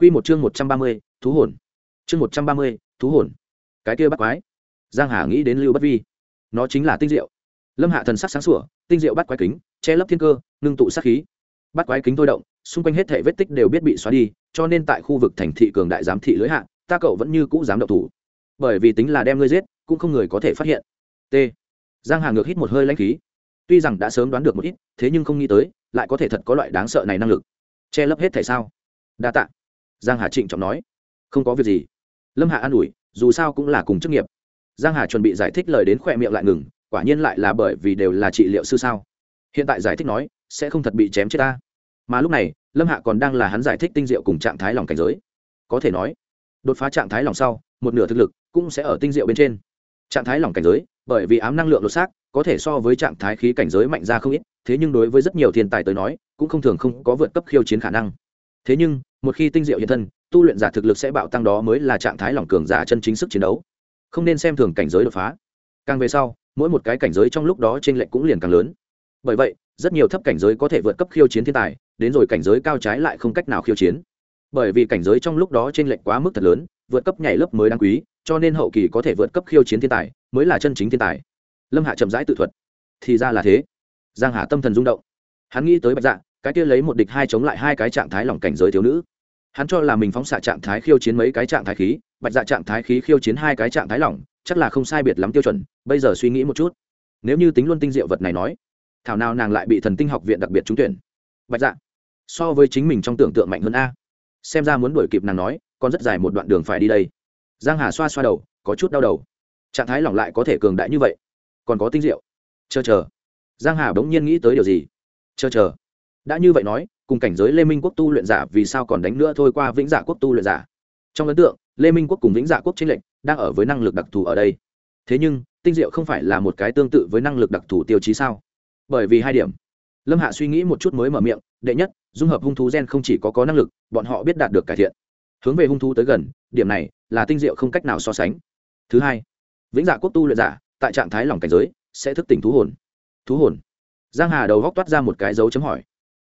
Quy một chương một trăm ba mươi, thú hồn. Chương một trăm ba mươi, thú hồn. Cái kia bắt quái. Giang Hà nghĩ đến Lưu Bất Vi. Nó chính là tinh diệu. Lâm Hạ thần sắc sáng sủa, tinh diệu bắt quái kính, che lấp thiên cơ, ngưng tụ sát khí. Bắt quái kính thôi động, xung quanh hết thảy vết tích đều biết bị xóa đi, cho nên tại khu vực thành thị cường đại giám thị lưới hạ, ta cậu vẫn như cũ dám động thủ. Bởi vì tính là đem ngươi giết, cũng không người có thể phát hiện. T. Giang Hà ngược hít một hơi lãnh khí. Tuy rằng đã sớm đoán được một ít, thế nhưng không nghĩ tới, lại có thể thật có loại đáng sợ này năng lực. Che lấp hết thảy sao? Đa tạ giang hà trịnh trọng nói. Không có việc gì. Lâm hạ an ủi, dù sao cũng là cùng chức nghiệp. Giang hà chuẩn bị giải thích lời đến khỏe miệng lại ngừng, quả nhiên lại là bởi vì đều là trị liệu sư sao. Hiện tại giải thích nói, sẽ không thật bị chém chết ta. Mà lúc này, lâm hạ còn đang là hắn giải thích tinh diệu cùng trạng thái lòng cảnh giới. Có thể nói, đột phá trạng thái lòng sau, một nửa thực lực cũng sẽ ở tinh diệu bên trên. Trạng thái lòng cảnh giới, bởi vì ám năng lượng lột xác, có thể so với trạng thái khí cảnh giới mạnh ra không ít, thế nhưng đối với rất nhiều thiên tài tới nói, cũng không thường không có vượt cấp khiêu chiến khả năng. Thế nhưng một khi tinh diệu hiện thân, tu luyện giả thực lực sẽ bạo tăng đó mới là trạng thái lòng cường giả chân chính sức chiến đấu. Không nên xem thường cảnh giới đột phá. Càng về sau, mỗi một cái cảnh giới trong lúc đó t r ê n lệch cũng liền càng lớn. Bởi vậy, rất nhiều thấp cảnh giới có thể vượt cấp khiêu chiến thiên tài, đến rồi cảnh giới cao trái lại không cách nào khiêu chiến. Bởi vì cảnh giới trong lúc đó t r ê n lệch quá mức thật lớn, vượt cấp nhảy lớp mới đáng quý, cho nên hậu kỳ có thể vượt cấp khiêu chiến thiên tài, mới là chân chính thiên tài. Lâm hạ chậm rãi tự thuật. Thì ra là thế. Giang hà tâm thần rung động. Hắn nghĩ tới bạch dạ cái kia lấy một địch hai chống lại hai cái trạng thái lỏng cảnh giới thiếu nữ. Hắn cho là mình phóng xạ trạng thái khiêu chiến mấy cái trạng thái khí, bạch dạ trạng thái khí khiêu chiến hai cái trạng thái lỏng, chắc là không sai biệt lắm tiêu chuẩn, bây giờ suy nghĩ một chút. Nếu như tính luôn tinh diệu vật này nói, thảo nào nàng lại bị thần tinh học viện đặc biệt trúng tuyển? Bạch dạ so với chính mình trong tưởng tượng mạnh hơn a. Xem ra muốn đuổi kịp nàng nói, còn rất dài một đoạn đường phải đi đây. Giang hà xoa xoa đầu, có chút đau đầu. Trạng thái lỏng lại có thể cường đại như vậy, còn có tinh diệu. Chờ chờ. Giang hà bỗng nhiên nghĩ tới điều gì? Chờ chờ đã như vậy nói, cùng cảnh giới lê minh quốc tu luyện giả vì sao còn đánh nữa thôi qua vĩnh dạ quốc tu luyện giả? Trong ấn tượng, lê minh quốc cùng vĩnh dạ quốc chính lệnh đang ở với năng lực đặc thù ở đây. Thế nhưng, tinh diệu không phải là một cái tương tự với năng lực đặc thù tiêu chí sao? Bởi vì hai điểm. Lâm hạ suy nghĩ một chút mới mở miệng, đệ nhất, dung hợp hung thú gen không chỉ có có năng lực, bọn họ biết đạt được cải thiện. Hướng về hung thú tới gần, điểm này là tinh diệu không cách nào so sánh. Thứ hai, vĩnh dạ quốc tu luyện giả, tại trạng thái lòng cảnh giới, sẽ thức tỉnh thú hồn. Thú hồn. Giang hà đầu góc toát ra một cái dấu chấm hỏi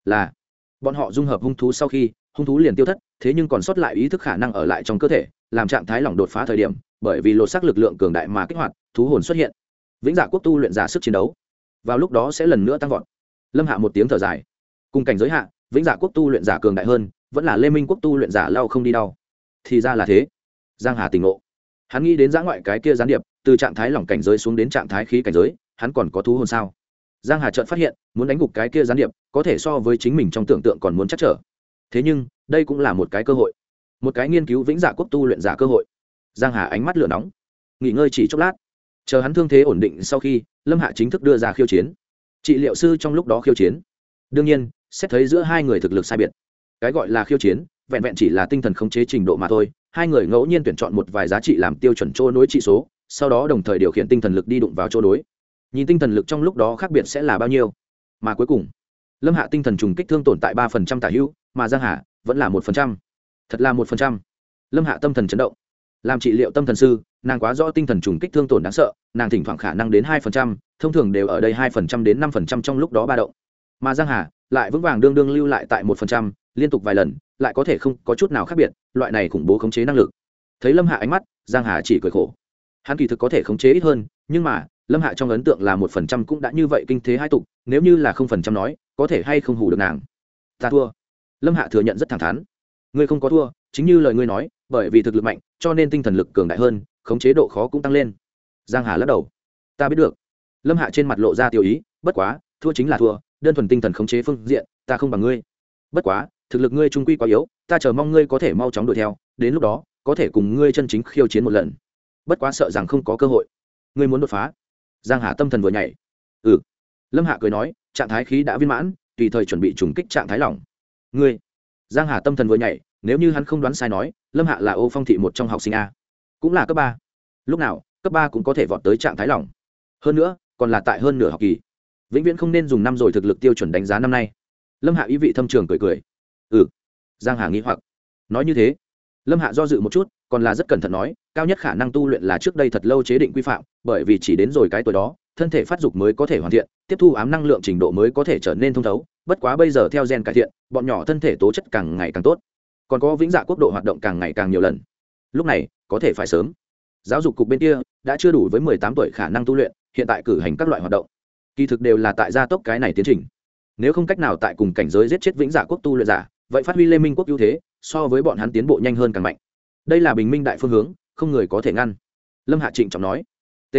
là bọn họ dung hợp hung thú sau khi hung thú liền tiêu thất, thế nhưng còn sót lại ý thức khả năng ở lại trong cơ thể, làm trạng thái lỏng đột phá thời điểm, bởi vì lột xác lực lượng cường đại mà kích hoạt, thú hồn xuất hiện. Vĩnh dạ quốc tu luyện giả sức chiến đấu, vào lúc đó sẽ lần nữa tăng vọt. Lâm hạ một tiếng thở dài. Cùng cảnh giới hạ, vĩnh dạ quốc tu luyện giả cường đại hơn, vẫn là lê minh quốc tu luyện giả lao không đi đau. Thì ra là thế. Giang hà tỉnh ngộ. Hắn nghĩ đến giã ngoại cái kia gián điệp, từ trạng thái lỏng cảnh giới xuống đến trạng thái khí cảnh giới, hắn còn có thú hồn sao? Giang hà trợn phát hiện, muốn đánh gục cái kia gián điệp, có thể so với chính mình trong tưởng tượng còn muốn chắc trở. Thế nhưng, đây cũng là một cái cơ hội. Một cái nghiên cứu vĩnh giả quốc tu luyện giả cơ hội. Giang hà ánh mắt lửa nóng. Nghỉ ngơi chỉ chốc lát. Chờ hắn thương thế ổn định sau khi, lâm hạ chính thức đưa ra khiêu chiến. Trị liệu sư trong lúc đó khiêu chiến. Đương nhiên, xét thấy giữa hai người thực lực sai biệt. Cái gọi là khiêu chiến, vẹn vẹn chỉ là tinh thần khống chế trình độ mà thôi. Hai người ngẫu nhiên tuyển chọn một vài giá trị làm tiêu chuẩn chỗ nối trị số, sau đó đồng thời điều khiển tinh thần lực đi đụng vào chỗ nối nhìn tinh thần lực trong lúc đó khác biệt sẽ là bao nhiêu. Mà cuối cùng, lâm hạ tinh thần trùng kích thương tồn tại ba phần trăm tả hữu, mà giang hạ vẫn là một phần trăm. Thật là một phần trăm. Lâm hạ tâm thần chấn động. Làm trị liệu tâm thần sư, nàng quá rõ tinh thần trùng kích thương tổn đáng sợ, nàng thỉnh thoảng khả năng đến hai phần trăm, thông thường đều ở đây hai phần trăm đến năm phần trăm trong lúc đó ba động. Mà giang hà lại vững vàng đương đương lưu lại tại một phần trăm, liên tục vài lần, lại có thể không có chút nào khác biệt, loại này khủng bố khống chế năng lực. Thấy lâm hạ ánh mắt, giang hà chỉ cười khổ. Hắn kỳ thực có thể khống chế ít hơn, nhưng mà lâm hạ trong ấn tượng là một phần trăm cũng đã như vậy kinh thế hai tục, nếu như là không phần trăm nói, có thể hay không hủ được nàng. Ta thua. Lâm hạ thừa nhận rất thẳng thắn. Ngươi không có thua, chính như lời ngươi nói, bởi vì thực lực mạnh, cho nên tinh thần lực cường đại hơn, khống chế độ khó cũng tăng lên. Giang hà lắc đầu. Ta biết được. Lâm hạ trên mặt lộ ra tiêu ý, bất quá, thua chính là thua, đơn thuần tinh thần khống chế phương diện, ta không bằng ngươi. Bất quá, thực lực ngươi trung quy quá yếu, ta chờ mong ngươi có thể mau chóng đuổi theo, đến lúc đó, có thể cùng ngươi chân chính khiêu chiến một lần. Bất quá sợ rằng không có cơ hội. Ngươi muốn đột phá giang hà tâm thần vừa nhảy. Ừ. Lâm hạ cười nói, trạng thái khí đã viên mãn, tùy thời chuẩn bị trùng kích trạng thái lỏng. Ngươi. Giang hà tâm thần vừa nhảy, nếu như hắn không đoán sai nói, lâm hạ là ô phong thị một trong học sinh a. Cũng là cấp ba. Lúc nào, cấp ba cũng có thể vọt tới trạng thái lỏng. Hơn nữa, còn là tại hơn nửa học kỳ. Vĩnh viễn không nên dùng năm rồi thực lực tiêu chuẩn đánh giá năm nay. Lâm hạ ý vị thâm trường cười cười. Ừ. Giang hà nghĩ hoặc. Nói như thế. Lâm hạ do dự một chút còn là rất cẩn thận nói, cao nhất khả năng tu luyện là trước đây thật lâu chế định quy phạm, bởi vì chỉ đến rồi cái tuổi đó, thân thể phát dục mới có thể hoàn thiện, tiếp thu ám năng lượng trình độ mới có thể trở nên thông thấu, bất quá bây giờ theo gen cải thiện, bọn nhỏ thân thể tố chất càng ngày càng tốt. Còn có vĩnh dạ quốc độ hoạt động càng ngày càng nhiều lần. Lúc này, có thể phải sớm. Giáo dục cục bên kia đã chưa đủ với mười tám tuổi khả năng tu luyện, hiện tại cử hành các loại hoạt động. Kỳ thực đều là tại gia tốc cái này tiến trình. Nếu không cách nào tại cùng cảnh giới giết chết vĩnh giả quốc tu luyện giả, vậy phát huy lê minh quốc ưu thế, so với bọn hắn tiến bộ nhanh hơn càng mạnh đây là bình minh đại phương hướng, không người có thể ngăn. Lâm hạ trịnh trọng nói. T.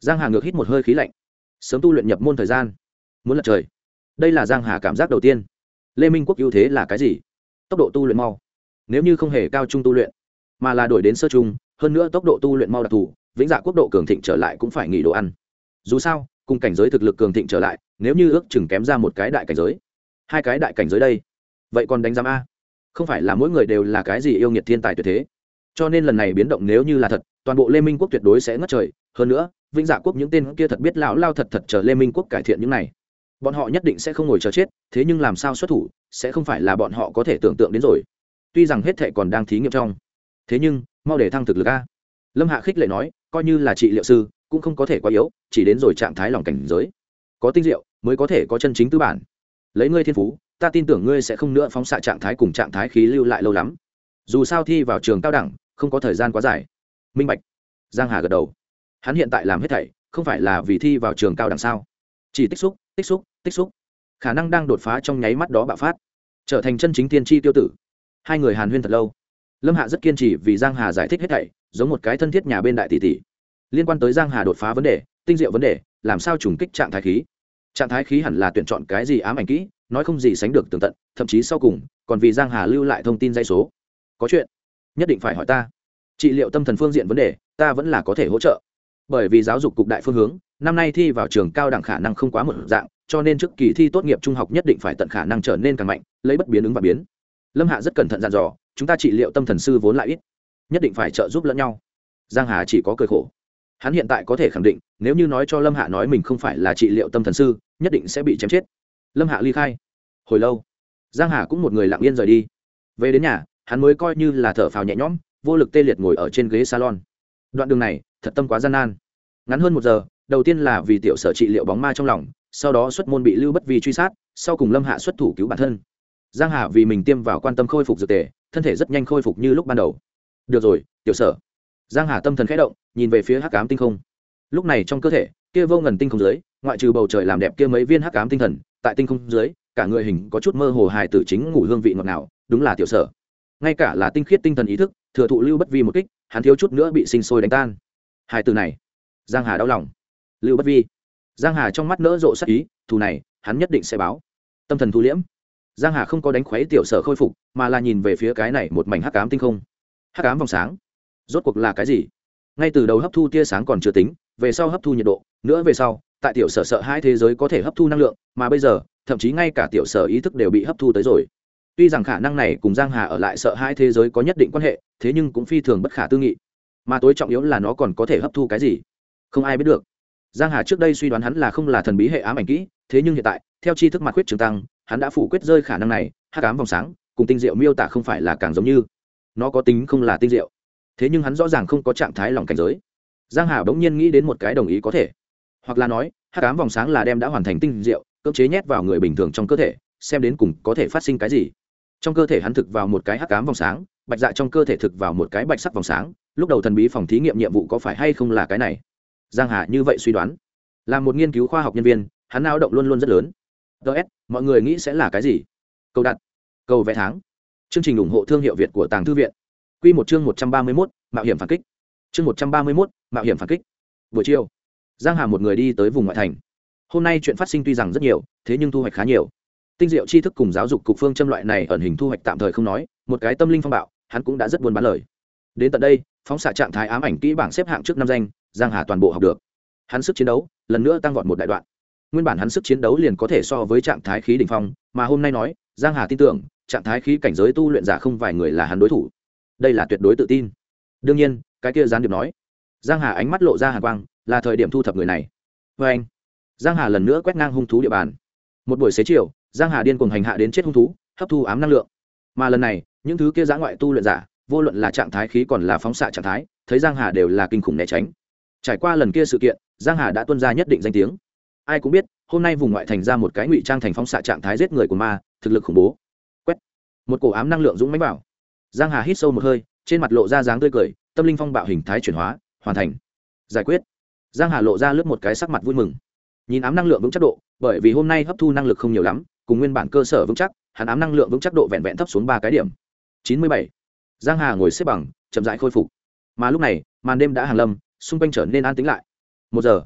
Giang hà ngược hít một hơi khí lạnh. Sớm tu luyện nhập môn thời gian. Muốn lật trời. Đây là giang hà cảm giác đầu tiên. Lê minh quốc ưu thế là cái gì? Tốc độ tu luyện mau. Nếu như không hề cao trung tu luyện, mà là đổi đến sơ trung, hơn nữa tốc độ tu luyện mau đặc thù, vĩnh dạ quốc độ cường thịnh trở lại cũng phải nghỉ đồ ăn. Dù sao, cùng cảnh giới thực lực cường thịnh trở lại, nếu như ước chừng kém ra một cái đại cảnh giới, hai cái đại cảnh giới đây, vậy còn đánh giám a. Không phải là mỗi người đều là cái gì yêu nghiệt thiên tài tuyệt thế cho nên lần này biến động nếu như là thật, toàn bộ lê minh quốc tuyệt đối sẽ ngất trời. Hơn nữa, vĩnh dạ quốc những tên kia thật biết lão lao thật thật chờ lê minh quốc cải thiện những này. Bọn họ nhất định sẽ không ngồi chờ chết, thế nhưng làm sao xuất thủ, sẽ không phải là bọn họ có thể tưởng tượng đến rồi. Tuy rằng hết thệ còn đang thí nghiệm trong. Thế nhưng, mau để thăng thực lực a. Lâm hạ khích lệ nói, coi như là trị liệu sư, cũng không có thể quá yếu, chỉ đến rồi trạng thái lòng cảnh giới. Có tinh diệu, mới có thể có chân chính tư bản. Lấy ngươi thiên phú, ta tin tưởng ngươi sẽ không nữa phóng xạ trạng thái cùng trạng thái khí lưu lại lâu lắm. Dù sao thi vào trường cao đẳng không có thời gian quá dài. Minh bạch. Giang hà gật đầu. Hắn hiện tại làm hết thảy, không phải là vì thi vào trường cao đẳng sao? Chỉ tích xúc tích xúc tích xúc. Khả năng đang đột phá trong nháy mắt đó bạo phát, trở thành chân chính tiên tri tiêu tử. Hai người hàn huyên thật lâu. Lâm hạ rất kiên trì vì giang hà giải thích hết thảy, giống một cái thân thiết nhà bên đại tỷ tỷ. Liên quan tới giang hà đột phá vấn đề, tinh diệu vấn đề, làm sao trùng kích trạng thái khí? Trạng thái khí hẳn là tuyển chọn cái gì ám ảnh kỹ, nói không gì sánh được tường tận, thậm chí sau cùng, còn vì giang hà lưu lại thông tin dây số. Có chuyện nhất định phải hỏi ta. Trị liệu tâm thần phương diện vấn đề, ta vẫn là có thể hỗ trợ. Bởi vì giáo dục cục đại phương hướng, năm nay thi vào trường cao đẳng khả năng không quá một dạng, cho nên trước kỳ thi tốt nghiệp trung học nhất định phải tận khả năng trở nên càng mạnh, lấy bất biến ứng và biến. Lâm hạ rất cẩn thận dặn dò, chúng ta trị liệu tâm thần sư vốn lại ít, nhất định phải trợ giúp lẫn nhau. Giang hà chỉ có cười khổ. Hắn hiện tại có thể khẳng định, nếu như nói cho lâm hạ nói mình không phải là trị liệu tâm thần sư, nhất định sẽ bị chém chết. Lâm hạ ly khai. Hồi lâu, giang hà cũng một người lặng yên rời đi. Về đến nhà hắn mới coi như là thở phào nhẹ nhõm, vô lực tê liệt ngồi ở trên ghế salon. Đoạn đường này, thật tâm quá gian nan. Ngắn hơn một giờ, đầu tiên là vì tiểu sở trị liệu bóng ma trong lòng, sau đó xuất môn bị lưu bất vi truy sát, sau cùng lâm hạ xuất thủ cứu bản thân. Giang hà vì mình tiêm vào quan tâm khôi phục dược tề, thân thể rất nhanh khôi phục như lúc ban đầu. Được rồi, tiểu sở. Giang hà tâm thần khẽ động, nhìn về phía hắc ám tinh không. Lúc này trong cơ thể, kia vô ngần tinh không dưới, ngoại trừ bầu trời làm đẹp kia mấy viên hắc ám tinh thần, tại tinh không dưới, cả người hình có chút mơ hồ hài tử chính ngủ hương vị ngọt ngào, đúng là tiểu sở ngay cả là tinh khiết tinh thần ý thức, thừa thụ lưu bất vi một kích, hắn thiếu chút nữa bị sinh sôi đánh tan. Hai từ này, giang hà đau lòng. Lưu bất vi. Giang hà trong mắt nỡ rộ sắc ý, thù này, hắn nhất định sẽ báo. Tâm thần thu liễm. Giang hà không có đánh khuấy tiểu sở khôi phục, mà là nhìn về phía cái này một mảnh hắc ám tinh không. Hắc ám vòng sáng. Rốt cuộc là cái gì? Ngay từ đầu hấp thu tia sáng còn chưa tính, về sau hấp thu nhiệt độ, nữa về sau, tại tiểu sở sợ hai thế giới có thể hấp thu năng lượng, mà bây giờ, thậm chí ngay cả tiểu sở ý thức đều bị hấp thu tới rồi tuy rằng khả năng này cùng giang hà ở lại sợ hai thế giới có nhất định quan hệ, thế nhưng cũng phi thường bất khả tư nghị. Mà tối trọng yếu là nó còn có thể hấp thu cái gì? Không ai biết được. Giang hà trước đây suy đoán hắn là không là thần bí hệ ám ảnh kỹ, thế nhưng hiện tại, theo tri thức mặt quyết trường tăng, hắn đã phủ quyết rơi khả năng này hát ám vòng sáng, cùng tinh diệu miêu tả không phải là càng giống như. Nó có tính không là tinh diệu. Thế nhưng hắn rõ ràng không có trạng thái lòng cảnh giới. Giang hà bỗng nhiên nghĩ đến một cái đồng ý có thể. Hoặc là nói hát ám vòng sáng là đem đã hoàn thành tinh diệu, cưỡng chế nhét vào người bình thường trong cơ thể, xem đến cùng có thể phát sinh cái gì trong cơ thể hắn thực vào một cái hắc cám vòng sáng bạch dạ trong cơ thể thực vào một cái bạch sắc vòng sáng lúc đầu thần bí phòng thí nghiệm nhiệm vụ có phải hay không là cái này? Giang hà như vậy suy đoán. Là một nghiên cứu khoa học nhân viên hắn lao động luôn luôn rất lớn. Ts mọi người nghĩ sẽ là cái gì? Câu đặt câu vẽ tháng. Chương trình ủng hộ thương hiệu việt của tàng thư viện. Quy một chương một trăm ba mươi 131, mạo hiểm phản kích. Chương một trăm ba mươi 131, mạo hiểm phản kích. Buổi chiều giang hà một người đi tới vùng ngoại thành. Hôm nay chuyện phát sinh tuy rằng rất nhiều thế nhưng thu hoạch khá nhiều tinh diệu tri thức cùng giáo dục cục phương châm loại này ẩn hình thu hoạch tạm thời không nói, một cái tâm linh phong bạo, hắn cũng đã rất buồn bán lời. Đến tận đây, phóng xạ trạng thái ám ảnh kỹ bảng xếp hạng trước năm danh, giang hà toàn bộ học được. Hắn sức chiến đấu, lần nữa tăng vọt một đại đoạn. Nguyên bản hắn sức chiến đấu liền có thể so với trạng thái khí đỉnh phong, mà hôm nay nói, giang hà tin tưởng, trạng thái khí cảnh giới tu luyện giả không vài người là hắn đối thủ. Đây là tuyệt đối tự tin. Đương nhiên, cái kia gián điệp nói, giang hà ánh mắt lộ ra hàn quang, là thời điểm thu thập người này. Với anh. Giang hà lần nữa quét ngang hung thú địa bàn. Một buổi xế chiều giang hà điên cuồng hành hạ đến chết hung thú, hấp thu ám năng lượng. Mà lần này, những thứ kia giã ngoại tu luyện giả, vô luận là trạng thái khí còn là phóng xạ trạng thái, thấy giang hà đều là kinh khủng né tránh. Trải qua lần kia sự kiện, giang hà đã tuân ra nhất định danh tiếng. Ai cũng biết, hôm nay vùng ngoại thành ra một cái ngụy trang thành phóng xạ trạng thái giết người của ma, thực lực khủng bố. Quét. Một cổ ám năng lượng dũng mãnh bảo giang hà hít sâu một hơi, trên mặt lộ ra dáng tươi cười, tâm linh phong bạo hình thái chuyển hóa, hoàn thành. Giải quyết. Giang hà lộ ra lướt một cái sắc mặt vui mừng. Nhìn ám năng lượng vững chắc độ, bởi vì hôm nay hấp thu năng lực không nhiều lắm cùng nguyên bản cơ sở vững chắc, hắn ám năng lượng vững chắc độ vẹn vẹn thấp xuống ba cái điểm. Chín mươi bảy. Giang hà ngồi xếp bằng, chậm rãi khôi phục. Mà lúc này, màn đêm đã hàng lâm, xung quanh trở nên an tĩnh lại. Một giờ,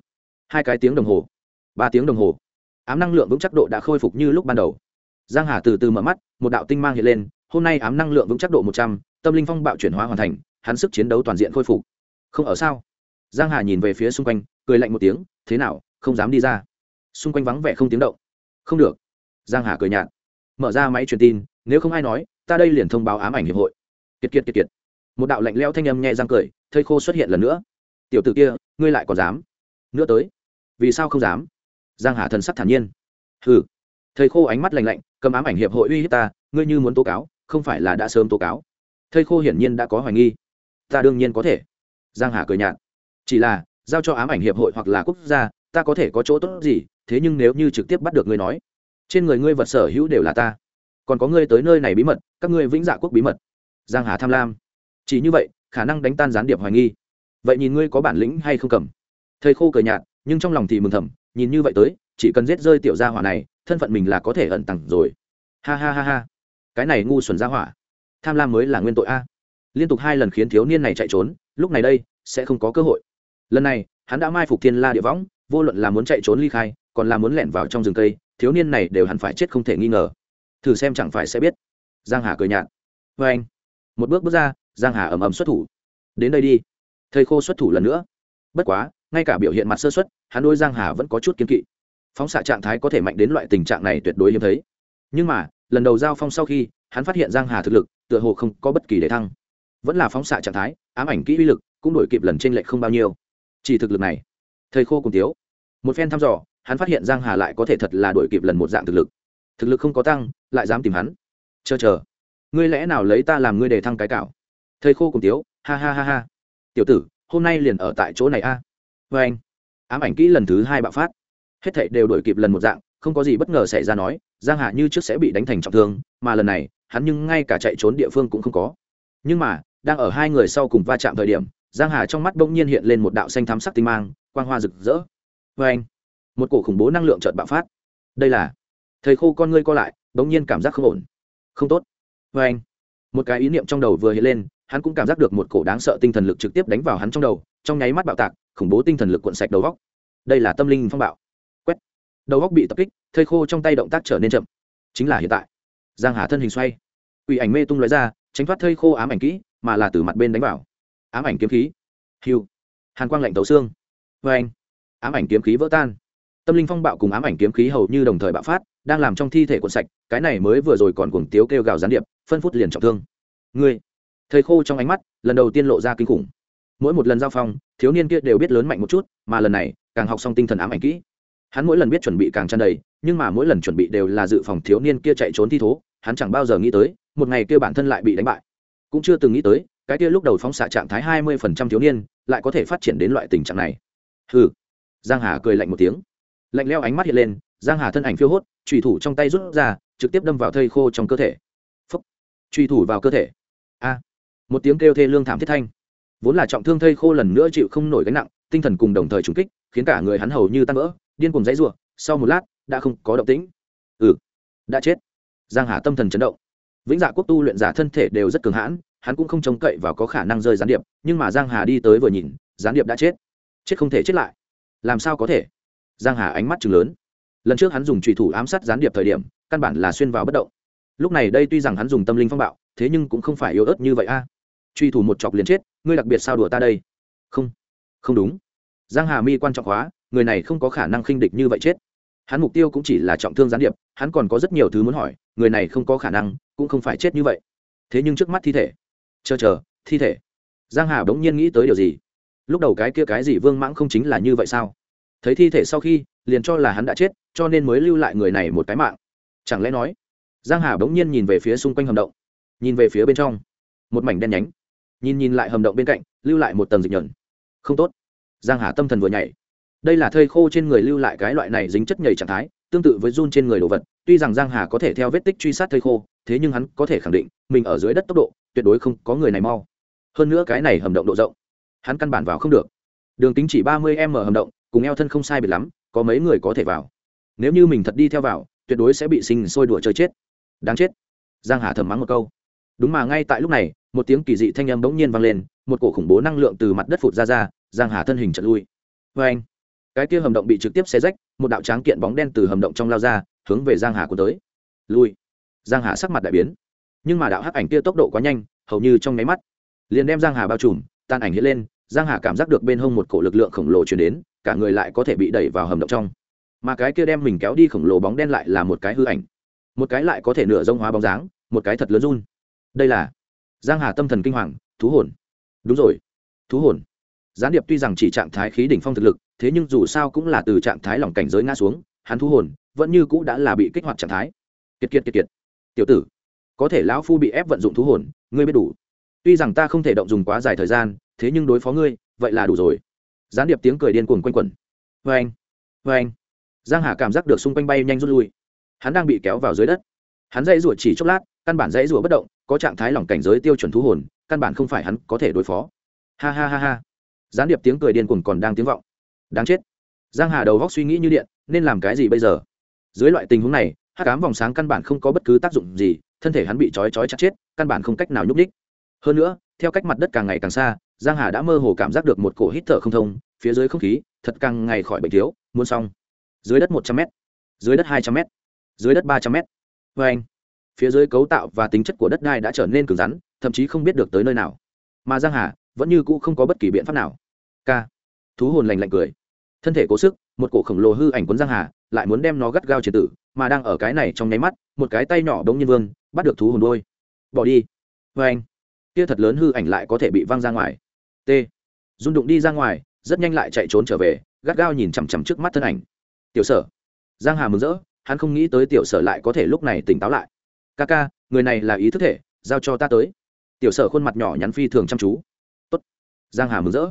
hai cái tiếng đồng hồ, ba tiếng đồng hồ. Ám năng lượng vững chắc độ đã khôi phục như lúc ban đầu. Giang hà từ từ mở mắt, một đạo tinh mang hiện lên, hôm nay ám năng lượng vững chắc độ một trăm, tâm linh phong bạo chuyển hóa hoàn thành, hắn sức chiến đấu toàn diện khôi phục. Không ở sao? Giang hà nhìn về phía xung quanh, cười lạnh một tiếng, thế nào, không dám đi ra. Xung quanh vắng vẻ không tiếng động. Không được giang hà cười nhạt. Mở ra máy truyền tin, nếu không ai nói, ta đây liền thông báo ám ảnh hiệp hội. Kiệt kiệt kiệt kiệt. Một đạo lạnh lẽo thanh âm nhẹ răng cười thây khô xuất hiện lần nữa. Tiểu tử kia, ngươi lại còn dám? Nữa tới. Vì sao không dám? Giang hà thần sắc thản nhiên. Hừ. Thầy khô ánh mắt lạnh lạnh, cầm ám ảnh hiệp hội uy hiếp ta, ngươi như muốn tố cáo, không phải là đã sớm tố cáo. Thầy khô hiển nhiên đã có hoài nghi. Ta đương nhiên có thể. Giang hà cười nhạt. Chỉ là, giao cho ám ảnh hiệp hội hoặc là quốc gia, ta có thể có chỗ tốt gì, thế nhưng nếu như trực tiếp bắt được ngươi nói trên người ngươi vật sở hữu đều là ta. Còn có ngươi tới nơi này bí mật, các ngươi vĩnh dạ quốc bí mật. Giang hà tham lam. Chỉ như vậy, khả năng đánh tan gián điệp hoài nghi. Vậy nhìn ngươi có bản lĩnh hay không cầm? Thầy khô cười nhạt, nhưng trong lòng thì mừng thầm, nhìn như vậy tới, chỉ cần giết rơi tiểu gia hỏa này, thân phận mình là có thể ẩn tặng rồi. Ha ha ha ha. Cái này ngu xuẩn gia hỏa. Tham lam mới là nguyên tội a. Liên tục hai lần khiến thiếu niên này chạy trốn, lúc này đây, sẽ không có cơ hội. Lần này, hắn đã mai phục thiên la địa võng, vô luận là muốn chạy trốn ly khai, còn là muốn lẻn vào trong rừng cây thiếu niên này đều hẳn phải chết không thể nghi ngờ. Thử xem chẳng phải sẽ biết. Giang hà cười nhạt. Vê anh, một bước bước ra, giang hà ầm ầm xuất thủ. Đến đây đi. Thầy khô xuất thủ lần nữa. Bất quá, ngay cả biểu hiện mặt sơ xuất hắn đôi giang hà vẫn có chút kiên kỵ. Phóng xạ trạng thái có thể mạnh đến loại tình trạng này tuyệt đối hiếm thấy. Nhưng mà, lần đầu giao phong sau khi, hắn phát hiện giang hà thực lực, tựa hồ không có bất kỳ để thăng. Vẫn là phóng xạ trạng thái, ám ảnh kỹ uy lực, cũng đổi kịp lần trên lệch không bao nhiêu. Chỉ thực lực này. Thầy khô cùng tiếu. Một phen thăm dò hắn phát hiện giang hà lại có thể thật là đổi kịp lần một dạng thực lực. Thực lực không có tăng, lại dám tìm hắn. Chờ chờ. Ngươi lẽ nào lấy ta làm ngươi để thăng cái cạo thầy khô cùng tiếu, ha ha ha ha. Tiểu tử, hôm nay liền ở tại chỗ này a. À? vê anh, ám ảnh kỹ lần thứ hai bạo phát. Hết thảy đều đổi kịp lần một dạng, không có gì bất ngờ xảy ra nói, giang hà như trước sẽ bị đánh thành trọng thương, mà lần này, hắn nhưng ngay cả chạy trốn địa phương cũng không có. Nhưng mà, đang ở hai người sau cùng va chạm thời điểm, giang hà trong mắt bỗng nhiên hiện lên một đạo xanh thắm sắc tinh mang, quang hoa rực rỡ. Vê anh một cổ khủng bố năng lượng chợt bạo phát. Đây là, thầy khô con ngươi co lại bỗng nhiên cảm giác không ổn. Không tốt. Vê anh, một cái ý niệm trong đầu vừa hiện lên, hắn cũng cảm giác được một cổ đáng sợ tinh thần lực trực tiếp đánh vào hắn trong đầu, trong nháy mắt bạo tạc, khủng bố tinh thần lực cuộn sạch đầu góc. Đây là tâm linh phong bạo. Quét. Đầu góc bị tập kích thây khô trong tay động tác trở nên chậm. Chính là hiện tại. Giang hà thân hình xoay. Ủy ảnh mê tung lóe ra, tránh thoát thây khô ám ảnh kỹ, mà là từ mặt bên đánh vào. Ám ảnh kiếm khí. Hiu hàn quang lạnh tấu xương. Vê anh, ám ảnh kiếm khí vỡ tan tâm linh phong bạo cùng ám ảnh kiếm khí hầu như đồng thời bạo phát, đang làm trong thi thể cuộn sạch, cái này mới vừa rồi còn cuồng tiếu kêu gào gián điệp, phân phút liền trọng thương. Ngươi, thầy khô trong ánh mắt, lần đầu tiên lộ ra kinh khủng. Mỗi một lần giao phong, thiếu niên kia đều biết lớn mạnh một chút, mà lần này, càng học xong tinh thần ám ảnh kỹ. Hắn mỗi lần biết chuẩn bị càng tràn đầy, nhưng mà mỗi lần chuẩn bị đều là dự phòng thiếu niên kia chạy trốn thi thố, hắn chẳng bao giờ nghĩ tới, một ngày kia bản thân lại bị đánh bại. Cũng chưa từng nghĩ tới, cái kia lúc đầu phóng xạ trạng thái hai mươi phần trăm thiếu niên, lại có thể phát triển đến loại tình trạng này. Hừ. Giang hà cười lạnh một tiếng lạnh leo ánh mắt hiện lên, giang hà thân ảnh phiêu hốt trùy thủ trong tay rút ra, trực tiếp đâm vào thây khô trong cơ thể. Phúc. Trùy thủ vào cơ thể. A. Một tiếng kêu thê lương thảm thiết thanh. Vốn là trọng thương thây khô lần nữa chịu không nổi gánh nặng, tinh thần cùng đồng thời trùng kích, khiến cả người hắn hầu như tan vỡ, điên cùng dãy ruộng sau một lát, đã không có động tĩnh. Ừ. Đã chết. Giang hà tâm thần chấn động. Vĩnh dạ quốc tu luyện giả thân thể đều rất cường hãn, hắn cũng không trông cậy vào có khả năng rơi gián điệp, nhưng mà giang hà đi tới vừa nhìn, gián điệp đã chết. Chết không thể chết lại. Làm sao có thể? Giang hà ánh mắt chừng lớn. Lần trước hắn dùng trùy thủ ám sát gián điệp thời điểm, căn bản là xuyên vào bất động. Lúc này đây tuy rằng hắn dùng tâm linh phong bạo, thế nhưng cũng không phải yếu ớt như vậy a. Truy thủ một chọc liền chết, ngươi đặc biệt sao đùa ta đây? Không không đúng. Giang hà mi quan trọng hóa, người này không có khả năng khinh địch như vậy chết. Hắn mục tiêu cũng chỉ là trọng thương gián điệp, hắn còn có rất nhiều thứ muốn hỏi, người này không có khả năng, cũng không phải chết như vậy. Thế nhưng trước mắt thi thể. Chờ chờ, thi thể. Giang hà bỗng nhiên nghĩ tới điều gì? Lúc đầu cái kia cái gì vương mãng không chính là như vậy sao? Thấy thi thể sau khi, liền cho là hắn đã chết, cho nên mới lưu lại người này một cái mạng. Chẳng lẽ nói, giang hà bỗng nhiên nhìn về phía xung quanh hầm động, nhìn về phía bên trong. Một mảnh đen nhánh. Nhìn nhìn lại hầm động bên cạnh, lưu lại một tầng dịch nhẫn. Không tốt. Giang hà tâm thần vừa nhảy. Đây là thây khô trên người lưu lại cái loại này dính chất nhảy trạng thái, tương tự với run trên người đồ vật, tuy rằng giang hà có thể theo vết tích truy sát thây khô, thế nhưng hắn có thể khẳng định, mình ở dưới đất tốc độ, tuyệt đối không có người này mau. Hơn nữa cái này hầm động độ rộng, hắn căn bản vào không được. Đường kính chỉ ba mươi m hầm động cùng eo thân không sai biệt lắm, có mấy người có thể vào. Nếu như mình thật đi theo vào, tuyệt đối sẽ bị sinh sôi đùa chơi chết. Đáng chết. Giang hà thầm mắng một câu. Đúng mà ngay tại lúc này, một tiếng kỳ dị thanh âm bỗng nhiên vang lên, một cổ khủng bố năng lượng từ mặt đất phụt ra ra, giang hà thân hình trận lui. Vê anh, cái kia hầm động bị trực tiếp xé rách, một đạo tráng kiện bóng đen từ hầm động trong lao ra, hướng về giang hà của tới. Lui. Giang hà sắc mặt đại biến. Nhưng mà đạo hắc ảnh kia tốc độ quá nhanh, hầu như trong nháy mắt, liền đem giang hà bao trùm, tan ảnh hiện lên giang hà cảm giác được bên hông một cổ lực lượng khổng lồ chuyển đến, cả người lại có thể bị đẩy vào hầm động trong. Mà cái kia đem mình kéo đi khổng lồ bóng đen lại là một cái hư ảnh. Một cái lại có thể nửa rông hóa bóng dáng, một cái thật lớn run. Đây là giang hà tâm thần kinh hoàng, thú hồn. Đúng rồi, thú hồn. Gián điệp tuy rằng chỉ trạng thái khí đỉnh phong thực lực, thế nhưng dù sao cũng là từ trạng thái lỏng cảnh giới ngã xuống, hắn thú hồn vẫn như cũ đã là bị kích hoạt trạng thái. Kiệt kiệt kiệt kiệt. Tiểu tử, có thể lão phu bị ép vận dụng thú hồn, ngươi biết đủ. Tuy rằng ta không thể động dùng quá dài thời gian thế nhưng đối phó ngươi, vậy là đủ rồi. Gián điệp tiếng cười điên cuồng quanh quẩn. Vê anh vê anh. Giang hà cảm giác được xung quanh bay nhanh rút lui. Hắn đang bị kéo vào dưới đất. Hắn dãy rủa chỉ chốc lát, căn bản dãy rủa bất động, có trạng thái lỏng cảnh giới tiêu chuẩn thú hồn, căn bản không phải hắn có thể đối phó. Ha ha ha ha. Gián điệp tiếng cười điên cuồng còn đang tiếng vọng. Đáng chết. Giang hà đầu góc suy nghĩ như điện, nên làm cái gì bây giờ? Dưới loại tình huống này hát cám vòng sáng căn bản không có bất cứ tác dụng gì, thân thể hắn bị trói trói chặt chết, căn bản không cách nào nhúc ních hơn nữa, theo cách mặt đất càng ngày càng xa giang hà đã mơ hồ cảm giác được một cổ hít thở không thông, phía dưới không khí, thật càng ngày khỏi bệnh thiếu, muốn xong. Dưới đất một trăm m dưới đất hai trăm m dưới đất ba trăm m vê anh, phía dưới cấu tạo và tính chất của đất đai đã trở nên cứng rắn, thậm chí không biết được tới nơi nào. Mà giang hà vẫn như cũ không có bất kỳ biện pháp nào. K thú hồn lành lạnh cười. Thân thể cố sức, một cổ khổng lồ hư ảnh quấn giang hà, lại muốn đem nó gắt gao triệt tử, mà đang ở cái này trong nháy mắt, một cái tay nhỏ bỗng nhiên vương bắt được thú hồn đôi bỏ đi. Vê anh kia thật lớn hư ảnh lại có thể bị văng ra ngoài t. Rung đụng đi ra ngoài, rất nhanh lại chạy trốn trở về, gắt gao nhìn chằm chằm trước mắt thân ảnh. Tiểu sở. Giang hà mừng rỡ, hắn không nghĩ tới tiểu sở lại có thể lúc này tỉnh táo lại. Ca ca, người này là ý thức thể, giao cho ta tới. Tiểu sở khuôn mặt nhỏ nhắn phi thường chăm chú. Tốt. giang hà mừng rỡ.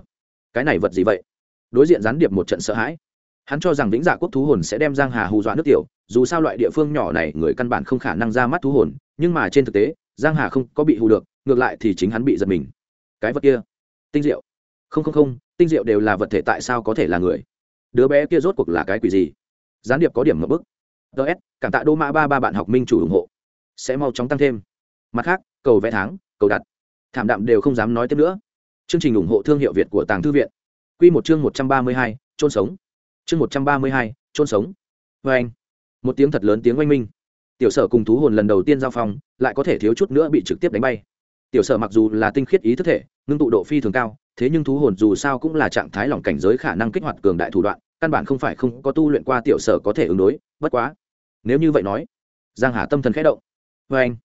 Cái này vật gì vậy? Đối diện gián điệp một trận sợ hãi. Hắn cho rằng vĩnh dạ quốc thú hồn sẽ đem giang hà hù dọa nước tiểu, dù sao loại địa phương nhỏ này người căn bản không khả năng ra mắt thú hồn, nhưng mà trên thực tế, giang hà không có bị hù được, ngược lại thì chính hắn bị giật mình. Cái vật kia tinh diệu. Không không không, tinh diệu đều là vật thể tại sao có thể là người? Đứa bé kia rốt cuộc là cái quỷ gì? Gián điệp có điểm ngập bức. Ts cảm tạ đô mã ba ba bạn học minh chủ ủng hộ. Sẽ mau chóng tăng thêm. Mặt khác, cầu vẽ tháng, cầu đặt. Thảm đạm đều không dám nói tiếp nữa. Chương trình ủng hộ thương hiệu việt của tàng thư viện. Q một chương một trăm ba mươi hai trôn sống. Chương một trăm ba mươi hai trôn sống. Vê anh. Một tiếng thật lớn tiếng oanh minh. Tiểu sở cùng thú hồn lần đầu tiên giao phong, lại có thể thiếu chút nữa bị trực tiếp đánh bay. Tiểu sở mặc dù là tinh khiết ý thức thể ngưng tụ độ phi thường cao, thế nhưng thú hồn dù sao cũng là trạng thái lỏng cảnh giới khả năng kích hoạt cường đại thủ đoạn, căn bản không phải không có tu luyện qua tiểu sở có thể ứng đối, bất quá. Nếu như vậy nói, giang hà tâm thần khẽ động. Vê anh,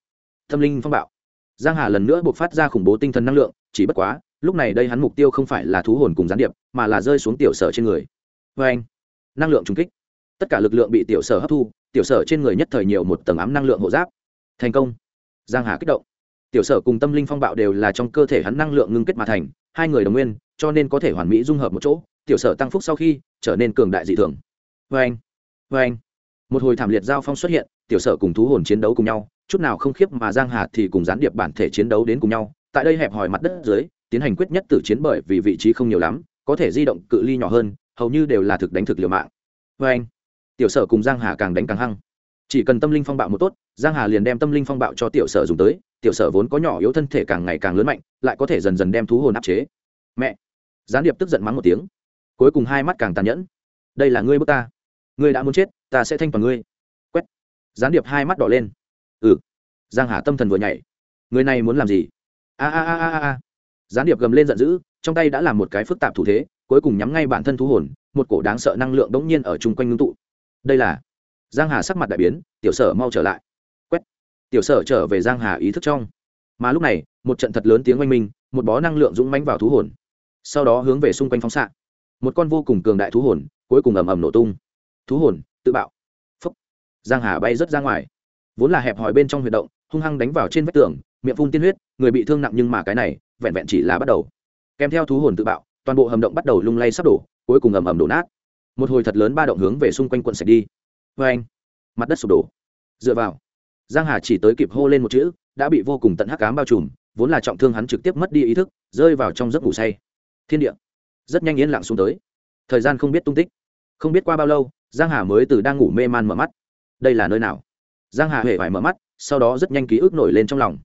tâm linh phong bạo. Giang hà lần nữa buộc phát ra khủng bố tinh thần năng lượng, chỉ bất quá, lúc này đây hắn mục tiêu không phải là thú hồn cùng gián điệp, mà là rơi xuống tiểu sở trên người. Vê anh, năng lượng trung kích. Tất cả lực lượng bị tiểu sở hấp thu, tiểu sở trên người nhất thời nhiều một tầng ám năng lượng hộ giáp. Thành công. Giang hà kích động tiểu sở cùng tâm linh phong bạo đều là trong cơ thể hắn năng lượng ngưng kết mà thành, hai người đồng nguyên, cho nên có thể hoàn mỹ dung hợp một chỗ, tiểu sở tăng phúc sau khi, trở nên cường đại dị thường. Vê anh vê anh. Một hồi thảm liệt giao phong xuất hiện, tiểu sở cùng thú hồn chiến đấu cùng nhau, chút nào không khiếp mà giang hà thì cùng gián điệp bản thể chiến đấu đến cùng nhau, tại đây hẹp hòi mặt đất dưới, tiến hành quyết nhất tử chiến bởi vì vị trí không nhiều lắm, có thể di động cự ly nhỏ hơn, hầu như đều là thực đánh thực liều mạng. Vê anh, tiểu sở cùng giang hà càng đánh càng hăng. Chỉ cần tâm linh phong bạo một tốt, giang hà liền đem tâm linh phong bạo cho tiểu sở dùng tới tiểu sở vốn có nhỏ yếu thân thể càng ngày càng lớn mạnh, lại có thể dần dần đem thú hồn áp chế. Mẹ! Gián điệp tức giận mắng một tiếng. Cuối cùng hai mắt càng tàn nhẫn. Đây là ngươi bước ta. Ngươi đã muốn chết, ta sẽ thanh toàn ngươi. Quét! Gián điệp hai mắt đỏ lên. Ừ. Giang hà tâm thần vừa nhảy. Người này muốn làm gì? A a a a a gián điệp gầm lên giận dữ, trong tay đã làm một cái phức tạp thủ thế, cuối cùng nhắm ngay bản thân thú hồn, một cổ đáng sợ năng lượng đống nhiên ở chung quanh ngưng tụ. Đây là giang hà sắc mặt đại biến, tiểu sở mau trở lại tiểu sở trở về giang hà ý thức trong. Mà lúc này một trận thật lớn tiếng oanh minh một bó năng lượng dũng mãnh vào thú hồn. Sau đó hướng về xung quanh phóng xạ. Một con vô cùng cường đại thú hồn cuối cùng ầm ầm nổ tung. Thú hồn tự bạo. Phấp, giang hà bay rất ra ngoài. Vốn là hẹp hòi bên trong huyệt động hung hăng đánh vào trên vách tường miệng phun tiên huyết người bị thương nặng nhưng mà cái này vẹn vẹn chỉ là bắt đầu. Kèm theo thú hồn tự bạo toàn bộ hầm động bắt đầu lung lay sắp đổ cuối cùng ầm ầm đổ nát. Một hồi thật lớn ba động hướng về xung quanh quận sạch đi. Vê anh mặt đất sụp đổ. Dựa vào giang hà chỉ tới kịp hô lên một chữ, đã bị vô cùng tận hắc cám bao trùm, vốn là trọng thương hắn trực tiếp mất đi ý thức, rơi vào trong giấc ngủ say. Thiên địa, rất nhanh yên lặng xuống tới. Thời gian không biết tung tích. Không biết qua bao lâu, giang hà mới từ đang ngủ mê man mở mắt. Đây là nơi nào? Giang hà hề phải mở mắt, sau đó rất nhanh ký ức nổi lên trong lòng.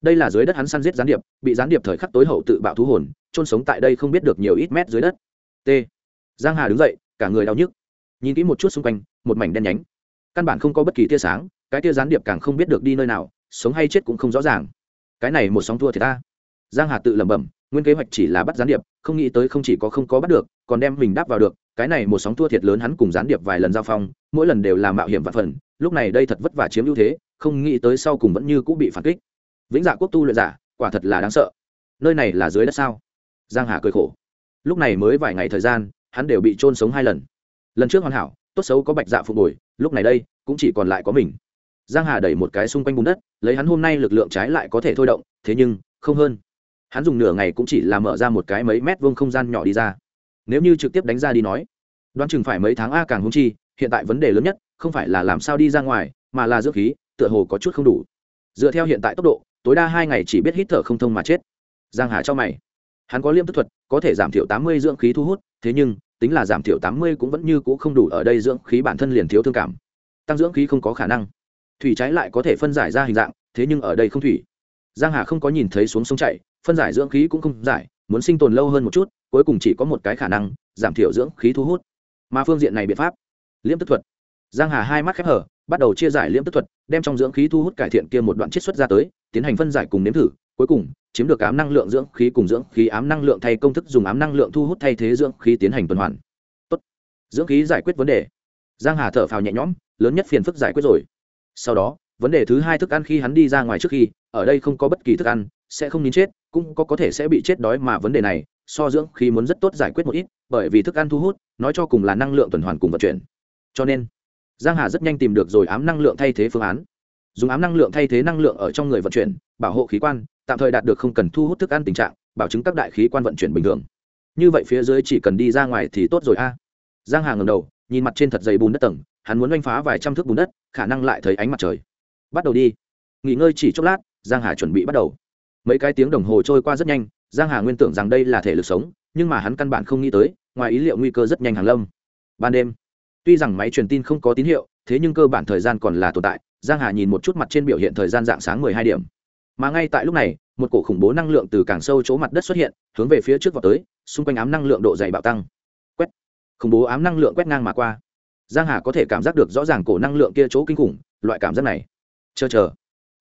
Đây là dưới đất hắn săn giết gián điệp, bị gián điệp thời khắc tối hậu tự bạo thú hồn trôn sống tại đây không biết được nhiều ít mét dưới đất. T. Giang hà đứng dậy, cả người đau nhức. Nhìn kỹ một chút xung quanh, một mảnh đen nhánh. Căn bản không có bất kỳ tia sáng cái tia gián điệp càng không biết được đi nơi nào, sống hay chết cũng không rõ ràng. Cái này một sóng thua thì ta. Giang hà tự lẩm bẩm, nguyên kế hoạch chỉ là bắt gián điệp, không nghĩ tới không chỉ có không có bắt được, còn đem mình đáp vào được. Cái này một sóng thua thiệt lớn hắn cùng gián điệp vài lần giao phong, mỗi lần đều là mạo hiểm và phần, lúc này đây thật vất vả chiếm ưu thế, không nghĩ tới sau cùng vẫn như cũng bị phản kích. Vĩnh dạ quốc tu luyện giả, quả thật là đáng sợ. Nơi này là dưới đất sao? Giang hà cười khổ. Lúc này mới vài ngày thời gian, hắn đều bị trôn sống hai lần. Lần trước hoàn hảo, tốt xấu có bạch dạ phục hồi, lúc này đây, cũng chỉ còn lại có mình giang hà đẩy một cái xung quanh bùn đất, lấy hắn hôm nay lực lượng trái lại có thể thôi động, thế nhưng, không hơn. Hắn dùng nửa ngày cũng chỉ là mở ra một cái mấy mét vuông không gian nhỏ đi ra. Nếu như trực tiếp đánh ra đi nói, đoán chừng phải mấy tháng a càng hung chi, hiện tại vấn đề lớn nhất, không phải là làm sao đi ra ngoài, mà là dưỡng khí, tựa hồ có chút không đủ. Dựa theo hiện tại tốc độ, tối đa hai ngày chỉ biết hít thở không thông mà chết. Giang hà cho mày. Hắn có liêm tức thuật, có thể giảm thiểu tám mươi dưỡng khí thu hút, thế nhưng, tính là giảm thiểu tám mươi cũng vẫn như cũ không đủ ở đây dưỡng khí bản thân liền thiếu thương cảm. Tăng dưỡng khí không có khả năng thủy trái lại có thể phân giải ra hình dạng thế nhưng ở đây không thủy. Giang hà không có nhìn thấy xuống sông chảy, phân giải dưỡng khí cũng không giải muốn sinh tồn lâu hơn một chút cuối cùng chỉ có một cái khả năng giảm thiểu dưỡng khí thu hút. Mà phương diện này biện pháp liễm tức thuật. Giang hà hai mắt khép hở bắt đầu chia giải liễm tức thuật đem trong dưỡng khí thu hút cải thiện kia một đoạn chiết xuất ra tới tiến hành phân giải cùng nếm thử cuối cùng chiếm được ám năng lượng dưỡng khí cùng dưỡng khí ám năng lượng thay công thức dùng ám năng lượng thu hút thay thế dưỡng khí tiến hành tuần hoàn. Tốt. Dưỡng khí giải quyết vấn đề. Giang hà thở phào nhẹ nhõm lớn nhất phiền phức giải quyết rồi sau đó, vấn đề thứ hai thức ăn khi hắn đi ra ngoài trước khi, ở đây không có bất kỳ thức ăn, sẽ không nín chết, cũng có có thể sẽ bị chết đói mà vấn đề này, so dưỡng khí muốn rất tốt giải quyết một ít, bởi vì thức ăn thu hút, nói cho cùng là năng lượng tuần hoàn cùng vận chuyển. Cho nên, giang hà rất nhanh tìm được rồi ám năng lượng thay thế phương án. Dùng ám năng lượng thay thế năng lượng ở trong người vận chuyển, bảo hộ khí quan, tạm thời đạt được không cần thu hút thức ăn tình trạng, bảo chứng các đại khí quan vận chuyển bình thường. Như vậy phía dưới chỉ cần đi ra ngoài thì tốt rồi a. Giang hà ngầm đầu, nhìn mặt trên thật dày bùn đất tầng hắn muốn oanh phá vài trăm thước bùn đất, khả năng lại thấy ánh mặt trời. Bắt đầu đi. Nghỉ ngơi chỉ chốc lát, giang hà chuẩn bị bắt đầu. Mấy cái tiếng đồng hồ trôi qua rất nhanh, giang hà nguyên tưởng rằng đây là thể lực sống, nhưng mà hắn căn bản không nghĩ tới, ngoài ý liệu nguy cơ rất nhanh hàng lâm. Ban đêm, tuy rằng máy truyền tin không có tín hiệu, thế nhưng cơ bản thời gian còn là tồn tại, giang hà nhìn một chút mặt trên biểu hiện thời gian dạng sáng mười hai điểm. Mà ngay tại lúc này, một cổ khủng bố năng lượng từ càng sâu chỗ mặt đất xuất hiện, hướng về phía trước vào tới, xung quanh ám năng lượng độ dày bạo tăng. Quét. Khủng bố ám năng lượng quét ngang mà qua giang hà có thể cảm giác được rõ ràng cổ năng lượng kia chỗ kinh khủng, loại cảm giác này. Chờ chờ.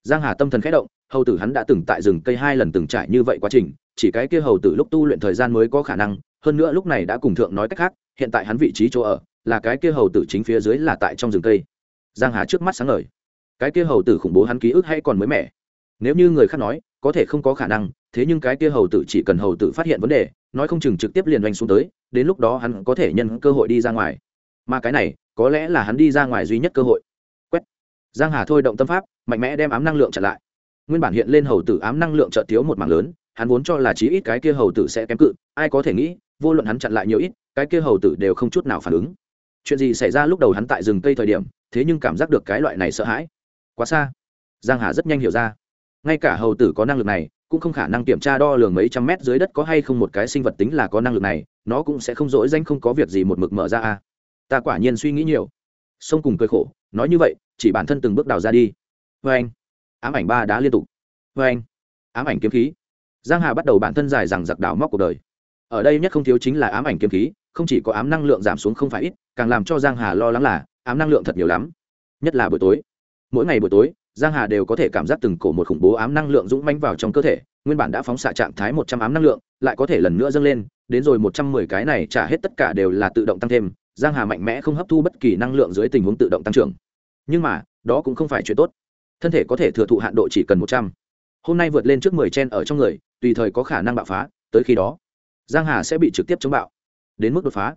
Giang hà tâm thần khẽ động, hầu tử hắn đã từng tại rừng cây hai lần từng trải như vậy quá trình, chỉ cái kia hầu tử lúc tu luyện thời gian mới có khả năng, hơn nữa lúc này đã cùng thượng nói cách khác, hiện tại hắn vị trí chỗ ở, là cái kia hầu tử chính phía dưới là tại trong rừng cây. Giang hà trước mắt sáng ngời. Cái kia hầu tử khủng bố hắn ký ức hay còn mới mẻ? Nếu như người khác nói, có thể không có khả năng, thế nhưng cái kia hầu tử chỉ cần hầu tử phát hiện vấn đề, nói không chừng trực tiếp liền doanh xuống tới, đến lúc đó hắn có thể nhân cơ hội đi ra ngoài. Mà cái này có lẽ là hắn đi ra ngoài duy nhất cơ hội. Quét. Giang hà thôi động tâm pháp, mạnh mẽ đem ám năng lượng chặn lại. Nguyên bản hiện lên hầu tử ám năng lượng trợ thiếu một mảng lớn, hắn vốn cho là chí ít cái kia hầu tử sẽ kém cự, ai có thể nghĩ, vô luận hắn chặn lại nhiều ít, cái kia hầu tử đều không chút nào phản ứng. Chuyện gì xảy ra lúc đầu hắn tại rừng cây thời điểm, thế nhưng cảm giác được cái loại này sợ hãi. Quá xa. Giang hà rất nhanh hiểu ra. Ngay cả hầu tử có năng lực này, cũng không khả năng kiểm tra đo lường mấy trăm mét dưới đất có hay không một cái sinh vật tính là có năng lực này, nó cũng sẽ không dỗi danh không có việc gì một mực mở ra a ta quả nhiên suy nghĩ nhiều. Sông cùng cơi khổ, nói như vậy, chỉ bản thân từng bước đào ra đi. Vê anh. Ám ảnh ba đá liên tục. Vê anh. Ám ảnh kiếm khí. Giang hà bắt đầu bản thân dài rằng giặc đào móc cuộc đời. Ở đây nhất không thiếu chính là ám ảnh kiếm khí, không chỉ có ám năng lượng giảm xuống không phải ít, càng làm cho giang hà lo lắng là, ám năng lượng thật nhiều lắm. Nhất là buổi tối. Mỗi ngày buổi tối, giang hà đều có thể cảm giác từng cổ một khủng bố ám năng lượng dũng manh vào trong cơ thể, nguyên bản đã phóng xạ trạng thái một trăm ám năng lượng, lại có thể lần nữa dâng lên, đến rồi một trăm mười cái này trả hết tất cả đều là tự động tăng thêm giang hà mạnh mẽ không hấp thu bất kỳ năng lượng dưới tình huống tự động tăng trưởng. Nhưng mà, đó cũng không phải chuyện tốt. Thân thể có thể thừa thụ hạn độ chỉ cần một trăm. Hôm nay vượt lên trước mười chen ở trong người, tùy thời có khả năng bạo phá, tới khi đó, giang hà sẽ bị trực tiếp chống bạo. Đến mức đột phá.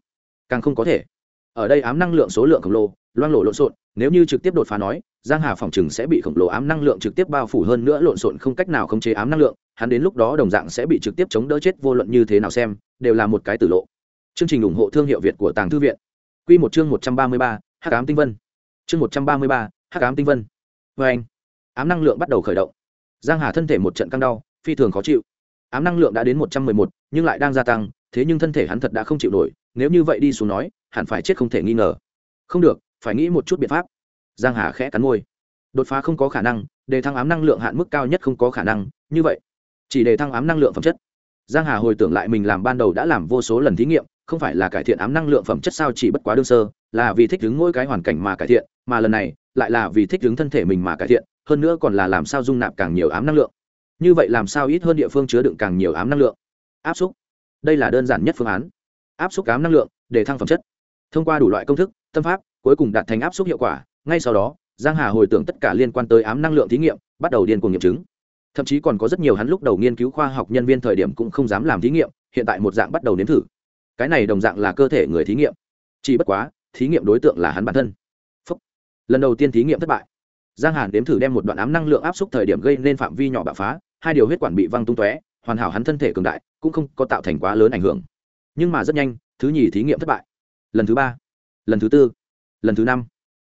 Càng không có thể. Ở đây ám năng lượng số lượng khổng lồ, loang lộ lộn xộn, nếu như trực tiếp đột phá nói, giang hà phòng chừng sẽ bị khổng lồ ám năng lượng trực tiếp bao phủ hơn nữa lộn xộn không cách nào khống chế ám năng lượng, hắn đến lúc đó đồng dạng sẽ bị trực tiếp chống đỡ chết vô luận như thế nào xem, đều là một cái tử lộ. Chương trình ủng hộ thương hiệu việt của tàng thư viện quy một chương một trăm ba mươi ba, hắc ám tinh vân. Chương một trăm ba mươi ba, hắc ám tinh vân. Oen. ám năng lượng bắt đầu khởi động. Giang hà thân thể một trận căng đau phi thường khó chịu. Ám năng lượng đã đến một trăm mười một nhưng lại đang gia tăng thế nhưng thân thể hắn thật đã không chịu nổi nếu như vậy đi xuống nói hẳn phải chết không thể nghi ngờ. Không được phải nghĩ một chút biện pháp. Giang hà khẽ cắn môi. Đột phá không có khả năng đề thăng ám năng lượng hạn mức cao nhất không có khả năng như vậy. Chỉ đề thăng ám năng lượng phẩm chất. Giang hà hồi tưởng lại mình làm ban đầu đã làm vô số lần thí nghiệm không phải là cải thiện ám năng lượng phẩm chất sao chỉ bất quá đương sơ, là vì thích ứng mỗi cái hoàn cảnh mà cải thiện, mà lần này, lại là vì thích ứng thân thể mình mà cải thiện, hơn nữa còn là làm sao dung nạp càng nhiều ám năng lượng. Như vậy làm sao ít hơn địa phương chứa đựng càng nhiều ám năng lượng? Áp xúc. Đây là đơn giản nhất phương án. Áp xúc ám năng lượng để thăng phẩm chất. Thông qua đủ loại công thức, tâm pháp, cuối cùng đạt thành áp xúc hiệu quả, ngay sau đó, giang hà hồi tưởng tất cả liên quan tới ám năng lượng thí nghiệm, bắt đầu điên cuồng nghiệm chứng. Thậm chí còn có rất nhiều hắn lúc đầu nghiên cứu khoa học nhân viên thời điểm cũng không dám làm thí nghiệm, hiện tại một dạng bắt đầu nếm thử cái này đồng dạng là cơ thể người thí nghiệm. Chỉ bất quá, thí nghiệm đối tượng là hắn bản thân. Phúc. lần đầu tiên thí nghiệm thất bại. Giang hàn đếm thử đem một đoạn ám năng lượng áp suất thời điểm gây nên phạm vi nhỏ bạo phá, hai điều huyết quản bị văng tung tóe, hoàn hảo hắn thân thể cường đại, cũng không có tạo thành quá lớn ảnh hưởng. Nhưng mà rất nhanh, thứ nhì thí nghiệm thất bại. Lần thứ ba, lần thứ tư, lần thứ năm.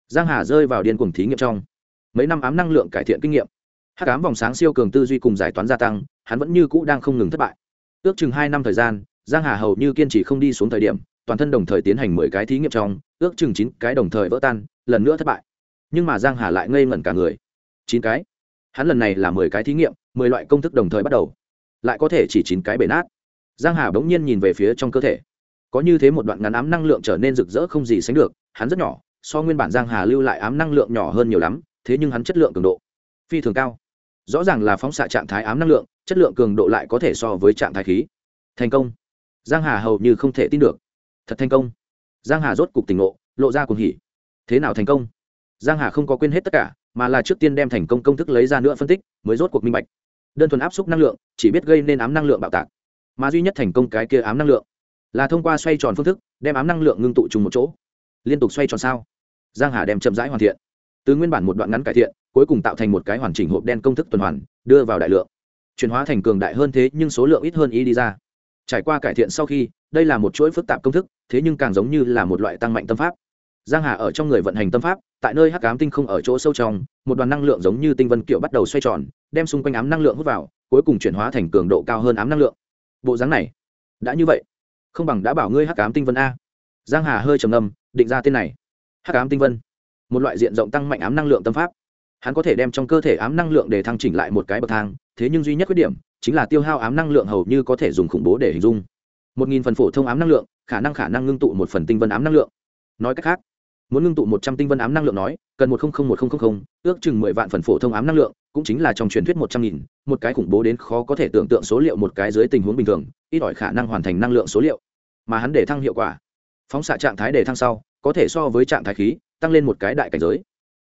Giang hà rơi vào điên cuồng thí nghiệm trong. Mấy năm ám năng lượng cải thiện kinh nghiệm. Hát cám vòng sáng siêu cường tư duy cùng giải toán gia tăng, hắn vẫn như cũ đang không ngừng thất bại. Ước chừng hai năm thời gian giang hà hầu như kiên trì không đi xuống thời điểm, toàn thân đồng thời tiến hành mười cái thí nghiệm trong, ước chừng chín cái đồng thời vỡ tan, lần nữa thất bại. Nhưng mà giang hà lại ngây ngẩn cả người. Chín cái? Hắn lần này là mười cái thí nghiệm, mười loại công thức đồng thời bắt đầu. Lại có thể chỉ chín cái bể nát. Giang hà bỗng nhiên nhìn về phía trong cơ thể. Có như thế một đoạn ngắn ám năng lượng trở nên rực rỡ không gì sánh được, hắn rất nhỏ, so nguyên bản giang hà lưu lại ám năng lượng nhỏ hơn nhiều lắm, thế nhưng hắn chất lượng cường độ phi thường cao. Rõ ràng là phóng xạ trạng thái ám năng lượng, chất lượng cường độ lại có thể so với trạng thái khí. Thành công giang hà hầu như không thể tin được. Thật thành công. Giang hà rốt cục tỉnh ngộ, lộ ra cùng hỉ. Thế nào thành công? Giang hà không có quên hết tất cả, mà là trước tiên đem thành công công thức lấy ra nữa phân tích, mới rốt cuộc minh bạch. Đơn thuần áp suất năng lượng, chỉ biết gây nên ám năng lượng bạo tạc. Mà duy nhất thành công cái kia ám năng lượng, là thông qua xoay tròn phương thức, đem ám năng lượng ngưng tụ trùng một chỗ. Liên tục xoay tròn sao? Giang hà đem chậm rãi hoàn thiện. Từ nguyên bản một đoạn ngắn cải thiện, cuối cùng tạo thành một cái hoàn chỉnh hộp đen công thức tuần hoàn, đưa vào đại lượng. Chuyển hóa thành cường đại hơn thế nhưng số lượng ít hơn ý đi ra trải qua cải thiện sau khi, đây là một chuỗi phức tạp công thức, thế nhưng càng giống như là một loại tăng mạnh tâm pháp. Giang hà ở trong người vận hành tâm pháp, tại nơi hắc ám tinh không ở chỗ sâu trong, một đoàn năng lượng giống như tinh vân kiệu bắt đầu xoay tròn, đem xung quanh ám năng lượng hút vào, cuối cùng chuyển hóa thành cường độ cao hơn ám năng lượng. Bộ dáng này, đã như vậy. Không bằng đã bảo ngươi hắc ám tinh vân a. Giang hà hơi trầm ngâm, định ra tên này. Hắc ám tinh vân. Một loại diện rộng tăng mạnh ám năng lượng tâm pháp. Hắn có thể đem trong cơ thể ám năng lượng để thăng chỉnh lại một cái bậc thang, thế nhưng duy nhất khuyết điểm chính là tiêu hao ám năng lượng hầu như có thể dùng khủng bố để hình dung. Một nghìn phần phổ thông ám năng lượng, khả năng khả năng ngưng tụ một phần tinh vân ám năng lượng. Nói cách khác, muốn ngưng tụ một trăm tinh vân ám năng lượng nói, cần một một nghìn ước chừng mười vạn phần phổ thông ám năng lượng, cũng chính là trong truyền thuyết một trăm nghìn, một cái khủng bố đến khó có thể tưởng tượng số liệu một cái dưới tình huống bình thường, ít ỏi khả năng hoàn thành năng lượng số liệu. Mà hắn để thăng hiệu quả. Phóng xạ trạng thái để thăng sau, có thể so với trạng thái khí, tăng lên một cái đại cảnh giới.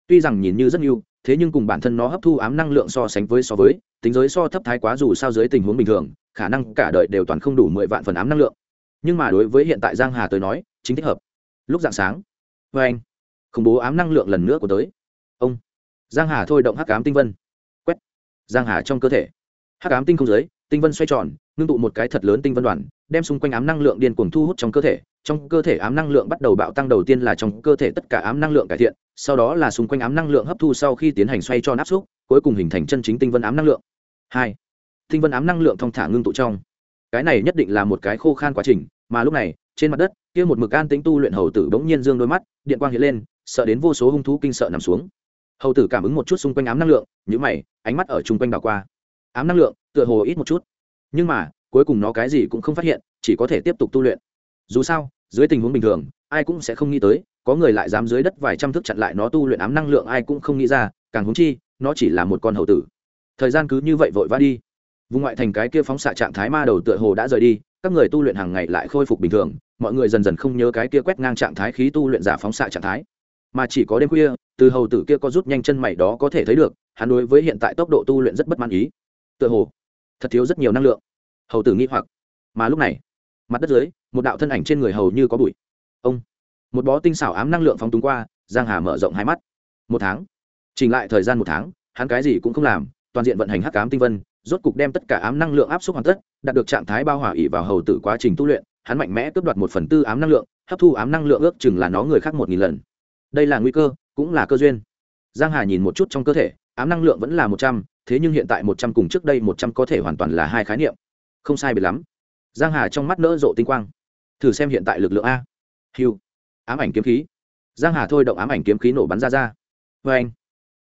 Tuy rằng nhìn như rất nhiều thế nhưng cùng bản thân nó hấp thu ám năng lượng so sánh với so với tính giới so thấp thái quá dù sao dưới tình huống bình thường, khả năng cả đời đều toàn không đủ mười vạn phần ám năng lượng. Nhưng mà đối với hiện tại giang hà tới nói, chính thích hợp. Lúc dạng sáng vê anh, khủng bố ám năng lượng lần nữa của tới. Ông, giang hà thôi động hắc ám tinh vân. Quét, giang hà trong cơ thể. Hắc ám tinh không giới, tinh vân xoay tròn, ngưng tụ một cái thật lớn tinh vân đoàn, đem xung quanh ám năng lượng điên cuồng thu hút trong cơ thể. Trong cơ thể ám năng lượng bắt đầu bạo tăng đầu tiên là trong cơ thể tất cả ám năng lượng cải thiện, sau đó là xung quanh ám năng lượng hấp thu sau khi tiến hành xoay tròn áp xúc, cuối cùng hình thành chân chính tinh vân ám năng lượng hai, tinh vân ám năng lượng thong thả ngưng tụ trong. Cái này nhất định là một cái khô khan quá trình, mà lúc này, trên mặt đất, kia một mực an tĩnh tu luyện hầu tử bỗng nhiên dương đôi mắt, điện quang hiện lên, sợ đến vô số hung thú kinh sợ nằm xuống. Hầu tử cảm ứng một chút xung quanh ám năng lượng nhữ mày, ánh mắt ở chung quanh đảo qua. Ám năng lượng, tựa hồ ít một chút. Nhưng mà, cuối cùng nó cái gì cũng không phát hiện, chỉ có thể tiếp tục tu luyện. Dù sao, dưới tình huống bình thường, ai cũng sẽ không nghĩ tới, có người lại dám dưới đất vài trăm thước chặn lại nó tu luyện ám năng lượng ai cũng không nghĩ ra, càng húng chi, nó chỉ là một con hầu tử thời gian cứ như vậy vội vã đi. Vùng ngoại thành cái kia phóng xạ trạng thái ma đầu tựa hồ đã rời đi, các người tu luyện hàng ngày lại khôi phục bình thường, mọi người dần dần không nhớ cái kia quét ngang trạng thái khí tu luyện giả phóng xạ trạng thái. Mà chỉ có đêm khuya, từ hầu tử kia có rút nhanh chân mày đó có thể thấy được, hắn đối với hiện tại tốc độ tu luyện rất bất mãn ý. Tựa hồ, thật thiếu rất nhiều năng lượng. Hầu tử nghi hoặc. Mà lúc này, mặt đất dưới, một đạo thân ảnh trên người hầu như có bụi. Ông, một bó tinh xảo ám năng lượng phóng túng qua, giang hà mở rộng hai mắt. Một tháng. Chỉnh lại thời gian một tháng, hắn cái gì cũng không làm toàn diện vận hành hắc ám tinh vân, rốt cục đem tất cả ám năng lượng áp suất hoàn tất, đạt được trạng thái bao hỏa ỉ vào hầu tử quá trình tu luyện, hắn mạnh mẽ cướp đoạt một phần tư ám năng lượng, hấp thu ám năng lượng ước chừng là nó người khác một nghìn lần. Đây là nguy cơ, cũng là cơ duyên. Giang hà nhìn một chút trong cơ thể, ám năng lượng vẫn là một trăm, thế nhưng hiện tại một trăm cùng trước đây một trăm có thể hoàn toàn là hai khái niệm. Không sai biệt lắm. Giang hà trong mắt nỡ rộ tinh quang. Thử xem hiện tại lực lượng a. Hiu ám ảnh kiếm khí. Giang hà thôi động ám ảnh kiếm khí nổ bắn ra ra. Vê anh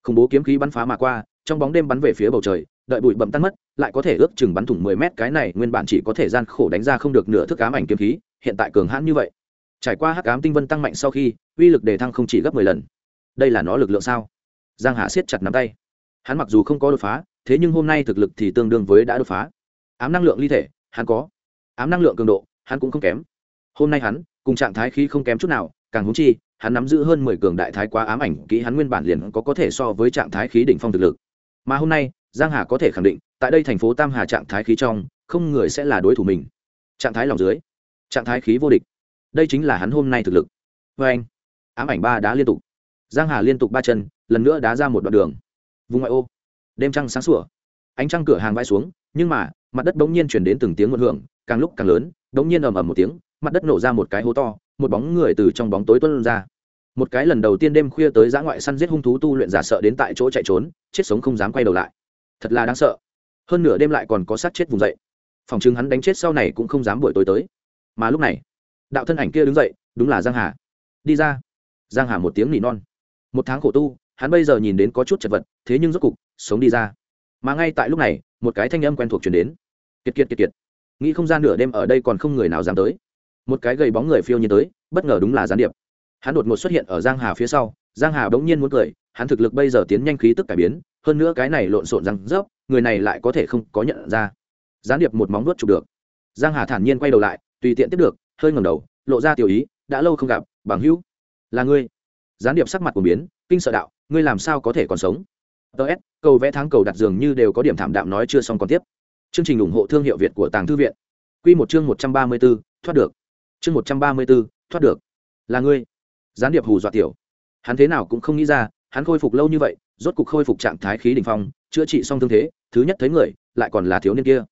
khủng bố kiếm khí bắn phá mà qua trong bóng đêm bắn về phía bầu trời, đợi bụi bậm tan mất, lại có thể ước chừng bắn thủng mười mét, cái này nguyên bản chỉ có thể gian khổ đánh ra không được nửa thức ám ảnh kiếm khí, hiện tại cường hãn như vậy. Trải qua hắc ám tinh vân tăng mạnh sau khi, uy lực đề thăng không chỉ gấp mười lần. Đây là nó lực lượng sao? Giang hà siết chặt nắm tay. Hắn mặc dù không có đột phá, thế nhưng hôm nay thực lực thì tương đương với đã đột phá. Ám năng lượng ly thể, hắn có. Ám năng lượng cường độ, hắn cũng không kém. Hôm nay hắn, cùng trạng thái khí không kém chút nào, càng húng chi, hắn nắm giữ hơn mười cường đại thái quá ám ảnh kỹ, hắn nguyên bản liền có có thể so với trạng thái khí đỉnh phong thực lực mà hôm nay, giang hà có thể khẳng định, tại đây thành phố tam hà trạng thái khí trong, không người sẽ là đối thủ mình. Trạng thái lòng dưới, trạng thái khí vô địch. Đây chính là hắn hôm nay thực lực. Vê anh, ám ảnh ba đá liên tục. Giang hà liên tục ba chân, lần nữa đá ra một đoạn đường. Vùng ngoại ô, đêm trăng sáng sủa. Ánh trăng cửa hàng vai xuống, nhưng mà, mặt đất bỗng nhiên chuyển đến từng tiếng một hưởng, càng lúc càng lớn, bỗng nhiên ầm ầm một tiếng, mặt đất nổ ra một cái hố to, một bóng người từ trong bóng tối tuân ra một cái lần đầu tiên đêm khuya tới giã ngoại săn giết hung thú tu luyện giả sợ đến tại chỗ chạy trốn, chết sống không dám quay đầu lại. Thật là đáng sợ. Hơn nửa đêm lại còn có sát chết vùng dậy. Phòng chứng hắn đánh chết sau này cũng không dám buổi tối tới. Mà lúc này, đạo thân ảnh kia đứng dậy, đúng là giang hà. Đi ra. Giang hà một tiếng nỉ non. Một tháng khổ tu, hắn bây giờ nhìn đến có chút chật vật, thế nhưng rốt cục, sống đi ra. Mà ngay tại lúc này, một cái thanh âm quen thuộc chuyển đến. Kiệt kiệt kiệt kiệt. Nghĩ không gian nửa đêm ở đây còn không người nào dám tới. Một cái gầy bóng người phiêu nhiên tới, bất ngờ đúng là gián điệp hắn đột ngột xuất hiện ở giang hà phía sau giang hà bỗng nhiên muốn cười hắn thực lực bây giờ tiến nhanh khí tức cải biến hơn nữa cái này lộn xộn răng rớp người này lại có thể không có nhận ra. Gián điệp một móng nuốt chụp được. Giang hà thản nhiên quay đầu lại tùy tiện tiếp được hơi ngẩng đầu lộ ra tiểu ý đã lâu không gặp bằng hữu là ngươi. Gián điệp sắc mặt của biến kinh sợ đạo ngươi làm sao có thể còn sống? Ts cầu vẽ tháng cầu đặt giường như đều có điểm thảm đạm nói chưa xong còn tiếp. Chương trình ủng hộ thương hiệu việt của tàng thư viện. Quy một chương một trăm ba mươi 134, thoát được. Chương một trăm ba mươi 134, thoát được. Là ngươi gián điệp hù dọa tiểu. Hắn thế nào cũng không nghĩ ra, hắn khôi phục lâu như vậy, rốt cục khôi phục trạng thái khí đỉnh phong, chữa trị xong thương thế, thứ nhất thấy người, lại còn là thiếu niên kia.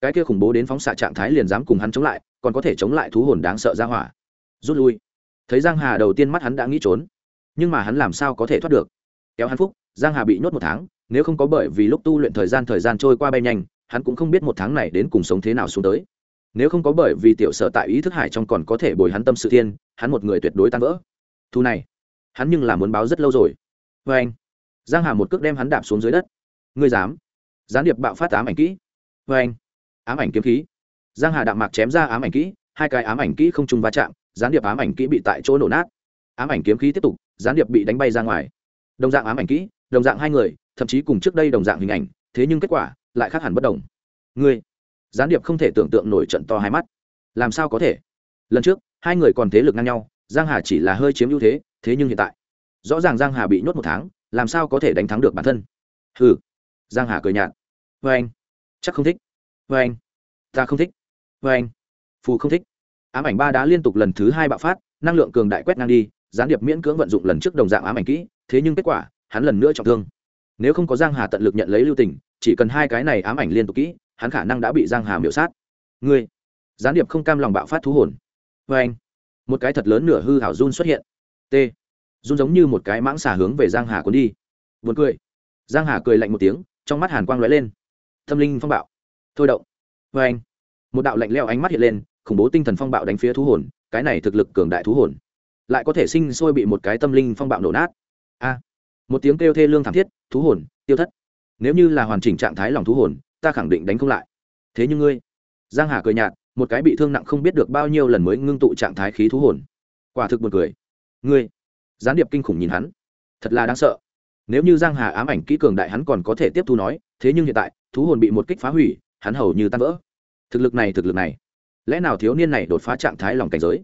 Cái kia khủng bố đến phóng xạ trạng thái liền dám cùng hắn chống lại, còn có thể chống lại thú hồn đáng sợ ra hỏa. Rút lui. Thấy giang hà đầu tiên mắt hắn đã nghĩ trốn, nhưng mà hắn làm sao có thể thoát được? Kéo hắn phúc, giang hà bị nhốt một tháng, nếu không có bởi vì lúc tu luyện thời gian thời gian trôi qua bay nhanh, hắn cũng không biết một tháng này đến cùng sống thế nào xuống tới. Nếu không có bởi vì tiểu sở tại ý thức hải trong còn có thể bồi hắn tâm sự thiên, hắn một người tuyệt đối tan vỡ thu này, hắn nhưng là muốn báo rất lâu rồi. Vê anh, giang hà một cước đem hắn đạp xuống dưới đất. Ngươi dám? Gián điệp bạo phát ám ảnh kỹ. Vê anh, ám ảnh kiếm khí. Giang hà đạm mạc chém ra ám ảnh kỹ, hai cái ám ảnh kỹ không trùng va chạm, gián điệp ám ảnh kỹ bị tại chỗ nổ nát. Ám ảnh kiếm khí tiếp tục, gián điệp bị đánh bay ra ngoài. Đồng dạng ám ảnh kỹ, đồng dạng hai người, thậm chí cùng trước đây đồng dạng hình ảnh, thế nhưng kết quả lại khác hẳn bất đồng. Ngươi, gián điệp không thể tưởng tượng nổi trận to hai mắt. Làm sao có thể? Lần trước, hai người còn thế lực ngang nhau giang hà chỉ là hơi chiếm ưu thế thế nhưng hiện tại, rõ ràng giang hà bị nhốt một tháng, làm sao có thể đánh thắng được bản thân? Hừ. Giang hà cười nhạt. Vê anh. Chắc không thích. Vê anh. Ta không thích. Vê anh. Phù không thích. Ám ảnh ba đã liên tục lần thứ hai bạo phát, năng lượng cường đại quét ngang đi, gián điệp miễn cưỡng vận dụng lần trước đồng dạng ám ảnh kỹ, thế nhưng kết quả, hắn lần nữa trọng thương. Nếu không có giang hà tận lực nhận lấy lưu tình, chỉ cần hai cái này ám ảnh liên tục kỹ, hắn khả năng đã bị giang hà miểu sát. Ngươi. Gián điệp không cam lòng bạo phát thú hồn. Vê anh một cái thật lớn nửa hư hảo run xuất hiện. T. Run giống như một cái mãng xả hướng về giang hà cuốn đi. Buồn cười. Giang hà cười lạnh một tiếng, trong mắt hàn quang lóe lên. Tâm linh phong bạo. Thôi động. Vê anh, một đạo lạnh leo ánh mắt hiện lên, khủng bố tinh thần phong bạo đánh phía thú hồn, cái này thực lực cường đại thú hồn, lại có thể sinh sôi bị một cái tâm linh phong bạo nổ nát. A. Một tiếng kêu thê lương thảm thiết, thú hồn, tiêu thất. Nếu như là hoàn chỉnh trạng thái lòng thú hồn, ta khẳng định đánh không lại. Thế nhưng ngươi, giang hà cười nhạt một cái bị thương nặng không biết được bao nhiêu lần mới ngưng tụ trạng thái khí thú hồn. Quả thực buồn cười. Ngươi, gián điệp kinh khủng nhìn hắn. Thật là đáng sợ. Nếu như giang hà ám ảnh kỹ cường đại hắn còn có thể tiếp thu nói, thế nhưng hiện tại, thú hồn bị một kích phá hủy, hắn hầu như tan vỡ. Thực lực này, thực lực này. Lẽ nào thiếu niên này đột phá trạng thái lòng cảnh giới?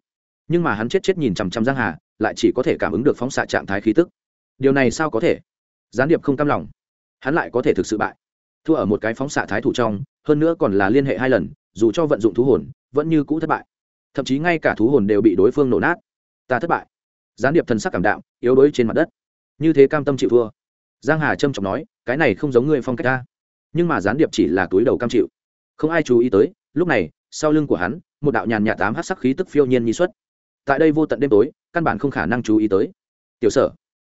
Nhưng mà hắn chết chết nhìn chằm chằm giang hà, lại chỉ có thể cảm ứng được phóng xạ trạng thái khí tức. Điều này sao có thể? Gián điệp không cam lòng. Hắn lại có thể thực sự bại. Thua ở một cái phóng xạ thái thủ trong, hơn nữa còn là liên hệ hai lần dù cho vận dụng thú hồn, vẫn như cũ thất bại. Thậm chí ngay cả thú hồn đều bị đối phương nổ nát. Ta thất bại. Gián điệp thần sắc cảm đạo yếu đuối trên mặt đất. Như thế cam tâm chịu thua. Giang hà trâm trọng nói, cái này không giống người phong cách ta. Nhưng mà gián điệp chỉ là túi đầu cam chịu. Không ai chú ý tới, lúc này, sau lưng của hắn, một đạo nhàn nhạt tám hát sắc khí tức phiêu nhiên nhi xuất. Tại đây vô tận đêm tối, căn bản không khả năng chú ý tới. Tiểu sở.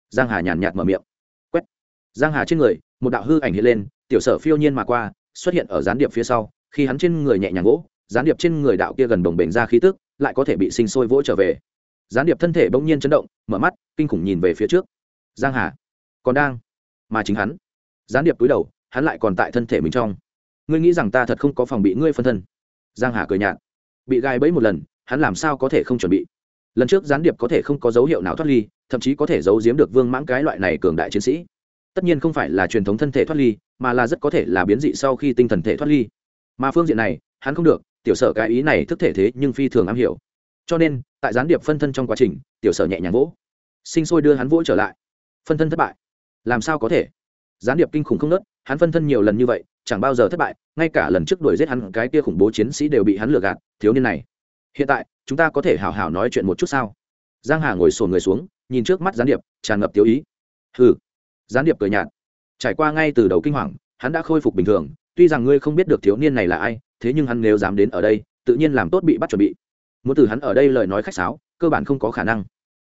Giang hà nhàn nhạt mở miệng. Quét. Giang hà trên người, một đạo hư ảnh hiện lên, tiểu sở phiêu nhiên mà qua, xuất hiện ở gián điệp phía sau khi hắn trên người nhẹ nhàng gỗ, gián điệp trên người đạo kia gần đồng bể ra khí tức, lại có thể bị sinh sôi vỗ trở về. Gián điệp thân thể bỗng nhiên chấn động, mở mắt, kinh khủng nhìn về phía trước. Giang hà, còn đang? Mà chính hắn. Gián điệp cúi đầu, hắn lại còn tại thân thể mình trong. Ngươi nghĩ rằng ta thật không có phòng bị ngươi phân thân? Giang hà cười nhạt. Bị gai bẫy một lần, hắn làm sao có thể không chuẩn bị? Lần trước gián điệp có thể không có dấu hiệu nào thoát ly, thậm chí có thể giấu giếm được vương mãng cái loại này cường đại chiến sĩ. Tất nhiên không phải là truyền thống thân thể thoát ly, mà là rất có thể là biến dị sau khi tinh thần thể thoát ly mà phương diện này, hắn không được, tiểu sở cái ý này thức thể thế nhưng phi thường am hiểu. Cho nên, tại gián điệp phân thân trong quá trình, tiểu sở nhẹ nhàng vỗ. Sinh sôi đưa hắn vỗ trở lại. Phân thân thất bại. Làm sao có thể? Gián điệp kinh khủng không nớt hắn phân thân nhiều lần như vậy, chẳng bao giờ thất bại, ngay cả lần trước đuổi giết hắn, cái kia khủng bố chiến sĩ đều bị hắn lừa gạt, thiếu niên này. Hiện tại, chúng ta có thể hào hào nói chuyện một chút sao? Giang hà ngồi sồn người xuống, nhìn trước mắt gián điệp, tràn ngập tiêu ý. Hừ. Gián điệp cười nhạt. Trải qua ngay từ đầu kinh hoàng, hắn đã khôi phục bình thường tuy rằng ngươi không biết được thiếu niên này là ai, thế nhưng hắn nếu dám đến ở đây, tự nhiên làm tốt bị bắt chuẩn bị. Muốn từ hắn ở đây lời nói khách sáo, cơ bản không có khả năng.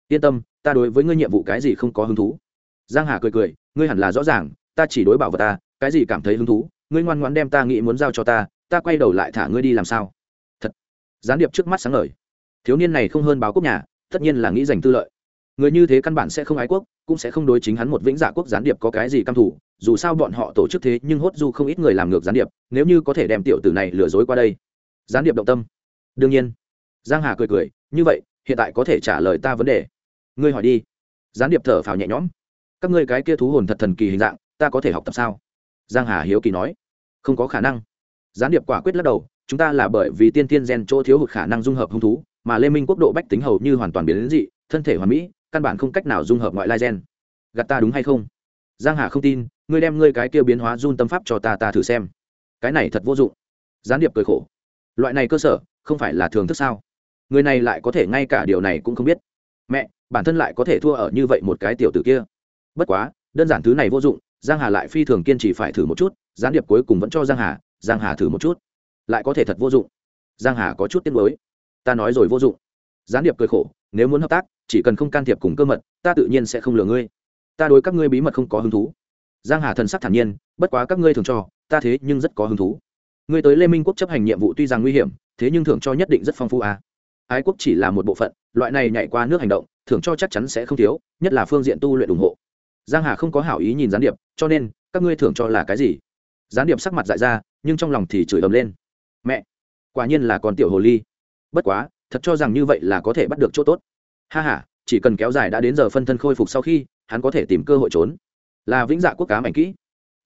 Yên tâm, ta đối với ngươi nhiệm vụ cái gì không có hứng thú. Giang hà cười cười, ngươi hẳn là rõ ràng, ta chỉ đối bảo vật ta, cái gì cảm thấy hứng thú, ngươi ngoan ngoãn đem ta nghĩ muốn giao cho ta ta quay đầu lại thả ngươi đi làm sao? Thật. Gián điệp trước mắt sáng ngời. Thiếu niên này không hơn báo quốc nhà, tất nhiên là nghĩ giành tư lợi. Người như thế căn bản sẽ không ái quốc cũng sẽ không đối chính hắn một vĩnh giả quốc gián điệp có cái gì căm thủ dù sao bọn họ tổ chức thế nhưng hốt du không ít người làm ngược gián điệp, nếu như có thể đem tiểu tử này lừa dối qua đây. Gián điệp động tâm. Đương nhiên. Giang hà cười cười, như vậy, hiện tại có thể trả lời ta vấn đề. Ngươi hỏi đi. Gián điệp thở phào nhẹ nhõm. Các ngươi cái kia thú hồn thật thần kỳ hình dạng, ta có thể học tập sao? Giang hà hiếu kỳ nói. Không có khả năng. Gián điệp quả quyết lắc đầu. Chúng ta là bởi vì tiên tiên gen chỗ thiếu hụt khả năng dung hợp hung thú, mà lê minh quốc độ bách tính hầu như hoàn toàn biến đến dị, thân thể hoàn mỹ căn bản không cách nào dung hợp ngoại lai gen. Gạt ta đúng hay không? Giang hà không tin, ngươi đem ngươi cái kia biến hóa run tâm pháp cho ta ta thử xem. Cái này thật vô dụng. Gián điệp cười khổ. Loại này cơ sở, không phải là thường thức sao? Người này lại có thể ngay cả điều này cũng không biết. Mẹ, bản thân lại có thể thua ở như vậy một cái tiểu tử kia. Bất quá, đơn giản thứ này vô dụng, giang hà lại phi thường kiên trì phải thử một chút, gián điệp cuối cùng vẫn cho giang hà giang hà thử một chút. Lại có thể thật vô dụng. Giang hà có chút tiếc mới ta nói rồi vô dụng. Gián điệp cười khổ nếu muốn hợp tác, chỉ cần không can thiệp cùng cơ mật, ta tự nhiên sẽ không lừa ngươi. Ta đối các ngươi bí mật không có hứng thú. Giang hà thần sắc thản nhiên, bất quá các ngươi thường cho, ta thế nhưng rất có hứng thú. Ngươi tới lê minh quốc chấp hành nhiệm vụ tuy rằng nguy hiểm, thế nhưng thưởng cho nhất định rất phong phú à. ái quốc chỉ là một bộ phận, loại này nhảy qua nước hành động, thưởng cho chắc chắn sẽ không thiếu, nhất là phương diện tu luyện ủng hộ. Giang hà không có hảo ý nhìn gián điệp, cho nên, các ngươi thưởng cho là cái gì? Gián điệp sắc mặt dại ra, nhưng trong lòng thì chửi ầm lên. Mẹ, quả nhiên là con tiểu hồ ly. Bất quá thật cho rằng như vậy là có thể bắt được chỗ tốt. Ha ha, chỉ cần kéo dài đã đến giờ phân thân khôi phục sau khi, hắn có thể tìm cơ hội trốn. Là vĩnh dạ quốc cá ảnh kỹ.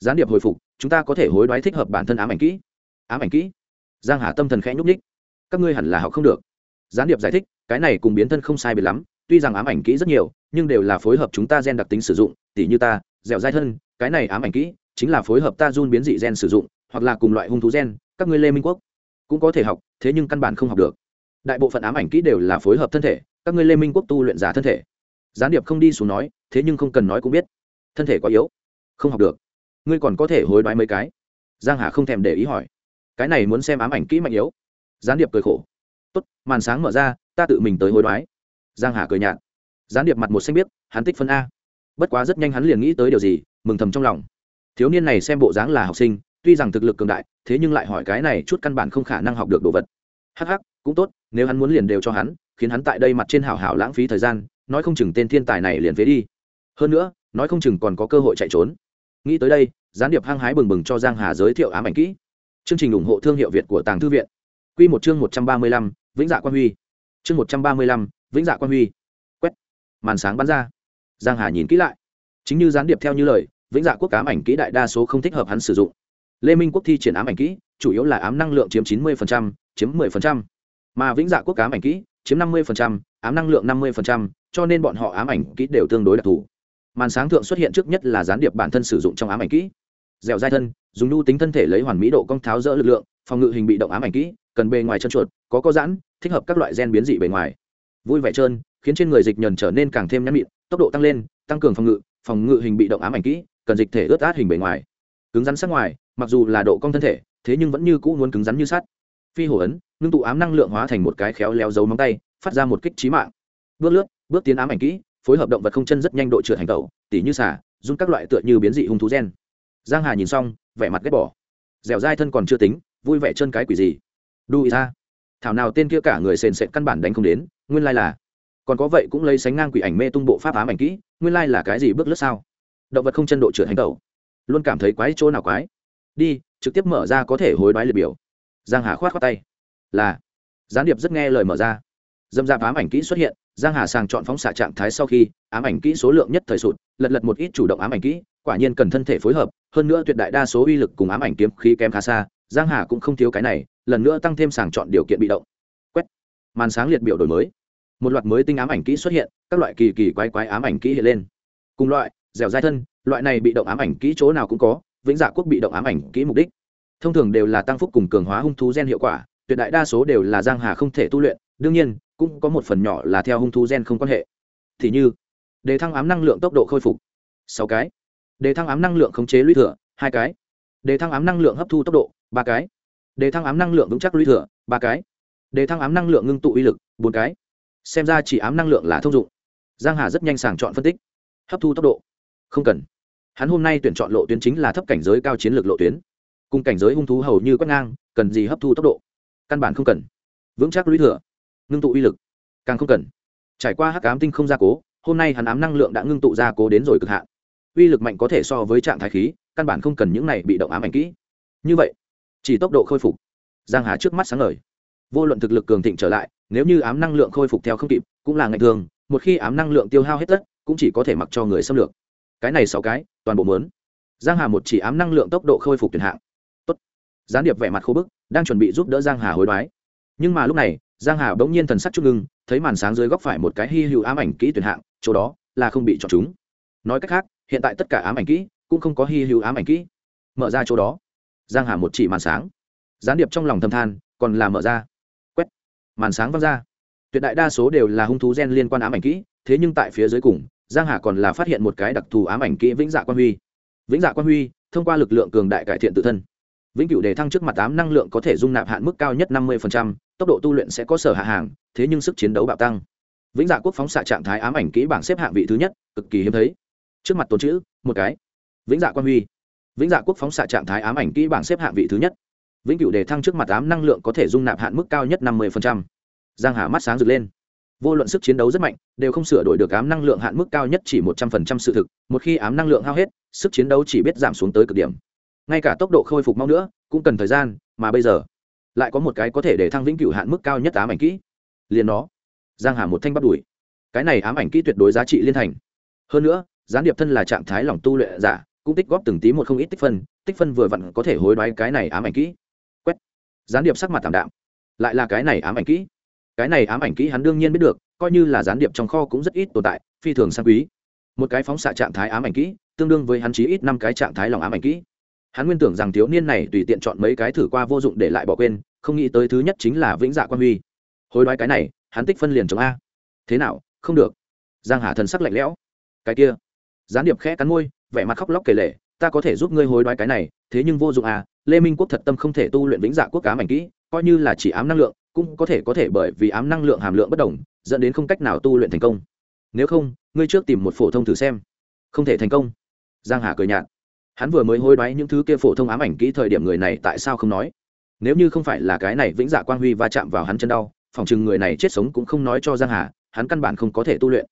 Gián điệp hồi phục, chúng ta có thể hối đoái thích hợp bản thân ám ảnh kỹ. Ám ảnh kỹ? Giang hà tâm thần khẽ nhúc ních các ngươi hẳn là học không được. Gián điệp giải thích, cái này cùng biến thân không sai biệt lắm, tuy rằng ám ảnh kỹ rất nhiều, nhưng đều là phối hợp chúng ta gen đặc tính sử dụng, tỉ như ta, dẻo dai thân, cái này ám ảnh kỹ chính là phối hợp ta run biến dị gen sử dụng, hoặc là cùng loại hung thú gen, các ngươi lê minh quốc cũng có thể học, thế nhưng căn bản không học được đại bộ phận ám ảnh kỹ đều là phối hợp thân thể, các ngươi lê minh quốc tu luyện giả thân thể. Gián điệp không đi xuống nói, thế nhưng không cần nói cũng biết. Thân thể quá yếu, không học được. Ngươi còn có thể hối đoái mấy cái? Giang hà không thèm để ý hỏi. Cái này muốn xem ám ảnh kỹ mạnh yếu. Gián điệp cười khổ. Tốt, màn sáng mở ra, ta tự mình tới hối đoái. Giang hà cười nhạt. Gián điệp mặt một xanh biết hắn tích phân a. Bất quá rất nhanh hắn liền nghĩ tới điều gì, mừng thầm trong lòng. Thiếu niên này xem bộ dáng là học sinh, tuy rằng thực lực cường đại, thế nhưng lại hỏi cái này chút căn bản không khả năng học được đồ vật. Hắc hắc cũng tốt, nếu hắn muốn liền đều cho hắn, khiến hắn tại đây mặt trên hảo hảo lãng phí thời gian, nói không chừng tên thiên tài này liền phế đi. Hơn nữa, nói không chừng còn có cơ hội chạy trốn. Nghĩ tới đây, gián điệp hăng hái bừng bừng cho giang hà giới thiệu ám ảnh kỹ. Chương trình ủng hộ thương hiệu việt của tàng thư viện. Quy một chương một trăm ba mươi lăm, vĩnh dạ quan huy. Chương một trăm ba mươi lăm, vĩnh dạ quan huy. Quét. Màn sáng bắn ra. Giang hà nhìn kỹ lại. Chính như gián điệp theo như lời, vĩnh dạ quốc ám ảnh kỹ đại đa số không thích hợp hắn sử dụng. Lê minh quốc thi triển ám ảnh kỹ, chủ yếu là ám năng lượng chiếm chín mươi chiếm 10% mà vĩnh dạ quốc ám ảnh kỹ chiếm 50%, ám năng lượng 50%, cho nên bọn họ ám ảnh kỹ đều tương đối đặc thù. Màn sáng thượng xuất hiện trước nhất là gián điệp bản thân sử dụng trong ám ảnh kỹ. Dẻo dai thân dùng nhu tính thân thể lấy hoàn mỹ độ cong tháo rỡ lực lượng phòng ngự hình bị động ám ảnh kỹ cần bề ngoài chân chuột có có giãn thích hợp các loại gen biến dị bề ngoài. Vui vẻ trơn khiến trên người dịch nhờn trở nên càng thêm nhắn mịn tốc độ tăng lên tăng cường phòng ngự phòng ngự hình bị động ám ảnh kỹ cần dịch thể ướt át hình bề ngoài. Cứng rắn sắc ngoài mặc dù là độ cong thân thể thế nhưng vẫn như cũ muốn cứng rắn như sắt phi hổ ấn, ngưng tụ ám năng lượng hóa thành một cái khéo léo dấu móng tay, phát ra một kích trí mạng. Bước lướt, bước tiến ám ảnh kỹ, phối hợp động vật không chân rất nhanh độ trượt hành tẩu, tỉ như xả dùng các loại tựa như biến dị hung thú gen. Giang hà nhìn xong, vẻ mặt ghét bỏ. Dẻo dai thân còn chưa tính, vui vẻ chân cái quỷ gì? Đu ý ra. Thảo nào tên kia cả người sền sệt căn bản đánh không đến, nguyên lai là. Còn có vậy cũng lấy sánh ngang quỷ ảnh mê tung bộ pháp ám ảnh kỹ, nguyên lai là cái gì bước lướt sao? Động vật không chân độ trượt hành tẩu. Luôn cảm thấy quái chỗ nào quái? Đi, trực tiếp mở ra có thể hối đoái liệt biểu giang hà khoát khoát tay. Là. Gián điệp rất nghe lời mở ra. Dâm dạp ám ảnh kỹ xuất hiện, giang hà sàng chọn phóng xạ trạng thái sau khi, ám ảnh kỹ số lượng nhất thời sụt, lật lật một ít chủ động ám ảnh kỹ, quả nhiên cần thân thể phối hợp, hơn nữa tuyệt đại đa số uy lực cùng ám ảnh kiếm khí kém khá xa, giang hà cũng không thiếu cái này, lần nữa tăng thêm sàng chọn điều kiện bị động. Quét. Màn sáng liệt biểu đổi mới. Một loạt mới tinh ám ảnh kỹ xuất hiện, các loại kỳ kỳ quái quái ám ảnh kỹ hiện lên. Cùng loại, dẻo dai thân, loại này bị động ám ảnh kỹ chỗ nào cũng có, vĩnh dạ quốc bị động ám ảnh kỹ mục đích thông thường đều là tăng phúc cùng cường hóa hung thú gen hiệu quả, tuyệt đại đa số đều là giang hà không thể tu luyện, đương nhiên, cũng có một phần nhỏ là theo hung thú gen không quan hệ. Thì như, đề thăng ám năng lượng tốc độ khôi phục, sáu cái. Đề thăng ám năng lượng khống chế lũy thừa, hai cái. Đề thăng ám năng lượng hấp thu tốc độ, ba cái. Đề thăng ám năng lượng vững chắc lũy thừa, ba cái. Đề thăng ám năng lượng ngưng tụ uy lực, bốn cái. Xem ra chỉ ám năng lượng là thông dụng. Giang hà rất nhanh sàng chọn phân tích. Hấp thu tốc độ, không cần. Hắn hôm nay tuyển chọn lộ tuyến chính là thấp cảnh giới cao chiến lược lộ tuyến cùng cảnh giới hung thú hầu như quét ngang, cần gì hấp thu tốc độ? Căn bản không cần. Vững chắc lũy thừa, ngưng tụ uy lực, càng không cần. Trải qua hắc ám tinh không gia cố, hôm nay hắn ám năng lượng đã ngưng tụ gia cố đến rồi cực hạn. Uy lực mạnh có thể so với trạng thái khí, căn bản không cần những này bị động ám ảnh kỹ. Như vậy, chỉ tốc độ khôi phục. Giang hà trước mắt sáng ngời. Vô luận thực lực cường thịnh trở lại, nếu như ám năng lượng khôi phục theo không kịp, cũng là ngày thường, một khi ám năng lượng tiêu hao hết tất, cũng chỉ có thể mặc cho người xâm lược. Cái này sáu cái, toàn bộ muốn. giang hà một chỉ ám năng lượng tốc độ khôi phục tuyển hạng gián điệp vẻ mặt khô bức, đang chuẩn bị giúp đỡ giang hà hối đoái. Nhưng mà lúc này, giang hà bỗng nhiên thần sắc chút ngưng, thấy màn sáng dưới góc phải một cái hy hữu ám ảnh kỹ tuyển hạng, chỗ đó là không bị chọn chúng. Nói cách khác, hiện tại tất cả ám ảnh kỹ cũng không có hy hữu ám ảnh kỹ. Mở ra chỗ đó. Giang hà một chỉ màn sáng. Gián điệp trong lòng thầm than, còn là mở ra. Quét. Màn sáng văng ra. Tuyệt đại đa số đều là hung thú gen liên quan ám ảnh kỹ, thế nhưng tại phía dưới cùng, giang hà còn là phát hiện một cái đặc thù ám ảnh kỹ vĩnh dạ quan huy. Vĩnh dạ quan huy thông qua lực lượng cường đại cải thiện tự thân vĩnh cửu đề thăng trước mặt ám năng lượng có thể dung nạp hạn mức cao nhất năm 50%, tốc độ tu luyện sẽ có sở hạ hàng thế nhưng sức chiến đấu bạo tăng. Vĩnh dạ quốc phóng xạ trạng thái ám ảnh kỹ bảng xếp hạng vị thứ nhất cực kỳ hiếm thấy. Trước mặt tồn chữ một cái. Vĩnh dạ quan huy. Vĩnh dạ quốc phóng xạ trạng thái ám ảnh kỹ bảng xếp hạng vị thứ nhất. Vĩnh cửu đề thăng trước mặt ám năng lượng có thể dung nạp hạn mức cao nhất năm 50%. giang hà mắt sáng rực lên. Vô luận sức chiến đấu rất mạnh đều không sửa đổi được ám năng lượng hạn mức cao nhất chỉ một trăm phần trăm sự thực một khi ám năng lượng hao hết sức chiến đấu chỉ biết giảm xuống tới cực điểm ngay cả tốc độ khôi phục mau nữa, cũng cần thời gian, mà bây giờ, lại có một cái có thể để thăng vĩnh cửu hạn mức cao nhất ám ảnh kỹ. Liền nó, giang hà một thanh bắt đuổi. Cái này ám ảnh kỹ tuyệt đối giá trị liên thành. Hơn nữa, gián điệp thân là trạng thái lòng tu luyện giả, cũng tích góp từng tí một không ít tích phân tích phân vừa vặn có thể hối đoái cái này ám ảnh kỹ. Quét. Gián điệp sắc mặt tạm đạm. Lại là cái này ám ảnh kỹ. Cái này ám ảnh kỹ hắn đương nhiên biết được, coi như là gián điệp trong kho cũng rất ít tồn tại, phi thường sang quý. Một cái phóng xạ trạng thái ám ảnh kỹ, tương đương với hắn chí ít năm cái trạng thái lòng ám ảnh kỹ hắn nguyên tưởng rằng thiếu niên này tùy tiện chọn mấy cái thử qua vô dụng để lại bỏ quên, không nghĩ tới thứ nhất chính là vĩnh dạ quan huy. Hối đoái cái này, hắn tích phân liền chống a. Thế nào, không được. Giang hà thần sắc lạnh lẽo. Cái kia. Gián điệp khẽ cắn môi, vẻ mặt khóc lóc kể lể, ta có thể giúp ngươi hối đoái cái này, thế nhưng vô dụng à lê minh quốc thật tâm không thể tu luyện vĩnh dạ quốc cá mảnh kỹ, coi như là chỉ ám năng lượng, cũng có thể có thể bởi vì ám năng lượng hàm lượng bất đồng, dẫn đến không cách nào tu luyện thành công. Nếu không, ngươi trước tìm một phổ thông thử xem. Không thể thành công. Giang hà cười nhạt hắn vừa mới hối đoái những thứ kia phổ thông ám ảnh kỹ thời điểm người này tại sao không nói? Nếu như không phải là cái này vĩnh dạ quang huy va chạm vào hắn chân đau phòng chừng người này chết sống cũng không nói cho giang hà hắn căn bản không có thể tu luyện.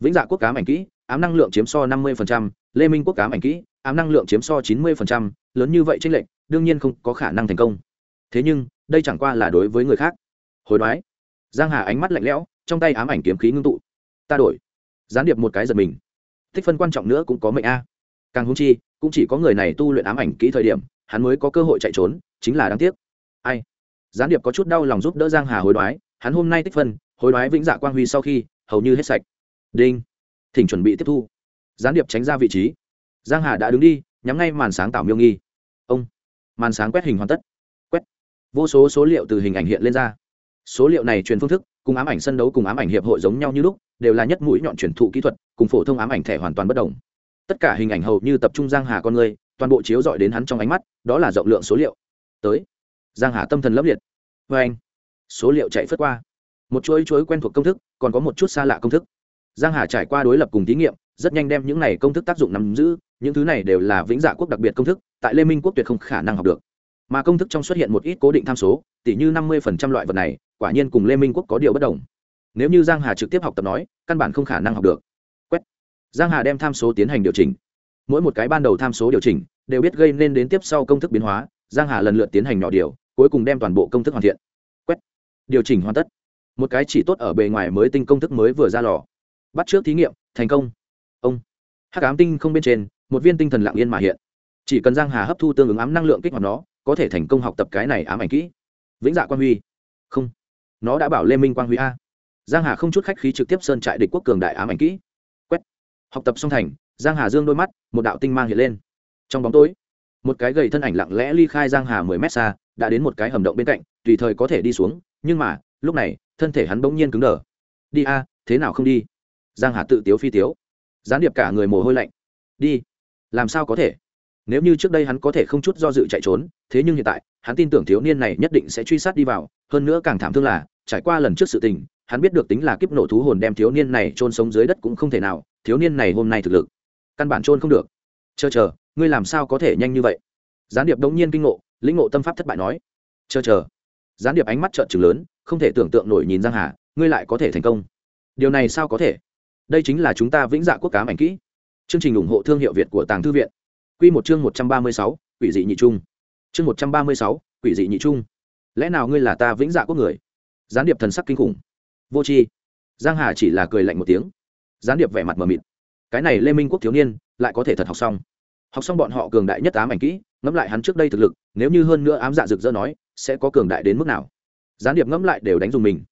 Vĩnh dạ quốc ám ảnh kỹ ám năng lượng chiếm so 50%, lê minh quốc ám ảnh kỹ ám năng lượng chiếm so 90%, lớn như vậy tranh lệch đương nhiên không có khả năng thành công. Thế nhưng đây chẳng qua là đối với người khác. Hồi đoái. Giang hà ánh mắt lạnh lẽo trong tay ám ảnh kiếm khí ngưng tụ. Ta đổi. Gián điệp một cái giật mình. Tích phân quan trọng nữa cũng có mệnh a càng hung chi, cũng chỉ có người này tu luyện ám ảnh kỹ thời điểm, hắn mới có cơ hội chạy trốn, chính là đáng tiếc. Ai? Gián điệp có chút đau lòng giúp đỡ giang hà hối đoái, hắn hôm nay tích phân, hối đoái vĩnh dạ quang huy sau khi, hầu như hết sạch. Đinh. Thỉnh chuẩn bị tiếp thu. Gián điệp tránh ra vị trí. Giang hà đã đứng đi, nhắm ngay màn sáng tạo miêu nghi. Ông. Màn sáng quét hình hoàn tất. Quét. Vô số số liệu từ hình ảnh hiện lên ra. Số liệu này truyền phương thức, cùng ám ảnh sân đấu cùng ám ảnh hiệp hội giống nhau như lúc, đều là nhất mũi nhọn truyền thụ kỹ thuật, cùng phổ thông ám ảnh thẻ hoàn toàn bất đồng tất cả hình ảnh hầu như tập trung giang hà con người, toàn bộ chiếu dọi đến hắn trong ánh mắt, đó là rộng lượng số liệu. Tới. Giang hà tâm thần lấp liệt. Vê anh. Số liệu chạy phất qua. Một chuỗi chuỗi quen thuộc công thức, còn có một chút xa lạ công thức. Giang hà trải qua đối lập cùng thí nghiệm, rất nhanh đem những này công thức tác dụng nắm giữ, những thứ này đều là vĩnh dạ quốc đặc biệt công thức, tại lê minh quốc tuyệt không khả năng học được. Mà công thức trong xuất hiện một ít cố định tham số tỷ như năm mươi loại vật này, quả nhiên cùng lê minh quốc có điều bất đồng. Nếu như giang hà trực tiếp học tập nói, căn bản không khả năng học được giang hà đem tham số tiến hành điều chỉnh. Mỗi một cái ban đầu tham số điều chỉnh đều biết gây nên đến tiếp sau công thức biến hóa, giang hà lần lượt tiến hành nhỏ điều, cuối cùng đem toàn bộ công thức hoàn thiện. Quét. Điều chỉnh hoàn tất. Một cái chỉ tốt ở bề ngoài mới tinh công thức mới vừa ra lò. Bắt trước thí nghiệm, thành công. Ông. Hắc ám tinh không bên trên, một viên tinh thần lặng yên mà hiện. Chỉ cần giang hà hấp thu tương ứng ám năng lượng kích hoạt nó, có thể thành công học tập cái này ám ảnh kỹ. Vĩnh dạ quan huy. Không. Nó đã bảo lê minh quang huy a. Giang hà không chút khách khí trực tiếp sơn trại địch quốc cường đại ám ảnh kỹ học tập xong thành, giang hà dương đôi mắt, một đạo tinh mang hiện lên. Trong bóng tối, một cái gầy thân ảnh lặng lẽ ly khai giang hà mười mét xa, đã đến một cái hầm động bên cạnh, tùy thời có thể đi xuống, nhưng mà, lúc này, thân thể hắn bỗng nhiên cứng đờ. Đi a, thế nào không đi? Giang hà tự tiếu phi tiếu. Gián điệp cả người mồ hôi lạnh. Đi, làm sao có thể? Nếu như trước đây hắn có thể không chút do dự chạy trốn, thế nhưng hiện tại, hắn tin tưởng thiếu niên này nhất định sẽ truy sát đi vào, hơn nữa càng thảm thương là, trải qua lần trước sự tình, hắn biết được tính là kiếp nổ thú hồn đem thiếu niên này trôn sống dưới đất cũng không thể nào thiếu niên này hôm nay thực lực căn bản trôn không được. Chờ chờ ngươi làm sao có thể nhanh như vậy? Gián điệp đống nhiên kinh ngộ lĩnh ngộ tâm pháp thất bại nói. Chờ chờ. Gián điệp ánh mắt trợn trừng lớn không thể tưởng tượng nổi nhìn giang hà ngươi lại có thể thành công. Điều này sao có thể? Đây chính là chúng ta vĩnh dạ quốc cá ảnh kỹ. Chương trình ủng hộ thương hiệu việt của tàng thư viện. Quy một chương một trăm ba mươi sáu, quỷ dị nhị trung. Chương một trăm ba mươi sáu, quỷ dị nhị trung. Lẽ nào ngươi là ta vĩnh dạ quốc người? Gián điệp thần sắc kinh khủng. Vô tri. Giang hà chỉ là cười lạnh một tiếng gián điệp vẻ mặt mờ mịt. Cái này lê minh quốc thiếu niên, lại có thể thật học xong. Học xong bọn họ cường đại nhất ám ảnh kỹ, ngẫm lại hắn trước đây thực lực, nếu như hơn nữa ám dạ rực rỡ nói, sẽ có cường đại đến mức nào? Gián điệp ngẫm lại đều đánh dùng mình.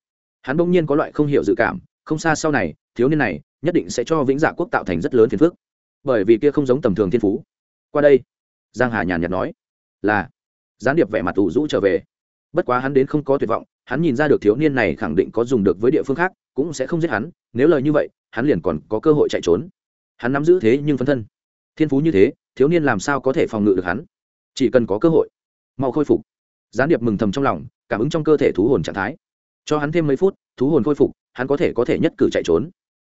Hắn bỗng nhiên có loại không hiểu dự cảm, không xa sau này, thiếu niên này nhất định sẽ cho vĩnh dạ quốc tạo thành rất lớn phiền phức. Bởi vì kia không giống tầm thường thiên phú. Qua đây, giang hà nhàn nhạt nói, là. Gián điệp vẻ mặt ủ rũ trở về. Bất quá hắn đến không có tuyệt vọng, hắn nhìn ra được thiếu niên này khẳng định có dùng được với địa phương khác cũng sẽ không giết hắn, nếu lời như vậy, hắn liền còn có cơ hội chạy trốn. Hắn nắm giữ thế nhưng phân thân. Thiên phú như thế, thiếu niên làm sao có thể phòng ngự được hắn? Chỉ cần có cơ hội, mau khôi phục. Gián điệp mừng thầm trong lòng, cảm ứng trong cơ thể thú hồn trạng thái. Cho hắn thêm mấy phút, thú hồn khôi phục, hắn có thể có thể nhất cử chạy trốn.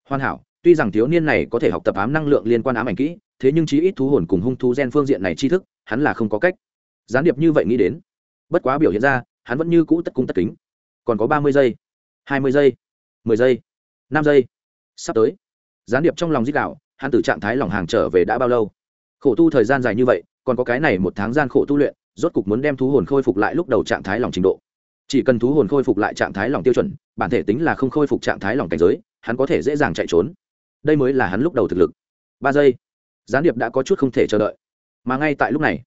Hoàn hảo, tuy rằng thiếu niên này có thể học tập ám năng lượng liên quan ám ảnh kỹ, thế nhưng chí ít thú hồn cùng hung thú gen phương diện này tri thức, hắn là không có cách. Gián điệp như vậy nghĩ đến, bất quá biểu hiện ra, hắn vẫn như cũ tất cung tất kính. Còn có ba mươi giây, hai mươi giây mười giây, năm giây, sắp tới. Gián điệp trong lòng dích đạo, hắn từ trạng thái lòng hàng trở về đã bao lâu? Khổ tu thời gian dài như vậy, còn có cái này một tháng gian khổ tu luyện, rốt cục muốn đem thú hồn khôi phục lại lúc đầu trạng thái lòng trình độ. Chỉ cần thú hồn khôi phục lại trạng thái lòng tiêu chuẩn, bản thể tính là không khôi phục trạng thái lòng cảnh giới, hắn có thể dễ dàng chạy trốn. Đây mới là hắn lúc đầu thực lực. Ba giây. Gián điệp đã có chút không thể chờ đợi. Mà ngay tại lúc này,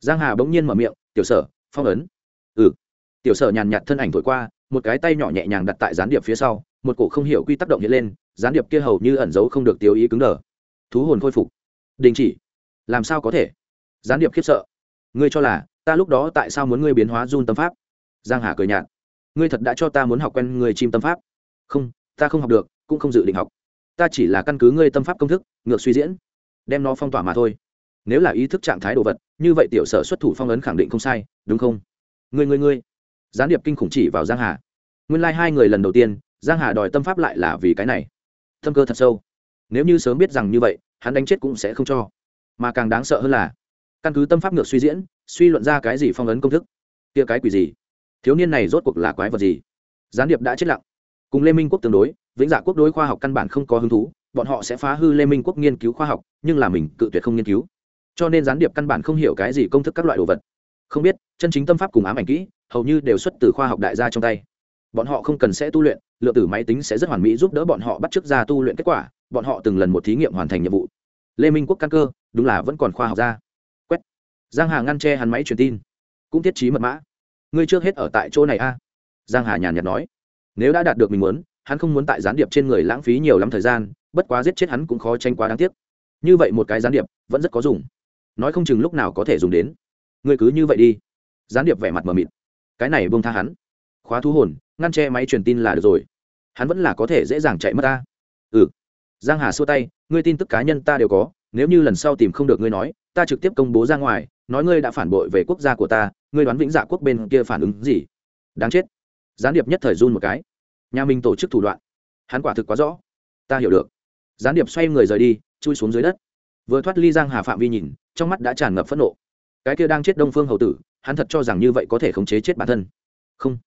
giang hà bỗng nhiên mở miệng, tiểu sở, phong ấn. Ừ. Tiểu sở nhàn nhạt thân ảnh thổi qua một cái tay nhỏ nhẹ nhàng đặt tại gián điệp phía sau, một cổ không hiểu quy tắc động hiện lên, gián điệp kia hầu như ẩn giấu không được tiêu ý cứng đờ. Thú hồn khôi phục. Đình chỉ. Làm sao có thể? Gián điệp khiếp sợ. Ngươi cho là, ta lúc đó tại sao muốn ngươi biến hóa run tâm pháp? Giang hà cười nhạt. Ngươi thật đã cho ta muốn học quen người chim tâm pháp? Không, ta không học được, cũng không dự định học. Ta chỉ là căn cứ ngươi tâm pháp công thức, ngược suy diễn. Đem nó phong tỏa mà thôi. Nếu là ý thức trạng thái đồ vật, như vậy tiểu sở xuất thủ phong ấn khẳng định không sai, đúng không? Ngươi ngươi ngươi gián điệp kinh khủng chỉ vào giang hà. Nguyên lai like hai người lần đầu tiên, giang hà đòi tâm pháp lại là vì cái này. Thâm cơ thật sâu. Nếu như sớm biết rằng như vậy, hắn đánh chết cũng sẽ không cho. Mà càng đáng sợ hơn là, căn cứ tâm pháp ngược suy diễn, suy luận ra cái gì phong ấn công thức? Kia cái quỷ gì? Thiếu niên này rốt cuộc là quái vật gì? Gián điệp đã chết lặng. Cùng lê minh quốc tương đối, vĩnh dạ quốc đối khoa học căn bản không có hứng thú, bọn họ sẽ phá hư lê minh quốc nghiên cứu khoa học, nhưng là mình cự tuyệt không nghiên cứu. Cho nên gián điệp căn bản không hiểu cái gì công thức các loại đồ vật không biết, chân chính tâm pháp cùng ám ảnh kỹ, hầu như đều xuất từ khoa học đại gia trong tay. Bọn họ không cần sẽ tu luyện, lượng tử máy tính sẽ rất hoàn mỹ giúp đỡ bọn họ bắt chước ra tu luyện kết quả, bọn họ từng lần một thí nghiệm hoàn thành nhiệm vụ. Lê minh quốc căn cơ, đúng là vẫn còn khoa học gia. quét. Giang hà ngăn che hắn máy truyền tin. Cũng thiết trí mật mã. Ngươi trước hết ở tại chỗ này a. Giang hà nhàn nhạt nói. Nếu đã đạt được mình muốn, hắn không muốn tại gián điệp trên người lãng phí nhiều lắm thời gian, bất quá giết chết hắn cũng khó tranh quá đáng tiếc. Như vậy một cái gián điệp, vẫn rất có dùng. Nói không chừng lúc nào có thể dùng đến ngươi cứ như vậy đi. Gián điệp vẻ mặt mờ mịt. Cái này buông tha hắn. Khóa thú hồn, ngăn che máy truyền tin là được rồi. Hắn vẫn là có thể dễ dàng chạy mất ta. Ừ. Giang hà xua tay, ngươi tin tức cá nhân ta đều có, nếu như lần sau tìm không được ngươi nói, ta trực tiếp công bố ra ngoài, nói ngươi đã phản bội về quốc gia của ta, ngươi đoán vĩnh dạ quốc bên kia phản ứng gì? Đáng chết. Gián điệp nhất thời run một cái. Nhà mình tổ chức thủ đoạn. Hắn quả thực quá rõ. Ta hiểu được. Gián điệp xoay người rời đi, chui xuống dưới đất. Vừa thoát ly giang hà phạm vi nhìn, trong mắt đã tràn ngập phẫn nộ cái kia đang chết đông phương hầu tử, hắn thật cho rằng như vậy có thể khống chế chết bản thân. Không,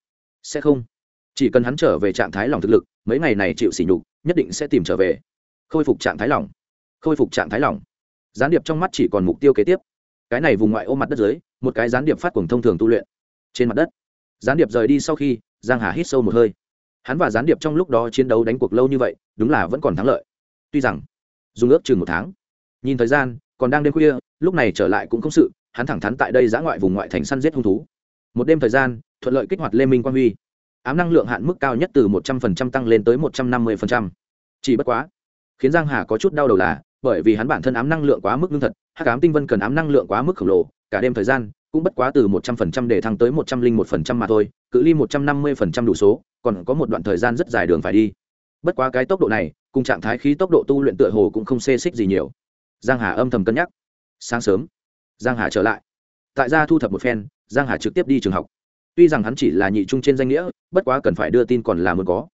sẽ không. Chỉ cần hắn trở về trạng thái lòng thực lực, mấy ngày này chịu sỉ nhục, nhất định sẽ tìm trở về. Khôi phục trạng thái lòng. Khôi phục trạng thái lòng. Gián điệp trong mắt chỉ còn mục tiêu kế tiếp. Cái này vùng ngoại ô mặt đất dưới, một cái gián điệp phát cuồng thông thường tu luyện. Trên mặt đất, gián điệp rời đi sau khi, giang hà hít sâu một hơi. Hắn và gián điệp trong lúc đó chiến đấu đánh cuộc lâu như vậy, đúng là vẫn còn thắng lợi. Tuy rằng dùng ước chừng một tháng, nhìn thời gian, còn đang đêm khuya, lúc này trở lại cũng không sự hắn thẳng thắn tại đây giã ngoại vùng ngoại thành săn giết hung thú. Một đêm thời gian, thuận lợi kích hoạt lê minh quang huy. Ám năng lượng hạn mức cao nhất từ một trăm phần trăm tăng lên tới một trăm năm mươi phần trăm. Chỉ bất quá, khiến giang hà có chút đau đầu là, bởi vì hắn bản thân ám năng lượng quá mức ngưng thật, hắc ám tinh vân cần ám năng lượng quá mức khổng lồ, cả đêm thời gian cũng bất quá từ một trăm phần trăm để thăng tới một trăm linh một phần trăm mà thôi, cự ly một trăm năm mươi phần trăm đủ số, còn có một đoạn thời gian rất dài đường phải đi. Bất quá cái tốc độ này, cùng trạng thái khí tốc độ tu luyện tựa hồ cũng không xê xích gì nhiều. Giang hà âm thầm cân nhắc. Sáng sớm giang hà trở lại. Tại gia thu thập một phen, giang hà trực tiếp đi trường học. Tuy rằng hắn chỉ là nhị trung trên danh nghĩa, bất quá cần phải đưa tin còn là muốn có.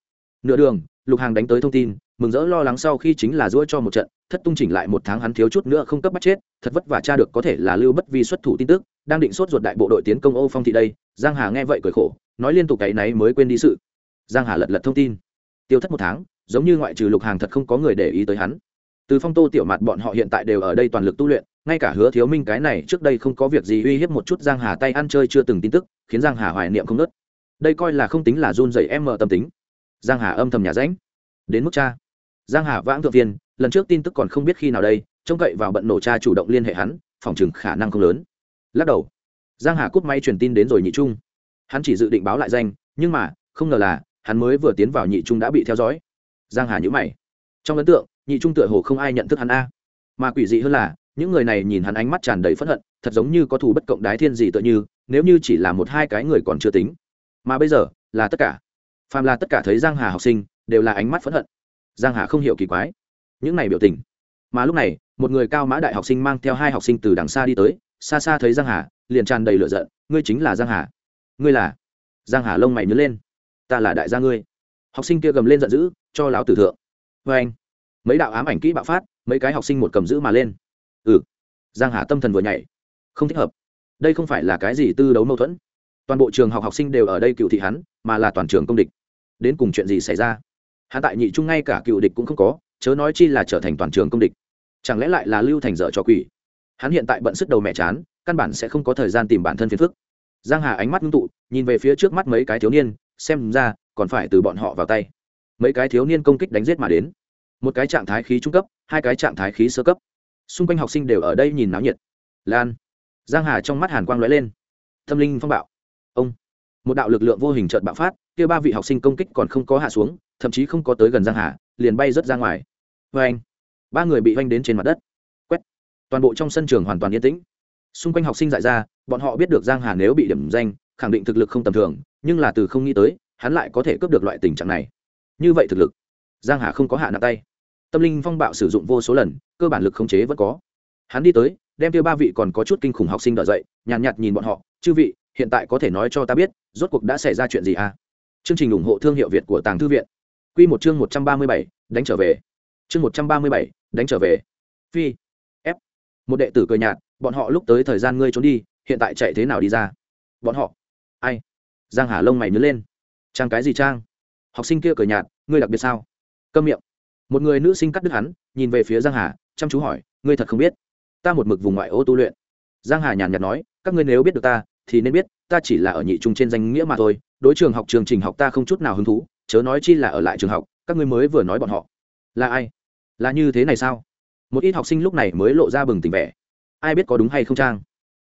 Nửa đường, lục hàng đánh tới thông tin, mừng rỡ lo lắng sau khi chính là rũa cho một trận, thất tung chỉnh lại một tháng hắn thiếu chút nữa không cấp bắt chết, thật vất vả cha được có thể là lưu bất vi xuất thủ tin tức, đang định sốt ruột đại bộ đội tiến công Âu phong thị đây, giang hà nghe vậy cười khổ, nói liên tục cái náy mới quên đi sự. Giang hà lật lật thông tin. Tiêu thất một tháng, giống như ngoại trừ lục hàng thật không có người để ý tới hắn từ phong tô tiểu mặt bọn họ hiện tại đều ở đây toàn lực tu luyện, ngay cả hứa thiếu minh cái này trước đây không có việc gì uy hiếp một chút giang hà tay ăn chơi chưa từng tin tức, khiến giang hà hoài niệm không nớt đây coi là không tính là run dày em mờ tâm tính. Giang hà âm thầm nhà rãnh. Đến mức cha. Giang hà vãng thượng viên, lần trước tin tức còn không biết khi nào đây, trông cậy vào bận nổ cha chủ động liên hệ hắn, phòng chừng khả năng không lớn. Lắc đầu. Giang hà cúp máy truyền tin đến rồi nhị trung. Hắn chỉ dự định báo lại danh, nhưng mà, không ngờ là, hắn mới vừa tiến vào nhị trung đã bị theo dõi. Giang hà nhữ mày. Trong ấn tượng nhị trung tựa hồ không ai nhận thức hắn a. Mà quỷ dị hơn là, những người này nhìn hắn ánh mắt tràn đầy phẫn hận, thật giống như có thù bất cộng đái thiên gì tựa như, nếu như chỉ là một hai cái người còn chưa tính. Mà bây giờ, là tất cả. Phàm là tất cả thấy giang hà học sinh, đều là ánh mắt phẫn hận. Giang hà không hiểu kỳ quái. Những này biểu tình. Mà lúc này, một người cao mã đại học sinh mang theo hai học sinh từ đằng xa đi tới, xa xa thấy giang hà, liền tràn đầy lửa giận. Ngươi chính là giang hà. Ngươi là? Giang hà lông mày nhớ lên. Ta là đại gia ngươi. Học sinh kia gầm lên giận dữ, cho lão tử thượng. Vê anh mấy đạo ám ảnh kỹ bạo phát, mấy cái học sinh một cầm giữ mà lên. Ừ. Giang hà tâm thần vừa nhảy. Không thích hợp. Đây không phải là cái gì tư đấu mâu thuẫn. Toàn bộ trường học học sinh đều ở đây cựu thị hắn, mà là toàn trường công địch. Đến cùng chuyện gì xảy ra? Hắn tại nhị trung ngay cả cựu địch cũng không có, chớ nói chi là trở thành toàn trường công địch. Chẳng lẽ lại là lưu thành dở cho quỷ? Hắn hiện tại bận sức đầu mẹ chán, căn bản sẽ không có thời gian tìm bản thân phiền phức. Giang hà ánh mắt ngưng tụ, nhìn về phía trước mắt mấy cái thiếu niên, xem ra còn phải từ bọn họ vào tay. Mấy cái thiếu niên công kích đánh giết mà đến một cái trạng thái khí trung cấp, hai cái trạng thái khí sơ cấp. Xung quanh học sinh đều ở đây nhìn náo nhiệt. Lan, giang hà trong mắt hàn quang lóe lên. Tâm linh phong bạo. Ông, một đạo lực lượng vô hình chợt bạo phát, kia ba vị học sinh công kích còn không có hạ xuống, thậm chí không có tới gần giang hà, liền bay rớt ra ngoài. Vê anh, ba người bị vanh đến trên mặt đất. Quét. Toàn bộ trong sân trường hoàn toàn yên tĩnh. Xung quanh học sinh dại ra, bọn họ biết được giang hà nếu bị điểm danh, khẳng định thực lực không tầm thường, nhưng là từ không nghĩ tới, hắn lại có thể cướp được loại tình trạng này. Như vậy thực lực, giang hà không có hạ nặng tay tâm linh phong bạo sử dụng vô số lần cơ bản lực khống chế vẫn có. Hắn đi tới đem tiêu ba vị còn có chút kinh khủng học sinh đợi dậy nhàn nhạt, nhạt nhìn bọn họ chư vị hiện tại có thể nói cho ta biết rốt cuộc đã xảy ra chuyện gì à? Chương trình ủng hộ thương hiệu việt của tàng thư viện. Quy một chương một trăm ba mươi bảy đánh trở về. Chương một trăm ba mươi bảy đánh trở về. Phi. F. Một đệ tử cười nhạt bọn họ lúc tới thời gian ngươi trốn đi hiện tại chạy thế nào đi ra? Bọn họ. Ai? Giang hà lông mày nhớ lên. Trang cái gì trang? Học sinh kia cười nhạt ngươi đặc biệt sao? Câm miệng một người nữ sinh cắt đứt hắn, nhìn về phía giang hà, chăm chú hỏi, ngươi thật không biết? Ta một mực vùng ngoại ô tu luyện. Giang hà nhàn nhạt nói, các ngươi nếu biết được ta, thì nên biết, ta chỉ là ở nhị trung trên danh nghĩa mà thôi. Đối trường học, trường trình học ta không chút nào hứng thú, chớ nói chi là ở lại trường học, các ngươi mới vừa nói bọn họ. Là ai? Là như thế này sao? Một ít học sinh lúc này mới lộ ra bừng tỉnh vẻ. Ai biết có đúng hay không trang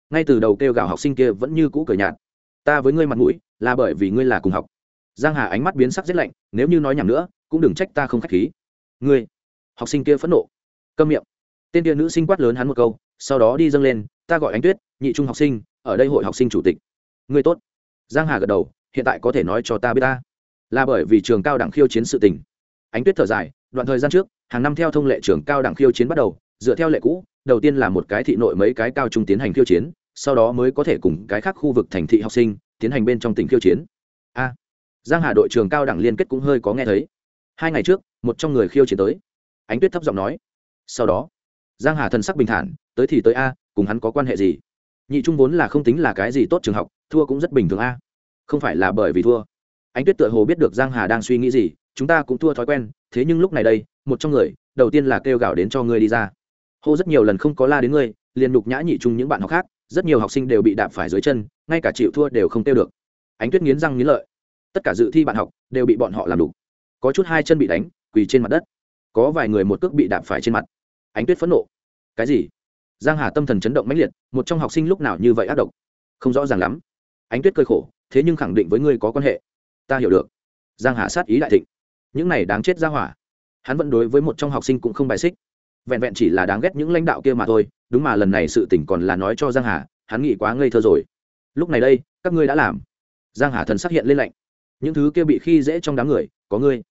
ngay từ đầu kêu gào học sinh kia vẫn như cũ cười nhạt. Ta với ngươi mặt mũi, là bởi vì ngươi là cùng học. Giang hà ánh mắt biến sắc rất lạnh, nếu như nói nhầm nữa, cũng đừng trách ta không khách khí ngươi, học sinh kia phẫn nộ. Câm miệng. Tên kia nữ sinh quát lớn hắn một câu, sau đó đi dâng lên, ta gọi ánh tuyết, nhị trung học sinh, ở đây hội học sinh chủ tịch. Ngươi tốt. Giang hà gật đầu, hiện tại có thể nói cho ta biết ta. Là bởi vì trường cao đẳng khiêu chiến sự tình. Ánh tuyết thở dài, đoạn thời gian trước, hàng năm theo thông lệ trường cao đẳng khiêu chiến bắt đầu, dựa theo lệ cũ, đầu tiên là một cái thị nội mấy cái cao trung tiến hành khiêu chiến, sau đó mới có thể cùng cái khác khu vực thành thị học sinh tiến hành bên trong tỉnh khiêu chiến. A. Giang hà đội trường cao đẳng liên kết cũng hơi có nghe thấy hai ngày trước, một trong người khiêu chiến tới. Ánh tuyết thấp giọng nói. Sau đó, giang hà thần sắc bình thản, tới thì tới a, cùng hắn có quan hệ gì? Nhị trung vốn là không tính là cái gì tốt trường học, thua cũng rất bình thường a. Không phải là bởi vì thua. Ánh tuyết tựa hồ biết được giang hà đang suy nghĩ gì, chúng ta cũng thua thói quen, thế nhưng lúc này đây, một trong người, đầu tiên là kêu gào đến cho ngươi đi ra. Hô rất nhiều lần không có la đến ngươi, liền đục nhã nhị trung những bạn học khác, rất nhiều học sinh đều bị đạp phải dưới chân, ngay cả chịu thua đều không tiêu được. Ánh tuyết nghiến răng nghiến lợi. Tất cả dự thi bạn học đều bị bọn họ làm đục có chút hai chân bị đánh, quỳ trên mặt đất. Có vài người một cước bị đạp phải trên mặt. Ánh tuyết phẫn nộ. Cái gì? Giang hà tâm thần chấn động mãnh liệt, một trong học sinh lúc nào như vậy ác độc? Không rõ ràng lắm. Ánh tuyết cơi khổ, thế nhưng khẳng định với ngươi có quan hệ. Ta hiểu được. Giang hà sát ý đại thịnh. Những này đáng chết ra hỏa. Hắn vẫn đối với một trong học sinh cũng không bài xích. Vẹn vẹn chỉ là đáng ghét những lãnh đạo kia mà thôi, đúng mà lần này sự tỉnh còn là nói cho giang hà, hắn nghĩ quá ngây thơ rồi. Lúc này đây, các ngươi đã làm. Giang hà thần sắc hiện lên lạnh những thứ kia bị khi dễ trong đám người, có ngươi.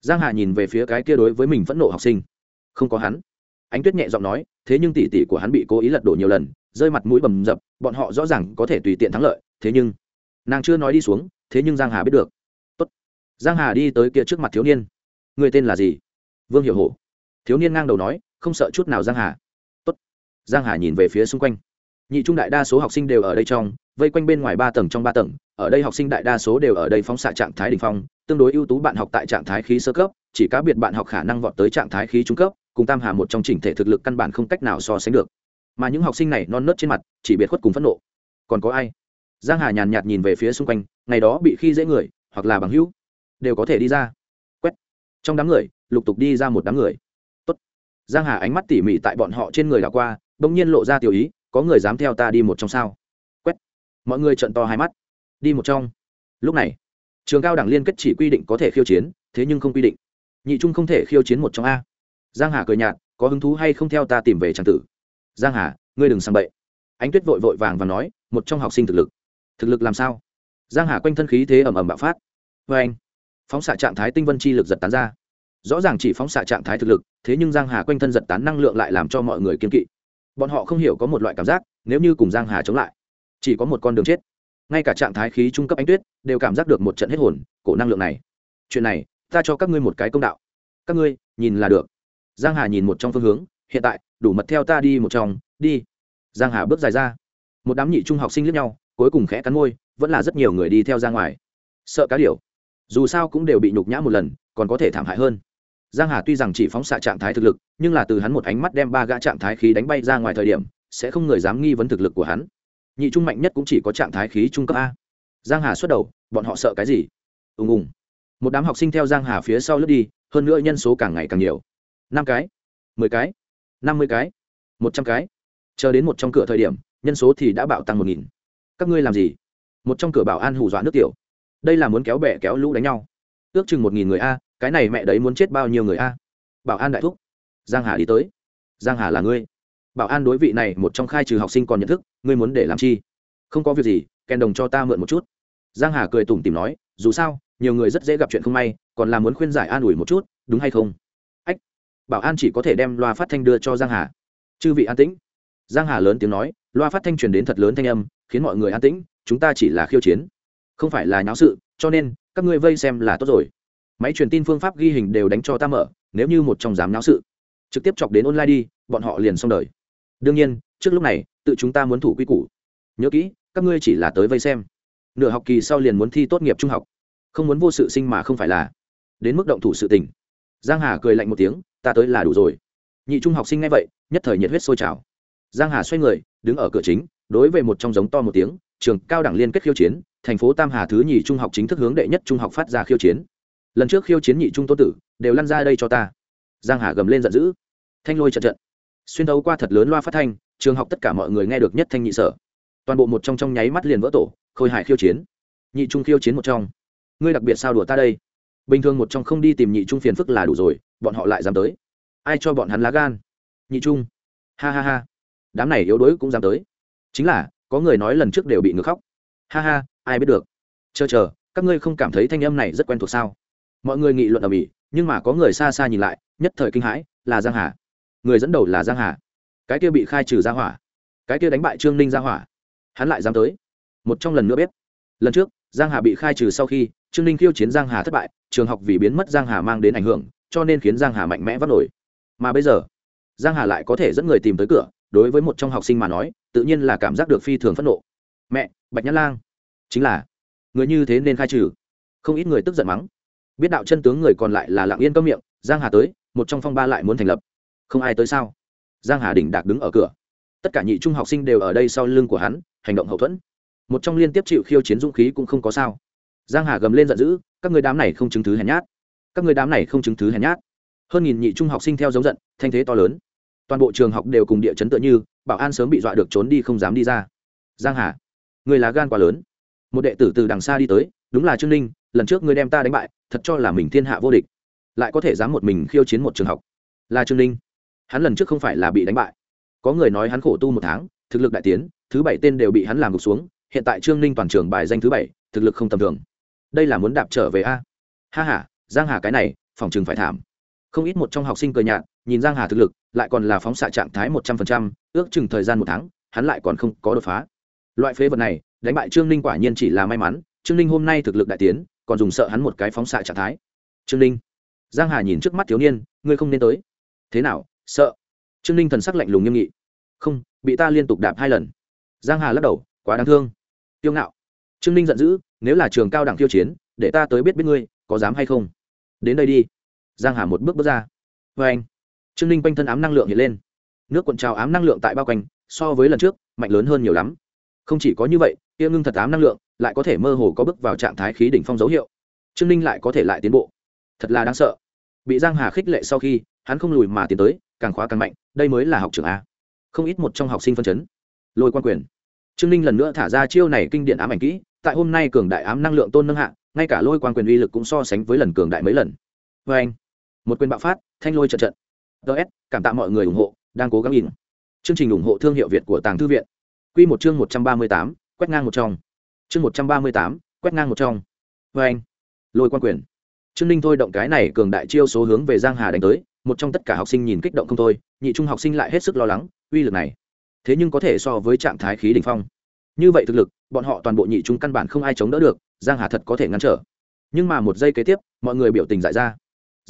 Giang hà nhìn về phía cái kia đối với mình phẫn nộ học sinh. Không có hắn. Ánh tuyết nhẹ giọng nói, thế nhưng tỷ tỷ của hắn bị cố ý lật đổ nhiều lần, rơi mặt mũi bầm dập, bọn họ rõ ràng có thể tùy tiện thắng lợi, thế nhưng, nàng chưa nói đi xuống, thế nhưng giang hà biết được. Tốt. giang hà đi tới kia trước mặt thiếu niên. Người tên là gì? Vương hiểu hổ. Thiếu niên ngang đầu nói, không sợ chút nào giang hà. Tốt. giang hà nhìn về phía xung quanh. Nhị trung đại đa số học sinh đều ở đây trong vây quanh bên ngoài ba tầng trong ba tầng, ở đây học sinh đại đa số đều ở đây phóng xạ trạng thái đỉnh phong, tương đối ưu tú bạn học tại trạng thái khí sơ cấp, chỉ cá biệt bạn học khả năng vọt tới trạng thái khí trung cấp, cùng tam hà một trong chỉnh thể thực lực căn bản không cách nào so sánh được. Mà những học sinh này non nớt trên mặt, chỉ biệt khuất cùng phẫn nộ. Còn có ai? Giang hà nhàn nhạt nhìn về phía xung quanh, ngày đó bị khi dễ người, hoặc là bằng hữu, đều có thể đi ra. Quét. Trong đám người, lục tục đi ra một đám người. Tốt. giang hà ánh mắt tỉ mỉ tại bọn họ trên người đảo qua, bỗng nhiên lộ ra tiểu ý, có người dám theo ta đi một trong sao? Mọi người trận to hai mắt, đi một trong. Lúc này, trường cao đẳng liên kết chỉ quy định có thể khiêu chiến, thế nhưng không quy định. Nhị trung không thể khiêu chiến một trong a. Giang hà cười nhạt, có hứng thú hay không theo ta tìm về trang tử? Giang hà, ngươi đừng sang bậy. Ánh tuyết vội vội vàng và nói, một trong học sinh thực lực. Thực lực làm sao? Giang hà quanh thân khí thế ầm ầm bạo phát. Với anh, phóng xạ trạng thái tinh vân chi lực giật tán ra. Rõ ràng chỉ phóng xạ trạng thái thực lực, thế nhưng giang hà quanh thân giật tán năng lượng lại làm cho mọi người kiên kỵ. Bọn họ không hiểu có một loại cảm giác, nếu như cùng giang hà chống lại chỉ có một con đường chết. Ngay cả trạng thái khí trung cấp ánh tuyết đều cảm giác được một trận hết hồn, cổ năng lượng này. Chuyện này, ta cho các ngươi một cái công đạo. Các ngươi, nhìn là được. Giang hà nhìn một trong phương hướng, hiện tại, đủ mật theo ta đi một trong, đi. Giang hà bước dài ra. Một đám nhị trung học sinh lướt nhau, cuối cùng khẽ cắn môi, vẫn là rất nhiều người đi theo ra ngoài. Sợ cá điểu. Dù sao cũng đều bị nhục nhã một lần, còn có thể thảm hại hơn. Giang hà tuy rằng chỉ phóng xạ trạng thái thực lực, nhưng là từ hắn một ánh mắt đem ba gã trạng thái khí đánh bay ra ngoài thời điểm, sẽ không người dám nghi vấn thực lực của hắn nhị trung mạnh nhất cũng chỉ có trạng thái khí trung cấp a. Giang hà xuất đầu, bọn họ sợ cái gì? Ùng ùng. Một đám học sinh theo giang hà phía sau lướt đi, hơn nữa nhân số càng ngày càng nhiều. Năm cái, mười cái, năm mươi cái, một trăm cái. Chờ đến một trong cửa thời điểm, nhân số thì đã bạo tăng một nghìn. Các ngươi làm gì? Một trong cửa bảo an hù dọa nước tiểu. Đây là muốn kéo bè kéo lũ đánh nhau. Ước chừng một nghìn người a, cái này mẹ đấy muốn chết bao nhiêu người a? Bảo an đại thúc. Giang hà đi tới. Giang hà là ngươi bảo an đối vị này một trong khai trừ học sinh còn nhận thức, ngươi muốn để làm chi? Không có việc gì, kèn đồng cho ta mượn một chút. Giang hà cười tủm tìm nói, dù sao, nhiều người rất dễ gặp chuyện không may, còn là muốn khuyên giải an ủi một chút, đúng hay không? Ách, bảo an chỉ có thể đem loa phát thanh đưa cho giang hà. Chư vị an tĩnh. Giang hà lớn tiếng nói, loa phát thanh truyền đến thật lớn thanh âm, khiến mọi người an tĩnh, chúng ta chỉ là khiêu chiến. Không phải là nháo sự, cho nên, các ngươi vây xem là tốt rồi. Máy truyền tin phương pháp ghi hình đều đánh cho ta mở, nếu như một trong dám nháo sự, trực tiếp chọc đến online đi, bọn họ liền xong đời đương nhiên, trước lúc này, tự chúng ta muốn thủ quy củ. Nhớ kỹ, các ngươi chỉ là tới vây xem. Nửa học kỳ sau liền muốn thi tốt nghiệp trung học. Không muốn vô sự sinh mà không phải là. Đến mức động thủ sự tình. Giang hà cười lạnh một tiếng, ta tới là đủ rồi. Nhị trung học sinh ngay vậy, nhất thời nhiệt huyết sôi trào. Giang hà xoay người, đứng ở cửa chính, đối với một trong giống to một tiếng, trường cao đẳng liên kết khiêu chiến, thành phố tam hà thứ nhì trung học chính thức hướng đệ nhất trung học phát ra khiêu chiến. Lần trước khiêu chiến nhị trung tô tử, đều lăn ra đây cho ta. Giang hà gầm lên giận dữ. Thanh lôi trận trận xuyên thấu qua thật lớn loa phát thanh, trường học tất cả mọi người nghe được nhất thanh nhị sở. Toàn bộ một trong trong nháy mắt liền vỡ tổ, khôi hài khiêu chiến. Nhị trung khiêu chiến một trong. Ngươi đặc biệt sao đùa ta đây? Bình thường một trong không đi tìm nhị trung phiền phức là đủ rồi, bọn họ lại dám tới. Ai cho bọn hắn lá gan? Nhị trung. Ha ha ha. Đám này yếu đuối cũng dám tới. Chính là, có người nói lần trước đều bị ngược khóc. Ha ha, ai biết được. Chờ chờ, các ngươi không cảm thấy thanh âm này rất quen thuộc sao? Mọi người nghị luận ở mỹ nhưng mà có người xa xa nhìn lại, nhất thời kinh hãi, là giang hà người dẫn đầu là giang hà. Cái kia bị khai trừ ra hỏa. Cái kia đánh bại trương ninh ra hỏa. Hắn lại dám tới. Một trong lần nữa biết. Lần trước, giang hà bị khai trừ sau khi, trương ninh khiêu chiến giang hà thất bại, trường học vì biến mất giang hà mang đến ảnh hưởng, cho nên khiến giang hà mạnh mẽ vắt nổi. Mà bây giờ, giang hà lại có thể dẫn người tìm tới cửa, đối với một trong học sinh mà nói, tự nhiên là cảm giác được phi thường phẫn nộ. Mẹ, bạch nhã lang. Chính là, người như thế nên khai trừ. Không ít người tức giận mắng. Biết đạo chân tướng người còn lại là lặng yên cơm miệng, giang hà tới, một trong phong ba lại muốn thành lập không ai tới sao? Giang hà đình đạc đứng ở cửa. Tất cả nhị trung học sinh đều ở đây sau lưng của hắn, hành động hậu thuẫn. Một trong liên tiếp chịu khiêu chiến dũng khí cũng không có sao. Giang hà gầm lên giận dữ, các người đám này không chứng thứ hèn nhát. Các người đám này không chứng thứ hèn nhát. Hơn nghìn nhị trung học sinh theo giống giận, thanh thế to lớn. Toàn bộ trường học đều cùng địa chấn tựa như, bảo an sớm bị dọa được trốn đi không dám đi ra. Giang hà, người là gan quá lớn. Một đệ tử từ đằng xa đi tới, đúng là trương ninh, lần trước ngươi đem ta đánh bại, thật cho là mình thiên hạ vô địch. Lại có thể dám một mình khiêu chiến một trường học. Là trương ninh hắn lần trước không phải là bị đánh bại. Có người nói hắn khổ tu một tháng, thực lực đại tiến, thứ bảy tên đều bị hắn làm gục xuống, hiện tại trương ninh toàn trường bài danh thứ bảy, thực lực không tầm thường. Đây là muốn đạp trở về a. Ha h a giang hà cái này, phòng chừng phải thảm. Không ít một trong học sinh cười nhạt, nhìn giang hà thực lực, lại còn là phóng xạ trạng thái một trăm phần trăm, ước chừng thời gian một tháng, hắn lại còn không có đột phá. Loại phế vật này, đánh bại trương ninh quả nhiên chỉ là may mắn, trương ninh hôm nay thực lực đại tiến, còn dùng sợ hắn một cái phóng xạ trạng thái. Trương ninh, giang hà nhìn trước mắt thiếu niên, ngươi không nên tới. Thế nào sợ. Trương ninh thần sắc lạnh lùng nghiêm nghị. Không, bị ta liên tục đạp hai lần. Giang hà lắc đầu, quá đáng thương. Tiêu ngạo. Trương ninh giận dữ, nếu là trường cao đẳng tiêu chiến, để ta tới biết biết ngươi, có dám hay không? Đến đây đi. Giang hà một bước bước ra. Vê anh, trương ninh quanh thân ám năng lượng hiện lên. Nước cuộn trào ám năng lượng tại bao quanh, so với lần trước, mạnh lớn hơn nhiều lắm. Không chỉ có như vậy tiêu ngưng thật ám năng lượng, lại có thể mơ hồ có bước vào trạng thái khí đỉnh phong dấu hiệu. Trương ninh lại có thể lại tiến bộ. Thật là đáng sợ. Bị giang hà khích lệ sau khi hắn không lùi mà tiến tới, càng khóa càng mạnh, đây mới là học trưởng a. Không ít một trong học sinh phân chấn. Lôi quan quyền. Trương ninh lần nữa thả ra chiêu này kinh điển ám ảnh kỹ, tại hôm nay cường đại ám năng lượng tôn nâng hạ, ngay cả lôi quan quyền uy lực cũng so sánh với lần cường đại mấy lần. Vê anh, một quyền bạo phát, thanh lôi trận trận. Ts cảm tạ mọi người ủng hộ, đang cố gắng nhìn. Chương trình ủng hộ thương hiệu việt của tàng thư viện. Q một chương một trăm ba mươi tám, quét ngang một trong. Chương một trăm ba mươi tám, quét ngang một trong. Vê anh, lôi quan quyền. Trương ninh thôi động cái này cường đại chiêu số hướng về giang hà đánh tới một trong tất cả học sinh nhìn kích động không thôi, nhị trung học sinh lại hết sức lo lắng, uy lực này. Thế nhưng có thể so với trạng thái khí đ ỉ n h phong. Như vậy thực lực, bọn họ toàn bộ nhị trung căn bản không ai chống đỡ được, giang hà thật có thể ngăn trở. Nhưng mà một giây kế tiếp, mọi người biểu tình giải ra.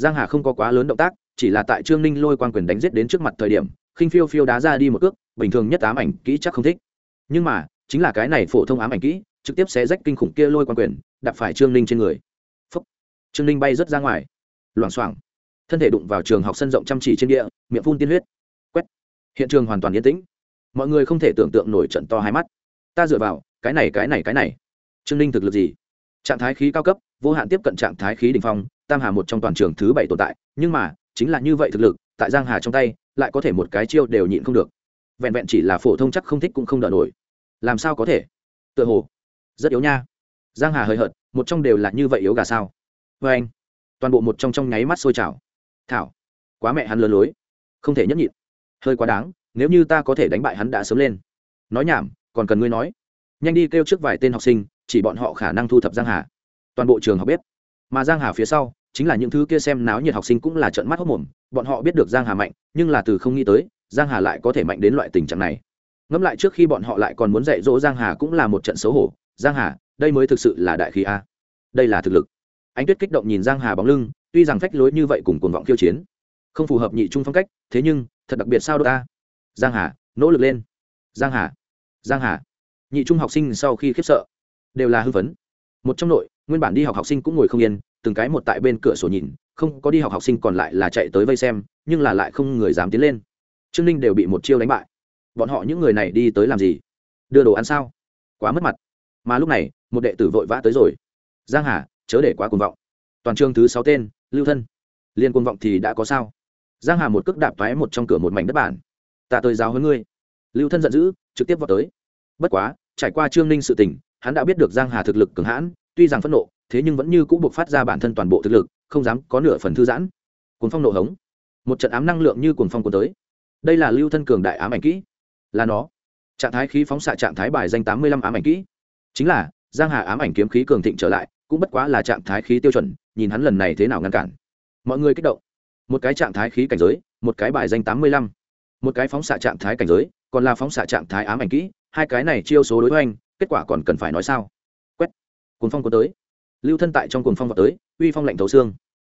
Giang hà không có quá lớn động tác, chỉ là tại trương ninh lôi quan quyền đánh giết đến trước mặt thời điểm, khinh phiêu phiêu đá ra đi một cước, bình thường nhất ám ảnh kỹ chắc không thích. Nhưng mà, chính là cái này phổ thông ám ảnh kỹ, trực tiếp sẽ rách kinh khủng kia lôi quan quyền, đạp phải trương ninh trên người. Phúc. trương ninh bay rớt ra ngoài. Loảng xoảng thân thể đụng vào trường học sân rộng chăm chỉ trên địa, miệng phun tiên huyết. Quét. Hiện trường hoàn toàn yên tĩnh. Mọi người không thể tưởng tượng nổi trận to hai mắt. Ta dựa vào, cái này cái này cái này. Trương ninh thực lực gì? Trạng thái khí cao cấp, vô hạn tiếp cận trạng thái khí đ ỉ n h phong, tam hà một trong toàn trường thứ bảy tồn tại, nhưng mà, chính là như vậy thực lực, tại giang hà trong tay, lại có thể một cái chiêu đều nhịn không được. Vẹn vẹn chỉ là phổ thông chắc không thích cũng không đỡ nổi. Làm sao có thể? Tựa hồ, rất yếu nha. Giang hà hơi hợt, một trong đều là như vậy yếu gà sao? Vê anh toàn bộ một trong trong nháy mắt sôi trào thảo, quá mẹ hắn lớn lối. Không thể nhấp nhịn. Hơi quá đáng, nếu như ta có thể đánh bại hắn đã sớm lên. Nói nhảm, còn cần ngươi nói. Nhanh đi kêu trước vài tên học sinh, chỉ bọn họ khả năng thu thập giang hà. Toàn bộ trường học biết. Mà giang hà phía sau, chính là những thứ kia xem náo nhiệt học sinh cũng là trận mắt hốc mồm. Bọn họ biết được giang hà mạnh, nhưng là từ không nghĩ tới, giang hà lại có thể mạnh đến loại tình trạng này. Ngẫm lại trước khi bọn họ lại còn muốn dạy dỗ giang hà cũng là một trận xấu hổ. Giang hà, đây mới thực sự là đại khí a. Đây là thực lực. Anh tuyết kích động nhìn giang hà bóng lưng tuy rằng phách lối như vậy cùng cuồng vọng khiêu chiến, không phù hợp nhị trung phong cách, thế nhưng, thật đặc biệt sao đ ta? Giang hà, nỗ lực lên. Giang hà giang hà. Nhị trung học sinh sau khi khiếp sợ, đều là hư vấn một trong nội nguyên bản đi học học sinh cũng ngồi không yên, từng cái một tại bên cửa sổ nhìn, không có đi học học sinh còn lại là chạy tới vây xem, nhưng là lại không người dám tiến lên. Trương ninh đều bị một chiêu đánh bại. Bọn họ những người này đi tới làm gì? Đưa đồ ăn sao? Quá mất mặt. Mà lúc này, một đệ tử vội vã tới rồi. Giang hà, chớ để quá cuồng vọng. Toàn trường thứ sáu tên lưu thân. Liên cuồng vọng thì đã có sao? Giang hà một cước đạp thoái một trong cửa một mảnh đất bản. Ta tới giáo hơn ngươi. Lưu thân giận dữ, trực tiếp vào tới. Bất quá, trải qua trương ninh sự tình, hắn đã biết được giang hà thực lực cường hãn, tuy rằng phẫn nộ, thế nhưng vẫn như cũng buộc phát ra bản thân toàn bộ thực lực, không dám có nửa phần thư giãn. Cuồng phong nộ hống. Một trận ám năng lượng như cuồng phong cuốn tới. Đây là lưu thân cường đại ám ảnh kỹ. Là nó. Trạng thái khí phóng xạ trạng thái bài danh tám mươi lăm ám ảnh kỹ. Chính là, giang hà ám ảnh kiếm khí cường thịnh trở lại cũng bất quá là trạng thái khí tiêu chuẩn, nhìn hắn lần này thế nào ngăn cản. Mọi người kích động. Một cái trạng thái khí cảnh giới, một cái bài danh tám mươi lăm. Một cái phóng xạ trạng thái cảnh giới, còn là phóng xạ trạng thái ám ảnh kỹ, hai cái này chiêu số đối với anh, kết quả còn cần phải nói sao? Quét. Cuồng phong có tới. Lưu thân tại trong cuồng phong vào tới, uy phong lạnh thấu xương.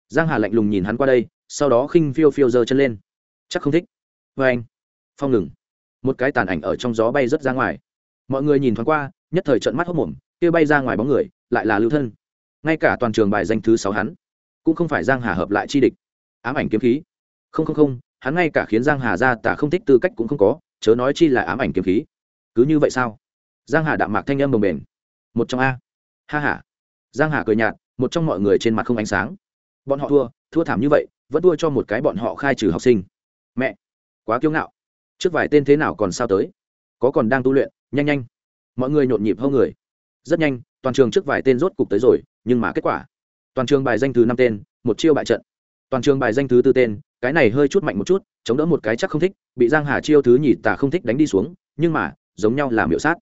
Giang hà lạnh lùng nhìn hắn qua đây, sau đó khinh phiêu phiêu giơ chân lên. Chắc không thích. Vê anh. Phong ngừng. Một cái tàn ảnh ở trong gió bay rất ra ngoài. Mọi người nhìn thoáng qua, nhất thời trận mắt hốc mồm, kia bay ra ngoài bóng người, lại là lưu thân ngay cả toàn trường bài danh thứ sáu hắn cũng không phải giang hà hợp lại chi địch. Ám ảnh kiếm khí. Không không không, hắn ngay cả khiến giang hà ra tả không thích tư cách cũng không có, chớ nói chi là ám ảnh kiếm khí. Cứ như vậy sao? Giang hà đạm mạc thanh âm bồng bềnh. Một trong a. Ha ha. Giang hà cười nhạt, một trong mọi người trên mặt không ánh sáng. Bọn họ thua thua thảm như vậy, vẫn thua cho một cái bọn họ khai trừ học sinh. Mẹ. Quá kiêu ngạo. Trước vài tên thế nào còn sao tới? Có còn đang tu luyện? Nhanh nhanh. Mọi người nhộn nhịp hơn người. Rất nhanh, toàn trường trước vài tên rốt cục tới rồi nhưng mà kết quả, toàn trường bài danh thứ năm tên, một chiêu bại trận. Toàn trường bài danh thứ tư tên, cái này hơi chút mạnh một chút, chống đỡ một cái chắc không thích, bị giang hà chiêu thứ nhì tả không thích đánh đi xuống, nhưng mà, giống nhau là miểu sát.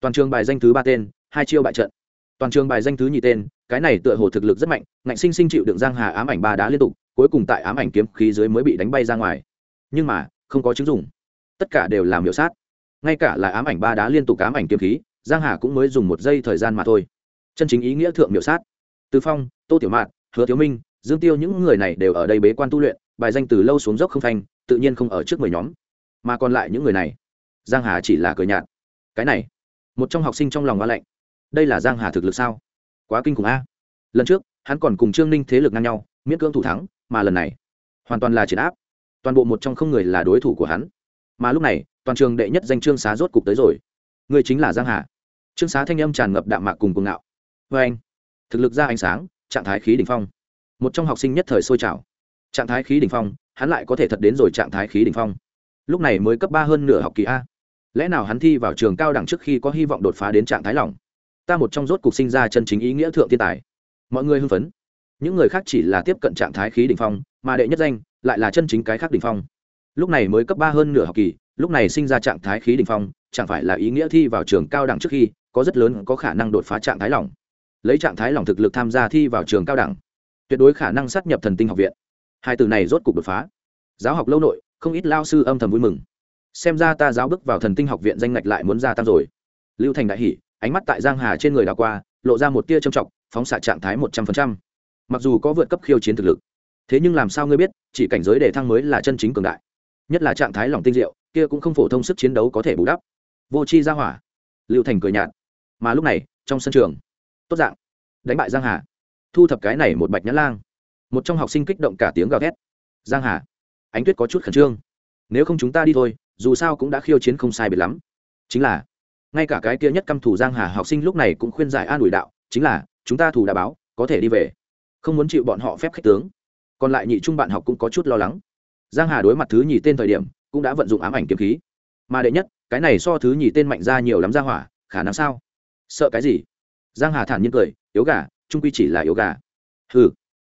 Toàn trường bài danh thứ ba tên, hai chiêu bại trận. Toàn trường bài danh thứ nhì tên, cái này tựa hồ thực lực rất mạnh, ngạnh sinh sinh chịu đựng giang hà ám ảnh ba đá liên tục, cuối cùng tại ám ảnh kiếm khí dưới mới bị đánh bay ra ngoài. Nhưng mà, không có chứng dùng tất cả đều làm miểu sát. Ngay cả là ám ảnh ba đá liên tục ám ảnh kiếm khí, giang hà cũng mới dùng một giây thời gian mà thôi chân chính ý nghĩa thượng miểu sát. Từ phong, tô tiểu mạn, hứa thiếu minh, dương tiêu những người này đều ở đây bế quan tu luyện, bài danh từ lâu xuống dốc không thanh tự nhiên không ở trước mười nhóm. Mà còn lại những người này, giang hà chỉ là cười nhạt. Cái này, một trong học sinh trong lòng hoa lạnh. Đây là giang hà thực lực sao? Quá kinh khủng a. Lần trước, hắn còn cùng trương ninh thế lực ngang nhau, miễn cưỡng thủ thắng, mà lần này, hoàn toàn là triển áp. Toàn bộ một trong không người là đối thủ của hắn. Mà lúc này, toàn trường đệ nhất danh trương xá rốt cục tới rồi. Người chính là giang hà. Trương xá thanh âm tràn ngập đạm mạc cùng cuồng ngạo vê anh, thực lực ra ánh sáng, trạng thái khí đỉnh phong. Một trong học sinh nhất thời sôi trào. Trạng thái khí đỉnh phong, hắn lại có thể thật đến rồi trạng thái khí đỉnh phong. Lúc này mới cấp ba hơn nửa học kỳ a. Lẽ nào hắn thi vào trường cao đẳng trước khi có hy vọng đột phá đến trạng thái lỏng? Ta một trong rốt cục sinh ra chân chính ý nghĩa thượng thiên tài. Mọi người hưng phấn. Những người khác chỉ là tiếp cận trạng thái khí đỉnh phong, mà đệ nhất danh lại là chân chính cái khác đỉnh phong. Lúc này mới cấp ba hơn nửa học kỳ, lúc này sinh ra trạng thái khí đỉnh phong, chẳng phải là ý nghĩa thi vào trường cao đẳng trước khi có rất lớn có khả năng đột phá trạng thái lỏng? Lấy trạng thái lòng thực lực tham gia thi vào trường cao đẳng, tuyệt đối khả năng sát nhập thần tinh học viện. Hai từ này rốt cục đột phá. Giáo học lâu nội, không ít lao sư âm thầm vui mừng. Xem ra ta giáo bước vào thần tinh học viện danh ngạch lại muốn gia tăng rồi. Lưu thành đại hỷ ánh mắt tại giang hà trên người đào qua, lộ ra một tia trầm trọng, phóng xạ trạng thái một trăm phần trăm. Mặc dù có vượt cấp khiêu chiến thực lực, thế nhưng làm sao ngươi biết, chỉ cảnh giới đề thăng mới là chân chính cường đại. Nhất là trạng thái lòng tinh diệu, kia cũng không phổ thông sức chiến đấu có thể bù đắp. Vô chi ra hỏa. Lưu thành cười nhạt. Mà lúc này, trong sân trường tốt dạng. Đánh bại giang hà. Thu thập cái này một bạch nhãn lang. Một trong học sinh kích động cả tiếng gào thét. Giang hà, ánh tuyết có chút khẩn trương. Nếu không chúng ta đi thôi, dù sao cũng đã khiêu chiến không sai biệt lắm. Chính là, ngay cả cái kia nhất căm thủ giang hà học sinh lúc này cũng khuyên giải an ủi đạo, chính là, chúng ta thủ đã báo, có thể đi về. Không muốn chịu bọn họ phép khách tướng. Còn lại nhị trung bạn học cũng có chút lo lắng. Giang hà đối mặt thứ nhì tên thời điểm, cũng đã vận dụng ám ảnh kiếm khí. Mà đệ nhất, cái này so thứ nhì tên mạnh ra nhiều lắm ra hỏa, khả năng sao? Sợ cái gì? Giang hà thản nhiên cười, yếu gà, trung quy chỉ là yếu gà. Hừ.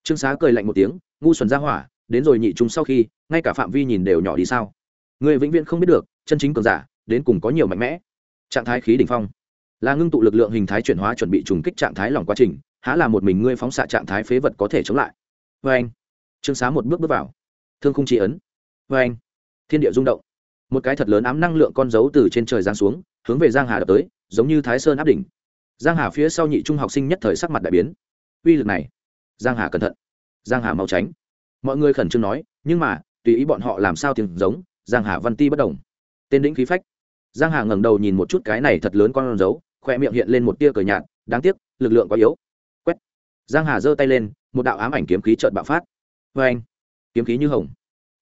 Trương xá cười lạnh một tiếng, ngu xuẩn ra hỏa, đến rồi nhị trung sau khi, ngay cả phạm vi nhìn đều nhỏ đi sao? Người vĩnh viễn không biết được, chân chính cường giả, đến cùng có nhiều mạnh mẽ. Trạng thái khí đỉnh phong. Là ngưng tụ lực lượng hình thái chuyển hóa chuẩn bị trùng kích trạng thái lỏng quá trình, há là một mình ngươi phóng xạ trạng thái phế vật có thể chống lại. Vê anh. Trương xá một bước bước vào. Thương không chỉ ấn. Vê anh. Thiên địa rung động. Một cái thật lớn ám năng lượng con dấu từ trên trời giáng xuống, hướng về giang hà đập tới, giống như thái sơn áp đỉnh giang hà phía sau nhị trung học sinh nhất thời sắc mặt đại biến. Uy lực này, giang hà cẩn thận, giang hà mau tránh. Mọi người khẩn trương nói, nhưng mà, tùy ý bọn họ làm sao tiếng giống, giang hà văn ti bất đồng tên đĩnh khí phách. Giang hà ngẩng đầu nhìn một chút cái này thật lớn con dấu, khoe miệng hiện lên một tia cười nhạt, đáng tiếc, lực lượng quá yếu. Quét. Giang hà giơ tay lên, một đạo ám ảnh kiếm khí chợt bạo phát. Vê anh, kiếm khí như hồng.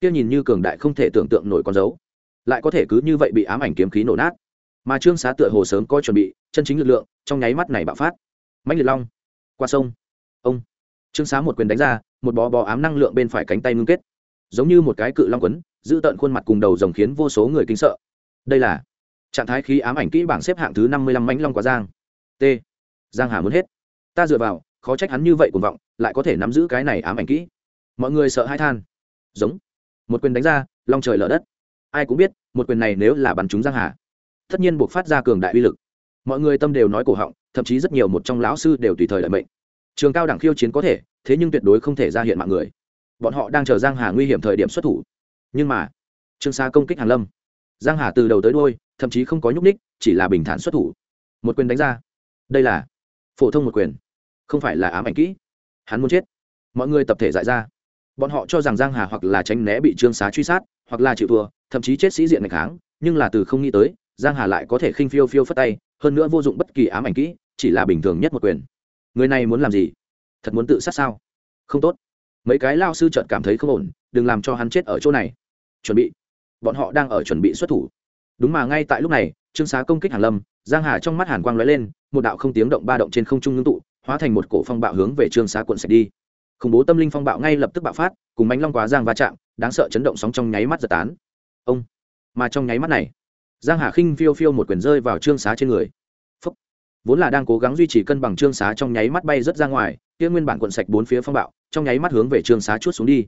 Kia nhìn như cường đại không thể tưởng tượng nổi con dấu. Lại có thể cứ như vậy bị ám ảnh kiếm khí nổ nát mà trương xá tựa hồ sớm có chuẩn bị, chân chính lực lượng, trong nháy mắt này bạo phát. Mãnh liệt long. Qua sông. Ông. Trương xá một quyền đánh ra, một bó bó ám năng lượng bên phải cánh tay ngưng kết. Giống như một cái cự long quấn, giữ tận khuôn mặt cùng đầu rồng khiến vô số người kinh sợ. Đây là trạng thái khí ám ảnh kỹ bảng xếp hạng thứ năm mươi lăm mãnh long quá giang. T. Giang hà muốn hết. Ta dựa vào, khó trách hắn như vậy cuồng vọng, lại có thể nắm giữ cái này ám ảnh kỹ. Mọi người sợ hai than. Giống. Một quyền đánh ra, long trời lở đất. Ai cũng biết, một quyền này nếu là bắn trúng giang hà tất nhiên buộc phát ra cường đại uy lực. Mọi người tâm đều nói cổ họng, thậm chí rất nhiều một trong lão sư đều tùy thời lợi mệnh. Trường cao đẳng khiêu chiến có thể, thế nhưng tuyệt đối không thể ra hiện mạng người. Bọn họ đang chờ giang hà nguy hiểm thời điểm xuất thủ. Nhưng mà, trương sa công kích hàn lâm. Giang hà từ đầu tới đôi thậm chí không có nhúc ních chỉ là bình thản xuất thủ. Một quyền đánh ra. Đây là phổ thông một quyền, không phải là ám ảnh kỹ. Hắn muốn chết. Mọi người tập thể giải ra. Bọn họ cho rằng giang hà hoặc là tránh né bị trương xá truy sát, hoặc là chịu thua, thậm chí chết sĩ diện ngày kháng, nhưng là từ không nghĩ tới giang hà lại có thể khinh phiêu phiêu phất tay, hơn nữa vô dụng bất kỳ ám ảnh kỹ, chỉ là bình thường nhất một quyền. Người này muốn làm gì? Thật muốn tự sát sao? Không tốt. Mấy cái lao sư chợt cảm thấy không ổn, đừng làm cho hắn chết ở chỗ này. Chuẩn bị. Bọn họ đang ở chuẩn bị xuất thủ. Đúng mà ngay tại lúc này, trương xá công kích hàn lâm, giang hà trong mắt hàn quang lóe lên, một đạo không tiếng động ba động trên không trung ngưng tụ, hóa thành một cổ phong bạo hướng về trương xá cuộn sạch đi. Khủng bố tâm linh phong bạo ngay lập tức bạo phát, cùng bánh long quá giang va chạm, đáng sợ chấn động sóng trong nháy mắt giật tán. Ông. Mà trong nháy mắt này giang hà khinh phiêu phiêu một quyền rơi vào trương xá trên người. Phúc. vốn là đang cố gắng duy trì cân bằng trương xá trong nháy mắt bay rất ra ngoài, kia nguyên bản cuộn sạch bốn phía phong bạo, trong nháy mắt hướng về trương xá chuốt xuống đi.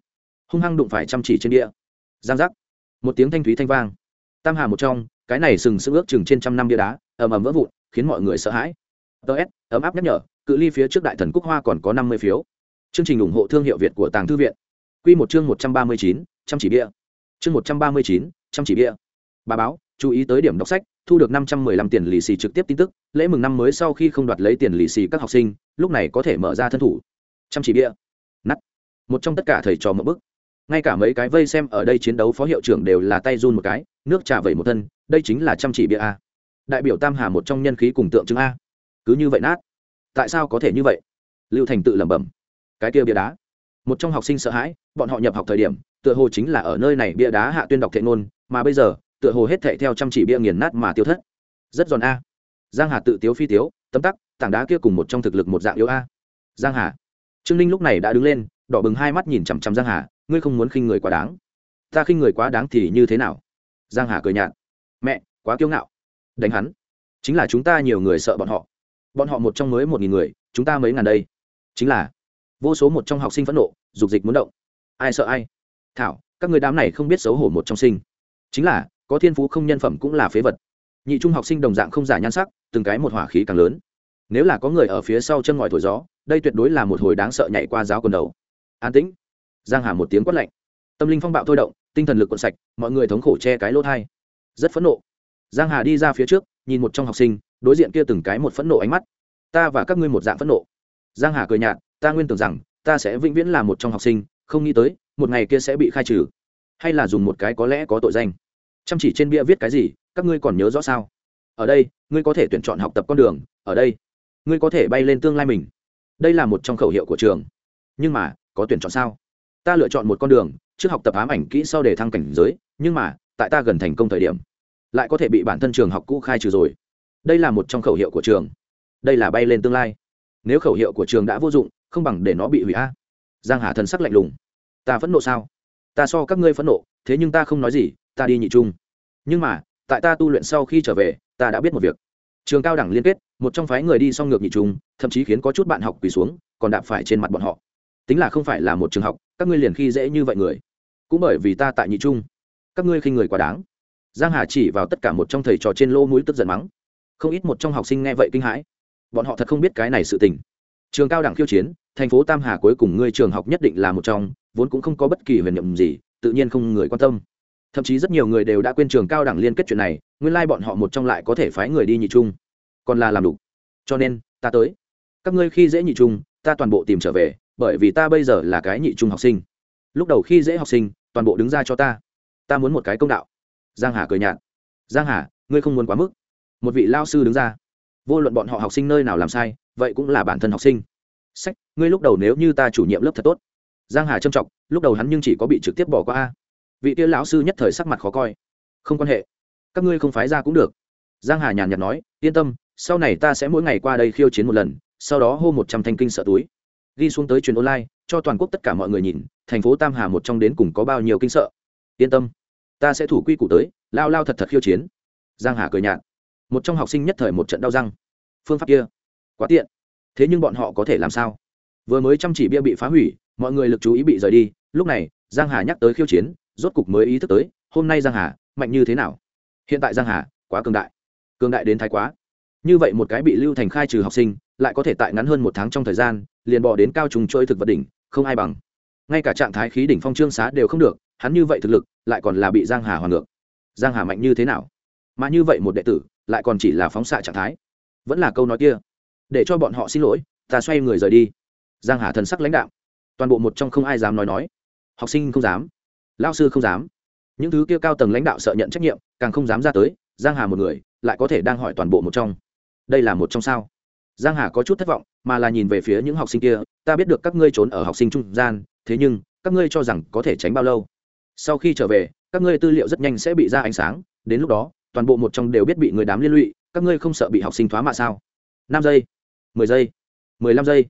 Hung hăng đụng phải chăm chỉ trên địa. Giang giác. Một tiếng thanh thúy thanh vang. Tam hà một trong, cái này sừng sững ước chừng trên trăm năm bia đá, ầm ầm vỡ vụn, khiến mọi người sợ hãi. Ts ấm áp nhắc nhở, cự ly phía trước đại thần cúc hoa còn có năm mươi phiếu. Chương trình ủng hộ thương hiệu việt của tàng thư viện. Q một chương một trăm ba mươi chín, chăm chỉ bia. Chương một trăm ba mươi chín, chăm chỉ bia. Bà báo chú ý tới điểm đọc sách, thu được năm trăm mười lăm tiền lì xì trực tiếp tin tức, lễ mừng năm mới sau khi không đoạt lấy tiền lì xì các học sinh, lúc này có thể mở ra thân thủ. Chăm chỉ bia nắt một trong tất cả thầy trò một bức ngay cả mấy cái vây xem ở đây chiến đấu phó hiệu trưởng đều là tay run một cái, nước trà vẩy một thân, đây chính là chăm chỉ bia a. Đại biểu tam hà một trong nhân khí cùng tượng trưng a. Cứ như vậy nát. Tại sao có thể như vậy? Lưu thành tự lẩm bẩm. Cái kia bia đá. Một trong học sinh sợ hãi, bọn họ nhập học thời điểm, tựa hồ chính là ở nơi này bia đá hạ tuyên đọc thệ ngôn, mà bây giờ tựa hồ hết thệ theo chăm chỉ bia nghiền nát mà tiêu thất. Rất giòn a. Giang hà tự tiếu phi tiếu, tấm tắc, tảng đá kia cùng một trong thực lực một dạng yếu a. Giang hà. Trương ninh lúc này đã đứng lên, đỏ bừng hai mắt nhìn chằm chằm giang hà, ngươi không muốn khinh người quá đáng. Ta khinh người quá đáng thì như thế nào? Giang hà cười nhạt. Mẹ, quá kiêu ngạo. Đánh hắn. Chính là chúng ta nhiều người sợ bọn họ. Bọn họ một trong mới một nghìn người, chúng ta mấy ngàn đây. Chính là vô số một trong học sinh phẫn nộ, dục dịch muốn động. Ai sợ ai? Thảo, các người đám này không biết xấu hổ một trong sinh. Chính là có thiên phú không nhân phẩm cũng là phế vật. Nhị trung học sinh đồng dạng không giả nhan sắc, từng cái một hỏa khí càng lớn. Nếu là có người ở phía sau chân ngòi thổi gió, đây tuyệt đối là một hồi đáng sợ nhảy qua giáo quần đầu. An tĩnh. Giang hà một tiếng quát lạnh. Tâm linh phong bạo thôi động, tinh thần lực cuộn sạch, mọi người thống khổ che cái lỗ thai. Rất phẫn nộ. Giang hà đi ra phía trước, nhìn một trong học sinh, đối diện kia từng cái một phẫn nộ ánh mắt. Ta và các ngươi một dạng phẫn nộ. Giang hà cười nhạt, ta nguyên tưởng rằng, ta sẽ vĩnh viễn là một trong học sinh, không nghĩ tới, một ngày kia sẽ bị khai trừ. Hay là dùng một cái có lẽ có tội danh chăm chỉ trên bia viết cái gì, các ngươi còn nhớ rõ sao? Ở đây, ngươi có thể tuyển chọn học tập con đường, ở đây, ngươi có thể bay lên tương lai mình. Đây là một trong khẩu hiệu của trường. Nhưng mà, có tuyển chọn sao? Ta lựa chọn một con đường, trước học tập ám ảnh kỹ sau để thăng cảnh giới, nhưng mà, tại ta gần thành công thời điểm, lại có thể bị bản thân trường học cũ khai trừ rồi. Đây là một trong khẩu hiệu của trường. Đây là bay lên tương lai. Nếu khẩu hiệu của trường đã vô dụng, không bằng để nó bị hủy a. Giang hà thần sắc lạnh lùng. Ta phẫn nộ sao? Ta so các ngươi phẫn nộ, thế nhưng ta không nói gì ta đi nhị trung. Nhưng mà, tại ta tu luyện sau khi trở về, ta đã biết một việc. Trường cao đẳng liên kết, một trong phái người đi xong ngược nhị trung, thậm chí khiến có chút bạn học quỳ xuống, còn đạp phải trên mặt bọn họ. Tính là không phải là một trường học, các ngươi liền khi dễ như vậy người. Cũng bởi vì ta tại nhị trung. Các ngươi khi người quá đáng. Giang hà chỉ vào tất cả một trong thầy trò trên lô mũi tức giận mắng. Không ít một trong học sinh nghe vậy kinh hãi. Bọn họ thật không biết cái này sự tình. Trường cao đẳng khiêu chiến, thành phố tam hà cuối cùng ngươi trường học nhất định là một trong, vốn cũng không có bất kỳ huyền nhiệm gì, tự nhiên không người quan tâm thậm chí rất nhiều người đều đã quên trường cao đẳng liên kết chuyện này, nguyên lai bọn họ một trong lại có thể phái người đi nhị trung. Còn là làm đủ. Cho nên, ta tới. Các ngươi khi dễ nhị trung, ta toàn bộ tìm trở về, bởi vì ta bây giờ là cái nhị trung học sinh. Lúc đầu khi dễ học sinh, toàn bộ đứng ra cho ta. Ta muốn một cái công đạo. Giang hà cười nhạt. Giang hà, ngươi không muốn quá mức. Một vị lao sư đứng ra. Vô luận bọn họ học sinh nơi nào làm sai, vậy cũng là bản thân học sinh. Sách, ngươi lúc đầu nếu như ta chủ nhiệm lớp thật tốt. Giang hà trâm trọng, lúc đầu hắn nhưng chỉ có bị trực tiếp bỏ qua a vị kia lão sư nhất thời sắc mặt khó coi. Không quan hệ. Các ngươi không phái ra cũng được. Giang hà nhàn nhạt nói, yên tâm, sau này ta sẽ mỗi ngày qua đây khiêu chiến một lần, sau đó hô một trăm thanh kinh sợ túi. Ghi xuống tới truyền online, cho toàn quốc tất cả mọi người nhìn, thành phố tam hà một trong đến cùng có bao nhiêu kinh sợ. Yên tâm, ta sẽ thủ quy củ tới, lao lao thật thật khiêu chiến. Giang hà cười nhạt. Một trong học sinh nhất thời một trận đau răng. Phương pháp kia, quá tiện. Thế nhưng bọn họ có thể làm sao? Vừa mới chăm chỉ bia bị phá hủy, mọi người lực chú ý bị rời đi, lúc này, giang hà nhắc tới khiêu chiến rốt cục mới ý thức tới, hôm nay giang hà, mạnh như thế nào? Hiện tại giang hà, quá cường đại. Cường đại đến thái quá. Như vậy một cái bị lưu thành khai trừ học sinh, lại có thể tại ngắn hơn một tháng trong thời gian, liền bỏ đến cao trùng trôi thực vật đỉnh, không ai bằng. Ngay cả trạng thái khí đỉnh phong trương xá đều không được, hắn như vậy thực lực, lại còn là bị giang hà hoàn ngược. Giang hà mạnh như thế nào? Mà như vậy một đệ tử, lại còn chỉ là phóng xạ trạng thái. Vẫn là câu nói kia, để cho bọn họ xin lỗi, ta xoay người rời đi. Giang hà thần sắc lãnh đạo. Toàn bộ một trong không ai dám nói nói. Học sinh không dám lao sư không dám. Những thứ kia cao tầng lãnh đạo sợ nhận trách nhiệm càng không dám ra tới giang hà một người lại có thể đang hỏi toàn bộ một trong. Đây là một trong sao? Giang hà có chút thất vọng mà là nhìn về phía những học sinh kia ta biết được các ngươi trốn ở học sinh trung gian thế nhưng các ngươi cho rằng có thể tránh bao lâu? Sau khi trở về các ngươi tư liệu rất nhanh sẽ bị ra ánh sáng đến lúc đó toàn bộ một trong đều biết bị người đám liên lụy các ngươi không sợ bị học sinh thoá mạ sao? Năm giây mười giây mười lăm giây.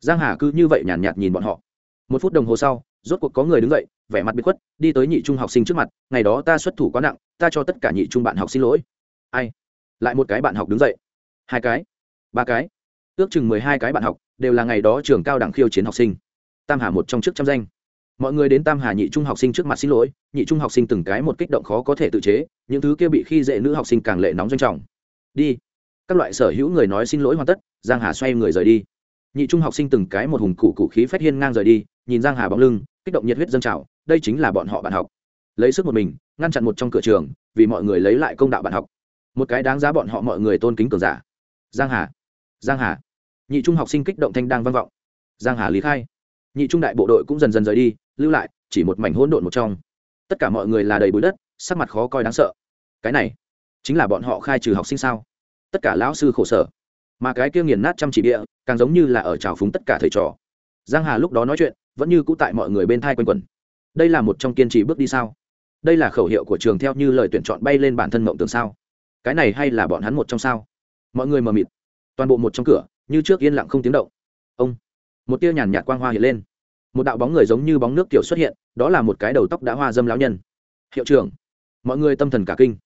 Giang hà cứ như vậy nhàn nhạt, nhạt nhìn bọn họ. Một phút đồng hồ sau rốt cuộc có người đứng dậy, vẻ mặt bị khuất, đi tới nhị trung học sinh trước mặt, ngày đó ta xuất thủ quá nặng, ta cho tất cả nhị trung bạn học xin lỗi. Ai? Lại một cái bạn học đứng dậy. Hai cái, ba cái, ước chừng mười hai cái bạn học, đều là ngày đó trường cao đẳng khiêu chiến học sinh. Tam hà một trong trước trăm danh. Mọi người đến tam hà nhị trung học sinh trước mặt xin lỗi, nhị trung học sinh từng cái một kích động khó có thể tự chế, những thứ kia bị khi dễ nữ học sinh càng lệ nóng doanh trọng. Đi. Các loại sở hữu người nói xin lỗi hoàn tất, giang hà xoay người rời đi nhị trung học sinh từng cái một hùng cụ cụ khí phách hiên ngang rời đi, nhìn giang hà bóng lưng, kích động nhiệt huyết dân trào, đây chính là bọn họ bạn học. Lấy sức một mình, ngăn chặn một trong cửa trường, vì mọi người lấy lại công đạo bạn học. Một cái đáng giá bọn họ mọi người tôn kính cường giả. Giang hà giang hà. Nhị trung học sinh kích động thanh đang vang vọng. Giang hà lý khai. Nhị trung đại bộ đội cũng dần dần rời đi, lưu lại, chỉ một mảnh hỗn độn một trong. Tất cả mọi người là đầy bụi đất, sắc mặt khó coi đáng sợ. Cái này, chính là bọn họ khai trừ học sinh sao? Tất cả lão sư khổ sở. Mà cái kia nghiền nát chăm chỉ địa càng giống như là ở trào phúng tất cả thầy trò. Giang hà lúc đó nói chuyện, vẫn như cũ tại mọi người bên thai quanh quẩn. Đây là một trong kiên trì bước đi sao? Đây là khẩu hiệu của trường theo như lời tuyển chọn bay lên bản thân mộng tường sao? Cái này hay là bọn hắn một trong sao? Mọi người mờ mịt. Toàn bộ một trong cửa, như trước yên lặng không tiếng động. Ông. Một tia nhàn nhạt quang hoa hiện lên. Một đạo bóng người giống như bóng nước tiểu xuất hiện, đó là một cái đầu tóc đã hoa dâm lão nhân. Hiệu trưởng. Mọi người tâm thần cả kinh.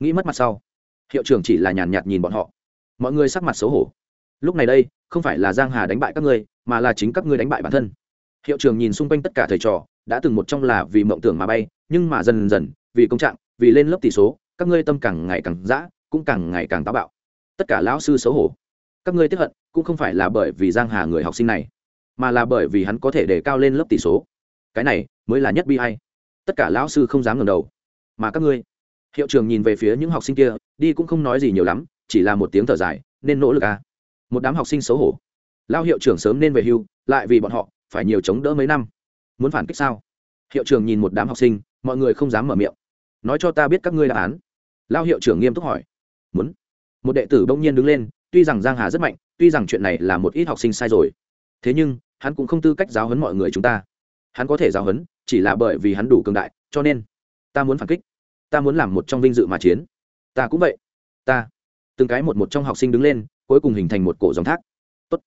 Nghĩ mất mặt sau. Hiệu trưởng chỉ là nhàn nhạt nhìn bọn họ. Mọi người sắc mặt xấu hổ lúc này đây, không phải là giang hà đánh bại các ngươi, mà là chính các ngươi đánh bại bản thân. Hiệu trưởng nhìn xung quanh tất cả thầy trò, đã từng một trong là vì mộng tưởng mà bay, nhưng mà dần dần, vì công trạng, vì lên lớp tỷ số, các ngươi tâm càng ngày càng dã, cũng càng ngày càng táo bạo. Tất cả lão sư xấu hổ. Các ngươi tiếp hận, cũng không phải là bởi vì giang hà người học sinh này, mà là bởi vì hắn có thể để cao lên lớp tỷ số. Cái này mới là nhất bi hay tất cả lão sư không dám ngẩng đầu. Mà các ngươi, hiệu trưởng nhìn về phía những học sinh kia, đi cũng không nói gì nhiều lắm, chỉ là một tiếng thở dài, nên nỗ lực à một đám học sinh xấu hổ. Lao hiệu trưởng sớm nên về hưu, lại vì bọn họ, phải nhiều chống đỡ mấy năm. Muốn phản kích sao? Hiệu trưởng nhìn một đám học sinh, mọi người không dám mở miệng. Nói cho ta biết các ngươi đáp án. Lao hiệu trưởng nghiêm túc hỏi. Muốn. Một đệ tử bỗng nhiên đứng lên, tuy rằng giang hà rất mạnh, tuy rằng chuyện này là một ít học sinh sai rồi. Thế nhưng, hắn cũng không tư cách giáo huấn mọi người chúng ta. Hắn có thể giáo huấn, chỉ là bởi vì hắn đủ cường đại, cho nên ta muốn phản kích. Ta muốn làm một trong vinh dự mà chiến. Ta cũng vậy. Ta. Từng cái một một trong học sinh đứng lên cuối cùng hình thành một cổ dòng thác. Tốt.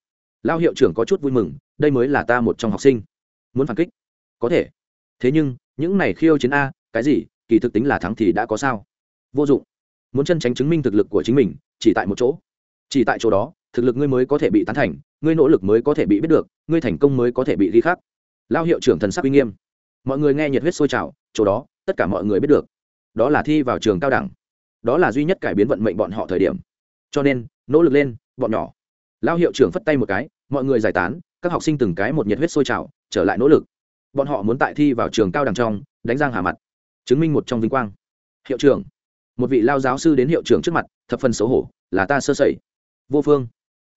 lao hiệu trưởng có chút vui mừng, đây mới là ta một trong học sinh. Muốn phản kích? Có thể. Thế nhưng, những này khiêu chiến a, cái gì? Kỳ thực tính là thắng thì đã có sao? Vô dụng. Muốn chân tránh chứng minh thực lực của chính mình, chỉ tại một chỗ. Chỉ tại chỗ đó, thực lực ngươi mới có thể bị tán thành, ngươi nỗ lực mới có thể bị biết được, ngươi thành công mới có thể bị ghi khắc. Lao hiệu trưởng thần sắc uy nghiêm. Mọi người nghe nhiệt huyết sôi trào, chỗ đó, tất cả mọi người biết được. Đó là thi vào trường cao đẳng. Đó là duy nhất cải biến vận mệnh bọn họ thời điểm cho nên, nỗ lực lên, bọn nhỏ. Lao hiệu trưởng phất tay một cái, mọi người giải tán, các học sinh từng cái một nhiệt huyết sôi trào, trở lại nỗ lực. Bọn họ muốn tại thi vào trường cao đẳng trong, đánh giang hà mặt, chứng minh một trong vinh quang. Hiệu trưởng, một vị lao giáo sư đến hiệu trưởng trước mặt, thập phần xấu hổ, là ta sơ sẩy. Vô phương.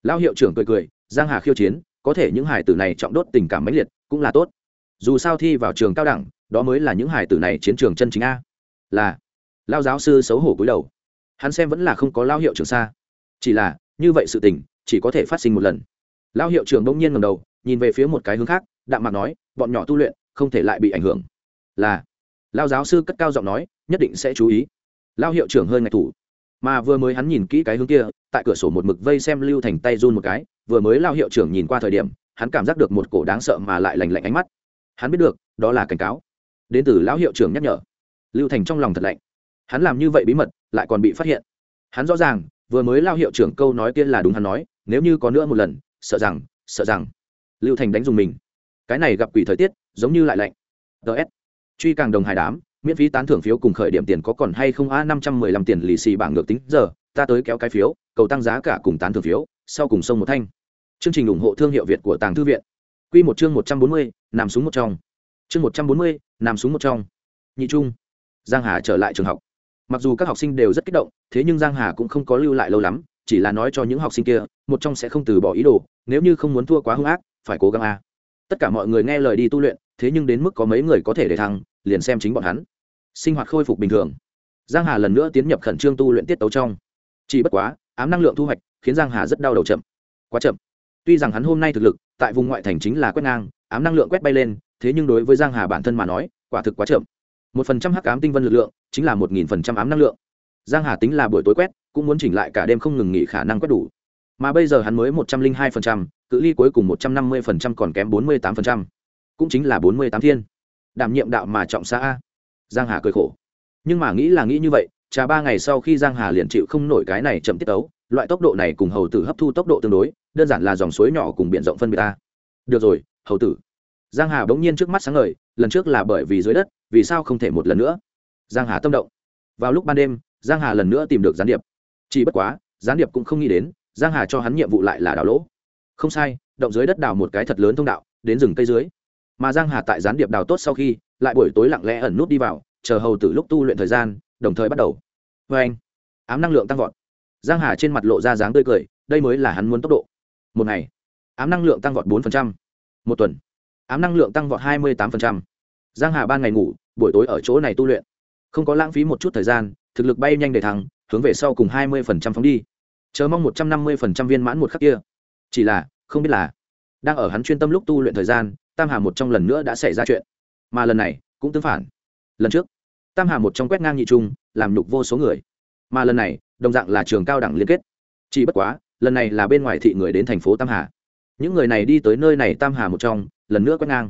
Lao hiệu trưởng cười cười, giang hà khiêu chiến, có thể những hải tử này trọng đốt tình cảm mãnh liệt, cũng là tốt. Dù sao thi vào trường cao đẳng, đó mới là những hải tử này chiến trường chân chính a. Là, lao giáo sư xấu hổ cúi đầu. Hắn xem vẫn là không có lao hiệu trưởng xa chỉ là, như vậy sự tình, chỉ có thể phát sinh một lần. Lao hiệu trưởng đông nhiên ngầm đầu, nhìn về phía một cái hướng khác, đạm mạc nói, bọn nhỏ tu luyện, không thể lại bị ảnh hưởng. Là lao giáo sư cất cao giọng nói, nhất định sẽ chú ý. Lao hiệu trưởng hơi ngạch thủ. Mà vừa mới hắn nhìn kỹ cái hướng kia, tại cửa sổ một mực vây xem lưu thành tay run một cái, vừa mới lao hiệu trưởng nhìn qua thời điểm, hắn cảm giác được một cổ đáng sợ mà lại lành lạnh ánh mắt. Hắn biết được, đó là cảnh cáo. Đến từ lão hiệu trưởng nhắc nhở. Lưu thành trong lòng thật lạnh. Hắn làm như vậy bí mật, lại còn bị phát hiện. Hắn rõ ràng vừa mới lao hiệu trưởng câu nói kia là đúng hắn nói, nếu như có nữa một lần, sợ rằng sợ rằng lưu thành đánh dùng mình. Cái này gặp quỷ thời tiết, giống như lại lạnh. Ts truy càng đồng hải đám, miễn phí tán thưởng phiếu cùng khởi điểm tiền có còn hay không? A, năm trăm mười lăm tiền lì xì bảng ngược tính giờ, ta tới kéo cái phiếu, cầu tăng giá cả cùng tán thưởng phiếu, sau cùng sông một thanh. Chương trình ủng hộ thương hiệu việt của tàng thư viện. Q một chương một trăm bốn mươi, nằm xuống một trong. Chương một trăm bốn mươi, nằm xuống một trong. Nhị trung. Giang hà trở lại trường học mặc dù các học sinh đều rất kích động, thế nhưng giang hà cũng không có lưu lại lâu lắm, chỉ là nói cho những học sinh kia, một trong sẽ không từ bỏ ý đồ, nếu như không muốn thua quá hung ác, phải cố gắng a. Tất cả mọi người nghe lời đi tu luyện, thế nhưng đến mức có mấy người có thể để thăng, liền xem chính bọn hắn. Sinh hoạt khôi phục bình thường. Giang hà lần nữa tiến nhập khẩn trương tu luyện tiết tấu trong. Chỉ bất quá, ám năng lượng thu hoạch khiến giang hà rất đau đầu chậm. Quá chậm. Tuy rằng hắn hôm nay thực lực tại vùng ngoại thành chính là quét ngang, ám năng lượng quét bay lên, thế nhưng đối với giang hà bản thân mà nói, quả thực quá chậm một phần trăm hắc ám tinh vân lực lượng, chính là một nghìn phần trăm ám năng lượng. Giang hà tính là buổi tối quét, cũng muốn chỉnh lại cả đêm không ngừng nghỉ khả năng quét đủ. Mà bây giờ hắn mới một trăm linh hai phần trăm, cự ly cuối cùng một trăm năm mươi phần trăm còn kém bốn mươi tám phần trăm. Cũng chính là bốn mươi tám thiên. Đảm nhiệm đạo mà trọng xa a. Giang hà cười khổ. Nhưng mà nghĩ là nghĩ như vậy, trà ba ngày sau khi giang hà liền chịu không nổi cái này chậm tiết tấu, loại tốc độ này cùng hầu tử hấp thu tốc độ tương đối, đơn giản là dòng suối nhỏ cùng biển rộng phân biệt ta được rồi, hầu tử. Giang hà bỗng nhiên trước mắt sáng ngời, lần trước là bởi vì dưới đất vì sao không thể một lần nữa? Giang hà tâm động. Vào lúc ban đêm, giang hà lần nữa tìm được gián điệp. Chỉ bất quá, gián điệp cũng không nghĩ đến, giang hà cho hắn nhiệm vụ lại là đào lỗ. Không sai, động dưới đất đào một cái thật lớn thông đạo, đến rừng cây dưới. Mà giang hà tại gián điệp đào tốt sau khi, lại buổi tối lặng lẽ ẩn nút đi vào, chờ hầu từ lúc tu luyện thời gian, đồng thời bắt đầu. Với anh, ám năng lượng tăng vọt. Giang hà trên mặt lộ ra dáng tươi cười, đây mới là hắn muốn tốc độ. Một ngày, ám năng lượng tăng vọt 4%. một tuần, ám năng lượng tăng vọt 28% giang hà ban ngày ngủ, buổi tối ở chỗ này tu luyện. Không có lãng phí một chút thời gian, thực lực bay nhanh để thắng hướng về sau cùng 20% phóng đi. Chờ mong 150% viên mãn một khắc kia. Chỉ là, không biết là đang ở hắn chuyên tâm lúc tu luyện thời gian, tam hà một trong lần nữa đã xảy ra chuyện. Mà lần này, cũng tương phản. Lần trước, tam hà một trong quét ngang nhị trung, làm nhục vô số người. Mà lần này, đồng dạng là trường cao đẳng liên kết. Chỉ bất quá, lần này là bên ngoài thị người đến thành phố tam hà. Những người này đi tới nơi này tam hà một trong, lần nữa quét ngang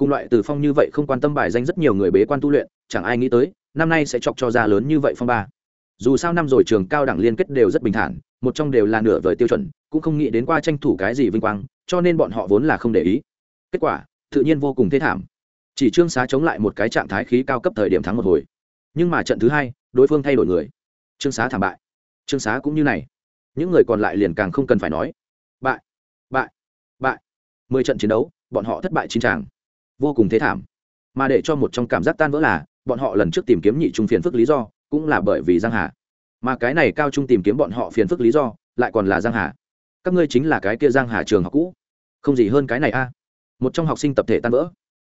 cùng loại từ phong như vậy không quan tâm bài danh rất nhiều người bế quan tu luyện, chẳng ai nghĩ tới, năm nay sẽ chọc cho ra lớn như vậy phong ba. Dù sao năm rồi trường cao đẳng liên kết đều rất bình thản, một trong đều là nửa vời tiêu chuẩn, cũng không nghĩ đến qua tranh thủ cái gì vinh quang, cho nên bọn họ vốn là không để ý. Kết quả, tự nhiên vô cùng thế thảm. Chỉ trương xá chống lại một cái trạng thái khí cao cấp thời điểm thắng một hồi. Nhưng mà trận thứ hai, đối phương thay đổi người. Trương xá thảm bại. Trương xá cũng như này. Những người còn lại liền càng không cần phải nói. Bại bại bại. Mười trận chiến đấu, bọn họ thất bại chín tràng vô cùng thế thảm. Mà để cho một trong cảm giác tan vỡ là, bọn họ lần trước tìm kiếm nhị trung phiền phức lý do, cũng là bởi vì giang hà. Mà cái này cao trung tìm kiếm bọn họ phiền phức lý do, lại còn là giang hà. Các ngươi chính là cái kia giang hà trường học cũ. Không gì hơn cái này a. Một trong học sinh tập thể tan vỡ.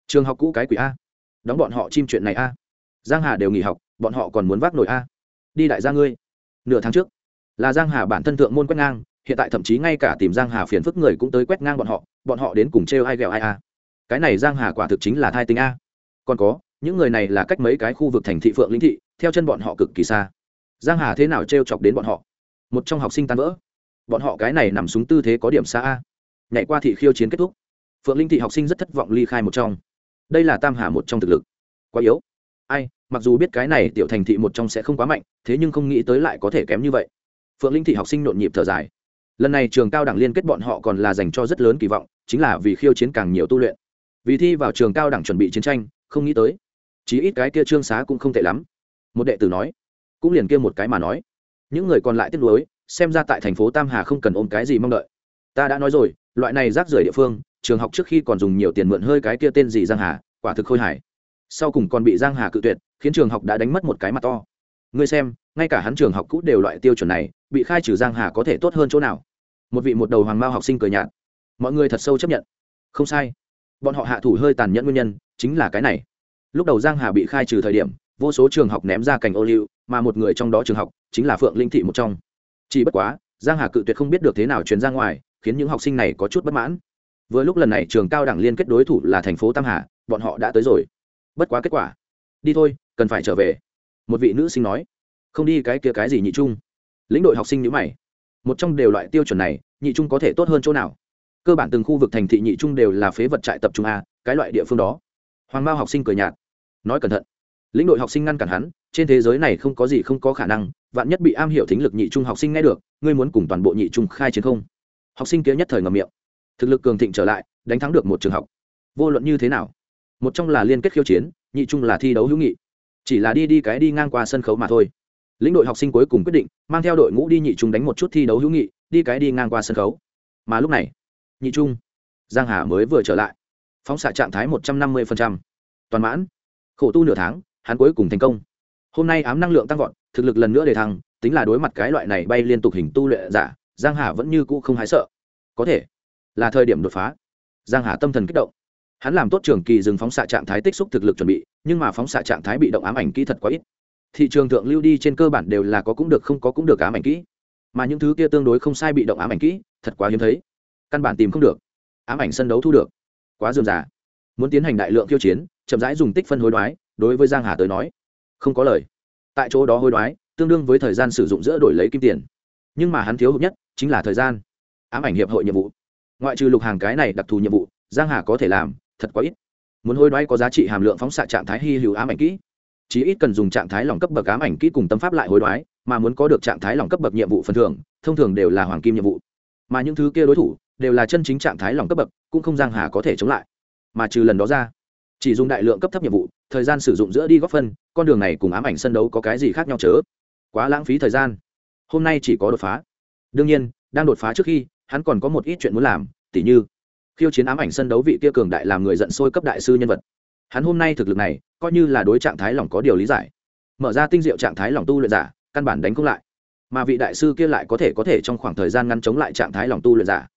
Trường học cũ cái quỷ a. Đóng bọn họ chim chuyện này a. Giang hà đều nghỉ học, bọn họ còn muốn vác nổi a. Đi đại gia ngươi. Nửa tháng trước, là giang hà bản thân thượng môn quét ngang, hiện tại thậm chí ngay cả tìm giang hà phiền phức người cũng tới quét ngang bọn họ bọn họ đến cùng trêu ai ghẹo ai a cái này giang hà quả thực chính là thai tinh a. Còn có, những người này là cách mấy cái khu vực thành thị phượng linh thị, theo chân bọn họ cực kỳ xa. Giang hà thế nào trêu chọc đến bọn họ? Một trong học sinh tan vỡ. Bọn họ cái này nằm súng tư thế có điểm xa a. Nhảy qua thị khiêu chiến kết thúc. Phượng linh thị học sinh rất thất vọng ly khai một trong. Đây là tam hà một trong thực lực. Quá yếu. Ai, mặc dù biết cái này tiểu thành thị một trong sẽ không quá mạnh, thế nhưng không nghĩ tới lại có thể kém như vậy. Phượng linh thị học sinh nhộn nhịp thở dài. Lần này trường cao đẳng liên kết bọn họ còn là dành cho rất lớn kỳ vọng, chính là vì khiêu chiến càng nhiều tu luyện vì thi vào trường cao đẳng chuẩn bị chiến tranh, không nghĩ tới. Chí ít cái kia trương xá cũng không tệ lắm. Một đệ tử nói, cũng liền kia một cái mà nói. Những người còn lại tiếc nuối, xem ra tại thành phố tam hà không cần ôm cái gì mong đợi. Ta đã nói rồi, loại này rác rưởi địa phương, trường học trước khi còn dùng nhiều tiền mượn hơi cái kia tên gì giang hà, quả thực khôi hài. Sau cùng còn bị giang hà cự tuyệt, khiến trường học đã đánh mất một cái mặt to. Ngươi xem, ngay cả hắn trường học cũ đều loại tiêu chuẩn này, bị khai trừ giang hà có thể tốt hơn chỗ nào? Một vị một đầu hoàng mao học sinh cười nhạt. Mọi người thật sâu chấp nhận. Không sai bọn họ hạ thủ hơi tàn nhẫn nguyên nhân chính là cái này. Lúc đầu giang hà bị khai trừ thời điểm, vô số trường học ném ra cành ô liu, mà một người trong đó trường học chính là phượng linh thị một trong. Chỉ bất quá, giang hà cự tuyệt không biết được thế nào truyền ra ngoài, khiến những học sinh này có chút bất mãn. Vừa lúc lần này trường cao đẳng liên kết đối thủ là thành phố tam hà, bọn họ đã tới rồi. Bất quá kết quả, đi thôi, cần phải trở về. Một vị nữ sinh nói, không đi cái kia cái gì nhị trung. Lĩnh đội học sinh nhữ mày. Một trong đều loại tiêu chuẩn này, nhị trung có thể tốt hơn chỗ nào? Cơ bản từng khu vực thành thị nhị trung đều là phế vật trại tập trung a, cái loại địa phương đó. Hoàng mao học sinh cười nhạt. Nói cẩn thận. Lĩnh đội học sinh ngăn cản hắn, trên thế giới này không có gì không có khả năng, vạn nhất bị am hiểu thính lực nhị trung học sinh nghe được, ngươi muốn cùng toàn bộ nhị trung khai chiến không? Học sinh kia nhất thời ngầm miệng. Thực lực cường thịnh trở lại, đánh thắng được một trường học. Vô luận như thế nào? Một trong là liên kết khiêu chiến, nhị trung là thi đấu hữu nghị. Chỉ là đi đi cái đi ngang qua sân khấu mà thôi. Lĩnh đội học sinh cuối cùng quyết định, mang theo đội ngũ đi nhị trung đánh một chút thi đấu hữu nghị, đi cái đi ngang qua sân khấu. Mà lúc này nhị trung. Giang hà mới vừa trở lại. Phóng xạ trạng thái một trăm năm mươi toàn mãn. Khổ tu nửa tháng, hắn cuối cùng thành công. Hôm nay ám năng lượng tăng vọt, thực lực lần nữa để thăng, tính là đối mặt cái loại này bay liên tục hình tu luyện giả, giang hà vẫn như cũ không hái sợ. Có thể là thời điểm đột phá. Giang hà tâm thần kích động. Hắn làm tốt trường kỳ dừng phóng xạ trạng thái tích xúc thực lực chuẩn bị, nhưng mà phóng xạ trạng thái bị động ám ảnh kỹ thật quá ít. Thị trường thượng lưu đi trên cơ bản đều là có cũng được không có cũng được ám ảnh kỹ. Mà những thứ kia tương đối không sai bị động ám ảnh kỹ, thật quá hiếm thấy căn bản tìm không được. Ám ảnh sân đấu thu được. Quá dườm già. Muốn tiến hành đại lượng khiêu chiến, chậm rãi dùng tích phân hối đoái, đối với giang hà tới nói, không có lời. Tại chỗ đó hối đoái, tương đương với thời gian sử dụng giữa đổi lấy kim tiền. Nhưng mà hắn thiếu hụt nhất chính là thời gian. Ám ảnh hiệp hội nhiệm vụ. Ngoại trừ lục hàng cái này đặc thù nhiệm vụ, giang hà có thể làm thật quá ít. Muốn hối đoái có giá trị hàm lượng phóng xạ trạng thái hy hữu ám ảnh kỹ. Chí ít cần dùng trạng thái lỏng cấp bậc ám ảnh kỹ cùng tâm pháp lại hối đoái, mà muốn có được trạng thái lỏng cấp bậc nhiệm vụ phần thưởng, thông thường đều là hoàng kim nhiệm vụ. Mà những thứ kia đối thủ đều là chân chính trạng thái lòng cấp bậc, cũng không giang hà có thể chống lại. Mà trừ lần đó ra, chỉ dùng đại lượng cấp thấp nhiệm vụ, thời gian sử dụng giữa đi góp phân, con đường này cùng ám ảnh sân đấu có cái gì khác nhau chớ? Quá lãng phí thời gian. Hôm nay chỉ có đột phá. Đương nhiên, đang đột phá trước khi, hắn còn có một ít chuyện muốn làm, tỉ như khiêu chiến ám ảnh sân đấu vị kia cường đại làm người giận sôi cấp đại sư nhân vật. Hắn hôm nay thực lực này, coi như là đối trạng thái lòng có điều lý giải. Mở ra tinh diệu trạng thái lòng tu luyện giả, căn bản đánh không lại. Mà vị đại sư kia lại có thể có thể trong khoảng thời gian ngăn chống lại trạng thái lòng tu luyện giả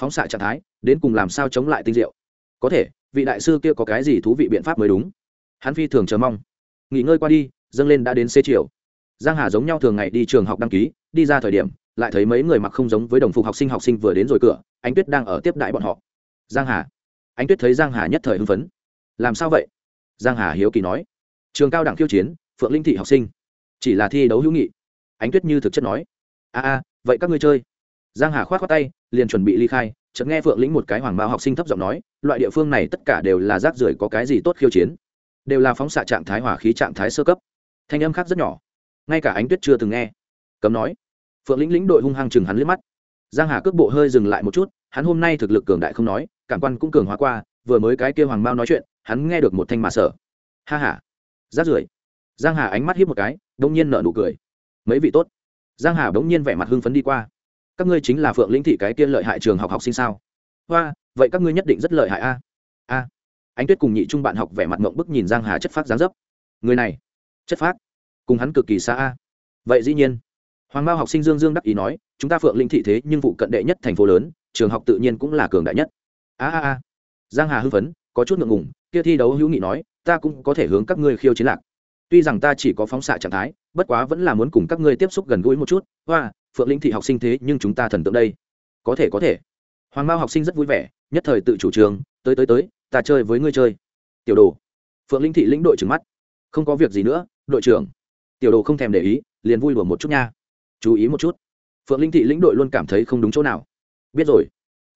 phóng xạ trạng thái, đến cùng làm sao chống lại tinh diệu. Có thể, vị đại sư kia có cái gì thú vị biện pháp mới đúng? Hắn phi thường chờ mong. Nghỉ ngơi qua đi, dâng lên đã đến xế chiều. Giang hà giống nhau thường ngày đi trường học đăng ký, đi ra thời điểm, lại thấy mấy người mặc không giống với đồng phục học sinh học sinh vừa đến rồi cửa anh tuyết đang ở tiếp đại bọn họ. Giang hà. Anh tuyết thấy giang hà nhất thời hưng phấn. Làm sao vậy? Giang hà hiếu kỳ nói. Trường cao đẳng khiêu chiến, phượng linh thị học sinh. Chỉ là thi đấu hữu nghị. Ánh tuyết như thực chất nói. A a, vậy các ngươi chơi giang hà khoát khoát tay, liền chuẩn bị ly khai, chợt nghe phượng lĩnh một cái hoàng bao học sinh thấp giọng nói, loại địa phương này tất cả đều là rác rưởi có cái gì tốt khiêu chiến? Đều là phóng xạ trạng thái, hỏa khí trạng thái sơ cấp. Thanh âm khác rất nhỏ. Ngay cả ánh tuyết chưa từng nghe. Cấm nói. Phượng lĩnh lĩnh đội hung hăng chừng hắn liếc mắt. Giang hà cước bộ hơi dừng lại một chút, hắn hôm nay thực lực cường đại không nói, cảm quan cũng cường hóa qua, vừa mới cái kia hoàng mao nói chuyện, hắn nghe được một thanh mà sở ha ha. Rác rưởi. Giang hà ánh mắt hiếp một cái đông nhiên nở nụ cười. Mấy vị tốt. Giang hà bỗng nhiên vẻ mặt hưng phấn đi qua các ngươi chính là phượng lĩnh thị cái kia lợi hại trường học học sinh sao? Hoa, vậy các ngươi nhất định rất lợi hại a. A. Ánh tuyết cùng nhị trung bạn học vẻ mặt mộng bức nhìn giang hà chất phát dáng dấp. Người này, chất phát cùng hắn cực kỳ xa a. Vậy dĩ nhiên. Hoàng mao học sinh dương dương đắc ý nói, chúng ta phượng linh thị thế nhưng vụ cận đệ nhất thành phố lớn, trường học tự nhiên cũng là cường đại nhất. A a a. Giang hà hưng phấn, có chút ngượng ngùng, kia thi đấu hữu nghị nói, ta cũng có thể hướng các ngươi khiêu chiến lạc. Tuy rằng ta chỉ có phóng xạ trạng thái, bất quá vẫn là muốn cùng các ngươi tiếp xúc gần gũi một chút. Hoa phượng linh thị học sinh thế nhưng chúng ta thần tượng đây. Có thể có thể. Hoàng mao học sinh rất vui vẻ, nhất thời tự chủ trường, tới tới tới, ta chơi với ngươi chơi. Tiểu đồ. Phượng linh thị lĩnh đội trừng mắt. Không có việc gì nữa, đội trưởng. Tiểu đồ không thèm để ý, liền vui đùa một chút nha. Chú ý một chút. Phượng linh thị lĩnh đội luôn cảm thấy không đúng chỗ nào. Biết rồi.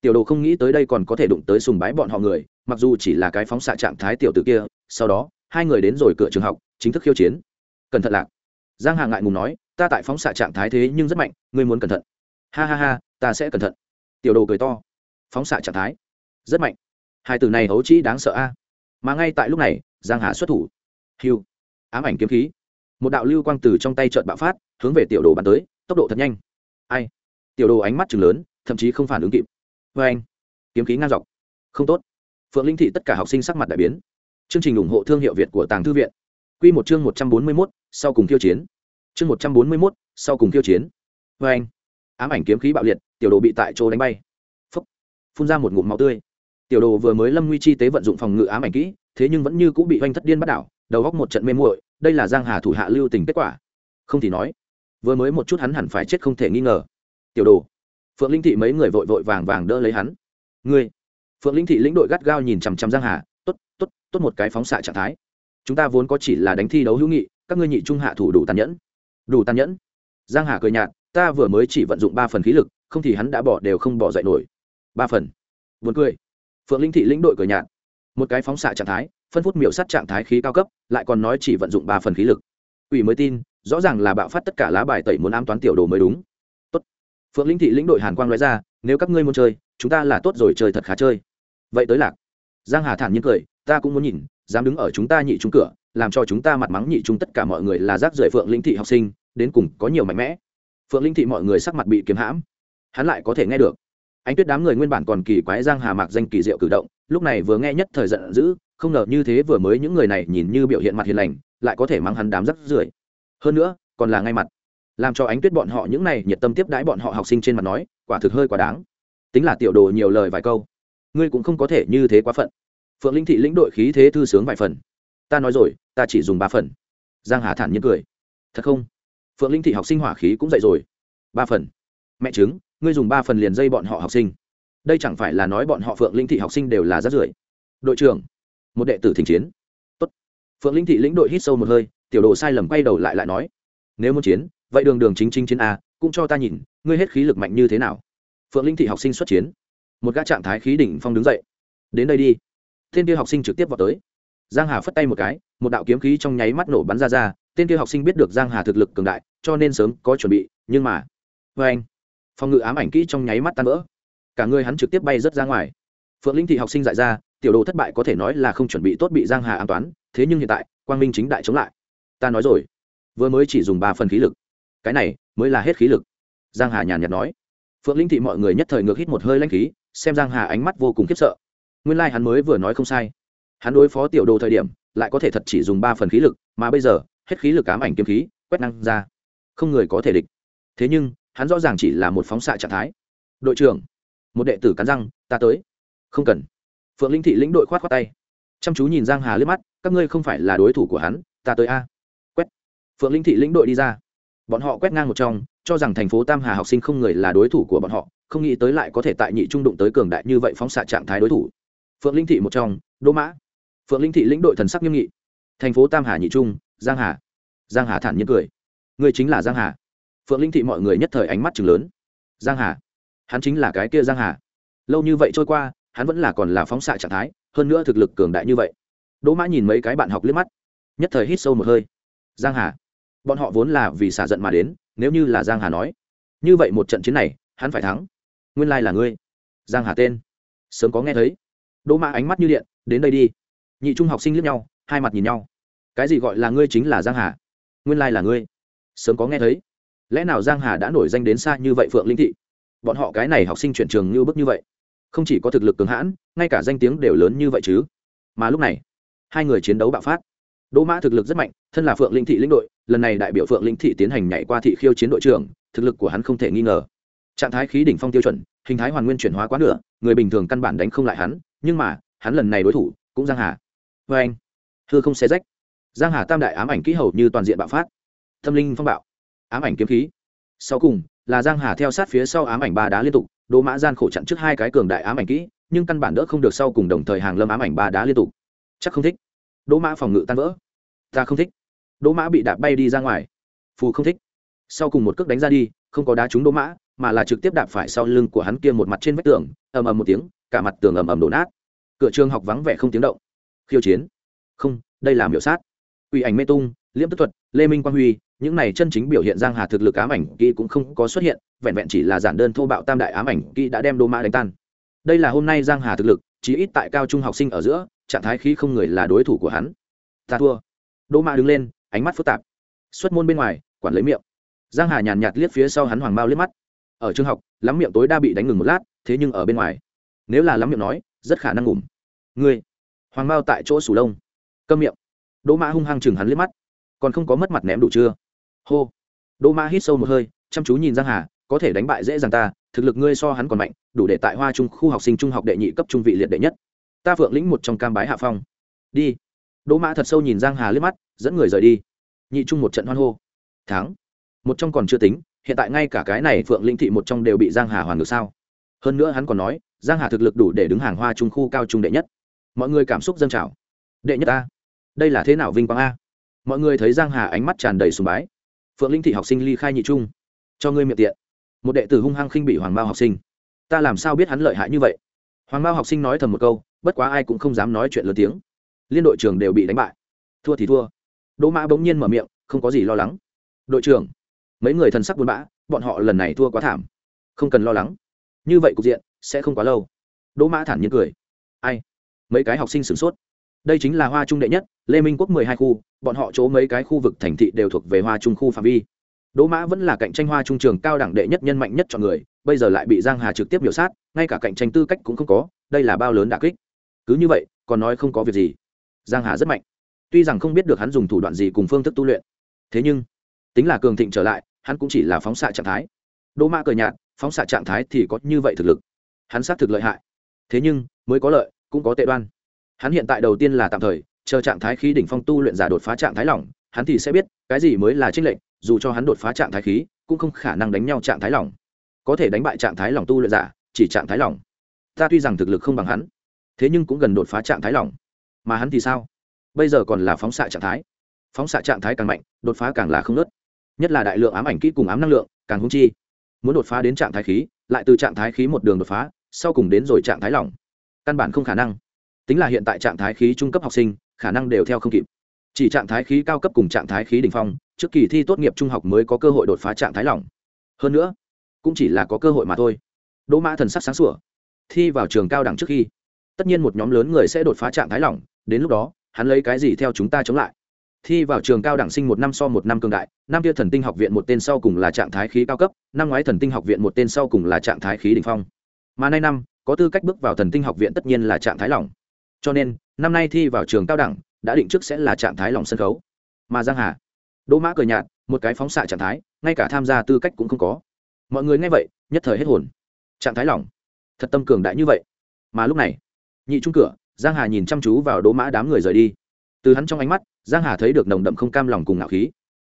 Tiểu đồ không nghĩ tới đây còn có thể đụng tới sùng bái bọn họ người, mặc dù chỉ là cái phóng xạ trạng thái tiểu t kia, sau đó, hai người đến rồi cửa trường học, chính thức khiêu chiến. Cẩn thận lạc. Giang hà ngại ngùng nói ta tại phóng xạ trạng thái thế nhưng rất mạnh, ngươi muốn cẩn thận. Ha ha ha, ta sẽ cẩn thận. Tiểu đồ cười to. Phóng xạ trạng thái. Rất mạnh. Hai từ này hấu trĩ đáng sợ a. Mà ngay tại lúc này, giang hà xuất thủ. Hiu ám ảnh kiếm khí. Một đạo lưu quang từ trong tay trợn bạo phát, hướng về tiểu đồ bắn tới, tốc độ thật nhanh. Ai? Tiểu đồ ánh mắt chừng lớn, thậm chí không phản ứng kịp. Vê anh. Kiếm khí ngang dọc. Không tốt. Phượng linh thị tất cả học sinh sắc mặt đại biến. Chương trình ủng hộ thương hiệu việt của tàng thư viện. Q một chương một trăm bốn mươi mốt, sau cùng khiêu chiến chương một trăm bốn mươi mốt, sau cùng khiêu chiến. Vê anh. Ám ảnh kiếm khí bạo liệt, tiểu đồ bị tại chỗ đánh bay. Phấp phun ra một ngụm máu tươi. Tiểu đồ vừa mới lâm nguy chi tế vận dụng phòng ngự ám ảnh kỹ, thế nhưng vẫn như cũng bị oanh thất điên bắt đảo, đầu góc một trận mê muội, đây là giang hà thủ hạ lưu tình kết quả. Không thì nói, vừa mới một chút hắn hẳn phải chết không thể nghi ngờ. Tiểu đồ. Phượng linh thị mấy người vội vội vàng vàng đỡ lấy hắn. Ngươi. Phượng linh thị lĩnh đội gắt gao nhìn chằm chằm giang hà, tốt tốt tốt một cái phóng xạ trạng thái. Chúng ta vốn có chỉ là đánh thi đấu hữu nghị, các ngươi nhị trung hạ thủ đủ tàn nhẫn đủ tàn nhẫn. Giang hà cười nhạt, ta vừa mới chỉ vận dụng ba phần khí lực, không thì hắn đã bỏ đều không bỏ dậy nổi. Ba phần. Buồn cười. Phượng linh thị lĩnh đội cười nhạt. Một cái phóng xạ trạng thái, phân phút miểu sát trạng thái khí cao cấp, lại còn nói chỉ vận dụng ba phần khí lực. Ủy mới tin, rõ ràng là bạo phát tất cả lá bài tẩy muốn ám toán tiểu đồ mới đúng. Tốt. Phượng linh thị lĩnh đội hàn quang nói ra, nếu các ngươi muốn chơi, chúng ta là tốt rồi chơi thật khá chơi. Vậy tới lạc. Giang hà thản nhiên cười, ta cũng muốn nhìn, dám đứng ở chúng ta nhị trúng cửa làm cho chúng ta mặt mắng nhị trung tất cả mọi người là rác rưởi phượng linh thị học sinh, đến cùng có nhiều mạnh mẽ. Phượng linh thị mọi người sắc mặt bị kiếm hãm. Hắn lại có thể nghe được. Anh tuyết đám người nguyên bản còn kỳ quái giang hà mạc danh kỳ diệu cử động, lúc này vừa nghe nhất thời giận dữ, không ngờ như thế vừa mới những người này nhìn như biểu hiện mặt hiền lành, lại có thể mang hắn đám rắc rưởi. Hơn nữa, còn là ngay mặt. Làm cho ánh tuyết bọn họ những này nhiệt tâm tiếp đãi bọn họ học sinh trên mặt nói, quả thực hơi quá đáng. Tính là tiểu đồ nhiều lời vài câu, ngươi cũng không có thể như thế quá phận. Phượng linh thị lĩnh đội khí thế thư sướng vài phần ta nói rồi, ta chỉ dùng ba phần. Giang hà thản nhiên cười. Thật không? Phượng linh thị học sinh hỏa khí cũng dậy rồi. Ba phần. Mẹ chứng ngươi dùng ba phần liền dây bọn họ học sinh. Đây chẳng phải là nói bọn họ phượng linh thị học sinh đều là rát rưởi. Đội trưởng, một đệ tử thỉnh chiến. Tốt. phượng linh thị lĩnh đội hít sâu một hơi, tiểu đồ sai lầm quay đầu lại lại nói. Nếu muốn chiến, vậy đường đường chính chính chiến a, cũng cho ta nhìn, ngươi hết khí lực mạnh như thế nào? Phượng linh thị học sinh xuất chiến. Một gã trạng thái khí đỉnh phong đứng dậy. Đến đây đi. Thiên tiêu học sinh trực tiếp vào tới giang hà phất tay một cái, một đạo kiếm khí trong nháy mắt nổ bắn ra ra, tên kia học sinh biết được giang hà thực lực cường đại, cho nên sớm có chuẩn bị, nhưng mà vê anh, phòng ngự ám ảnh kỹ trong nháy mắt tan vỡ. Cả người hắn trực tiếp bay rớt ra ngoài. Phượng linh thị học sinh dại ra, tiểu đồ thất bại có thể nói là không chuẩn bị tốt bị giang hà an toán, thế nhưng hiện tại, quang minh chính đại chống lại. Ta nói rồi, vừa mới chỉ dùng ba phần khí lực. Cái này, mới là hết khí lực. Giang hà nhàn nhạt nói. Phượng linh thị mọi người nhất thời ngược hít một hơi lanh khí, xem giang hà ánh mắt vô cùng khiếp sợ. Nguyên lai like hắn mới vừa nói không sai hắn đối phó tiểu đồ thời điểm, lại có thể thật chỉ dùng ba phần khí lực, mà bây giờ, hết khí lực ám ảnh kiếm khí, quét năng ra. Không người có thể địch. Thế nhưng, hắn rõ ràng chỉ là một phóng xạ trạng thái. Đội trưởng, một đệ tử cắn răng, ta tới. Không cần. Phượng linh thị lĩnh đội khoát khoát tay. Chăm chú nhìn giang hà liếc mắt, các ngươi không phải là đối thủ của hắn, ta tới a. Quét. Phượng linh thị lĩnh đội đi ra. Bọn họ quét ngang một trong, cho rằng thành phố tam hà học sinh không người là đối thủ của bọn họ, không nghĩ tới lại có thể tại nhị trung đụng tới cường đại như vậy phóng xạ trạng thái đối thủ. Phượng linh thị một trong, đỗ mã phượng linh thị lĩnh đội thần sắc nghiêm nghị. Thành phố tam hà nhị trung, giang hà. Giang hà thản nhiên cười. Người chính là giang hà. Phượng linh thị mọi người nhất thời ánh mắt chừng lớn. Giang hà? Hắn chính là cái kia giang hà. Lâu như vậy trôi qua, hắn vẫn là còn là phóng xạ trạng thái, hơn nữa thực lực cường đại như vậy. Đỗ mã nhìn mấy cái bạn học liếc mắt. Nhất thời hít sâu một hơi. Giang hà? Bọn họ vốn là vì xả giận mà đến, nếu như là giang hà nói. Như vậy một trận chiến này, hắn phải thắng. Nguyên lai là ngươi. Giang hà tên. Sớm có nghe thấy. Đỗ mã ánh mắt như điện, đến đây đi nhị trung học sinh liếc nhau, hai mặt nhìn nhau. Cái gì gọi là ngươi chính là giang hà? Nguyên lai là ngươi. Sớm có nghe thấy. Lẽ nào giang hà đã nổi danh đến xa như vậy phượng linh thị? Bọn họ cái này học sinh chuyển trường như bức như vậy. Không chỉ có thực lực cường hãn, ngay cả danh tiếng đều lớn như vậy chứ. Mà lúc này, hai người chiến đấu bạo phát. Đỗ mã thực lực rất mạnh, thân là phượng linh thị lĩnh đội, lần này đại biểu phượng linh thị tiến hành nhảy qua thị khiêu chiến đội trưởng, thực lực của hắn không thể nghi ngờ. Trạng thái khí đỉnh phong tiêu chuẩn, hình thái hoàn nguyên chuyển hóa quá nửa, người bình thường căn bản đánh không lại hắn, nhưng mà, hắn lần này đối thủ cũng giang hà vê anh. Hư không xé rách. Giang hà tam đại ám ảnh kỹ hầu như toàn diện bạo phát. Tâm linh phong bạo. Ám ảnh kiếm khí. Sau cùng, là giang hà theo sát phía sau ám ảnh ba đá liên tục, đỗ mã gian khổ chặn trước hai cái cường đại ám ảnh kỹ, nhưng căn bản đỡ không được sau cùng đồng thời hàng lâm ám ảnh ba đá liên tục. Chắc không thích. Đỗ mã phòng ngự tan vỡ. Ta không thích. Đỗ mã bị đạp bay đi ra ngoài. Phù không thích. Sau cùng một cước đánh ra đi, không có đá trúng đỗ mã, mà là trực tiếp đạp phải sau lưng của hắn kia một mặt trên vách tường, ầm ầm một tiếng, cả mặt tường ầm ầm đổ nát. Cửa trường học vắng vẻ không tiếng động khiêu chiến. Không, đây là miểu sát. Ủy ảnh mê tung, liễm tức thuật, lê minh quang huy, những này chân chính biểu hiện giang hà thực lực ám ảnh kỹ cũng không có xuất hiện, vẹn vẹn chỉ là giản đơn thô bạo tam đại ám ảnh kỹ đã đem đô mã đánh tan. Đây là hôm nay giang hà thực lực chỉ ít tại cao trung học sinh ở giữa, trạng thái khí không người là đối thủ của hắn. Ta thua. Đỗ mã đứng lên, ánh mắt phức tạp. Xuất môn bên ngoài, quản lấy miệng. Giang hà nhàn nhạt liếc phía sau hắn hoàng bao liếc mắt. Ở trường học, lắm miệng tối đa bị đánh ngừng một lát, thế nhưng ở bên ngoài, nếu là lắm miệng nói, rất khả năng ngủm. Ngươi hoàng mao tại chỗ sủ lông. Câm miệng. Đỗ mã hung hăng chừng hắn liếc mắt. Còn không có mất mặt ném đủ chưa? Hô. Đỗ mã hít sâu một hơi, chăm chú nhìn giang hà, có thể đánh bại dễ dàng ta, thực lực ngươi so hắn còn mạnh, đủ để tại hoa trung khu học sinh trung học đệ nhị cấp trung vị liệt đệ nhất. Ta phượng lĩnh một trong cam bái hạ phong. Đi. Đỗ mã thật sâu nhìn giang hà liếc mắt, dẫn người rời đi. Nhị trung một trận hoan hô. Thắng. Một trong còn chưa tính, hiện tại ngay cả cái này phượng linh thị một trong đều bị giang hà hoàn ngược sao. Hơn nữa hắn còn nói, giang hà thực lực đủ để đứng hàng hoa trung khu cao trung đệ nhất mọi người cảm xúc dâng trào. Đệ nhất a. Đây là thế nào vinh quang a? Mọi người thấy giang hà ánh mắt tràn đầy sùng bái. Phượng linh thị học sinh ly khai nhị trung. Cho ngươi miệng tiện. Một đệ tử hung hăng khinh bị hoàng bao học sinh. Ta làm sao biết hắn lợi hại như vậy? Hoàng bao học sinh nói thầm một câu, bất quá ai cũng không dám nói chuyện lớn tiếng. Liên đội trưởng đều bị đánh bại. Thua thì thua. Đỗ mã bỗng nhiên mở miệng, không có gì lo lắng. Đội trưởng, mấy người thần sắc buồn bã, bọn họ lần này thua quá thảm. Không cần lo lắng. Như vậy cục diện sẽ không quá lâu. Đỗ mã thản nhiên cười. Ai? Mấy cái học sinh sửng sốt. Đây chính là hoa trung đệ nhất, lê minh quốc mười hai khu, bọn họ chỗ mấy cái khu vực thành thị đều thuộc về hoa trung khu phạm vi. Đỗ mã vẫn là cạnh tranh hoa trung trường cao đẳng đệ nhất nhân mạnh nhất chọn người, bây giờ lại bị giang hà trực tiếp biểu sát, ngay cả cạnh tranh tư cách cũng không có, đây là bao lớn đả kích. Cứ như vậy, còn nói không có việc gì. Giang hà rất mạnh. Tuy rằng không biết được hắn dùng thủ đoạn gì cùng phương thức tu luyện, thế nhưng, tính là cường thịnh trở lại, hắn cũng chỉ là phóng xạ trạng thái. Đỗ mã cờ nhạt, phóng xạ trạng thái thì có như vậy thực lực. Hắn xác thực lợi hại. Thế nhưng, mới có lợi cũng có tệ đoan hắn hiện tại đầu tiên là tạm thời chờ trạng thái khí đỉnh phong tu luyện giả đột phá trạng thái lỏng hắn thì sẽ biết cái gì mới là trích lệnh dù cho hắn đột phá trạng thái khí cũng không khả năng đánh nhau trạng thái lỏng có thể đánh bại trạng thái lỏng tu luyện giả chỉ trạng thái lỏng ta tuy rằng thực lực không bằng hắn thế nhưng cũng gần đột phá trạng thái lỏng mà hắn thì sao bây giờ còn là phóng xạ trạng thái phóng xạ trạng thái càng mạnh đột phá càng là không nớt nhất là đại lượng ám ảnh kỹ cùng ám năng lượng càng hung chi muốn đột phá đến trạng thái khí lại từ trạng thái khí một đường đột phá sau cùng đến rồi trạng thái lỏng căn bản không khả năng. Tính là hiện tại trạng thái khí trung cấp học sinh, khả năng đều theo không kịp. Chỉ trạng thái khí cao cấp cùng trạng thái khí đ ỉ n h phong, trước kỳ thi tốt nghiệp trung học mới có cơ hội đột phá trạng thái lỏng. Hơn nữa, cũng chỉ là có cơ hội mà thôi. Đỗ mã thần sắc sáng sủa. Thi vào trường cao đẳng trước khi, tất nhiên một nhóm lớn người sẽ đột phá trạng thái lỏng, đến lúc đó, hắn lấy cái gì theo chúng ta chống lại? Thi vào trường cao đẳng sinh một năm so một năm cường đại, năm kia thần tinh học viện một tên sau cùng là trạng thái khí cao cấp, năm ngoái thần tinh học viện một tên sau cùng là trạng thái khí đ ỉ n h phong. Mà nay năm có tư cách bước vào thần tinh học viện tất nhiên là trạng thái lỏng cho nên, năm nay thi vào trường cao đẳng, đã định trước sẽ là trạng thái lỏng sân khấu. Mà giang hà, đỗ mã cười nhạt, một cái phóng xạ trạng thái, ngay cả tham gia tư cách cũng không có. Mọi người nghe vậy, nhất thời hết hồn. Trạng thái lỏng thật tâm cường đại như vậy. Mà lúc này, nhị trung cửa, giang hà nhìn chăm chú vào đỗ mã đám người rời đi. Từ hắn trong ánh mắt, giang hà thấy được nồng đậm không cam lòng cùng ngạo khí.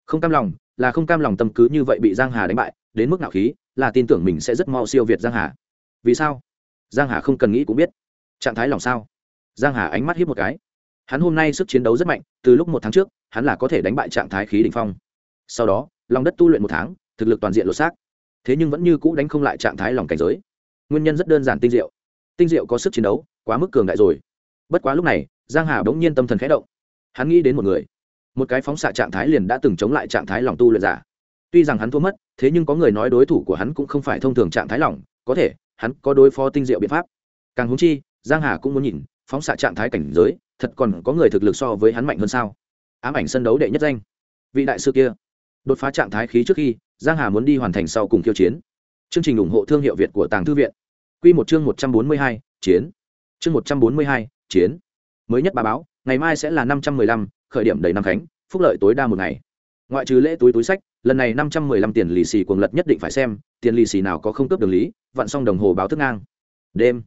Không cam lòng, là không cam lòng tâm cứ như vậy bị giang hà đánh bại, đến mức ngạo khí, là tin tưởng mình sẽ rất mau siêu việt giang hà. Vì sao? Giang hà không cần nghĩ cũng biết. Trạng thái lòng sao? Giang hà ánh mắt hiếp một cái. Hắn hôm nay sức chiến đấu rất mạnh từ lúc một tháng trước hắn là có thể đánh bại trạng thái khí đỉnh phong. Sau đó lòng đất tu luyện một tháng thực lực toàn diện lột xác. Thế nhưng vẫn như cũ đánh không lại trạng thái lòng cảnh giới. Nguyên nhân rất đơn giản tinh diệu. Tinh diệu có sức chiến đấu quá mức cường đại rồi. Bất quá lúc này giang hà bỗng nhiên tâm thần khẽ động. Hắn nghĩ đến một người. Một cái phóng xạ trạng thái liền đã từng chống lại trạng thái lòng tu luyện giả. Tuy rằng hắn thua mất thế nhưng có người nói đối thủ của hắn cũng không phải thông thường trạng thái lòng, có thể hắn có đối phó tinh diệu biện pháp. Càng húng chi giang hà cũng muốn nhìn phóng xạ trạng thái cảnh giới thật còn có người thực lực so với hắn mạnh hơn sao? Ám ảnh sân đấu đệ nhất danh. Vị đại sư kia. Đột phá trạng thái khí trước khi giang hà muốn đi hoàn thành sau cùng khiêu chiến. Chương trình ủng hộ thương hiệu việt của tàng thư viện. Quy một chương một trăm bốn mươi hai, chiến. Chương một trăm bốn mươi hai, chiến. Mới nhất bà báo ngày mai sẽ là năm trăm mười lăm khởi điểm đầy năm khánh phúc lợi tối đa một ngày. Ngoại trừ lễ túi túi sách lần này năm trăm mười lăm tiền lì xì cuồng lật nhất định phải xem tiền lì xì nào có không cướp đường lý vặn xong đồng hồ báo thức ngang. Đêm.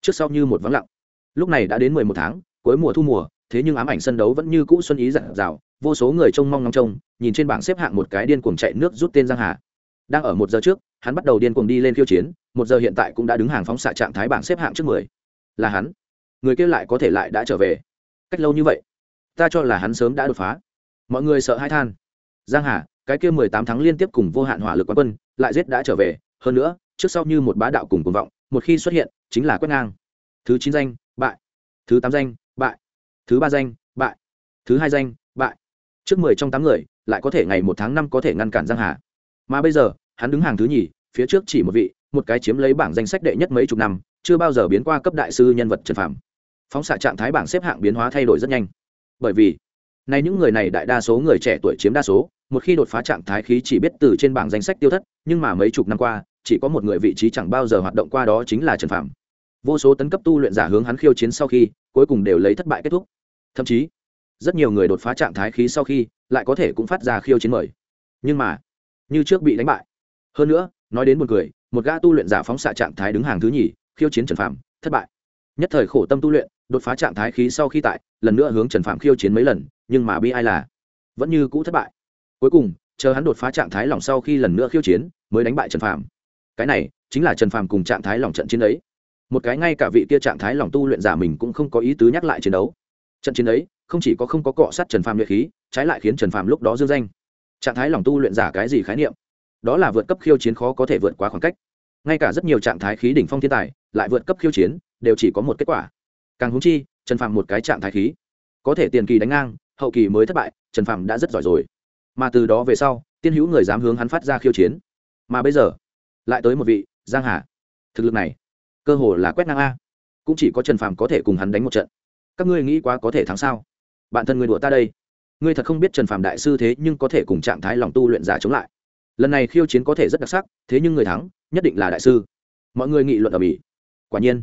Trước sau như một vắng lặng. Lúc này đã đến mười một tháng, cuối mùa thu mùa, thế nhưng ám ảnh sân đấu vẫn như cũ xuân ý dặn dào, vô số người trông mong ngóng trông, nhìn trên bảng xếp hạng một cái điên cuồng chạy nước rút tên giang hà. Đang ở một giờ trước, hắn bắt đầu điên cuồng đi lên khiêu chiến, một giờ hiện tại cũng đã đứng hàng phóng xạ trạng thái bảng xếp hạng trước mười. Là hắn. Người kia lại có thể lại đã trở về. Cách lâu như vậy, ta cho là hắn sớm đã đột phá. Mọi người sợ hãi than. Giang hà, cái kia mười tám tháng liên tiếp cùng vô hạn hỏa lực quán quân, lại giết đã trở về, hơn nữa trước sau như một bá đạo cùng cuồng vọng, một khi xuất hiện, chính là quét ngang. Thứ chín danh, bại. Thứ tám danh, bại. Thứ ba danh, bại. Thứ hai danh, bại. Trước mười trong tám người, lại có thể ngày một tháng năm có thể ngăn cản giang hà. Mà bây giờ, hắn đứng hàng thứ nhì, phía trước chỉ một vị, một cái chiếm lấy bảng danh sách đệ nhất mấy chục năm, chưa bao giờ biến qua cấp đại sư nhân vật trần phạm phóng xạ trạng thái bảng xếp hạng biến hóa thay đổi rất nhanh. Bởi vì, nay những người này đại đa số người trẻ tuổi chiếm đa số, một khi đột phá trạng thái khí chỉ biết từ trên bảng danh sách tiêu thất, nhưng mà mấy chục năm qua chỉ có một người vị trí chẳng bao giờ hoạt động qua đó chính là trần phạm vô số tấn cấp tu luyện giả hướng hắn khiêu chiến sau khi, cuối cùng đều lấy thất bại kết thúc. Thậm chí, rất nhiều người đột phá trạng thái khí sau khi, lại có thể cũng phát ra khiêu chiến mời. Nhưng mà, như trước bị đánh bại. Hơn nữa, nói đến một người một gã tu luyện giả phóng xạ trạng thái đứng hàng thứ nhì, khiêu chiến trần phạm thất bại. Nhất thời khổ tâm tu luyện, đột phá trạng thái khí sau khi tại, lần nữa hướng trần phạm khiêu chiến mấy lần, nhưng mà bi ai là, vẫn như cũ thất bại. Cuối cùng, chờ hắn đột phá trạng thái lỏng sau khi lần nữa khiêu chiến, mới đánh bại trần phạm cái này chính là trần phạm cùng trạng thái lòng trận chiến ấy. Một cái ngay cả vị kia trạng thái lòng tu luyện giả mình cũng không có ý tứ nhắc lại chiến đấu. Trận chiến ấy, không chỉ có không có cọ sát trần phạm nhuệ khí, trái lại khiến trần phạm lúc đó dương danh. Trạng thái lòng tu luyện giả cái gì khái niệm? Đó là vượt cấp khiêu chiến khó có thể vượt quá khoảng cách. Ngay cả rất nhiều trạng thái khí đỉnh phong thiên tài, lại vượt cấp khiêu chiến, đều chỉ có một kết quả. Càng húng chi, trần phạm một cái trạng thái khí. Có thể tiền kỳ đánh ngang, hậu kỳ mới thất bại, trần phạm đã rất giỏi rồi. Mà từ đó về sau, tiên hữu người dám hướng hắn phát ra khiêu chiến. Mà bây giờ lại tới một vị, giang hà. Thực lực này, cơ hồ là quét ngang a. Cũng chỉ có trần phạm có thể cùng hắn đánh một trận. Các ngươi nghĩ quá có thể thắng sao? Bạn thân người đùa ta đây. Ngươi thật không biết trần phạm đại sư thế nhưng có thể cùng trạng thái lòng tu luyện giả chống lại. Lần này khiêu chiến có thể rất đặc sắc, thế nhưng người thắng, nhất định là đại sư. Mọi người nghị luận ở bỉ quả nhiên,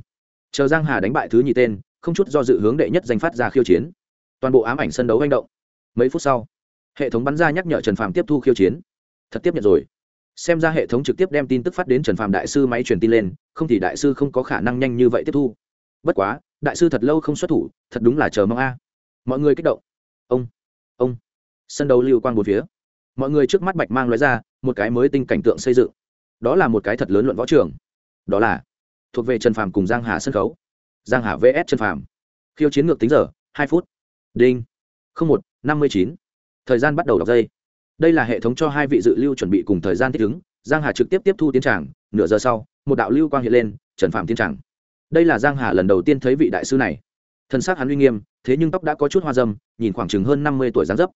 chờ giang hà đánh bại thứ nhì tên, không chút do dự hướng đệ nhất danh phát ra khiêu chiến. Toàn bộ ám ảnh sân đấu hành động. Mấy phút sau, hệ thống bắn ra nhắc nhở trần phàm tiếp thu khiêu chiến. Thật tiếp nhận rồi xem ra hệ thống trực tiếp đem tin tức phát đến trần phàm đại sư máy truyền tin lên, không thì đại sư không có khả năng nhanh như vậy tiếp thu. Bất quá, đại sư thật lâu không xuất thủ, thật đúng là chờ mong a. Mọi người kích động. Ông ông. Sân đấu lưu quang một phía. Mọi người trước mắt bạch mang nói ra, một cái mới tinh cảnh tượng xây dựng. Đó là một cái thật lớn luận võ trường. Đó là thuộc về trần phàm cùng giang hà sân khấu. Giang hà vs trần phàm. Khiêu chiến ngược tính giờ, hai phút. Đinh. Một, năm mươi chín. Thời gian bắt đầu đọc dây đây là hệ thống cho hai vị dự lưu chuẩn bị cùng thời gian thích ứng. Giang hà trực tiếp tiếp thu tiến tràng, nửa giờ sau, một đạo lưu quang hiện lên, trần phạm tiến tràng. Đây là giang hà lần đầu tiên thấy vị đại sư này. Thân xác hắn uy nghiêm, thế nhưng tóc đã có chút hoa dâm, nhìn khoảng chừng hơn năm mươi tuổi dáng dấp.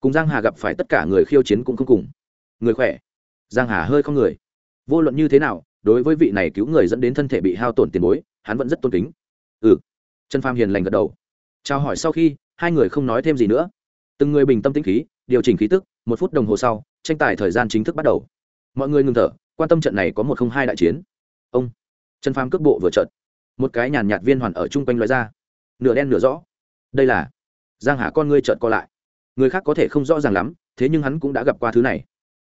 Cùng giang hà gặp phải tất cả người khiêu chiến cũng không cùng. Người khỏe. Giang hà hơi không người. Vô luận như thế nào, đối với vị này cứu người dẫn đến thân thể bị hao tổn tiền bối, hắn vẫn rất tôn kính. Ừ. Trần Phạm hiền lành gật đầu. Chào hỏi sau khi, hai người không nói thêm gì nữa. Từng người bình tâm tĩnh khí, điều chỉnh khí tức một phút đồng hồ sau, tranh tài thời gian chính thức bắt đầu. Mọi người ngừng thở, quan tâm trận này có một không hai đại chiến. Ông, trần phàm cước bộ vừa trận một cái nhàn nhạt viên hoàn ở chung quanh loại ra. Nửa đen nửa rõ. Đây là giang hà con ngươi trợn co lại. Người khác có thể không rõ ràng lắm, thế nhưng hắn cũng đã gặp qua thứ này.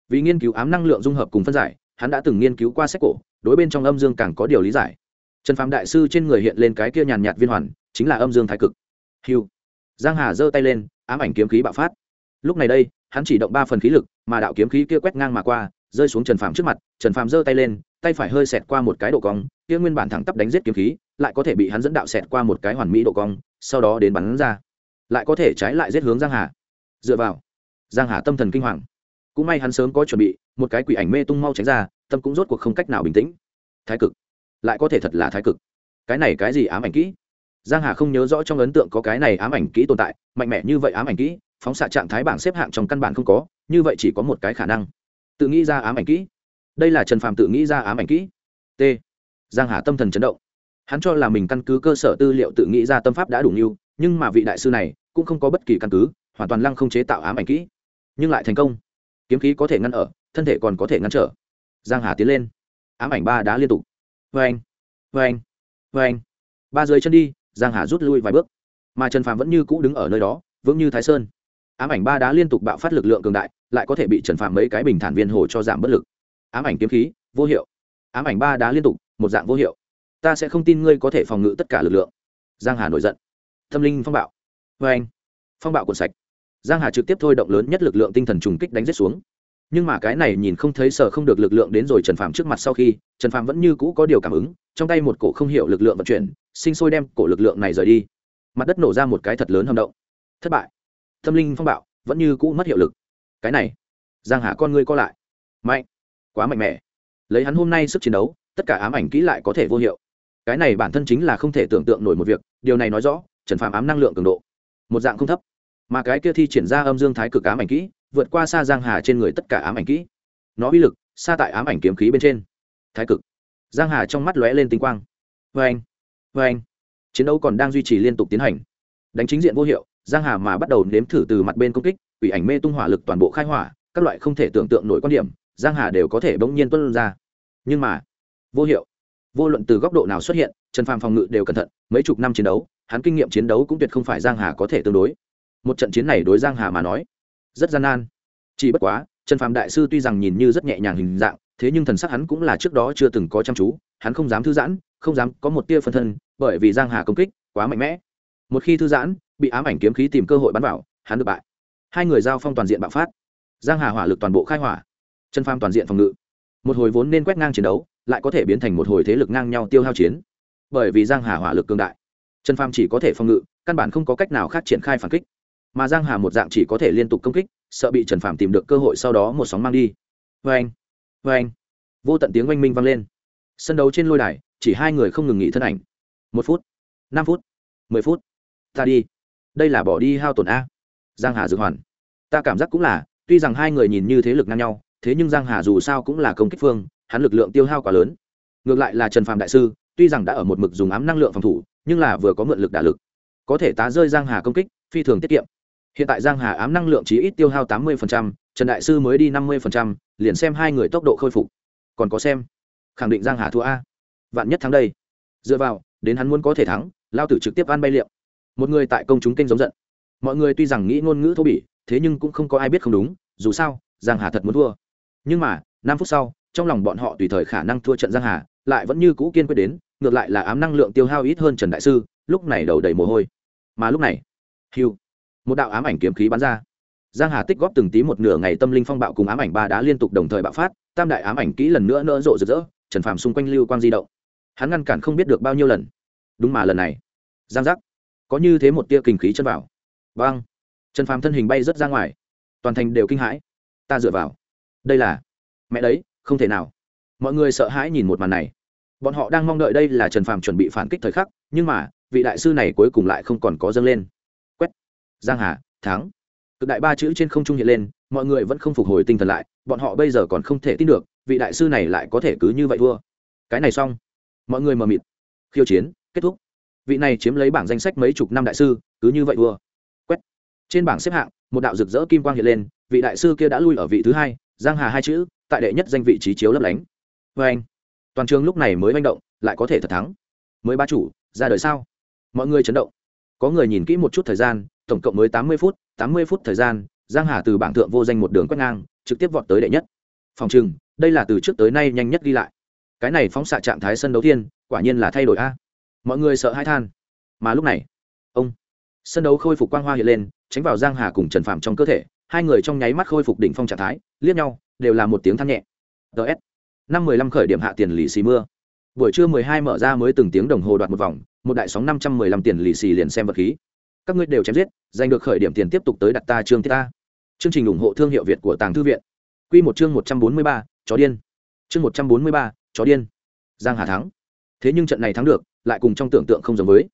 Vì nghiên cứu ám năng lượng dung hợp cùng phân giải, hắn đã từng nghiên cứu qua sách cổ, đối bên trong âm dương càng có điều lý giải. Trần phàm đại sư trên người hiện lên cái kia nhàn nhạt viên hoàn, chính là âm dương thái cực. Hiu giang hà giơ tay lên, ám ảnh kiếm khí bạo phát. Lúc này đây hắn chỉ động ba phần khí lực, mà đạo kiếm khí kia quét ngang mà qua, rơi xuống trần phạm trước mặt, trần phạm giơ tay lên, tay phải hơi xẹt qua một cái độ cong, kia nguyên bản thẳng tắp đánh giết kiếm khí, lại có thể bị hắn dẫn đạo xẹt qua một cái hoàn mỹ độ cong, sau đó đến bắn ra. Lại có thể trái lại giết hướng giang hà. Dựa vào. Giang hà tâm thần kinh hoàng. Cũng may hắn sớm có chuẩn bị, một cái quỷ ảnh mê tung mau tránh ra, tâm cũng rốt cuộc không cách nào bình tĩnh. Thái cực. Lại có thể thật là thái cực. Cái này cái gì ám ảnh kỹ? Giang hà không nhớ rõ trong ấn tượng có cái này ám ảnh kỹ tồn tại, mạnh mẽ như vậy ám ảnh kỹ phóng xạ trạng thái bảng xếp hạng trong căn bản không có, như vậy chỉ có một cái khả năng. Tự nghĩ ra ám ảnh kỹ. Đây là trần phàm tự nghĩ ra ám ảnh kỹ. T. Giang hà tâm thần chấn động. Hắn cho là mình căn cứ cơ sở tư liệu tự nghĩ ra tâm pháp đã đủ nhiều, nhưng mà vị đại sư này cũng không có bất kỳ căn cứ, hoàn toàn lăng không chế tạo ám ảnh kỹ. Nhưng lại thành công. Kiếm khí có thể ngăn ở, thân thể còn có thể ngăn trở. Giang hà tiến lên. Ám ảnh ba đá liên tục. Vê anh vê anh vê anh ba dưới chân đi, giang hà rút lui vài bước. Mà trần phàm vẫn như cũ đứng ở nơi đó, vững như thái sơn ám ảnh ba đá liên tục bạo phát lực lượng cường đại, lại có thể bị trần Phạm mấy cái bình thản viên hồ cho giảm bất lực. Ám ảnh kiếm khí, vô hiệu. Ám ảnh ba đá liên tục, một dạng vô hiệu. Ta sẽ không tin ngươi có thể phòng ngự tất cả lực lượng. Giang hà nổi giận. Tâm linh phong bạo. Vê anh, phong bạo cuộn sạch. Giang hà trực tiếp thôi động lớn nhất lực lượng tinh thần trùng kích đánh giết xuống. Nhưng mà cái này nhìn không thấy sở không được lực lượng đến rồi trần phạm trước mặt sau khi, trần phạm vẫn như cũ có điều cảm ứng, trong tay một cổ không hiểu lực lượng vận chuyển, sinh sôi đem cổ lực lượng này rời đi. Mặt đất nổ ra một cái thật lớn hầm động. Thất bại tâm linh phong bạo, vẫn như cũ mất hiệu lực. Cái này, giang hà con ngươi co lại. Mạnh, quá mạnh mẽ. Lấy hắn hôm nay sức chiến đấu, tất cả ám ảnh kỹ lại có thể vô hiệu. Cái này bản thân chính là không thể tưởng tượng nổi một việc, điều này nói rõ, trần phạm ám năng lượng cường độ. Một dạng không thấp. Mà cái kia thi triển ra âm dương thái cực ám ảnh kỹ, vượt qua xa giang hà trên người tất cả ám ảnh kỹ. Nó uy lực, xa tại ám ảnh kiếm khí bên trên. Thái cực. Giang hà trong mắt lóe lên tinh quang. Vê anh vê anh chiến đấu còn đang duy trì liên tục tiến hành. Đánh chính diện vô hiệu giang hà mà bắt đầu nếm thử từ mặt bên công kích ủy ảnh mê tung hỏa lực toàn bộ khai hỏa, các loại không thể tưởng tượng nổi quan điểm, giang hà đều có thể bỗng nhiên tuân ra. Nhưng mà, vô hiệu, vô luận từ góc độ nào xuất hiện, trần phàm phòng ngự đều cẩn thận, mấy chục năm chiến đấu, hắn kinh nghiệm chiến đấu cũng tuyệt không phải giang hà có thể tương đối. Một trận chiến này đối giang hà mà nói, rất gian nan. Chỉ bất quá, trần Phàm đại sư tuy rằng nhìn như rất nhẹ nhàng hình dạng, thế nhưng thần sắc hắn cũng là trước đó chưa từng có chăm chú, hắn không dám thư giãn, không dám có một tia phân thân, bởi vì giang hà công kích quá mạnh mẽ. Một khi thư giãn bị ám ảnh kiếm khí tìm cơ hội bắn vào, hắn được bại. Hai người giao phong toàn diện bạo phát. Giang hà hỏa lực toàn bộ khai hỏa. Trần phàm toàn diện phòng ngự. Một hồi vốn nên quét ngang chiến đấu, lại có thể biến thành một hồi thế lực ngang nhau tiêu hao chiến. Bởi vì giang hà hỏa lực cường đại trần phàm chỉ có thể phòng ngự, căn bản không có cách nào khác triển khai phản kích. Mà giang hà một dạng chỉ có thể liên tục công kích, sợ bị trần phạm tìm được cơ hội sau đó một sóng mang đi. Vê anh vê anh vô tận tiếng oanh minh vang lên. Sân đấu trên lôi đài, chỉ hai người không ngừng nghỉ thân ảnh. Một phút, năm phút, mười phút. Ta đi đây là bỏ đi hao tổn a. Giang hà dược hoàn. Ta cảm giác cũng là, tuy rằng hai người nhìn như thế lực ngang nhau, thế nhưng giang hà dù sao cũng là công kích phương, hắn lực lượng tiêu hao quá lớn. Ngược lại là trần phạm đại sư, tuy rằng đã ở một mực dùng ám năng lượng phòng thủ, nhưng là vừa có mượn lực đả lực. Có thể tá rơi giang hà công kích, phi thường tiết kiệm. Hiện tại giang hà ám năng lượng chỉ ít tiêu hao tám mươi trần đại sư mới đi năm mươi liền xem hai người tốc độ khôi phục. Còn có xem. Khẳng định giang hà thua a. Vạn nhất thắng đây. Dựa vào, đến hắn muốn có thể thắng, lao tử trực tiếp ăn bay liệu một người tại công chúng kênh giống giận. Mọi người tuy rằng nghĩ ngôn ngữ thô bỉ, thế nhưng cũng không có ai biết không đúng, dù sao, giang hà thật muốn thua. Nhưng mà, năm phút sau, trong lòng bọn họ tùy thời khả năng thua trận giang hà, lại vẫn như cũ kiên quyết đến, ngược lại là ám năng lượng tiêu hao ít hơn trần đại sư, lúc này đầu đầy mồ hôi. Mà lúc này, hiu, một đạo ám ảnh kiếm khí bắn ra. Giang hà tích góp từng tí một nửa ngày tâm linh phong bạo cùng ám ảnh ba đã liên tục đồng thời bạo phát, tam đại ám ảnh kỹ lần nữa nỡ rộ rực rỡ, trần phàm xung quanh lưu quang di động. Hắn ngăn cản không biết được bao nhiêu lần. Đúng mà lần này, giang giác có như thế một tia kinh khí chân vào. Vang trần phàm thân hình bay rất ra ngoài. Toàn thành đều kinh hãi. Ta dựa vào. Đây là. Mẹ đấy, không thể nào. Mọi người sợ hãi nhìn một màn này. Bọn họ đang mong đợi đây là trần phàm chuẩn bị phản kích thời khắc, nhưng mà, vị đại sư này cuối cùng lại không còn có dâng lên. Quét. Giang hà, thắng. Cực đại ba chữ trên không trung hiện lên, mọi người vẫn không phục hồi tinh thần lại, bọn họ bây giờ còn không thể tin được, vị đại sư này lại có thể cứ như vậy thua. Cái này xong. Mọi người mờ mịt. Khiêu chiến, kết thúc vị này chiếm lấy bảng danh sách mấy chục năm đại sư, cứ như vậy vừa. quét. Trên bảng xếp hạng, một đạo rực rỡ kim quang hiện lên, vị đại sư kia đã lui ở vị thứ hai, giang hà hai chữ, tại đệ nhất danh vị trí chiếu lấp lánh. Vê anh, toàn trường lúc này mới manh động, lại có thể thật thắng. Mới ba chủ, ra đời sao? Mọi người chấn động. Có người nhìn kỹ một chút thời gian, tổng cộng mới tám mươi phút, tám mươi phút thời gian, giang hà từ bảng thượng vô danh một đường quét ngang, trực tiếp vọt tới đệ nhất. Phòng trừng, đây là từ trước tới nay nhanh nhất ghi lại. Cái này phóng xạ trạng thái sân đấu thiên quả nhiên là thay đổi a mọi người sợ hai than. Mà lúc này, ông, sân đấu khôi phục quang hoa hiện lên, tránh vào giang hà cùng trần phạm trong cơ thể, hai người trong nháy mắt khôi phục đỉnh phong trạng thái, liếc nhau, đều là một tiếng than nhẹ. Ts năm mười lăm khởi điểm hạ tiền lì xì mưa. Buổi trưa mười hai mở ra mới từng tiếng đồng hồ đoạt một vòng, một đại sóng năm trăm mười lăm tiền lì xì liền xem vật khí. Các ngươi đều chém giết, giành được khởi điểm tiền tiếp tục tới đặt ta trương tiết ta chương trình ủng hộ thương hiệu việt của tàng thư viện. Q một chương một trăm bốn mươi ba, chó điên. Chương một trăm bốn mươi ba, chó điên. Giang hà thắng. Thế nhưng trận này thắng được lại cùng trong tưởng tượng không giống với.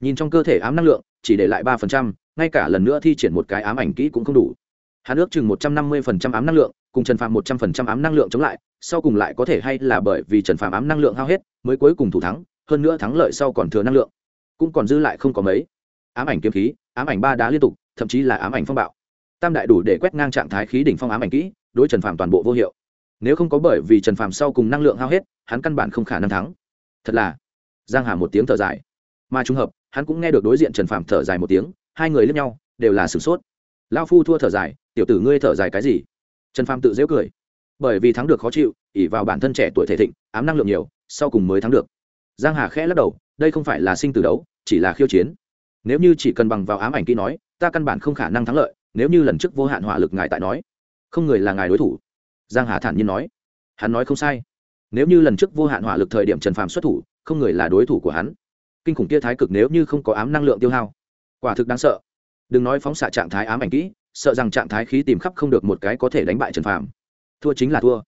Nhìn trong cơ thể ám năng lượng, chỉ để lại ba phần trăm, ngay cả lần nữa thi triển một cái ám ảnh kỹ cũng không đủ. Hắn ước chừng một trăm năm mươi phần trăm ám năng lượng, cùng trần phạm một trăm phần trăm ám năng lượng chống lại, sau cùng lại có thể hay là bởi vì trần phạm ám năng lượng hao hết, mới cuối cùng thủ thắng, hơn nữa thắng lợi sau còn thừa năng lượng. Cũng còn dư lại không có mấy. Ám ảnh kiếm khí, ám ảnh ba đá liên tục, thậm chí là ám ảnh phong bạo. Tam đại đủ để quét ngang trạng thái khí đỉnh phong ám ảnh kỹ, đối trần phạm toàn bộ vô hiệu. Nếu không có bởi vì trần phạm sau cùng năng lượng hao hết, hắn căn bản không khả năng thắng. Thật là giang hà một tiếng thở dài. Mà trùng hợp, hắn cũng nghe được đối diện trần phạm thở dài một tiếng, hai người lướt nhau, đều là sửng sốt. Lao phu thua thở dài, tiểu tử ngươi thở dài cái gì? Trần phạm tự dễ cười. Bởi vì thắng được khó chịu ỉ vào bản thân trẻ tuổi thể thịnh, ám năng lượng nhiều, sau cùng mới thắng được. Giang hà khẽ lắc đầu, đây không phải là sinh tử đấu, chỉ là khiêu chiến. Nếu như chỉ cần bằng vào ám ảnh kỹ nói, ta căn bản không khả năng thắng lợi, nếu như lần trước vô hạn hỏa lực ngài tại nói, không người là ngài đối thủ. Giang hà thản nhiên nói. Hắn nói không sai. Nếu như lần trước vô hạn hỏa lực thời điểm trần phàm xuất thủ không người là đối thủ của hắn. Kinh khủng kia thái cực nếu như không có ám năng lượng tiêu hao. Quả thực đáng sợ. Đừng nói phóng xạ trạng thái ám ảnh kỹ, sợ rằng trạng thái khí tìm khắp không được một cái có thể đánh bại trần phàm. Thua chính là thua.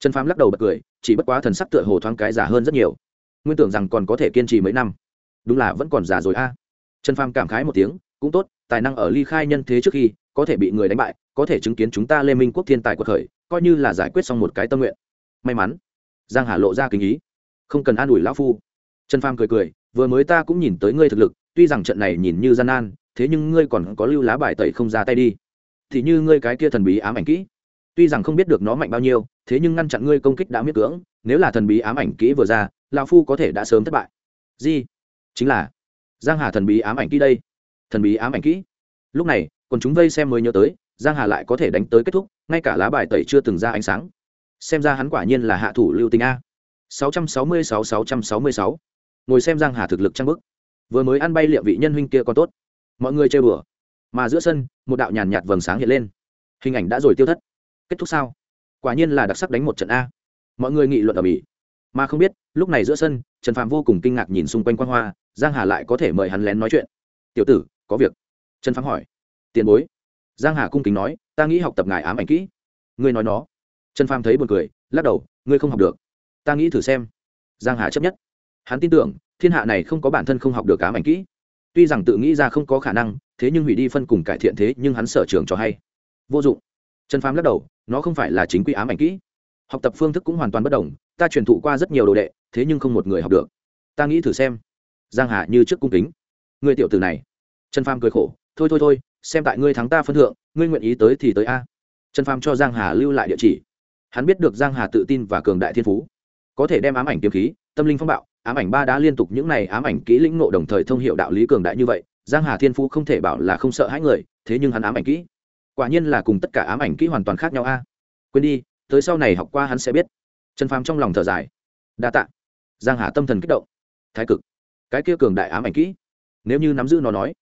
Trần phàm lắc đầu bật cười, chỉ bất quá thần sắc tựa hồ thoáng cái già hơn rất nhiều. Nguyên tưởng rằng còn có thể kiên trì mấy năm. Đúng là vẫn còn già rồi a. Trần phàm cảm khái một tiếng, cũng tốt, tài năng ở ly khai nhân thế trước khi, có thể bị người đánh bại, có thể chứng kiến chúng ta lê minh quốc thiên tài của khởi, coi như là giải quyết xong một cái tâm nguyện. May mắn. Giang hà lộ ra kinh ý. Không cần an ủi lão phu trần phàm cười cười, vừa mới ta cũng nhìn tới ngươi thực lực, tuy rằng trận này nhìn như gian nan, thế nhưng ngươi còn có lưu lá bài tẩy không ra tay đi. Thì như ngươi cái kia thần bí ám ảnh kỹ, tuy rằng không biết được nó mạnh bao nhiêu, thế nhưng ngăn chặn ngươi công kích đã miết cưỡng, nếu là thần bí ám ảnh kỹ vừa ra, lão phu có thể đã sớm thất bại. Gì? Chính là giang hà thần bí ám ảnh kỹ đây. Thần bí ám ảnh kỹ? Lúc này, còn chúng vây xem mới nhớ tới, giang hà lại có thể đánh tới kết thúc, ngay cả lá bài tẩy chưa từng ra ánh sáng. Xem ra hắn quả nhiên là hạ thủ lưu tình a. 666-666 ngồi xem giang hà thực lực trang bức. Vừa mới ăn bay liệm vị nhân huynh kia còn tốt. Mọi người chơi bừa mà giữa sân, một đạo nhàn nhạt vầng sáng hiện lên. Hình ảnh đã rồi tiêu thất. Kết thúc sao? Quả nhiên là đặc sắc đánh một trận a. Mọi người nghị luận ở mỹ. Mà không biết, lúc này giữa sân, trần phạm vô cùng kinh ngạc nhìn xung quanh quan hoa, giang hà lại có thể mời hắn lén nói chuyện. Tiểu tử, có việc. Trần phạm hỏi. Tiền bối. Giang hà cung kính nói, ta nghĩ học tập ngài ám ảnh kỹ. Ngươi nói nó. Trần phạm thấy buồn cười, lắc đầu, ngươi không học được. Ta nghĩ thử xem. Giang hà chấp nhất hắn tin tưởng, thiên hạ này không có bản thân không học được ám ảnh kỹ. Tuy rằng tự nghĩ ra không có khả năng, thế nhưng hủy đi phân cùng cải thiện thế, nhưng hắn sở trường cho hay. Vô dụng. Trần phám lắc đầu, nó không phải là chính quy ám ảnh kỹ. Học tập phương thức cũng hoàn toàn bất đồng, ta truyền thụ qua rất nhiều đồ đệ, thế nhưng không một người học được. Ta nghĩ thử xem. Giang hà như trước cung kính. Người tiểu tử này. Trần phàm cười khổ, thôi thôi thôi, xem tại ngươi thắng ta phân thượng, ngươi nguyện ý tới thì tới a. Trần phàm cho giang hà lưu lại địa chỉ. Hắn biết được giang hà tự tin và cường đại thiên phú, có thể đem ám ảnh kiếm khí, tâm linh phong bạo ám ảnh ba đã liên tục những này ám ảnh kỹ lĩnh ngộ đồng thời thông hiệu đạo lý cường đại như vậy, giang hà thiên phú không thể bảo là không sợ hãi người, thế nhưng hắn ám ảnh kỹ. Quả nhiên là cùng tất cả ám ảnh kỹ hoàn toàn khác nhau a. Quên đi, tới sau này học qua hắn sẽ biết. Trần phàm trong lòng thở dài. Đa tạ. Giang hà tâm thần kích động. Thái cực. Cái kia cường đại ám ảnh kỹ. Nếu như nắm giữ nó nói,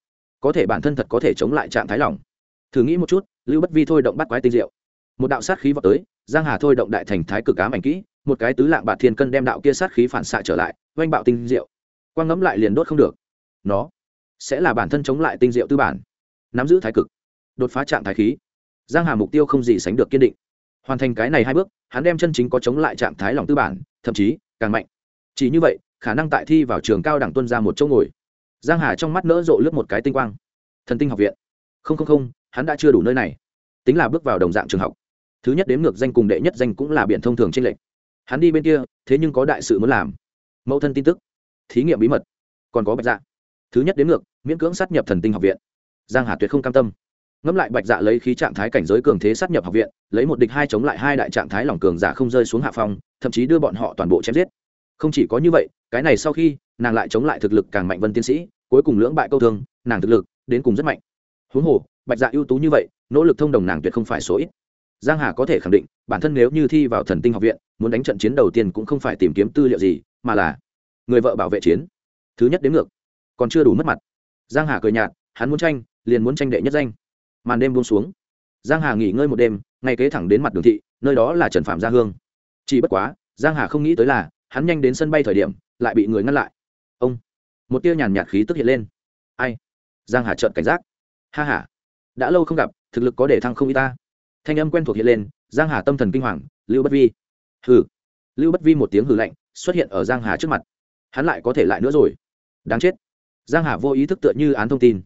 có thể bản thân thật có thể chống lại trạng thái lòng. Thử nghĩ một chút, lưu bất vi thôi động bắt quái tinh diệu. Một đạo sát khí vào tới, giang hà thôi động đại thành thái cực ám ảnh kỹ, một cái tứ lạng bạc thiên cân đem đạo kia sát khí phản xạ trở lại oanh bạo tinh diệu. Quang ngấm lại liền đốt không được. Nó sẽ là bản thân chống lại tinh diệu tư bản, nắm giữ thái cực, đột phá trạng thái khí. Giang hà mục tiêu không gì sánh được kiên định. Hoàn thành cái này hai bước, hắn đem chân chính có chống lại trạng thái lòng tư bản, thậm chí càng mạnh. Chỉ như vậy, khả năng tại thi vào trường cao đẳng tuân ra một chỗ ngồi. Giang hà trong mắt nỡ rộ lướt một cái tinh quang. Thần tinh học viện. Không không không, hắn đã chưa đủ nơi này. Tính là bước vào đồng dạng trường học. Thứ nhất đếm ngược danh cùng đệ nhất danh cũng là biển thông thường trên lệnh hắn đi bên kia, thế nhưng có đại sự muốn làm mẫu thân tin tức, thí nghiệm bí mật, còn có bạch dạ. Thứ nhất đến ngược, miễn cưỡng sát nhập thần tinh học viện. Giang hà tuyệt không cam tâm. Ngẫm lại bạch dạ lấy khí trạng thái cảnh giới cường thế sát nhập học viện, lấy một địch hai chống lại hai đại trạng thái lỏng cường giả không rơi xuống hạ phong, thậm chí đưa bọn họ toàn bộ chém giết. Không chỉ có như vậy, cái này sau khi, nàng lại chống lại thực lực càng mạnh vân tiến sĩ, cuối cùng lưỡng bại câu thương, nàng thực lực đến cùng rất mạnh. Huống hồ, bạch dạ ưu tú như vậy, nỗ lực thông đồng nàng tuyệt không phải số ít. Giang hà có thể khẳng định, bản thân nếu như thi vào thần tinh học viện muốn đánh trận chiến đầu tiên cũng không phải tìm kiếm tư liệu gì, mà là người vợ bảo vệ chiến. Thứ nhất đến ngược, còn chưa đủ mất mặt. Giang hà cười nhạt, hắn muốn tranh, liền muốn tranh đệ nhất danh. Màn đêm buông xuống. Giang hà nghỉ ngơi một đêm ngay kế thẳng đến mặt đường thị, nơi đó là trần phạm gia hương. Chỉ bất quá, giang hà không nghĩ tới là, hắn nhanh đến sân bay thời điểm, lại bị người ngăn lại. Ông, một tia nhàn nhạt khí tức hiện lên. Ai? Giang hà trợn cảnh giác. Ha ha, đã lâu không gặp, thực lực có để thăng không y ta. Thanh âm quen thuộc hiện lên, giang hà tâm thần kinh hoàng, lưu bất vi hừ. Lưu bất vi một tiếng hừ lạnh, xuất hiện ở giang hà trước mặt. Hắn lại có thể lại nữa rồi. Đáng chết. Giang hà vô ý thức tựa như án thông tin.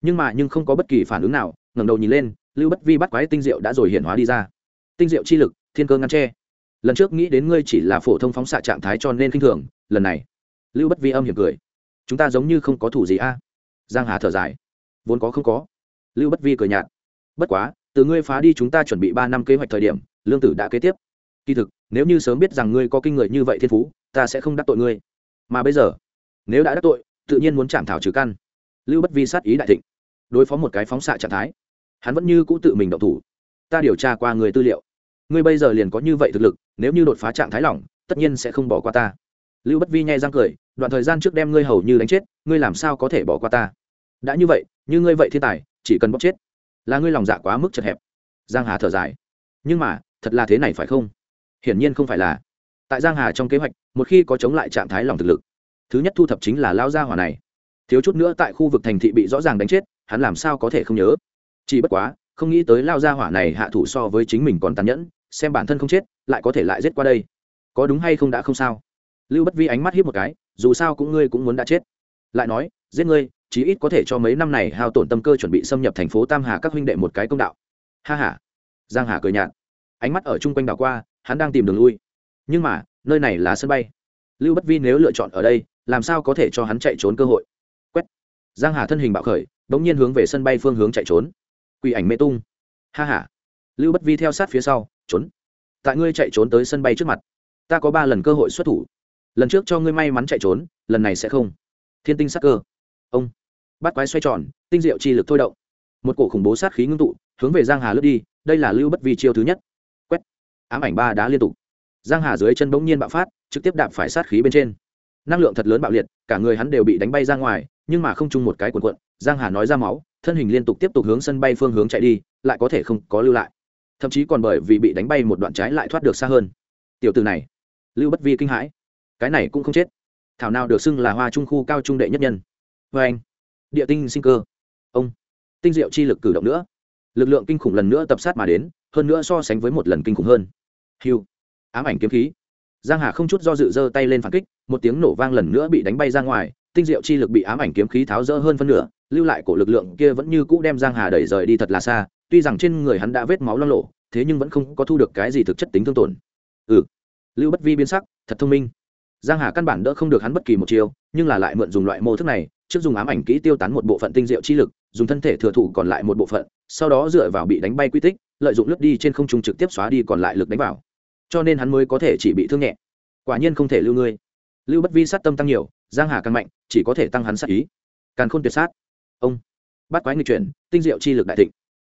Nhưng mà nhưng không có bất kỳ phản ứng nào, ngẩng đầu nhìn lên, lưu bất vi bắt quái tinh diệu đã rồi hiện hóa đi ra. Tinh diệu chi lực, thiên cơ ngăn tre. Lần trước nghĩ đến ngươi chỉ là phổ thông phóng xạ trạng thái cho nên kinh thường, lần này, lưu bất vi âm hiểm cười. Chúng ta giống như không có thủ gì a. Giang hà thở dài. Vốn có không có. Lưu bất vi cười nhạt. Bất quá, từ ngươi phá đi chúng ta chuẩn bị ba năm kế hoạch thời điểm, lương tử đã kế tiếp. Kỳ thực nếu như sớm biết rằng ngươi có kinh người như vậy thiên phú, ta sẽ không đắc tội ngươi. Mà bây giờ, nếu đã đắc tội, tự nhiên muốn chạm thảo trừ căn. Lưu bất vi sát ý đại thịnh, đối phó một cái phóng xạ trạng thái. Hắn vẫn như cũ tự mình động thủ. Ta điều tra qua người tư liệu. Ngươi bây giờ liền có như vậy thực lực, nếu như đột phá trạng thái lỏng, tất nhiên sẽ không bỏ qua ta. Lưu bất vi nhai răng cười, đoạn thời gian trước đem ngươi hầu như đánh chết, ngươi làm sao có thể bỏ qua ta? Đã như vậy, như ngươi vậy thiên tài, chỉ cần bóc chết, là ngươi lòng dạ quá mức chật hẹp. Giang hà thở dài. Nhưng mà, thật là thế này phải không? Hiển nhiên không phải là. Tại giang hà trong kế hoạch, một khi có chống lại trạng thái lòng thực lực, thứ nhất thu thập chính là lao gia hỏa này. Thiếu chút nữa tại khu vực thành thị bị rõ ràng đánh chết, hắn làm sao có thể không nhớ? Chỉ bất quá, không nghĩ tới lao gia hỏa này hạ thủ so với chính mình còn tàn nhẫn, xem bản thân không chết, lại có thể lại giết qua đây. Có đúng hay không đã không sao? Lưu bất vi ánh mắt hiếp một cái, dù sao cũng ngươi cũng muốn đã chết. Lại nói, giết ngươi, chí ít có thể cho mấy năm này hao tổn tâm cơ chuẩn bị xâm nhập thành phố tam hà các huynh đệ một cái công đạo. Ha ha. Giang hà cười nhạt. Ánh mắt ở chung quanh đảo qua hắn đang tìm đường lui. Nhưng mà, nơi này là sân bay. Lưu bất vi nếu lựa chọn ở đây, làm sao có thể cho hắn chạy trốn cơ hội? Quét. Giang hà thân hình bạo khởi, bỗng nhiên hướng về sân bay phương hướng chạy trốn. Quỷ ảnh mê tung. Ha ha. Lưu bất vi theo sát phía sau, trốn. Tại ngươi chạy trốn tới sân bay trước mặt, ta có ba lần cơ hội xuất thủ. Lần trước cho ngươi may mắn chạy trốn, lần này sẽ không. Thiên tinh sắc cơ. Ông. Bắt quái xoay tròn, tinh diệu chi lực thôi động. Một cổ khủng bố sát khí ngưng tụ, hướng về giang hà lướt đi, đây là lưu bất vi chiêu thứ nhất ám ảnh ba đá liên tục. Giang hà dưới chân bỗng nhiên bạo phát, trực tiếp đạp phải sát khí bên trên. Năng lượng thật lớn bạo liệt, cả người hắn đều bị đánh bay ra ngoài, nhưng mà không chung một cái cuộn cuộn, giang hà nói ra máu, thân hình liên tục tiếp tục hướng sân bay phương hướng chạy đi, lại có thể không có lưu lại. Thậm chí còn bởi vì bị đánh bay một đoạn trái lại thoát được xa hơn. Tiểu từ này, lưu bất vi kinh hãi. Cái này cũng không chết. Thảo nào được xưng là hoa trung khu cao trung đệ nhất nhân. Vê anh, địa tinh sinh cơ. Ông, tinh diệu chi lực cử động nữa. Lực lượng kinh khủng lần nữa tập sát mà đến, hơn nữa so sánh với một lần kinh khủng hơn hiu ám ảnh kiếm khí. Giang hà không chút do dự giơ tay lên phản kích, một tiếng nổ vang lần nữa bị đánh bay ra ngoài, tinh diệu chi lực bị ám ảnh kiếm khí tháo rỡ hơn phân nửa, lưu lại cổ lực lượng kia vẫn như cũ đem giang hà đẩy rời đi thật là xa, tuy rằng trên người hắn đã vết máu lo lộ thế nhưng vẫn không có thu được cái gì thực chất tính thương tổn. Ừ. Lưu bất vi biến sắc, thật thông minh. Giang hà căn bản đỡ không được hắn bất kỳ một chiều nhưng là lại mượn dùng loại mô thức này, trước dùng ám ảnh kỹ tiêu tán một bộ phận tinh diệu chi lực, dùng thân thể thừa thủ còn lại một bộ phận, sau đó dựa vào bị đánh bay quy tích, lợi dụng lướt đi trên không trung trực tiếp xóa đi còn lại lực đánh vào cho nên hắn mới có thể chỉ bị thương nhẹ. Quả nhiên không thể lưu ngươi. Lưu bất vi sát tâm tăng nhiều, giang hà càng mạnh, chỉ có thể tăng hắn sát ý. Càng khôn tuyệt sát. Ông. Bắt quái người chuyển, tinh diệu chi lực đại thịnh.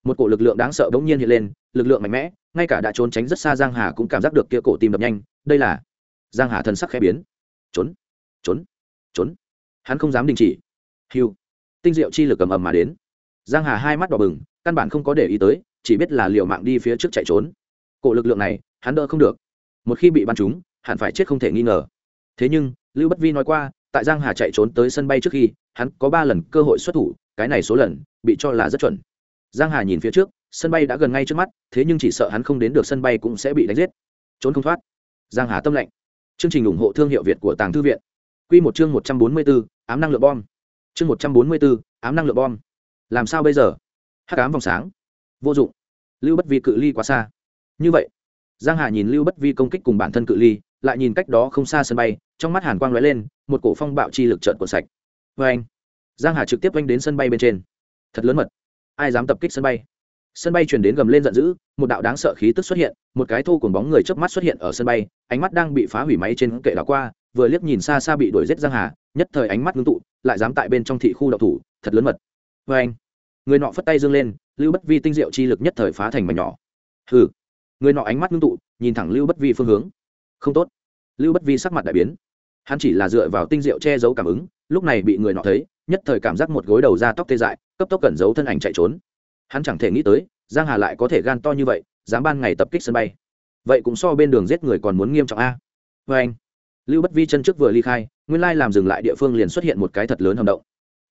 Một cổ lực lượng đáng sợ bỗng nhiên hiện lên, lực lượng mạnh mẽ, ngay cả đã trốn tránh rất xa giang hà cũng cảm giác được kia cổ tim đập nhanh, đây là giang hà thần sắc khẽ biến. Trốn trốn trốn. Hắn không dám đình chỉ. Hiu tinh diệu chi lực cầm ầm mà đến. Giang hà hai mắt đỏ bừng, căn bản không có để ý tới, chỉ biết là liều mạng đi phía trước chạy trốn. Cổ lực lượng này hắn đỡ không được. Một khi bị bắn trúng hẳn phải chết không thể nghi ngờ. Thế nhưng lưu bất vi nói qua tại giang hà chạy trốn tới sân bay trước khi hắn có ba lần cơ hội xuất thủ cái này số lần bị cho là rất chuẩn. Giang hà nhìn phía trước sân bay đã gần ngay trước mắt thế nhưng chỉ sợ hắn không đến được sân bay cũng sẽ bị đánh giết. Trốn không thoát. Giang hà tâm lệnh. Chương trình ủng hộ thương hiệu việt của tàng thư viện. Quy một chương một trăm bốn mươi 144, ám năng lượng bom. Chương một trăm bốn mươi 144, ám năng lượng bom. Làm sao bây giờ? Hắc ám vòng sáng. Vô dụng. Lưu bất vi cự ly quá xa. Như vậy giang hà nhìn lưu bất vi công kích cùng bản thân cự ly, lại nhìn cách đó không xa sân bay, trong mắt hàn quang lóe lên, một cổ phong bạo chi lực trợn cuộn sạch. Vê anh, giang hà trực tiếp oanh đến sân bay bên trên. Thật lớn mật. Ai dám tập kích sân bay? Sân bay chuyển đến gầm lên giận dữ, một đạo đáng sợ khí tức xuất hiện, một cái thô cùng bóng người chớp mắt xuất hiện ở sân bay, ánh mắt đang bị phá hủy máy trên kệ đảo qua, vừa liếc nhìn xa xa bị đuổi giết giang hà, nhất thời ánh mắt ngưng tụ, lại dám tại bên trong thị khu độc thủ, thật lớn mật. Vê anh, người nọ phất tay dương lên, lưu bất vi tinh diệu chi lực nhất thời phá thành mảnh nhỏ. Hừ người nọ ánh mắt ngưng tụ, nhìn thẳng lưu bất vi phương hướng. Không tốt. Lưu bất vi sắc mặt đại biến. Hắn chỉ là dựa vào tinh diệu che giấu cảm ứng, lúc này bị người nọ thấy, nhất thời cảm giác một gối đầu ra tóc tê dại, cấp tốc cẩn giấu thân ảnh chạy trốn. Hắn chẳng thể nghĩ tới, giang hà lại có thể gan to như vậy, dám ban ngày tập kích sân bay. Vậy cũng so bên đường giết người còn muốn nghiêm trọng a. Vê anh, lưu bất vi chân trước vừa ly khai, nguyên lai làm dừng lại địa phương liền xuất hiện một cái thật lớn hầm động.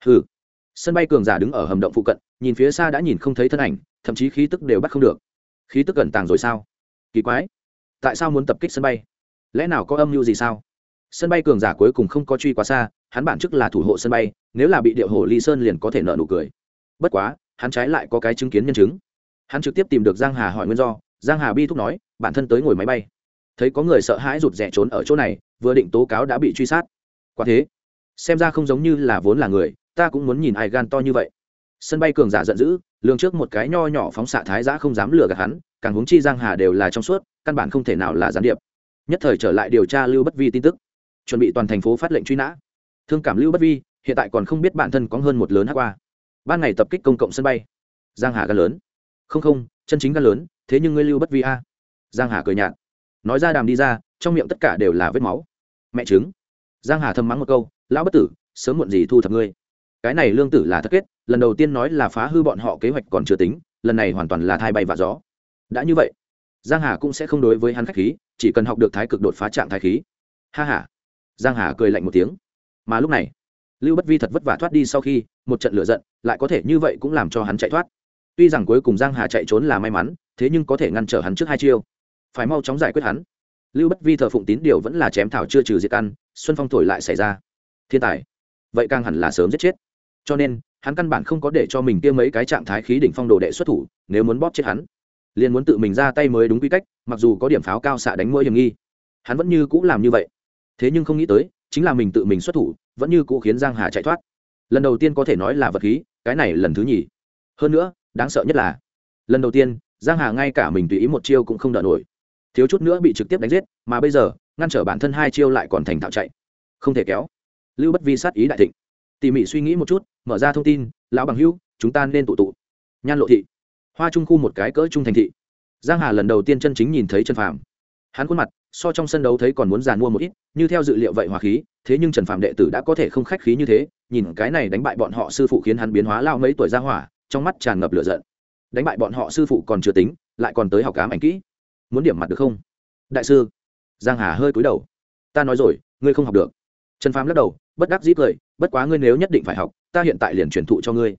Hừ. Sân bay cường giả đứng ở hầm động phụ cận, nhìn phía xa đã nhìn không thấy thân ảnh, thậm chí khí tức đều bắt không được khí tức gần tàng rồi sao? Kỳ quái. Tại sao muốn tập kích sân bay? Lẽ nào có âm mưu gì sao? Sân bay cường giả cuối cùng không có truy quá xa, hắn bản chức là thủ hộ sân bay, nếu là bị điệu hồ ly sơn liền có thể nợ nụ cười. Bất quá, hắn trái lại có cái chứng kiến nhân chứng. Hắn trực tiếp tìm được giang hà hỏi nguyên do, giang hà bi thúc nói, bản thân tới ngồi máy bay. Thấy có người sợ hãi rụt rẻ trốn ở chỗ này, vừa định tố cáo đã bị truy sát. Quả thế, xem ra không giống như là vốn là người, ta cũng muốn nhìn ai gan to như vậy sân bay cường giả giận dữ, lường trước một cái nho nhỏ phóng xạ thái giã không dám lừa gạt hắn, càng huống chi giang hà đều là trong suốt, căn bản không thể nào là gián điệp. Nhất thời trở lại điều tra lưu bất vi tin tức. Chuẩn bị toàn thành phố phát lệnh truy nã. Thương cảm lưu bất vi, hiện tại còn không biết bản thân có hơn một lớn hát qua. Ban ngày tập kích công cộng sân bay. Giang hà gan lớn. Không không, chân chính gan lớn, thế nhưng ngươi lưu bất vi a. Giang hà cười nhạt. Nói ra đàm đi ra, trong miệng tất cả đều là vết máu. Mẹ chứng giang hà thầm mắng một câu, lão bất tử, sớm muộn gì thu thập ngươi? Cái này lương tử là thất kết, lần đầu tiên nói là phá hư bọn họ kế hoạch còn chưa tính, lần này hoàn toàn là thai bay và gió. Đã như vậy, giang hà cũng sẽ không đối với hắn khách khí, chỉ cần học được thái cực đột phá trạng thái khí. Ha ha. Giang hà cười lạnh một tiếng. Mà lúc này, lưu bất vi thật vất vả thoát đi sau khi một trận lửa giận, lại có thể như vậy cũng làm cho hắn chạy thoát. Tuy rằng cuối cùng giang hà chạy trốn là may mắn, thế nhưng có thể ngăn trở hắn trước hai chiêu. Phải mau chóng giải quyết hắn. Lưu bất vi thờ phụng tín điều vẫn là chém thảo chưa trừ diệt ăn xuân phong thổi lại xảy ra. Thiên tài, vậy càng hẳn là sớm giết chết cho nên, hắn căn bản không có để cho mình kia mấy cái trạng thái khí đỉnh phong đồ đệ xuất thủ, nếu muốn bóp chết hắn, liền muốn tự mình ra tay mới đúng quy cách, mặc dù có điểm pháo cao xạ đánh mũi hiểm nghi. Hắn vẫn như cũ làm như vậy. Thế nhưng không nghĩ tới, chính là mình tự mình xuất thủ, vẫn như cũ khiến giang hà chạy thoát. Lần đầu tiên có thể nói là vật khí, cái này lần thứ nhì. Hơn nữa, đáng sợ nhất là, lần đầu tiên, giang hà ngay cả mình tùy ý một chiêu cũng không đỡ nổi. Thiếu chút nữa bị trực tiếp đánh giết, mà bây giờ, ngăn trở bản thân hai chiêu lại còn thành thạo chạy. Không thể kéo. Lưu bất vi sát ý đại thịnh tỉ mỉ suy nghĩ một chút, mở ra thông tin, lão bằng hữu, chúng ta nên tụ tụ. Nhan lộ thị. Hoa trung khu một cái cỡ trung thành thị. Giang hà lần đầu tiên chân chính nhìn thấy trần phàm. Hắn khuôn mặt, so trong sân đấu thấy còn muốn giàn mua một ít, như theo dự liệu vậy hòa khí, thế nhưng trần phàm đệ tử đã có thể không khách khí như thế, nhìn cái này đánh bại bọn họ sư phụ khiến hắn biến hóa lao mấy tuổi ra hỏa, trong mắt tràn ngập lửa giận. Đánh bại bọn họ sư phụ còn chưa tính, lại còn tới học cám ảnh kỹ. Muốn điểm mặt được không? Đại sư. Giang hà hơi cúi đầu. Ta nói rồi, ngươi không học được. Trần phàm lắc đầu bất đắc dĩ cười, bất quá ngươi nếu nhất định phải học, ta hiện tại liền truyền thụ cho ngươi.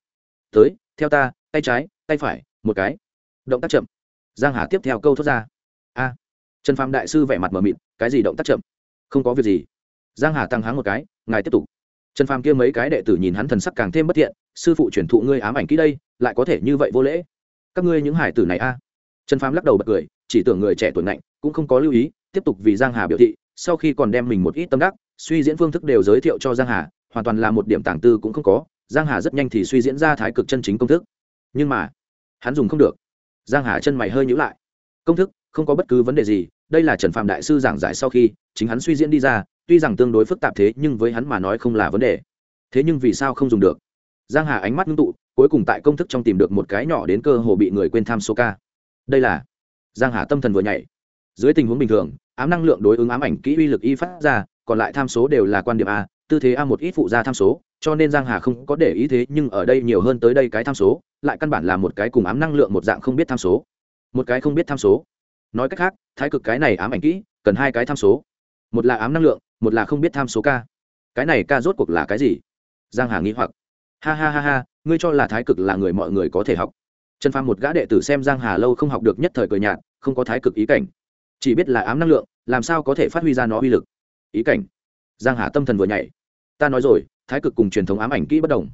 Tới, theo ta, tay trái, tay phải, một cái. Động tác chậm. Giang hà tiếp theo câu thốt ra. A. Trần phàm đại sư vẻ mặt mờ mịt, cái gì động tác chậm? Không có việc gì. Giang hà tăng háng một cái, ngài tiếp tục. Trần phàm kia mấy cái đệ tử nhìn hắn thần sắc càng thêm bất thiện, sư phụ truyền thụ ngươi ám ảnh kỹ đây, lại có thể như vậy vô lễ? Các ngươi những hải tử này a. Trần phàm lắc đầu bật cười, chỉ tưởng người trẻ tuổi nạnh cũng không có lưu ý, tiếp tục vì giang hà biểu thị, sau khi còn đem mình một ít tâm đắc suy diễn phương thức đều giới thiệu cho giang hà, hoàn toàn là một điểm tàng tư cũng không có. Giang hà rất nhanh thì suy diễn ra thái cực chân chính công thức. Nhưng mà, hắn dùng không được. Giang hà chân mày hơi nhíu lại. Công thức, không có bất cứ vấn đề gì, đây là trần phạm đại sư giảng giải sau khi, chính hắn suy diễn đi ra, tuy rằng tương đối phức tạp thế nhưng với hắn mà nói không là vấn đề. Thế nhưng vì sao không dùng được? Giang hà ánh mắt ngưng tụ, cuối cùng tại công thức trong tìm được một cái nhỏ đến cơ hồ bị người quên tham số ca. Đây là, giang hà tâm thần vừa nhảy. Dưới tình huống bình thường, ám năng lượng đối ứng ám ảnh kỹ uy lực y phát ra còn lại tham số đều là quan điểm a, tư thế a một ít phụ gia tham số, cho nên giang hà không có để ý thế, nhưng ở đây nhiều hơn tới đây cái tham số, lại căn bản là một cái cùng ám năng lượng một dạng không biết tham số. Một cái không biết tham số. Nói cách khác, thái cực cái này ám ảnh kỹ, cần hai cái tham số. Một là ám năng lượng, một là không biết tham số ca cái này ca rốt cuộc là cái gì? Giang hà nghĩ hoặc. Ha ha ha ha, ngươi cho là thái cực là người mọi người có thể học. Trần phàm một gã đệ tử xem giang hà lâu không học được nhất thời cười nhạt, không có thái cực ý cảnh. Chỉ biết là ám năng lượng, làm sao có thể phát huy ra nó uy lực ý cảnh. Giang hà tâm thần vừa nhảy. Ta nói rồi, thái cực cùng truyền thống ám ảnh kỹ bất đồng.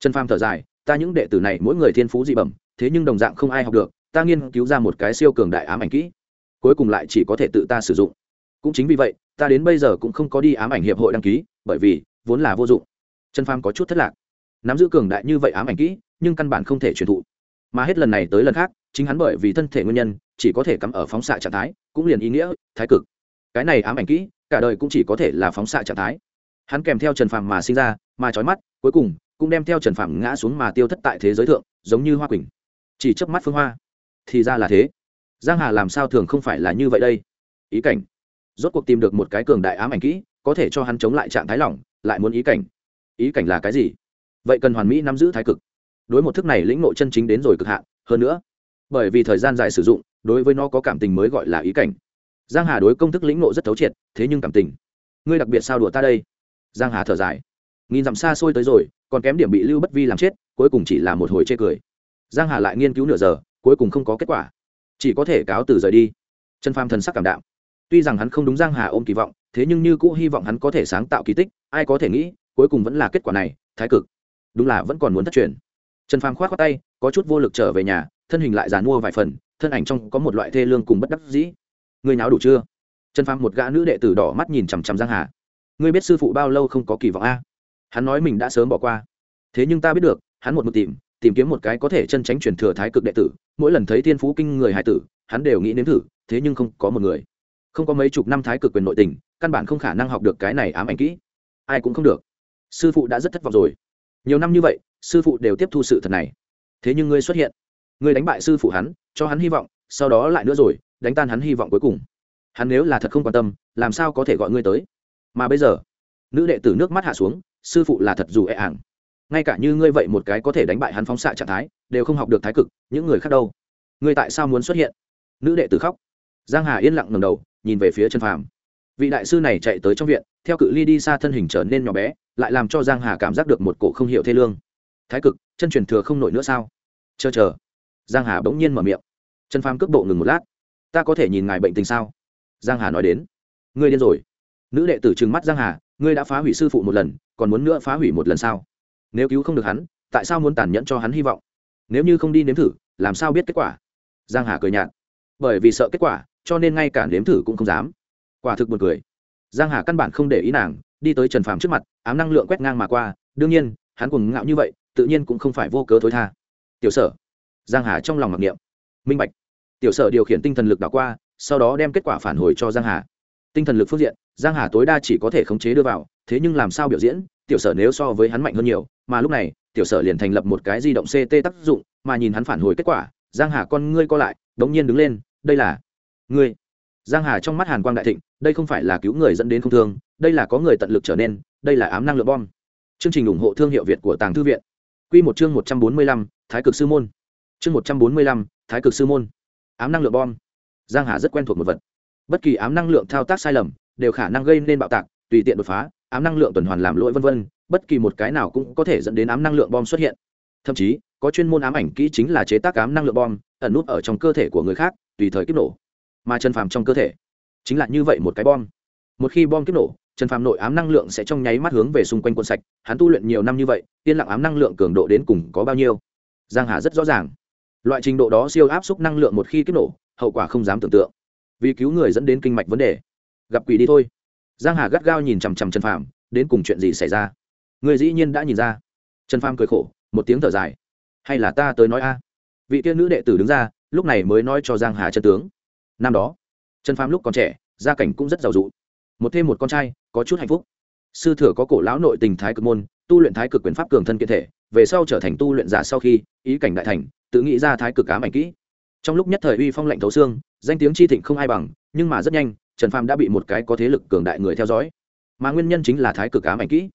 Trần phàm thở dài, ta những đệ tử này mỗi người thiên phú dị bẩm, thế nhưng đồng dạng không ai học được, ta nghiên cứu ra một cái siêu cường đại ám ảnh kỹ. Cuối cùng lại chỉ có thể tự ta sử dụng. Cũng chính vì vậy, ta đến bây giờ cũng không có đi ám ảnh hiệp hội đăng ký, bởi vì, vốn là vô dụng. Trần phàm có chút thất lạc. Nắm giữ cường đại như vậy ám ảnh kỹ, nhưng căn bản không thể truyền thụ. Mà hết lần này tới lần khác, chính hắn bởi vì thân thể nguyên nhân, chỉ có thể cắm ở phóng xạ trạng thái, cũng liền ý nghĩa, thái cực. Cái này ám ảnh kỹ cả đời cũng chỉ có thể là phóng xạ trạng thái. Hắn kèm theo trần phàm mà sinh ra, mà trói mắt, cuối cùng cũng đem theo trần phàm ngã xuống mà tiêu thất tại thế giới thượng, giống như hoa quỳnh. Chỉ chớp mắt phương hoa, thì ra là thế. Giang hà làm sao thường không phải là như vậy đây? Ý cảnh. Rốt cuộc tìm được một cái cường đại ám ảnh kỹ, có thể cho hắn chống lại trạng thái lỏng, lại muốn ý cảnh. Ý cảnh là cái gì? Vậy cần hoàn mỹ nắm giữ thái cực. Đối một thức này lĩnh ngộ chân chính đến rồi cực hạn, hơn nữa, bởi vì thời gian dài sử dụng, đối với nó có cảm tình mới gọi là ý cảnh giang hà đối công thức lĩnh ngộ rất thấu triệt, thế nhưng cảm tình. Ngươi đặc biệt sao đùa ta đây? Giang hà thở dài. Nghìn dặm xa xôi tới rồi, còn kém điểm bị lưu bất vi làm chết, cuối cùng chỉ là một hồi chê cười. Giang hà lại nghiên cứu nửa giờ, cuối cùng không có kết quả. Chỉ có thể cáo từ rời đi. Trần phàm thần sắc cảm đạo tuy rằng hắn không đúng giang hà ôm kỳ vọng, thế nhưng như cũ hy vọng hắn có thể sáng tạo kỳ tích, ai có thể nghĩ, cuối cùng vẫn là kết quả này, thái cực. Đúng là vẫn còn muốn thất truyền. Trần phàm khoát khoát tay, có chút vô lực trở về nhà, thân hình lại dàn mua vài phần, thân ảnh trong có một loại thê lương cùng bất đắc dĩ ngươi náo đủ chưa? Trần phàm một gã nữ đệ tử đỏ mắt nhìn chằm chằm giang hà. Ngươi biết sư phụ bao lâu không có kỳ vọng a? Hắn nói mình đã sớm bỏ qua. Thế nhưng ta biết được, hắn một mực tìm tìm kiếm một cái có thể chân tránh truyền thừa thái cực đệ tử. Mỗi lần thấy thiên phú kinh người hải tử, hắn đều nghĩ nếm thử, thế nhưng không có một người. Không có mấy chục năm thái cực quyền nội tình, căn bản không khả năng học được cái này ám ảnh kỹ. Ai cũng không được. Sư phụ đã rất thất vọng rồi. Nhiều năm như vậy, sư phụ đều tiếp thu sự thật này. Thế nhưng ngươi xuất hiện. Ngươi đánh bại sư phụ hắn, cho hắn hy vọng, sau đó lại nữa rồi đánh tan hắn hy vọng cuối cùng. Hắn nếu là thật không quan tâm, làm sao có thể gọi ngươi tới? Mà bây giờ, nữ đệ tử nước mắt hạ xuống, sư phụ là thật dù e ảng. Ngay cả như ngươi vậy một cái có thể đánh bại hắn phóng xạ trạng thái, đều không học được thái cực, những người khác đâu? Ngươi tại sao muốn xuất hiện? Nữ đệ tử khóc. Giang hà yên lặng ngầm đầu, nhìn về phía trần phàm. Vị đại sư này chạy tới trong viện, theo cự ly đi xa thân hình trở nên nhỏ bé, lại làm cho giang hà cảm giác được một cổ không hiểu thê lương. Thái cực, chân truyền thừa không nổi nữa sao? Chờ chờ. Giang hà bỗng nhiên mở miệng. Trần phàm cước bộ ngừng một lát ta có thể nhìn ngài bệnh tình sao? Giang hà nói đến. Ngươi điên rồi. Nữ đệ tử trừng mắt giang hà, ngươi đã phá hủy sư phụ một lần, còn muốn nữa phá hủy một lần sao? Nếu cứu không được hắn, tại sao muốn tàn nhẫn cho hắn hy vọng? Nếu như không đi nếm thử, làm sao biết kết quả? Giang hà cười nhạt. Bởi vì sợ kết quả, cho nên ngay cả nếm thử cũng không dám. Quả thực buồn cười. Giang hà căn bản không để ý nàng, đi tới trần phàm trước mặt, ám năng lượng quét ngang mà qua. Đương nhiên, hắn cùng ngạo như vậy, tự nhiên cũng không phải vô cớ thối tha. Tiểu sở. Giang hà trong lòng mặc niệm. Minh bạch tiểu sở điều khiển tinh thần lực đảo qua sau đó đem kết quả phản hồi cho giang hà. Tinh thần lực phương diện giang hà tối đa chỉ có thể khống chế đưa vào thế nhưng làm sao biểu diễn tiểu sở nếu so với hắn mạnh hơn nhiều mà lúc này tiểu sở liền thành lập một cái di động ct tác dụng mà nhìn hắn phản hồi kết quả giang hà con ngươi co lại đống nhiên đứng lên đây là ngươi. Giang hà trong mắt hàn quang đại thịnh đây không phải là cứu người dẫn đến không thương đây là có người tận lực trở nên đây là ám năng lượng bom. Chương trình ủng hộ thương hiệu việt của tàng thư viện. Quy một chương một trăm bốn mươi lăm, thái cực sư môn. Chương một trăm bốn mươi lăm, thái cực sư môn ám năng lượng bom. Giang hà rất quen thuộc một vật. Bất kỳ ám năng lượng thao tác sai lầm đều khả năng gây nên bạo tạc, tùy tiện đột phá, ám năng lượng tuần hoàn làm lỗi vân vân, bất kỳ một cái nào cũng có thể dẫn đến ám năng lượng bom xuất hiện. Thậm chí, có chuyên môn ám ảnh kỹ chính là chế tác ám năng lượng bom, ẩn nút ở trong cơ thể của người khác, tùy thời kích nổ. Mà trần phàm trong cơ thể, chính là như vậy một cái bom. Một khi bom kích nổ, trần phàm nội ám năng lượng sẽ trong nháy mắt hướng về xung quanh quân sạch, hắn tu luyện nhiều năm như vậy, yên lặng ám năng lượng cường độ đến cùng có bao nhiêu? Giang hà rất rõ ràng loại trình độ đó siêu áp xúc năng lượng một khi kích nổ, hậu quả không dám tưởng tượng. Vì cứu người dẫn đến kinh mạch vấn đề. Gặp quỷ đi thôi. Giang hà gắt gao nhìn chằm chằm trần phàm, đến cùng chuyện gì xảy ra? Người dĩ nhiên đã nhìn ra. Trần phàm cười khổ, một tiếng thở dài. Hay là ta tới nói a? Vị tiên nữ đệ tử đứng ra, lúc này mới nói cho giang hà chân tướng. Năm đó, trần phàm lúc còn trẻ, gia cảnh cũng rất giàu dụ. Một thêm một con trai, có chút hạnh phúc. Sư thừa có cổ lão nội tình thái cực môn, tu luyện thái cực quyền pháp cường thân kiện thể, về sau trở thành tu luyện giả sau khi, ý cảnh đại thành tự nghĩ ra thái cực cá ảnh kỹ. Trong lúc nhất thời uy phong lạnh thấu xương, danh tiếng chi thịnh không ai bằng, nhưng mà rất nhanh, trần phàm đã bị một cái có thế lực cường đại người theo dõi. Mà nguyên nhân chính là thái cực ám ảnh kỹ.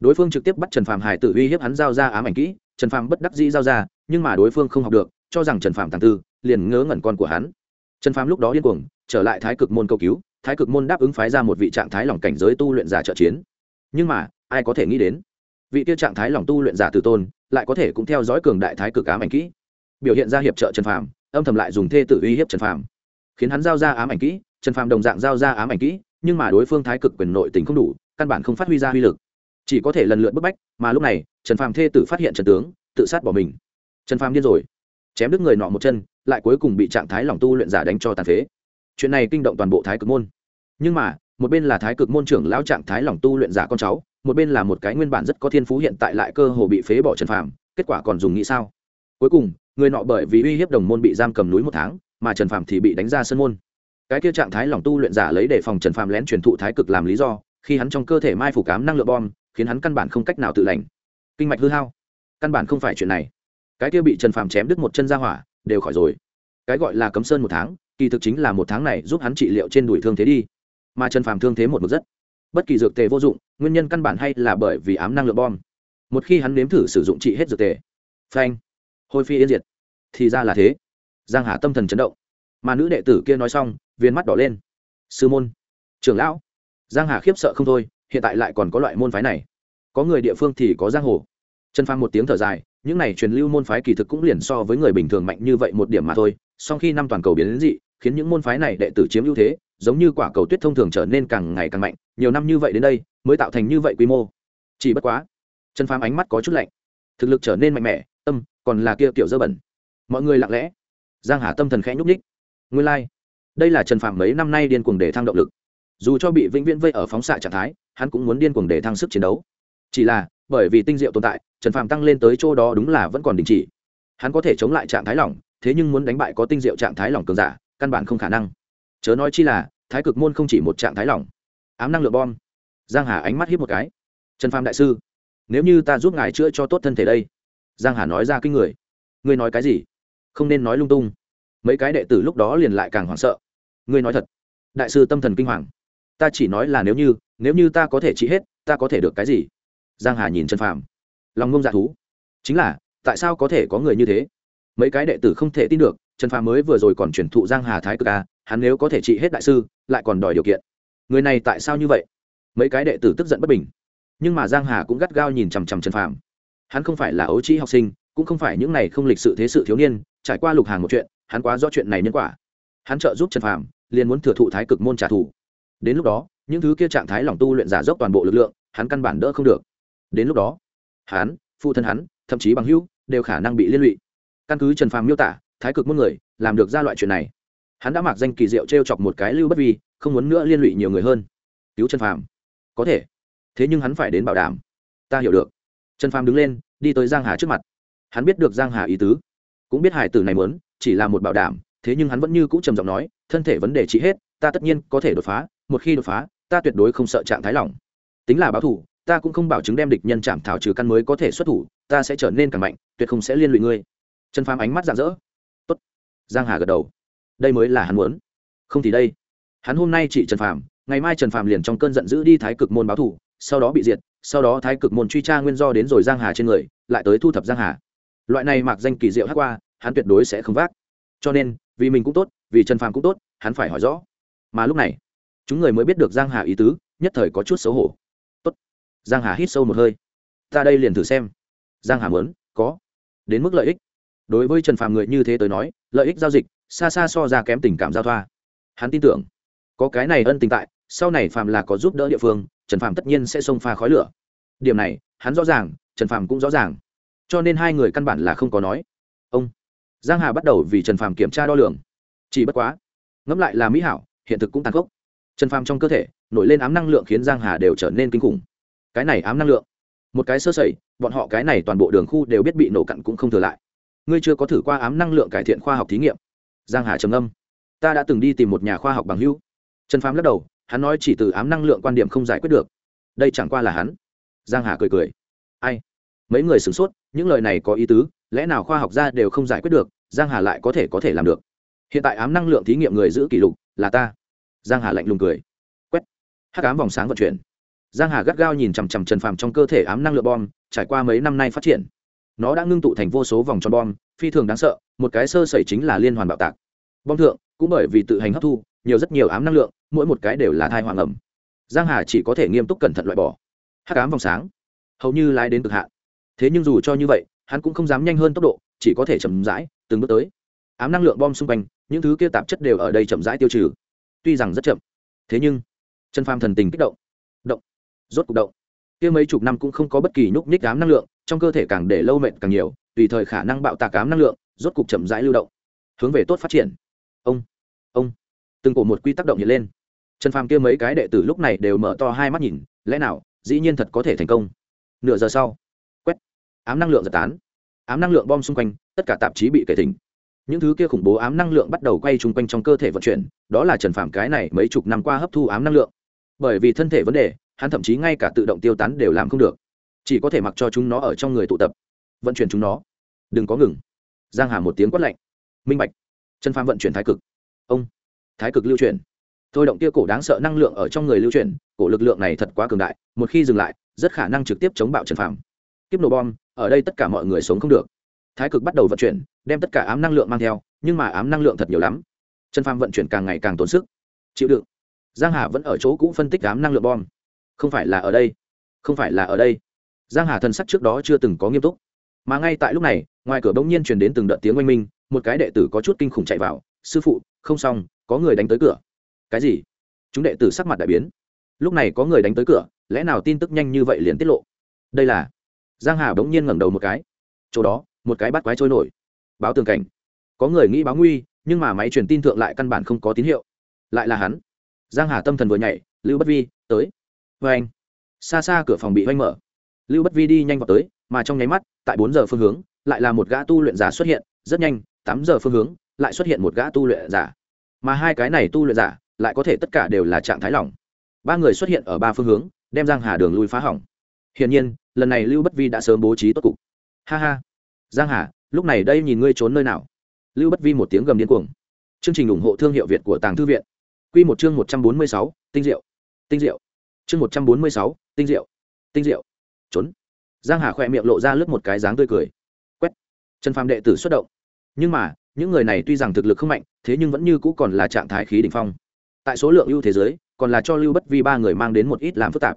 Đối phương trực tiếp bắt trần phàm hải tự uy hiếp hắn giao ra ám ảnh kỹ, trần phàm bất đắc dĩ giao ra, nhưng mà đối phương không học được, cho rằng trần phàm tàng tư, liền ngớ ngẩn con của hắn. Trần phàm lúc đó điên cuồng, trở lại thái cực môn cầu cứu, thái cực môn đáp ứng phái ra một vị trạng thái lỏng cảnh giới tu luyện giả trợ chiến. Nhưng mà, ai có thể nghĩ đến? Vị kia trạng thái lỏng tu luyện giả từ tôn, lại có thể cũng theo dõi cường đại thái cực ám ảnh kỹ biểu hiện ra hiệp trợ trần phàm, âm thầm lại dùng thê tử uy hiếp trần phàm. Khiến hắn giao ra ám ảnh kỹ, trần phàm đồng dạng giao ra ám ảnh kỹ, nhưng mà đối phương thái cực quyền nội tình không đủ, căn bản không phát huy ra uy lực. Chỉ có thể lần lượt bức bách, mà lúc này, trần phàm thê tử phát hiện trần tướng, tự sát bỏ mình. Trần phàm điên rồi. Chém đứt người nọ một chân, lại cuối cùng bị trạng thái lòng tu luyện giả đánh cho tàn phế. Chuyện này kinh động toàn bộ thái cực môn. Nhưng mà, một bên là thái cực môn trưởng lão trạng thái lòng tu luyện giả con cháu, một bên là một cái nguyên bản rất có thiên phú hiện tại lại cơ hồ bị phế bỏ trần phàm, kết quả còn dùng nghĩ sao? Cuối cùng người nọ bởi vì uy hiếp đồng môn bị giam cầm núi một tháng, mà trần Phạm thì bị đánh ra sân môn. Cái kia trạng thái lòng tu luyện giả lấy để phòng trần Phạm lén truyền thụ thái cực làm lý do, khi hắn trong cơ thể mai phủ cám năng lượng bom, khiến hắn căn bản không cách nào tự lành. Kinh mạch hư hao. Căn bản không phải chuyện này. Cái kia bị trần Phạm chém đứt một chân ra hỏa, đều khỏi rồi. Cái gọi là cấm sơn một tháng, kỳ thực chính là một tháng này giúp hắn trị liệu trên đùi thương thế đi. Mà trần Phạm thương thế một mực rất. Bất kỳ dược tề vô dụng, nguyên nhân căn bản hay là bởi vì ám năng lượng bom. Một khi hắn nếm thử sử dụng trị hết dược tề. Phanh hôi phi yên diệt. Thì ra là thế. Giang hà tâm thần chấn động. Mà nữ đệ tử kia nói xong, viên mắt đỏ lên. Sư môn, trưởng lão. Giang hà khiếp sợ không thôi, hiện tại lại còn có loại môn phái này. Có người địa phương thì có giang hồ. Trần phang một tiếng thở dài, những này truyền lưu môn phái kỳ thực cũng liền so với người bình thường mạnh như vậy một điểm mà thôi. Song khi năm toàn cầu biến đến dị, khiến những môn phái này đệ tử chiếm ưu thế, giống như quả cầu tuyết thông thường trở nên càng ngày càng mạnh. Nhiều năm như vậy đến đây, mới tạo thành như vậy quy mô. Chỉ bất quá, trần phàm ánh mắt có chút lạnh. Thực lực trở nên mạnh mẽ, tâm còn là kia kiểu dơ bẩn. Mọi người lặng lẽ. Giang hà tâm thần khẽ nhúc ních nguyên lai、like. đây là trần Phạm mấy năm nay điên cuồng để thăng động lực. Dù cho bị vĩnh viễn vây ở phóng xạ trạng thái, hắn cũng muốn điên cuồng để thăng sức chiến đấu. Chỉ là, bởi vì tinh diệu tồn tại, trần Phạm tăng lên tới chỗ đó đúng là vẫn còn đình chỉ. Hắn có thể chống lại trạng thái lỏng, thế nhưng muốn đánh bại có tinh diệu trạng thái lỏng cường giả, căn bản không khả năng. Chớ nói chi là, thái cực môn không chỉ một trạng thái lỏng. Ám năng lượng bom. Giang hà ánh mắt hiếp một cái. Trần Phạm đại sư, nếu như ta giúp ngài chữa cho tốt thân thể đây giang hà nói ra kinh người. Ngươi nói cái gì? Không nên nói lung tung. Mấy cái đệ tử lúc đó liền lại càng hoảng sợ. Ngươi nói thật. Đại sư tâm thần kinh hoàng. Ta chỉ nói là nếu như nếu như ta có thể trị hết, ta có thể được cái gì? Giang hà nhìn trần phàm. Lòng ngông dạ thú. Chính là, tại sao có thể có người như thế? Mấy cái đệ tử không thể tin được, trần phàm mới vừa rồi còn chuyển thụ giang hà thái cực à hắn nếu có thể trị hết đại sư, lại còn đòi điều kiện. Người này tại sao như vậy? Mấy cái đệ tử tức giận bất bình. Nhưng mà giang hà cũng gắt gao nhìn chằm chằm trần phàm hắn không phải là ấu trĩ học sinh, cũng không phải những này không lịch sự thế sự thiếu niên, trải qua lục hàng một chuyện, hắn quá rõ chuyện này nhân quả. Hắn trợ giúp trần phàm, liền muốn thừa thụ thái cực môn trả thù. Đến lúc đó, những thứ kia trạng thái lòng tu luyện giả dốc toàn bộ lực lượng, hắn căn bản đỡ không được. Đến lúc đó, hắn, phụ thân hắn, thậm chí bằng hữu, đều khả năng bị liên lụy. Căn cứ trần phàm miêu tả, thái cực môn người, làm được ra loại chuyện này. Hắn đã mặc danh kỳ diệu t r e o chọc một cái lưu bất vi, không muốn nữa liên lụy nhiều người hơn. Cứu trần phàm. Có thể. Thế nhưng hắn phải đến bảo đảm. Ta hiểu được trần phàm đứng lên, đi tới giang hà trước mặt. Hắn biết được giang hà ý tứ, cũng biết hải tử này muốn, chỉ là một bảo đảm, thế nhưng hắn vẫn như cũ trầm giọng nói, thân thể vấn đề trị hết, ta tất nhiên có thể đột phá, một khi đột phá, ta tuyệt đối không sợ trạng thái lỏng. Tính là báo thủ ta cũng không bảo chứng đem địch nhân chạm thảo trừ căn mới có thể xuất thủ, ta sẽ trở nên càng mạnh, tuyệt không sẽ liên lụy ngươi. Trần phàm ánh mắt rạng rỡ. Tốt. Giang hà gật đầu. Đây mới là hắn muốn. Không thì đây. Hắn hôm nay chỉ trần phàm, ngày mai trần phàm liền trong cơn giận dữ đi thái cực môn báo thủ sau đó bị diệt, sau đó thái cực môn truy tra nguyên do đến rồi giang hà trên người, lại tới thu thập giang hà. Loại này mặc danh kỳ diệu hát qua, hắn tuyệt đối sẽ không vác. Cho nên, vì mình cũng tốt, vì trần phàm cũng tốt, hắn phải hỏi rõ. Mà lúc này, chúng người mới biết được giang hà ý tứ, nhất thời có chút xấu hổ. Tốt. giang hà hít sâu một hơi. Ta đây liền thử xem. Giang hà muốn, có. Đến mức lợi ích. Đối với trần phàm người như thế tới nói, lợi ích giao dịch, xa xa so ra kém tình cảm giao thoa. Hắn tin tưởng, có cái này ân tình tại, sau này phàm là có giúp đỡ địa phương trần phàm tất nhiên sẽ xông pha khói lửa. Điểm này, hắn rõ ràng, trần phàm cũng rõ ràng. Cho nên hai người căn bản là không có nói. Ông. Giang hà bắt đầu vì trần phàm kiểm tra đo lường. Chỉ bất quá. Ngẫm lại là mỹ hảo, hiện thực cũng tàn khốc. Trần phàm trong cơ thể, nổi lên ám năng lượng khiến giang hà đều trở nên kinh khủng. Cái này ám năng lượng. Một cái sơ sẩy, bọn họ cái này toàn bộ đường khu đều biết bị nổ cặn cũng không thừa lại. Ngươi chưa có thử qua ám năng lượng cải thiện khoa học thí nghiệm? Giang hà trầm âm ta đã từng đi tìm một nhà khoa học bằng hữu. Trần phàm lắc đầu hắn nói chỉ từ ám năng lượng quan điểm không giải quyết được. Đây chẳng qua là hắn. Giang hà cười cười. Ai? Mấy người sửng sốt, những lời này có ý tứ, lẽ nào khoa học gia đều không giải quyết được, giang hà lại có thể có thể làm được. Hiện tại ám năng lượng thí nghiệm người giữ kỷ lục là ta. Giang hà lạnh lùng cười. Quét. Hắc ám vòng sáng vận chuyển. Giang hà gắt gao nhìn chằm chằm trần phàm trong cơ thể ám năng lượng bom, trải qua mấy năm nay phát triển. Nó đã ngưng tụ thành vô số vòng tròn bom, phi thường đáng sợ, một cái sơ sẩy chính là liên hoàn bạo tạc. Bom thượng, cũng bởi vì tự hành hấp thu, nhiều rất nhiều ám năng lượng mỗi một cái đều là thai hoàng ẩm. Giang hà chỉ có thể nghiêm túc cẩn thận loại bỏ. Hắc ám vòng sáng, hầu như lái đến cực hạn. Thế nhưng dù cho như vậy, hắn cũng không dám nhanh hơn tốc độ, chỉ có thể chậm rãi, từng bước tới. Ám năng lượng bom xung quanh, những thứ kia tạp chất đều ở đây chậm rãi tiêu trừ. Tuy rằng rất chậm, thế nhưng, chân phàm thần tình kích động. Động, rốt cuộc động. Kia mấy chục năm cũng không có bất kỳ nhúc nhích ám năng lượng, trong cơ thể càng để lâu mệt càng nhiều, tùy thời khả năng bạo tạc ám năng lượng, rốt cục chậm rãi lưu động, hướng về tốt phát triển. Ông ông. Từng cổ một quy tắc động hiện lên trần phàm kia mấy cái đệ tử lúc này đều mở to hai mắt nhìn, lẽ nào, dĩ nhiên thật có thể thành công? Nửa giờ sau, quét, ám năng lượng giật tán. Ám năng lượng bom xung quanh, tất cả tạp chí bị kể thỉnh. Những thứ kia khủng bố ám năng lượng bắt đầu quay chung quanh trong cơ thể vận chuyển, đó là trần phàm cái này mấy chục năm qua hấp thu ám năng lượng. Bởi vì thân thể vấn đề, hắn thậm chí ngay cả tự động tiêu tán đều làm không được. Chỉ có thể mặc cho chúng nó ở trong người tụ tập, vận chuyển chúng nó. Đừng có ngừng. Giang hà một tiếng quát lạnh. Minh bạch. Trần phàm vận chuyển thái cực. Ông. Thái cực lưu chuyển thôi động kia cổ đáng sợ năng lượng ở trong người lưu truyền, cổ lực lượng này thật quá cường đại một khi dừng lại rất khả năng trực tiếp chống bạo trần phàm. Kiếp nổ bom ở đây tất cả mọi người sống không được. Thái cực bắt đầu vận chuyển đem tất cả ám năng lượng mang theo nhưng mà ám năng lượng thật nhiều lắm. Trần phàm vận chuyển càng ngày càng tốn sức. Chịu đựng. Giang hà vẫn ở chỗ cũ phân tích ám năng lượng bom. Không phải là ở đây. Không phải là ở đây. Giang hà thần sắc trước đó chưa từng có nghiêm túc. Mà ngay tại lúc này ngoài cửa bỗng nhiên truyền đến từng đợt tiếng oanh minh một cái đệ tử có chút kinh khủng chạy vào. Sư phụ không xong có người đánh tới cửa cái gì? Chúng đệ tử sắc mặt đại biến. Lúc này có người đánh tới cửa, lẽ nào tin tức nhanh như vậy liền tiết lộ? Đây là. Giang hà bỗng nhiên ngẩng đầu một cái. Chỗ đó, một cái bắt quái trôi nổi. Báo tường cảnh. Có người nghĩ báo nguy, nhưng mà máy truyền tin thượng lại căn bản không có tín hiệu. Lại là hắn. Giang hà tâm thần vừa nhảy, lưu bất vi, tới. Vê anh. Xa xa cửa phòng bị oanh mở. Lưu bất vi đi nhanh vào tới, mà trong nháy mắt, tại bốn giờ phương hướng, lại là một gã tu luyện giả xuất hiện. Rất nhanh, tám giờ phương hướng, lại xuất hiện một gã tu luyện giả. Mà hai cái này tu luyện giả lại có thể tất cả đều là trạng thái lỏng. Ba người xuất hiện ở ba phương hướng đem giang hà đường lui phá hỏng. Hiển nhiên lần này lưu bất vi đã sớm bố trí tốt cục. Ha ha. Giang hà lúc này đây nhìn ngươi trốn nơi nào? Lưu bất vi một tiếng gầm điên cuồng. Chương trình ủng hộ thương hiệu việt của tàng thư viện. Quy một chương một trăm bốn mươi sáu, tinh diệu. Tinh diệu. Chương một trăm bốn mươi sáu, tinh diệu. Tinh diệu. Trốn. Giang hà khỏe miệng lộ ra lướt một cái dáng tươi cười. Quét. Trần phàm đệ tử xuất động. Nhưng mà những người này tuy rằng thực lực không mạnh thế nhưng vẫn như cũ còn là trạng thái khí đỉnh phong tại số lượng ưu thế giới, còn là cho lưu bất vi ba người mang đến một ít làm phức tạp.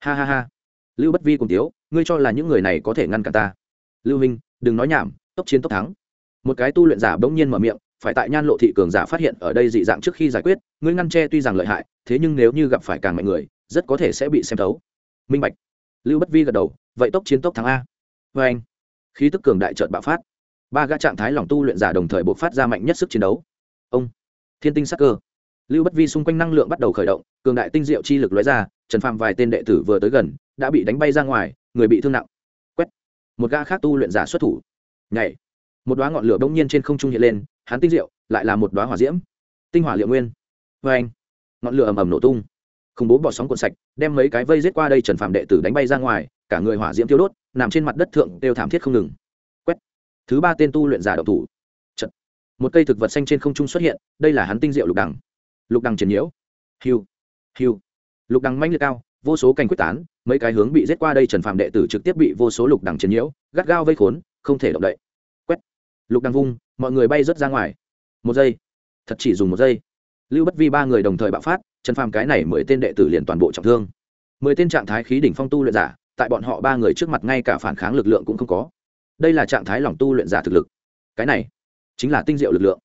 Ha ha ha. Lưu bất vi cùng tiếu, ngươi cho là những người này có thể ngăn cản ta. Lưu minh, đừng nói nhảm, tốc chiến tốc thắng. Một cái tu luyện giả bỗng nhiên mở miệng, phải tại nhan lộ thị cường giả phát hiện ở đây dị dạng trước khi giải quyết, ngươi ngăn che tuy rằng lợi hại, thế nhưng nếu như gặp phải càng mạnh người, rất có thể sẽ bị xem thấu. Minh bạch. Lưu bất vi gật đầu, vậy tốc chiến tốc thắng a. Vê anh, khí tức cường đại trợt bạo phát. Ba gã trạng thái lòng tu luyện giả đồng thời bộc phát ra mạnh nhất sức chiến đấu. Ông, thiên tinh sắc cơ lưu bất vi xung quanh năng lượng bắt đầu khởi động, cường đại tinh diệu chi lực lóe ra, trần phạm vài tên đệ tử vừa tới gần, đã bị đánh bay ra ngoài, người bị thương nặng. Quét. Một gã khác tu luyện giả xuất thủ. Nhảy. Một đoá ngọn lửa bỗng nhiên trên không trung hiện lên, hắn tinh diệu, lại là một đoá hỏa diễm. Tinh hỏa liệu nguyên. Vê anh ngọn lửa ầm ầm nổ tung. Khủng bố bỏ sóng cuộn sạch, đem mấy cái vây giết qua đây trần phạm đệ tử đánh bay ra ngoài, cả người hỏa diễm tiêu đốt, nằm trên mặt đất thượng, đều thảm thiết không ngừng. Quét. Thứ ba tên tu luyện giả độc thủ. Chật. một cây thực vật xanh trên không trung xuất hiện, đây là hắn tinh diệu lục đẳng lục đằng triển nhiễu. Hiu hiu. Lục đằng manh liệt cao, vô số cành quyết tán, mấy cái hướng bị giết qua đây trần phạm đệ tử trực tiếp bị vô số lục đằng triển nhiễu gắt gao vây khốn, không thể động đậy. Quét. Lục đằng vung, mọi người bay rớt ra ngoài. Một giây. Thật chỉ dùng một giây. Lưu bất vi ba người đồng thời bạo phát, trần phàm cái này mười tên đệ tử liền toàn bộ trọng thương. Mười tên trạng thái khí đỉnh phong tu luyện giả, tại bọn họ ba người trước mặt ngay cả phản kháng lực lượng cũng không có. Đây là trạng thái lỏng tu luyện giả thực lực. Cái này chính là tinh diệu lực lượng.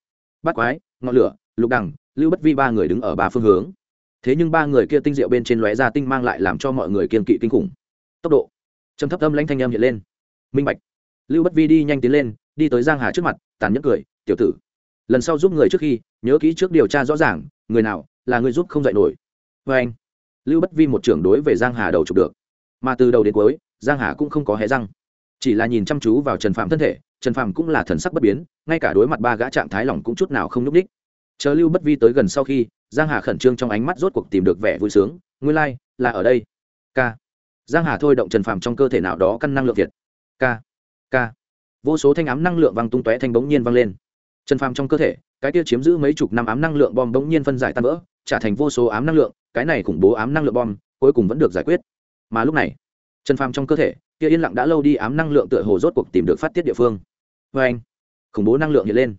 Bắt quái, ngọn lửa, lục đằng lưu bất vi ba người đứng ở ba phương hướng. Thế nhưng ba người kia tinh diệu bên trên lóe ra tinh mang lại làm cho mọi người kiên kỵ kinh khủng. Tốc độ. Trầm thấp âm lãnh thanh âm hiện lên. Minh bạch. Lưu bất vi đi nhanh tiến lên, đi tới giang hà trước mặt, tàn nhẫn cười, tiểu tử, lần sau giúp người trước khi, nhớ kỹ trước điều tra rõ ràng, người nào là người giúp không dạy nổi. Với anh, lưu bất vi một trưởng đối về giang hà đầu chụp được. Mà từ đầu đến cuối, giang hà cũng không có hé răng. Chỉ là nhìn chăm chú vào trần phạm thân thể, trần phạm cũng là thần sắc bất biến, ngay cả đối mặt ba gã trạng thái lòng cũng chút nào không nhúc ních chờ lưu bất vi tới gần sau khi giang hà khẩn trương trong ánh mắt rốt cuộc tìm được vẻ vui sướng nguyên lai、like, là ở đây. K giang hà thôi động trần Phàm trong cơ thể nào đó căn năng lượng việt. K k vô số thanh ám năng lượng văng tung tóe thanh bỗng nhiên văng lên. Trần phàm trong cơ thể cái kia chiếm giữ mấy chục năm ám năng lượng bom bỗng nhiên phân giải tan vỡ trả thành vô số ám năng lượng cái này khủng bố ám năng lượng bom cuối cùng vẫn được giải quyết. Mà lúc này trần phàm trong cơ thể kia yên lặng đã lâu đi ám năng lượng tựa hồ rốt cuộc tìm được phát tiết địa phương. Vê anh khủng bố năng lượng hiện lên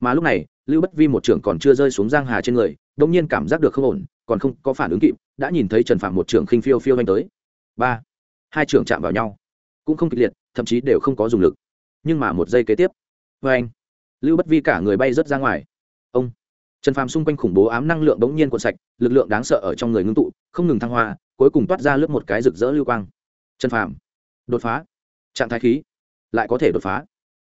mà lúc này, lưu bất vi một trưởng còn chưa rơi xuống giang hà trên người đông nhiên cảm giác được không ổn, còn không có phản ứng kịp, đã nhìn thấy trần phạm một trưởng khinh phiêu phiêu anh tới. Ba, hai trưởng chạm vào nhau, cũng không kịch liệt, thậm chí đều không có dùng lực. Nhưng mà một giây kế tiếp vê anh, lưu bất vi cả người bay rớt ra ngoài. Ông, trần phàm xung quanh khủng bố ám năng lượng bỗng nhiên cuộn sạch, lực lượng đáng sợ ở trong người ngưng tụ, không ngừng thăng hoa, cuối cùng toát ra lướt một cái rực rỡ lưu quang. Trần phàm, đột phá, trạng thái khí, lại có thể đột phá.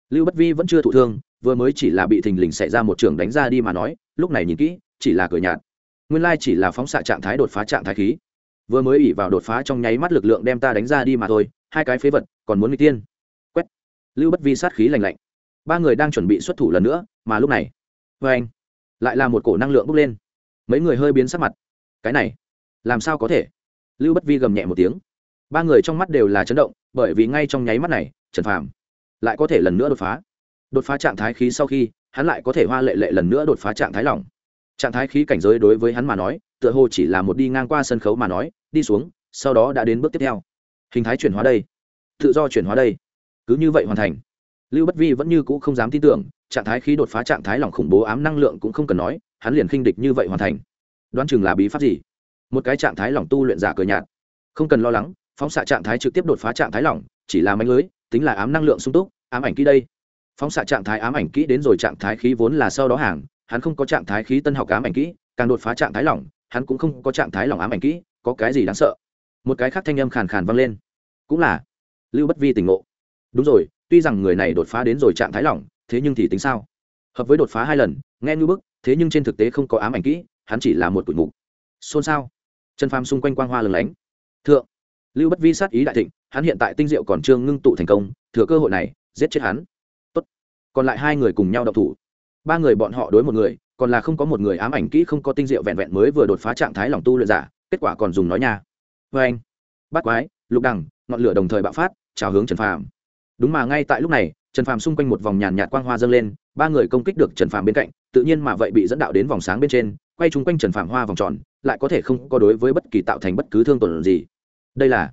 Lưu bất vi vẫn chưa thụ thương vừa mới chỉ là bị thình lình xảy ra một trường đánh ra đi mà nói, lúc này nhìn kỹ, chỉ là cười nhạt. Nguyên lai chỉ là phóng xạ trạng thái đột phá trạng thái khí. Vừa mới ỉ vào đột phá trong nháy mắt lực lượng đem ta đánh ra đi mà thôi, hai cái phế vật còn muốn n tiên. Quét. Lưu bất vi sát khí lành lạnh. Ba người đang chuẩn bị xuất thủ lần nữa, mà lúc này vê anh, lại là một cổ năng lượng bốc lên. Mấy người hơi biến sắc mặt. Cái này, làm sao có thể? Lưu bất vi gầm nhẹ một tiếng. Ba người trong mắt đều là chấn động, bởi vì ngay trong nháy mắt này, trần phàm lại có thể lần nữa đột phá đột phá trạng thái khí sau khi, hắn lại có thể hoa lệ lệ lần nữa đột phá trạng thái lỏng. Trạng thái khí cảnh giới đối với hắn mà nói, tựa hồ chỉ là một đi ngang qua sân khấu mà nói, đi xuống, sau đó đã đến bước tiếp theo. Hình thái chuyển hóa đây. Tự do chuyển hóa đây. Cứ như vậy hoàn thành. Lưu bất vi vẫn như cũ không dám tin tưởng, trạng thái khí đột phá trạng thái lỏng khủng bố ám năng lượng cũng không cần nói, hắn liền khinh địch như vậy hoàn thành. Đoán chừng là bí pháp gì? Một cái trạng thái lỏng tu luyện giả cờ nhạt. Không cần lo lắng, phóng xạ trạng thái trực tiếp đột phá trạng thái lỏng, chỉ là mánh lưới, tính là ám năng lượng sung túc, ám ảnh kỹ đây phóng xạ trạng thái ám ảnh kỹ đến rồi trạng thái khí vốn là sau đó hàng, hắn không có trạng thái khí tân học ám ảnh kỹ, càng đột phá trạng thái lỏng, hắn cũng không có trạng thái lỏng ám ảnh kỹ, có cái gì đáng sợ? Một cái khác thanh âm khàn khàn vang lên. Cũng là, lưu bất vi tỉnh ngộ. Đúng rồi, tuy rằng người này đột phá đến rồi trạng thái lỏng, thế nhưng thì tính sao? Hợp với đột phá hai lần, nghe như bức, thế nhưng trên thực tế không có ám ảnh kỹ, hắn chỉ là một tuổi mục. Xôn xao. Chân phàm xung quanh quang hoa lừng lánh. Thượng, lưu bất vi sát ý đại thịnh, hắn hiện tại tinh diệu còn chưa ngưng tụ thành công, thừa cơ hội này, giết chết hắn còn lại hai người cùng nhau đậu thủ. Ba người bọn họ đối một người, còn là không có một người ám ảnh kỹ, không có tinh diệu vẹn vẹn mới vừa đột phá trạng thái lòng tu luyện giả, kết quả còn dùng nói nha. Vê anh. Bắt quái, lục đằng ngọn lửa đồng thời bạo phát chào hướng trần phàm. Đúng mà ngay tại lúc này, trần phàm xung quanh một vòng nhàn nhạt quang hoa dâng lên, ba người công kích được trần phàm bên cạnh, tự nhiên mà vậy bị dẫn đạo đến vòng sáng bên trên, quay chung quanh trần phàm hoa vòng tròn, lại có thể không có đối với bất kỳ tạo thành bất cứ thương tổn gì. Đây là,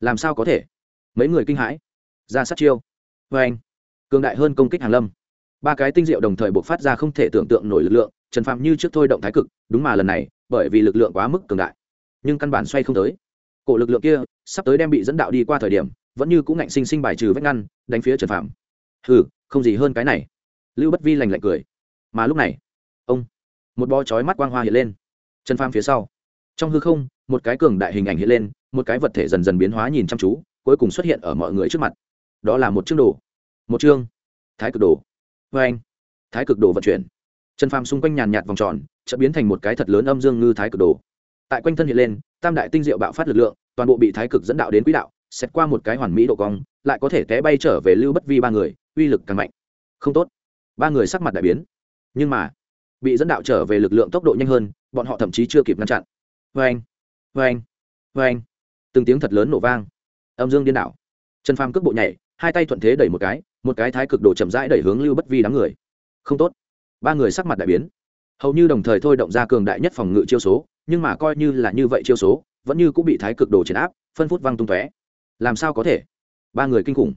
làm sao có thể? Mấy người kinh hãi. Ra sát chiêu. Vê anh cường đại hơn công kích hàng lâm. Ba cái tinh diệu đồng thời buộc phát ra không thể tưởng tượng nổi lực lượng, trần phạm như trước thôi động thái cực, đúng mà lần này, bởi vì lực lượng quá mức cường đại, nhưng căn bản xoay không tới. Cổ lực lượng kia, sắp tới đem bị dẫn đạo đi qua thời điểm, vẫn như cũng ngạnh sinh sinh bài trừ vách ngăn, đánh phía trần phạm hừ, không gì hơn cái này. Lưu bất vi lành lạnh cười. Mà lúc này, ông, một bo chói mắt quang hoa hiện lên. Trần phạm phía sau, trong hư không, một cái cường đại hình ảnh hiện lên, một cái vật thể dần dần biến hóa nhìn chăm chú, cuối cùng xuất hiện ở mọi người trước mặt. Đó là một chương đồ một chương. Thái cực đồ. Vê anh. Thái cực đồ vận chuyển. Trần phàm xung quanh nhàn nhạt vòng tròn chợ biến thành một cái thật lớn âm dương ngư thái cực đồ. Tại quanh thân hiện lên, tam đại tinh diệu bạo phát lực lượng, toàn bộ bị thái cực dẫn đạo đến quỹ đạo xét qua một cái hoàn mỹ độ cong, lại có thể té bay trở về lưu bất vi ba người, uy lực càng mạnh. Không tốt. Ba người sắc mặt đại biến. Nhưng mà, bị dẫn đạo trở về lực lượng tốc độ nhanh hơn, bọn họ thậm chí chưa kịp ngăn chặn. Vê anh. Vê anh. Vê anh. Từng tiếng thật lớn nổ vang. Âm dương điên đảo. Trần phàm cước bộ nhảy, hai tay thuận thế đẩy một cái một cái thái cực độ chậm rãi đẩy hướng lưu bất vi đám người không tốt ba người sắc mặt đại biến hầu như đồng thời thôi động ra cường đại nhất phòng ngự chiêu số nhưng mà coi như là như vậy chiêu số vẫn như cũng bị thái cực đồ chấn áp phân phút văng tung tóe làm sao có thể ba người kinh khủng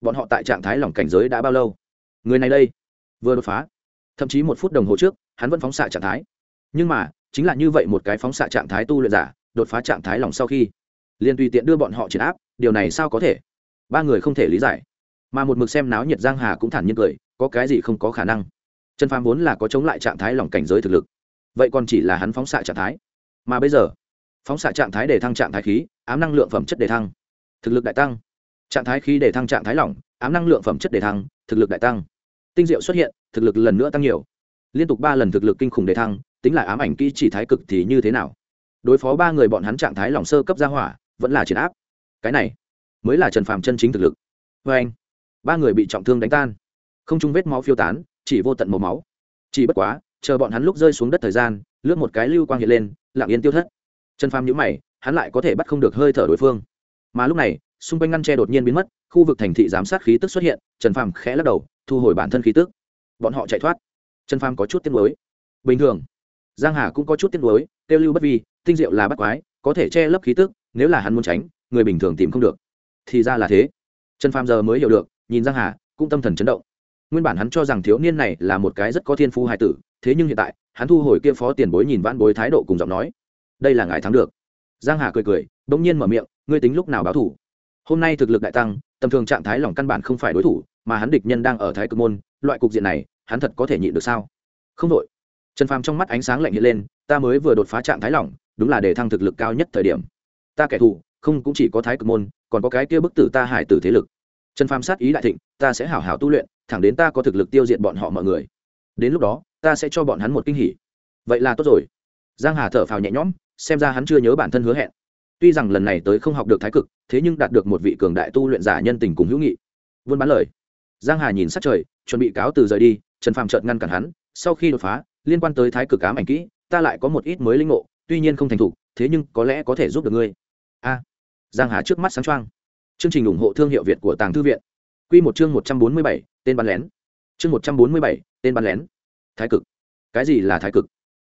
bọn họ tại trạng thái lỏng cảnh giới đã bao lâu người này đây vừa đột phá thậm chí một phút đồng hồ trước hắn vẫn phóng xạ trạng thái nhưng mà chính là như vậy một cái phóng xạ trạng thái tu luyện giả đột phá trạng thái lỏng sau khi liền tùy tiện đưa bọn họ triển áp điều này sao có thể ba người không thể lý giải mà một mực xem náo nhiệt giang hà cũng thản nhiên cười, có cái gì không có khả năng. Trần phàm vốn là có chống lại trạng thái lỏng cảnh giới thực lực, vậy còn chỉ là hắn phóng xạ trạng thái. Mà bây giờ, phóng xạ trạng thái để thăng trạng thái khí, ám năng lượng phẩm chất để thăng, thực lực đại tăng. Trạng thái khí để thăng trạng thái lỏng, ám năng lượng phẩm chất để thăng, thực lực đại tăng. Tinh diệu xuất hiện, thực lực lần nữa tăng nhiều. Liên tục ba lần thực lực kinh khủng để thăng, tính là ám ảnh kỹ chỉ thái cực thì như thế nào? Đối phó ba người bọn hắn trạng thái lỏng sơ cấp gia hỏa, vẫn là triển áp. Cái này mới là trần phàm chân chính thực lực. Vê anh ba người bị trọng thương đánh tan. Không chung vết máu phiêu tán, chỉ vô tận màu máu. Chỉ bất quá, chờ bọn hắn lúc rơi xuống đất thời gian, lướt một cái lưu quang hiện lên, lặng yên tiêu thất. Trần phàm nhữ mày, hắn lại có thể bắt không được hơi thở đối phương. Mà lúc này, xung quanh ngăn tre đột nhiên biến mất, khu vực thành thị giám sát khí tức xuất hiện, trần phàm khẽ lắc đầu, thu hồi bản thân khí tức. Bọn họ chạy thoát. Trần phàm có chút tiếc nuối. Bình thường, giang hà cũng có chút tiếc nuối tiêu lưu bất vi, tinh diệu là bắt quái, có thể che lấp khí tức, nếu là hắn muốn tránh, người bình thường tìm không được. Thì ra là thế. Trần phàm giờ mới hiểu được nhìn giang hà, cũng tâm thần chấn động. Nguyên bản hắn cho rằng thiếu niên này là một cái rất có thiên phú hài tử, thế nhưng hiện tại, hắn thu hồi kia phó tiền bối nhìn vãn bối thái độ cùng giọng nói. Đây là ngài thắng được. Giang hà cười cười, bỗng nhiên mở miệng, ngươi tính lúc nào báo thủ? Hôm nay thực lực đại tăng, tầm thường trạng thái lòng căn bản không phải đối thủ, mà hắn địch nhân đang ở thái cực môn, loại cục diện này, hắn thật có thể nhịn được sao? Không đội trần phàm trong mắt ánh sáng lạnh hiện lên, ta mới vừa đột phá trạng thái lỏng, đúng là để thăng thực lực cao nhất thời điểm. Ta kẻ thù, không cũng chỉ có thái cực môn, còn có cái kia bức tử ta hải tử thế lực trần phàm sát ý đại thịnh, ta sẽ hảo hảo tu luyện, thẳng đến ta có thực lực tiêu diệt bọn họ mọi người. Đến lúc đó, ta sẽ cho bọn hắn một kinh hỉ. Vậy là tốt rồi. Giang hà thở phào nhẹ nhõm, xem ra hắn chưa nhớ bản thân hứa hẹn. Tuy rằng lần này tới không học được thái cực, thế nhưng đạt được một vị cường đại tu luyện giả nhân tình cùng hữu nghị. Vươn bán lời. Giang hà nhìn sát trời, chuẩn bị cáo từ rời đi, trần phàm chợt ngăn cản hắn, sau khi đột phá, liên quan tới thái cực ám ảnh kỹ, ta lại có một ít mới linh ngộ, tuy nhiên không thành thục, thế nhưng có lẽ có thể giúp được ngươi. A. Giang hà trước mắt sáng choang chương trình ủng hộ thương hiệu việt của tàng thư viện. Quy một chương một trăm bốn mươi bảy, tên bắn lén. Chương một trăm bốn mươi bảy, tên bắn lén. Thái cực. Cái gì là thái cực?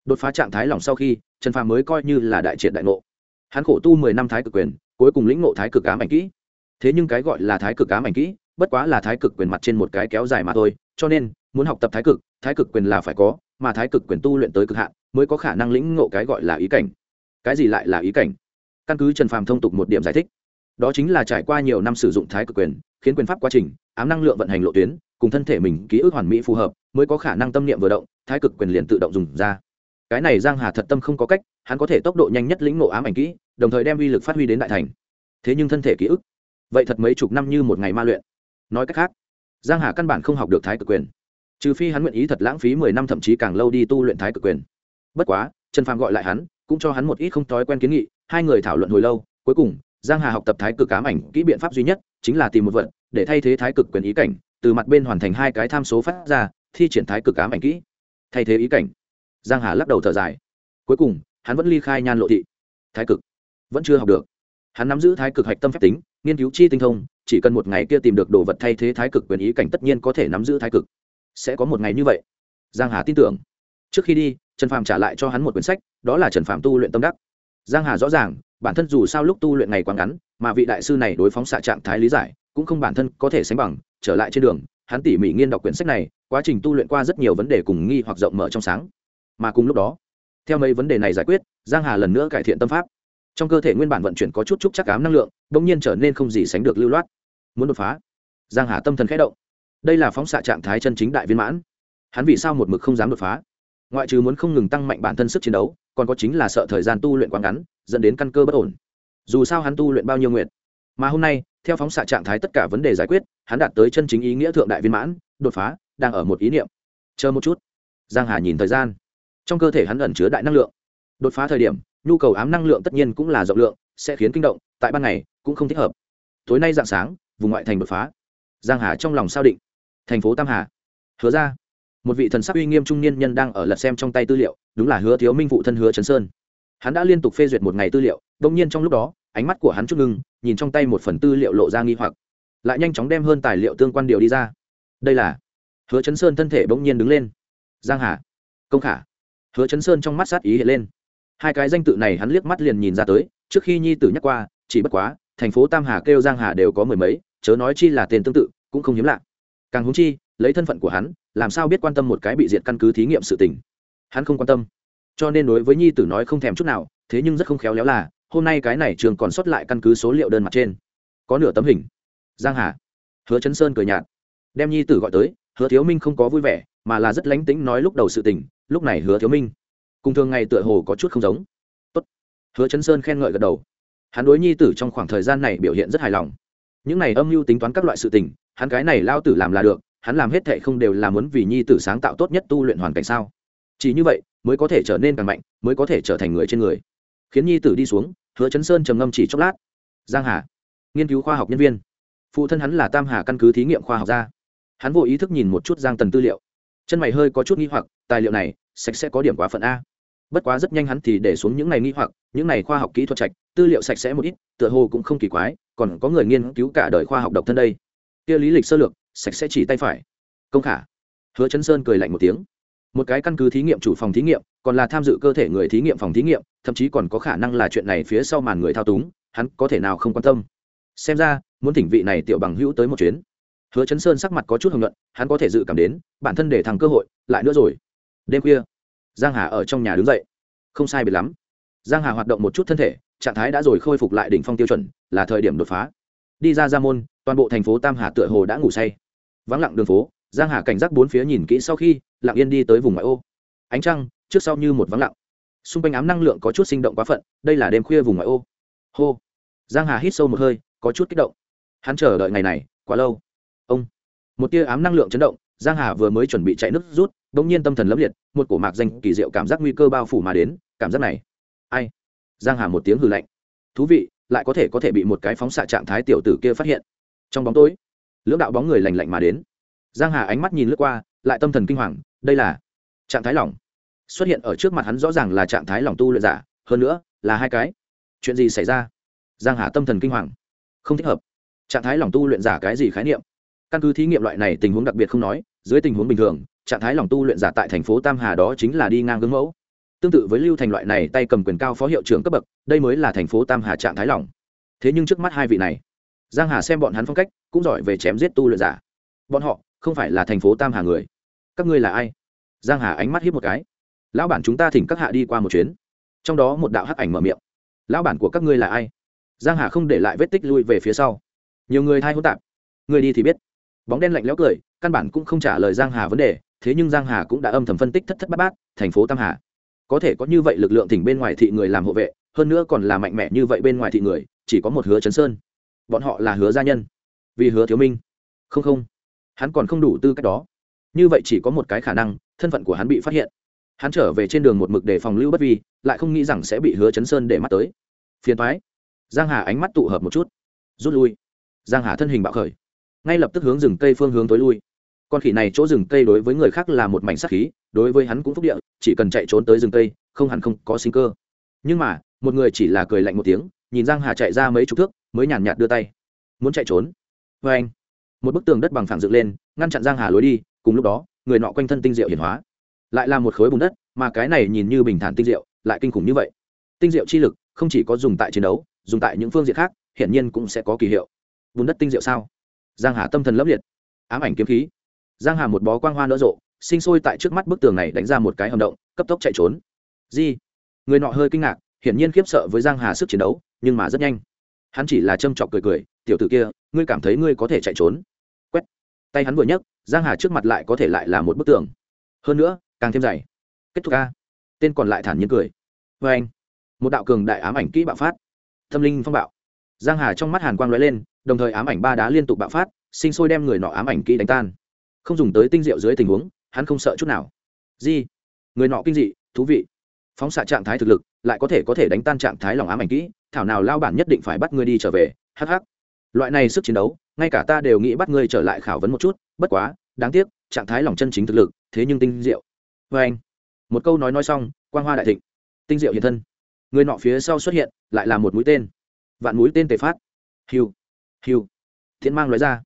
Đột phá trạng thái lòng sau khi trần phàm mới coi như là đại triệt đại ngộ. Hắn khổ tu mười năm thái cực quyền cuối cùng lĩnh ngộ thái cực ám ảnh kỹ. Thế nhưng cái gọi là thái cực ám ảnh kỹ bất quá là thái cực quyền mặt trên một cái kéo dài mà thôi cho nên muốn học tập thái cực thái cực quyền là phải có mà thái cực quyền tu luyện tới cực hạn mới có khả năng lĩnh ngộ cái gọi là ý cảnh. Cái gì lại là ý cảnh? Căn cứ trần phàm thông tục một điểm giải thích đó chính là trải qua nhiều năm sử dụng thái cực quyền, khiến quyền pháp quá trình, ám năng lượng vận hành lộ tuyến, cùng thân thể mình, ký ức hoàn mỹ phù hợp, mới có khả năng tâm niệm vừa động, thái cực quyền liền tự động dùng ra. Cái này giang hà thật tâm không có cách, hắn có thể tốc độ nhanh nhất lĩnh ngộ ám ảnh kỹ, đồng thời đem uy lực phát huy đến đại thành. Thế nhưng thân thể ký ức, vậy thật mấy chục năm như một ngày ma luyện. Nói cách khác, giang hà căn bản không học được thái cực quyền. Trừ phi hắn nguyện ý thật lãng phí mười năm thậm chí càng lâu đi tu luyện thái cực quyền. Bất quá, trần phàm gọi lại hắn, cũng cho hắn một ít không thói quen kiến nghị, hai người thảo luận hồi lâu, cuối cùng giang hà học tập thái cực ám ảnh kỹ biện pháp duy nhất chính là tìm một vật để thay thế thái cực quyền ý cảnh, từ mặt bên hoàn thành hai cái tham số phát ra, thi triển thái cực ám ảnh kỹ. Thay thế ý cảnh. Giang hà lắc đầu thở dài. Cuối cùng, hắn vẫn ly khai nhan lộ thị. Thái cực. Vẫn chưa học được. Hắn nắm giữ thái cực hạch tâm phép tính, nghiên cứu chi tinh thông, chỉ cần một ngày kia tìm được đồ vật thay thế thái cực quyền ý cảnh tất nhiên có thể nắm giữ thái cực. Sẽ có một ngày như vậy. Giang hà tin tưởng. Trước khi đi, trần phàm trả lại cho hắn một quyển sách, đó là trần phàm tu luyện tâm đắc. Giang hà rõ ràng bản thân dù sao lúc tu luyện ngày quá ngắn, mà vị đại sư này đối phóng xạ trạng thái lý giải, cũng không bản thân có thể sánh bằng. Trở lại trên đường, hắn tỉ mỉ nghiên đọc quyển sách này, quá trình tu luyện qua rất nhiều vấn đề cùng nghi hoặc rộng mở trong sáng. Mà cùng lúc đó, theo mấy vấn đề này giải quyết, giang hà lần nữa cải thiện tâm pháp. Trong cơ thể nguyên bản vận chuyển có chút chút chắc cám năng lượng, bỗng nhiên trở nên không gì sánh được lưu loát. Muốn đột phá, giang hà tâm thần khẽ động. Đây là phóng xạ trạng thái chân chính đại viên mãn. Hắn vì sao một mực không dám đột phá? Ngoại trừ muốn không ngừng tăng mạnh bản thân sức chiến đấu, còn có chính là sợ thời gian tu luyện quá ngắn, dẫn đến căn cơ bất ổn. Dù sao hắn tu luyện bao nhiêu nguyện mà hôm nay, theo phóng xạ trạng thái tất cả vấn đề giải quyết, hắn đạt tới chân chính ý nghĩa thượng đại viên mãn, đột phá, đang ở một ý niệm. Chờ một chút. Giang hà nhìn thời gian. Trong cơ thể hắn ẩn chứa đại năng lượng. Đột phá thời điểm, nhu cầu ám năng lượng tất nhiên cũng là rộng lượng, sẽ khiến kinh động, tại ban ngày, cũng không thích hợp. Tối nay dạng sáng, vùng ngoại thành đột phá. Giang hà trong lòng sao định. Thành phố tam hà. Hứa ra một vị thần sắc uy nghiêm trung niên nhân đang ở lật xem trong tay tư liệu, đúng là hứa thiếu minh phụ thân hứa trấn sơn. Hắn đã liên tục phê duyệt một ngày tư liệu đông nhiên trong lúc đó, ánh mắt của hắn chút ngưng, nhìn trong tay một phần tư liệu lộ ra nghi hoặc, lại nhanh chóng đem hơn tài liệu tương quan điều đi ra. Đây là hứa trấn sơn thân thể bỗng nhiên đứng lên. Giang hà, công khả. Hứa chấn sơn trong mắt sát ý hiện lên. Hai cái danh tự này hắn liếc mắt liền nhìn ra tới, trước khi nhi tử nhắc qua, chỉ bất quá, thành phố tam hà kêu giang hà đều có mười mấy, chớ nói chi là tên tương tự, cũng không hiếm lạ. Càng húng chi lấy thân phận của hắn, làm sao biết quan tâm một cái bị diệt căn cứ thí nghiệm sự tình? Hắn không quan tâm. Cho nên đối với nhi tử nói không thèm chút nào, thế nhưng rất không khéo léo là, hôm nay cái này trường còn xuất lại căn cứ số liệu đơn mặt trên. Có nửa tấm hình. Giang hà. Hứa chấn sơn cười nhạt. Đem nhi tử gọi tới, hứa thiếu minh không có vui vẻ, mà là rất lánh tĩnh nói lúc đầu sự tình, lúc này hứa thiếu minh. Cùng thường ngày tựa hồ có chút không giống. Tốt. hứa chấn sơn khen ngợi gật đầu. Hắn đối nhi tử trong khoảng thời gian này biểu hiện rất hài lòng. Những này âm mưu tính toán các loại sự tình, hắn cái này lao tử làm là được hắn làm hết thệ không đều là muốn vì nhi tử sáng tạo tốt nhất tu luyện hoàn cảnh sao? Chỉ như vậy, mới có thể trở nên càng mạnh, mới có thể trở thành người trên người. Khiến nhi tử đi xuống, hứa chấn sơn trầm ngâm chỉ chốc lát. Giang hà, nghiên cứu khoa học nhân viên. Phụ thân hắn là tam hà căn cứ thí nghiệm khoa học gia. Hắn vô ý thức nhìn một chút giang tần tư liệu. Chân mày hơi có chút nghi hoặc, tài liệu này, sạch sẽ có điểm quá phận a. Bất quá rất nhanh hắn thì để xuống những này nghi hoặc, những này khoa học kỹ thuật trạch, tư liệu sạch sẽ một ít, tựa hồ cũng không kỳ quái, còn có người nghiên cứu cả đời khoa học độc thân đây. Kia lý lịch sơ lược sạch sẽ chỉ tay phải. Công khả. Hứa chấn sơn cười lạnh một tiếng. Một cái căn cứ thí nghiệm chủ phòng thí nghiệm, còn là tham dự cơ thể người thí nghiệm phòng thí nghiệm, thậm chí còn có khả năng là chuyện này phía sau màn người thao túng, hắn có thể nào không quan tâm. Xem ra, muốn thỉnh vị này tiểu bằng hữu tới một chuyến. Hứa chấn sơn sắc mặt có chút hồng nhuận, hắn có thể dự cảm đến, bản thân để thằng cơ hội, lại nữa rồi. Đêm khuya, giang hà ở trong nhà đứng dậy. Không sai biệt lắm. Giang hà hoạt động một chút thân thể, trạng thái đã rồi khôi phục lại đỉnh phong tiêu chuẩn, là thời điểm đột phá. Đi ra ra môn, toàn bộ thành phố tam hà tựa hồ đã ngủ say vắng lặng đường phố, giang hà cảnh giác bốn phía nhìn kỹ sau khi lặng yên đi tới vùng ngoại ô. Ánh trăng trước sau như một vắng lặng. Xung quanh ám năng lượng có chút sinh động quá phận, đây là đêm khuya vùng ngoại ô. Hô. Giang hà hít sâu một hơi, có chút kích động. Hắn chờ đợi ngày này, quá lâu. Ông. Một tia ám năng lượng chấn động, giang hà vừa mới chuẩn bị chạy nước rút, bỗng nhiên tâm thần lấp liệt, một cổ mạc danh kỳ diệu cảm giác nguy cơ bao phủ mà đến, cảm giác này. Ai? Giang hà một tiếng hừ lạnh. Thú vị, lại có thể có thể bị một cái phóng xạ trạng thái tiểu tử kia phát hiện. Trong bóng tối lưỡng đạo bóng người lành lạnh mà đến. Giang hà ánh mắt nhìn lướt qua, lại tâm thần kinh hoàng, đây là trạng thái lỏng. Xuất hiện ở trước mặt hắn rõ ràng là trạng thái lỏng tu luyện giả, hơn nữa, là hai cái. Chuyện gì xảy ra? Giang hà tâm thần kinh hoàng. Không thích hợp. Trạng thái lỏng tu luyện giả cái gì khái niệm? Căn cứ thí nghiệm loại này tình huống đặc biệt không nói, dưới tình huống bình thường, trạng thái lỏng tu luyện giả tại thành phố tam hà đó chính là đi ngang gương mẫu. Tương tự với lưu thành loại này tay cầm quyền cao phó hiệu trưởng cấp bậc, đây mới là thành phố tam hà trạng thái lỏng. Thế nhưng trước mắt hai vị này giang hà xem bọn hắn phong cách, cũng giỏi về chém giết tu luyện giả. Bọn họ, không phải là thành phố tam hà người. Các ngươi là ai? Giang hà ánh mắt hiếp một cái. Lão bản chúng ta thỉnh các hạ đi qua một chuyến. Trong đó một đạo hắc ảnh mở miệng. Lão bản của các ngươi là ai? Giang hà không để lại vết tích lui về phía sau. Nhiều người thay hỗn tạp. Người đi thì biết. Bóng đen lạnh lẽo cười, căn bản cũng không trả lời giang hà vấn đề, thế nhưng giang hà cũng đã âm thầm phân tích thất thất bát bát, thành phố tam hà. Có thể có như vậy lực lượng thỉnh bên ngoài thị người làm hộ vệ, hơn nữa còn là mạnh mẽ như vậy bên ngoài thị người, chỉ có một hứa chấn sơn bọn họ là hứa gia nhân. Vì hứa thiếu minh. Không không. Hắn còn không đủ tư cách đó. Như vậy chỉ có một cái khả năng, thân phận của hắn bị phát hiện. Hắn trở về trên đường một mực để phòng lưu bất vi, lại không nghĩ rằng sẽ bị hứa chấn sơn để mắt tới. Phiền thoái giang hà ánh mắt tụ hợp một chút. Rút lui. Giang hà thân hình bạo khởi. Ngay lập tức hướng rừng cây phương hướng tối lui. Con khỉ này chỗ rừng cây đối với người khác là một mảnh sắc khí, đối với hắn cũng phúc địa, chỉ cần chạy trốn tới rừng cây, không hẳn không có sinh cơ. Nhưng mà, một người chỉ là cười lạnh một tiếng, nhìn giang hà chạy ra mấy chục thước mới nhàn nhạt đưa tay. Muốn chạy trốn? Vê anh, một bức tường đất bằng phẳng dựng lên, ngăn chặn giang hà lối đi, cùng lúc đó, người nọ quanh thân tinh diệu hiển hóa. Lại là một khối bùn đất, mà cái này nhìn như bình thản tinh diệu, lại kinh khủng như vậy. Tinh diệu chi lực không chỉ có dùng tại chiến đấu, dùng tại những phương diện khác, hiển nhiên cũng sẽ có kỳ hiệu. Bùn đất tinh diệu sao? Giang hà tâm thần lấp liệt. Ám ảnh kiếm khí. Giang hà một bó quang hoa nở rộ, sinh sôi tại trước mắt bức tường này đánh ra một cái hầm động, cấp tốc chạy trốn. Di. Người nọ hơi kinh ngạc, hiển nhiên khiếp sợ với giang hà sức chiến đấu, nhưng mà rất nhanh hắn chỉ là châm chọc cười cười, tiểu tử kia, ngươi cảm thấy ngươi có thể chạy trốn? Quét. Tay hắn vừa nhấc, giang hà trước mặt lại có thể lại là một bức tường. Hơn nữa, càng thêm dày. Kết thúc a. Tên còn lại thản nhiên cười. Vê anh. Một đạo cường đại ám ảnh kỹ bạo phát. Tâm linh phong bạo. Giang hà trong mắt hàn quang lóe lên, đồng thời ám ảnh ba đá liên tục bạo phát, sinh sôi đem người nọ ám ảnh kỹ đánh tan. Không dùng tới tinh diệu dưới tình huống, hắn không sợ chút nào. Di người nọ kinh dị, thú vị. Phóng xạ trạng thái thực lực, lại có thể có thể đánh tan trạng thái lòng ám ảnh kỹ thảo nào lao bản nhất định phải bắt ngươi đi trở về, hắc hắc. Loại này sức chiến đấu, ngay cả ta đều nghĩ bắt ngươi trở lại khảo vấn một chút, bất quá, đáng tiếc, trạng thái lòng chân chính thực lực, thế nhưng tinh diệu. Vê anh, một câu nói nói xong, quang hoa đại thịnh. Tinh diệu hiện thân. Người nọ phía sau xuất hiện, lại là một mũi tên. Vạn mũi tên tề phát. Hiu hiu. Thiện mang loại ra.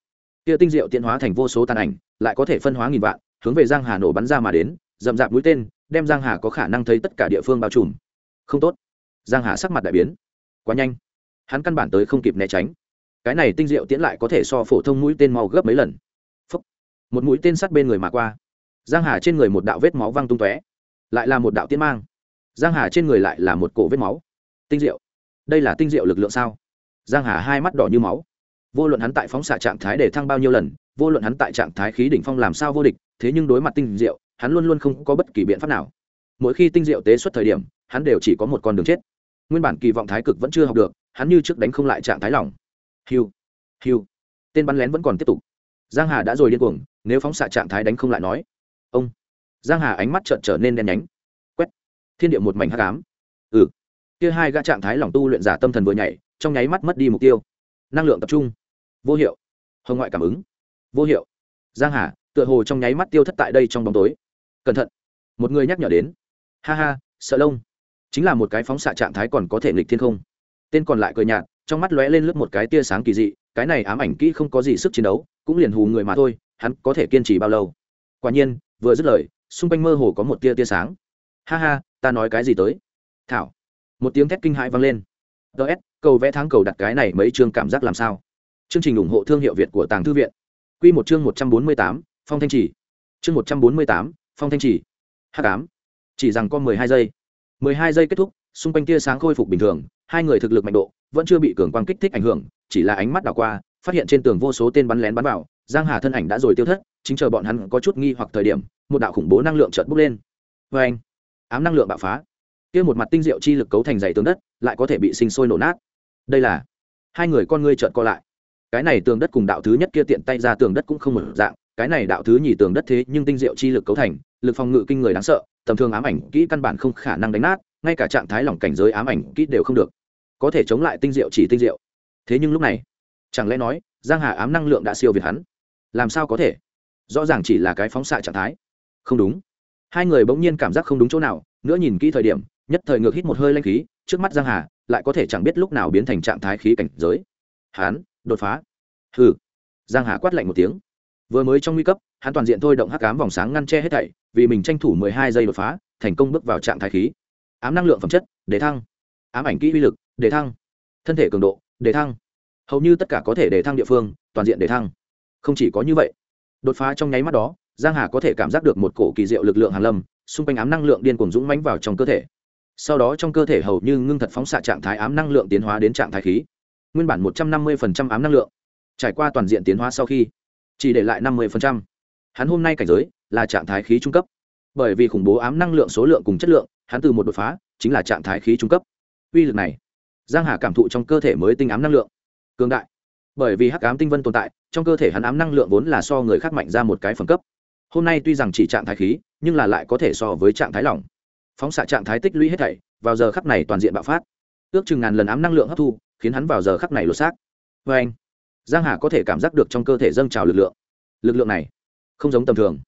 Kia tinh diệu tiện hóa thành vô số tàn ảnh, lại có thể phân hóa nghìn vạn, hướng về giang hà nổ bắn ra mà đến, rậm rạp mũi tên, đem giang hà có khả năng thấy tất cả địa phương bao trùm. Không tốt. Giang hà sắc mặt đại biến quá nhanh. Hắn căn bản tới không kịp né tránh. Cái này tinh diệu tiễn lại có thể so phổ thông mũi tên mau gấp mấy lần. Phúc. một mũi tên sắt bên người mà qua. Giang hà trên người một đạo vết máu văng tung tóe. Lại là một đạo tiễn mang. Giang hà trên người lại là một cổ vết máu. Tinh diệu. Đây là tinh diệu lực lượng sao? Giang hà hai mắt đỏ như máu. Vô luận hắn tại phóng xạ trạng thái để thăng bao nhiêu lần, vô luận hắn tại trạng thái khí đỉnh phong làm sao vô địch, thế nhưng đối mặt tinh diệu, hắn luôn luôn không có bất kỳ biện pháp nào. Mỗi khi tinh diệu tế xuất thời điểm, hắn đều chỉ có một con đường chết nguyên bản kỳ vọng thái cực vẫn chưa học được, hắn như trước đánh không lại trạng thái lỏng hiu hiu. Tên bắn lén vẫn còn tiếp tục. Giang hà đã rồi điên cuồng, nếu phóng xạ trạng thái đánh không lại nói. Ông. Giang hà ánh mắt trợn trở nên đen nhánh. Quét. Thiên địa một mảnh hắc ám. Ừ. Kia hai gã trạng thái lỏng tu luyện giả tâm thần vừa nhảy, trong nháy mắt mất đi mục tiêu. Năng lượng tập trung. Vô hiệu. Hồng ngoại cảm ứng. Vô hiệu. Giang hà, tựa hồ trong nháy mắt tiêu thất tại đây trong bóng tối. Cẩn thận. Một người nhắc nhở đến. Ha ha, sợ lông chính là một cái phóng xạ trạng thái còn có thể nghịch thiên không? Tên còn lại cười nhạt, trong mắt lóe lên lướt một cái tia sáng kỳ dị, cái này ám ảnh kỹ không có gì sức chiến đấu, cũng liền hù người mà thôi, hắn có thể kiên trì bao lâu? Quả nhiên, vừa dứt lời, xung quanh mơ hồ có một tia tia sáng. Ha ha, ta nói cái gì tới? Thảo, một tiếng thét kinh hãi vang lên. Ts cầu vẽ tháng cầu đặt cái này mấy chương cảm giác làm sao? Chương trình ủng hộ thương hiệu việt của tàng thư viện. Q một chương một trăm bốn mươi tám, phong thanh chỉ chương một trăm bốn mươi tám, phong thanh chỉ h tám chỉ rằng có mười hai giây hai giây kết thúc, xung quanh tia sáng khôi phục bình thường, hai người thực lực mạnh độ vẫn chưa bị cường quang kích thích ảnh hưởng, chỉ là ánh mắt đảo qua, phát hiện trên tường vô số tên bắn lén bắn vào, giang hà thân ảnh đã rồi tiêu thất, chính chờ bọn hắn có chút nghi hoặc thời điểm, một đạo khủng bố năng lượng chợt bốc lên. Vê anh, ám năng lượng bạo phá. Kia một mặt tinh diệu chi lực cấu thành dày tường đất, lại có thể bị sinh sôi nổ nát. Đây là, hai người con ngươi chợt co lại. Cái này tường đất cùng đạo thứ nhất kia tiện tay ra tường đất cũng không một dạng, cái này đạo thứ nhì tường đất thế nhưng tinh diệu chi lực cấu thành, lực phòng ngự kinh người đáng sợ tầm thường ám ảnh kỹ căn bản không khả năng đánh nát, ngay cả trạng thái lỏng cảnh giới ám ảnh kỹ đều không được. Có thể chống lại tinh diệu chỉ tinh diệu. Thế nhưng lúc này, chẳng lẽ nói, giang hà ám năng lượng đã siêu việt hắn? Làm sao có thể? Rõ ràng chỉ là cái phóng xạ trạng thái. Không đúng. Hai người bỗng nhiên cảm giác không đúng chỗ nào, nữa nhìn kỹ thời điểm, nhất thời ngược hít một hơi lanh khí, trước mắt giang hà lại có thể chẳng biết lúc nào biến thành trạng thái khí cảnh giới. Hắn, đột phá. Hừ. Giang hà quát lạnh một tiếng. Vừa mới trong nguy cấp, hắn toàn diện thôi động hắc ám vòng sáng ngăn che hết thảy vì mình tranh thủ mười hai giây đột phá, thành công bước vào trạng thái khí. Ám năng lượng phẩm chất, đề thăng. Ám ảnh kỹ uy lực, đề thăng. Thân thể cường độ, đề thăng. Hầu như tất cả có thể đề thăng địa phương, toàn diện đề thăng. Không chỉ có như vậy, đột phá trong nháy mắt đó, giang hà có thể cảm giác được một cổ kỳ diệu lực lượng hàn lâm, xung quanh ám năng lượng điên cuồng dũng mãnh vào trong cơ thể. Sau đó trong cơ thể hầu như ngưng thật phóng xạ trạng thái ám năng lượng tiến hóa đến trạng thái khí. Nguyên bản một trăm năm mươi ám năng lượng, trải qua toàn diện tiến hóa sau khi, chỉ để lại năm mươi hắn hôm nay cảnh giới là trạng thái khí trung cấp. Bởi vì khủng bố ám năng lượng số lượng cùng chất lượng, hắn từ một đột phá chính là trạng thái khí trung cấp. Uy lực này, giang hà cảm thụ trong cơ thể mới tinh ám năng lượng. Cường đại. Bởi vì hắc ám tinh vân tồn tại, trong cơ thể hắn ám năng lượng vốn là so người khác mạnh ra một cái phẩm cấp. Hôm nay tuy rằng chỉ trạng thái khí, nhưng là lại có thể so với trạng thái lỏng. Phóng xạ trạng thái tích lũy hết thảy, vào giờ khắc này toàn diện bạo phát. Ước chừng ngàn lần ám năng lượng hấp thu, khiến hắn vào giờ khắc này lột xác. Vê anh giang hà có thể cảm giác được trong cơ thể dâng trào lực lượng. Lực lượng này không giống tầm thường.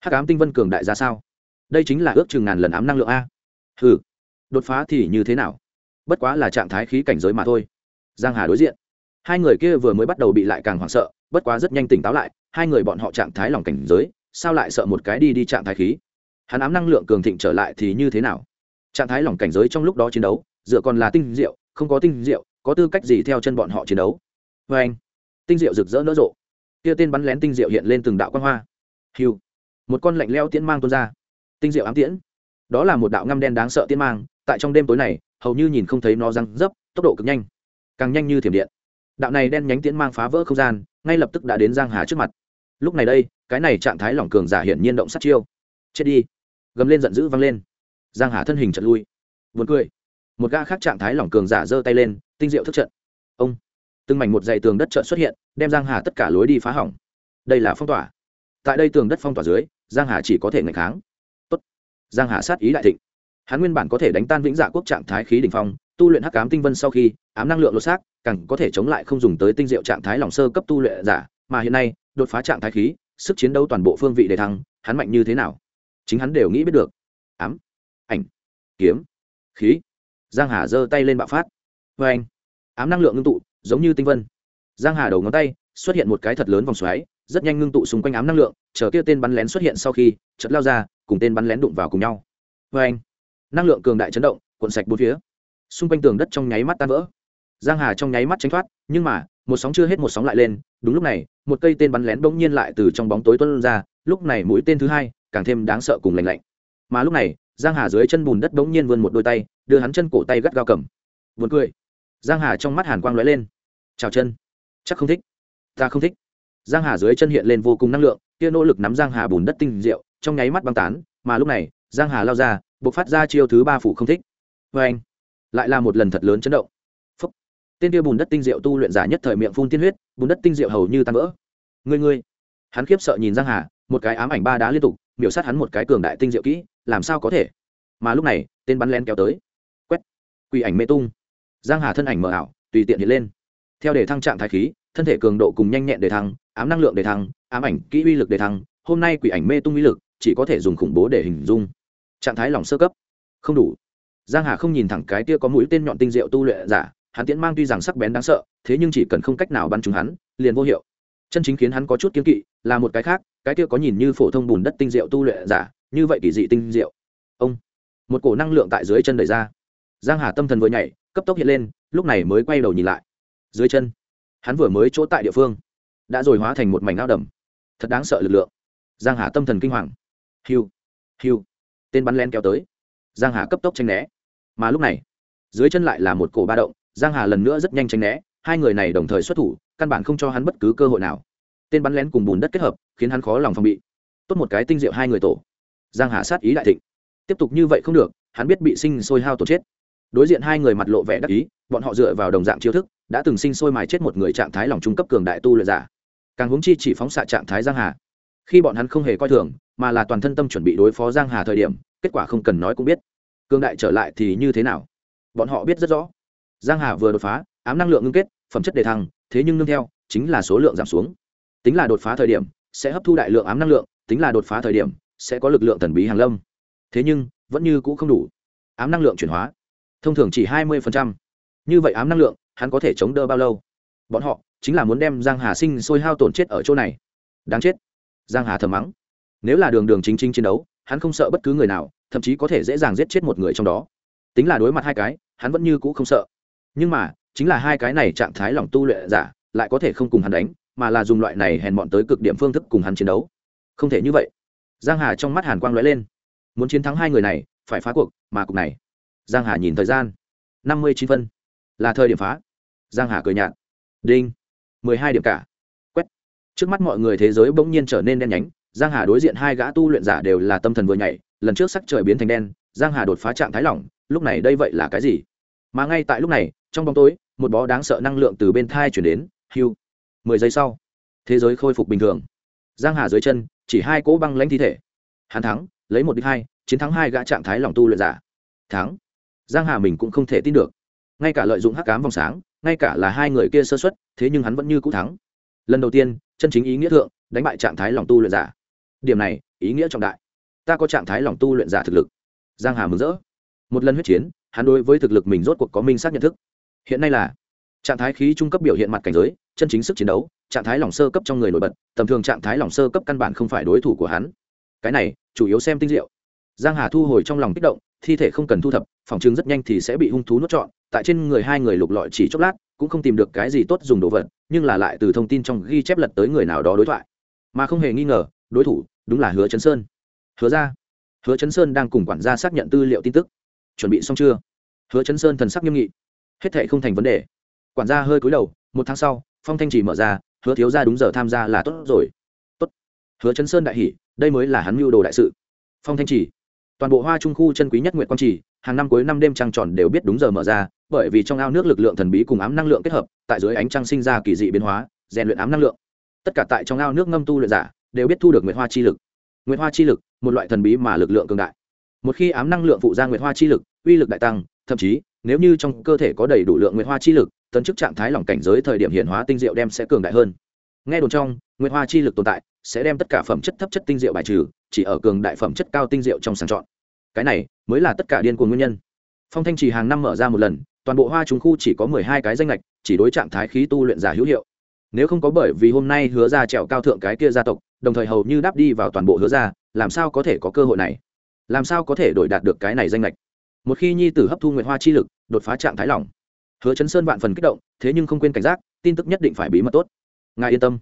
Hắc ám tinh vân cường đại ra sao? Đây chính là ước chừng ngàn lần ám năng lượng a. Hừ. Đột phá thì như thế nào? Bất quá là trạng thái khí cảnh giới mà thôi. Giang hà đối diện. Hai người kia vừa mới bắt đầu bị lại càng hoảng sợ, bất quá rất nhanh tỉnh táo lại, hai người bọn họ trạng thái lòng cảnh giới, sao lại sợ một cái đi đi trạng thái khí? Hắn ám năng lượng cường thịnh trở lại thì như thế nào? Trạng thái lòng cảnh giới trong lúc đó chiến đấu, dựa còn là tinh diệu, không có tinh diệu, có tư cách gì theo chân bọn họ chiến đấu? Vê anh tinh diệu rực rỡ nở rộ. Kia tên bắn lén tinh diệu hiện lên từng đạo quan hoa hiu một con lạnh leo tiễn mang tuôn ra. Tinh diệu ám tiễn. Đó là một đạo ngăm đen đáng sợ tiễn mang, tại trong đêm tối này, hầu như nhìn không thấy nó răng dấp, tốc độ cực nhanh. Càng nhanh như thiểm điện. Đạo này đen nhánh tiễn mang phá vỡ không gian, ngay lập tức đã đến giang hà trước mặt. Lúc này đây, cái này trạng thái lỏng cường giả hiển nhiên động sát chiêu. Chết đi. Gầm lên giận dữ văng lên. Giang hà thân hình chật lui. Vượt cười. Một gã khác trạng thái lỏng cường giả giơ tay lên, tinh diệu thức trận. Ông. Từng mảnh một dày tường đất trợn xuất hiện, đem giang hà tất cả lối đi phá hỏng. Đây là phong tỏa tại đây tường đất phong tỏa dưới, giang hà chỉ có thể ngày kháng. Tốt. giang hà sát ý đại thịnh. Hắn nguyên bản có thể đánh tan vĩnh dạ quốc trạng thái khí đỉnh phong, tu luyện hắc ám tinh vân sau khi, ám năng lượng lột xác, càng có thể chống lại không dùng tới tinh diệu trạng thái lỏng sơ cấp tu luyện giả, mà hiện nay, đột phá trạng thái khí, sức chiến đấu toàn bộ phương vị để thăng, hắn mạnh như thế nào? Chính hắn đều nghĩ biết được. Ám. Ảnh. Kiếm. Khí. Giang hà giơ tay lên bạo phát. Vê anh ám năng lượng ngưng tụ, giống như tinh vân. Giang hà đầu ngón tay, xuất hiện một cái thật lớn vòng xoáy rất nhanh ngưng tụ xung quanh ám năng lượng, chờ kia tên bắn lén xuất hiện sau khi chật lao ra, cùng tên bắn lén đụng vào cùng nhau. Vê anh, năng lượng cường đại chấn động, cuộn sạch bốn phía. Xung quanh tường đất trong nháy mắt tan vỡ. Giang hà trong nháy mắt tránh thoát, nhưng mà, một sóng chưa hết một sóng lại lên, đúng lúc này, một cây tên bắn lén bỗng nhiên lại từ trong bóng tối tuôn ra, lúc này mũi tên thứ hai, càng thêm đáng sợ cùng lạnh lạnh. Mà lúc này, giang hà dưới chân bùn đất bỗng nhiên vươn một đôi tay, đưa hắn chân cổ tay gắt gao cầm. Buồn cười. Giang hà trong mắt hàn quang lóe lên. Chào chân. Chắc không thích. Ta không thích giang hà dưới chân hiện lên vô cùng năng lượng, kia nỗ lực nắm giang hà bùn đất tinh diệu, trong nháy mắt băng tán, mà lúc này, giang hà lao ra buộc phát ra chiêu thứ ba phủ không thích. Vê anh, lại là một lần thật lớn chấn động. Phúc. tên kia bùn đất tinh diệu tu luyện giả nhất thời miệng phun tiên huyết, bùn đất tinh diệu hầu như tan vỡ. Ngươi ngươi. Hắn khiếp sợ nhìn giang hà, một cái ám ảnh ba đá liên tục, miểu sát hắn một cái cường đại tinh diệu kỹ, làm sao có thể? Mà lúc này, tên bắn len kéo tới. Quét. Quỷ ảnh mê tung. Giang hà thân ảnh mờ ảo, tùy tiện hiện lên. Theo để thăng trạng thái khí thân thể cường độ cùng nhanh nhẹn để thăng, ám năng lượng để thăng, ám ảnh kỹ uy lực để thăng, hôm nay quỷ ảnh mê tung uy lực chỉ có thể dùng khủng bố để hình dung. Trạng thái lòng sơ cấp. Không đủ. Giang hà không nhìn thẳng cái kia có mũi tên nhọn tinh diệu tu luyện giả, hắn tiễn mang tuy rằng sắc bén đáng sợ, thế nhưng chỉ cần không cách nào bắn trúng hắn, liền vô hiệu. Chân chính khiến hắn có chút kiên kỵ là một cái khác, cái kia có nhìn như phổ thông bùn đất tinh diệu tu luyện giả, như vậy kỳ dị tinh diệu. Ông. Một cổ năng lượng tại dưới chân đẩy ra. Giang hà tâm thần vừa nhảy, cấp tốc hiện lên, lúc này mới quay đầu nhìn lại. Dưới chân hắn vừa mới chỗ tại địa phương, đã rồi hóa thành một mảnh ao đầm. Thật đáng sợ lực lượng. Giang hà tâm thần kinh hoàng. Hiu hiu. Tên bắn len kéo tới. Giang hà cấp tốc tranh né. Mà lúc này, dưới chân lại là một cổ ba động, giang hà lần nữa rất nhanh tranh né, hai người này đồng thời xuất thủ, căn bản không cho hắn bất cứ cơ hội nào. Tên bắn lén cùng bùn đất kết hợp, khiến hắn khó lòng phòng bị. Tốt một cái tinh diệu hai người tổ. Giang hà sát ý đại thịnh. Tiếp tục như vậy không được, hắn biết bị sinh sôi hao tổ chết. Đối diện hai người mặt lộ vẻ đắc ý, bọn họ dựa vào đồng dạng chiêu thức đã từng sinh sôi mài chết một người trạng thái lòng trung cấp cường đại tu luyện giả. Càng hướng chi chỉ phóng xạ trạng thái giang hà. Khi bọn hắn không hề coi thường, mà là toàn thân tâm chuẩn bị đối phó giang hà thời điểm, kết quả không cần nói cũng biết. Cường đại trở lại thì như thế nào? Bọn họ biết rất rõ. Giang hà vừa đột phá, ám năng lượng ngưng kết, phẩm chất đề thăng, thế nhưng nương theo, chính là số lượng giảm xuống. Tính là đột phá thời điểm, sẽ hấp thu đại lượng ám năng lượng, tính là đột phá thời điểm, sẽ có lực lượng thần bí hàng lâm. Thế nhưng, vẫn như cũ không đủ. Ám năng lượng chuyển hóa. Thông thường chỉ hai mươi như vậy ám năng lượng hắn có thể chống đỡ bao lâu? Bọn họ chính là muốn đem giang hà sinh sôi hao tổn chết ở chỗ này. Đáng chết. Giang hà thầm mắng. Nếu là đường đường chính chính chiến đấu, hắn không sợ bất cứ người nào, thậm chí có thể dễ dàng giết chết một người trong đó. Tính là đối mặt hai cái, hắn vẫn như cũ không sợ. Nhưng mà, chính là hai cái này trạng thái lòng tu luyện giả, lại có thể không cùng hắn đánh, mà là dùng loại này hèn mọn tới cực điểm phương thức cùng hắn chiến đấu. Không thể như vậy. Giang hà trong mắt hàn quang lóe lên. Muốn chiến thắng hai người này, phải phá cuộc, mà cuộc này. Giang hà nhìn thời gian. năm mươi chín phân. Là thời điểm phá giang hà cười nhạt. Đinh. Mười hai điểm cả. Quét. Trước mắt mọi người thế giới bỗng nhiên trở nên đen nhánh, giang hà đối diện hai gã tu luyện giả đều là tâm thần vừa nhảy, lần trước sắc trời biến thành đen, giang hà đột phá trạng thái lỏng, lúc này đây vậy là cái gì? Mà ngay tại lúc này, trong bóng tối, một bó đáng sợ năng lượng từ bên thai chuyển đến, hưu. Mười giây sau, thế giới khôi phục bình thường. Giang hà dưới chân, chỉ hai cỗ băng lãnh thi thể. Hắn thắng, lấy một đích hai, chiến thắng hai gã trạng thái lòng tu luyện giả. Thắng. Giang hà mình cũng không thể tin được. Ngay cả lợi dụng hắc cám vòng sáng ngay cả là hai người kia sơ xuất, thế nhưng hắn vẫn như cũ thắng. Lần đầu tiên, chân chính ý nghĩa thượng, đánh bại trạng thái lòng tu luyện giả. Điểm này, ý nghĩa trọng đại. Ta có trạng thái lòng tu luyện giả thực lực. Giang hà mừng rỡ. Một lần huyết chiến, hắn đối với thực lực mình rốt cuộc có minh xác nhận thức. Hiện nay là trạng thái khí trung cấp biểu hiện mặt cảnh giới, chân chính sức chiến đấu, trạng thái lòng sơ cấp trong người nổi bật, tầm thường trạng thái lòng sơ cấp căn bản không phải đối thủ của hắn. Cái này, chủ yếu xem tinh diệu. Giang hà thu hồi trong lòng kích động, thi thể không cần thu thập, phòng chứng rất nhanh thì sẽ bị hung thú nuốt trọn tại trên người hai người lục lọi chỉ chốc lát, cũng không tìm được cái gì tốt dùng đồ vật, nhưng là lại từ thông tin trong ghi chép lật tới người nào đó đối thoại. Mà không hề nghi ngờ, đối thủ đúng là hứa chấn sơn. Hứa ra, hứa chấn sơn đang cùng quản gia xác nhận tư liệu tin tức. Chuẩn bị xong chưa? Hứa chấn sơn thần sắc nghiêm nghị. Hết thệ không thành vấn đề. Quản gia hơi cúi đầu, một tháng sau, phong thanh chỉ mở ra, hứa thiếu ra đúng giờ tham gia là tốt rồi. Tốt. Hứa chấn sơn đại hỷ đây mới là hắn mưu đồ đại sự. Phong thanh chỉ. Toàn bộ hoa trung khu chân quý nhất nguyện quang chỉ, hàng năm cuối năm đêm trăng tròn đều biết đúng giờ mở ra bởi vì trong ao nước lực lượng thần bí cùng ám năng lượng kết hợp, tại dưới ánh trăng sinh ra kỳ dị biến hóa, rèn luyện ám năng lượng. Tất cả tại trong ao nước ngâm tu luyện giả đều biết thu được nguyệt hoa chi lực. Nguyệt hoa chi lực, một loại thần bí mà lực lượng cường đại. Một khi ám năng lượng phụ ra nguyệt hoa chi lực, uy lực đại tăng, thậm chí, nếu như trong cơ thể có đầy đủ lượng nguyệt hoa chi lực, tấn chức trạng thái lòng cảnh giới thời điểm hiện hóa tinh diệu đem sẽ cường đại hơn. Nghe đồn trong, nguyệt hoa chi lực tồn tại sẽ đem tất cả phẩm chất thấp chất tinh diệu bài trừ, chỉ ở cường đại phẩm chất cao tinh diệu trong sàng chọn. Cái này mới là tất cả điên cuồng nguyên nhân. Phong thanh trì hàng năm mở ra một lần toàn bộ hoa trung khu chỉ có mười hai cái danh lệch chỉ đối trạng thái khí tu luyện giả hữu hiệu. Nếu không có bởi vì hôm nay hứa ra trèo cao thượng cái kia gia tộc, đồng thời hầu như đáp đi vào toàn bộ hứa ra, làm sao có thể có cơ hội này? Làm sao có thể đổi đạt được cái này danh lệch một khi nhi tử hấp thu nguyện hoa chi lực, đột phá trạng thái lỏng hứa chấn sơn vạn phần kích động, thế nhưng không quên cảnh giác, tin tức nhất định phải bí mật tốt. Ngài yên tâm.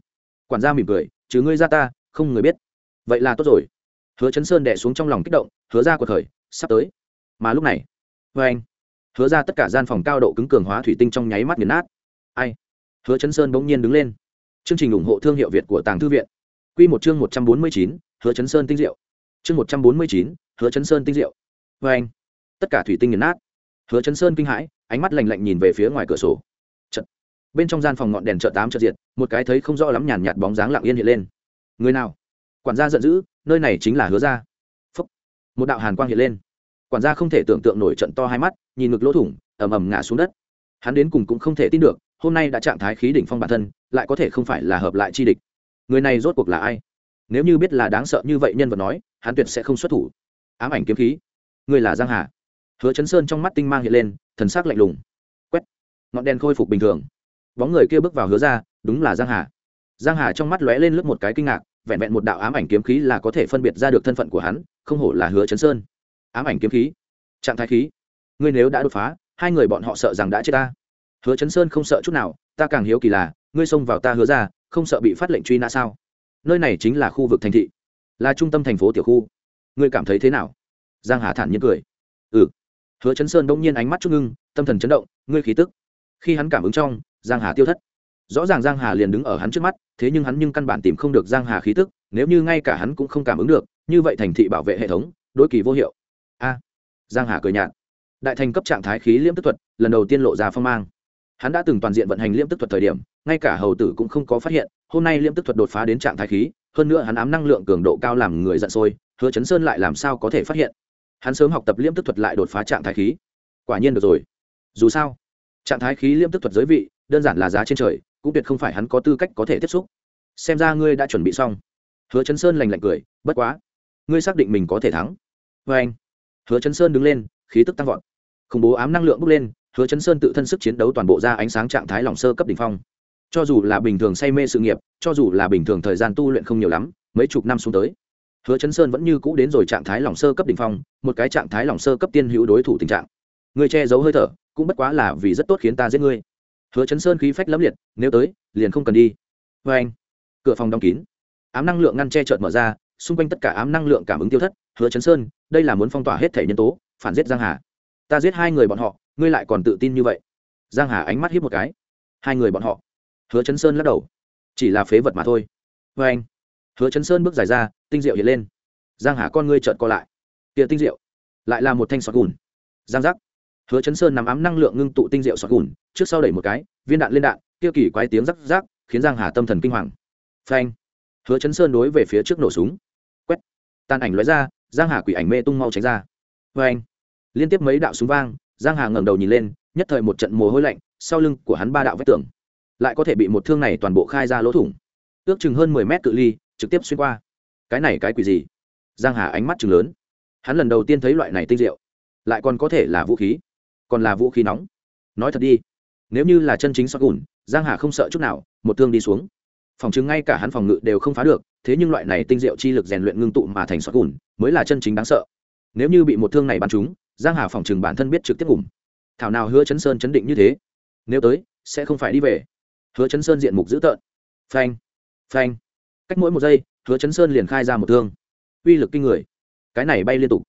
Quản gia mỉm cười chứ ngươi ra ta, không người biết. Vậy là tốt rồi. Hứa chấn sơn đẻ xuống trong lòng kích động, hứa ra cuộc khởi, sắp tới. Mà lúc này vê vâng anh hứa ra tất cả gian phòng cao độ cứng cường hóa thủy tinh trong nháy mắt nghiền nát. Ai? Hứa chấn sơn bỗng nhiên đứng lên. Chương trình ủng hộ thương hiệu việt của tàng thư viện. Q một chương một trăm bốn mươi chín, hứa chấn sơn tinh diệu. Chương một trăm bốn mươi chín, hứa chấn sơn tinh diệu. Vê anh, tất cả thủy tinh nghiền nát. Hứa chấn sơn kinh hãi, ánh mắt lạnh lạnh nhìn về phía ngoài cửa sổ. Chật. bên trong gian phòng ngọn đèn chợ tám chợ diệt, một cái thấy không rõ lắm nhàn nhạt bóng dáng lặng yên hiện lên. Người nào? Quản gia giận dữ, nơi này chính là hứa gia Phúc. một đạo hàn quang hiện lên. Quản gia không thể tưởng tượng nổi trận to hai mắt nhìn ngực lỗ thủng, ầm ầm ngã xuống đất. Hắn đến cùng cũng không thể tin được, hôm nay đã trạng thái khí đỉnh phong bản thân, lại có thể không phải là hợp lại chi địch. Người này rốt cuộc là ai? Nếu như biết là đáng sợ như vậy nhân vật nói, hắn tuyệt sẽ không xuất thủ. Ám ảnh kiếm khí. Người là giang hà. Hứa chấn sơn trong mắt tinh mang hiện lên, thần sắc lạnh lùng. Quét. Ngọn đèn khôi phục bình thường. Bóng người kia bước vào hứa ra, đúng là giang hà. Giang hà trong mắt lóe lên lướt một cái kinh ngạc, vẹn vẹn một đạo ám ảnh kiếm khí là có thể phân biệt ra được thân phận của hắn, không hổ là hứa chấn sơn. Ám ảnh kiếm khí. Trạng thái khí ngươi nếu đã đột phá, hai người bọn họ sợ rằng đã chết ta. Hứa chấn sơn không sợ chút nào, ta càng hiếu kỳ là, ngươi xông vào ta hứa ra, không sợ bị phát lệnh truy nã sao? Nơi này chính là khu vực thành thị, là trung tâm thành phố tiểu khu. Ngươi cảm thấy thế nào? Giang hà thản nhiên cười. Ừ. Hứa chấn sơn đông nhiên ánh mắt chút ngưng, tâm thần chấn động, ngươi khí tức. Khi hắn cảm ứng trong, giang hà tiêu thất. Rõ ràng giang hà liền đứng ở hắn trước mắt, thế nhưng hắn nhưng căn bản tìm không được giang hà khí tức, nếu như ngay cả hắn cũng không cảm ứng được, như vậy thành thị bảo vệ hệ thống đối kỳ vô hiệu. A. Giang hà cười nhạt đại thành cấp trạng thái khí liễm tức thuật, lần đầu tiên lộ ra phong mang. Hắn đã từng toàn diện vận hành liễm tức thuật thời điểm, ngay cả hầu tử cũng không có phát hiện, hôm nay liễm tức thuật đột phá đến trạng thái khí, hơn nữa hắn ám năng lượng cường độ cao làm người giận sôi, hứa chấn sơn lại làm sao có thể phát hiện? Hắn sớm học tập liễm tức thuật lại đột phá trạng thái khí. Quả nhiên được rồi. Dù sao, trạng thái khí liễm tức thuật giới vị, đơn giản là giá trên trời, cũng tuyệt không phải hắn có tư cách có thể tiếp xúc. Xem ra ngươi đã chuẩn bị xong. Hứa chấn sơn lành lạnh cười, bất quá. Ngươi xác định mình có thể thắng. Vê anh hứa chấn sơn đứng lên, khí tức tăng vọt khủng bố ám năng lượng bốc lên, hứa chấn sơn tự thân sức chiến đấu toàn bộ ra ánh sáng trạng thái lòng sơ cấp đỉnh phong. Cho dù là bình thường say mê sự nghiệp, cho dù là bình thường thời gian tu luyện không nhiều lắm, mấy chục năm xuống tới, hứa chấn sơn vẫn như cũ đến rồi trạng thái lòng sơ cấp đỉnh phong, một cái trạng thái lòng sơ cấp tiên hữu đối thủ tình trạng. Người che giấu hơi thở, cũng bất quá là vì rất tốt khiến ta giết ngươi. Hứa chấn sơn khí phách lẫm liệt, nếu tới, liền không cần đi. Vê anh, cửa phòng đóng kín. Ám năng lượng ngăn che trợt mở ra, xung quanh tất cả ám năng lượng cảm ứng tiêu thất, hứa chấn sơn, đây là muốn phong tỏa hết thể nhân tố, phản giết giang hà ta giết hai người bọn họ, ngươi lại còn tự tin như vậy. Giang hà ánh mắt hiếp một cái. Hai người bọn họ. Hứa chấn sơn lắc đầu. Chỉ là phế vật mà thôi. Vê anh. Hứa chấn sơn bước dài ra, tinh diệu hiện lên. Giang hà con ngươi trợn co lại. Kia tinh diệu. Lại là một thanh sọt gùn. Giang giác. Hứa chấn sơn nắm ám năng lượng ngưng tụ tinh diệu sọt gùn, trước sau đẩy một cái, viên đạn lên đạn, kia kỳ quái tiếng rắc rắc, khiến giang hà tâm thần kinh hoàng. Phanh hứa chấn sơn đối về phía trước nổ súng. Quét. Tàn ảnh lóe ra, giang hà quỷ ảnh mê tung mau tránh ra. Phanh liên tiếp mấy đạo súng vang, giang hà ngẩng đầu nhìn lên, nhất thời một trận mồ hôi lạnh, sau lưng của hắn ba đạo vách tường, lại có thể bị một thương này toàn bộ khai ra lỗ thủng. Ước chừng hơn mười mét cự ly, trực tiếp xuyên qua. Cái này cái quỷ gì? Giang hà ánh mắt chừng lớn. Hắn lần đầu tiên thấy loại này tinh diệu, lại còn có thể là vũ khí, còn là vũ khí nóng. Nói thật đi, nếu như là chân chính sọt gùn, giang hà không sợ chút nào, một thương đi xuống. Phòng chứng ngay cả hắn phòng ngự đều không phá được, thế nhưng loại này tinh diệu chi lực rèn luyện ngưng tụ mà thành sọt gùn, mới là chân chính đáng sợ. Nếu như bị một thương này bắn trúng giang hà phòng trừng bản thân biết trực tiếp cùng thảo nào hứa chấn sơn chấn định như thế? Nếu tới, sẽ không phải đi về. Hứa chấn sơn diện mục dữ tợn. Phanh phanh. Cách mỗi một giây, hứa chấn sơn liền khai ra một thương. Uy lực kinh người. Cái này bay liên tục.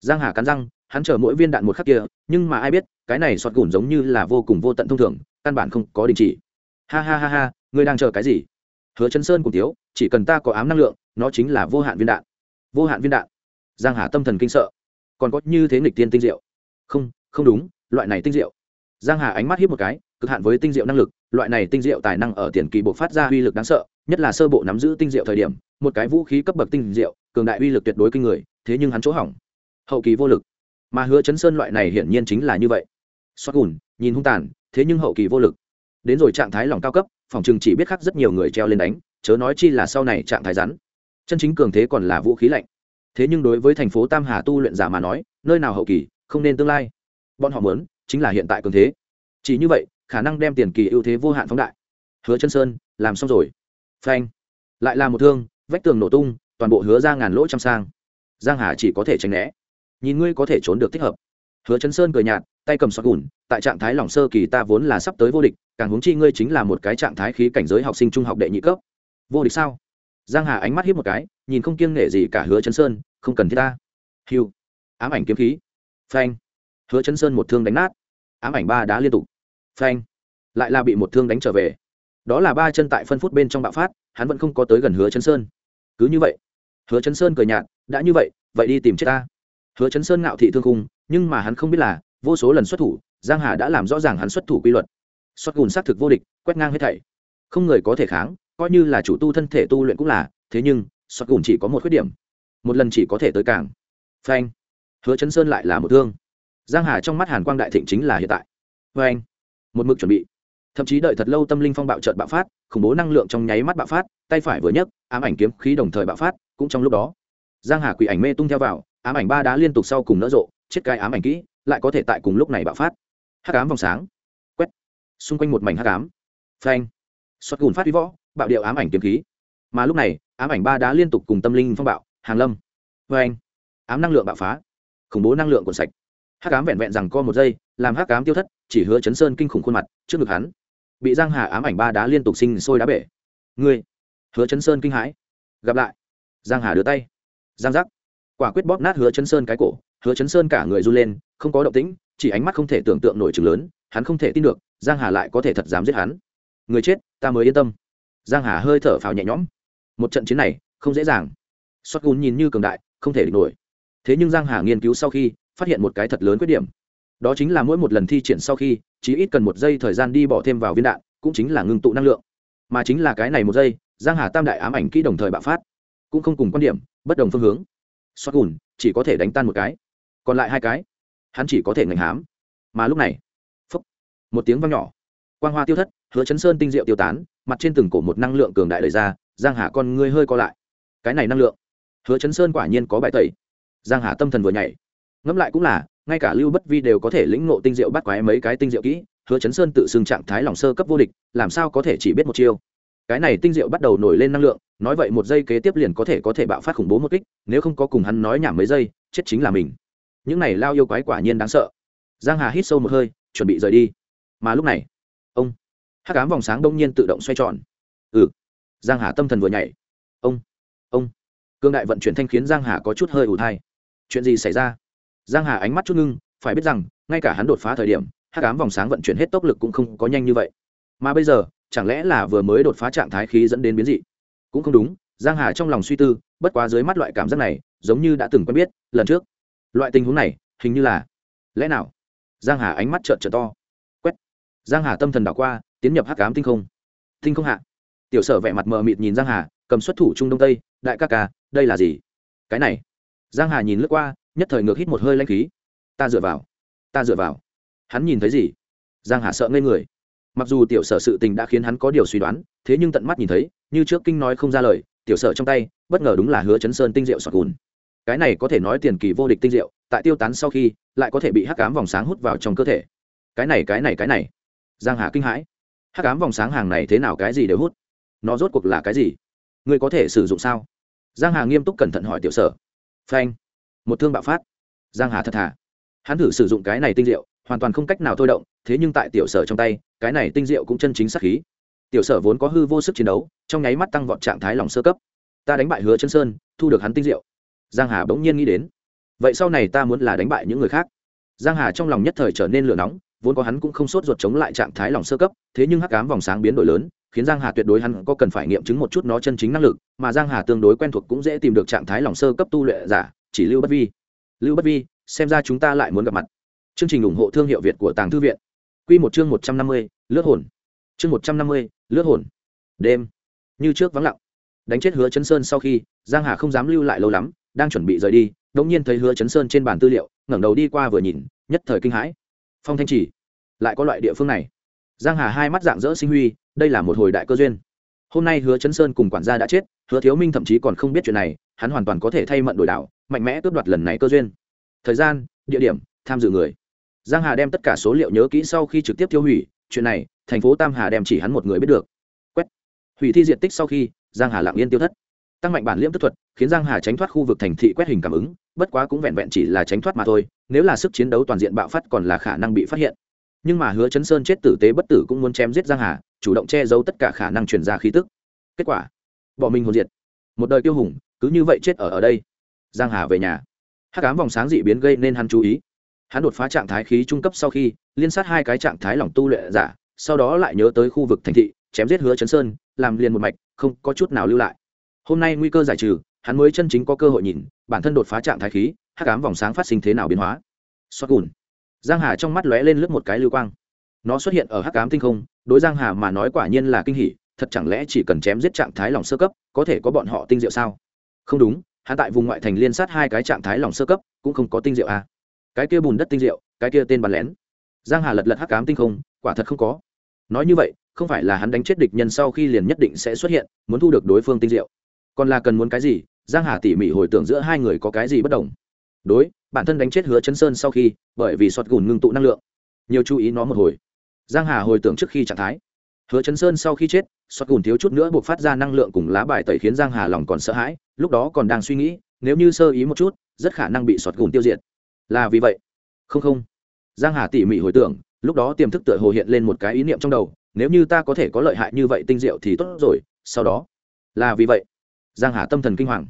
Giang hà cắn răng, hắn chờ mỗi viên đạn một khắc kia, nhưng mà ai biết, cái này sọt gùn giống như là vô cùng vô tận thông thường, căn bản không có đình chỉ. Ha ha ha ha, ngươi đang chờ cái gì? Hứa chấn sơn cùng tiếu chỉ cần ta có ám năng lượng, nó chính là vô hạn viên đạn. Vô hạn viên đạn. Giang hà tâm thần kinh sợ còn có như thế nghịch tiên tinh diệu. Không không đúng, loại này tinh diệu. Giang hà ánh mắt hiếp một cái, cực hạn với tinh diệu năng lực, loại này tinh diệu tài năng ở tiền kỳ bộ phát ra uy lực đáng sợ, nhất là sơ bộ nắm giữ tinh diệu thời điểm, một cái vũ khí cấp bậc tinh diệu, cường đại uy lực tuyệt đối kinh người, thế nhưng hắn chỗ hỏng. Hậu kỳ vô lực. Mà hứa chấn sơn loại này hiển nhiên chính là như vậy. Xoát gùn, nhìn hung tàn, thế nhưng hậu kỳ vô lực. Đến rồi trạng thái lòng cao cấp, phòng chừng chỉ biết khắc rất nhiều người treo lên đánh, chớ nói chi là sau này trạng thái rắn. Chân chính cường thế còn là vũ khí lạnh thế nhưng đối với thành phố tam hà tu luyện giả mà nói, nơi nào hậu kỳ, không nên tương lai. Bọn họ muốn, chính là hiện tại cường thế. Chỉ như vậy, khả năng đem tiền kỳ ưu thế vô hạn phóng đại. Hứa chân sơn, làm xong rồi. Phanh. Lại là một thương, vách tường nổ tung, toàn bộ hứa ra ngàn lỗ trăm sang. Giang hà chỉ có thể tránh né. Nhìn ngươi có thể trốn được thích hợp. Hứa chân sơn cười nhạt, tay cầm sọt gùn, tại trạng thái lỏng sơ kỳ ta vốn là sắp tới vô địch, càng huống chi ngươi chính là một cái trạng thái khí cảnh giới học sinh trung học đệ nhị cấp. Vô địch sao? Giang hà ánh mắt hiếp một cái, nhìn không kiêng nể gì cả hứa Chấn sơn, không cần thiết ta. Hiu ám ảnh kiếm khí. Phanh. Hứa Chấn sơn một thương đánh nát. Ám ảnh ba đá liên tục. Phanh. Lại là bị một thương đánh trở về. Đó là ba chân tại phân phút bên trong bạo phát, hắn vẫn không có tới gần hứa Chấn sơn. Cứ như vậy. Hứa Chấn sơn cười nhạt, đã như vậy vậy đi tìm chết ta. Hứa Chấn sơn ngạo thị thương khung, nhưng mà hắn không biết là, vô số lần xuất thủ, giang hà đã làm rõ ràng hắn xuất thủ quy luật. Xuất gùn xác thực vô địch, quét ngang hết thảy. Không người có thể kháng coi như là chủ tu thân thể tu luyện cũng là, thế nhưng xuất gùn chỉ có một khuyết điểm. Một lần chỉ có thể tới cảng. Phanh. Hứa chấn sơn lại là một thương. Giang hà trong mắt hàn quang đại thịnh chính là hiện tại. Phanh. Một mực chuẩn bị. Thậm chí đợi thật lâu tâm linh phong bạo trợt bạo phát, khủng bố năng lượng trong nháy mắt bạo phát, tay phải vừa nhấc, ám ảnh kiếm khí đồng thời bạo phát, cũng trong lúc đó, giang hà quỷ ảnh mê tung theo vào, ám ảnh ba đá liên tục sau cùng nỡ rộ, chết cái ám ảnh kỹ, lại có thể tại cùng lúc này bạo phát. Hắc ám vòng sáng. Quét. Xung quanh một mảnh hắc ám. Phanh. Xuất gùn phát huy võ bạo điệu ám ảnh kiếm khí. Mà lúc này, ám ảnh ba đá liên tục cùng tâm linh phong bạo, hàng lâm. Phanh ám năng lượng bạo phá, khủng bố năng lượng cuộn sạch. Hắc cám vẹn vẹn rằng co một giây, làm hắc cám tiêu thất, chỉ hứa chấn sơn kinh khủng khuôn mặt, trước ngực hắn, bị giang hà ám ảnh ba đá liên tục sinh sôi đá bể. Ngươi, hứa chấn sơn kinh hãi. Gặp lại. Giang hà đưa tay. Giang giác. Quả quyết bóp nát hứa chấn sơn cái cổ, hứa chấn sơn cả người run lên, không có động tĩnh, chỉ ánh mắt không thể tưởng tượng nổi chừng lớn, hắn không thể tin được, giang hà lại có thể thật dám giết hắn. Người chết, ta mới yên tâm giang hà hơi thở phào nhẹ nhõm. Một trận chiến này không dễ dàng. Sót gùn nhìn như cường đại không thể địch nổi. Thế nhưng giang hà nghiên cứu sau khi phát hiện một cái thật lớn khuyết điểm. Đó chính là mỗi một lần thi triển sau khi chỉ ít cần một giây thời gian đi bỏ thêm vào viên đạn cũng chính là ngưng tụ năng lượng. Mà chính là cái này một giây giang hà tam đại ám ảnh kỹ đồng thời bạo phát. Cũng không cùng quan điểm bất đồng phương hướng. Xoát gùn chỉ có thể đánh tan một cái. Còn lại hai cái hắn chỉ có thể ngành hám. Mà lúc này phúc, một tiếng vang nhỏ. Quang hoa tiêu thất hứa chấn sơn tinh diệu tiêu tán mặt trên từng cổ một năng lượng cường đại đời ra, giang hà con ngươi hơi co lại. Cái này năng lượng, hứa chấn sơn quả nhiên có bài tẩy. Giang hà tâm thần vừa nhảy. Ngẫm lại cũng là, ngay cả lưu bất vi đều có thể lĩnh ngộ tinh diệu bắt quái mấy cái tinh diệu kỹ, hứa chấn sơn tự xưng trạng thái lòng sơ cấp vô địch, làm sao có thể chỉ biết một chiêu? Cái này tinh diệu bắt đầu nổi lên năng lượng, nói vậy một giây kế tiếp liền có thể có thể bạo phát khủng bố một kích, nếu không có cùng hắn nói nhảm mấy giây, chết chính là mình. Những này lao yêu quái quả nhiên đáng sợ. Giang hà hít sâu một hơi, chuẩn bị rời đi. Mà lúc này, ông hắc ám vòng sáng đông nhiên tự động xoay tròn. Ừ. Giang hà tâm thần vừa nhảy. Ông ông. Cương đại vận chuyển thanh khiến giang hà có chút hơi ủ thai. Chuyện gì xảy ra? Giang hà ánh mắt chút ngưng, phải biết rằng, ngay cả hắn đột phá thời điểm, hắc ám vòng sáng vận chuyển hết tốc lực cũng không có nhanh như vậy. Mà bây giờ, chẳng lẽ là vừa mới đột phá trạng thái khí dẫn đến biến dị? Cũng không đúng, giang hà trong lòng suy tư, bất quá dưới mắt loại cảm giác này, giống như đã từng quen biết, lần trước. Loại tình huống này, hình như là. Lẽ nào? Giang hà ánh mắt trợn trợn to. Quét. Giang hà tâm thần đảo qua tiến nhập hắc ám tinh không. Tinh không hạ. Tiểu sở vẻ mặt mờ mịt nhìn giang hà, cầm xuất thủ trung đông tây, đại ca ca, đây là gì? Cái này. Giang hà nhìn lướt qua, nhất thời ngược hít một hơi lanh khí. Ta dựa vào. Ta dựa vào. Hắn nhìn thấy gì? Giang hà sợ ngây người. Mặc dù tiểu sở sự tình đã khiến hắn có điều suy đoán, thế nhưng tận mắt nhìn thấy, như trước kinh nói không ra lời, tiểu sở trong tay, bất ngờ đúng là hứa chấn sơn tinh diệu sọt gùn. Cái này có thể nói tiền kỳ vô địch tinh diệu tại tiêu tán sau khi, lại có thể bị hắc cám vòng sáng hút vào trong cơ thể. Cái này cái này cái này. Giang hà kinh hãi hắc ám vòng sáng hàng này thế nào cái gì đều hút. Nó rốt cuộc là cái gì? Người có thể sử dụng sao? Giang hà nghiêm túc cẩn thận hỏi tiểu sở. Phanh. Một thương bạo phát. Giang hà thật thà. Hắn thử sử dụng cái này tinh diệu, hoàn toàn không cách nào thôi động, thế nhưng tại tiểu sở trong tay, cái này tinh diệu cũng chân chính sắc khí. Tiểu sở vốn có hư vô sức chiến đấu, trong nháy mắt tăng vọt trạng thái lòng sơ cấp. Ta đánh bại hứa chân sơn, thu được hắn tinh diệu. Giang hà bỗng nhiên nghĩ đến. Vậy sau này ta muốn là đánh bại những người khác. Giang hà trong lòng nhất thời trở nên lửa nóng vốn có hắn cũng không sốt ruột chống lại trạng thái lòng sơ cấp thế nhưng hắc ám vòng sáng biến đổi lớn khiến giang hà tuyệt đối hắn có cần phải nghiệm chứng một chút nó chân chính năng lực mà giang hà tương đối quen thuộc cũng dễ tìm được trạng thái lòng sơ cấp tu luyện giả chỉ lưu bất vi. Lưu bất vi xem ra chúng ta lại muốn gặp mặt. Chương trình ủng hộ thương hiệu việt của tàng thư viện. Quy một chương một trăm năm mươi, lướt hồn. Chương một trăm năm mươi, lướt hồn. Đêm. Như trước vắng lặng. Đánh chết hứa chấn sơn sau khi giang hà không dám lưu lại lâu lắm đang chuẩn bị rời đi đột nhiên thấy hứa chấn sơn trên bàn tư liệu ngẩng đầu đi qua vừa nhìn nhất thời kinh hãi phong thanh chỉ lại có loại địa phương này. Giang hà hai mắt dạng dỡ sinh huy, đây là một hồi đại cơ duyên. Hôm nay hứa chấn sơn cùng quản gia đã chết, hứa thiếu minh thậm chí còn không biết chuyện này, hắn hoàn toàn có thể thay mận đổi đảo mạnh mẽ cướp đoạt lần này cơ duyên. Thời gian, địa điểm, tham dự người. Giang hà đem tất cả số liệu nhớ kỹ sau khi trực tiếp tiêu hủy, chuyện này, thành phố tam hà đem chỉ hắn một người biết được. Quét. Hủy thi diện tích sau khi, giang hà lặng yên tiêu thất tăng mạnh bản liễm tức thuật, khiến giang hà tránh thoát khu vực thành thị quét hình cảm ứng, bất quá cũng vẹn vẹn chỉ là tránh thoát mà thôi, nếu là sức chiến đấu toàn diện bạo phát còn là khả năng bị phát hiện. Nhưng mà hứa chấn sơn chết tử tế bất tử cũng muốn chém giết giang hà, chủ động che giấu tất cả khả năng truyền ra khí tức. Kết quả, bỏ mình hồn diệt. Một đời kiêu hùng, cứ như vậy chết ở ở đây. Giang hà về nhà. Hắc ám vòng sáng dị biến gây nên hắn chú ý. Hắn đột phá trạng thái khí trung cấp sau khi, liên sát hai cái trạng thái lỏng tu luyện giả, sau đó lại nhớ tới khu vực thành thị, chém giết hứa chấn sơn, làm liền một mạch, không có chút nào lưu lại hôm nay nguy cơ giải trừ, hắn mới chân chính có cơ hội nhìn, bản thân đột phá trạng thái khí, hắc ám vòng sáng phát sinh thế nào biến hóa. Xoát gùn. Giang hà trong mắt lóe lên lướt một cái lưu quang. Nó xuất hiện ở hắc ám tinh không, đối giang hà mà nói quả nhiên là kinh hỉ, thật chẳng lẽ chỉ cần chém giết trạng thái lòng sơ cấp, có thể có bọn họ tinh diệu sao? Không đúng, hắn tại vùng ngoại thành liên sát hai cái trạng thái lòng sơ cấp, cũng không có tinh diệu à. cái kia bùn đất tinh diệu, cái kia tên bắn lén. Giang hà lật lật hắc ám tinh không, quả thật không có. Nói như vậy, không phải là hắn đánh chết địch nhân sau khi liền nhất định sẽ xuất hiện, muốn thu được đối phương tinh diệu còn là cần muốn cái gì, giang hà tỉ mỉ hồi tưởng giữa hai người có cái gì bất đồng. Đối, bản thân đánh chết hứa chấn sơn sau khi, bởi vì sọt gùn ngưng tụ năng lượng. Nhiều chú ý nó một hồi. Giang hà hồi tưởng trước khi trạng thái. Hứa chấn sơn sau khi chết, sọt gùn thiếu chút nữa buộc phát ra năng lượng cùng lá bài tẩy khiến giang hà lòng còn sợ hãi, lúc đó còn đang suy nghĩ, nếu như sơ ý một chút, rất khả năng bị sọt gùn tiêu diệt. Là vì vậy. Không không. Giang hà tỉ mỉ hồi tưởng, lúc đó tiềm thức tựa hồ hiện lên một cái ý niệm trong đầu, nếu như ta có thể có lợi hại như vậy tinh diệu thì tốt rồi, sau đó. Là vì vậy giang hà tâm thần kinh hoàng.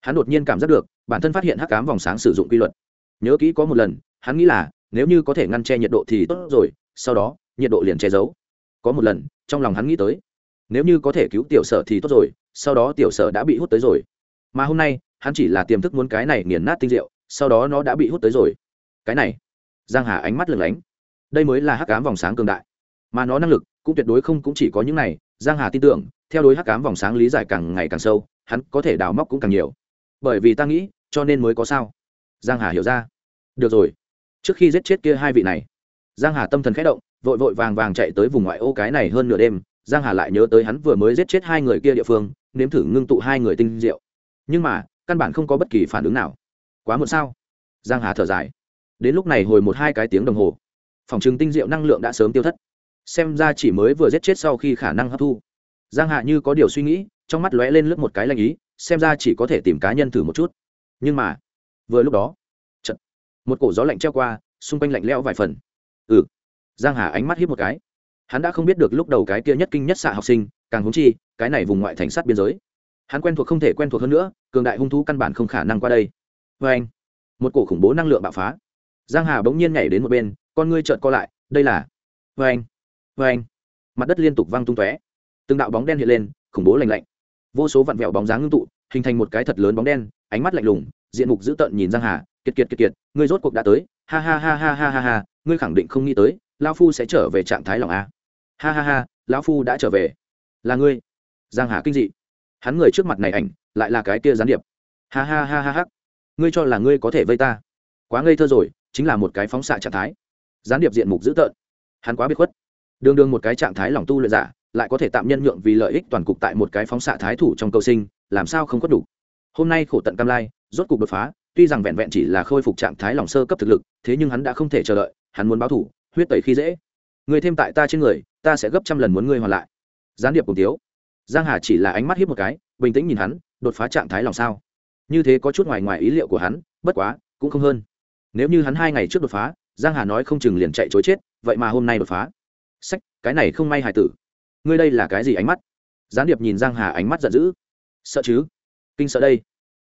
Hắn đột nhiên cảm giác được, bản thân phát hiện hắc cám vòng sáng sử dụng quy luật. Nhớ kỹ có một lần, hắn nghĩ là, nếu như có thể ngăn che nhiệt độ thì tốt rồi, sau đó, nhiệt độ liền che giấu. Có một lần, trong lòng hắn nghĩ tới, nếu như có thể cứu tiểu sở thì tốt rồi, sau đó tiểu sở đã bị hút tới rồi. Mà hôm nay, hắn chỉ là tiềm thức muốn cái này nghiền nát tinh diệu, sau đó nó đã bị hút tới rồi. Cái này, giang hà ánh mắt lửng lánh. Đây mới là hắc cám vòng sáng cường đại. Mà nó năng lực cũng tuyệt đối không cũng chỉ có những này, giang hà tin tưởng, theo đối hắc cám vòng sáng lý giải càng ngày càng sâu hắn có thể đào móc cũng càng nhiều. Bởi vì ta nghĩ, cho nên mới có sao. Giang hà hiểu ra. Được rồi. Trước khi giết chết kia hai vị này, giang hà tâm thần khẽ động, vội vội vàng vàng chạy tới vùng ngoại ô cái này hơn nửa đêm. Giang hà lại nhớ tới hắn vừa mới giết chết hai người kia địa phương, nếm thử ngưng tụ hai người tinh diệu. Nhưng mà, căn bản không có bất kỳ phản ứng nào. Quá muộn sao? Giang hà thở dài. Đến lúc này hồi một hai cái tiếng đồng hồ. Phòng trừng tinh diệu năng lượng đã sớm tiêu thất. Xem ra chỉ mới vừa giết chết sau khi khả năng hấp thu. Giang hạ như có điều suy nghĩ trong mắt lóe lên lướt một cái lanh ý xem ra chỉ có thể tìm cá nhân thử một chút. Nhưng mà vừa lúc đó chật, một cổ gió lạnh treo qua xung quanh lạnh lẽo vài phần. Ừ giang hà ánh mắt hiếp một cái. Hắn đã không biết được lúc đầu cái kia nhất kinh nhất xạ học sinh càng húng chi cái này vùng ngoại thành sát biên giới. Hắn quen thuộc không thể quen thuộc hơn nữa cường đại hung thú căn bản không khả năng qua đây. Vê anh một cổ khủng bố năng lượng bạo phá. Giang hà bỗng nhiên nhảy đến một bên con ngươi trợn co lại đây là vê anh vê anh. Mặt đất liên tục văng tung tóe. Từng đạo bóng đen hiện lên khủng bố lạnh lạnh vô số vặn vẹo bóng dáng ngưng tụ, hình thành một cái thật lớn bóng đen, ánh mắt lạnh lùng, diện mục dữ tợn nhìn giang hà, kiệt kiệt kiệt kiệt, ngươi rốt cuộc đã tới, ha ha ha ha ha ha ha, ngươi khẳng định không nghĩ tới, lão phu sẽ trở về trạng thái lòng a. Ha ha ha, lão phu đã trở về. Là ngươi. Giang hà kinh dị. Hắn người trước mặt này ảnh, lại là cái kia gián điệp. Ha ha ha ha ha. Ngươi cho là ngươi có thể vây ta. Quá ngây thơ rồi, chính là một cái phóng xạ trạng thái. Gián điệp diện mục dữ tợn. Hắn quá biệt khuất. Đường đường một cái trạng thái lòng tu luyện giả lại có thể tạm nhân nhượng vì lợi ích toàn cục tại một cái phóng xạ thái thủ trong cầu sinh, làm sao không có đủ? Hôm nay khổ tận cam lai, rốt cục đột phá, tuy rằng vẹn vẹn chỉ là khôi phục trạng thái lòng sơ cấp thực lực, thế nhưng hắn đã không thể chờ đợi, hắn muốn báo thủ, huyết tẩy khi dễ. Người thêm tại ta trên người, ta sẽ gấp trăm lần muốn ngươi hoàn lại. Gián điệp cùng tiếu. Giang hà chỉ là ánh mắt hiếp một cái, bình tĩnh nhìn hắn, đột phá trạng thái lòng sao? Như thế có chút ngoài ngoài ý liệu của hắn, bất quá, cũng không hơn. Nếu như hắn hai ngày trước đột phá, giang hà nói không chừng liền chạy chối chết, vậy mà hôm nay đột phá. Sách, cái này không may hài tử ngươi đây là cái gì ánh mắt? Gián điệp nhìn giang hà ánh mắt giận dữ. Sợ chứ? Kinh sợ đây.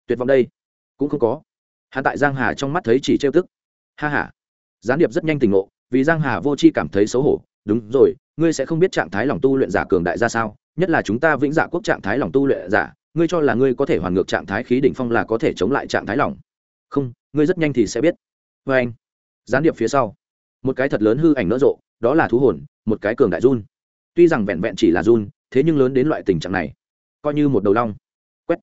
Tuyệt vọng đây. Cũng không có. Hắn tại giang hà trong mắt thấy chỉ trêu tức. Ha ha. Gián điệp rất nhanh tỉnh ngộ, vì giang hà vô chi cảm thấy xấu hổ. Đúng rồi, ngươi sẽ không biết trạng thái lòng tu luyện giả cường đại ra sao? Nhất là chúng ta vĩnh dạ quốc trạng thái lòng tu luyện giả, ngươi cho là ngươi có thể hoàn ngược trạng thái khí đỉnh phong là có thể chống lại trạng thái lòng. Không, ngươi rất nhanh thì sẽ biết. Vê anh. Gián điệp phía sau. Một cái thật lớn hư ảnh nỡ rộ, đó là thú hồn, một cái cường đại run tuy rằng vẹn vẹn chỉ là run, thế nhưng lớn đến loại tình trạng này. Coi như một đầu long. Quét.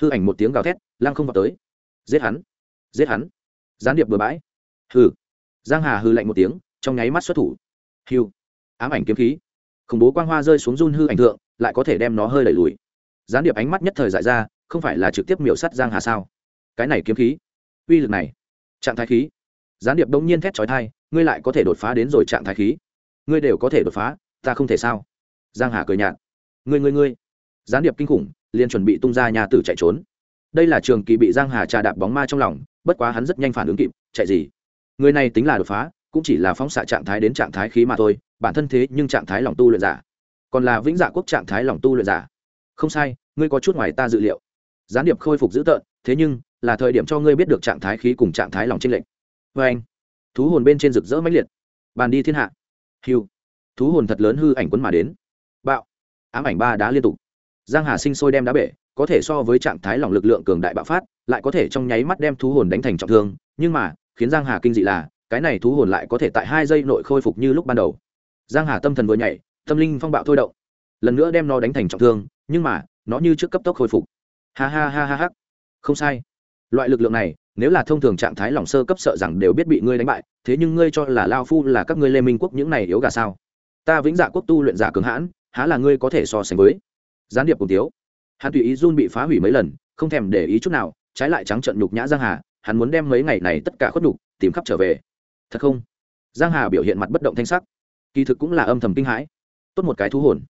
Hư ảnh một tiếng gào thét, lăng không vào tới. Giết hắn. Giết hắn. Gián điệp bừa bãi. Hư giang hà hư lạnh một tiếng, trong nháy mắt xuất thủ. Hiu ám ảnh kiếm khí. Khủng bố quang hoa rơi xuống run hư ảnh thượng, lại có thể đem nó hơi đẩy lùi. Gián điệp ánh mắt nhất thời dại ra, không phải là trực tiếp miểu sắt giang hà sao? Cái này kiếm khí. Uy lực này. Trạng thái khí. Gián điệp đông nhiên thét trói thai ngươi lại có thể đột phá đến rồi trạng thái khí. Ngươi đều có thể đột phá ta không thể sao? Giang hà cười nhạt. Ngươi ngươi ngươi. Gián điệp kinh khủng, liền chuẩn bị tung ra nhà tử chạy trốn. Đây là trường kỳ bị giang hà trà đạp bóng ma trong lòng, bất quá hắn rất nhanh phản ứng kịp, chạy gì? Người này tính là đột phá, cũng chỉ là phóng xạ trạng thái đến trạng thái khí mà thôi, bản thân thế nhưng trạng thái lòng tu luyện giả. Còn là vĩnh dạ quốc trạng thái lòng tu luyện giả. Không sai, ngươi có chút ngoài ta dự liệu. Gián điệp khôi phục dữ tợn, thế nhưng, là thời điểm cho ngươi biết được trạng thái khí cùng trạng thái lòng tranh lệch. Vê anh thú hồn bên trên rực rỡ mãnh liệt. Bàn đi thiên hạ. Hiu thú hồn thật lớn hư ảnh quấn mà đến. Bạo. Ám ảnh ba đá liên tục. Giang hà sinh sôi đem đá bể, có thể so với trạng thái lòng lực lượng cường đại bạo phát, lại có thể trong nháy mắt đem thú hồn đánh thành trọng thương, nhưng mà, khiến giang hà kinh dị là, cái này thú hồn lại có thể tại hai giây nội khôi phục như lúc ban đầu. Giang hà tâm thần vừa nhảy, tâm linh phong bạo thôi động. Lần nữa đem nó đánh thành trọng thương, nhưng mà, nó như trước cấp tốc khôi phục. Ha ha ha ha ha. Không sai. Loại lực lượng này, nếu là thông thường trạng thái lòng sơ cấp sợ rằng đều biết bị ngươi đánh bại, thế nhưng ngươi cho là lao phu là các ngươi lê minh quốc những này yếu gà sao? Ta vĩnh dạ quốc tu luyện giả cường hãn, há là ngươi có thể so sánh với? Gián điệp cùng tiếu. Hắn tùy ý run bị phá hủy mấy lần, không thèm để ý chút nào, trái lại trắng trận nhục nhã giang hà, hắn muốn đem mấy ngày này tất cả khuất nhục, tìm khắp trở về. Thật không? Giang hà biểu hiện mặt bất động thanh sắc. Kỳ thực cũng là âm thầm kinh hãi. Tốt một cái thú hồn.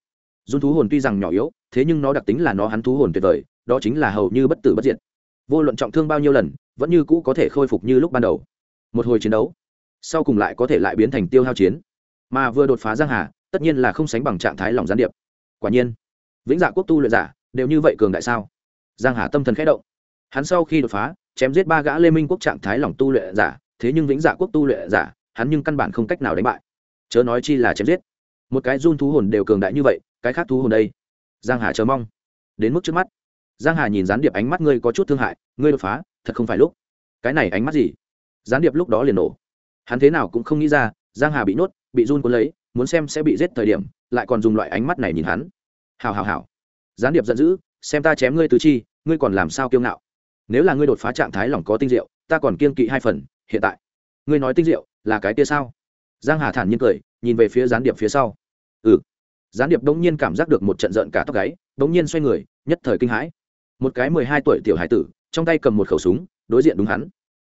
Run thú hồn tuy rằng nhỏ yếu, thế nhưng nó đặc tính là nó hắn thú hồn tuyệt vời, đó chính là hầu như bất tử bất diệt. Vô luận trọng thương bao nhiêu lần, vẫn như cũ có thể khôi phục như lúc ban đầu. Một hồi chiến đấu, sau cùng lại có thể lại biến thành tiêu hao chiến mà vừa đột phá giang hà, tất nhiên là không sánh bằng trạng thái lòng gián điệp. Quả nhiên, vĩnh dạ quốc tu luyện giả đều như vậy cường đại sao? Giang hà tâm thần khẽ động. Hắn sau khi đột phá, chém giết ba gã lê minh quốc trạng thái lòng tu luyện giả, thế nhưng vĩnh dạ quốc tu luyện giả, hắn nhưng căn bản không cách nào đánh bại. Chớ nói chi là chém giết. Một cái run thú hồn đều cường đại như vậy, cái khác thú hồn đây? Giang hà chờ mong. Đến mức trước mắt, giang hà nhìn gián điệp ánh mắt ngươi có chút thương hại, ngươi đột phá, thật không phải lúc. Cái này ánh mắt gì? Gián điệp lúc đó liền nổ. Hắn thế nào cũng không nghĩ ra giang hà bị nuốt bị run cuốn lấy, muốn xem sẽ bị giết thời điểm, lại còn dùng loại ánh mắt này nhìn hắn. Hào hào hào gián điệp giận dữ, xem ta chém ngươi tứ chi, ngươi còn làm sao kiêu ngạo? Nếu là ngươi đột phá trạng thái lòng có tinh diệu, ta còn kiên kỵ hai phần, hiện tại. Ngươi nói tinh diệu, là cái kia sao? Giang hà thản nhiên cười, nhìn về phía gián điệp phía sau. Ừ. Gián điệp đống nhiên cảm giác được một trận giận cả tóc gáy, đống nhiên xoay người, nhất thời kinh hãi. Một cái mười hai tuổi tiểu hải tử, trong tay cầm một khẩu súng, đối diện đúng hắn.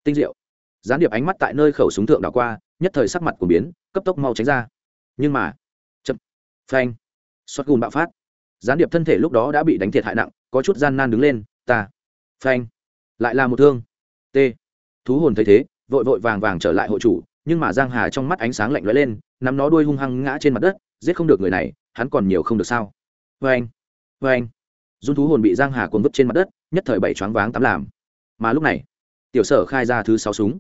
Tinh diệu. Gián điệp ánh mắt tại nơi khẩu súng thượng đảo qua nhất thời sắc mặt của biến, cấp tốc mau tránh ra. Nhưng mà, chậm, phanh, xoát gùn bạo phát. Gián điệp thân thể lúc đó đã bị đánh thiệt hại nặng, có chút gian nan đứng lên, ta, phanh, lại là một thương. T, thú hồn thấy thế, vội vội vàng vàng trở lại hộ chủ, nhưng mà giang hà trong mắt ánh sáng lạnh lóe lên, nắm nó đuôi hung hăng ngã trên mặt đất, giết không được người này, hắn còn nhiều không được sao. Vê anh vê anh dung thú hồn bị giang hà cuốn vứt trên mặt đất, nhất thời bảy choáng váng tắm làm. Mà lúc này, tiểu sở khai ra thứ sáu súng.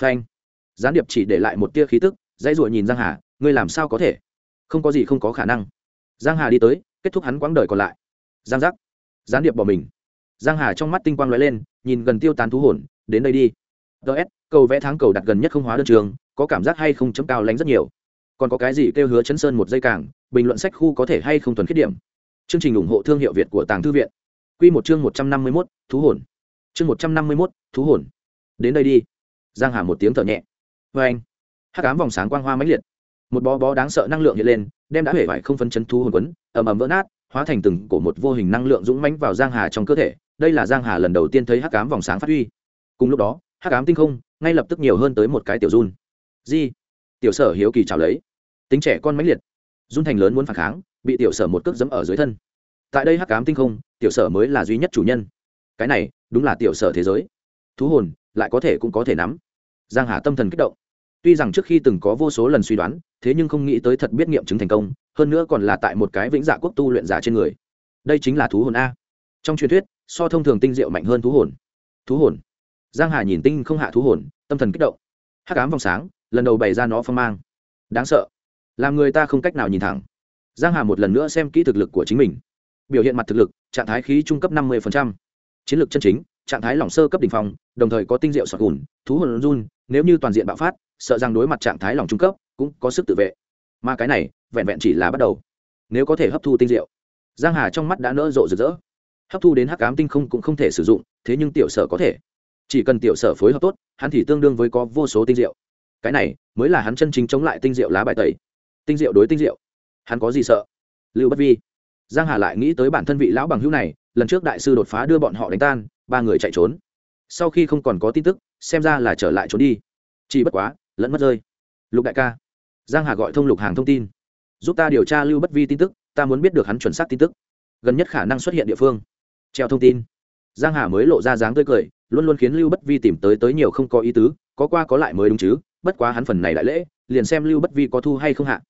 Phanh gián điệp chỉ để lại một tia khí tức dãy ruộ nhìn giang hà ngươi làm sao có thể? Không có gì không có khả năng. Giang hà đi tới kết thúc hắn quãng đời còn lại. Giang giác. Gián điệp bỏ mình. Giang hà trong mắt tinh quang lóe lên nhìn gần tiêu tán thú hồn đến đây đi. Ts cầu vẽ tháng cầu đặt gần nhất không hóa đơn trường có cảm giác hay không chấm cao lánh rất nhiều. Còn có cái gì kêu hứa chấn sơn một giây càng bình luận sách khu có thể hay không thuần khiết điểm. Chương trình ủng hộ thương hiệu việt của tàng thư viện. Quy một chương một trăm năm mươi 151, thú hồn. Chương một trăm năm mươi 151, thú hồn. Đến đây đi. Giang hà một tiếng thở nhẹ vê anh, hắc ám vòng sáng quang hoa mãnh liệt. Một bó bó đáng sợ năng lượng hiện lên, đem đã hể vải không phân chấn thú hồn quấn, ầm ầm vỡ nát, hóa thành từng cổ một vô hình năng lượng dũng mãnh vào giang hà trong cơ thể. Đây là giang hà lần đầu tiên thấy hắc ám vòng sáng phát huy. Cùng lúc đó, hắc ám tinh không ngay lập tức nhiều hơn tới một cái tiểu run. Di, tiểu sở hiếu kỳ chào lấy. Tính trẻ con mãnh liệt. Run thành lớn muốn phản kháng, bị tiểu sở một cước dẫm ở dưới thân. Tại đây hắc ám tinh không, tiểu sở mới là duy nhất chủ nhân. Cái này, đúng là tiểu sở thế giới. Thú hồn, lại có thể cũng có thể nắm giang hà tâm thần kích động. Tuy rằng trước khi từng có vô số lần suy đoán, thế nhưng không nghĩ tới thật biết nghiệm chứng thành công, hơn nữa còn là tại một cái vĩnh dạ quốc tu luyện giả trên người. Đây chính là thú hồn a. Trong truyền thuyết, so thông thường tinh diệu mạnh hơn thú hồn. Thú hồn. Giang hà nhìn tinh không hạ thú hồn, tâm thần kích động. Hắc ám vòng sáng, lần đầu bày ra nó phong mang. Đáng sợ. Làm người ta không cách nào nhìn thẳng. Giang hà một lần nữa xem kỹ thực lực của chính mình. Biểu hiện mặt thực lực, trạng thái khí trung cấp năm mươi chiến lược chân chính trạng thái lỏng sơ cấp đỉnh phòng đồng thời có tinh diệu sọt gùn, thú hồn run, nếu như toàn diện bạo phát, sợ rằng đối mặt trạng thái lỏng trung cấp cũng có sức tự vệ. Mà cái này, vẹn vẹn chỉ là bắt đầu. Nếu có thể hấp thu tinh diệu, giang hà trong mắt đã nỡ rộ rực rỡ. Hấp thu đến hắc ám tinh không cũng không thể sử dụng, thế nhưng tiểu sở có thể. Chỉ cần tiểu sở phối hợp tốt, hắn thì tương đương với có vô số tinh diệu. Cái này, mới là hắn chân chính chống lại tinh diệu lá bài tẩy. Tinh diệu đối tinh diệu. Hắn có gì sợ? Lưu bất vi. Giang hà lại nghĩ tới bản thân vị lão bằng hữu này, lần trước đại sư đột phá đưa bọn họ đánh tan ba người chạy trốn. Sau khi không còn có tin tức, xem ra là trở lại trốn đi. Chỉ bất quá, lẫn mất rơi. Lục đại ca, giang hà gọi thông lục hàng thông tin. Giúp ta điều tra lưu bất vi tin tức, ta muốn biết được hắn chuẩn xác tin tức. Gần nhất khả năng xuất hiện địa phương. Treo thông tin. Giang hà mới lộ ra dáng tươi cười, luôn luôn khiến lưu bất vi tìm tới tới nhiều không có ý tứ, có qua có lại mới đúng chứ, bất quá hắn phần này đại lễ, liền xem lưu bất vi có thu hay không hạ.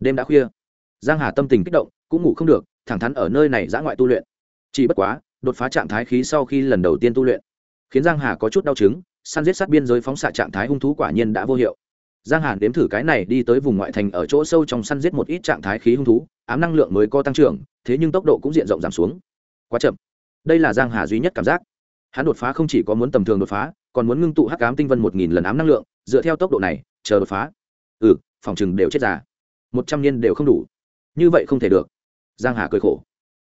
Đêm đã khuya. Giang hà tâm tình kích động, cũng ngủ không được, thẳng thắn ở nơi này dã ngoại tu luyện. Chỉ bất quá đột phá trạng thái khí sau khi lần đầu tiên tu luyện. Khiến giang hà có chút đau chứng, săn giết sát biên giới phóng xạ trạng thái hung thú quả nhiên đã vô hiệu. Giang hà đếm thử cái này đi tới vùng ngoại thành ở chỗ sâu trong săn giết một ít trạng thái khí hung thú, ám năng lượng mới có tăng trưởng, thế nhưng tốc độ cũng diện rộng giảm xuống. Quá chậm. Đây là giang hà duy nhất cảm giác. Hắn đột phá không chỉ có muốn tầm thường đột phá, còn muốn ngưng tụ hắc ám tinh vân một nghìn lần ám năng lượng, dựa theo tốc độ này, chờ đột phá. Ừ phòng chừng đều chết già. Một trăm niên đều không đủ. Như vậy không thể được. Giang hà cười khổ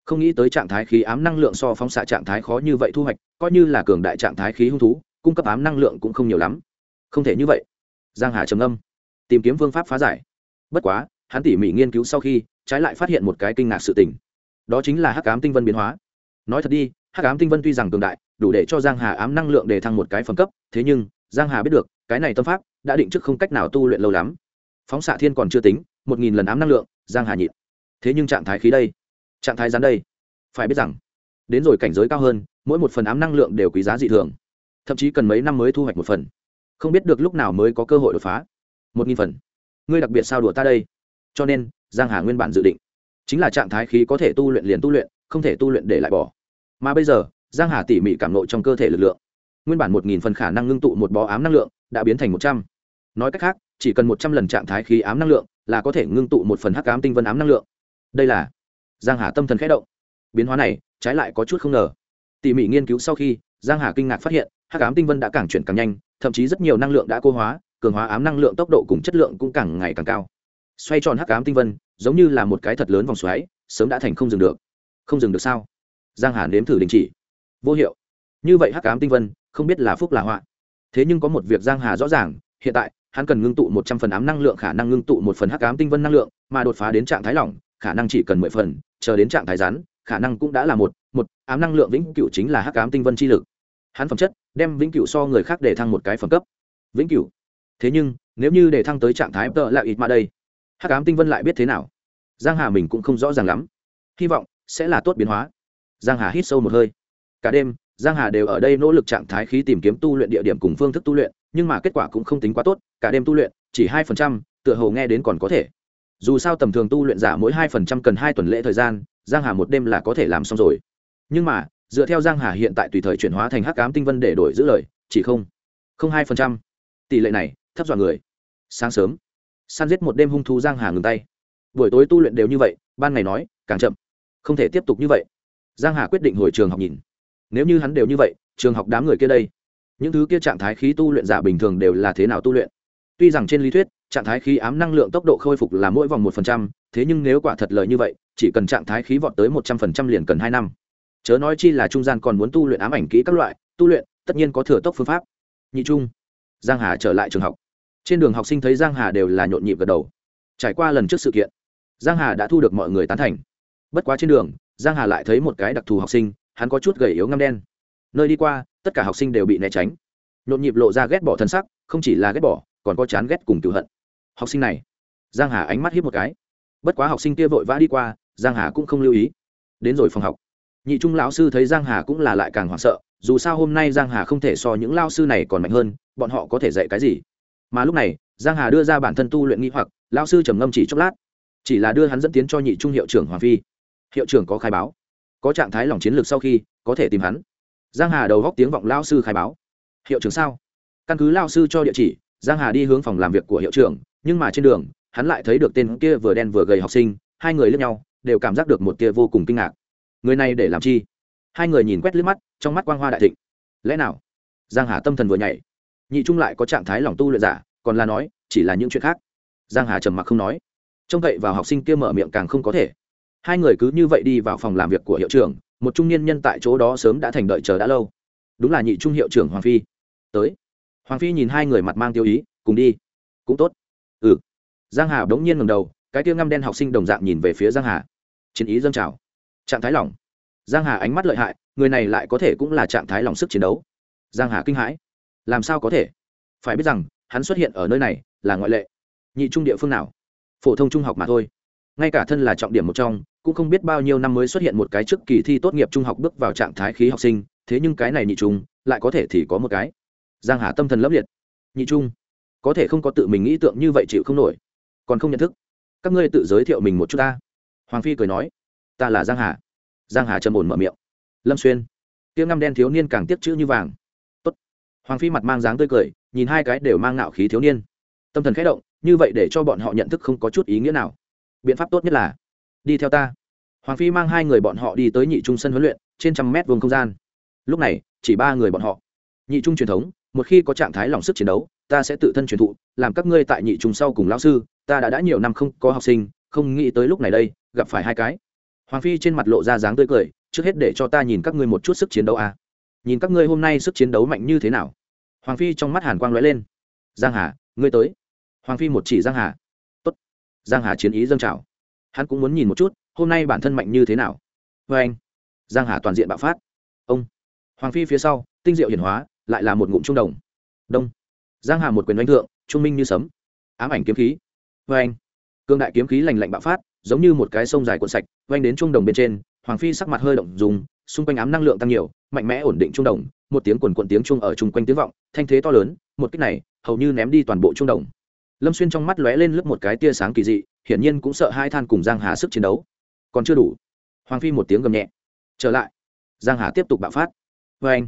không nghĩ tới trạng thái khí ám năng lượng so phóng xạ trạng thái khó như vậy thu hoạch, coi như là cường đại trạng thái khí hung thú, cung cấp ám năng lượng cũng không nhiều lắm. Không thể như vậy. Giang hà trầm âm tìm kiếm phương pháp phá giải. Bất quá, hắn tỉ mỉ nghiên cứu sau khi, trái lại phát hiện một cái kinh ngạc sự tình. Đó chính là hắc ám tinh vân biến hóa. Nói thật đi, hắc ám tinh vân tuy rằng cường đại, đủ để cho giang hà ám năng lượng để thăng một cái phẩm cấp, thế nhưng, giang hà biết được, cái này tâm pháp đã định trước không cách nào tu luyện lâu lắm. Phóng xạ thiên còn chưa tính, một nghìn lần ám năng lượng, giang hà nhịn. Thế nhưng trạng thái khí đây trạng thái rắn đây. Phải biết rằng, đến rồi cảnh giới cao hơn, mỗi một phần ám năng lượng đều quý giá dị thường. Thậm chí cần mấy năm mới thu hoạch một phần. Không biết được lúc nào mới có cơ hội đột phá. Một nghìn phần. Ngươi đặc biệt sao đùa ta đây? Cho nên, giang hà nguyên bản dự định, chính là trạng thái khí có thể tu luyện liền tu luyện, không thể tu luyện để lại bỏ. Mà bây giờ, giang hà tỉ mỉ cảm nộ trong cơ thể lực lượng. Nguyên bản một nghìn phần khả năng ngưng tụ một bó ám năng lượng, đã biến thành một trăm. Nói cách khác, chỉ cần một trăm lần trạng thái khí ám năng lượng, là có thể ngưng tụ một phần hắc ám tinh vân ám năng lượng. Đây là giang hà tâm thần khẽ động. Biến hóa này, trái lại có chút không ngờ. Tỉ mỉ nghiên cứu sau khi, giang hà kinh ngạc phát hiện, hắc ám tinh vân đã càng chuyển càng nhanh, thậm chí rất nhiều năng lượng đã cô hóa, cường hóa ám năng lượng tốc độ cùng chất lượng cũng càng ngày càng cao. Xoay tròn hắc ám tinh vân, giống như là một cái thật lớn vòng xoáy, sớm đã thành không dừng được. Không dừng được sao? Giang hà nếm thử đình chỉ. Vô hiệu. Như vậy hắc ám tinh vân, không biết là phúc là họa. Thế nhưng có một việc giang hà rõ ràng, hiện tại, hắn cần ngưng tụ một trăm phần ám năng lượng, khả năng ngưng tụ một phần hắc ám tinh vân năng lượng, mà đột phá đến trạng thái lỏng, khả năng chỉ cần mười phần chờ đến trạng thái rắn, khả năng cũng đã là một một, ám năng lượng vĩnh cửu chính là hắc ám tinh vân chi lực. Hắn phẩm chất, đem vĩnh cửu so người khác để thăng một cái phẩm cấp. Vĩnh cửu. Thế nhưng, nếu như để thăng tới trạng thái tợ lại ít mà đây, hắc ám tinh vân lại biết thế nào? Giang hà mình cũng không rõ ràng lắm. Hy vọng sẽ là tốt biến hóa. Giang hà hít sâu một hơi. Cả đêm, giang hà đều ở đây nỗ lực trạng thái khí tìm kiếm tu luyện địa điểm cùng phương thức tu luyện, nhưng mà kết quả cũng không tính quá tốt. Cả đêm tu luyện, chỉ hai phần trăm, tựa hồ nghe đến còn có thể dù sao tầm thường tu luyện giả mỗi hai phần trăm cần hai tuần lễ thời gian, giang hà một đêm là có thể làm xong rồi. Nhưng mà, dựa theo giang hà hiện tại tùy thời chuyển hóa thành hắc ám tinh vân để đổi giữ lời, chỉ không không hai phần trăm. Tỷ lệ này, thấp dọa người. Sáng sớm săn giết một đêm hung thú giang hà ngừng tay. Buổi tối tu luyện đều như vậy, ban ngày nói, càng chậm. Không thể tiếp tục như vậy. Giang hà quyết định hồi trường học nhìn. Nếu như hắn đều như vậy, trường học đám người kia đây, những thứ kia trạng thái khí tu luyện giả bình thường đều là thế nào tu luyện? Tuy rằng trên lý thuyết trạng thái khí ám năng lượng tốc độ khôi phục là mỗi vòng một phần trăm, thế nhưng nếu quả thật lời như vậy, chỉ cần trạng thái khí vọt tới một trăm phần trăm liền cần hai năm. Chớ nói chi là trung gian còn muốn tu luyện ám ảnh kỹ các loại, tu luyện, tất nhiên có thừa tốc phương pháp. Nhị trung, giang hà trở lại trường học. Trên đường học sinh thấy giang hà đều là nhộn nhịp gật đầu. Trải qua lần trước sự kiện, giang hà đã thu được mọi người tán thành. Bất quá trên đường, giang hà lại thấy một cái đặc thù học sinh, hắn có chút gầy yếu ngăm đen. Nơi đi qua, tất cả học sinh đều bị né tránh. Nhộn nhịp lộ ra ghét bỏ thân sắc, không chỉ là ghét bỏ, còn có chán ghét cùng cựu hận học sinh này. Giang hà ánh mắt hiếp một cái. Bất quá học sinh kia vội vã đi qua, giang hà cũng không lưu ý. Đến rồi phòng học. Nhị trung lão sư thấy giang hà cũng là lại càng hoảng sợ, dù sao hôm nay giang hà không thể so những lao sư này còn mạnh hơn, bọn họ có thể dạy cái gì? Mà lúc này, giang hà đưa ra bản thân tu luyện nghi hoặc lao sư trầm ngâm chỉ chốc lát. Chỉ là đưa hắn dẫn tiến cho nhị trung hiệu trưởng hoàng phi. Hiệu trưởng có khai báo. Có trạng thái lòng chiến lược sau khi, có thể tìm hắn. Giang hà đầu góc tiếng vọng lao sư khai báo. Hiệu trưởng sao? Căn cứ lao sư cho địa chỉ, giang hà đi hướng phòng làm việc của hiệu trưởng nhưng mà trên đường, hắn lại thấy được tên kia vừa đen vừa gầy học sinh, hai người lướt nhau, đều cảm giác được một tia vô cùng kinh ngạc. Người này để làm chi? Hai người nhìn quét liếc mắt, trong mắt quang hoa đại thịnh. Lẽ nào? Giang hà tâm thần vừa nhảy. Nhị trung lại có trạng thái lòng tu luyện giả, còn là nói, chỉ là những chuyện khác. Giang hà trầm mặc không nói. Trông cậy vào học sinh kia mở miệng càng không có thể. Hai người cứ như vậy đi vào phòng làm việc của hiệu trưởng, một trung niên nhân tại chỗ đó sớm đã thành đợi chờ đã lâu. Đúng là nhị trung hiệu trưởng hoàng phi. Tới. Hoàng phi nhìn hai người mặt mang tiêu ý, cùng đi. Cũng tốt ừ. Giang hà đống nhiên ngầm đầu, cái tiêu ngăm đen học sinh đồng dạng nhìn về phía giang hà. Chiến ý dâng trào. Trạng thái lỏng. Giang hà ánh mắt lợi hại, người này lại có thể cũng là trạng thái lòng sức chiến đấu. Giang hà kinh hãi. Làm sao có thể? Phải biết rằng, hắn xuất hiện ở nơi này là ngoại lệ. Nhị trung địa phương nào? Phổ thông trung học mà thôi. Ngay cả thân là trọng điểm một trong, cũng không biết bao nhiêu năm mới xuất hiện một cái trước kỳ thi tốt nghiệp trung học bước vào trạng thái khí học sinh, thế nhưng cái này nhị trung, lại có thể thì có một cái. Giang hà tâm thần lấp liệt. Nhị trung có thể không có tự mình nghĩ tượng như vậy chịu không nổi. Còn không nhận thức. Các ngươi tự giới thiệu mình một chút ta. Hoàng phi cười nói, ta là giang hà. Giang hà trầm ổn mở miệng. Lâm xuyên. Tiếng ngăm đen thiếu niên càng tiếc chữ như vàng. Tốt. hoàng phi mặt mang dáng tươi cười, nhìn hai cái đều mang ngạo khí thiếu niên. Tâm thần khẽ động, như vậy để cho bọn họ nhận thức không có chút ý nghĩa nào. Biện pháp tốt nhất là, đi theo ta. Hoàng phi mang hai người bọn họ đi tới nhị trung sân huấn luyện, trên trăm mét vuông không gian. Lúc này, chỉ ba người bọn họ. Nhị trung truyền thống một khi có trạng thái lòng sức chiến đấu, ta sẽ tự thân truyền thụ, làm các ngươi tại nhị trùng sau cùng lão sư, ta đã đã nhiều năm không có học sinh, không nghĩ tới lúc này đây, gặp phải hai cái. Hoàng phi trên mặt lộ ra dáng tươi cười, trước hết để cho ta nhìn các ngươi một chút sức chiến đấu à. nhìn các ngươi hôm nay sức chiến đấu mạnh như thế nào. Hoàng phi trong mắt hàn quang lóe lên. Giang hà, ngươi tới. Hoàng phi một chỉ giang hà. Tốt. Giang hà chiến ý dâng trào. Hắn cũng muốn nhìn một chút, hôm nay bản thân mạnh như thế nào. Vê anh. Giang hà toàn diện bạo phát. Ông. Hoàng phi phía sau, tinh diệu hiển hóa lại là một ngụm trung đồng. Đông. Giang hà một quyền đánh thượng, trung minh như sấm. Ám ảnh kiếm khí. Vê anh cương đại kiếm khí lành lạnh bạo phát, giống như một cái sông dài cuộn sạch vanh đến trung đồng bên trên, hoàng phi sắc mặt hơi động dùng, xung quanh ám năng lượng tăng nhiều, mạnh mẽ ổn định trung đồng, một tiếng quần quận tiếng trung ở chung quanh tiếng vọng, thanh thế to lớn, một cách này, hầu như ném đi toàn bộ trung đồng. Lâm xuyên trong mắt lóe lên lướt một cái tia sáng kỳ dị, hiển nhiên cũng sợ hai than cùng giang hà sức chiến đấu. Còn chưa đủ. Hoàng phi một tiếng gầm nhẹ. Trở lại. Giang hà tiếp tục bạo phát. Vê anh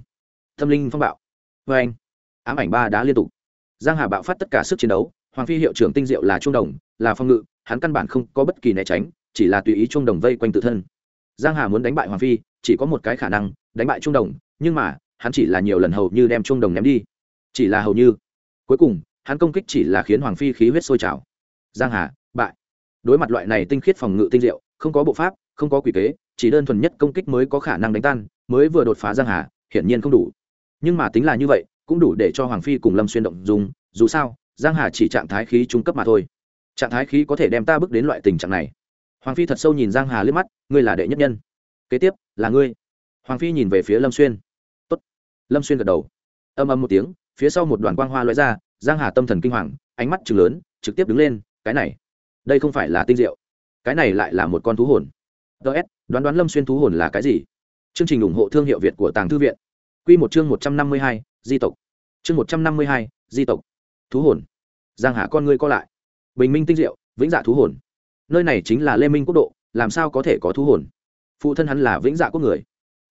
tâm linh phong bạo vê anh. Ám ảnh ba đá liên tục. Giang hà bạo phát tất cả sức chiến đấu, hoàng phi hiệu trưởng tinh diệu là trung đồng, là phong ngự, hắn căn bản không có bất kỳ né tránh, chỉ là tùy ý trung đồng vây quanh tự thân. Giang hà muốn đánh bại hoàng phi, chỉ có một cái khả năng, đánh bại trung đồng, nhưng mà, hắn chỉ là nhiều lần hầu như đem trung đồng ném đi. Chỉ là hầu như. Cuối cùng, hắn công kích chỉ là khiến hoàng phi khí huyết sôi trào. Giang hà, bại. Đối mặt loại này tinh khiết phòng ngự tinh diệu, không có bộ pháp, không có quỷ kế, chỉ đơn thuần nhất công kích mới có khả năng đánh tan, mới vừa đột phá giang hà, hiển nhiên không đủ nhưng mà tính là như vậy, cũng đủ để cho hoàng phi cùng lâm xuyên động dùng dù sao, giang hà chỉ trạng thái khí trung cấp mà thôi. Trạng thái khí có thể đem ta bước đến loại tình trạng này. Hoàng phi thật sâu nhìn giang hà liếc mắt, ngươi là đệ nhất nhân. Kế tiếp, là ngươi. Hoàng phi nhìn về phía lâm xuyên. Tốt. lâm xuyên gật đầu. Âm âm một tiếng, phía sau một đoàn quang hoa lóe ra, giang hà tâm thần kinh hoàng, ánh mắt chừng lớn, trực tiếp đứng lên, cái này. Đây không phải là tinh diệu. Cái này lại là một con thú hồn. Ts đoán đoán lâm xuyên thú hồn là cái gì? Chương trình ủng hộ thương hiệu việt của tàng thư viện. Quy một chương một trăm năm mươi hai, di tộc. Chương một trăm năm mươi hai, di tộc. Thú hồn. Giang hà con ngươi co lại. Bình minh tinh diệu, vĩnh dạ thú hồn. Nơi này chính là lê minh quốc độ, làm sao có thể có thú hồn? Phụ thân hắn là vĩnh dạ quốc người.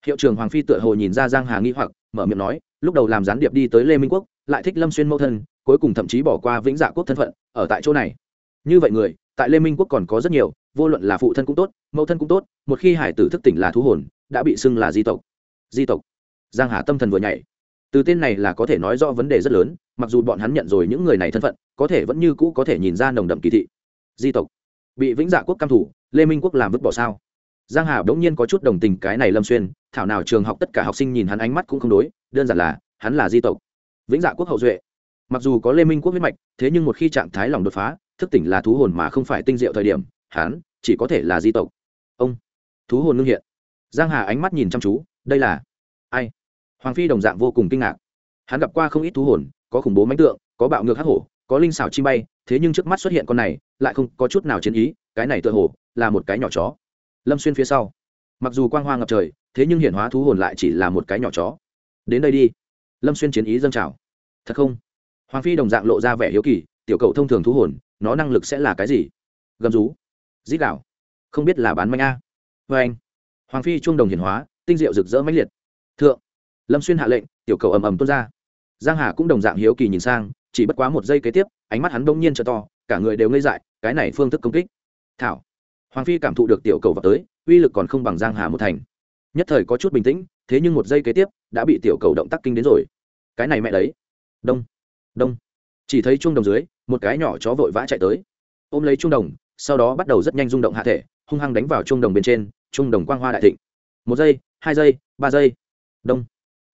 Hiệu trưởng hoàng phi tựa hồ nhìn ra giang hà nghi hoặc, mở miệng nói, lúc đầu làm gián điệp đi tới lê minh quốc, lại thích lâm xuyên mẫu thân, cuối cùng thậm chí bỏ qua vĩnh dạ quốc thân phận, ở tại chỗ này. Như vậy người, tại lê minh quốc còn có rất nhiều, vô luận là phụ thân cũng tốt, mẫu thân cũng tốt, một khi hải tử thức tỉnh là thú hồn, đã bị xưng là di tộc. Di tộc giang hà tâm thần vừa nhảy. Từ tên này là có thể nói rõ vấn đề rất lớn, mặc dù bọn hắn nhận rồi những người này thân phận, có thể vẫn như cũ có thể nhìn ra nồng đậm kỳ thị. Di tộc. Bị vĩnh dạ quốc căm thủ, lê minh quốc làm vứt bỏ sao? Giang hà bỗng nhiên có chút đồng tình cái này lâm xuyên, thảo nào trường học tất cả học sinh nhìn hắn ánh mắt cũng không đối, đơn giản là, hắn là di tộc. Vĩnh dạ quốc hậu duệ. Mặc dù có lê minh quốc huyết mạch, thế nhưng một khi trạng thái lòng đột phá, thức tỉnh là thú hồn mà không phải tinh diệu thời điểm, hắn chỉ có thể là di tộc. Ông. Thú hồn ngưng hiện. Giang hà ánh mắt nhìn chăm chú, đây là ai? Hoàng phi đồng dạng vô cùng kinh ngạc. Hắn gặp qua không ít thú hồn, có khủng bố mánh tượng, có bạo ngược hắc hổ, có linh xảo chi bay, thế nhưng trước mắt xuất hiện con này, lại không có chút nào chiến ý, cái này tựa hồ là một cái nhỏ chó. Lâm xuyên phía sau. Mặc dù quang hoa ngập trời, thế nhưng hiển hóa thú hồn lại chỉ là một cái nhỏ chó. Đến đây đi. Lâm xuyên chiến ý dâng trào. Thật không? Hoàng phi đồng dạng lộ ra vẻ hiếu kỳ, tiểu cầu thông thường thú hồn, nó năng lực sẽ là cái gì? Gầm rú. Dít đạo không biết là bán manh a. Vê anh hoàng phi chuông đồng hiển hóa, tinh diệu rực rỡ mãnh liệt. Thượng lâm xuyên hạ lệnh, tiểu cầu ầm ầm tuôn ra. Giang hà cũng đồng dạng hiếu kỳ nhìn sang, chỉ bất quá một giây kế tiếp, ánh mắt hắn bỗng nhiên trở to, cả người đều ngây dại, cái này phương thức công kích. Thảo. Hoàng phi cảm thụ được tiểu cầu vào tới, uy lực còn không bằng giang hà một thành. Nhất thời có chút bình tĩnh, thế nhưng một giây kế tiếp, đã bị tiểu cầu động tác kinh đến rồi. Cái này mẹ đấy. Đông. Đông. Chỉ thấy chuông đồng dưới, một cái nhỏ chó vội vã chạy tới. Ôm lấy chuông đồng, sau đó bắt đầu rất nhanh rung động hạ thể, hung hăng đánh vào chuông đồng bên trên, chuông đồng quang hoa đại thịnh. Một giây, hai giây, ba giây. Đông.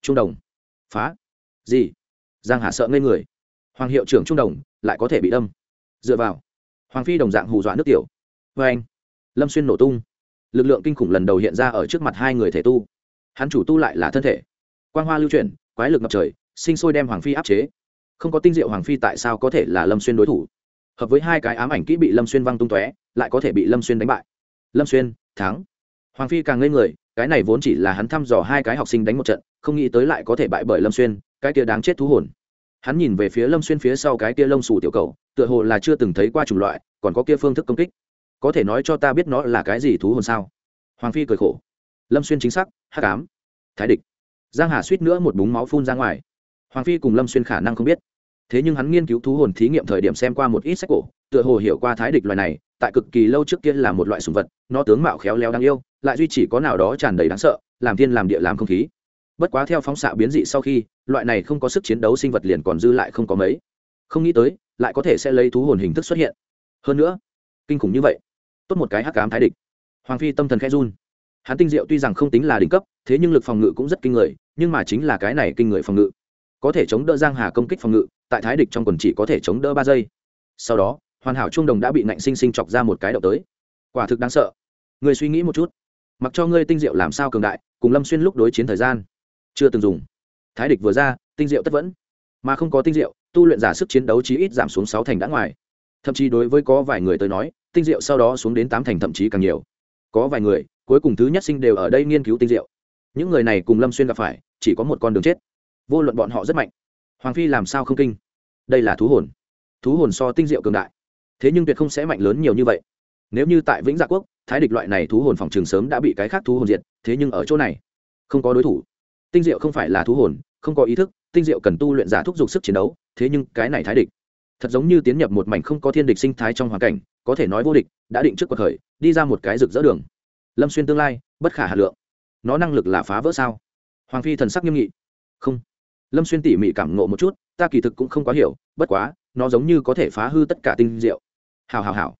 Trung đồng. Phá. Gì? Giang hà sợ ngây người. Hoàng hiệu trưởng trung đồng lại có thể bị đâm. Dựa vào. Hoàng phi đồng dạng hù dọa nước tiểu. Vê anh. Lâm xuyên nổ tung. Lực lượng kinh khủng lần đầu hiện ra ở trước mặt hai người thể tu. Hắn chủ tu lại là thân thể. Quang hoa lưu chuyển, quái lực ngập trời, sinh sôi đem hoàng phi áp chế. Không có tinh diệu hoàng phi tại sao có thể là lâm xuyên đối thủ? Hợp với hai cái ám ảnh kỹ bị lâm xuyên văng tung tóe, lại có thể bị lâm xuyên đánh bại. Lâm xuyên, thắng. Hoàng phi càng ngây người cái này vốn chỉ là hắn thăm dò hai cái học sinh đánh một trận, không nghĩ tới lại có thể bại bởi lâm xuyên, cái kia đáng chết thú hồn. Hắn nhìn về phía lâm xuyên phía sau cái kia lông xù tiểu cầu, tựa hồ là chưa từng thấy qua chủng loại, còn có kia phương thức công kích. Có thể nói cho ta biết nó là cái gì thú hồn sao? Hoàng phi cười khổ. Lâm xuyên chính xác, hắc ám. Thái địch. Giang hà suýt nữa một búng máu phun ra ngoài. Hoàng phi cùng lâm xuyên khả năng không biết. Thế nhưng hắn nghiên cứu thú hồn thí nghiệm thời điểm xem qua một ít sách cổ, tựa hồ hiểu qua thái địch loài này tại cực kỳ lâu trước kia là một loại sùng vật, nó tướng mạo khéo léo đáng yêu, lại duy chỉ có nào đó tràn đầy đáng sợ, làm thiên làm địa làm không khí. Bất quá theo phóng xạ biến dị sau khi, loại này không có sức chiến đấu sinh vật liền còn dư lại không có mấy. Không nghĩ tới, lại có thể sẽ lấy thú hồn hình thức xuất hiện. Hơn nữa, kinh khủng như vậy, tốt một cái hắc cám thái địch. Hoàng phi tâm thần khẽ run. Hắn tinh diệu tuy rằng không tính là đỉnh cấp, thế nhưng lực phòng ngự cũng rất kinh người, nhưng mà chính là cái này kinh người phòng ngự. Có thể chống đỡ giang hà công kích phòng ngự, tại thái địch trong quần chỉ có thể chống đỡ ba giây. Sau đó hoàn hảo trung đồng đã bị nạnh sinh sinh chọc ra một cái động tới. Quả thực đáng sợ. Người suy nghĩ một chút. Mặc cho ngươi tinh diệu làm sao cường đại, cùng lâm xuyên lúc đối chiến thời gian, chưa từng dùng. Thái địch vừa ra, tinh diệu tất vẫn. Mà không có tinh diệu, tu luyện giả sức chiến đấu chí ít giảm xuống sáu thành đã ngoài. Thậm chí đối với có vài người tới nói, tinh diệu sau đó xuống đến tám thành thậm chí càng nhiều. Có vài người, cuối cùng thứ nhất sinh đều ở đây nghiên cứu tinh diệu. Những người này cùng lâm xuyên gặp phải, chỉ có một con đường chết. Vô luận bọn họ rất mạnh, hoàng phi làm sao không kinh? Đây là thú hồn. Thú hồn so tinh diệu cường đại thế nhưng tuyệt không sẽ mạnh lớn nhiều như vậy. Nếu như tại vĩnh dạ quốc, thái địch loại này thú hồn phòng trường sớm đã bị cái khác thú hồn diệt, thế nhưng ở chỗ này, không có đối thủ. Tinh diệu không phải là thú hồn, không có ý thức, tinh diệu cần tu luyện giả thúc giục sức chiến đấu, thế nhưng cái này thái địch, thật giống như tiến nhập một mảnh không có thiên địch sinh thái trong hoàn cảnh, có thể nói vô địch, đã định trước cuộc khởi, đi ra một cái rực rỡ đường. Lâm xuyên tương lai, bất khả hà lượng. Nó năng lực là phá vỡ sao? Hoàng phi thần sắc nghiêm nghị. Không. Lâm xuyên tỉ mỉ cảm ngộ một chút, ta kỳ thực cũng không quá hiểu, bất quá, nó giống như có thể phá hư tất cả tinh diệu hào hào hào.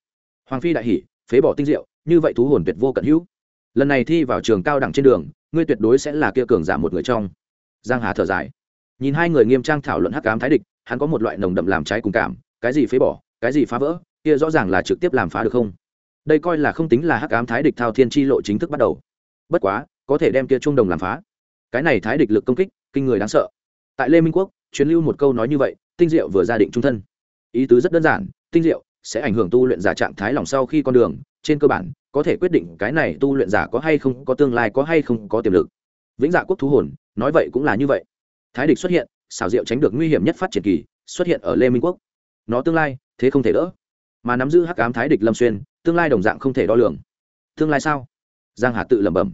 Hoàng phi đại hỉ, phế bỏ tinh diệu, như vậy thú hồn tuyệt vô cận hữu. Lần này thi vào trường cao đẳng trên đường, ngươi tuyệt đối sẽ là kia cường giả một người trong. Giang hà thở dài. Nhìn hai người nghiêm trang thảo luận hắc ám thái địch, hắn có một loại nồng đậm làm trái cùng cảm, cái gì phế bỏ, cái gì phá vỡ, kia rõ ràng là trực tiếp làm phá được không? Đây coi là không tính là hắc ám thái địch thao thiên chi lộ chính thức bắt đầu. Bất quá, có thể đem kia trung đồng làm phá. Cái này thái địch lực công kích, kinh người đáng sợ. Tại lê minh quốc, truyền lưu một câu nói như vậy, tinh diệu vừa gia định trung thân. Ý tứ rất đơn giản, tinh diệu sẽ ảnh hưởng tu luyện giả trạng thái lòng sau khi con đường, trên cơ bản, có thể quyết định cái này tu luyện giả có hay không, có tương lai có hay không có tiềm lực. Vĩnh dạ quốc thú hồn, nói vậy cũng là như vậy. Thái địch xuất hiện, xảo diệu tránh được nguy hiểm nhất phát triển kỳ, xuất hiện ở lê minh quốc. Nó tương lai, thế không thể đỡ. Mà nắm giữ hắc ám thái địch lâm xuyên, tương lai đồng dạng không thể đo lường. Tương lai sao? Giang hà tự lẩm bẩm.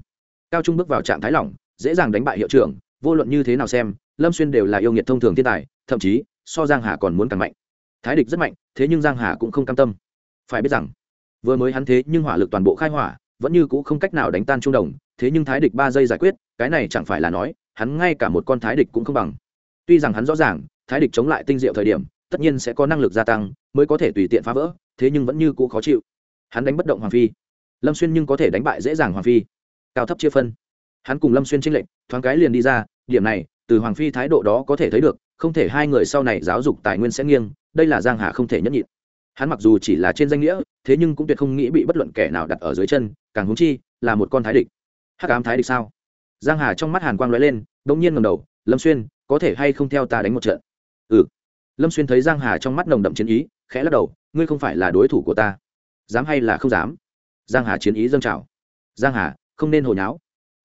Cao trung bước vào trạng thái lỏng, dễ dàng đánh bại hiệu trưởng, vô luận như thế nào xem, lâm xuyên đều là yêu nghiệt thông thường thiên tài, thậm chí, so giang hà còn muốn càng mạnh thái địch rất mạnh, thế nhưng giang hà cũng không cam tâm. Phải biết rằng, vừa mới hắn thế nhưng hỏa lực toàn bộ khai hỏa, vẫn như cũ không cách nào đánh tan trung đồng, thế nhưng thái địch ba giây giải quyết, cái này chẳng phải là nói, hắn ngay cả một con thái địch cũng không bằng. Tuy rằng hắn rõ ràng, thái địch chống lại tinh diệu thời điểm, tất nhiên sẽ có năng lực gia tăng, mới có thể tùy tiện phá vỡ, thế nhưng vẫn như cũ khó chịu. Hắn đánh bất động hoàng phi. Lâm xuyên nhưng có thể đánh bại dễ dàng hoàng phi. Cao thấp chia phân. Hắn cùng lâm xuyên tranh lệnh thoáng cái liền đi ra, điểm này, từ hoàng phi thái độ đó có thể thấy được không thể hai người sau này giáo dục tài nguyên sẽ nghiêng, đây là giang hà không thể nhẫn nhịn. Hắn mặc dù chỉ là trên danh nghĩa, thế nhưng cũng tuyệt không nghĩ bị bất luận kẻ nào đặt ở dưới chân, càng húng chi là một con thái địch. Hắc ám thái địch sao? Giang hà trong mắt hàn quang lóe lên, đống nhiên ngầm đầu, lâm xuyên, có thể hay không theo ta đánh một trận? Ừ. Lâm xuyên thấy giang hà trong mắt nồng đậm chiến ý, khẽ lắc đầu, ngươi không phải là đối thủ của ta. Dám hay là không dám? Giang hà chiến ý dâng trào. Giang hà, không nên hồi nháo.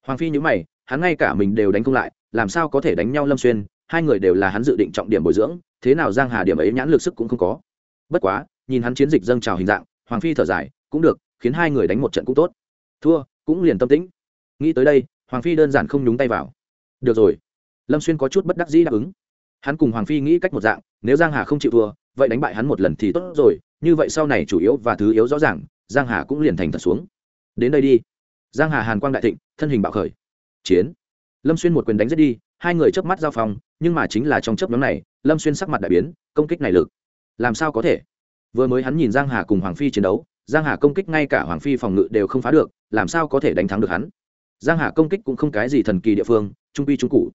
Hoàng phi nhíu mày, hắn ngay cả mình đều đánh không lại, làm sao có thể đánh nhau lâm xuyên? Hai người đều là hắn dự định trọng điểm bồi dưỡng, thế nào giang hà điểm ấy nhãn lực sức cũng không có. Bất quá, nhìn hắn chiến dịch dâng trào hình dạng, hoàng phi thở dài, cũng được, khiến hai người đánh một trận cũng tốt. Thua, cũng liền tâm tĩnh. Nghĩ tới đây, hoàng phi đơn giản không nhúng tay vào. Được rồi. Lâm xuyên có chút bất đắc dĩ đáp ứng. Hắn cùng hoàng phi nghĩ cách một dạng, nếu giang hà không chịu thua, vậy đánh bại hắn một lần thì tốt rồi, như vậy sau này chủ yếu và thứ yếu rõ ràng, giang hà cũng liền thành thật xuống. Đến đây đi. Giang hà hàn quang đại thịnh, thân hình bạo khởi. Chiến. Lâm xuyên một quyền đánh giết đi hai người chớp mắt giao phòng nhưng mà chính là trong chớp nhóm này, lâm xuyên sắc mặt đại biến, công kích này lực, làm sao có thể? Vừa mới hắn nhìn giang hà cùng hoàng phi chiến đấu, giang hà công kích ngay cả hoàng phi phòng ngự đều không phá được, làm sao có thể đánh thắng được hắn? Giang hà công kích cũng không cái gì thần kỳ địa phương, trung quy trung cụ.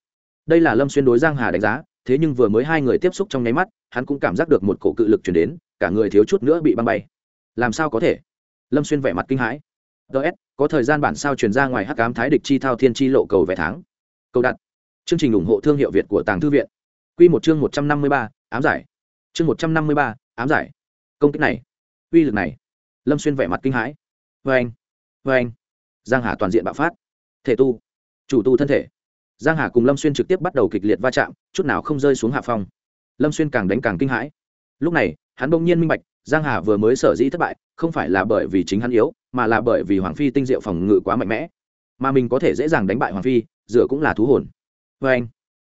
Đây là lâm xuyên đối giang hà đánh giá, thế nhưng vừa mới hai người tiếp xúc trong nháy mắt, hắn cũng cảm giác được một cổ cự lực chuyển đến, cả người thiếu chút nữa bị băng bay. Làm sao có thể? Lâm xuyên vẻ mặt kinh hãi. Ts có thời gian bản sao truyền ra ngoài hắc cám thái địch chi thao thiên chi lộ cầu vẻ tháng. Cầu đặt chương trình ủng hộ thương hiệu việt của tàng thư viện. Quy một chương một trăm năm mươi ba, ám giải. Chương một trăm năm mươi ba, ám giải. Công kích này. Uy lực này. Lâm xuyên vẻ mặt kinh hãi. Vê anh anh. Giang hà toàn diện bạo phát. Thể tu. Chủ tu thân thể. Giang hà cùng lâm xuyên trực tiếp bắt đầu kịch liệt va chạm, chút nào không rơi xuống hạ phong. Lâm xuyên càng đánh càng kinh hãi. Lúc này, hắn bỗng nhiên minh bạch, giang hà vừa mới sở dĩ thất bại, không phải là bởi vì chính hắn yếu, mà là bởi vì hoàng phi tinh diệu phòng ngự quá mạnh mẽ. Mà mình có thể dễ dàng đánh bại hoàng phi, dựa cũng là thú hồn vê anh.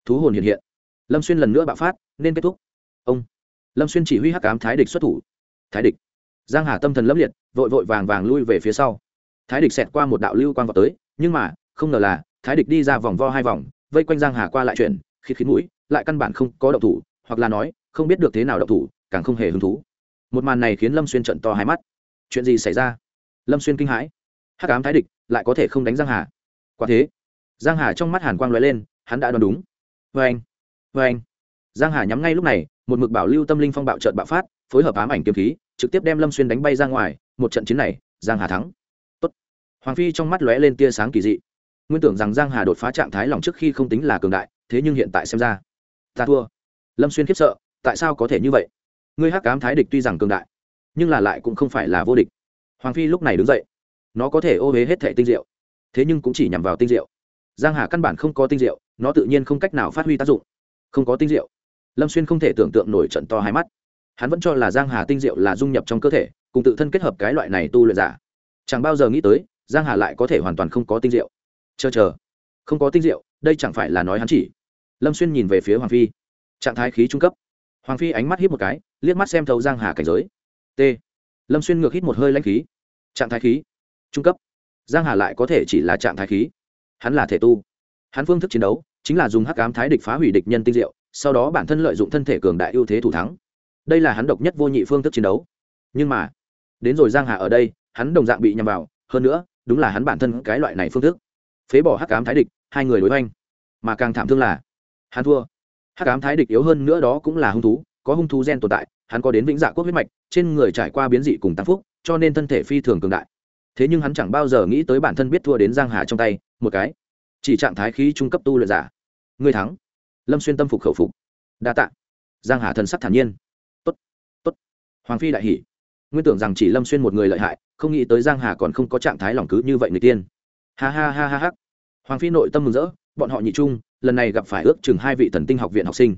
Thú hồn hiện hiện. Lâm xuyên lần nữa bạo phát, nên kết thúc. Ông. Lâm xuyên chỉ huy hắc cám thái địch xuất thủ. Thái địch. Giang hà tâm thần lâm liệt, vội vội vàng vàng lui về phía sau. Thái địch xẹt qua một đạo lưu quang vào tới, nhưng mà, không ngờ là, thái địch đi ra vòng vo hai vòng, vây quanh giang hà qua lại chuyển khi khí mũi, lại căn bản không có động thủ, hoặc là nói, không biết được thế nào động thủ, càng không hề hứng thú. Một màn này khiến lâm xuyên trận to hai mắt. Chuyện gì xảy ra? Lâm xuyên kinh hãi. Hắc ám thái địch lại có thể không đánh giang hà. Quả thế, giang hà trong mắt hàn quang lóe lên hắn đã đoán đúng. Vê anh vê anh. Giang hà nhắm ngay lúc này, một mực bảo lưu tâm linh phong bạo chợt bạo phát, phối hợp ám ảnh kiếm khí, trực tiếp đem lâm xuyên đánh bay ra ngoài, một trận chiến này, giang hà thắng. Tốt. hoàng phi trong mắt lóe lên tia sáng kỳ dị. Nguyên tưởng rằng giang hà đột phá trạng thái lòng trước khi không tính là cường đại, thế nhưng hiện tại xem ra, ta thua. Lâm xuyên khiếp sợ, tại sao có thể như vậy? Ngươi hắc cám thái địch tuy rằng cường đại, nhưng là lại cũng không phải là vô địch. Hoàng phi lúc này đứng dậy. Nó có thể ô huế hết thẻ tinh diệu, thế nhưng cũng chỉ nhằm vào tinh diệu. Giang hà căn bản không có tinh diệu nó tự nhiên không cách nào phát huy tác dụng. Không có tinh diệu. Lâm xuyên không thể tưởng tượng nổi trận to hai mắt. Hắn vẫn cho là giang hà tinh diệu là dung nhập trong cơ thể, cùng tự thân kết hợp cái loại này tu luyện giả. Chẳng bao giờ nghĩ tới, giang hà lại có thể hoàn toàn không có tinh diệu. Chờ chờ. Không có tinh diệu, đây chẳng phải là nói hắn chỉ. Lâm xuyên nhìn về phía hoàng phi. Trạng thái khí trung cấp. Hoàng phi ánh mắt hít một cái, liếc mắt xem thấu giang hà cảnh giới. T. Lâm xuyên ngược hít một hơi lãnh khí. Trạng thái khí trung cấp. Giang hà lại có thể chỉ là trạng thái khí. Hắn là thể tu. Hắn phương thức chiến đấu chính là dùng hắc ám thái địch phá hủy địch nhân tinh diệu, sau đó bản thân lợi dụng thân thể cường đại ưu thế thủ thắng. Đây là hắn độc nhất vô nhị phương thức chiến đấu. Nhưng mà, đến rồi giang hà ở đây, hắn đồng dạng bị nhầm vào, hơn nữa, đúng là hắn bản thân cái loại này phương thức. Phế bỏ hắc ám thái địch, hai người đối oanh mà càng thảm thương là, hắn thua. Hắc ám thái địch yếu hơn nữa đó cũng là hung thú, có hung thú gen tồn tại, hắn có đến vĩnh dạ quốc huyết mạch, trên người trải qua biến dị cùng tăng phúc, cho nên thân thể phi thường cường đại. Thế nhưng hắn chẳng bao giờ nghĩ tới bản thân biết thua đến giang hà trong tay, một cái chỉ trạng thái khí trung cấp tu luyện giả. Người thắng. Lâm xuyên tâm phục khẩu phục. Đa tạ. Giang hà thần sắc thản nhiên. Tốt tốt. Hoàng phi đại hỉ. Nguyên tưởng rằng chỉ lâm xuyên một người lợi hại, không nghĩ tới giang hà còn không có trạng thái lòng cứ như vậy người tiên. Ha ha ha ha ha. Hoàng phi nội tâm mừng rỡ, bọn họ nhị trung, lần này gặp phải ước chừng hai vị thần tinh học viện học sinh.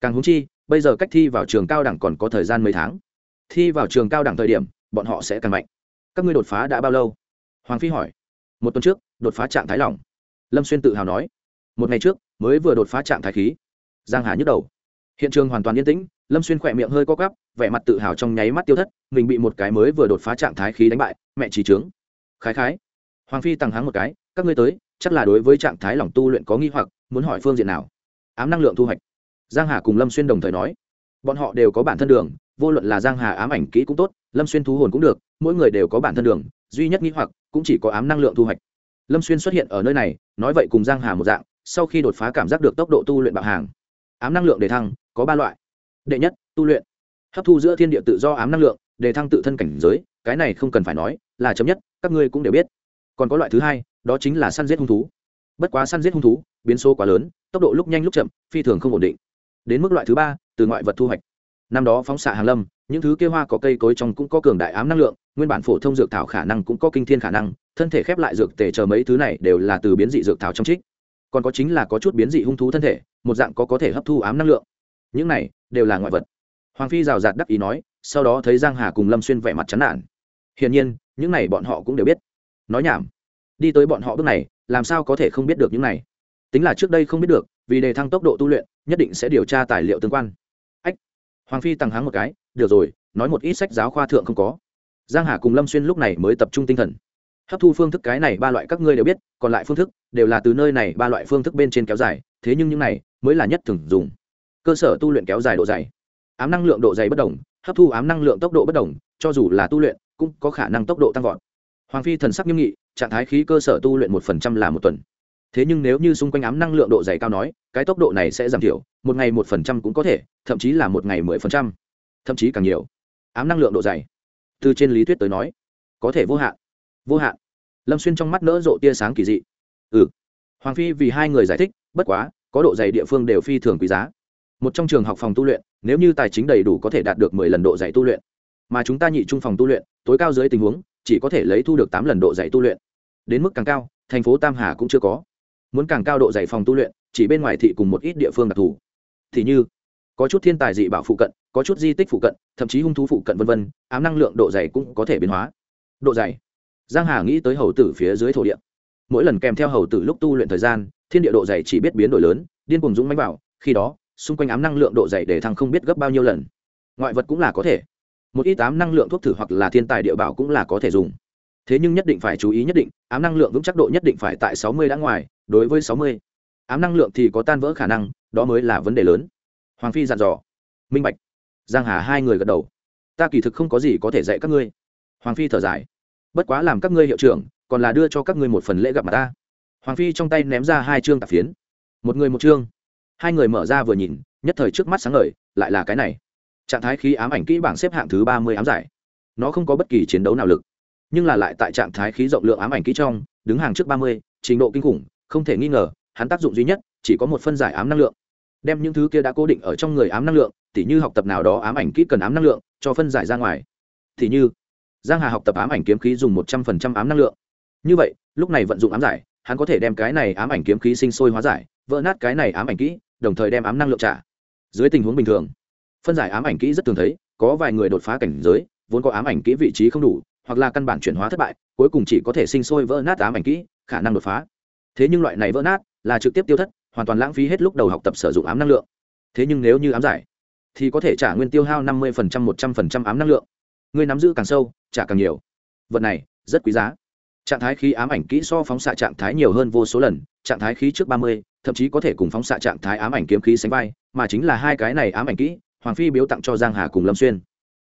Càng húng chi, bây giờ cách thi vào trường cao đẳng còn có thời gian mấy tháng. Thi vào trường cao đẳng thời điểm, bọn họ sẽ càng mạnh. Các ngươi đột phá đã bao lâu? Hoàng phi hỏi. Một tuần trước, đột phá trạng thái lỏng lâm xuyên tự hào nói, một ngày trước, mới vừa đột phá trạng thái khí. Giang hà nhức đầu. Hiện trường hoàn toàn yên tĩnh, lâm xuyên khỏe miệng hơi co cắp vẻ mặt tự hào trong nháy mắt tiêu thất, mình bị một cái mới vừa đột phá trạng thái khí đánh bại, mẹ trí trướng. Khái khái, hoàng phi tăng háng một cái, các ngươi tới, chắc là đối với trạng thái lỏng tu luyện có nghi hoặc, muốn hỏi phương diện nào? Ám năng lượng thu hoạch. Giang hà cùng lâm xuyên đồng thời nói. Bọn họ đều có bản thân đường, vô luận là giang hà ám ảnh kỹ cũng tốt, lâm xuyên thú hồn cũng được, mỗi người đều có bản thân đường, duy nhất nghi hoặc cũng chỉ có ám năng lượng thu hoạch lâm xuyên xuất hiện ở nơi này, nói vậy cùng giang hà một dạng, sau khi đột phá cảm giác được tốc độ tu luyện bạo hàng, ám năng lượng đề thăng, có ba loại. Đệ nhất, tu luyện. Hấp thu giữa thiên địa tự do ám năng lượng đề thăng tự thân cảnh giới, cái này không cần phải nói, là chấm nhất, các ngươi cũng đều biết. Còn có loại thứ hai, đó chính là săn giết hung thú. Bất quá săn giết hung thú, biến số quá lớn, tốc độ lúc nhanh lúc chậm, phi thường không ổn định. Đến mức loại thứ ba, từ ngoại vật thu hoạch. Năm đó phóng xạ hàng lâm những thứ kia hoa có cây cối trong cũng có cường đại ám năng lượng, nguyên bản phổ thông dược thảo khả năng cũng có kinh thiên khả năng, thân thể khép lại dược tề chờ mấy thứ này đều là từ biến dị dược thảo trong trích. Còn có chính là có chút biến dị hung thú thân thể, một dạng có có thể hấp thu ám năng lượng. Những này đều là ngoại vật. Hoàng phi rào rạt đắc ý nói, sau đó thấy giang hà cùng lâm xuyên vẻ mặt chán nản. Hiển nhiên, những này bọn họ cũng đều biết. Nói nhảm. Đi tới bọn họ bước này, làm sao có thể không biết được những này? Tính là trước đây không biết được, vì đề thăng tốc độ tu luyện, nhất định sẽ điều tra tài liệu tương quan. Ách. Hoàng phi tăng háng một cái được rồi, nói một ít sách giáo khoa thượng không có. Giang hà cùng lâm xuyên lúc này mới tập trung tinh thần. Hấp thu phương thức cái này ba loại các ngươi đều biết, còn lại phương thức đều là từ nơi này ba loại phương thức bên trên kéo dài, thế nhưng những này mới là nhất thường dùng. Cơ sở tu luyện kéo dài độ dày. Ám năng lượng độ dày bất đồng, hấp thu ám năng lượng tốc độ bất đồng, cho dù là tu luyện cũng có khả năng tốc độ tăng vọt. Hoàng phi thần sắc nghiêm nghị, trạng thái khí cơ sở tu luyện một phần trăm là một tuần. Thế nhưng nếu như xung quanh ám năng lượng độ dày cao nói, cái tốc độ này sẽ giảm thiểu, một ngày một phần trăm cũng có thể, thậm chí là một ngày mười phần trăm thậm chí càng nhiều. Ám năng lượng độ dày. Từ trên lý thuyết tới nói, có thể vô hạn. Vô hạn. Lâm xuyên trong mắt nỡ rộ tia sáng kỳ dị. Ừ. Hoàng phi vì hai người giải thích, bất quá, có độ dày địa phương đều phi thường quý giá. Một trong trường học phòng tu luyện, nếu như tài chính đầy đủ có thể đạt được mười lần độ dày tu luyện. Mà chúng ta nhị trung phòng tu luyện, tối cao dưới tình huống, chỉ có thể lấy thu được tám lần độ dày tu luyện. Đến mức càng cao, thành phố tam hà cũng chưa có. Muốn càng cao độ dày phòng tu luyện, chỉ bên ngoài thị cùng một ít địa phương đặc thù. Thì như có chút thiên tài dị bảo phụ cận, có chút di tích phụ cận, thậm chí hung thú phụ cận vân vân, ám năng lượng độ dày cũng có thể biến hóa. Độ dày. Giang hà nghĩ tới hầu tử phía dưới thổ địa. Mỗi lần kèm theo hầu tử lúc tu luyện thời gian, thiên địa độ dày chỉ biết biến đổi lớn, điên cùng dũng mánh bảo, khi đó, xung quanh ám năng lượng độ dày để thăng không biết gấp bao nhiêu lần. Ngoại vật cũng là có thể. Một ít ám năng lượng thuốc thử hoặc là thiên tài địa bảo cũng là có thể dùng. Thế nhưng nhất định phải chú ý nhất định, ám năng lượng vững chắc độ nhất định phải tại sáu mươi đã ngoài, đối với sáu mươi. Ám năng lượng thì có tan vỡ khả năng, đó mới là vấn đề lớn hoàng phi dặn dò. Minh bạch. Giang hà hai người gật đầu. Ta kỳ thực không có gì có thể dạy các ngươi. Hoàng phi thở dài. Bất quá làm các ngươi hiệu trưởng, còn là đưa cho các ngươi một phần lễ gặp mặt ta. Hoàng phi trong tay ném ra hai chương tạp phiến. Một người một chương. Hai người mở ra vừa nhìn, nhất thời trước mắt sáng ngời, lại là cái này. Trạng thái khí ám ảnh kỹ bảng xếp hạng thứ ba mươi ám giải. Nó không có bất kỳ chiến đấu nào lực, nhưng là lại tại trạng thái khí rộng lượng ám ảnh kỹ trong, đứng hàng trước ba mươi, trình độ kinh khủng, không thể nghi ngờ, hắn tác dụng duy nhất, chỉ có một phân giải ám năng lượng đem những thứ kia đã cố định ở trong người ám năng lượng, tỉ như học tập nào đó ám ảnh kỹ cần ám năng lượng, cho phân giải ra ngoài. Tỉ như, giang hà học tập ám ảnh kiếm khí dùng một trăm phần trăm ám năng lượng. Như vậy, lúc này vận dụng ám giải, hắn có thể đem cái này ám ảnh kiếm khí sinh sôi hóa giải, vỡ nát cái này ám ảnh kỹ, đồng thời đem ám năng lượng trả. Dưới tình huống bình thường, phân giải ám ảnh kỹ rất thường thấy, có vài người đột phá cảnh giới, vốn có ám ảnh kỹ vị trí không đủ, hoặc là căn bản chuyển hóa thất bại, cuối cùng chỉ có thể sinh sôi vỡ nát ám ảnh kỹ, khả năng đột phá. Thế nhưng loại này vỡ nát là trực tiếp tiêu thất hoàn toàn lãng phí hết lúc đầu học tập sử dụng ám năng lượng. Thế nhưng nếu như ám giải, thì có thể trả nguyên tiêu hao năm mươi một trăm linh ám năng lượng. Người nắm giữ càng sâu, trả càng nhiều. Vật này, rất quý giá. Trạng thái khí ám ảnh kỹ so phóng xạ trạng thái nhiều hơn vô số lần, trạng thái khí trước ba mươi, thậm chí có thể cùng phóng xạ trạng thái ám ảnh kiếm khí sánh vai, mà chính là hai cái này ám ảnh kỹ, hoàng phi biếu tặng cho giang hà cùng lâm xuyên.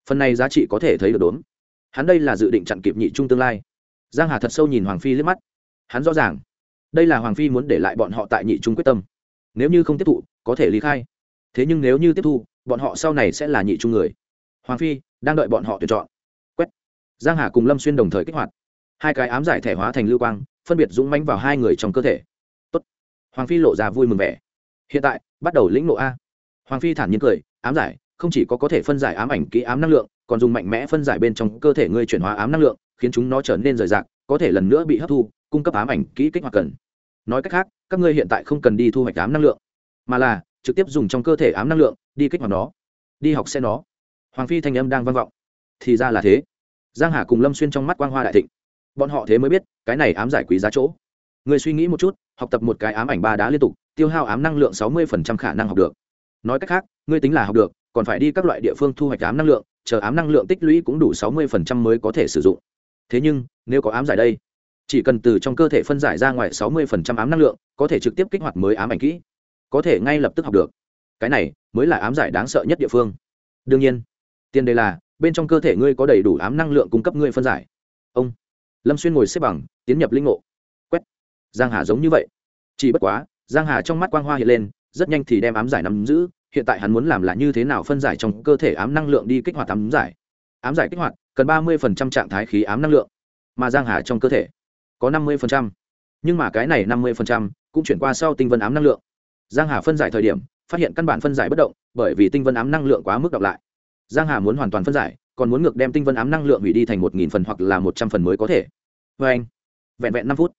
Phần này giá trị có thể thấy được đốn hắn đây là dự định chặn kịp nhị trung tương lai. Giang hà thật sâu nhìn hoàng phi liếc mắt. Hắn rõ ràng đây là hoàng phi muốn để lại bọn họ tại nhị trung quyết tâm. Nếu như không tiếp thụ, có thể lý khai. Thế nhưng nếu như tiếp thu, bọn họ sau này sẽ là nhị trung người. Hoàng phi đang đợi bọn họ tuyển chọn. Quét. Giang hà cùng lâm xuyên đồng thời kích hoạt. Hai cái ám giải thể hóa thành lưu quang, phân biệt dũng mãnh vào hai người trong cơ thể. Tốt. hoàng phi lộ ra vui mừng vẻ. Hiện tại, bắt đầu lĩnh nộ a. Hoàng phi thản nhiên cười, ám giải, không chỉ có có thể phân giải ám ảnh kỹ ám năng lượng, còn dùng mạnh mẽ phân giải bên trong cơ thể ngươi chuyển hóa ám năng lượng, khiến chúng nó trở nên rời rạc, có thể lần nữa bị hấp thu, cung cấp ám ảnh kỹ kích hoạt cần nói cách khác, các ngươi hiện tại không cần đi thu hoạch ám năng lượng, mà là trực tiếp dùng trong cơ thể ám năng lượng đi kích hoạt nó, đi học xe nó. Hoàng phi thanh âm đang vang vọng. Thì ra là thế. Giang hà cùng lâm xuyên trong mắt quang hoa đại thịnh. Bọn họ thế mới biết, cái này ám giải quý giá chỗ. Người suy nghĩ một chút, học tập một cái ám ảnh ba đá liên tục, tiêu hao ám năng lượng sáu mươi khả năng học được. Nói cách khác, ngươi tính là học được, còn phải đi các loại địa phương thu hoạch ám năng lượng, chờ ám năng lượng tích lũy cũng đủ sáu mươi mới có thể sử dụng. Thế nhưng, nếu có ám giải đây chỉ cần từ trong cơ thể phân giải ra ngoài sáu mươi ám năng lượng, có thể trực tiếp kích hoạt mới ám ảnh kỹ. Có thể ngay lập tức học được. Cái này mới là ám giải đáng sợ nhất địa phương. Đương nhiên, tiền đề là, bên trong cơ thể ngươi có đầy đủ ám năng lượng cung cấp ngươi phân giải. Ông lâm xuyên ngồi xếp bằng, tiến nhập linh ngộ. Quét. Giang hà giống như vậy. Chỉ bất quá, giang hà trong mắt quang hoa hiện lên, rất nhanh thì đem ám giải nắm giữ. Hiện tại hắn muốn làm là như thế nào phân giải trong cơ thể ám năng lượng đi kích hoạt ám giải? Ám giải kích hoạt cần ba mươi trạng thái khí ám năng lượng, mà giang hà trong cơ thể có năm mươi nhưng mà cái này năm mươi cũng chuyển qua sau tinh vân ám năng lượng. Giang hà phân giải thời điểm, phát hiện căn bản phân giải bất động, bởi vì tinh vân ám năng lượng quá mức đọc lại. Giang hà muốn hoàn toàn phân giải, còn muốn ngược đem tinh vân ám năng lượng hủy đi thành một nghìn phần hoặc là một trăm phần mới có thể. Vê anh, vẹn vẹn năm phút,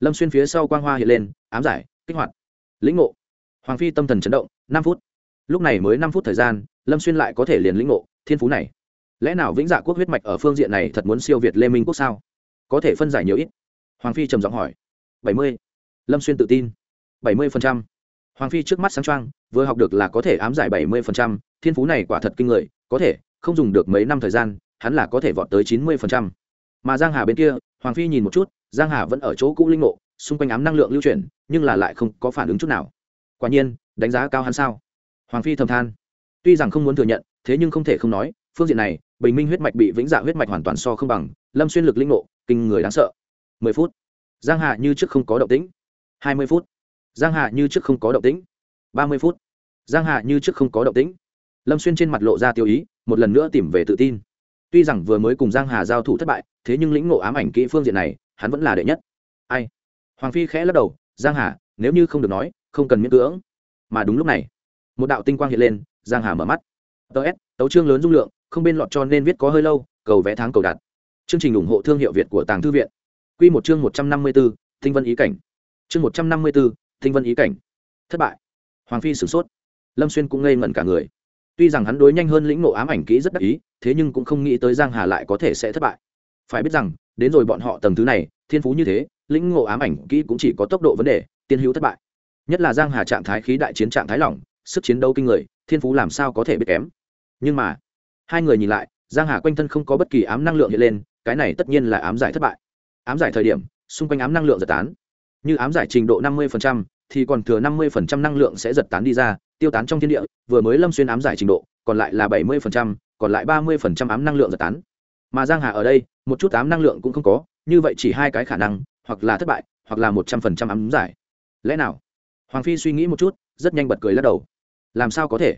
lâm xuyên phía sau quang hoa hiện lên, ám giải, kích hoạt. Lĩnh ngộ. Hoàng phi tâm thần chấn động, năm phút. Lúc này mới năm phút thời gian, lâm xuyên lại có thể liền lĩnh ngộ, thiên phú này. Lẽ nào vĩnh dạ quốc huyết mạch ở phương diện này thật muốn siêu việt lê minh quốc sao? Có thể phân giải nhiều ít hoàng phi trầm giọng hỏi. Bảy mươi. Lâm xuyên tự tin. Bảy mươi phần trăm. Hoàng phi trước mắt sáng trăng vừa học được là có thể ám giải bảy mươi phần trăm. Thiên phú này quả thật kinh người, có thể, không dùng được mấy năm thời gian, hắn là có thể vọt tới chín mươi phần trăm. Mà giang hà bên kia, hoàng phi nhìn một chút, giang hà vẫn ở chỗ cũ linh ngộ, xung quanh ám năng lượng lưu chuyển, nhưng là lại không có phản ứng chút nào. Quả nhiên, đánh giá cao hắn sao? Hoàng phi thầm than. Tuy rằng không muốn thừa nhận, thế nhưng không thể không nói, phương diện này, bình minh huyết mạch bị vĩnh dạ huyết mạch hoàn toàn so không bằng, lâm xuyên lực linh ngộ, kinh người đáng sợ mười phút. Giang hà như trước không có động tĩnh. Hai mươi phút. Giang hà như trước không có động tĩnh. Ba mươi phút. Giang hà như trước không có động tĩnh. Lâm xuyên trên mặt lộ ra tiêu ý, một lần nữa tìm về tự tin. Tuy rằng vừa mới cùng giang hà giao thủ thất bại, thế nhưng lĩnh ngộ ám ảnh kỹ phương diện này, hắn vẫn là đệ nhất. Ai? Hoàng phi khẽ lắc đầu, giang hà, nếu như không được nói, không cần miễn cưỡng. Mà đúng lúc này, một đạo tinh quang hiện lên, giang hà mở mắt. Tớ s, tấu chương lớn dung lượng, không bên lọt cho nên viết có hơi lâu, cầu vẽ tháng cầu đặt chương trình ủng hộ thương hiệu việt của tàng thư viện quy một chương một trăm năm mươi 154, tinh vân ý cảnh. Chương một trăm năm mươi 154, tinh vân ý cảnh. Thất bại. Hoàng phi sử sốt. Lâm xuyên cũng ngây ngẩn cả người. Tuy rằng hắn đối nhanh hơn lĩnh ngộ ám ảnh kỹ rất đắc ý thế nhưng cũng không nghĩ tới giang hà lại có thể sẽ thất bại. Phải biết rằng đến rồi bọn họ tầng thứ này thiên phú như thế lĩnh ngộ ám ảnh kỹ cũng chỉ có tốc độ vấn đề tiên hữu thất bại. Nhất là giang hà trạng thái khí đại chiến trạng thái lỏng sức chiến đấu kinh người thiên phú làm sao có thể biết kém. Nhưng mà hai người nhìn lại giang hà quanh thân không có bất kỳ ám năng lượng hiện lên cái này tất nhiên là ám giải thất bại ám giải thời điểm xung quanh ám năng lượng giật tán. Như ám giải trình độ năm 50%, thì còn thừa 50% năng lượng sẽ giật tán đi ra tiêu tán trong thiên địa vừa mới lâm xuyên ám giải trình độ còn lại là 70%, còn lại 30% ám năng lượng giật tán. Mà giang hà ở đây một chút ám năng lượng cũng không có như vậy chỉ hai cái khả năng hoặc là thất bại hoặc là một trăm phần trăm ám giải. Lẽ nào? Hoàng phi suy nghĩ một chút rất nhanh bật cười lắc đầu. Làm sao có thể?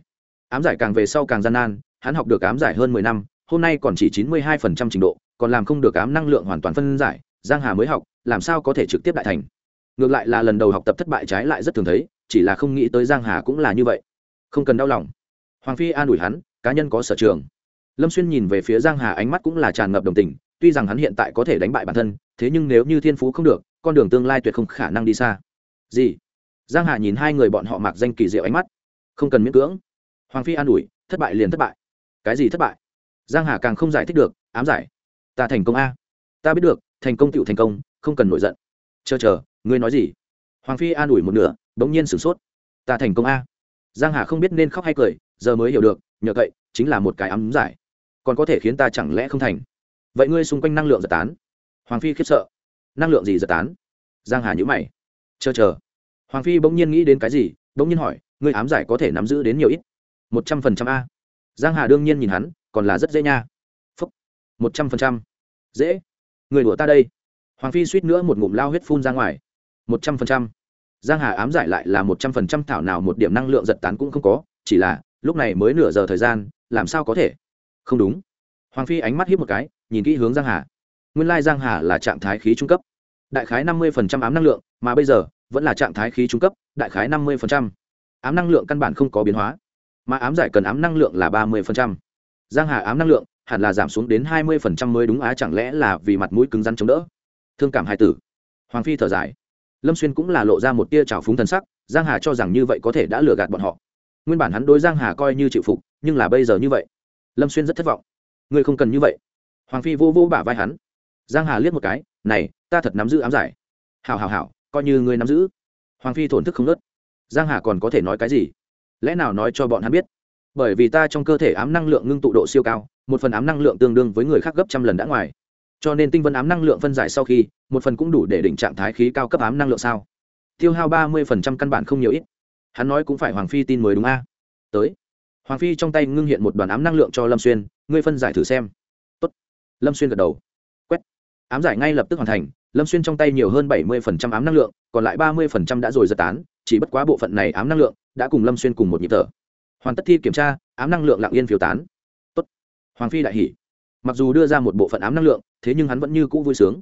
Ám giải càng về sau càng gian nan hắn học được ám giải hơn mười năm hôm nay còn chỉ chín mươi hai phần trăm trình độ còn làm không được ám năng lượng hoàn toàn phân giải giang hà mới học, làm sao có thể trực tiếp đại thành? Ngược lại là lần đầu học tập thất bại trái lại rất thường thấy, chỉ là không nghĩ tới giang hà cũng là như vậy. Không cần đau lòng. Hoàng phi an ủi hắn, cá nhân có sở trường. Lâm xuyên nhìn về phía giang hà ánh mắt cũng là tràn ngập đồng tình, tuy rằng hắn hiện tại có thể đánh bại bản thân, thế nhưng nếu như thiên phú không được, con đường tương lai tuyệt không khả năng đi xa. Gì? Giang hà nhìn hai người bọn họ mặc danh kỳ diệu ánh mắt. Không cần miễn cưỡng. Hoàng phi an ủi, thất bại liền thất bại. Cái gì thất bại? Giang hà càng không giải thích được, ám giải. Ta thành công a. Ta biết được thành công tựu thành công, không cần nổi giận. Chờ chờ, ngươi nói gì? Hoàng phi an ủi một nửa, bỗng nhiên sửng sốt. Ta thành công a. Giang hà không biết nên khóc hay cười, giờ mới hiểu được, nhờ cậy, chính là một cái ấm giải. Còn có thể khiến ta chẳng lẽ không thành? Vậy ngươi xung quanh năng lượng giật tán. Hoàng phi khiếp sợ. Năng lượng gì giật tán? Giang hà nhữ mày. Chờ chờ. Hoàng phi bỗng nhiên nghĩ đến cái gì, bỗng nhiên hỏi, ngươi ám giải có thể nắm giữ đến nhiều ít? Một trăm phần trăm a. Giang hà đương nhiên nhìn hắn, còn là rất dễ nha. Phúc. Một trăm phần trăm. Dễ người đùa ta đây. Hoàng phi suýt nữa một ngụm lao huyết phun ra ngoài. Một trăm phần trăm. Giang hà ám giải lại là một trăm phần trăm thảo nào một điểm năng lượng giật tán cũng không có, chỉ là, lúc này mới nửa giờ thời gian, làm sao có thể? Không đúng. Hoàng phi ánh mắt hít một cái, nhìn kỹ hướng giang hà. Nguyên lai giang hà là trạng thái khí trung cấp. Đại khái năm mươi phần trăm ám năng lượng, mà bây giờ, vẫn là trạng thái khí trung cấp, đại khái năm mươi phần trăm. Ám năng lượng căn bản không có biến hóa. Mà ám giải cần ám năng lượng là ba mươi phần trăm. Giang hà ám năng lượng hẳn là giảm xuống đến hai mươi phần trăm mới đúng á, chẳng lẽ là vì mặt mũi cứng rắn chống đỡ? Thương cảm hai tử. Hoàng phi thở dài. Lâm xuyên cũng là lộ ra một tia trào phúng thần sắc, giang hà cho rằng như vậy có thể đã lừa gạt bọn họ. Nguyên bản hắn đối giang hà coi như chịu phục, nhưng là bây giờ như vậy. Lâm xuyên rất thất vọng. Ngươi không cần như vậy. Hoàng phi vô vô bả vai hắn. Giang hà liếc một cái, này, ta thật nắm giữ ám giải. Hảo hảo hảo, coi như ngươi nắm giữ. Hoàng phi thổn thức không nớt giang hà còn có thể nói cái gì? Lẽ nào nói cho bọn hắn biết? Bởi vì ta trong cơ thể ám năng lượng ngưng tụ độ siêu cao, một phần ám năng lượng tương đương với người khác gấp trăm lần đã ngoài. Cho nên tinh vân ám năng lượng phân giải sau khi, một phần cũng đủ để đỉnh trạng thái khí cao cấp ám năng lượng sao? Tiêu hao ba mươi phần trăm căn bản không nhiều ít. Hắn nói cũng phải hoàng phi tin mới đúng a. Tới. Hoàng phi trong tay ngưng hiện một đoàn ám năng lượng cho lâm xuyên, ngươi phân giải thử xem. Tốt. lâm xuyên gật đầu. Quét. Ám giải ngay lập tức hoàn thành, lâm xuyên trong tay nhiều hơn bảy mươi phần trăm ám năng lượng, còn lại ba mươi phần trăm đã rồi giật tán, chỉ bất quá bộ phận này ám năng lượng đã cùng lâm xuyên cùng một nhịp thở hoàn tất thi kiểm tra, ám năng lượng lặng yên phiếu tán. Tốt. hoàng phi đại hỉ. Mặc dù đưa ra một bộ phận ám năng lượng, thế nhưng hắn vẫn như cũ vui sướng.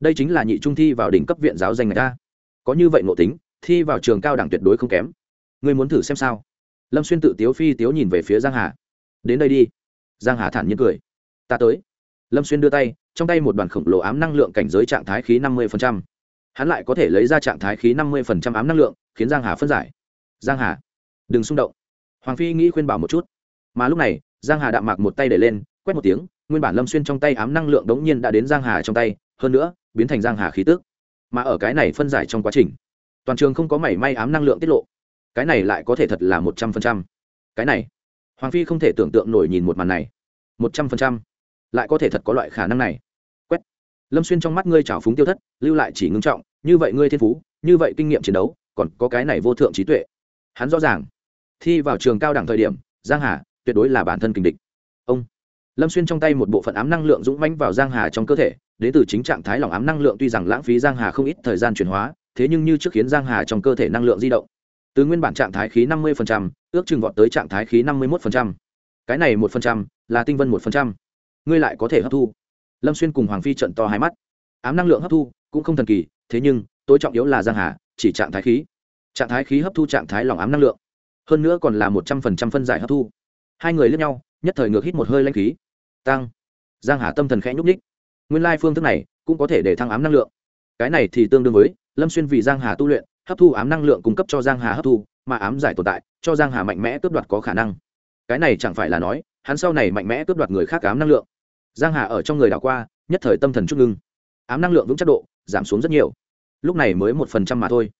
Đây chính là nhị trung thi vào đỉnh cấp viện giáo danh người ta có như vậy ngộ tính, thi vào trường cao đẳng tuyệt đối không kém. Ngươi muốn thử xem sao? Lâm xuyên tự tiếu phi tiếu nhìn về phía giang hà. Đến đây đi. Giang hà thản nhiên cười. Ta tới. Lâm xuyên đưa tay, trong tay một đoàn khổng lồ ám năng lượng cảnh giới trạng thái khí năm mươi hắn lại có thể lấy ra trạng thái khí năm mươi ám năng lượng, khiến giang hà phân giải. Giang hà, đừng xung động hoàng phi nghĩ khuyên bảo một chút. Mà lúc này, giang hà đạm mạc một tay để lên, quét một tiếng, nguyên bản lâm xuyên trong tay ám năng lượng đống nhiên đã đến giang hà trong tay, hơn nữa, biến thành giang hà khí tức. Mà ở cái này phân giải trong quá trình, toàn trường không có mảy may ám năng lượng tiết lộ. Cái này lại có thể thật là một trăm phần trăm. Cái này, hoàng phi không thể tưởng tượng nổi nhìn một màn này. một trăm phần trăm. Lại có thể thật có loại khả năng này. Quét. Lâm xuyên trong mắt ngươi trào phúng tiêu thất, lưu lại chỉ ngưng trọng, như vậy ngươi thiên phú, như vậy kinh nghiệm chiến đấu, còn có cái này vô thượng trí tuệ. Hắn rõ ràng thi vào trường cao đẳng thời điểm giang hà tuyệt đối là bản thân kình địch. Ông lâm xuyên trong tay một bộ phận ám năng lượng dũng mãnh vào giang hà trong cơ thể đến từ chính trạng thái lòng ám năng lượng tuy rằng lãng phí giang hà không ít thời gian chuyển hóa thế nhưng như trước khiến giang hà trong cơ thể năng lượng di động. Từ nguyên bản trạng thái khí 50%, ước chừng vọt tới trạng thái khí 51%. cái này một phần trăm là tinh vân một phần trăm. Ngươi lại có thể hấp thu. Lâm xuyên cùng hoàng phi trận to hai mắt. Ám năng lượng hấp thu cũng không thần kỳ thế nhưng tối trọng yếu là giang hà chỉ trạng thái khí. Trạng thái khí hấp thu trạng thái lòng ám năng lượng hơn nữa còn là một trăm phần trăm phân giải hấp thu. Hai người lướt nhau, nhất thời ngược hít một hơi lanh khí. Tăng. Giang hà tâm thần khẽ nhúc ních nguyên lai phương thức này cũng có thể để thăng ám năng lượng. Cái này thì tương đương với lâm xuyên vì giang hà tu luyện, hấp thu ám năng lượng cung cấp cho giang hà hấp thu, mà ám giải tồn tại, cho giang hà mạnh mẽ cướp đoạt có khả năng. Cái này chẳng phải là nói, hắn sau này mạnh mẽ cướp đoạt người khác ám năng lượng. Giang hà ở trong người đảo qua, nhất thời tâm thần chút ngưng. Ám năng lượng vững chắc độ, giảm xuống rất nhiều. Lúc này mới một phần trăm mà thôi.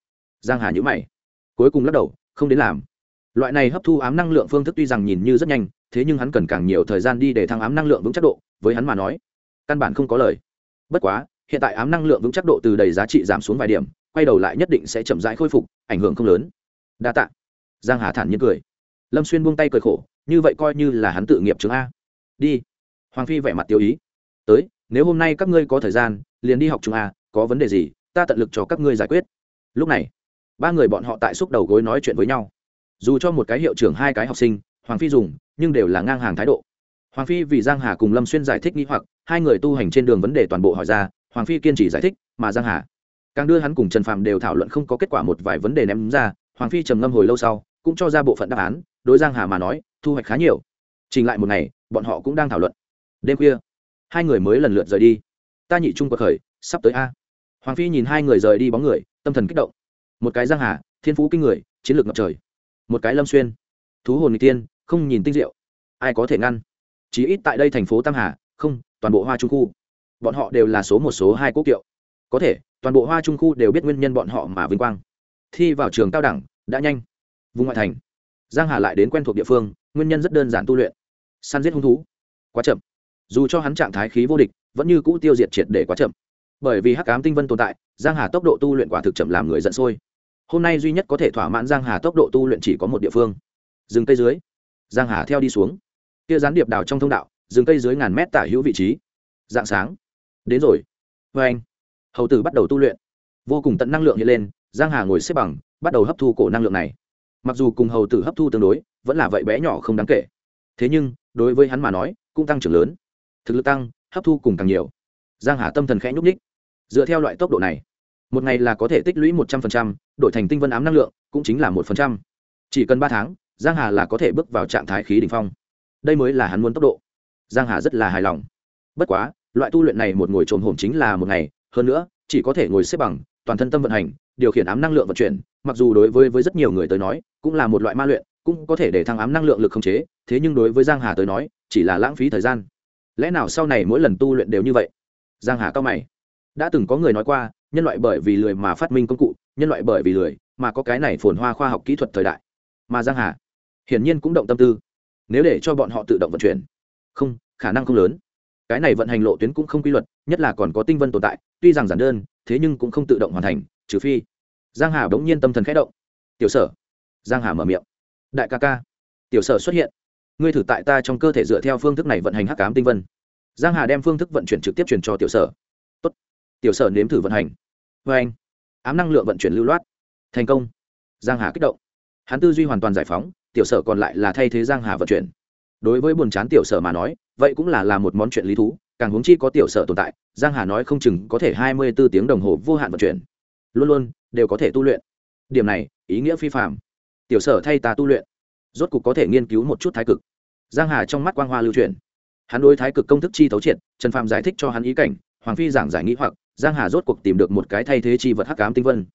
Giang hà nhữ mày, cuối cùng lắc đầu, không đến làm loại này hấp thu ám năng lượng phương thức tuy rằng nhìn như rất nhanh, thế nhưng hắn cần càng nhiều thời gian đi để thăng ám năng lượng vững chắc độ, với hắn mà nói, căn bản không có lời. Bất quá, hiện tại ám năng lượng vững chắc độ từ đầy giá trị giảm xuống vài điểm, quay đầu lại nhất định sẽ chậm rãi khôi phục, ảnh hưởng không lớn. Đa tạ. Giang hà thản nhiên cười. Lâm xuyên buông tay cười khổ, như vậy coi như là hắn tự nghiệp chứng a. Đi. Hoàng phi vẻ mặt tiêu ý. Tới, nếu hôm nay các ngươi có thời gian, liền đi học chúng a, có vấn đề gì, ta tận lực cho các ngươi giải quyết. Lúc này, ba người bọn họ tại xúc đầu gối nói chuyện với nhau dù cho một cái hiệu trưởng hai cái học sinh, hoàng phi dùng, nhưng đều là ngang hàng thái độ. Hoàng phi vì giang hà cùng lâm xuyên giải thích nghĩ hoặc, hai người tu hành trên đường vấn đề toàn bộ hỏi ra, hoàng phi kiên trì giải thích, mà giang hà càng đưa hắn cùng trần phạm đều thảo luận không có kết quả một vài vấn đề ném ra, hoàng phi trầm ngâm hồi lâu sau, cũng cho ra bộ phận đáp án, đối giang hà mà nói, thu hoạch khá nhiều. Trình lại một ngày, bọn họ cũng đang thảo luận. Đêm khuya, hai người mới lần lượt rời đi. Ta nhị trung cuộc khởi, sắp tới a. Hoàng phi nhìn hai người rời đi bóng người, tâm thần kích động. Một cái giang hà, thiên phú kinh người, chiến lược ngập trời một cái lâm xuyên. Thú hồn n tiên, không nhìn tinh diệu. Ai có thể ngăn? Chí ít tại đây thành phố tam hà, không, toàn bộ hoa trung khu. Bọn họ đều là số một, số hai quốc kiệu. Có thể, toàn bộ hoa trung khu đều biết nguyên nhân bọn họ mà vinh quang. Thi vào trường cao đẳng, đã nhanh. Vùng ngoại thành. Giang hà lại đến quen thuộc địa phương, nguyên nhân rất đơn giản tu luyện. Săn giết hung thú. Quá chậm. Dù cho hắn trạng thái khí vô địch, vẫn như cũ tiêu diệt triệt để quá chậm. Bởi vì hắc ám tinh vân tồn tại, giang hà tốc độ tu luyện quả thực chậm làm người giận sôi hôm nay duy nhất có thể thỏa mãn giang hà tốc độ tu luyện chỉ có một địa phương rừng cây dưới giang hà theo đi xuống kia gián điệp đào trong thông đạo rừng cây dưới ngàn mét tả hữu vị trí dạng sáng đến rồi vê anh hầu tử bắt đầu tu luyện vô cùng tận năng lượng hiện lên giang hà ngồi xếp bằng bắt đầu hấp thu cổ năng lượng này mặc dù cùng hầu tử hấp thu tương đối vẫn là vậy bé nhỏ không đáng kể thế nhưng đối với hắn mà nói cũng tăng trưởng lớn thực lực tăng hấp thu cùng càng nhiều giang hà tâm thần khẽ nhúc ních dựa theo loại tốc độ này một ngày là có thể tích lũy một trăm phần trăm, đổi thành tinh vân ám năng lượng cũng chính là một phần trăm. Chỉ cần ba tháng giang hà là có thể bước vào trạng thái khí đ ỉ n h phong. Đây mới là hắn muốn tốc độ. Giang hà rất là hài lòng. Bất quá loại tu luyện này một ngồi trồm hổm chính là một ngày hơn nữa chỉ có thể ngồi xếp bằng toàn thân tâm vận hành điều khiển ám năng lượng vận chuyển mặc dù đối với với rất nhiều người tới nói cũng là một loại ma luyện cũng có thể để thăng ám năng lượng lực khống chế thế nhưng đối với giang hà tới nói chỉ là lãng phí thời gian. Lẽ nào sau này mỗi lần tu luyện đều như vậy? Giang hà cao mày. Đã từng có người nói qua nhân loại bởi vì lười mà phát minh công cụ, nhân loại bởi vì lười mà có cái này phồn hoa khoa học kỹ thuật thời đại. Mà giang hà, hiển nhiên cũng động tâm tư. Nếu để cho bọn họ tự động vận chuyển, không, khả năng không lớn. Cái này vận hành lộ tuyến cũng không quy luật, nhất là còn có tinh vân tồn tại, tuy rằng giản đơn, thế nhưng cũng không tự động hoàn thành, trừ phi. Giang hà bỗng nhiên tâm thần khẽ động. Tiểu sở. Giang hà mở miệng. Đại ca ca, tiểu sở xuất hiện. Ngươi thử tại ta trong cơ thể dựa theo phương thức này vận hành hắc ám tinh vân. Giang hà đem phương thức vận chuyển trực tiếp truyền cho tiểu sở. Tốt. Tiểu sở nếm thử vận hành vê anh. Ám năng lượng vận chuyển lưu loát. Thành công. Giang hà kích động. Hắn tư duy hoàn toàn giải phóng, tiểu sở còn lại là thay thế giang hà vận chuyển. Đối với buồn chán tiểu sở mà nói, vậy cũng là là một món chuyện lý thú, càng huống chi có tiểu sở tồn tại, giang hà nói không chừng có thể hai mươi 24 tiếng đồng hồ vô hạn vận chuyển. Luôn luôn, đều có thể tu luyện. Điểm này, ý nghĩa phi phạm tiểu sở thay ta tu luyện. Rốt cục có thể nghiên cứu một chút thái cực. Giang hà trong mắt quang hoa lưu truyền hắn đối thái cực công thức chi thấu triệt, trần phạm giải thích cho hắn ý cảnh, hoàng phi giảng giải nghĩ hoặc giang hà rốt cuộc tìm được một cái thay thế chi vật hắc ám tinh vân.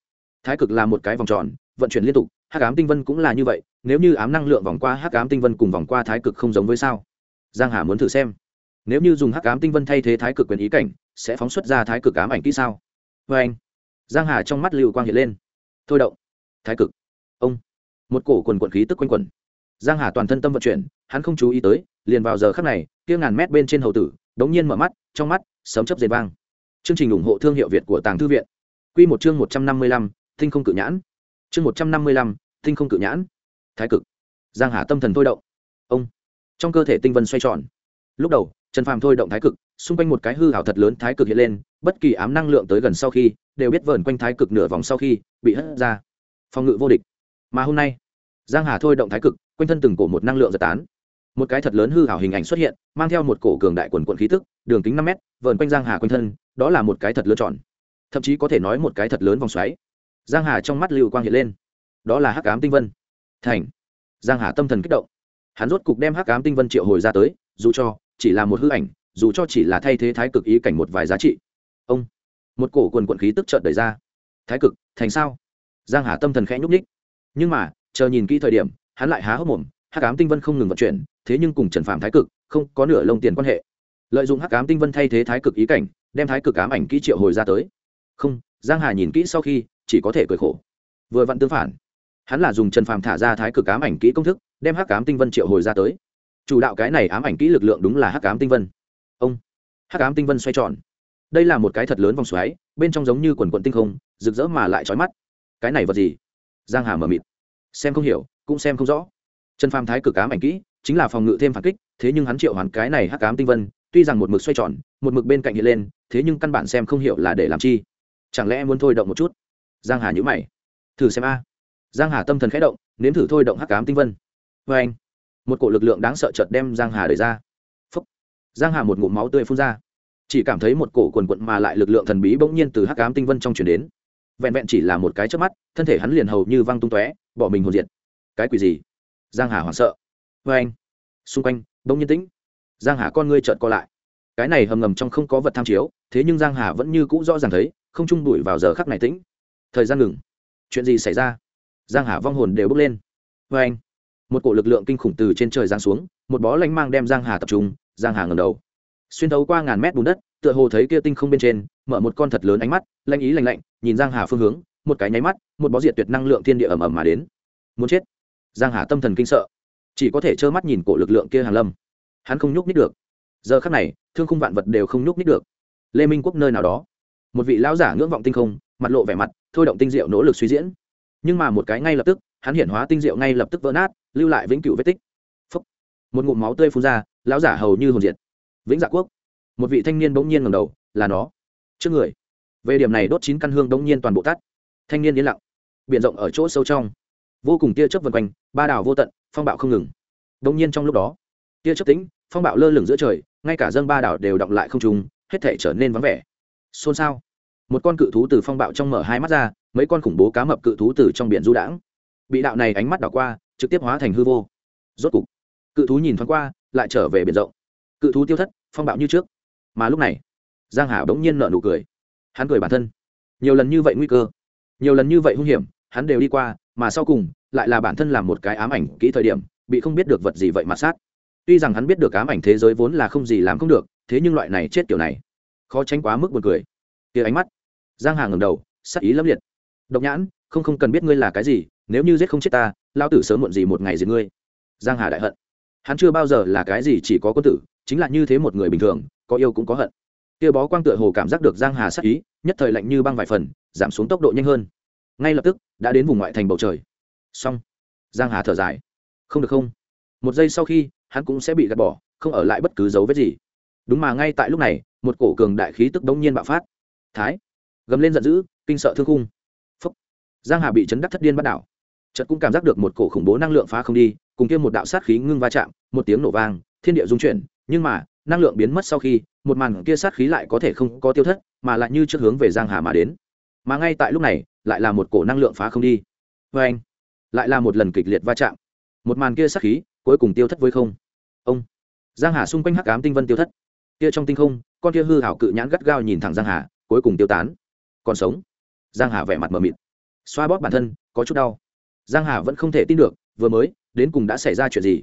Thái cực là một cái vòng tròn, vận chuyển liên tục, hắc ám tinh vân cũng là như vậy, nếu như ám năng lượng vòng qua hắc ám tinh vân cùng vòng qua thái cực không giống với sao? Giang hà muốn thử xem. Nếu như dùng hắc ám tinh vân thay thế thái cực quyền ý cảnh, sẽ phóng xuất ra thái cực ám ảnh kỹ sao? Vê anh. Giang hà trong mắt lưu quang hiện lên. Thôi động. Thái cực. Ông. Một cổ quần quận khí tức quanh quẩn. Giang hà toàn thân tâm vận chuyển, hắn không chú ý tới, liền vào giờ khắc này, kia ngàn mét bên trên hầu tử, đống nhiên mở mắt, trong mắt sấm chớp dệt vang chương trình ủng hộ thương hiệu việt của tàng thư viện. Quy một chương một trăm năm mươi lăm tinh không cự nhãn. Chương một trăm năm mươi lăm tinh không cự nhãn. Thái cực. Giang hà tâm thần thôi động. Ông. Trong cơ thể tinh vân xoay tròn. Lúc đầu, trần phàm thôi động thái cực, xung quanh một cái hư ảo thật lớn thái cực hiện lên, bất kỳ ám năng lượng tới gần sau khi, đều biết vờn quanh thái cực nửa vòng sau khi, bị hất ra. Phòng ngự vô địch. Mà hôm nay, giang hà thôi động thái cực, quanh thân từng cổ một năng lượng giật tán một cái thật lớn hư hảo hình ảnh xuất hiện, mang theo một cổ cường đại quần quận khí tức, đường kính năm mét, vờn quanh giang hà quanh thân, đó là một cái thật lớn tròn. Thậm chí có thể nói một cái thật lớn vòng xoáy. Giang hà trong mắt lưu quang hiện lên. Đó là hắc ám tinh vân. Thành. Giang hà tâm thần kích động. Hắn rốt cục đem hắc ám tinh vân triệu hồi ra tới, dù cho chỉ là một hư ảnh, dù cho chỉ là thay thế thái cực ý cảnh một vài giá trị. Ông. Một cổ quần quận khí tức chợt đẩy ra. Thái cực, thành sao? Giang hà tâm thần khẽ nhúc ních nhưng mà, chờ nhìn kỹ thời điểm, hắn lại há hốc mồm hắc ám tinh vân không ngừng vận chuyển, thế nhưng cùng trần phạm thái cực, không có nửa lông tiền quan hệ. Lợi dụng hắc ám tinh vân thay thế thái cực ý cảnh, đem thái cực ám ảnh kỹ triệu hồi ra tới. Không, giang hà nhìn kỹ sau khi, chỉ có thể cười khổ. Vừa vặn tương phản. Hắn là dùng trần phàm thả ra thái cực ám ảnh kỹ công thức, đem hắc ám tinh vân triệu hồi ra tới. Chủ đạo cái này ám ảnh kỹ lực lượng đúng là hắc ám tinh vân. Ông, hắc ám tinh vân xoay tròn. Đây là một cái thật lớn vòng xoáy, bên trong giống như quần quận tinh không, rực rỡ mà lại trói mắt. Cái này vật gì? Giang hà mở mịt. Xem không hiểu, cũng xem không rõ trần phàm thái cực ám ảnh kỹ, chính là phòng ngự thêm phản kích, thế nhưng hắn triệu hoàn cái này hắc ám tinh vân, tuy rằng một mực xoay tròn, một mực bên cạnh hiện lên, thế nhưng căn bản xem không hiểu là để làm chi. Chẳng lẽ muốn thôi động một chút? Giang hà nhữ mày. Thử xem a. Giang hà tâm thần khẽ động, nếm thử thôi động hắc ám tinh vân. Vê anh, một cổ lực lượng đáng sợ chợt đem giang hà đẩy ra. Phúc. giang hà một ngụm máu tươi phun ra. Chỉ cảm thấy một cổ quần quận mà lại lực lượng thần bí bỗng nhiên từ hắc ám tinh vân trong chuyển đến. Vẹn vẹn chỉ là một cái chớp mắt, thân thể hắn liền hầu như văng tung tóe, bỏ mình hồn diệt. Cái quỷ gì? Giang hà hoảng sợ. Vê anh, xung quanh, bỗng nhiên tĩnh. Giang hà con ngươi trợn co lại. Cái này hầm ngầm trong không có vật tham chiếu, thế nhưng giang hà vẫn như cũ rõ ràng thấy, không trung đuổi vào giờ khắc này tĩnh. Thời gian ngừng. Chuyện gì xảy ra? Giang hà vong hồn đều bước lên. Với anh, một cổ lực lượng kinh khủng từ trên trời giáng xuống, một bó lanh mang đem giang hà tập trung, giang hà ngầm đầu. Xuyên thấu qua ngàn mét bùn đất, tựa hồ thấy kia tinh không bên trên, mở một con thật lớn ánh mắt lanh ý lạnh lạnh, nhìn giang hà phương hướng, một cái nháy mắt, một bó diệt tuyệt năng lượng thiên địa ẩm ẩm mà đến. Muốn chết giang hà tâm thần kinh sợ, chỉ có thể trơ mắt nhìn cổ lực lượng kia hàng lâm. Hắn không nhúc nít được. Giờ khắc này, thương khung vạn vật đều không nhúc nít được. Lê minh quốc nơi nào đó, một vị lão giả ngưỡng vọng tinh không, mặt lộ vẻ mặt, thôi động tinh diệu nỗ lực suy diễn. Nhưng mà một cái ngay lập tức, hắn hiển hóa tinh diệu ngay lập tức vỡ nát, lưu lại vĩnh cửu vết tích. Phúc. một ngụm máu tươi phun ra, lão giả hầu như hồn diệt. Vĩnh dạ quốc. Một vị thanh niên bỗng nhiên ngầm đầu, là nó. Trước người. Về điểm này đốt chín căn hương bỗng nhiên toàn bộ tắt. Thanh niên yên lặng. Biển rộng ở chỗ sâu trong vô cùng tia chớp vần quanh, ba đảo vô tận, phong bạo không ngừng. Đông nhiên trong lúc đó, tia chớp tính phong bạo lơ lửng giữa trời, ngay cả dâng ba đảo đều động lại không trùng hết thể trở nên vắng vẻ. Xôn xao. Một con cự thú từ phong bạo trong mở hai mắt ra, mấy con khủng bố cá mập cự thú từ trong biển du đãng. Bị đạo này ánh mắt đảo qua, trực tiếp hóa thành hư vô. Rốt cục, cự thú nhìn thoáng qua, lại trở về biển rộng. Cự thú tiêu thất, phong bạo như trước. Mà lúc này, giang hà bỗng nhiên nợ nụ cười. Hắn cười bản thân. Nhiều lần như vậy nguy cơ, nhiều lần như vậy hung hiểm, hắn đều đi qua mà sau cùng, lại là bản thân làm một cái ám ảnh kỹ thời điểm, bị không biết được vật gì vậy mà sát. Tuy rằng hắn biết được ám ảnh thế giới vốn là không gì làm không được, thế nhưng loại này chết kiểu này, khó tránh quá mức buồn cười. Tia ánh mắt, giang hà ngầm đầu, sắc ý lâm liệt. Độc nhãn, không không cần biết ngươi là cái gì, nếu như giết không chết ta lao tử sớm muộn gì một ngày giết ngươi. Giang hà đại hận. Hắn chưa bao giờ là cái gì chỉ có quân tử, chính là như thế một người bình thường, có yêu cũng có hận. Tia bó quang tựa hồ cảm giác được giang hà sắc ý, nhất thời lạnh như băng vài phần, giảm xuống tốc độ nhanh hơn ngay lập tức, đã đến vùng ngoại thành bầu trời. Xong. Giang hà thở dài. Không được không. Một giây sau khi, hắn cũng sẽ bị gạt bỏ, không ở lại bất cứ dấu vết gì. Đúng mà ngay tại lúc này, một cổ cường đại khí tức đống nhiên bạo phát. Thái. Gầm lên giận dữ, kinh sợ thương khung. Phúc. Giang hà bị chấn đắc thất điên bắt đảo. Chợt cũng cảm giác được một cổ khủng bố năng lượng phá không đi, cùng kia một đạo sát khí ngưng va chạm, một tiếng nổ vang, thiên địa dung chuyển, nhưng mà, năng lượng biến mất sau khi, một màn kia sát khí lại có thể không có tiêu thất, mà lại như trước hướng về giang hà mà đến mà ngay tại lúc này, lại là một cổ năng lượng phá không đi. Vê anh, lại là một lần kịch liệt va chạm. Một màn kia sắc khí, cuối cùng tiêu thất với không. Ông, giang hà xung quanh hắc ám tinh vân tiêu thất. Kia trong tinh không, con kia hư hảo cự nhãn gắt gao nhìn thẳng giang hà, cuối cùng tiêu tán. Còn sống. Giang hà vẻ mặt mờ mịt. Xoa bóp bản thân, có chút đau. Giang hà vẫn không thể tin được, vừa mới, đến cùng đã xảy ra chuyện gì.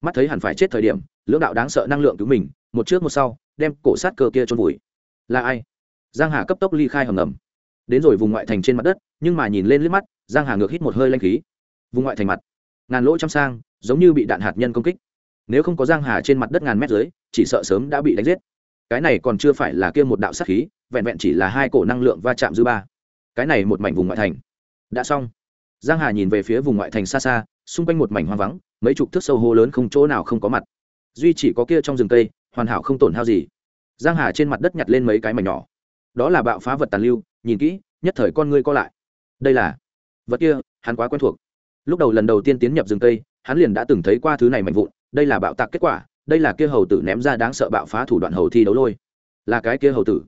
Mắt thấy hẳn phải chết thời điểm, lưỡng đạo đáng sợ năng lượng cứu mình, một trước một sau, đem cổ sát cơ kia trôn vùi. Là ai? Giang hà cấp tốc ly khai hầm ngầm đến rồi vùng ngoại thành trên mặt đất, nhưng mà nhìn lên liếc mắt, giang hà ngược hít một hơi lanh khí. Vùng ngoại thành mặt, ngàn lỗ trăm sang, giống như bị đạn hạt nhân công kích. Nếu không có giang hà trên mặt đất ngàn mét dưới, chỉ sợ sớm đã bị đánh giết. Cái này còn chưa phải là kia một đạo sát khí, vẹn vẹn chỉ là hai cổ năng lượng va chạm dư ba. Cái này một mảnh vùng ngoại thành. Đã xong. Giang hà nhìn về phía vùng ngoại thành xa xa, xung quanh một mảnh hoang vắng, mấy chục thước sâu hô lớn không chỗ nào không có mặt. Duy chỉ có kia trong rừng cây, hoàn hảo không tổn hao gì. Giang hà trên mặt đất nhặt lên mấy cái mảnh nhỏ. Đó là bạo phá vật tàn lưu nhìn kỹ, nhất thời con ngươi co lại. Đây là vật kia, hắn quá quen thuộc. Lúc đầu lần đầu tiên tiến nhập rừng tây hắn liền đã từng thấy qua thứ này mạnh vụn, đây là bạo tạc kết quả, đây là kia hầu tử ném ra đáng sợ bạo phá thủ đoạn hầu thi đấu lôi. Là cái kia hầu tử.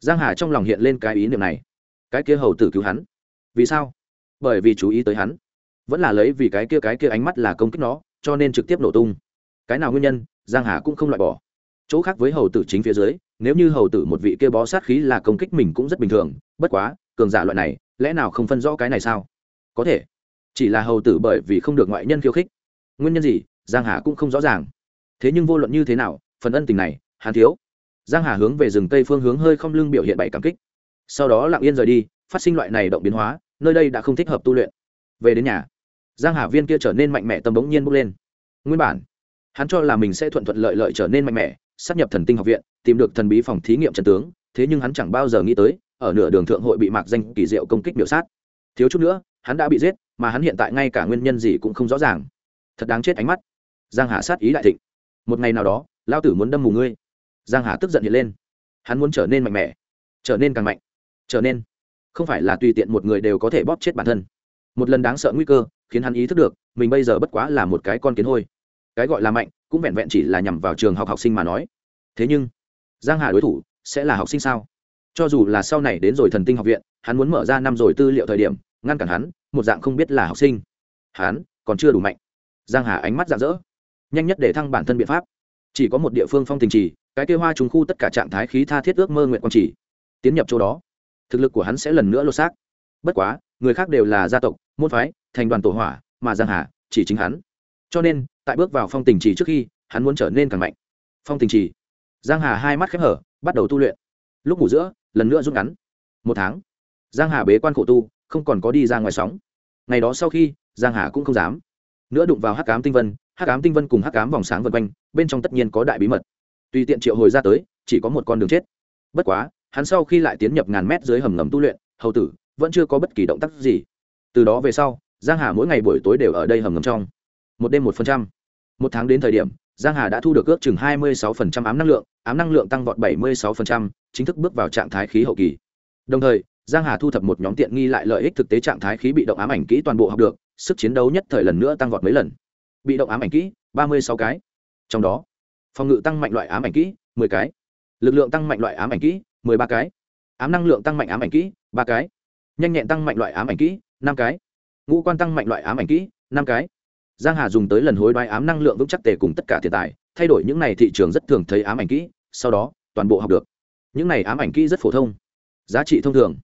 Giang hà trong lòng hiện lên cái ý niệm này. Cái kia hầu tử cứu hắn. Vì sao? Bởi vì chú ý tới hắn. Vẫn là lấy vì cái kia cái kia ánh mắt là công kích nó, cho nên trực tiếp nổ tung. Cái nào nguyên nhân, giang hà cũng không loại bỏ. Chỗ khác với hầu tử chính phía dưới nếu như hầu tử một vị kia bó sát khí là công kích mình cũng rất bình thường, bất quá, cường giả loại này, lẽ nào không phân rõ cái này sao? Có thể. Chỉ là hầu tử bởi vì không được ngoại nhân khiêu khích. Nguyên nhân gì? Giang hà cũng không rõ ràng. Thế nhưng vô luận như thế nào, phần ân tình này hàn thiếu. Giang hà hướng về rừng tây phương hướng hơi không lưng biểu hiện bảy cảm kích. Sau đó lặng yên rời đi, phát sinh loại này động biến hóa, nơi đây đã không thích hợp tu luyện. Về đến nhà, giang hà viên kia trở nên mạnh mẽ tâm bỗng nhiên bốc lên. Nguyên bản, hắn cho là mình sẽ thuận thuận lợi lợi trở nên mạnh mẽ sắp nhập thần tinh học viện, tìm được thần bí phòng thí nghiệm trần tướng, thế nhưng hắn chẳng bao giờ nghĩ tới, ở nửa đường thượng hội bị mạc danh kỳ diệu công kích biểu sát. Thiếu chút nữa, hắn đã bị giết, mà hắn hiện tại ngay cả nguyên nhân gì cũng không rõ ràng. Thật đáng chết ánh mắt. Giang hà sát ý đại thịnh. Một ngày nào đó lao tử muốn đâm mù ngươi. Giang hà tức giận hiện lên. Hắn muốn trở nên mạnh mẽ, trở nên càng mạnh, trở nên không phải là tùy tiện một người đều có thể bóp chết bản thân. Một lần đáng sợ nguy cơ, khiến hắn ý thức được, mình bây giờ bất quá là một cái con kiến hôi. Cái gọi là mạnh cũng vẹn vẹn chỉ là nhằm vào trường học học sinh mà nói. Thế nhưng, giang hà đối thủ sẽ là học sinh sao? Cho dù là sau này đến rồi thần tinh học viện, hắn muốn mở ra năm rồi tư liệu thời điểm, ngăn cản hắn, một dạng không biết là học sinh. Hắn còn chưa đủ mạnh. Giang hà ánh mắt rạng rỡ. Nhanh nhất để thăng bản thân biện pháp. Chỉ có một địa phương phong tình trì cái kêu hoa trùng khu tất cả trạng thái khí tha thiết ước mơ nguyện quang chỉ. Tiến nhập chỗ đó, thực lực của hắn sẽ lần nữa lột xác. Bất quá, người khác đều là gia tộc, môn phái, thành đoàn tổ hỏa, mà giang hà chỉ chính hắn. Cho nên tại bước vào phong tình trì trước khi, hắn muốn trở nên càng mạnh. Phong tình trì. Giang hà hai mắt khép hở, bắt đầu tu luyện. Lúc ngủ giữa, lần nữa rút ngắn. Một tháng. Giang hà bế quan khổ tu, không còn có đi ra ngoài sóng. Ngày đó sau khi, giang hà cũng không dám. Nữa đụng vào hắc cám tinh vân, hắc cám tinh vân cùng hắc cám vòng sáng vân quanh, bên trong tất nhiên có đại bí mật. Tùy tiện triệu hồi ra tới, chỉ có một con đường chết. Bất quá, hắn sau khi lại tiến nhập ngàn mét dưới hầm ngầm tu luyện, hầu tử, vẫn chưa có bất kỳ động tác gì. Từ đó về sau, giang hà mỗi ngày buổi tối đều ở đây hầm ngầm trong một đêm một phần trăm. Một tháng đến thời điểm, giang hà đã thu được ước chừng hai mươi sáu phần trăm ám năng lượng, ám năng lượng tăng vọt bảy mươi sáu phần trăm, chính thức bước vào trạng thái khí hậu kỳ. Đồng thời, giang hà thu thập một nhóm tiện nghi lại lợi ích thực tế trạng thái khí bị động ám ảnh kỹ toàn bộ học được, sức chiến đấu nhất thời lần nữa tăng vọt mấy lần. Bị động ám ảnh kỹ, ba mươi sáu cái. Trong đó, phòng ngự tăng mạnh loại ám ảnh kỹ, mười cái. Lực lượng tăng mạnh loại ám ảnh kỹ, mười ba cái. Ám năng lượng tăng mạnh ám ảnh kỹ, ba cái. Nhanh nhẹn tăng mạnh loại ám ảnh kỹ, năm cái. Ngũ quan tăng mạnh loại ám ảnh kỹ, năm cái giang hà dùng tới lần hối đoái ám năng lượng vững chắc tề cùng tất cả tiền tài, thay đổi những này thị trường rất thường thấy ám ảnh kỹ, sau đó, toàn bộ học được. Những này ám ảnh kỹ rất phổ thông, giá trị thông thường.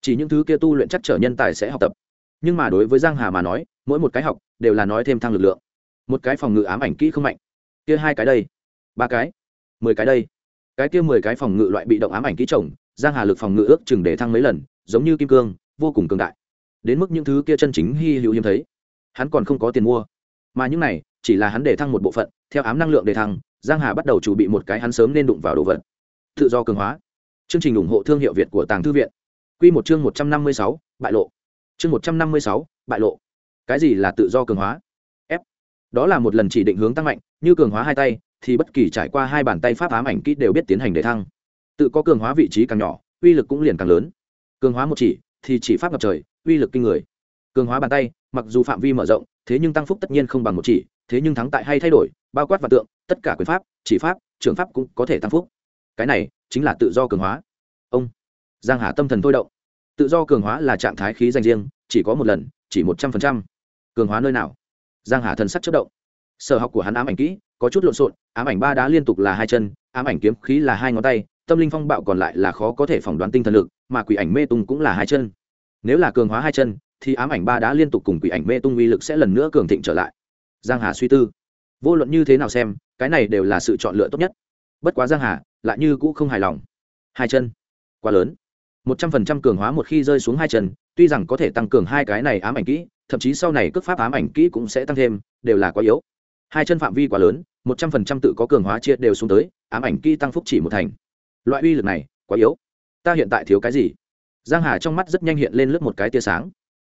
Chỉ những thứ kia tu luyện chắc trở nhân tài sẽ học tập. Nhưng mà đối với giang hà mà nói, mỗi một cái học đều là nói thêm thăng lực lượng. Một cái phòng ngự ám ảnh kỹ không mạnh. Kia hai cái đây, ba cái, mười cái đây. Cái kia mười cái phòng ngự loại bị động ám ảnh kỹ chồng, giang hà lực phòng ngự ước chừng để thăng mấy lần, giống như kim cương, vô cùng cường đại. Đến mức những thứ kia chân chính hy hữu hiếm thấy. Hắn còn không có tiền mua mà những này chỉ là hắn để thăng một bộ phận theo ám năng lượng để thăng giang hà bắt đầu chuẩn bị một cái hắn sớm nên đụng vào đồ vật. Tự do cường hóa. Chương trình ủng hộ thương hiệu việt của tàng thư viện. Quy một chương một trăm năm mươi sáu, bại lộ. Chương một trăm năm mươi sáu, bại lộ. Cái gì là tự do cường hóa? F. Đó là một lần chỉ định hướng tăng mạnh như cường hóa hai tay thì bất kỳ trải qua hai bàn tay pháp ám ảnh kỹ đều biết tiến hành để thăng. Tự có cường hóa vị trí càng nhỏ uy lực cũng liền càng lớn. Cường hóa một chỉ thì chỉ pháp ngập trời uy lực kinh người. Cường hóa bàn tay mặc dù phạm vi mở rộng thế nhưng tăng phúc tất nhiên không bằng một chỉ, thế nhưng thắng tại hay thay đổi, bao quát và tượng, tất cả quyền pháp, chỉ pháp, trường pháp cũng có thể tăng phúc. Cái này chính là tự do cường hóa. Ông giang hà tâm thần thôi động. Tự do cường hóa là trạng thái khí dành riêng, chỉ có một lần, chỉ một trăm phần trăm. Cường hóa nơi nào? Giang hà thần sắc chất động. Sở học của hắn ám ảnh kỹ, có chút lộn xộn, ám ảnh ba đá liên tục là hai chân, ám ảnh kiếm khí là hai ngón tay, tâm linh phong bạo còn lại là khó có thể phỏng đoán tinh thần lực, mà quỷ ảnh mê tung cũng là hai chân. Nếu là cường hóa hai chân thì ám ảnh ba đã liên tục cùng quỷ ảnh mê tung uy lực sẽ lần nữa cường thịnh trở lại. Giang hà suy tư. Vô luận như thế nào xem, cái này đều là sự chọn lựa tốt nhất. Bất quá giang hà lại như cũ không hài lòng. Hai chân. Quá lớn. Một trăm phần trăm cường hóa một khi rơi xuống hai chân, tuy rằng có thể tăng cường hai cái này ám ảnh kỹ, thậm chí sau này cước pháp ám ảnh kỹ cũng sẽ tăng thêm, đều là quá yếu. Hai chân phạm vi quá lớn, một trăm phần trăm tự có cường hóa chia đều xuống tới, ám ảnh kỹ tăng phúc chỉ một thành. Loại uy lực này, quá yếu. Ta hiện tại thiếu cái gì? Giang hà trong mắt rất nhanh hiện lên lướt một cái tia sáng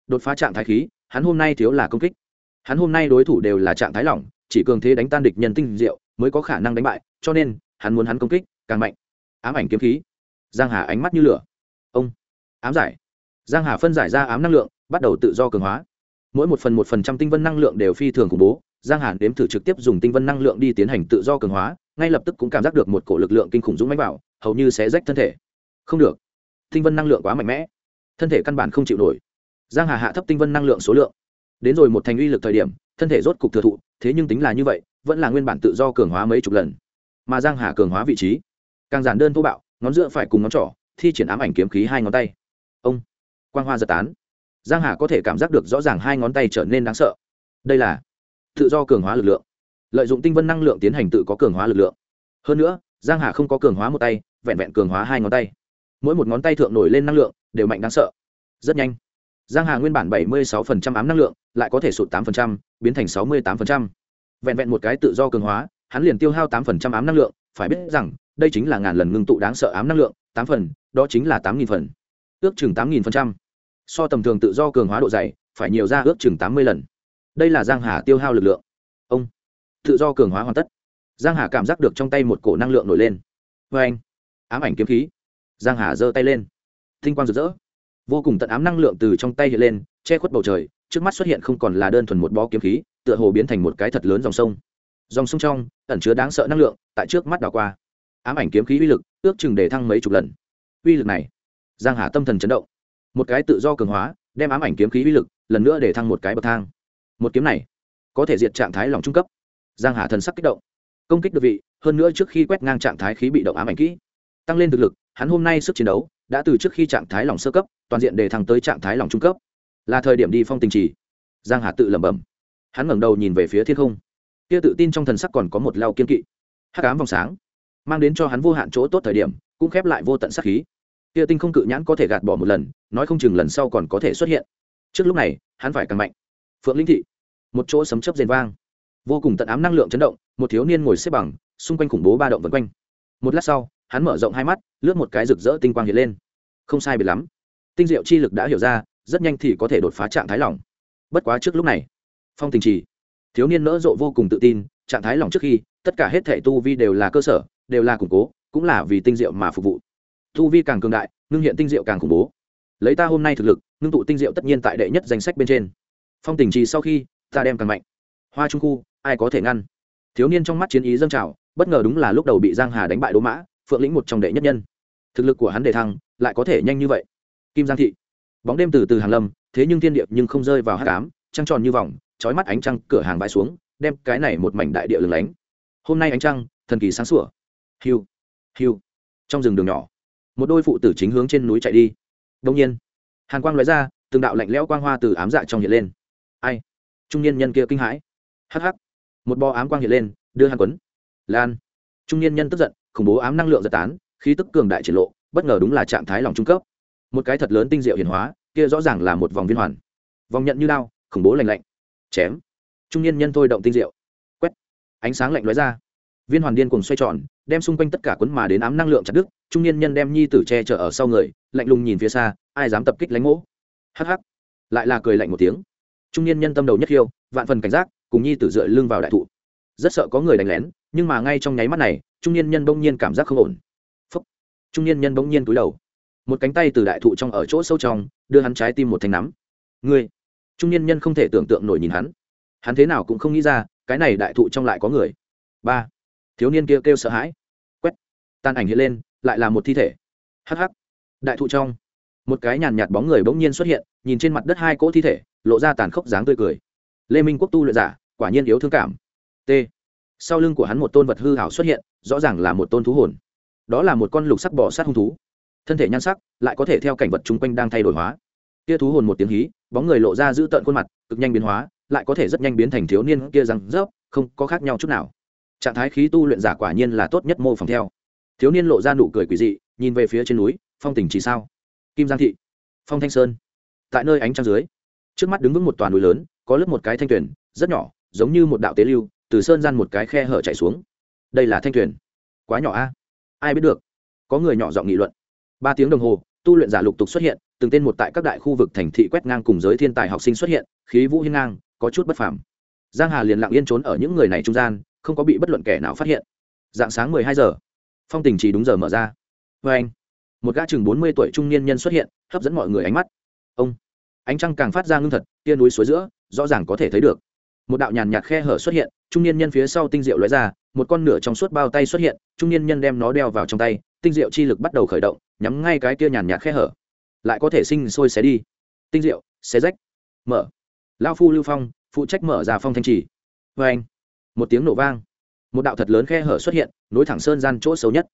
đột phá trạng thái khí, hắn hôm nay thiếu là công kích. Hắn hôm nay đối thủ đều là trạng thái lỏng, chỉ cường thế đánh tan địch nhân tinh diệu mới có khả năng đánh bại, cho nên, hắn muốn hắn công kích càng mạnh. Ám ảnh kiếm khí. Giang hà ánh mắt như lửa. Ông, ám giải. Giang hà phân giải ra ám năng lượng, bắt đầu tự do cường hóa. Mỗi một phần một phần trăm tinh vân năng lượng đều phi thường khủng bố. Giang hà đếm thử trực tiếp dùng tinh vân năng lượng đi tiến hành tự do cường hóa, ngay lập tức cũng cảm giác được một cổ lực lượng kinh khủng dũng mãnh vào, hầu như sẽ rách thân thể. Không được. Tinh vân năng lượng quá mạnh mẽ. Thân thể căn bản không chịu nổi giang hà hạ thấp tinh vân năng lượng số lượng. Đến rồi một thành uy lực thời điểm, thân thể rốt cục thừa thụ, thế nhưng tính là như vậy, vẫn là nguyên bản tự do cường hóa mấy chục lần. Mà giang hà cường hóa vị trí, càng giản đơn thô bạo, ngón giữa phải cùng ngón trỏ, thi triển ám ảnh kiếm khí hai ngón tay. Ông, quang hoa giật tán. Giang hà có thể cảm giác được rõ ràng hai ngón tay trở nên đáng sợ. Đây là tự do cường hóa lực lượng. Lợi dụng tinh vân năng lượng tiến hành tự có cường hóa lực lượng. Hơn nữa, giang hà không có cường hóa một tay, vẹn vẹn cường hóa hai ngón tay. Mỗi một ngón tay thượng nổi lên năng lượng, đều mạnh đáng sợ. Rất nhanh giang hà nguyên bản 76% ám năng lượng lại có thể sụt 8%, biến thành 68%. vẹn vẹn một cái tự do cường hóa hắn liền tiêu hao 8% ám năng lượng phải biết rằng đây chính là ngàn lần ngưng tụ đáng sợ ám năng lượng 8 phần đó chính là 8.000 phần. Ước chừng 8.000%. so tầm thường tự do cường hóa độ dày phải nhiều ra ước chừng 80 lần. Đây là giang hà tiêu hao lực lượng. Ông tự do cường hóa hoàn tất. Giang hà cảm giác được trong tay một cổ năng lượng nổi lên. Vê anh. Ám ảnh kiếm khí. Giang hà giơ tay lên. Tinh quang rực rỡ vô cùng tận ám năng lượng từ trong tay hiện lên, che khuất bầu trời, trước mắt xuất hiện không còn là đơn thuần một bó kiếm khí, tựa hồ biến thành một cái thật lớn dòng sông. Dòng sông trong, ẩn chứa đáng sợ năng lượng, tại trước mắt đảo qua. Ám ảnh kiếm khí uy lực, ước chừng để thăng mấy chục lần. Uy lực này, giang hà tâm thần chấn động. Một cái tự do cường hóa, đem ám ảnh kiếm khí uy lực, lần nữa để thăng một cái bậc thang. Một kiếm này, có thể diệt trạng thái lòng trung cấp. Giang hà thần sắc kích động. Công kích được vị, hơn nữa trước khi quét ngang trạng thái khí bị động ám ảnh kỹ. Tăng lên thực lực, hắn hôm nay sức chiến đấu, đã từ trước khi trạng thái lòng sơ cấp toàn diện để thăng tới trạng thái lòng trung cấp. Là thời điểm đi phong tình trì. Giang hà tự lẩm bẩm. Hắn ngẩng đầu nhìn về phía thiên không. Kia tự tin trong thần sắc còn có một lao kiên kỵ. Hắc ám vòng sáng, mang đến cho hắn vô hạn chỗ tốt thời điểm, cũng khép lại vô tận sát khí. Kia tinh không cự nhãn có thể gạt bỏ một lần, nói không chừng lần sau còn có thể xuất hiện. Trước lúc này, hắn phải càng mạnh. Phượng linh thị, một chỗ sấm chấp rền vang. Vô cùng tận ám năng lượng chấn động, một thiếu niên ngồi xếp bằng, xung quanh khủng bố ba động vân quanh. Một lát sau, hắn mở rộng hai mắt, lướt một cái rực rỡ tinh quang hiện lên. Không sai biệt lắm tinh diệu chi lực đã hiểu ra, rất nhanh thì có thể đột phá trạng thái lỏng bất quá trước lúc này, phong tình trì, thiếu niên nỡ rộ vô cùng tự tin, trạng thái lỏng trước khi, tất cả hết thể tu vi đều là cơ sở, đều là củng cố, cũng là vì tinh diệu mà phục vụ. Tu vi càng cường đại, ngưng hiện tinh diệu càng khủng bố. Lấy ta hôm nay thực lực, ngưng tụ tinh diệu tất nhiên tại đệ nhất danh sách bên trên. Phong tình trì sau khi, ta đem càng mạnh. Hoa trung khu, ai có thể ngăn? Thiếu niên trong mắt chiến ý dâng trào, bất ngờ đúng là lúc đầu bị giang hà đánh bại đỗ mã, phượng lĩnh một trong đệ nhất nhân. Thực lực của hắn đề thăng, lại có thể nhanh như vậy kim giang thị. Bóng đêm từ từ hàng lâm, thế nhưng thiên địa nhưng không rơi vào hát cám trăng tròn như vòng trói mắt ánh trăng cửa hàng bãi xuống, đem cái này một mảnh đại địa lừng lánh. Hôm nay ánh trăng, thần kỳ sáng sủa. Hiu hiu, trong rừng đường nhỏ, một đôi phụ tử chính hướng trên núi chạy đi. Đông nhiên hàn quang loại ra, từng đạo lạnh lẽo quang hoa từ ám dạ trong hiện lên. Ai? Trung niên nhân kia kinh hãi. Hắc hắc, một bò ám quang hiện lên, đưa hàn quấn. Lan. Trung niên nhân tức giận, khủng bố ám năng lượng giật tán, khí tức cường đại triển lộ, bất ngờ đúng là trạng thái lòng trung cấp một cái thật lớn tinh diệu hiển hóa, kia rõ ràng là một vòng viên hoàn. Vòng nhận như lao khủng bố lành lạnh. Chém. Trung niên nhân thôi động tinh diệu. Quét. Ánh sáng lạnh lóe ra. Viên hoàn điên cùng xoay tròn, đem xung quanh tất cả quấn mà đến ám năng lượng chặt đứt, trung niên nhân đem nhi tử che chở ở sau người, lạnh lùng nhìn phía xa, ai dám tập kích lánh ngỗ hắc hắc. Lại là cười lạnh một tiếng. Trung niên nhân tâm đầu nhất khiêu, vạn phần cảnh giác, cùng nhi tử dựa lưng vào đại thụ. Rất sợ có người đánh lén, nhưng mà ngay trong nháy mắt này, trung niên nhân bỗng nhiên cảm giác không ổn. Phúc. trung niên nhân bỗng nhiên túi đầu một cánh tay từ đại thụ trong ở chỗ sâu trong đưa hắn trái tim một thanh nắm. Người trung niên nhân không thể tưởng tượng nổi nhìn hắn. Hắn thế nào cũng không nghĩ ra cái này đại thụ trong lại có người. Ba thiếu niên kia kêu, kêu sợ hãi. Quét tan ảnh hiện lên lại là một thi thể. Hh đại thụ trong một cái nhàn nhạt bóng người bỗng nhiên xuất hiện nhìn trên mặt đất hai cỗ thi thể lộ ra tàn khốc dáng tươi cười. Lê minh quốc tu luyện giả quả nhiên yếu thương cảm. T sau lưng của hắn một tôn vật hư hảo xuất hiện rõ ràng là một tôn thú hồn. Đó là một con lục sắc bỏ sát hung thú thân thể nhan sắc lại có thể theo cảnh vật chung quanh đang thay đổi hóa. Kia thú hồn một tiếng hí, bóng người lộ ra giữ tợn khuôn mặt, cực nhanh biến hóa, lại có thể rất nhanh biến thành thiếu niên kia răng rớp, không có khác nhau chút nào. Trạng thái khí tu luyện giả quả nhiên là tốt nhất mô phỏng theo. Thiếu niên lộ ra nụ cười quỷ dị, nhìn về phía trên núi, phong tỉnh chỉ sao? Kim giang thị, phong thanh sơn, tại nơi ánh trăng dưới. Trước mắt đứng vững một toàn núi lớn, có lớp một cái thanh tuyển rất nhỏ, giống như một đạo tế lưu, từ sơn gian một cái khe hở chạy xuống. Đây là thanh tuyển quá nhỏ a. Ai biết được? Có người nhỏ giọng nghị luận ba tiếng đồng hồ, tu luyện giả lục tục xuất hiện, từng tên một tại các đại khu vực thành thị quét ngang cùng giới thiên tài học sinh xuất hiện, khí vũ hiên ngang, có chút bất phàm. Giang hà liền lặng yên trốn ở những người này trung gian, không có bị bất luận kẻ nào phát hiện. Dạng sáng mười hai giờ, phong tình chỉ đúng giờ mở ra. Với anh, một gã chừng bốn mươi tuổi trung niên nhân xuất hiện, hấp dẫn mọi người ánh mắt. Ông, ánh trăng càng phát ra ngưng thật, tia núi suối giữa, rõ ràng có thể thấy được. Một đạo nhàn nhạt khe hở xuất hiện, trung niên nhân phía sau tinh diệu lóe ra, một con nửa trong suốt bao tay xuất hiện, trung niên nhân đem nó đeo vào trong tay, tinh diệu chi lực bắt đầu khởi động nhắm ngay cái kia nhàn nhạt khe hở, lại có thể sinh sôi xé đi. Tinh diệu, xé rách, mở. Lao phu lưu phong, phụ trách mở ra phong thanh trì. Vê anh, một tiếng nổ vang, một đạo thật lớn khe hở xuất hiện, nối thẳng sơn gian chỗ xấu nhất.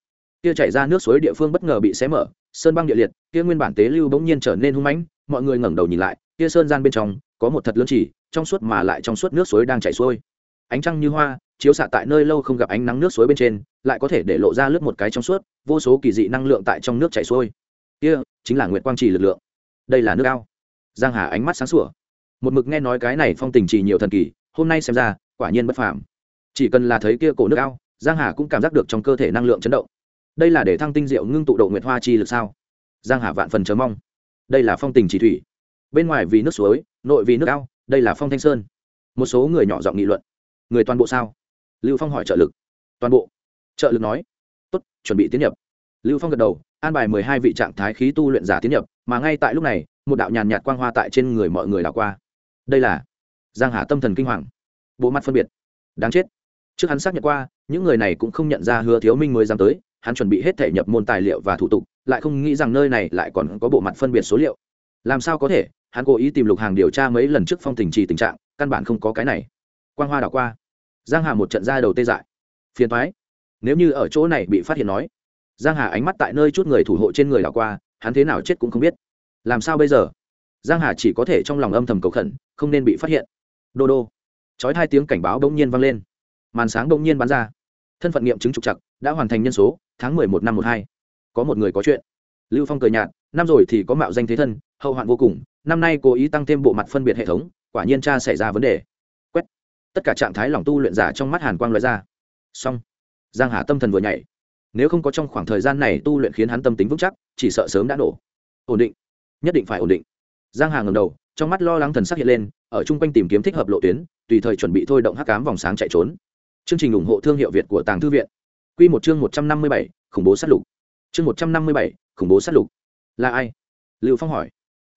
Kia chảy ra nước suối địa phương bất ngờ bị xé mở, sơn băng địa liệt, kia nguyên bản tế lưu bỗng nhiên trở nên hung mãnh, mọi người ngẩng đầu nhìn lại, kia sơn gian bên trong, có một thật lớn chỉ trong suốt mà lại trong suốt nước suối đang chảy xuôi. Ánh trăng như hoa chiếu xạ tại nơi lâu không gặp ánh nắng nước suối bên trên, lại có thể để lộ ra lướt một cái trong suốt, vô số kỳ dị năng lượng tại trong nước chảy xuôi. Kia, chính là nguyệt quang trì lực lượng. Đây là nước ao. Giang hà ánh mắt sáng sủa. Một mực nghe nói cái này phong tình trì nhiều thần kỳ, hôm nay xem ra, quả nhiên bất phàm. Chỉ cần là thấy kia cổ nước ao, giang hà cũng cảm giác được trong cơ thể năng lượng chấn động. Đây là để thăng tinh diệu ngưng tụ độ nguyệt hoa chi lực sao? Giang hà vạn phần chờ mong. Đây là phong tình trì thủy. Bên ngoài vì nước suối, nội vì nước ao, đây là phong thanh sơn. Một số người nhỏ giọng nghị luận. Người toàn bộ sao? Lưu phong hỏi trợ lực. Toàn bộ. Trợ lực nói, tốt, chuẩn bị tiến nhập. Lưu phong gật đầu, an bài mười hai vị trạng thái khí tu luyện giả tiến nhập, mà ngay tại lúc này, một đạo nhàn nhạt quang hoa tại trên người mọi người đảo qua. Đây là giang hà tâm thần kinh hoàng. Bộ mặt phân biệt. Đáng chết. Trước hắn xác nhận qua, những người này cũng không nhận ra hứa thiếu minh mới dám tới, hắn chuẩn bị hết thể nhập môn tài liệu và thủ tục, lại không nghĩ rằng nơi này lại còn có bộ mặt phân biệt số liệu. Làm sao có thể? Hắn cố ý tìm lục hàng điều tra mấy lần trước phong tình trì tình trạng, căn bản không có cái này. Quang hoa đảo qua giang hà một trận ra đầu tê dại. Phiền thoái nếu như ở chỗ này bị phát hiện nói. Giang hà ánh mắt tại nơi chút người thủ hộ trên người đảo qua, hắn thế nào chết cũng không biết. Làm sao bây giờ? Giang hà chỉ có thể trong lòng âm thầm cầu khẩn, không nên bị phát hiện. Đô đô. Chói hai tiếng cảnh báo bỗng nhiên vang lên. Màn sáng bỗng nhiên bắn ra. Thân phận nghiệm chứng trục chặt đã hoàn thành nhân số, tháng mười một năm một hai. Có một người có chuyện. Lưu phong cười nhạt, năm rồi thì có mạo danh thế thân, hậu hoạn vô cùng, năm nay cố ý tăng thêm bộ mặt phân biệt hệ thống, quả nhiên cha xảy ra vấn đề tất cả trạng thái lòng tu luyện giả trong mắt hàn quang loại ra. Xong. Giang hà tâm thần vừa nhảy. Nếu không có trong khoảng thời gian này tu luyện khiến hắn tâm tính vững chắc, chỉ sợ sớm đã nổ ổn định. Nhất định phải ổn định. Giang hà ngầm đầu, trong mắt lo lắng thần sắc hiện lên, ở chung quanh tìm kiếm thích hợp lộ tuyến, tùy thời chuẩn bị thôi động hắc cám vòng sáng chạy trốn. Chương trình ủng hộ thương hiệu việt của tàng thư viện. Quy một chương một trăm năm mươi bảy, khủng bố sát lục. Chương một trăm năm mươi bảy, khủng bố sát lục. Là ai? Lưu phong hỏi.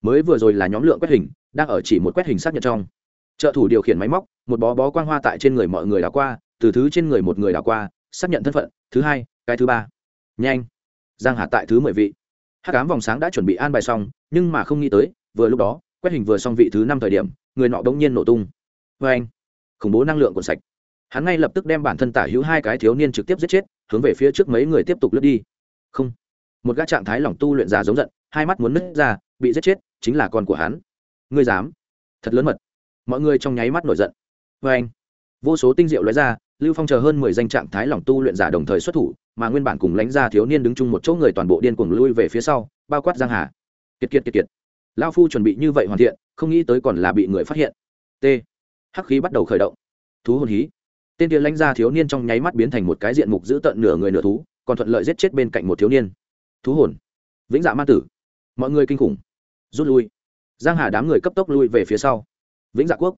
Mới vừa rồi là nhóm lượng quét hình, đang ở chỉ một quét hình xác nhận trong trợ thủ điều khiển máy móc, một bó bó quang hoa tại trên người mọi người đảo qua, từ thứ trên người một người đảo qua, xác nhận thân phận, thứ hai, cái thứ ba. Nhanh. Giang hà tại thứ mười vị. Hát cám vòng sáng đã chuẩn bị an bài xong, nhưng mà không nghĩ tới, vừa lúc đó, quét hình vừa xong vị thứ năm thời điểm, người nọ bỗng nhiên nổ tung. Vê anh khủng bố năng lượng còn sạch. Hắn ngay lập tức đem bản thân tả hữu hai cái thiếu niên trực tiếp giết chết, hướng về phía trước mấy người tiếp tục lướt đi. Không. Một gã trạng thái lỏng tu luyện giả giống giận, hai mắt muốn nứt ra, bị giết chết, chính là con của hắn. Ngươi dám. Thật lớn mật mọi người trong nháy mắt nổi giận. Vê anh, vô số tinh diệu lóe ra, lưu phong chờ hơn mười danh trạng thái lỏng tu luyện giả đồng thời xuất thủ, mà nguyên bản cùng lãnh gia thiếu niên đứng chung một chỗ người toàn bộ điên cuồng lui về phía sau, bao quát giang hà. Kiệt kiệt kiệt kiệt. Lao phu chuẩn bị như vậy hoàn thiện, không nghĩ tới còn là bị người phát hiện. T. Hắc khí bắt đầu khởi động. Thú hồn hí. Tên kia lãnh gia thiếu niên trong nháy mắt biến thành một cái diện mục giữ tận nửa người nửa thú, còn thuận lợi giết chết bên cạnh một thiếu niên. Thú hồn. Vĩnh dạ ma tử. Mọi người kinh khủng. Rút lui. Giang hà đám người cấp tốc lui về phía sau vĩnh dạ quốc,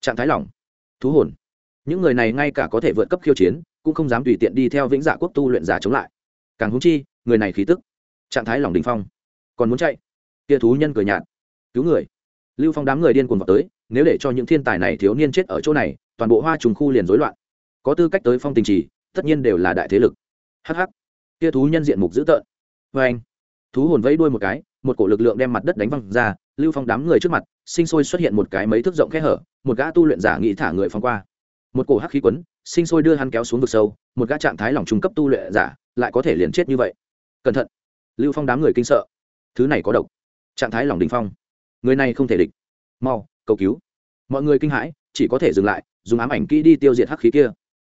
trạng thái lỏng, thú hồn. Những người này ngay cả có thể vượt cấp khiêu chiến, cũng không dám tùy tiện đi theo vĩnh dạ quốc tu luyện giả chống lại. Càng húng chi, người này khí tức, trạng thái lỏng đình phong. Còn muốn chạy? Kia thú nhân cười nhạt. Cứu người. Lưu phong đám người điên cuồng vào tới, nếu để cho những thiên tài này thiếu niên chết ở chỗ này, toàn bộ hoa trùng khu liền rối loạn. Có tư cách tới phong tình trì tất nhiên đều là đại thế lực. Hh kia thú nhân diện mục dữ tợn. Vê anh thú hồn vẫy đuôi một cái, một cổ lực lượng đem mặt đất đánh văng ra lưu phong đám người trước mặt, sinh sôi xuất hiện một cái mấy thước rộng kẽ hở, một gã tu luyện giả nghĩ thả người phong qua. Một cổ hắc khí quấn, sinh sôi đưa hắn kéo xuống vực sâu, một gã trạng thái lỏng trung cấp tu luyện giả lại có thể liền chết như vậy. Cẩn thận! Lưu phong đám người kinh sợ. Thứ này có độc. Trạng thái lỏng đình phong. Người này không thể địch. Mau, cầu cứu. Mọi người kinh hãi, chỉ có thể dừng lại, dùng ám ảnh kỹ đi tiêu diệt hắc khí kia.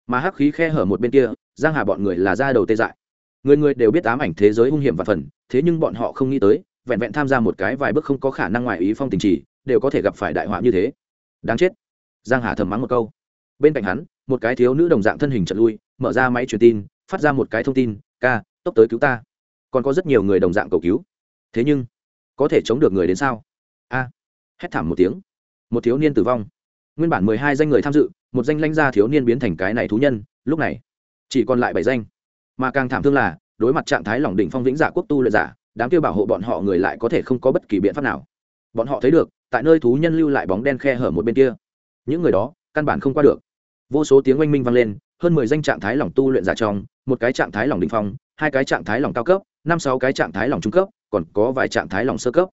Mà hắc khí khe hở một bên kia, giang hà bọn người là ra đầu tê dại. Người người đều biết ám ảnh thế giới hung hiểm và phần, thế nhưng bọn họ không nghĩ tới vẹn vẹn tham gia một cái vài bước không có khả năng ngoài ý phong tình chỉ, đều có thể gặp phải đại họa như thế. Đáng chết. Giang hà thầm mắng một câu. Bên cạnh hắn, một cái thiếu nữ đồng dạng thân hình trận lui, mở ra máy truyền tin, phát ra một cái thông tin, ca, tốc tới cứu ta. Còn có rất nhiều người đồng dạng cầu cứu. Thế nhưng, có thể chống được người đến sao? A. Hét thảm một tiếng. Một thiếu niên tử vong. Nguyên bản mười hai danh người tham dự, một danh lãnh gia thiếu niên biến thành cái này thú nhân, lúc này, chỉ còn lại bảy danh. Mà càng thảm thương là, đối mặt trạng thái lỏng đỉnh phong vĩnh giả quốc tu luyện giả đám kia bảo hộ bọn họ người lại có thể không có bất kỳ biện pháp nào. Bọn họ thấy được, tại nơi thú nhân lưu lại bóng đen khe hở một bên kia. Những người đó, căn bản không qua được. Vô số tiếng oanh minh vang lên, hơn mười danh trạng thái lỏng tu luyện giả trong, một cái trạng thái lỏng đình phong, hai cái trạng thái lỏng cao cấp, năm sáu cái trạng thái lỏng trung cấp, còn có vài trạng thái lỏng sơ cấp.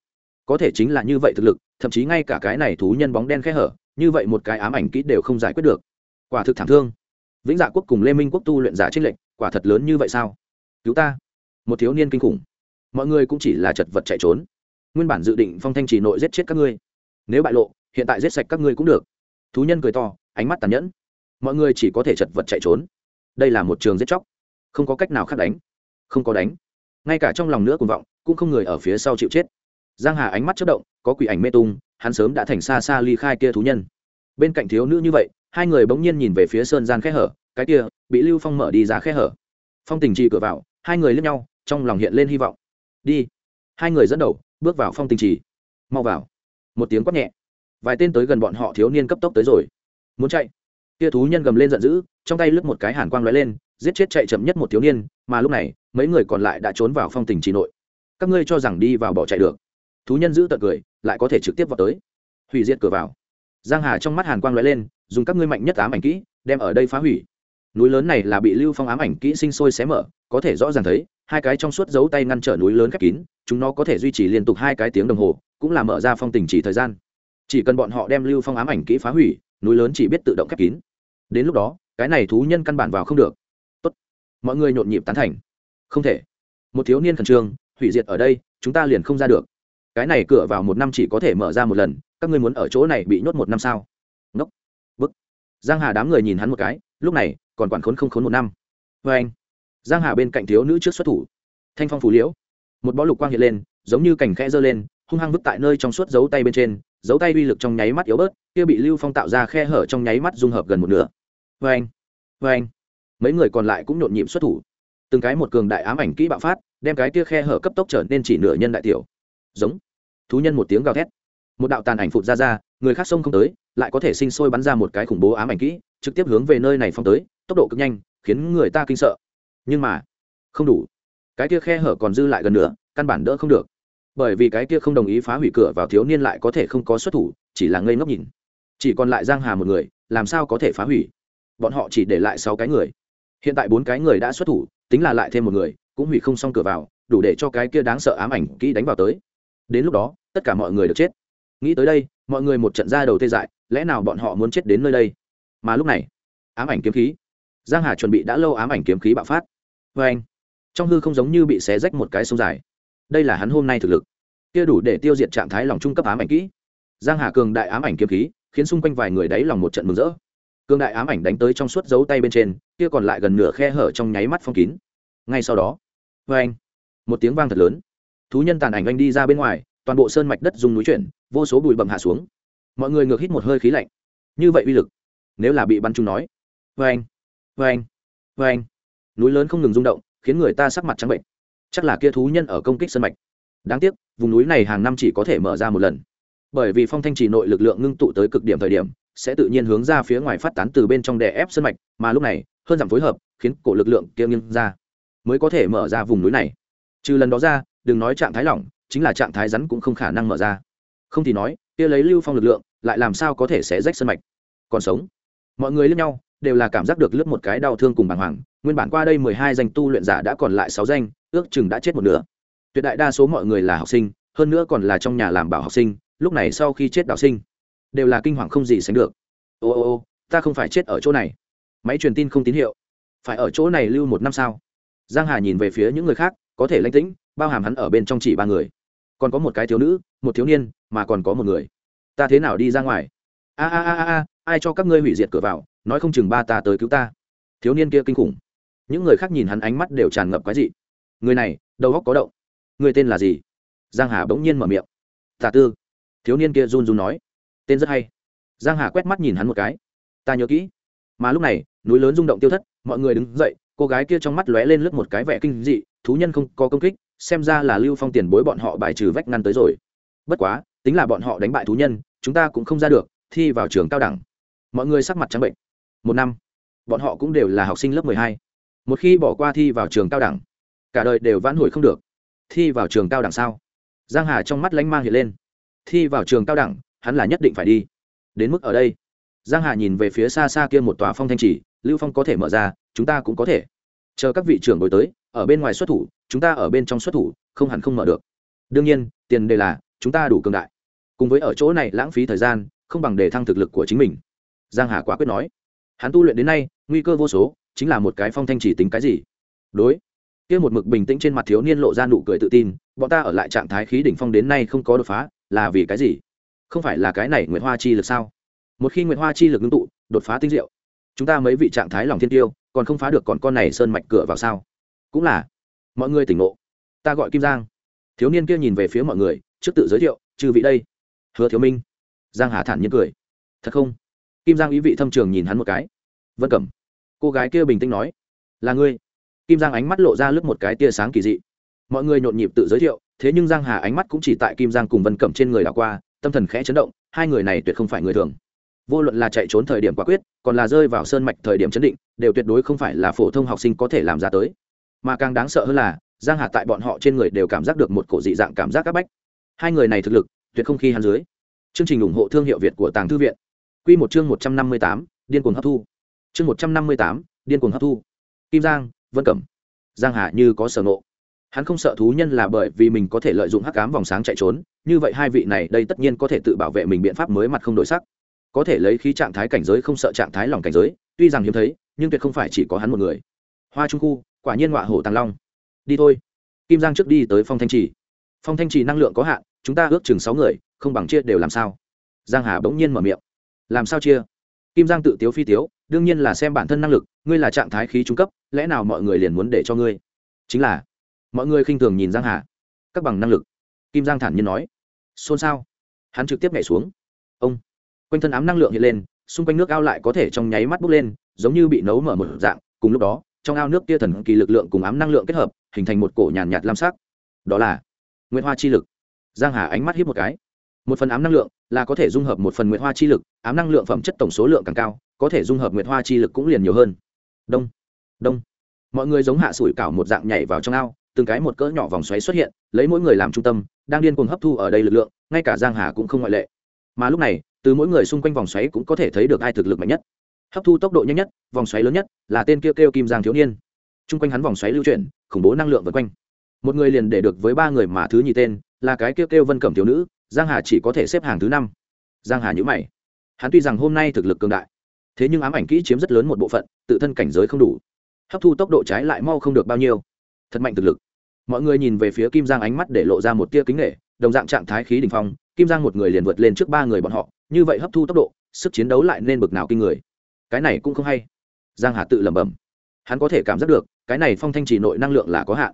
Có thể chính là như vậy thực lực, thậm chí ngay cả cái này thú nhân bóng đen khe hở, như vậy một cái ám ảnh kỹ đều không giải quyết được. Quả thực thảm thương. Vĩnh dạ quốc cùng lê minh quốc tu luyện giả trích lệnh quả thật lớn như vậy sao? Cứu ta. Một thiếu niên kinh khủng mọi người cũng chỉ là chật vật chạy trốn. Nguyên bản dự định phong thanh chỉ nội giết chết các ngươi. Nếu bại lộ, hiện tại giết sạch các ngươi cũng được. Thú nhân cười to, ánh mắt tàn nhẫn. Mọi người chỉ có thể chật vật chạy trốn. Đây là một trường giết chóc. Không có cách nào khác đánh. Không có đánh. Ngay cả trong lòng nữa cuồng vọng, cũng không người ở phía sau chịu chết. Giang hà ánh mắt chất động, có quỷ ảnh mê tung, hắn sớm đã thành xa xa ly khai kia thú nhân. Bên cạnh thiếu nữ như vậy, hai người bỗng nhiên nhìn về phía sơn gian khe hở, cái kia, bị lưu phong mở đi ra khe hở. Phong tình trì cửa vào, hai người lướt nhau, trong lòng hiện lên hy vọng đi. Hai người dẫn đầu, bước vào phong tình trì. Mau vào. Một tiếng quát nhẹ. Vài tên tới gần bọn họ thiếu niên cấp tốc tới rồi. Muốn chạy? Kia thú nhân gầm lên giận dữ, trong tay lướt một cái hàn quang lóe lên, giết chết chạy chậm nhất một thiếu niên, mà lúc này, mấy người còn lại đã trốn vào phong tình trì nội. Các ngươi cho rằng đi vào bỏ chạy được. Thú nhân giữ tận cười, lại có thể trực tiếp vào tới. Hủy diệt cửa vào. Giang hà trong mắt hàn quang lóe lên, dùng các ngươi mạnh nhất ám ảnh kỹ, đem ở đây phá hủy núi lớn này là bị lưu phong ám ảnh kỹ sinh sôi xé mở, có thể rõ ràng thấy, hai cái trong suốt dấu tay ngăn trở núi lớn khép kín, chúng nó có thể duy trì liên tục hai cái tiếng đồng hồ, cũng là mở ra phong tình chỉ thời gian. Chỉ cần bọn họ đem lưu phong ám ảnh kỹ phá hủy, núi lớn chỉ biết tự động khép kín. Đến lúc đó, cái này thú nhân căn bản vào không được. Tốt. mọi người nhộn nhịp tán thành. Không thể. Một thiếu niên khẩn trương, hủy diệt ở đây, chúng ta liền không ra được. Cái này cửa vào một năm chỉ có thể mở ra một lần, các ngươi muốn ở chỗ này bị nhốt một năm sao? Ngốc. Bức. Giang hà đám người nhìn hắn một cái, lúc này còn quản khốn không khốn một năm. Vê anh, giang hà bên cạnh thiếu nữ trước xuất thủ. Thanh phong phủ liễu. Một bó lục quang hiện lên, giống như cảnh khẽ giơ lên, hung hăng vứt tại nơi trong suốt dấu tay bên trên, dấu tay uy lực trong nháy mắt yếu bớt, kia bị lưu phong tạo ra khe hở trong nháy mắt dung hợp gần một nửa. Vê anh vê anh. Mấy người còn lại cũng nhộn nhịp xuất thủ. Từng cái một cường đại ám ảnh kỹ bạo phát, đem cái kia khe hở cấp tốc trở nên chỉ nửa nhân đại tiểu. Giống. Thú nhân một tiếng gào thét. Một đạo tàn ảnh phụt ra ra, người khác sông không tới, lại có thể sinh sôi bắn ra một cái khủng bố ám ảnh kỹ, trực tiếp hướng về nơi này phong tới tốc độ cực nhanh, khiến người ta kinh sợ. Nhưng mà, không đủ. Cái kia khe hở còn dư lại gần nữa, căn bản đỡ không được. Bởi vì cái kia không đồng ý phá hủy cửa vào thiếu niên lại có thể không có xuất thủ, chỉ là ngây ngốc nhìn. Chỉ còn lại giang hà một người, làm sao có thể phá hủy? Bọn họ chỉ để lại sáu cái người. Hiện tại bốn cái người đã xuất thủ, tính là lại thêm một người, cũng hủy không xong cửa vào, đủ để cho cái kia đáng sợ ám ảnh kỹ đánh vào tới. Đến lúc đó, tất cả mọi người được chết. Nghĩ tới đây, mọi người một trận ra đầu tê dại, lẽ nào bọn họ muốn chết đến nơi đây? Mà lúc này, ám ảnh kiếm khí giang hà chuẩn bị đã lâu ám ảnh kiếm khí bạo phát. Vê anh, trong hư không giống như bị xé rách một cái sông dài. Đây là hắn hôm nay thực lực. Kia đủ để tiêu diệt trạng thái lòng trung cấp ám ảnh kỹ. Giang hà cường đại ám ảnh kiếm khí, khiến xung quanh vài người đáy lòng một trận mừng rỡ. Cường đại ám ảnh đánh tới trong suốt dấu tay bên trên, kia còn lại gần nửa khe hở trong nháy mắt phong kín. Ngay sau đó vê anh, một tiếng vang thật lớn. Thú nhân tàn ảnh anh đi ra bên ngoài, toàn bộ sơn mạch đất dùng núi chuyển, vô số bụi bầm hạ xuống. Mọi người ngược hít một hơi khí lạnh. Như vậy uy lực, nếu là bị bắn chúng nói vê anh vê anh. Vê anh. Núi lớn không ngừng rung động, khiến người ta sắc mặt trắng bệnh. Chắc là kia thú nhân ở công kích sơn mạch. Đáng tiếc, vùng núi này hàng năm chỉ có thể mở ra một lần. Bởi vì phong thanh trì nội lực lượng ngưng tụ tới cực điểm thời điểm, sẽ tự nhiên hướng ra phía ngoài phát tán từ bên trong đè ép sơn mạch, mà lúc này, hơn giảm phối hợp, khiến cổ lực lượng kia nghiêng ra, mới có thể mở ra vùng núi này. Trừ lần đó ra, đừng nói trạng thái lỏng, chính là trạng thái rắn cũng không khả năng mở ra. Không thì nói, kia lấy lưu phong lực lượng, lại làm sao có thể sẽ rách sân mạch? Còn sống. Mọi người lẫn nhau đều là cảm giác được lướt một cái đau thương cùng bàng hoàng. Nguyên bản qua đây mười hai danh tu luyện giả đã còn lại sáu danh, ước chừng đã chết một nửa. Tuyệt đại đa số mọi người là học sinh, hơn nữa còn là trong nhà làm bảo học sinh, lúc này sau khi chết đạo sinh, đều là kinh hoàng không gì sánh được. Ô ô ô, ta không phải chết ở chỗ này. Máy truyền tin không tín hiệu. Phải ở chỗ này lưu một năm sao? Giang hà nhìn về phía những người khác, có thể lãnh tĩnh, bao hàm hắn ở bên trong chỉ ba người. Còn có một cái thiếu nữ, một thiếu niên, mà còn có một người. Ta thế nào đi ra ngoài? A a a a ai cho các ngươi hủy diệt cửa vào? Nói không chừng ba ta tới cứu ta. Thiếu niên kia kinh khủng. Những người khác nhìn hắn ánh mắt đều tràn ngập quái dị. Người này, đầu góc có động. Người tên là gì? Giang hà bỗng nhiên mở miệng. Tả tư. Thiếu niên kia run run nói. Tên rất hay. Giang hà quét mắt nhìn hắn một cái. Ta nhớ kỹ. Mà lúc này, núi lớn rung động tiêu thất, mọi người đứng dậy, cô gái kia trong mắt lóe lên lướt một cái vẻ kinh dị, thú nhân không có công kích, xem ra là lưu phong tiền bối bọn họ bài trừ vách ngăn tới rồi. Bất quá, tính là bọn họ đánh bại thú nhân, chúng ta cũng không ra được, thi vào trường cao đẳng. Mọi người sắc mặt trắng bệnh một năm. Bọn họ cũng đều là học sinh lớp mười hai. Một khi bỏ qua thi vào trường cao đẳng, cả đời đều vãn hồi không được. Thi vào trường cao đẳng sao? Giang hà trong mắt lanh mang hiện lên. Thi vào trường cao đẳng, hắn là nhất định phải đi. Đến mức ở đây. Giang hà nhìn về phía xa xa kia một tòa phong thanh trì lưu phong có thể mở ra, chúng ta cũng có thể. Chờ các vị trưởng đổi tới, ở bên ngoài xuất thủ, chúng ta ở bên trong xuất thủ, không hẳn không mở được. Đương nhiên, tiền đề là, chúng ta đủ cường đại. Cùng với ở chỗ này lãng phí thời gian, không bằng để thăng thực lực của chính mình. Giang hà quả quyết nói hắn tu luyện đến nay, nguy cơ vô số, chính là một cái phong thanh chỉ tính cái gì? Đối. Kia một mực bình tĩnh trên mặt thiếu niên lộ ra nụ cười tự tin, bọn ta ở lại trạng thái khí đỉnh phong đến nay không có đột phá, là vì cái gì? Không phải là cái này nguyệt hoa chi lực sao? Một khi nguyệt hoa chi lực ngưng tụ, đột phá tinh diệu, chúng ta mấy vị trạng thái lòng thiên tiêu, còn không phá được còn con này sơn mạch cửa vào sao? Cũng là. Mọi người tỉnh ngộ. Ta gọi kim giang. Thiếu niên kia nhìn về phía mọi người, trước tự giới thiệu trừ vị đây. Hứa thiếu minh. Giang hà thản nhiên cười. Thật không? Kim giang ý vị thâm trường nhìn hắn một cái. Vân cẩm, cô gái kia bình tĩnh nói, là ngươi. Kim giang ánh mắt lộ ra lướt một cái tia sáng kỳ dị. Mọi người nhộn nhịp tự giới thiệu, thế nhưng giang hà ánh mắt cũng chỉ tại kim giang cùng vân cẩm trên người đảo qua, tâm thần khẽ chấn động, hai người này tuyệt không phải người thường. Vô luận là chạy trốn thời điểm quả quyết, còn là rơi vào sơn mạch thời điểm chấn định, đều tuyệt đối không phải là phổ thông học sinh có thể làm ra tới. Mà càng đáng sợ hơn là, giang hà tại bọn họ trên người đều cảm giác được một cổ dị dạng cảm giác các bách. Hai người này thực lực, tuyệt không khi hắn dưới. Chương trình ủng hộ thương hiệu việt của tàng thư viện quy một chương một trăm năm mươi tám, điên cuồng hấp thu. Chương một trăm năm mươi tám, điên cuồng hấp thu. Kim giang, vân cẩm. Giang hà như có sở ngộ. Hắn không sợ thú nhân là bởi vì mình có thể lợi dụng hắc ám vòng sáng chạy trốn, như vậy hai vị này đây tất nhiên có thể tự bảo vệ mình biện pháp mới mặt không đổi sắc. Có thể lấy khí trạng thái cảnh giới không sợ trạng thái lòng cảnh giới, tuy rằng hiếm thấy, nhưng tuyệt không phải chỉ có hắn một người. Hoa trung khu, quả nhiên ngọa hổ tàng long. Đi thôi. Kim giang trước đi tới phong thanh trì. Phong thanh trì năng lượng có hạn, chúng ta ước chừng sáu người, không bằng chia đều làm sao? Giang hà bỗng nhiên mở miệng làm sao chia? Kim giang tự tiếu phi tiếu đương nhiên là xem bản thân năng lực ngươi là trạng thái khí trung cấp lẽ nào mọi người liền muốn để cho ngươi? Chính là mọi người khinh thường nhìn giang hà. Các bằng năng lực. Kim giang thản nhiên nói. Xôn xao. Hắn trực tiếp nhảy xuống. Ông. Quanh thân ám năng lượng hiện lên xung quanh nước ao lại có thể trong nháy mắt bốc lên giống như bị nấu mở một dạng. Cùng lúc đó trong ao nước kia thần kỳ lực lượng cùng ám năng lượng kết hợp hình thành một cổ nhàn nhạt, lam sắc. Đó là nguyễn hoa chi lực. Giang hà ánh mắt hiếp một cái một phần ám năng lượng là có thể dung hợp một phần nguyệt hoa chi lực, ám năng lượng phẩm chất tổng số lượng càng cao, có thể dung hợp nguyệt hoa chi lực cũng liền nhiều hơn. Đông đông. Mọi người giống hạ sủi cảo một dạng nhảy vào trong ao, từng cái một cỡ nhỏ vòng xoáy xuất hiện, lấy mỗi người làm trung tâm, đang điên cuồng hấp thu ở đây lực lượng, ngay cả giang hà cũng không ngoại lệ. Mà lúc này, từ mỗi người xung quanh vòng xoáy cũng có thể thấy được ai thực lực mạnh nhất. Hấp thu tốc độ nhanh nhất, vòng xoáy lớn nhất, là tên kêu kêu kim giang thiếu niên. Chung quanh hắn vòng xoáy lưu chuyển, khủng bố năng lượng vượt quanh. Một người liền để được với ba người mà thứ nhì tên, là cái kêu kêu vân cẩm thiếu nữ giang hà chỉ có thể xếp hàng thứ năm. Giang hà nhữ mày. Hắn tuy rằng hôm nay thực lực cường đại, thế nhưng ám ảnh kỹ chiếm rất lớn một bộ phận, tự thân cảnh giới không đủ. Hấp thu tốc độ trái lại mau không được bao nhiêu. Thật mạnh thực lực. Mọi người nhìn về phía kim giang ánh mắt để lộ ra một tia kính nghệ đồng dạng trạng thái khí đình phong, kim giang một người liền vượt lên trước ba người bọn họ, như vậy hấp thu tốc độ, sức chiến đấu lại nên bực nào kinh người. Cái này cũng không hay. Giang hà tự lẩm bẩm. Hắn có thể cảm giác được, cái này phong thanh chỉ nội năng lượng là có hạn.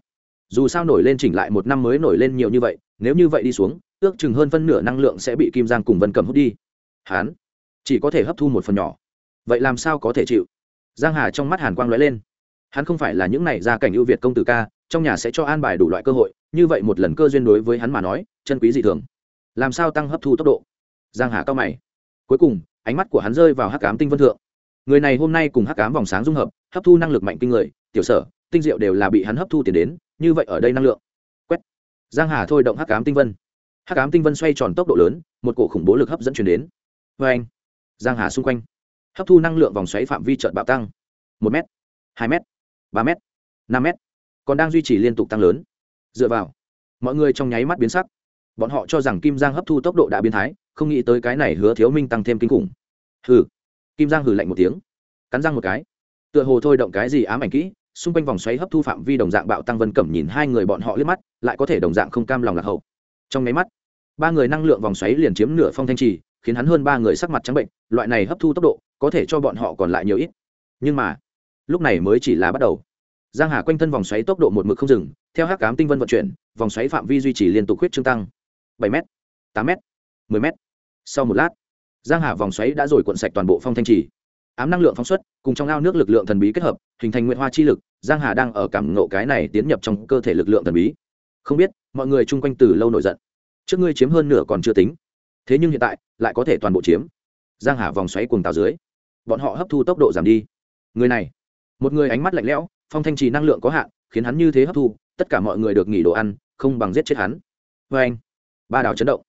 Dù sao nổi lên chỉnh lại một năm mới nổi lên nhiều như vậy, nếu như vậy đi xuống ước chừng hơn phân nửa năng lượng sẽ bị kim giang cùng vân cầm hút đi. Hán, chỉ có thể hấp thu một phần nhỏ. Vậy làm sao có thể chịu? Giang hà trong mắt hàn quang lóe lên. Hắn không phải là những này gia cảnh ưu việt công tử ca, trong nhà sẽ cho an bài đủ loại cơ hội, như vậy một lần cơ duyên đối với hắn mà nói, chân quý dị thường. Làm sao tăng hấp thu tốc độ? Giang hà cao mày. Cuối cùng, ánh mắt của hắn rơi vào hắc ám tinh vân thượng. Người này hôm nay cùng hắc ám vòng sáng dung hợp, hấp thu năng lực mạnh kinh người, tiểu sở, tinh diệu đều là bị hắn hấp thu tiền đến, như vậy ở đây năng lượng. Quét. Giang hà thôi động hắc ám tinh vân hắc ám tinh vân xoay tròn tốc độ lớn, một cổ khủng bố lực hấp dẫn chuyển đến. Vê anh, giang hà xung quanh, hấp thu năng lượng vòng xoáy phạm vi trợn bạo tăng. Một m hai m ba m năm m còn đang duy trì liên tục tăng lớn. Dựa vào, mọi người trong nháy mắt biến sắc. Bọn họ cho rằng kim giang hấp thu tốc độ đã biến thái, không nghĩ tới cái này hứa thiếu minh tăng thêm kinh khủng. Hừ, kim giang hừ lạnh một tiếng, cắn răng một cái. Tựa hồ thôi động cái gì ám ảnh kỹ, xung quanh vòng xoáy hấp thu phạm vi đồng dạng bạo tăng vân cẩm nhìn hai người bọn họ liếc mắt, lại có thể đồng dạng không cam lòng lạc hậu trong nháy mắt, ba người năng lượng vòng xoáy liền chiếm nửa phong thanh trì, khiến hắn hơn ba người sắc mặt trắng bệnh, loại này hấp thu tốc độ, có thể cho bọn họ còn lại nhiều ít. Nhưng mà, lúc này mới chỉ là bắt đầu. Giang hà quanh thân vòng xoáy tốc độ một mực không dừng, theo hắc cám tinh vân vận chuyển, vòng xoáy phạm vi duy trì liên tục huyết trương tăng. bảy m tám m mười m sau một lát, giang hà vòng xoáy đã rồi cuộn sạch toàn bộ phong thanh trì. Ám năng lượng phóng xuất, cùng trong ao nước lực lượng thần bí kết hợp, hình thành nguyện hoa chi lực, giang hà đang ở cảm ngộ cái này tiến nhập trong cơ thể lực lượng thần bí không biết, mọi người chung quanh từ lâu nổi giận. Trước ngươi chiếm hơn nửa còn chưa tính. Thế nhưng hiện tại, lại có thể toàn bộ chiếm. Giang hà vòng xoáy cuồng tàu dưới. Bọn họ hấp thu tốc độ giảm đi. Người này, một người ánh mắt lạnh lẽo, phong thanh trì năng lượng có hạn, khiến hắn như thế hấp thu, tất cả mọi người được nghỉ đồ ăn, không bằng giết chết hắn. Vê anh. Ba đào chấn động.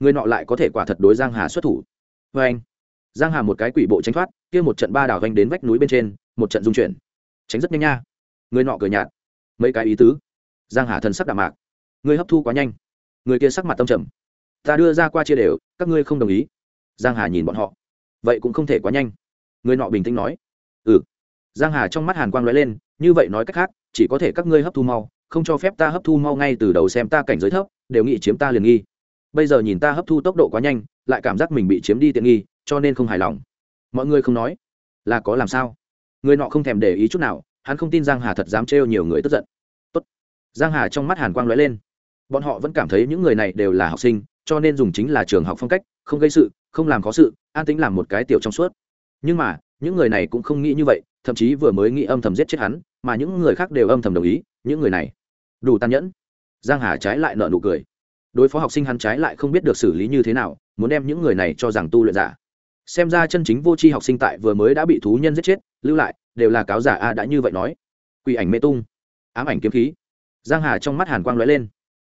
Người nọ lại có thể quả thật đối giang hà xuất thủ. Vê anh. Giang hà một cái quỷ bộ tránh thoát, kia một trận ba đào vanh đến vách núi bên trên, một trận dung chuyển. Tránh rất nhanh nha. Người nọ cười nhạt. Mấy cái ý tứ giang hà thần sắc đạm mạc. Người hấp thu quá nhanh. Người kia sắc mặt tâm trầm. Ta đưa ra qua chia đều, các ngươi không đồng ý. Giang hà nhìn bọn họ. Vậy cũng không thể quá nhanh. Người nọ bình tĩnh nói. Ừ. Giang hà trong mắt hàn quang lóe lên, như vậy nói cách khác, chỉ có thể các ngươi hấp thu mau, không cho phép ta hấp thu mau ngay từ đầu xem ta cảnh giới thấp, đều nghĩ chiếm ta liền nghi. Bây giờ nhìn ta hấp thu tốc độ quá nhanh, lại cảm giác mình bị chiếm đi tiện nghi, cho nên không hài lòng. Mọi người không nói. Là có làm sao? Người nọ không thèm để ý chút nào, hắn không tin giang hà thật dám trêu nhiều người tức giận giang hà trong mắt hàn quang lóe lên. Bọn họ vẫn cảm thấy những người này đều là học sinh, cho nên dùng chính là trường học phong cách, không gây sự, không làm khó sự, an tính làm một cái tiểu trong suốt. Nhưng mà, những người này cũng không nghĩ như vậy, thậm chí vừa mới nghĩ âm thầm giết chết hắn, mà những người khác đều âm thầm đồng ý, những người này. Đủ tàn nhẫn. Giang hà trái lại nợ nụ cười. Đối phó học sinh hắn trái lại không biết được xử lý như thế nào, muốn đem những người này cho rằng tu luyện giả. Xem ra chân chính vô tri học sinh tại vừa mới đã bị thú nhân giết chết, lưu lại, đều là cáo giả a đã như vậy nói. Quỷ ảnh mê tung. Ám ảnh kiếm khí giang hà trong mắt hàn quang lóe lên.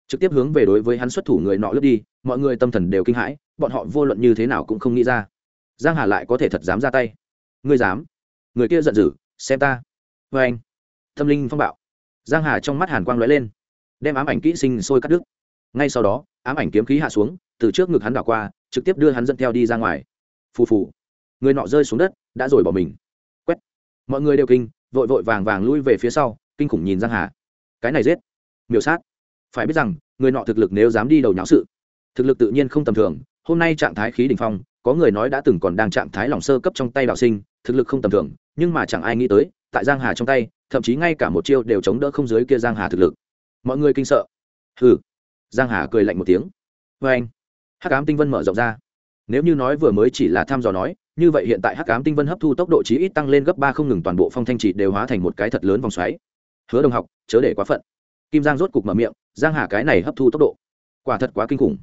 Trực tiếp hướng về đối với hắn xuất thủ người nọ lướt đi, mọi người tâm thần đều kinh hãi, bọn họ vô luận như thế nào cũng không nghĩ ra. Giang hà lại có thể thật dám ra tay. Ngươi dám? Người kia giận dữ, xem ta. Vê anh. Tâm linh phong bạo. Giang hà trong mắt hàn quang lóe lên. Đem ám ảnh kỹ sinh sôi cắt đứt. Ngay sau đó, ám ảnh kiếm khí hạ xuống, từ trước ngực hắn đảo qua, trực tiếp đưa hắn dẫn theo đi ra ngoài. Phù phù. Người nọ rơi xuống đất, đã rồi bỏ mình. Quét. Mọi người đều kinh, vội vội vàng vàng lui về phía sau, kinh khủng nhìn giang hà cái này giết. Miểu sát. Phải biết rằng, người nọ thực lực nếu dám đi đầu nháo sự, thực lực tự nhiên không tầm thường. Hôm nay trạng thái khí đ ỉ n h phong, có người nói đã từng còn đang trạng thái lòng sơ cấp trong tay đạo sinh, thực lực không tầm thường, nhưng mà chẳng ai nghĩ tới, tại giang hà trong tay, thậm chí ngay cả một chiêu đều chống đỡ không dưới kia giang hà thực lực. Mọi người kinh sợ. Hừ. Giang hà cười lạnh một tiếng. Vê anh, hắc ám tinh vân mở rộng ra. Nếu như nói vừa mới chỉ là thăm dò nói, như vậy hiện tại hắc ám tinh vân hấp thu tốc độ chí ít tăng lên gấp ba không ngừng toàn bộ phong thanh trị đều hóa thành một cái thật lớn vòng xoáy hứa đồng học, chớ để quá phận. Kim giang rốt cục mở miệng, giang hà cái này hấp thu tốc độ, quả thật quá kinh khủng.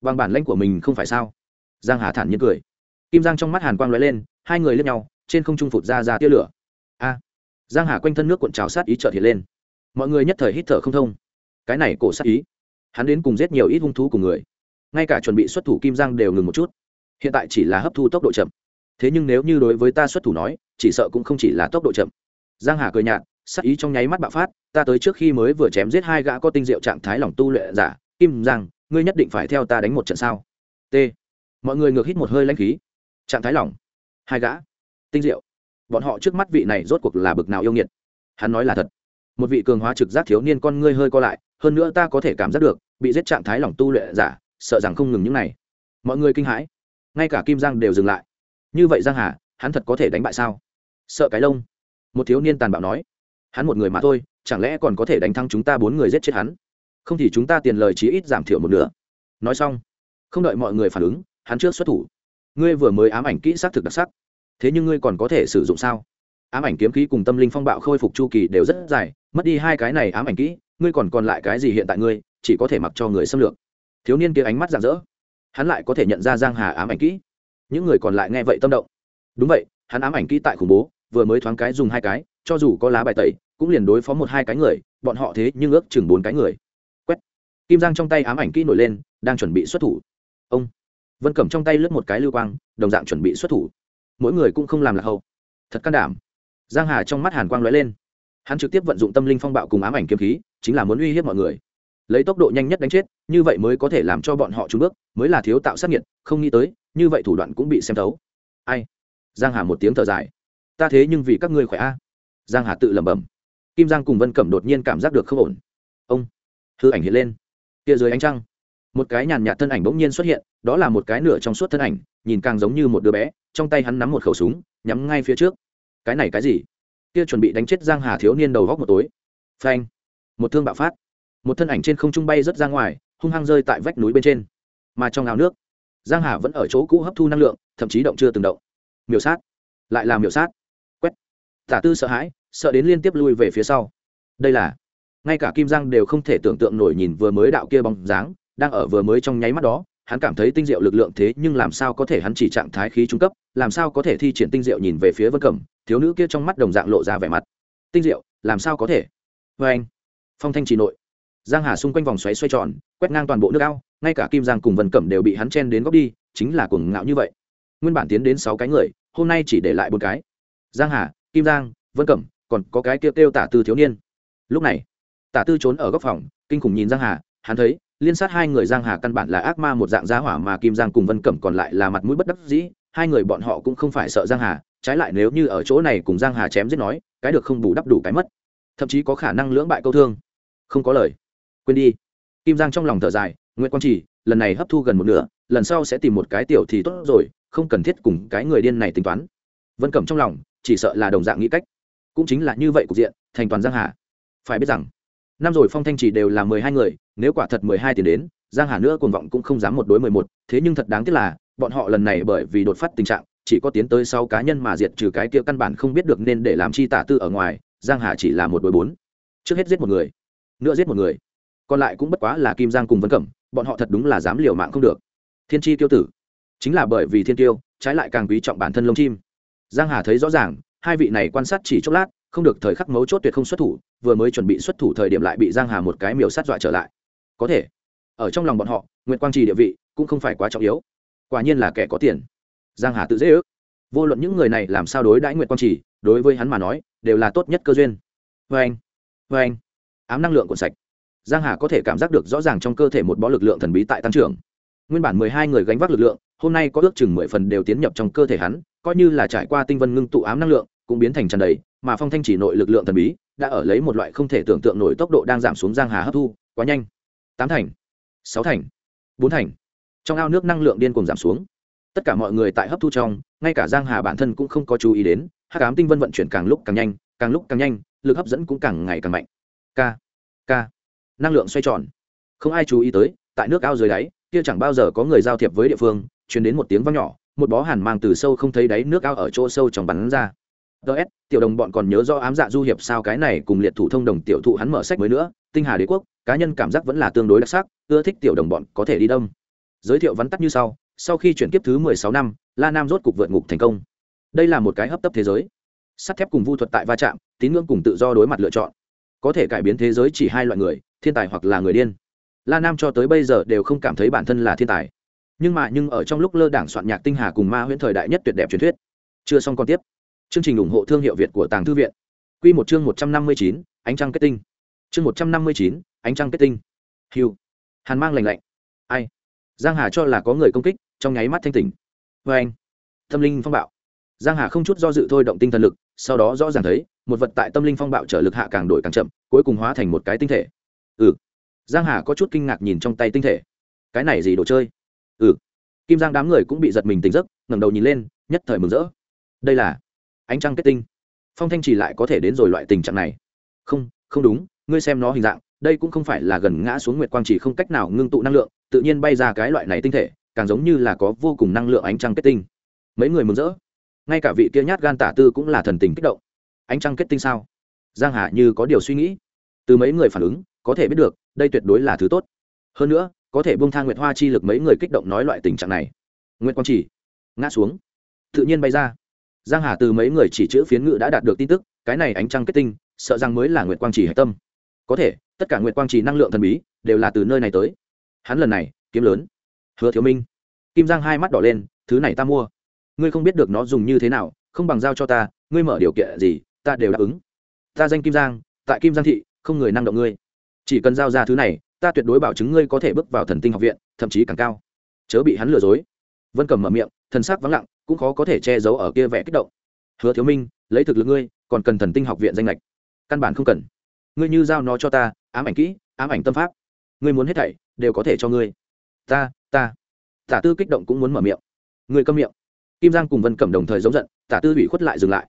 Bằng bản lãnh của mình không phải sao? Giang hà thản nhiên cười. Kim giang trong mắt hàn quang lóe lên, hai người lên nhau, trên không trung phụt ra ra tia lửa. A! Giang hà quanh thân nước cuộn trào sát ý chợt hiện lên. Mọi người nhất thời hít thở không thông. Cái này cổ sát ý. Hắn đến cùng giết nhiều ít hung thú của người. Ngay cả chuẩn bị xuất thủ kim giang đều ngừng một chút. Hiện tại chỉ là hấp thu tốc độ chậm. Thế nhưng nếu như đối với ta xuất thủ nói, chỉ sợ cũng không chỉ là tốc độ chậm. Giang hà cười nhạt sắc ý trong nháy mắt bạo phát, ta tới trước khi mới vừa chém giết hai gã có tinh diệu trạng thái lòng tu luyện giả, kim giang, ngươi nhất định phải theo ta đánh một trận sao? T. Mọi người ngược hít một hơi lãnh khí. Trạng thái lỏng hai gã. Tinh diệu. Bọn họ trước mắt vị này rốt cuộc là bực nào yêu nghiệt? Hắn nói là thật. Một vị cường hóa trực giác thiếu niên con ngươi hơi co lại, hơn nữa ta có thể cảm giác được, bị giết trạng thái lỏng tu luyện giả, sợ rằng không ngừng những này. Mọi người kinh hãi. Ngay cả kim giang đều dừng lại. Như vậy giang hà, hắn thật có thể đánh bại sao? Sợ cái lông. Một thiếu niên tàn bạo nói hắn một người mà thôi, chẳng lẽ còn có thể đánh thắng chúng ta bốn người giết chết hắn? Không thì chúng ta tiền lời chí ít giảm thiểu một nửa. Nói xong, không đợi mọi người phản ứng, hắn trước xuất thủ. Ngươi vừa mới ám ảnh kỹ xác thực đặc sắc. Thế nhưng ngươi còn có thể sử dụng sao? Ám ảnh kiếm khí cùng tâm linh phong bạo khôi phục chu kỳ đều rất dài, mất đi hai cái này ám ảnh kỹ, ngươi còn còn lại cái gì hiện tại ngươi, chỉ có thể mặc cho người xâm lược. Thiếu niên kia ánh mắt rạng rỡ. Hắn lại có thể nhận ra giang hà ám ảnh kỹ. Những người còn lại nghe vậy tâm động. Đúng vậy, hắn ám ảnh kỹ tại khủng bố, vừa mới thoáng cái dùng hai cái cho dù có lá bài tẩy, cũng liền đối phó một hai cái người, bọn họ thế nhưng ước chừng bốn cái người. Quét. Kim giang trong tay ám ảnh kỹ nổi lên, đang chuẩn bị xuất thủ. Ông. Vân cẩm trong tay lướt một cái lưu quang, đồng dạng chuẩn bị xuất thủ. Mỗi người cũng không làm là hậu. Thật can đảm. Giang hà trong mắt hàn quang lóe lên. Hắn trực tiếp vận dụng tâm linh phong bạo cùng ám ảnh kiếm khí, chính là muốn uy hiếp mọi người. Lấy tốc độ nhanh nhất đánh chết, như vậy mới có thể làm cho bọn họ trúng bước, mới là thiếu tạo sát nghiệt, không nghĩ tới, như vậy thủ đoạn cũng bị xem thấu. Ai? Giang hà một tiếng thở dài. Ta thế nhưng vì các ngươi khỏe a giang hà tự lẩm bẩm. Kim giang cùng vân cẩm đột nhiên cảm giác được không ổn. Ông hư ảnh hiện lên. Kia dưới ánh trăng, một cái nhàn nhạt thân ảnh bỗng nhiên xuất hiện, đó là một cái nửa trong suốt thân ảnh, nhìn càng giống như một đứa bé, trong tay hắn nắm một khẩu súng, nhắm ngay phía trước. Cái này cái gì? Kia chuẩn bị đánh chết giang hà thiếu niên đầu góc một tối. Phanh, một thương bạo phát. Một thân ảnh trên không trung bay rất ra ngoài, hung hăng rơi tại vách núi bên trên. Mà trong ao nước, giang hà vẫn ở chỗ cũ hấp thu năng lượng, thậm chí động chưa từng động. Miểu sát, lại là miểu sát. Quét. Tả tư sợ hãi sợ đến liên tiếp lui về phía sau. Đây là, ngay cả kim giang đều không thể tưởng tượng nổi nhìn vừa mới đạo kia bóng dáng, đang ở vừa mới trong nháy mắt đó, hắn cảm thấy tinh diệu lực lượng thế nhưng làm sao có thể hắn chỉ trạng thái khí trung cấp, làm sao có thể thi triển tinh diệu nhìn về phía vân cẩm, thiếu nữ kia trong mắt đồng dạng lộ ra vẻ mặt. Tinh diệu, làm sao có thể? Vê anh, phong thanh trì nội. Giang hà xung quanh vòng xoáy xoay tròn, quét ngang toàn bộ nước ao, ngay cả kim giang cùng vân cẩm đều bị hắn chen đến góc đi, chính là cuồng ngạo như vậy. Nguyên bản tiến đến sáu cái người, hôm nay chỉ để lại bốn cái. Giang hà, kim giang, vân cẩm còn có cái kêu kêu tả tư thiếu niên. Lúc này, tả tư trốn ở góc phòng, kinh khủng nhìn giang hà, hắn thấy, liên sát hai người giang hà căn bản là ác ma một dạng giá hỏa mà kim giang cùng vân cẩm còn lại là mặt mũi bất đắc dĩ, hai người bọn họ cũng không phải sợ giang hà, trái lại nếu như ở chỗ này cùng giang hà chém giết nói, cái được không bù đắp đủ cái mất. Thậm chí có khả năng lưỡng bại câu thương. Không có lời. Quên đi. Kim giang trong lòng thở dài nguyễn quang chỉ lần này hấp thu gần một nửa, lần sau sẽ tìm một cái tiểu thì tốt rồi, không cần thiết cùng cái người điên này tính toán. Vân cẩm trong lòng, chỉ sợ là đồng dạng nghĩ cách cũng chính là như vậy cục diện, thành toàn giang hà. Phải biết rằng, năm rồi phong thanh chỉ đều là mười hai người, nếu quả thật mười hai tiền đến, giang hà nữa cuồng vọng cũng không dám một đối mười một. Thế nhưng thật đáng tiếc là, bọn họ lần này bởi vì đột phát tình trạng, chỉ có tiến tới sáu cá nhân mà diệt trừ cái kia căn bản không biết được nên để làm chi tả tư ở ngoài, giang hà chỉ là một đối bốn. Trước hết giết một người, nữa giết một người. Còn lại cũng bất quá là kim giang cùng vân cẩm, bọn họ thật đúng là dám liều mạng không được. Thiên chi tiêu tử, chính là bởi vì thiên tiêu trái lại càng quý trọng bản thân lông chim. Giang hà thấy rõ ràng hai vị này quan sát chỉ chốc lát, không được thời khắc mấu chốt tuyệt không xuất thủ, vừa mới chuẩn bị xuất thủ thời điểm lại bị giang hà một cái miều sát dọa trở lại. Có thể, ở trong lòng bọn họ nguyễn quang trì địa vị cũng không phải quá trọng yếu. Quả nhiên là kẻ có tiền. Giang hà tự dễ ước. Vô luận những người này làm sao đối đãi nguyễn quang trì, đối với hắn mà nói, đều là tốt nhất cơ duyên. Vê anh vê anh. Ám năng lượng cuộn sạch. Giang hà có thể cảm giác được rõ ràng trong cơ thể một bó lực lượng thần bí tại tăng trưởng. Nguyên bản mười hai người gánh vác lực lượng, hôm nay có ước chừng mười phần đều tiến nhập trong cơ thể hắn coi như là trải qua tinh vân ngưng tụ ám năng lượng, cũng biến thành tràn đầy, mà phong thanh chỉ nội lực lượng thần bí đã ở lấy một loại không thể tưởng tượng nổi tốc độ đang giảm xuống giang hà hấp thu, quá nhanh. Tám thành, sáu thành, bốn thành. Trong ao nước năng lượng điên cuồng giảm xuống. Tất cả mọi người tại hấp thu trong, ngay cả giang hà bản thân cũng không có chú ý đến, hắc ám tinh vân vận chuyển càng lúc càng nhanh, càng lúc càng nhanh, lực hấp dẫn cũng càng ngày càng mạnh. K k năng lượng xoay tròn. Không ai chú ý tới, tại nước ao dưới đáy, kia chẳng bao giờ có người giao thiệp với địa phương chuyển đến một tiếng vang nhỏ một bó hàn mang từ sâu không thấy đáy nước ao ở chỗ sâu trong bắn ra. Ts tiểu đồng bọn còn nhớ do ám dạ du hiệp sao cái này cùng liệt thủ thông đồng tiểu thụ hắn mở sách mới nữa, tinh hà đế quốc, cá nhân cảm giác vẫn là tương đối đặc sắc, ưa thích tiểu đồng bọn có thể đi đông. Giới thiệu vắn tắt như sau sau khi chuyển kiếp thứ mười sáu năm, la nam rốt cục vượt ngục thành công. Đây là một cái hấp tấp thế giới. Sắt thép cùng vu thuật tại va chạm, tín ngưỡng cùng tự do đối mặt lựa chọn. Có thể cải biến thế giới chỉ hai loại người, thiên tài hoặc là người điên. La nam cho tới bây giờ đều không cảm thấy bản thân là thiên tài nhưng mà nhưng ở trong lúc lơ đảng soạn nhạc tinh hà cùng ma huyễn thời đại nhất tuyệt đẹp truyền thuyết. Chưa xong còn tiếp. Chương trình ủng hộ thương hiệu việt của tàng thư viện. Q một chương một trăm năm mươi chín, ánh trăng kết tinh. Chương một trăm năm mươi chín, ánh trăng kết tinh. Hiu hàn mang lành lạnh. Ai? Giang hà cho là có người công kích, trong nháy mắt thanh tỉnh. Vê anh. Tâm linh phong bạo. Giang hà không chút do dự thôi động tinh thần lực, sau đó rõ ràng thấy, một vật tại tâm linh phong bạo trở lực hạ càng đổi càng chậm, cuối cùng hóa thành một cái tinh thể. Ừ. Giang hà có chút kinh ngạc nhìn trong tay tinh thể. Cái này gì đồ chơi? Ừ. Kim giang đám người cũng bị giật mình tỉnh giấc, ngẩng đầu nhìn lên, nhất thời mừng rỡ. Đây là ánh trăng kết tinh. Phong thanh chỉ lại có thể đến rồi loại tình trạng này. Không không đúng, ngươi xem nó hình dạng, đây cũng không phải là gần ngã xuống nguyệt quang chỉ không cách nào ngưng tụ năng lượng, tự nhiên bay ra cái loại này tinh thể, càng giống như là có vô cùng năng lượng ánh trăng kết tinh. Mấy người mừng rỡ. Ngay cả vị kia nhát gan tả tư cũng là thần tình kích động. Ánh trăng kết tinh sao? Giang hà như có điều suy nghĩ. Từ mấy người phản ứng, có thể biết được, đây tuyệt đối là thứ tốt. Hơn nữa có thể buông thang nguyệt hoa chi lực mấy người kích động nói loại tình trạng này. Nguyệt quang chỉ, ngã xuống. Tự nhiên bay ra. Giang hà từ mấy người chỉ chữ phiến ngự đã đạt được tin tức, cái này ánh trăng kết tinh, sợ rằng mới là nguyệt quang chỉ hạch tâm. Có thể, tất cả nguyệt quang chỉ năng lượng thần bí, đều là từ nơi này tới. Hắn lần này, kiếm lớn. Hứa thiếu minh. Kim giang hai mắt đỏ lên, thứ này ta mua. Ngươi không biết được nó dùng như thế nào, không bằng giao cho ta, ngươi mở điều kiện gì, ta đều đáp ứng. Ta danh kim giang, tại kim giang thị, không người năng động ngươi. Chỉ cần giao ra thứ này ta tuyệt đối bảo chứng ngươi có thể bước vào thần tinh học viện, thậm chí càng cao. Chớ bị hắn lừa dối. Vân cầm mở miệng, thần sắc vắng lặng, cũng khó có thể che giấu ở kia vẻ kích động. Hứa thiếu minh, lấy thực lực ngươi, còn cần thần tinh học viện danh lệch căn bản không cần. Ngươi như giao nó cho ta, ám ảnh kỹ, ám ảnh tâm pháp. Ngươi muốn hết thảy, đều có thể cho ngươi. Ta ta. Tả tư kích động cũng muốn mở miệng. Ngươi câm miệng. Kim giang cùng vân cẩm đồng thời giống giận, tả tư ủy khuất lại dừng lại.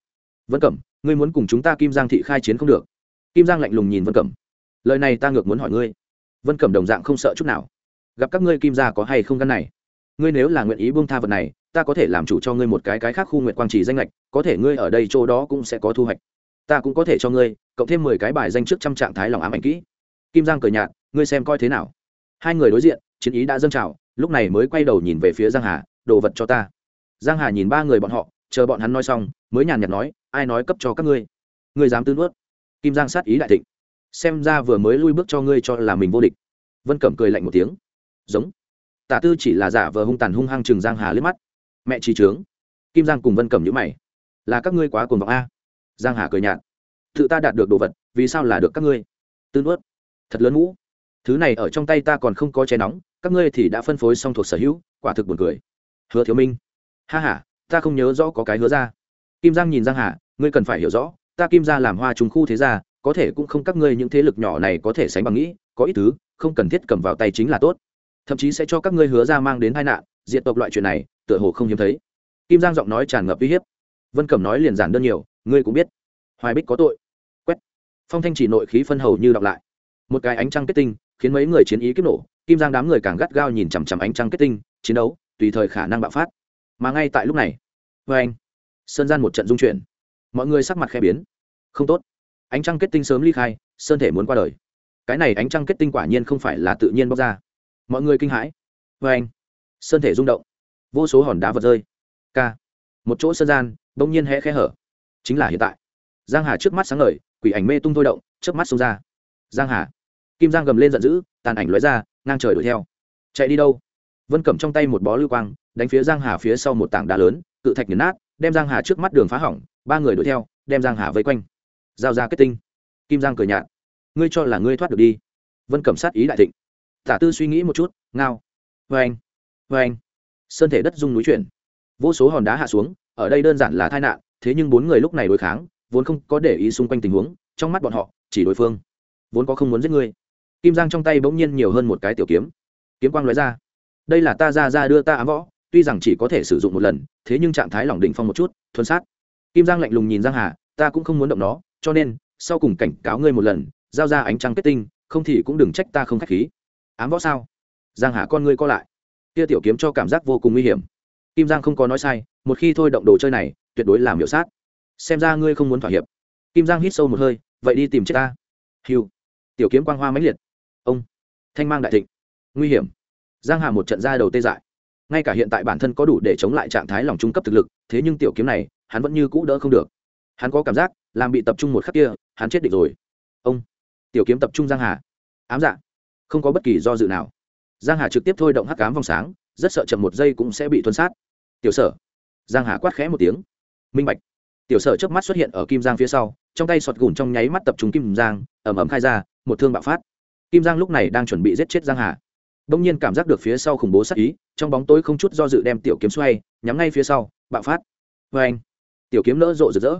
Vân cẩm ngươi muốn cùng chúng ta kim giang thị khai chiến không được. Kim giang lạnh lùng nhìn vân cẩm lời này ta ngược muốn hỏi ngươi vân cẩm đồng dạng không sợ chút nào. Gặp các ngươi kim gia có hay không căn này? Ngươi nếu là nguyện ý buông tha vật này, ta có thể làm chủ cho ngươi một cái cái khác khu nguyện quang trì danh lệch, có thể ngươi ở đây chỗ đó cũng sẽ có thu hoạch. Ta cũng có thể cho ngươi, cộng thêm mười cái bài danh trước trăm trạng thái lòng ám ảnh kỹ. Kim giang cười nhạt, ngươi xem coi thế nào? Hai người đối diện, chiến ý đã dâng trào, lúc này mới quay đầu nhìn về phía giang hà, đồ vật cho ta. Giang hà nhìn ba người bọn họ, chờ bọn hắn nói xong, mới nhàn nhạt nói, ai nói cấp cho các ngươi? Ngươi dám tư nuốt? Kim giang sát ý đại thịnh xem ra vừa mới lui bước cho ngươi cho là mình vô địch. Vân cẩm cười lạnh một tiếng. Giống. Tả tư chỉ là giả vờ hung tàn hung hăng chừng giang hà liếc mắt. Mẹ trí trướng. Kim giang cùng vân cẩm nhữ mày. Là các ngươi quá cuồng vọng a? Giang hà cười nhạt. Tự ta đạt được đồ vật, vì sao là được các ngươi? Tư nuốt. Thật lớn ngũ. Thứ này ở trong tay ta còn không có che nóng, các ngươi thì đã phân phối xong thuộc sở hữu, quả thực buồn cười. Hứa thiếu minh. Ha ha, ta không nhớ rõ có cái hứa ra. Kim giang nhìn giang hà, ngươi cần phải hiểu rõ, ta kim ra làm hoa trùng khu thế gia có thể cũng không các ngươi những thế lực nhỏ này có thể sánh bằng nghĩ, có ít thứ, không cần thiết cầm vào tay chính là tốt. Thậm chí sẽ cho các ngươi hứa ra mang đến tai nạn diện tộc loại chuyện này, tựa hồ không hiếm thấy. Kim giang giọng nói tràn ngập uy hiếp. Vân cẩm nói liền giản đơn nhiều, ngươi cũng biết. Hoài bích có tội. Quét. Phong thanh chỉ nội khí phân hầu như đọc lại. Một cái ánh trăng kết tinh, khiến mấy người chiến ý kích nổ, kim giang đám người càng gắt gao nhìn chằm chằm ánh trăng kết tinh, chiến đấu, tùy thời khả năng bạo phát. Mà ngay tại lúc này vê anh sơn gian một trận dung chuyển. Mọi người sắc mặt khe biến. Không tốt ánh trăng kết tinh sớm ly khai, sơn thể muốn qua đời. Cái này ánh trăng kết tinh quả nhiên không phải là tự nhiên bóc ra. Mọi người kinh hãi. Vê anh, sơn thể rung động. Vô số hòn đá vật rơi. K. Một chỗ sơn gian, bỗng nhiên hẽ khẽ hở. Chính là hiện tại. Giang hà trước mắt sáng ngời, quỷ ảnh mê tung thôi động trước mắt xông ra. Giang hà. Kim giang gầm lên giận dữ, tàn ảnh lóe ra, ngang trời đuổi theo. Chạy đi đâu? Vân cầm trong tay một bó lưu quang, đánh phía giang hà phía sau một tảng đá lớn, cự thạch nghiền nát, đem giang hà trước mắt đường phá hỏng, ba người đuổi theo, đem giang hà vây quanh giao ra kết tinh. Kim giang cười nhạt. Ngươi cho là ngươi thoát được đi. Vân cẩm sát ý đại thịnh. Tả tư suy nghĩ một chút, ngao. Vê anh vê anh sơn thể đất dung núi chuyển. Vô số hòn đá hạ xuống, ở đây đơn giản là tai nạn, thế nhưng bốn người lúc này đối kháng, vốn không có để ý xung quanh tình huống, trong mắt bọn họ, chỉ đối phương. Vốn có không muốn giết ngươi. Kim giang trong tay bỗng nhiên nhiều hơn một cái tiểu kiếm. Kiếm quang nói ra. Đây là ta ra ra đưa ta ám võ, tuy rằng chỉ có thể sử dụng một lần, thế nhưng trạng thái lỏng đỉnh phong một chút, thuần sát. Kim giang lạnh lùng nhìn giang hà, ta cũng không muốn động nó cho nên, sau cùng cảnh cáo ngươi một lần, giao ra ánh trăng kết tinh, không thì cũng đừng trách ta không khách khí. Ám võ sao? Giang hà con ngươi co lại. Kia tiểu kiếm cho cảm giác vô cùng nguy hiểm. Kim giang không có nói sai, một khi thôi động đồ chơi này, tuyệt đối làm hiệu sát. Xem ra ngươi không muốn thỏa hiệp. Kim giang hít sâu một hơi, vậy đi tìm chết ta. Hiu tiểu kiếm quang hoa mãnh liệt. Ông. Thanh mang đại thịnh. Nguy hiểm. Giang hà một trận ra đầu tê dại. Ngay cả hiện tại bản thân có đủ để chống lại trạng thái lòng trung cấp thực lực, thế nhưng tiểu kiếm này, hắn vẫn như cũ đỡ không được. Hắn có cảm giác làm bị tập trung một khắc kia, hắn chết địch rồi. Ông, tiểu kiếm tập trung giang hà. Ám dạ. Không có bất kỳ do dự nào. Giang hà trực tiếp thôi động hắc cám vòng sáng, rất sợ chậm một giây cũng sẽ bị thuần sát. Tiểu sở. Giang hà quát khẽ một tiếng. Minh bạch. Tiểu sở trước mắt xuất hiện ở kim giang phía sau, trong tay sọt gùn trong nháy mắt tập trung kim giang ẩm ẩm khai ra, một thương bạo phát. Kim giang lúc này đang chuẩn bị giết chết giang hà. Bỗng nhiên cảm giác được phía sau khủng bố sát ý, trong bóng tối không chút do dự đem tiểu kiếm xoay, nhắm ngay phía sau, bạo phát. Vê anh tiểu kiếm nỡ rộ rực rỡ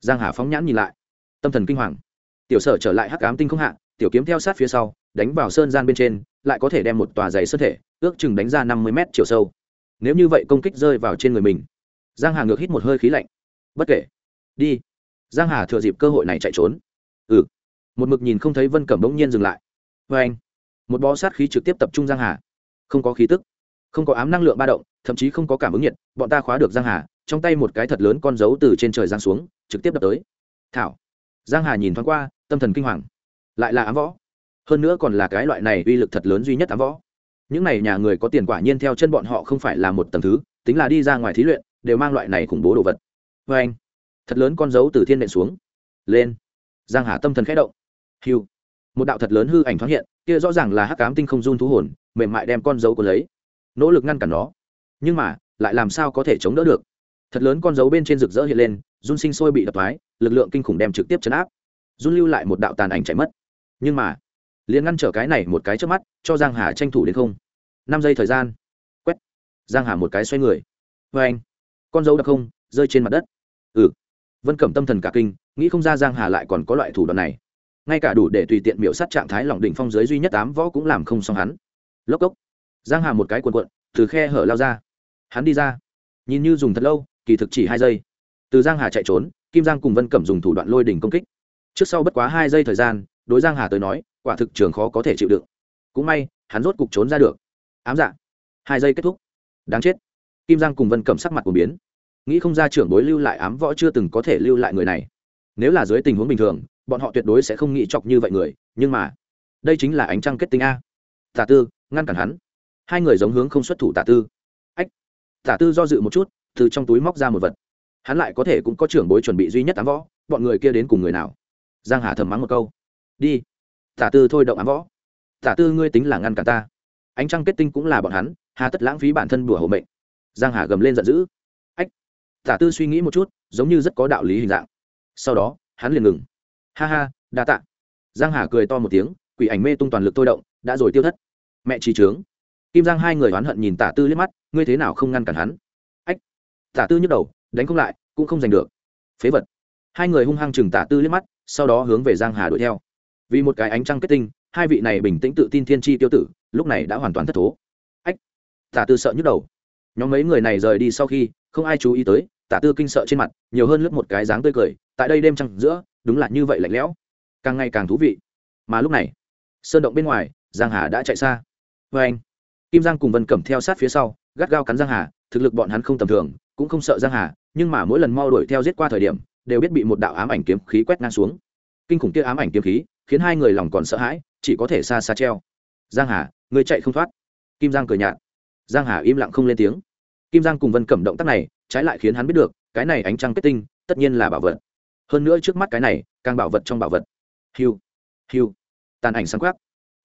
giang hà phóng nhãn nhìn lại. Tâm thần kinh hoàng. Tiểu sở trở lại hắc ám tinh không hạ, tiểu kiếm theo sát phía sau, đánh vào sơn gian bên trên, lại có thể đem một tòa giày sơn thể, ước chừng đánh ra năm mươi mét chiều sâu. Nếu như vậy công kích rơi vào trên người mình, giang hà ngược hít một hơi khí lạnh. Bất kể. Đi. Giang hà thừa dịp cơ hội này chạy trốn. Ừ. Một mực nhìn không thấy vân cẩm bỗng nhiên dừng lại. Vê anh, một bó sát khí trực tiếp tập trung giang hà. Không có khí tức, không có ám năng lượng ba động, thậm chí không có cảm ứng nhiệt, bọn ta khóa được giang hà trong tay một cái thật lớn con dấu từ trên trời giang xuống, trực tiếp đập tới. Thảo. Giang hà nhìn thoáng qua, tâm thần kinh hoàng. Lại là ám võ. Hơn nữa còn là cái loại này uy lực thật lớn duy nhất ám võ. Những này nhà người có tiền quả nhiên theo chân bọn họ không phải là một tầng thứ, tính là đi ra ngoài thí luyện, đều mang loại này khủng bố đồ vật. Vê anh, thật lớn con dấu từ thiên nện xuống. Lên. Giang hà tâm thần khẽ động. Hiu một đạo thật lớn hư ảnh thoáng hiện, kia rõ ràng là hắc ám tinh không run thú hồn, mềm mại đem con dấu của lấy. Nỗ lực ngăn cản nó. Nhưng mà, lại làm sao có thể chống đỡ được? Thật lớn con dấu bên trên rực rỡ hiện lên, run sinh sôi bị đập thoái, lực lượng kinh khủng đem trực tiếp chấn áp. Run lưu lại một đạo tàn ảnh chạy mất. Nhưng mà, liền ngăn trở cái này một cái trước mắt, cho giang hà tranh thủ đến không. Năm giây thời gian, quét. Giang hà một cái xoay người. Vê anh, con dấu đặc không, rơi trên mặt đất. Ừ. Vân cẩm tâm thần cả kinh, nghĩ không ra giang hà lại còn có loại thủ đoạn này. Ngay cả đủ để tùy tiện miểu sát trạng thái lỏng đỉnh phong giới duy nhất tám võ cũng làm không xong hắn. Lốc cốc. Giang hà một cái cuộn cuộn, từ khe hở lao ra. Hắn đi ra. Nhìn như dùng thật lâu kỳ thực chỉ hai giây. Từ giang hà chạy trốn, kim giang cùng vân cẩm dùng thủ đoạn lôi đỉnh công kích. Trước sau bất quá hai giây thời gian, đối giang hà tới nói, quả thực trường khó có thể chịu đựng. Cũng may, hắn rốt cục trốn ra được. Ám dạ. Hai giây kết thúc. Đáng chết. Kim giang cùng vân cẩm sắc mặt của biến. Nghĩ không ra trưởng bối lưu lại ám võ chưa từng có thể lưu lại người này. Nếu là dưới tình huống bình thường, bọn họ tuyệt đối sẽ không nghĩ chọc như vậy người, nhưng mà, đây chính là ánh trăng kết tinh a. Tả tư, ngăn cản hắn. Hai người giống hướng không xuất thủ tả tư. Ách. Tả tư do dự một chút từ trong túi móc ra một vật. Hắn lại có thể cũng có trưởng bối chuẩn bị duy nhất ám võ, bọn người kia đến cùng người nào? Giang hà thầm mắng một câu. Đi. Tả tư thôi động ám võ. Tả tư ngươi tính là ngăn cản ta. Ánh trăng kết tinh cũng là bọn hắn, hà tất lãng phí bản thân đùa hộ mệnh. Giang hà gầm lên giận dữ. Ách. Tả tư suy nghĩ một chút, giống như rất có đạo lý hình dạng. Sau đó, hắn liền ngừng. Ha ha, đa tạ. Giang hà cười to một tiếng, quỷ ảnh mê tung toàn lực thôi động, đã rồi tiêu thất. Mẹ trí trướng. Kim giang hai người oán hận nhìn tả tư liếc mắt, ngươi thế nào không ngăn cản hắn? Tả tư nhức đầu, đánh không lại, cũng không giành được. Phế vật. Hai người hung hăng chừng tả tư liếc mắt, sau đó hướng về giang hà đuổi theo. Vì một cái ánh trăng kết tinh, hai vị này bình tĩnh tự tin thiên tri tiêu tử, lúc này đã hoàn toàn thất thố. Ách! Tả tư sợ nhức đầu. Nhóm mấy người này rời đi sau khi, không ai chú ý tới, tả tư kinh sợ trên mặt, nhiều hơn lướt một cái dáng tươi cười, tại đây đêm trăng giữa, đúng là như vậy lạnh lẽo. Càng ngày càng thú vị. Mà lúc này, sơn động bên ngoài, giang hà đã chạy xa. Vê anh kim giang cùng vân cẩm theo sát phía sau, gắt gao cắn giang hà, thực lực bọn hắn không tầm thường cũng không sợ giang hà, nhưng mà mỗi lần mau đuổi theo giết qua thời điểm, đều biết bị một đạo ám ảnh kiếm khí quét ngang xuống. Kinh khủng kia ám ảnh kiếm khí, khiến hai người lòng còn sợ hãi, chỉ có thể xa xa treo. Giang hà, người chạy không thoát. Kim giang cười nhạt. Giang hà im lặng không lên tiếng. Kim giang cùng vân cẩm động tác này, trái lại khiến hắn biết được, cái này ánh trăng kết tinh, tất nhiên là bảo vật. Hơn nữa trước mắt cái này, càng bảo vật trong bảo vật. Hiu hiu. Tàn ảnh sáng quắc.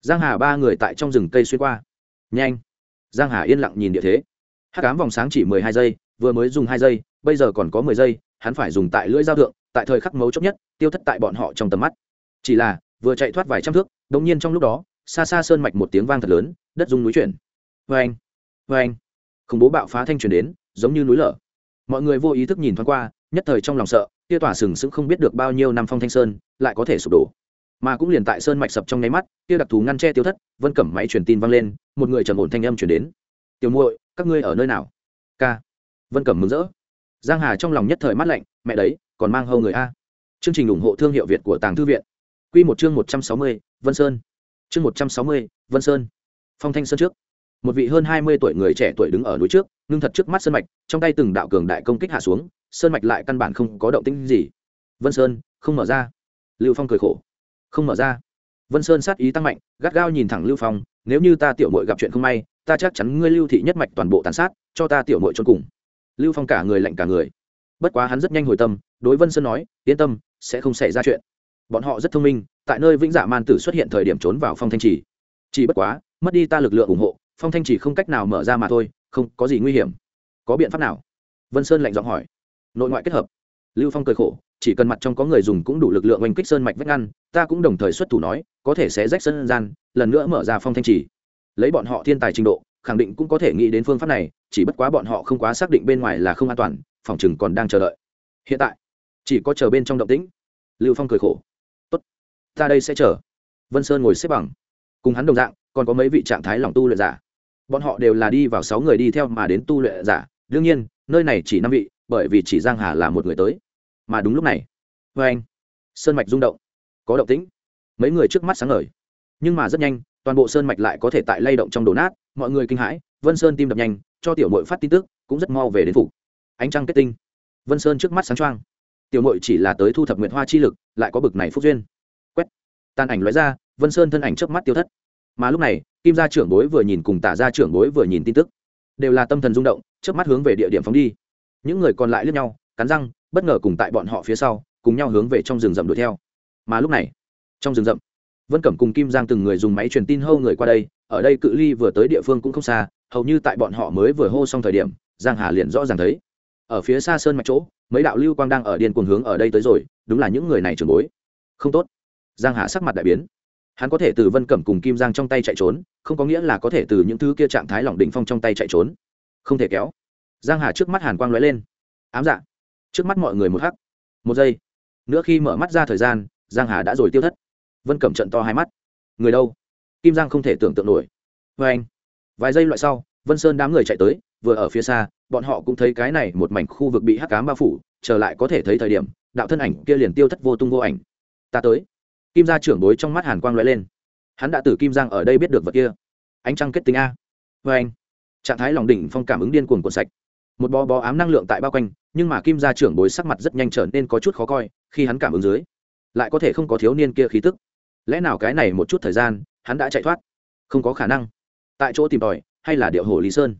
Giang hà ba người tại trong rừng cây xuyên qua. Nhanh. Giang hà yên lặng nhìn địa thế. Hát cám vòng sáng chỉ mười hai giây vừa mới dùng hai giây, bây giờ còn có mười giây, hắn phải dùng tại lưỡi dao thượng, tại thời khắc mấu chốc nhất, tiêu thất tại bọn họ trong tầm mắt. Chỉ là, vừa chạy thoát vài trăm thước, đống nhiên trong lúc đó, xa xa sơn mạch một tiếng vang thật lớn, đất rung núi chuyển. Vê anh vê anh khủng bố bạo phá thanh truyền đến, giống như núi lở. Mọi người vô ý thức nhìn thoáng qua, nhất thời trong lòng sợ tia tỏa sừng sững không biết được bao nhiêu năm phong thanh sơn, lại có thể sụp đổ. Mà cũng liền tại sơn mạch sập trong nháy mắt tia đặc thù ngăn che tiêu thất, vân cẩm máy truyền tin vang lên, một người trầm ổn thanh âm chuyển đến. Tiểu muội, các ngươi ở nơi nào? Ca vân cẩm mừng rỡ. Giang hà trong lòng nhất thời mát lạnh mẹ đấy còn mang hầu người a. Chương trình ủng hộ thương hiệu việt của tàng thư viện. Quy một chương một trăm sáu mươi, vân sơn. Chương một trăm sáu mươi, vân sơn. Phong thanh sơn trước. Một vị hơn hai mươi tuổi người trẻ tuổi đứng ở núi trước ngưng thật trước mắt sơn mạch trong tay từng đạo cường đại công kích hạ xuống sơn mạch lại căn bản không có động tĩnh gì. Vân sơn không mở ra. Lưu phong cười khổ. Không mở ra. Vân sơn sát ý tăng mạnh gắt gao nhìn thẳng lưu phong nếu như ta tiểu mội gặp chuyện không may ta chắc chắn ngươi lưu thị nhất mạch toàn bộ tàn sát cho ta tiểu mội cho cùng lưu phong cả người lạnh cả người. Bất quá hắn rất nhanh hồi tâm, đối vân sơn nói, yên tâm, sẽ không xảy ra chuyện. Bọn họ rất thông minh, tại nơi vĩnh dạ man tử xuất hiện thời điểm trốn vào phong thanh trì. Chỉ bất quá, mất đi ta lực lượng ủng hộ, phong thanh trì không cách nào mở ra mà thôi, không có gì nguy hiểm. Có biện pháp nào? Vân sơn lạnh giọng hỏi. Nội ngoại kết hợp. Lưu phong cười khổ, chỉ cần mặt trong có người dùng cũng đủ lực lượng oanh kích sơn mạch vách ngăn, ta cũng đồng thời xuất thủ nói, có thể sẽ rách Sơn gian, lần nữa mở ra phong thanh trì. Lấy bọn họ thiên tài trình độ khẳng định cũng có thể nghĩ đến phương pháp này, chỉ bất quá bọn họ không quá xác định bên ngoài là không an toàn, phòng chừng còn đang chờ đợi. Hiện tại, chỉ có chờ bên trong động tĩnh. Lưu phong cười khổ. Tốt, ta đây sẽ chờ. Vân sơn ngồi xếp bằng. Cùng hắn đồng dạng, còn có mấy vị trạng thái lòng tu luyện giả. Bọn họ đều là đi vào sáu người đi theo mà đến tu luyện giả. Đương nhiên, nơi này chỉ năm vị, bởi vì chỉ giang hà là một người tới. Mà đúng lúc này vê anh, sơn mạch rung động. Có động tĩnh. Mấy người trước mắt sáng ngời. Nhưng mà rất nhanh, toàn bộ sơn mạch lại có thể tại lay động trong đổ nát mọi người kinh hãi, vân sơn tim đập nhanh, cho tiểu mội phát tin tức, cũng rất mau về đến phủ. Ánh trăng kết tinh. Vân sơn trước mắt sáng trăng tiểu mội chỉ là tới thu thập nguyện hoa chi lực, lại có bực này phúc duyên. Quét. Tàn ảnh loại ra, vân sơn thân ảnh trước mắt tiêu thất. Mà lúc này, kim gia trưởng bối vừa nhìn cùng tả gia trưởng bối vừa nhìn tin tức, đều là tâm thần rung động trước mắt hướng về địa điểm phóng đi. Những người còn lại lướt nhau, cắn răng, bất ngờ cùng tại bọn họ phía sau, cùng nhau hướng về trong rừng rậm đuổi theo. Mà lúc này, trong rừng rậm, vân cẩm cùng kim giang từng người dùng máy truyền tin hâu người qua đây ở đây cự ly vừa tới địa phương cũng không xa, hầu như tại bọn họ mới vừa hô xong thời điểm, giang hà liền rõ ràng thấy. Ở phía xa sơn mạch chỗ, mấy đạo lưu quang đang ở điên cuồng hướng ở đây tới rồi, đúng là những người này trường bối. Không tốt. Giang hà sắc mặt đại biến. Hắn có thể từ vân cẩm cùng kim giang trong tay chạy trốn, không có nghĩa là có thể từ những thứ kia trạng thái lỏng đỉnh phong trong tay chạy trốn. Không thể kéo. Giang hà trước mắt hàn quang lóe lên. Ám dạ. Trước mắt mọi người một hắc. Một giây. Nữa khi mở mắt ra thời gian, giang hà đã rồi tiêu thất. Vân cẩm trận to hai mắt. Người đâu? Kim giang không thể tưởng tượng nổi. Vê anh, vài giây loại sau, vân sơn đám người chạy tới, vừa ở phía xa, bọn họ cũng thấy cái này một mảnh khu vực bị hắc cám bao phủ, trở lại có thể thấy thời điểm, đạo thân ảnh kia liền tiêu thất vô tung vô ảnh. Ta tới. Kim gia trưởng bối trong mắt hàn quang lóe lên. Hắn đã từ kim giang ở đây biết được vật kia. Ánh trăng kết tính a. Vê anh, trạng thái lòng đỉnh phong cảm ứng điên cuồng cuộn sạch. Một bó bó ám năng lượng tại bao quanh, nhưng mà kim gia trưởng bối sắc mặt rất nhanh trở nên có chút khó coi, khi hắn cảm ứng dưới, lại có thể không có thiếu niên kia khí tức. Lẽ nào cái này một chút thời gian hắn đã chạy thoát. Không có khả năng. Tại chỗ tìm tòi, hay là điệu hồ lý sơn?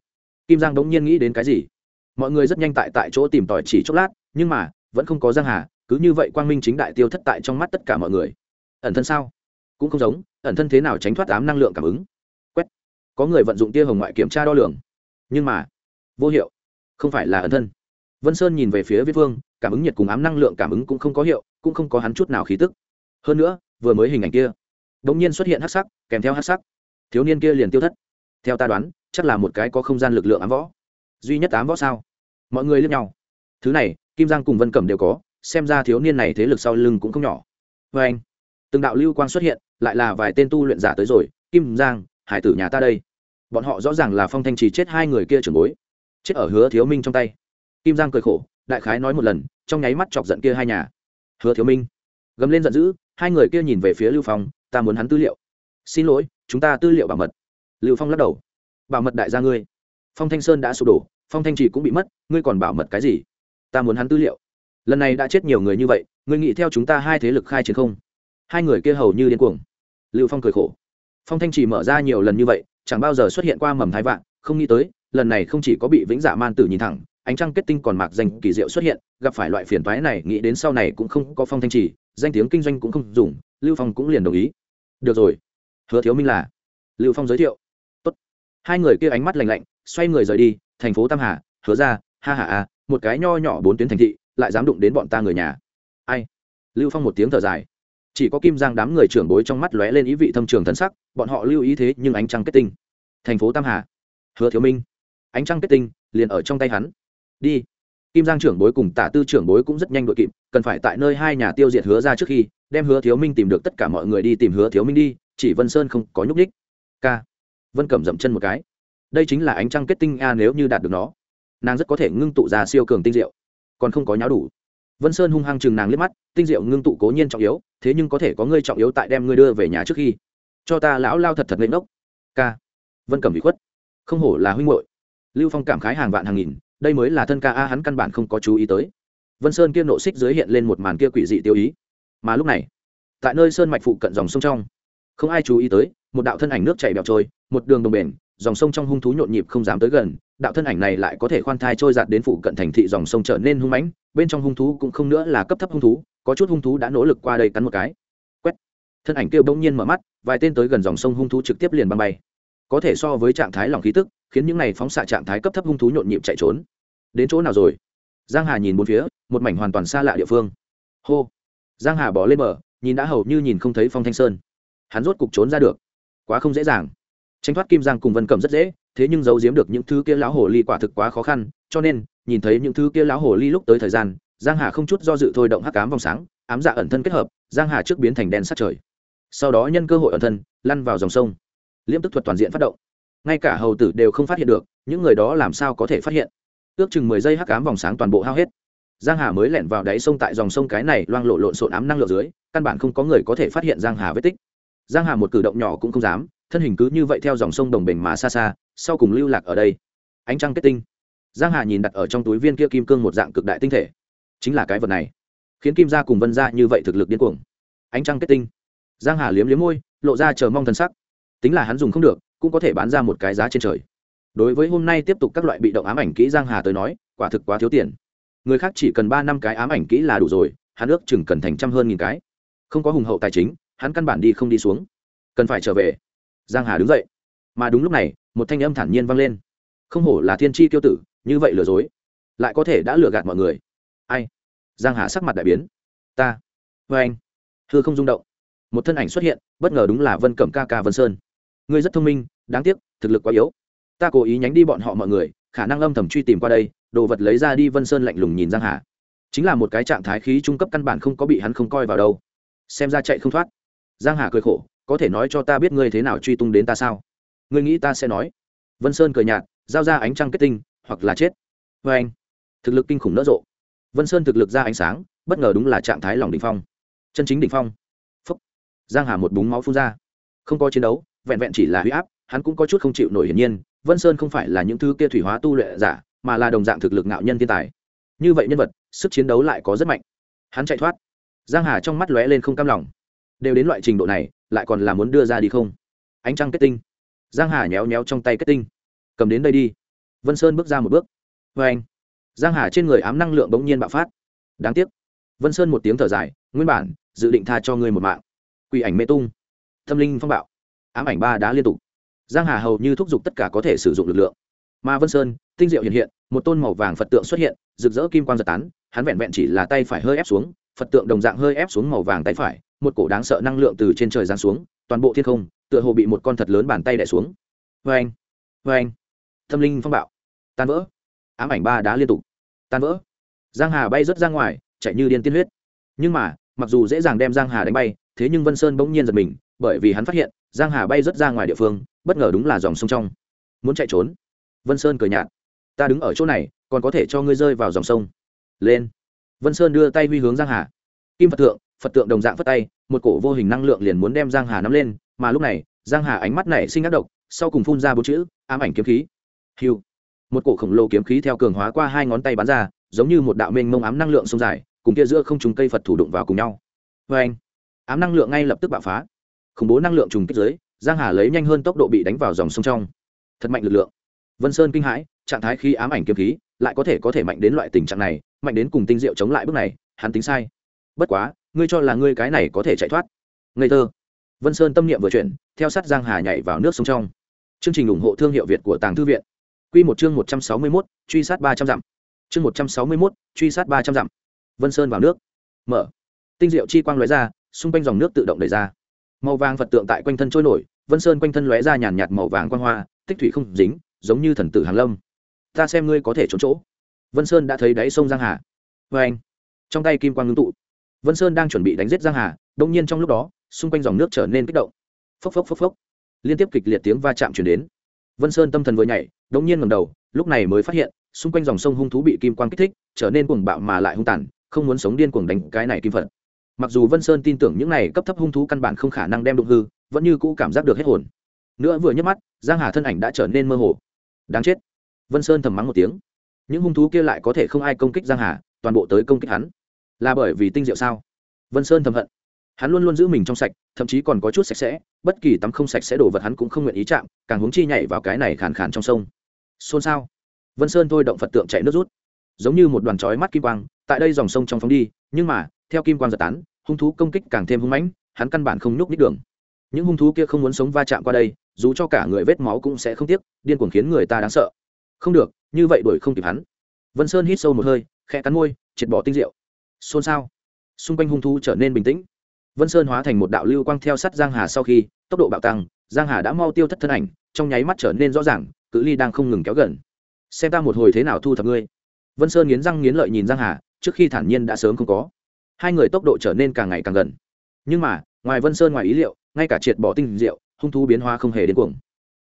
Kim giang đống nhiên nghĩ đến cái gì? Mọi người rất nhanh tại tại chỗ tìm tòi chỉ chốc lát, nhưng mà, vẫn không có giang hà, cứ như vậy quang minh chính đại tiêu thất tại trong mắt tất cả mọi người. Ẩn thân sao? Cũng không giống, ẩn thân thế nào tránh thoát ám năng lượng cảm ứng? Quét. Có người vận dụng tia hồng ngoại kiểm tra đo lường. Nhưng mà, vô hiệu. Không phải là ẩn thân. Vân sơn nhìn về phía viết vương cảm ứng nhiệt cùng ám năng lượng cảm ứng cũng không có hiệu, cũng không có hắn chút nào khí tức. Hơn nữa, vừa mới hình ảnh kia đ nhiên xuất hiện hắc sắc, kèm theo hắc sắc. Thiếu niên kia liền tiêu thất. Theo ta đoán, chắc là một cái có không gian lực lượng ám võ. Duy nhất ám võ sao? Mọi người lướt nhau. Thứ này, kim giang cùng vân cẩm đều có, xem ra thiếu niên này thế lực sau lưng cũng không nhỏ. Và anh, từng đạo lưu quang xuất hiện, lại là vài tên tu luyện giả tới rồi. Kim giang, hải tử nhà ta đây. Bọn họ rõ ràng là phong thanh trì chết hai người kia trưởng bối. Chết ở hứa thiếu minh trong tay. Kim giang cười khổ, đại khái nói một lần, trong nháy mắt chọc giận kia hai nhà. Hứa thiếu minh, gầm lên giận dữ, hai người kia nhìn về phía lưu phong ta muốn hắn tư liệu. Xin lỗi, chúng ta tư liệu bảo mật. Lưu phong lắc đầu. Bảo mật đại gia ngươi. Phong thanh sơn đã sụp đổ, phong thanh trì cũng bị mất, ngươi còn bảo mật cái gì? Ta muốn hắn tư liệu. Lần này đã chết nhiều người như vậy, ngươi nghĩ theo chúng ta hai thế lực khai chiến không? Hai người kia hầu như điên cuồng. Lưu phong cười khổ. Phong thanh trì mở ra nhiều lần như vậy, chẳng bao giờ xuất hiện qua mầm thái vạn, không nghĩ tới, lần này không chỉ có bị vĩnh dạ man tử nhìn thẳng, ánh trăng kết tinh còn mạc danh kỳ diệu xuất hiện, gặp phải loại phiền toái này, nghĩ đến sau này cũng không có phong thanh trì danh tiếng kinh doanh cũng không dùng, lưu phong cũng liền đồng ý được rồi. Hứa thiếu minh là. Lưu phong giới thiệu. Tốt. hai người kia ánh mắt lạnh lạnh, xoay người rời đi, thành phố tam hà, hứa ra, ha ha a một cái nho nhỏ bốn tuyến thành thị, lại dám đụng đến bọn ta người nhà. Ai? Lưu phong một tiếng thở dài. Chỉ có kim giang đám người trưởng bối trong mắt lóe lên ý vị thâm trường thân sắc, bọn họ lưu ý thế nhưng ánh trăng kết tinh. Thành phố tam hà. Hứa thiếu minh. Ánh trăng kết tinh, liền ở trong tay hắn. Đi. Kim giang trưởng bối cùng tả tư trưởng bối cũng rất nhanh đội kịp, cần phải tại nơi hai nhà tiêu diệt hứa ra trước khi đem hứa thiếu minh tìm được, tất cả mọi người đi tìm hứa thiếu minh đi, chỉ vân sơn không có nhúc ních k vân cẩm dậm chân một cái. Đây chính là ánh trăng kết tinh a nếu như đạt được nó, nàng rất có thể ngưng tụ ra siêu cường tinh diệu, còn không có nháo đủ. Vân sơn hung hăng chừng nàng liếc mắt, tinh diệu ngưng tụ cố nhiên trọng yếu, thế nhưng có thể có ngươi trọng yếu tại đem ngươi đưa về nhà trước khi. Cho ta lão lao thật thật lên ốc k vân cẩm bị khuất. Không hổ là huynh hội lưu phong cảm khái hàng vạn hàng nghìn, đây mới là thân ca a, hắn căn bản không có chú ý tới. Vân sơn kia nộ xích dưới hiện lên một màn kia quỷ dị tiêu ý mà lúc này, tại nơi sơn mạch phụ cận dòng sông trong, không ai chú ý tới, một đạo thân ảnh nước chảy bẹo trôi, một đường đồng bền, dòng sông trong hung thú nhộn nhịp không dám tới gần, đạo thân ảnh này lại có thể khoan thai trôi giạt đến phụ cận thành thị dòng sông trở nên hung mãnh, bên trong hung thú cũng không nữa là cấp thấp hung thú, có chút hung thú đã nỗ lực qua đây cắn một cái. Quét. Thân ảnh kêu bỗng nhiên mở mắt, vài tên tới gần dòng sông hung thú trực tiếp liền băng bay. Có thể so với trạng thái lòng khí tức, khiến những này phóng xạ trạng thái cấp thấp hung thú nhộn nhịp chạy trốn. Đến chỗ nào rồi? Giang hà nhìn bốn phía, một mảnh hoàn toàn xa lạ địa phương. Hô giang hà bỏ lên bờ, nhìn đã hầu như nhìn không thấy phong thanh sơn. Hắn rốt cục trốn ra được. Quá không dễ dàng. Tranh thoát kim giang cùng vân cầm rất dễ, thế nhưng giấu giếm được những thứ kia lão hồ ly quả thực quá khó khăn, cho nên, nhìn thấy những thứ kia lão hồ ly lúc tới thời gian, giang hà không chút do dự thôi động hắc ám vòng sáng, ám dạ ẩn thân kết hợp, giang hà trước biến thành đen sát trời. Sau đó nhân cơ hội ẩn thân, lăn vào dòng sông. Liêm tức thuật toàn diện phát động. Ngay cả hầu tử đều không phát hiện được, những người đó làm sao có thể phát hiện? Ước chừng mười giây hắc ám vòng sáng toàn bộ hao hết giang hà mới lẻn vào đáy sông tại dòng sông cái này loang lộ lộn xộn ám năng lượng dưới, căn bản không có người có thể phát hiện giang hà vết tích. Giang hà một cử động nhỏ cũng không dám, thân hình cứ như vậy theo dòng sông đồng bình mà xa xa, sau cùng lưu lạc ở đây. Ánh trăng kết tinh. Giang hà nhìn đặt ở trong túi viên kia kim cương một dạng cực đại tinh thể. Chính là cái vật này. Khiến kim gia cùng vân gia như vậy thực lực điên cuồng. Ánh trăng kết tinh. Giang hà liếm liếm môi, lộ ra chờ mong thân sắc. Tính là hắn dùng không được, cũng có thể bán ra một cái giá trên trời. Đối với hôm nay tiếp tục các loại bị động ám ảnh kỹ giang hà tới nói, quả thực quá thiếu tiền người khác chỉ cần ba năm cái ám ảnh kỹ là đủ rồi, hắn ước chừng cần thành trăm hơn nghìn cái. Không có hùng hậu tài chính, hắn căn bản đi không đi xuống. Cần phải trở về. Giang hà đứng dậy. Mà đúng lúc này, một thanh âm thản nhiên vang lên. Không hổ là thiên tri tiêu tử, như vậy lừa dối. Lại có thể đã lừa gạt mọi người. Ai? Giang hà sắc mặt đại biến. Ta. Vê anh. Hư không rung động. Một thân ảnh xuất hiện, bất ngờ đúng là vân cẩm ca ca vân sơn. Ngươi rất thông minh, đáng tiếc, thực lực quá yếu. Ta cố ý nhánh đi bọn họ mọi người, khả năng âm thầm truy tìm qua đây đồ vật lấy ra đi vân sơn lạnh lùng nhìn giang hà. Chính là một cái trạng thái khí trung cấp căn bản không có bị hắn không coi vào đâu. Xem ra chạy không thoát. Giang hà cười khổ, có thể nói cho ta biết ngươi thế nào truy tung đến ta sao? Ngươi nghĩ ta sẽ nói? Vân sơn cười nhạt, giao ra ánh trăng kết tinh, hoặc là chết. Vê anh, thực lực kinh khủng nỡ rộ. Vân sơn thực lực ra ánh sáng, bất ngờ đúng là trạng thái lòng đỉnh phong. Chân chính đỉnh phong. Phúc. Giang hà một búng máu phun ra. Không có chiến đấu, vẹn vẹn chỉ là huy áp, hắn cũng có chút không chịu nổi hiển nhiên. Vân sơn không phải là những thứ kia thủy hóa tu luyện giả mà là đồng dạng thực lực ngạo nhân thiên tài. Như vậy nhân vật, sức chiến đấu lại có rất mạnh. Hắn chạy thoát. Giang hà trong mắt lóe lên không cam lòng. Đều đến loại trình độ này, lại còn là muốn đưa ra đi không? Ánh trăng kết tinh. Giang hà nhéo nhéo trong tay kết tinh. Cầm đến đây đi. Vân sơn bước ra một bước. Vê anh. Giang hà trên người ám năng lượng bỗng nhiên bạo phát. Đáng tiếc. Vân sơn một tiếng thở dài, nguyên bản, dự định tha cho ngươi một mạng. Quỷ ảnh mê tung. Tâm linh phong bạo. Ám ảnh ba đá liên tục. Giang hà hầu như thúc giục tất cả có thể sử dụng lực lượng mà vân sơn, tinh diệu hiện hiện, một tôn màu vàng phật tượng xuất hiện, rực rỡ kim quang giật tán, hắn vẹn vẹn chỉ là tay phải hơi ép xuống, phật tượng đồng dạng hơi ép xuống màu vàng tay phải, một cổ đáng sợ năng lượng từ trên trời giáng xuống, toàn bộ thiên không, tựa hồ bị một con thật lớn bàn tay đẻ xuống. Vê anh vê anh tâm linh phong bạo. Tan vỡ. Ám ảnh ba đá liên tục. Tan vỡ. Giang hà bay rớt ra ngoài, chạy như điên tiên huyết. Nhưng mà, mặc dù dễ dàng đem giang hà đánh bay, thế nhưng vân sơn bỗng nhiên giật mình, bởi vì hắn phát hiện, giang hà bay rớt ra ngoài địa phương, bất ngờ đúng là dòng sông trong. Muốn chạy trốn vân sơn cười nhạt. Ta đứng ở chỗ này, còn có thể cho ngươi rơi vào dòng sông. Lên. Vân sơn đưa tay huy hướng giang hà. Kim phật tượng phật tượng đồng dạng phất tay, một cổ vô hình năng lượng liền muốn đem giang hà nắm lên, mà lúc này, giang hà ánh mắt này sinh ác độc, sau cùng phun ra bốn chữ, ám ảnh kiếm khí. Hiu một cổ khổng lồ kiếm khí theo cường hóa qua hai ngón tay bắn ra, giống như một đạo mênh mông ám năng lượng sông dài, cùng kia giữa không trùng cây phật thủ đụng vào cùng nhau. Vê anh, ám năng lượng ngay lập tức bạo phá. Khủng bố năng lượng trùng kích dưới, giang hà lấy nhanh hơn tốc độ bị đánh vào dòng sông trong. Thật mạnh lực lượng vân sơn kinh hãi trạng thái khi ám ảnh kiếm khí lại có thể có thể mạnh đến loại tình trạng này mạnh đến cùng tinh diệu chống lại bước này hắn tính sai. Bất quá ngươi cho là ngươi cái này có thể chạy thoát. Ngây thơ. Vân sơn tâm niệm vừa chuyển theo sát giang hà nhảy vào nước sông trong. Chương trình ủng hộ thương hiệu việt của tàng thư viện. Quy một chương một trăm sáu mươi 161, truy sát ba trăm dặm. Chương một trăm sáu mươi 161, truy sát ba trăm dặm. Vân sơn vào nước. Mở. Tinh diệu chi quang lóe ra xung quanh dòng nước tự động đẩy ra. Màu vàng phật tượng tại quanh thân trôi nổi vân sơn quanh thân lóe ra nhàn nhạt màu vàng quang hoa tích thủy không dính giống như thần tử hàn lâm. Ta xem ngươi có thể trốn chỗ. Vân sơn đã thấy đáy sông giang hà. Vê anh, trong tay kim quang ngưng tụ. Vân sơn đang chuẩn bị đánh giết giang hà đông nhiên trong lúc đó, xung quanh dòng nước trở nên kích động. Phốc phốc phốc phốc. Liên tiếp kịch liệt tiếng va chạm chuyển đến. Vân sơn tâm thần vừa nhảy đông nhiên ngầm đầu, lúc này mới phát hiện, xung quanh dòng sông hung thú bị kim quang kích thích, trở nên cuồng bạo mà lại hung tàn, không muốn sống điên cuồng đánh cái này kim phật. Mặc dù vân sơn tin tưởng những này cấp thấp hung thú căn bản không khả năng đem đụng hư, vẫn như cũ cảm giác được hết hồn. Nữa vừa nhấc mắt, giang hà thân ảnh đã trở nên mơ hồ đáng chết. Vân sơn thầm mắng một tiếng. Những hung thú kia lại có thể không ai công kích giang hà, toàn bộ tới công kích hắn. Là bởi vì tinh diệu sao? Vân sơn thầm hận. Hắn luôn luôn giữ mình trong sạch, thậm chí còn có chút sạch sẽ, bất kỳ tắm không sạch sẽ đổ vật hắn cũng không nguyện ý chạm, càng huống chi nhảy vào cái này khàn khàn trong sông. Xôn xao. Vân sơn thôi động phật tượng chạy nước rút. Giống như một đoàn chói mắt kim quang, tại đây dòng sông trong phóng đi, nhưng mà, theo kim quang giật tán, hung thú công kích càng thêm hung mãnh, hắn căn bản không nhúc nít đường. Những hung thú kia không muốn sống va chạm qua đây dù cho cả người vết máu cũng sẽ không tiếc, điên cuồng khiến người ta đáng sợ. Không được, như vậy đuổi không kịp hắn. Vân sơn hít sâu một hơi, khẽ cắn môi, triệt bỏ tinh rượu xôn xao. Xung quanh hung thú trở nên bình tĩnh. Vân sơn hóa thành một đạo lưu quang theo sát giang hà sau khi, tốc độ bạo tăng, giang hà đã mau tiêu thất thân ảnh, trong nháy mắt trở nên rõ ràng, cự ly đang không ngừng kéo gần. Xem ta một hồi thế nào thu thập ngươi. Vân sơn nghiến răng nghiến lợi nhìn giang hà, trước khi thản nhiên đã sớm không có. Hai người tốc độ trở nên càng ngày càng gần. Nhưng mà, ngoài vân sơn ngoài ý liệu, ngay cả triệt bỏ tinh diệu hung thú biến hóa không hề đến cuồng.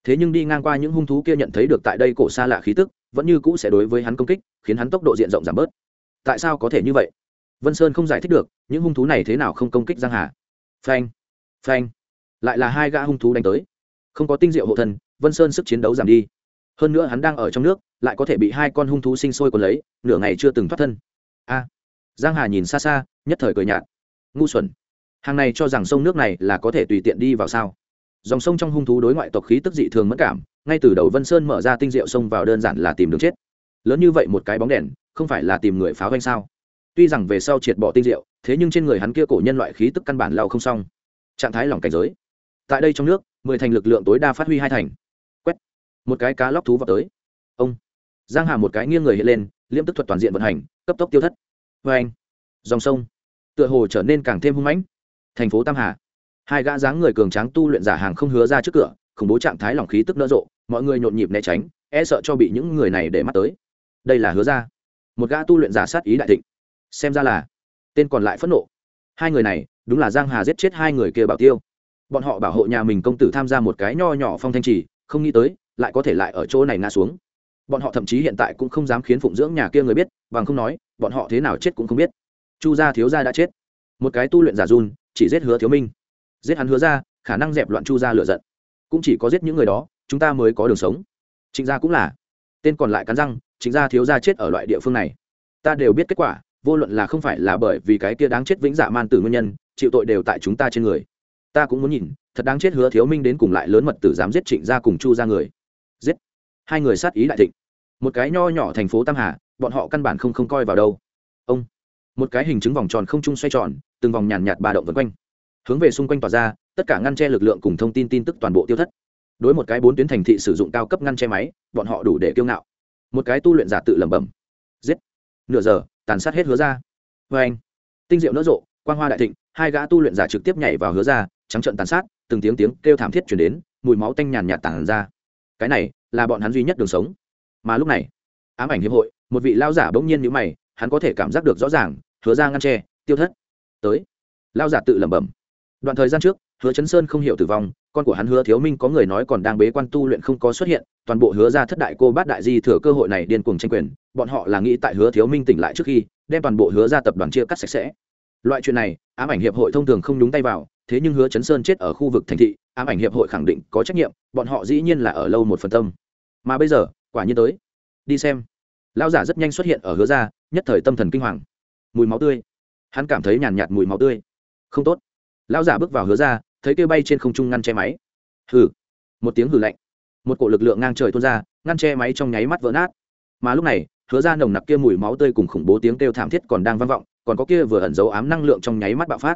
Thế nhưng đi ngang qua những hung thú kia nhận thấy được tại đây cổ xa lạ khí tức, vẫn như cũ sẽ đối với hắn công kích, khiến hắn tốc độ diện rộng giảm bớt. Tại sao có thể như vậy? Vân sơn không giải thích được, những hung thú này thế nào không công kích giang hà? Phanh phanh. Lại là hai gã hung thú đánh tới. Không có tinh diệu hộ thân, vân sơn sức chiến đấu giảm đi. Hơn nữa hắn đang ở trong nước, lại có thể bị hai con hung thú sinh sôi còn lấy, nửa ngày chưa từng thoát thân. A. Giang hà nhìn xa xa, nhất thời cười nhạt. Ngu xuẩn. Hàng này cho rằng sông nước này là có thể tùy tiện đi vào sao? Dòng sông trong hung thú đối ngoại tộc khí tức dị thường mất cảm, ngay từ đầu vân sơn mở ra tinh diệu sông vào đơn giản là tìm đường chết. Lớn như vậy một cái bóng đèn, không phải là tìm người pháo vanh sao? Tuy rằng về sau triệt bỏ tinh diệu, thế nhưng trên người hắn kia cổ nhân loại khí tức căn bản lao không xong. Trạng thái lỏng cảnh giới. Tại đây trong nước, mười thành lực lượng tối đa phát huy hai thành. Quét. Một cái cá lóc thú vào tới. Ông. Giang hà một cái nghiêng người hiện lên liêm tức thuật toàn diện vận hành, cấp tốc tiêu thất. Vê anh dòng sông. Tựa hồ trở nên càng thêm hung mãnh. Thành phố tam hà hai gã dáng người cường tráng tu luyện giả hàng không hứa ra trước cửa, khủng bố trạng thái lòng khí tức nỡ rộ, mọi người nhộn nhịp né tránh e sợ cho bị những người này để mắt tới. Đây là hứa ra. Một gã tu luyện giả sát ý đại thịnh. Xem ra là tên còn lại phẫn nộ. Hai người này, đúng là giang hà giết chết hai người kia bảo tiêu. Bọn họ bảo hộ nhà mình công tử tham gia một cái nho nhỏ phong thanh trì, không nghĩ tới, lại có thể lại ở chỗ này ngã xuống. Bọn họ thậm chí hiện tại cũng không dám khiến phụng dưỡng nhà kia người biết, bằng không nói, bọn họ thế nào chết cũng không biết. Chu gia thiếu gia đã chết. Một cái tu luyện giả run, chỉ giết hứa thiếu minh giết hắn hứa ra, khả năng dẹp loạn chu gia lựa giận. Cũng chỉ có giết những người đó, chúng ta mới có đường sống. Trịnh gia cũng là. Tên còn lại cắn răng, trịnh gia thiếu gia chết ở loại địa phương này. Ta đều biết kết quả, vô luận là không phải là bởi vì cái kia đáng chết vĩnh dạ man tử nguyên nhân, chịu tội đều tại chúng ta trên người. Ta cũng muốn nhìn, thật đáng chết hứa thiếu minh đến cùng lại lớn mật tử dám giết trịnh gia cùng chu ra người. Giết. Hai người sát ý đại thịnh. Một cái nho nhỏ thành phố tam hà, bọn họ căn bản không không coi vào đâu. Ông. Một cái hình chứng vòng tròn không trung xoay tròn, từng vòng nhàn nhạt ba động vân quanh hướng về xung quanh tỏa ra, tất cả ngăn che lực lượng cùng thông tin tin tức toàn bộ tiêu thất. Đối một cái bốn tuyến thành thị sử dụng cao cấp ngăn che máy, bọn họ đủ để kiêu ngạo. Một cái tu luyện giả tự lẩm bẩm. Giết. Nửa giờ, tàn sát hết hứa ra. Vê anh, tinh diệu nỡ rộ quan hoa đại thịnh, hai gã tu luyện giả trực tiếp nhảy vào hứa ra, trắng trận tàn sát, từng tiếng tiếng kêu thảm thiết chuyển đến, mùi máu tanh nhàn nhạt tàn ra. Cái này là bọn hắn duy nhất đường sống. Mà lúc này, ám ảnh hiệp hội, một vị lao giả bỗng nhiên nhữ mày, hắn có thể cảm giác được rõ ràng, hứa ra ngăn tre tiêu thất. Tới. Lao giả tự lẩm bẩm đoạn thời gian trước, hứa chấn sơn không hiểu tử vong, con của hắn hứa thiếu minh có người nói còn đang bế quan tu luyện không có xuất hiện, toàn bộ hứa ra thất đại cô bát đại di thừa cơ hội này điên cuồng tranh quyền, bọn họ là nghĩ tại hứa thiếu minh tỉnh lại trước khi, đem toàn bộ hứa ra tập đoàn chia cắt sạch sẽ. Loại chuyện này, ám ảnh hiệp hội thông thường không đúng tay vào, thế nhưng hứa chấn sơn chết ở khu vực thành thị, ám ảnh hiệp hội khẳng định có trách nhiệm, bọn họ dĩ nhiên là ở lâu một phần tâm. Mà bây giờ, quả nhiên tới. Đi xem. Lao giả rất nhanh xuất hiện ở hứa ra nhất thời tâm thần kinh hoàng. Mùi máu tươi. Hắn cảm thấy nhàn nhạt mùi máu tươi. Không tốt lão giả bước vào hứa ra, thấy kêu bay trên không trung ngăn che máy. Hừ. Một tiếng hừ lạnh. Một cổ lực lượng ngang trời tuôn ra, ngăn che máy trong nháy mắt vỡ nát. Mà lúc này, hứa ra nồng nặc kia mùi máu tươi cùng khủng bố tiếng kêu thảm thiết còn đang vang vọng, còn có kia vừa ẩn giấu ám năng lượng trong nháy mắt bạo phát.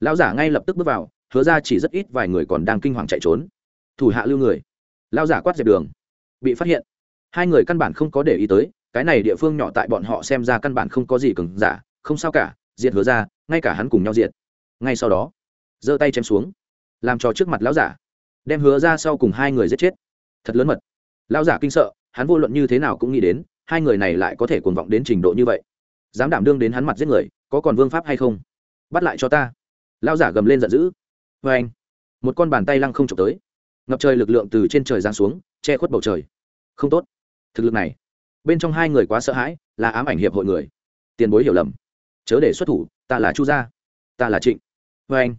Lão giả ngay lập tức bước vào, hứa ra chỉ rất ít vài người còn đang kinh hoàng chạy trốn. Thủ hạ lưu người. Lão giả quát dẹp đường. Bị phát hiện. Hai người căn bản không có để ý tới, cái này địa phương nhỏ tại bọn họ xem ra căn bản không có gì cứng giả, không sao cả, diệt hứa ra, ngay cả hắn cùng nhau diệt. Ngay sau đó giơ tay chém xuống, làm cho trước mặt lão giả đem hứa ra sau cùng hai người giết chết. Thật lớn mật. Lão giả kinh sợ, hắn vô luận như thế nào cũng nghĩ đến, hai người này lại có thể cuồng vọng đến trình độ như vậy. Dám đảm đương đến hắn mặt giết người, có còn vương pháp hay không? Bắt lại cho ta. Lão giả gầm lên giận dữ. Vê anh, một con bàn tay lăng không trộm tới. Ngập trời lực lượng từ trên trời giáng xuống, che khuất bầu trời. Không tốt. Thực lực này, bên trong hai người quá sợ hãi, là ám ảnh hiệp hội người. Tiền bối hiểu lầm. Chớ để xuất thủ, ta là chu gia, ta là trịnh. Vê anh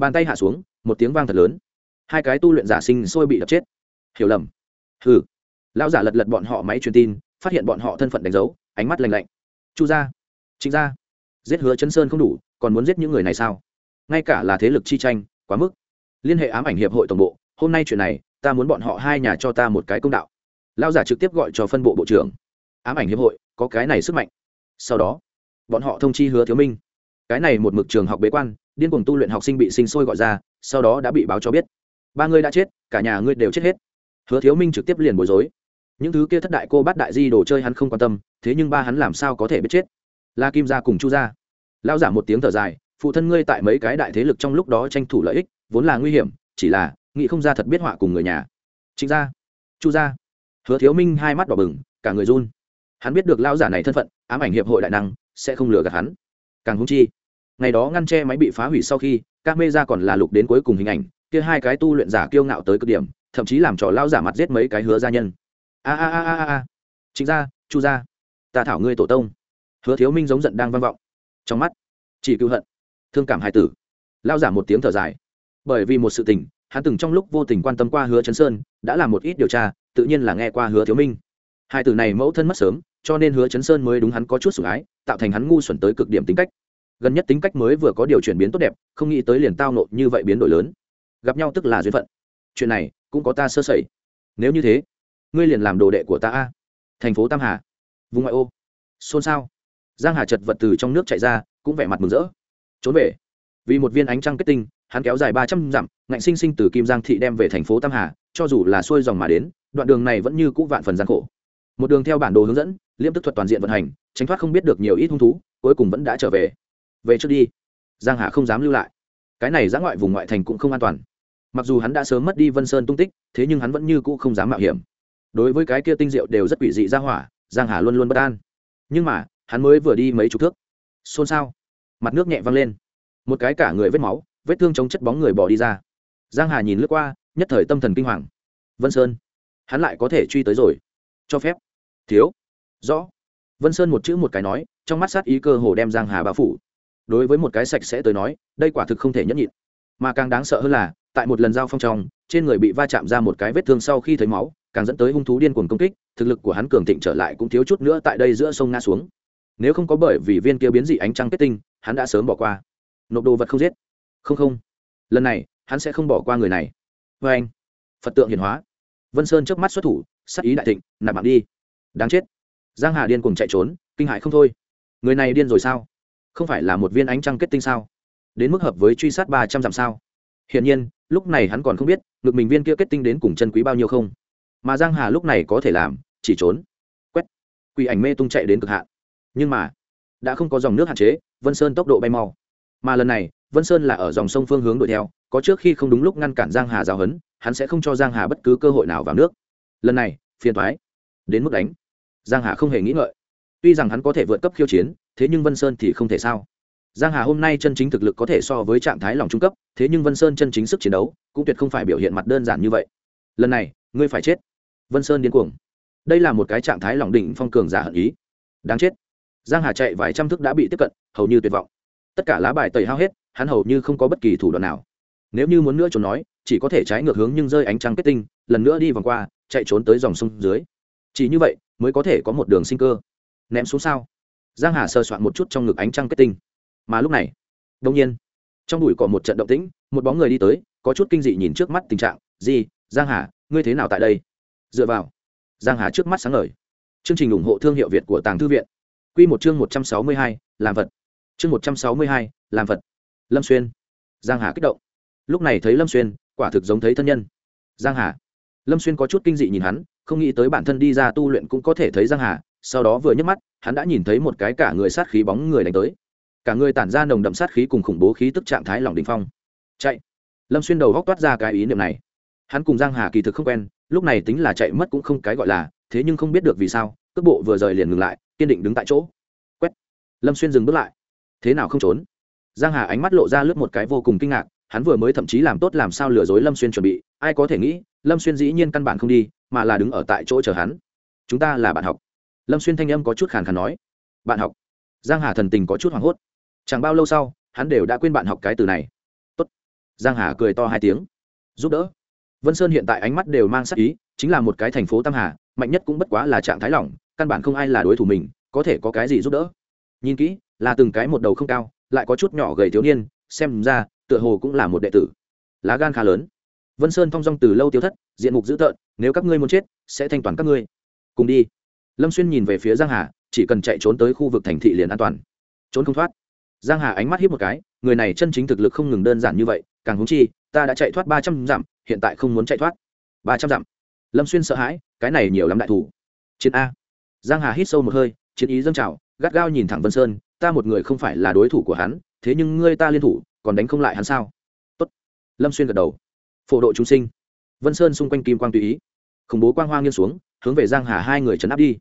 bàn tay hạ xuống, một tiếng vang thật lớn. Hai cái tu luyện giả sinh sôi bị đập chết. Hiểu lầm. Hừ. Lão giả lật lật bọn họ máy truyền tin, phát hiện bọn họ thân phận đánh dấu, ánh mắt lành lạnh. Chu gia. Trịnh gia. Giết hứa chấn sơn không đủ, còn muốn giết những người này sao? Ngay cả là thế lực chi tranh, quá mức. Liên hệ ám ảnh hiệp hội tổng bộ, hôm nay chuyện này, ta muốn bọn họ hai nhà cho ta một cái công đạo. Lão giả trực tiếp gọi cho phân bộ bộ trưởng. Ám ảnh hiệp hội, có cái này sức mạnh. Sau đó, bọn họ thông chi hứa thiếu minh. Cái này một mực trường học bế quan điên cuồng tu luyện học sinh bị sinh sôi gọi ra, sau đó đã bị báo cho biết. Ba người đã chết, cả nhà ngươi đều chết hết. Hứa thiếu minh trực tiếp liền bối rối. Những thứ kia thất đại cô bát đại di đồ chơi hắn không quan tâm, thế nhưng ba hắn làm sao có thể biết chết? La kim gia cùng chu gia. Lao giả một tiếng thở dài, phụ thân ngươi tại mấy cái đại thế lực trong lúc đó tranh thủ lợi ích, vốn là nguy hiểm, chỉ là, nghĩ không ra thật biết họa cùng người nhà. Chính gia. Chu gia. Hứa thiếu minh hai mắt đỏ bừng, cả người run. Hắn biết được lao giả này thân phận, ám ảnh hiệp hội đại năng, sẽ không lừa gạt hắn. Càng hung chi ngày đó ngăn che máy bị phá hủy sau khi, các mê ra còn là lục đến cuối cùng hình ảnh, kia hai cái tu luyện giả kiêu ngạo tới cực điểm, thậm chí làm trò lao giả mặt giết mấy cái hứa gia nhân. A a a a a chính gia, chu gia ta thảo ngươi tổ tông. Hứa thiếu minh giống giận đang vang vọng. Trong mắt, chỉ cứu hận, thương cảm hai tử. Lao giả một tiếng thở dài. Bởi vì một sự tình, hắn từng trong lúc vô tình quan tâm qua hứa chấn sơn, đã làm một ít điều tra, tự nhiên là nghe qua hứa thiếu minh. Hai tử này mẫu thân mất sớm, cho nên hứa chấn sơn mới đúng hắn có chút sủng ái, tạo thành hắn ngu xuẩn tới cực điểm tính cách gần nhất tính cách mới vừa có điều chuyển biến tốt đẹp, không nghĩ tới liền tao nộ như vậy biến đổi lớn. Gặp nhau tức là duyên phận. Chuyện này cũng có ta sơ sẩy. Nếu như thế, ngươi liền làm đồ đệ của ta a. Thành phố tam hà. Vùng ngoại ô. Xôn xao. Giang hà chật vật từ trong nước chạy ra, cũng vẻ mặt mừng rỡ. Trốn về. Vì một viên ánh trăng kết tinh, hắn kéo dài ba trăm dặm, ngạnh sinh sinh từ kim giang thị đem về thành phố tam hà, cho dù là xuôi dòng mà đến, đoạn đường này vẫn như cũ vạn phần gian khổ. Một đường theo bản đồ hướng dẫn, liêm tức thuật toàn diện vận hành, tránh thoát không biết được nhiều ít hung thú, cuối cùng vẫn đã trở về về trước đi. Giang hà không dám lưu lại. Cái này giã ngoại vùng ngoại thành cũng không an toàn. Mặc dù hắn đã sớm mất đi vân sơn tung tích, thế nhưng hắn vẫn như cũ không dám mạo hiểm. Đối với cái kia tinh diệu đều rất quỷ dị ra hỏa, giang hà luôn luôn bất an. Nhưng mà, hắn mới vừa đi mấy chục thước. Xôn xao. Mặt nước nhẹ văng lên. Một cái cả người vết máu, vết thương chống chất bóng người bỏ đi ra. Giang hà nhìn lướt qua, nhất thời tâm thần kinh hoàng. Vân sơn. Hắn lại có thể truy tới rồi. Cho phép. Thiếu. Rõ. Vân sơn một chữ một cái nói, trong mắt sát ý cơ hồ đem giang hà bao phủ đối với một cái sạch sẽ tới nói, đây quả thực không thể nhẫn nhịn. Mà càng đáng sợ hơn là, tại một lần giao phong trong, trên người bị va chạm ra một cái vết thương sau khi thấy máu, càng dẫn tới hung thú điên cuồng công kích, thực lực của hắn cường thịnh trở lại cũng thiếu chút nữa tại đây giữa sông ngã xuống. Nếu không có bởi vì viên kia biến dị ánh trăng kết tinh, hắn đã sớm bỏ qua. Nộp đồ vật không giết. Không không. Lần này, hắn sẽ không bỏ qua người này. Vê anh, phật tượng hiền hóa. Vân sơn trước mắt xuất thủ sắc ý đại thịnh, nạp mạng đi. Đáng chết. Giang hà điên cùng chạy trốn, kinh hại không thôi. Người này điên rồi sao? Không phải là một viên ánh trăng kết tinh sao? Đến mức hợp với truy sát ba trăm dặm sao? Hiển nhiên, lúc này hắn còn không biết, ngực mình viên kia kết tinh đến cùng chân quý bao nhiêu không. Mà giang hà lúc này có thể làm, chỉ trốn. Quét. Quỷ ảnh mê tung chạy đến cực hạn. Nhưng mà, đã không có dòng nước hạn chế, vân sơn tốc độ bay mau. Mà lần này, vân sơn là ở dòng sông phương hướng đuổi theo, có trước khi không đúng lúc ngăn cản giang hà giao hấn hắn sẽ không cho giang hà bất cứ cơ hội nào vào nước. Lần này, phiền thoái đến mức đánh. Giang hà không hề nghĩ ngợi tuy rằng hắn có thể vượt cấp khiêu chiến, thế nhưng vân sơn thì không thể sao. Giang hà hôm nay chân chính thực lực có thể so với trạng thái lòng trung cấp, thế nhưng vân sơn chân chính sức chiến đấu cũng tuyệt không phải biểu hiện mặt đơn giản như vậy. Lần này, ngươi phải chết. Vân sơn điên cuồng. Đây là một cái trạng thái lòng định phong cường giả hận ý. Đáng chết. Giang hà chạy vài trăm thước đã bị tiếp cận, hầu như tuyệt vọng. Tất cả lá bài tẩy hao hết, hắn hầu như không có bất kỳ thủ đoạn nào. Nếu như muốn nữa trốn nói, chỉ có thể trái ngược hướng nhưng rơi ánh trăng kết tinh, lần nữa đi vòng qua, chạy trốn tới dòng sông dưới. Chỉ như vậy, mới có thể có một đường sinh cơ ném xuống sao? Giang hà sơ soạn một chút trong ngực ánh trăng kết tinh. Mà lúc này đông nhiên trong bụi có một trận động tĩnh một bóng người đi tới có chút kinh dị nhìn trước mắt tình trạng. Gì giang hà ngươi thế nào tại đây? Dựa vào giang hà trước mắt sáng ngời. Chương trình ủng hộ thương hiệu việt của tàng thư viện. Quy một chương một trăm sáu mươi hai, làm vật. Chương một trăm sáu mươi hai, làm vật. Lâm xuyên. Giang hà kích động. Lúc này thấy lâm xuyên quả thực giống thấy thân nhân. Giang hà. Lâm xuyên có chút kinh dị nhìn hắn không nghĩ tới bản thân đi ra tu luyện cũng có thể thấy giang hà sau đó vừa nhấc mắt, hắn đã nhìn thấy một cái cả người sát khí bóng người đánh tới. Cả người tản ra nồng đậm sát khí cùng khủng bố khí tức trạng thái lòng đình phong. Chạy! Lâm xuyên đầu góc toát ra cái ý niệm này. Hắn cùng giang hà kỳ thực không quen, lúc này tính là chạy mất cũng không cái gọi là, thế nhưng không biết được vì sao, cước bộ vừa rời liền ngừng lại, kiên định đứng tại chỗ. Quét! Lâm xuyên dừng bước lại. Thế nào không trốn? Giang hà ánh mắt lộ ra lướt một cái vô cùng kinh ngạc, hắn vừa mới thậm chí làm tốt làm sao lừa dối lâm xuyên chuẩn bị, ai có thể nghĩ, lâm xuyên dĩ nhiên căn bản không đi, mà là đứng ở tại chỗ chờ hắn. Chúng ta là bạn học lâm xuyên thanh âm có chút khàn khàn nói, bạn học. Giang hà thần tình có chút hoảng hốt. Chẳng bao lâu sau, hắn đều đã quên bạn học cái từ này. Tốt. giang hà cười to hai tiếng. Giúp đỡ. Vân sơn hiện tại ánh mắt đều mang sắc ý, chính là một cái thành phố tam hà, mạnh nhất cũng bất quá là trạng thái lỏng, căn bản không ai là đối thủ mình, có thể có cái gì giúp đỡ. Nhìn kỹ, là từng cái một đầu không cao, lại có chút nhỏ gầy thiếu niên, xem ra, tựa hồ cũng là một đệ tử. Lá gan khá lớn. Vân sơn thong dong từ lâu tiêu thất, diện mục dữ tợn, nếu các ngươi muốn chết, sẽ thanh toán các ngươi. Cùng đi lâm xuyên nhìn về phía giang hà, chỉ cần chạy trốn tới khu vực thành thị liền an toàn. Trốn không thoát. Giang hà ánh mắt hiếp một cái, người này chân chính thực lực không ngừng đơn giản như vậy, càng húng chi, ta đã chạy thoát ba trăm dặm, hiện tại không muốn chạy thoát. Ba trăm dặm. Lâm xuyên sợ hãi, cái này nhiều lắm đại thủ. Chiến a. Giang hà hít sâu một hơi, chiến ý dâng trào, gắt gao nhìn thẳng vân sơn, ta một người không phải là đối thủ của hắn, thế nhưng ngươi ta liên thủ, còn đánh không lại hắn sao? Tốt. lâm xuyên gật đầu. Phổ độ chúng sinh. Vân sơn xung quanh kim quang tùy ý. Khủng bố quang hoa nghiêng xuống, hướng về giang hà hai người chấn áp đi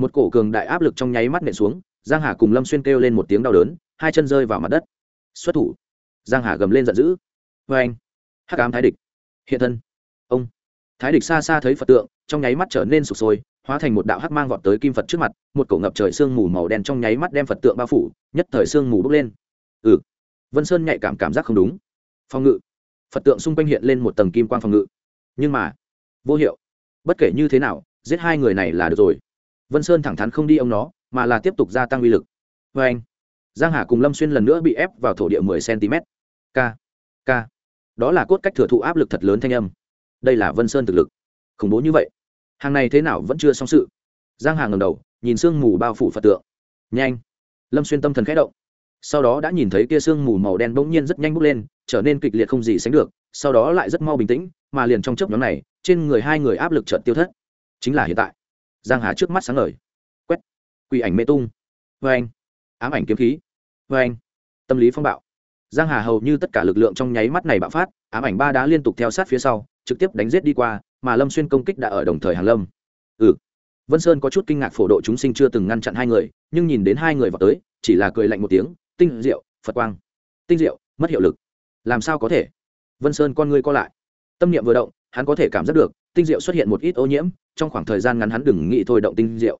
một cổ cường đại áp lực trong nháy mắt nện xuống, giang hà cùng lâm xuyên kêu lên một tiếng đau đớn, hai chân rơi vào mặt đất. Xuất thủ. Giang hà gầm lên giận dữ. Vê anh, hắc ám thái địch. Hiện thân. Ông. Thái địch xa xa thấy phật tượng, trong nháy mắt trở nên sụp sôi, hóa thành một đạo hắc mang vọt tới kim phật trước mặt, một cổ ngập trời sương mù màu đen trong nháy mắt đem phật tượng bao phủ, nhất thời sương mù bốc lên. Ừ. Vân sơn nhạy cảm cảm giác không đúng. Phòng ngự. Phật tượng xung quanh hiện lên một tầng kim quang phòng ngự. Nhưng mà, vô hiệu. Bất kể như thế nào, giết hai người này là được rồi vân sơn thẳng thắn không đi ông nó, mà là tiếp tục gia tăng uy lực. Vê anh, giang hà cùng lâm xuyên lần nữa bị ép vào thổ địa 10 cm. K k. Đó là cốt cách thừa thụ áp lực thật lớn thanh âm. Đây là vân sơn thực lực. Khủng bố như vậy. Hàng này thế nào vẫn chưa xong sự. Giang hà ngầm đầu, nhìn sương mù bao phủ phật tượng. Nhanh. Lâm xuyên tâm thần khẽ động. Sau đó đã nhìn thấy kia sương mù màu đen bỗng nhiên rất nhanh bốc lên, trở nên kịch liệt không gì sánh được, sau đó lại rất mau bình tĩnh, mà liền trong chớp nhóm này, trên người hai người áp lực chợt tiêu thất. Chính là hiện tại giang hà trước mắt sáng ngời. Quét. Quỷ ảnh mê tung. Vê anh. Ám ảnh kiếm khí. Vê anh. Tâm lý phong bạo. Giang hà hầu như tất cả lực lượng trong nháy mắt này bạo phát, ám ảnh ba đá liên tục theo sát phía sau, trực tiếp đánh giết đi qua, mà lâm xuyên công kích đã ở đồng thời hàng lâm. Ừ. Vân sơn có chút kinh ngạc phổ độ chúng sinh chưa từng ngăn chặn hai người, nhưng nhìn đến hai người vào tới, chỉ là cười lạnh một tiếng, tinh diệu, phật quang. Tinh diệu, mất hiệu lực. Làm sao có thể? Vân sơn con ngươi co lại. Tâm niệm vừa động, hắn có thể cảm giác được, tinh diệu xuất hiện một ít ô nhiễm trong khoảng thời gian ngắn hắn đừng nghĩ thôi động tinh diệu.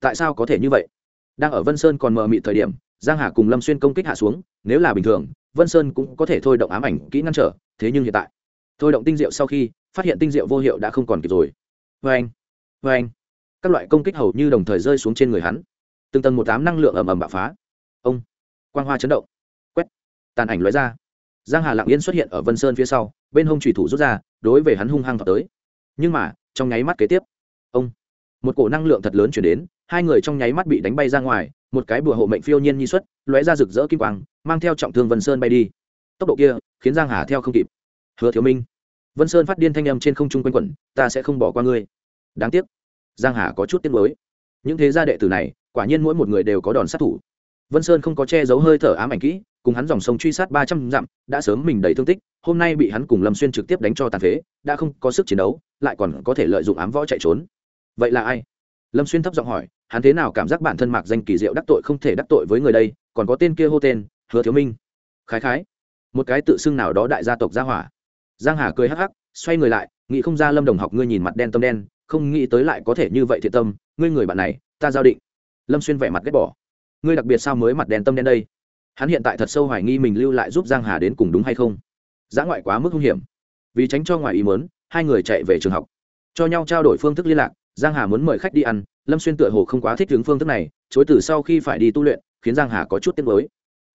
Tại sao có thể như vậy? Đang ở vân sơn còn mờ mịt thời điểm, giang hà cùng lâm xuyên công kích hạ xuống, nếu là bình thường, vân sơn cũng có thể thôi động ám ảnh kỹ ngăn trở, thế nhưng hiện tại, thôi động tinh diệu sau khi, phát hiện tinh diệu vô hiệu đã không còn kịp rồi. Vê anh vê anh, các loại công kích hầu như đồng thời rơi xuống trên người hắn. Từng tầng một tám năng lượng ầm ầm bạo phá. Ông, quang hoa chấn động. Quét, tàn ảnh lóe ra. Giang hà lặng yên xuất hiện ở vân sơn phía sau, bên hông thủy thủ rút ra, đối về hắn hung hăng vào tới. Nhưng mà, trong nháy mắt kế tiếp ông. Một cổ năng lượng thật lớn chuyển đến, hai người trong nháy mắt bị đánh bay ra ngoài, một cái bùa hộ mệnh phiêu nhiên nhi xuất, lóe ra rực rỡ kim quang, mang theo trọng thương vân sơn bay đi. Tốc độ kia, khiến giang hà theo không kịp. Hứa thiếu minh. Vân sơn phát điên thanh âm trên không trung quanh quẩn, ta sẽ không bỏ qua ngươi. Đáng tiếc. Giang hà có chút tiếc mới những thế gia đệ tử này, quả nhiên mỗi một người đều có đòn sát thủ. Vân sơn không có che giấu hơi thở ám ảnh kỹ, cùng hắn dòng sông truy sát ba trăm dặm, đã sớm mình đầy thương tích, hôm nay bị hắn cùng lâm xuyên trực tiếp đánh cho tàn phế, đã không có sức chiến đấu, lại còn có thể lợi dụng ám võ chạy trốn vậy là ai? Lâm xuyên thấp giọng hỏi, hắn thế nào cảm giác bản thân mạc danh kỳ diệu đắc tội không thể đắc tội với người đây, còn có tên kia hô tên, hứa thiếu minh? Khái khái. Một cái tự xưng nào đó đại gia tộc gia hỏa. Giang hà cười hắc hắc, xoay người lại, nghĩ không ra lâm đồng học ngươi nhìn mặt đen tâm đen, không nghĩ tới lại có thể như vậy thiện tâm, ngươi người bạn này, ta giao định. Lâm xuyên vẻ mặt ghét bỏ. Ngươi đặc biệt sao mới mặt đen tâm đen đây? Hắn hiện tại thật sâu hoài nghi mình lưu lại giúp giang hà đến cùng đúng hay không? Giã ngoại quá mức hung hiểm. Vì tránh cho ngoài ý mớn hai người chạy về trường học, cho nhau trao đổi phương thức liên lạc giang hà muốn mời khách đi ăn, lâm xuyên tựa hồ không quá thích hướng phương thức này, chối từ sau khi phải đi tu luyện, khiến giang hà có chút tiếc mới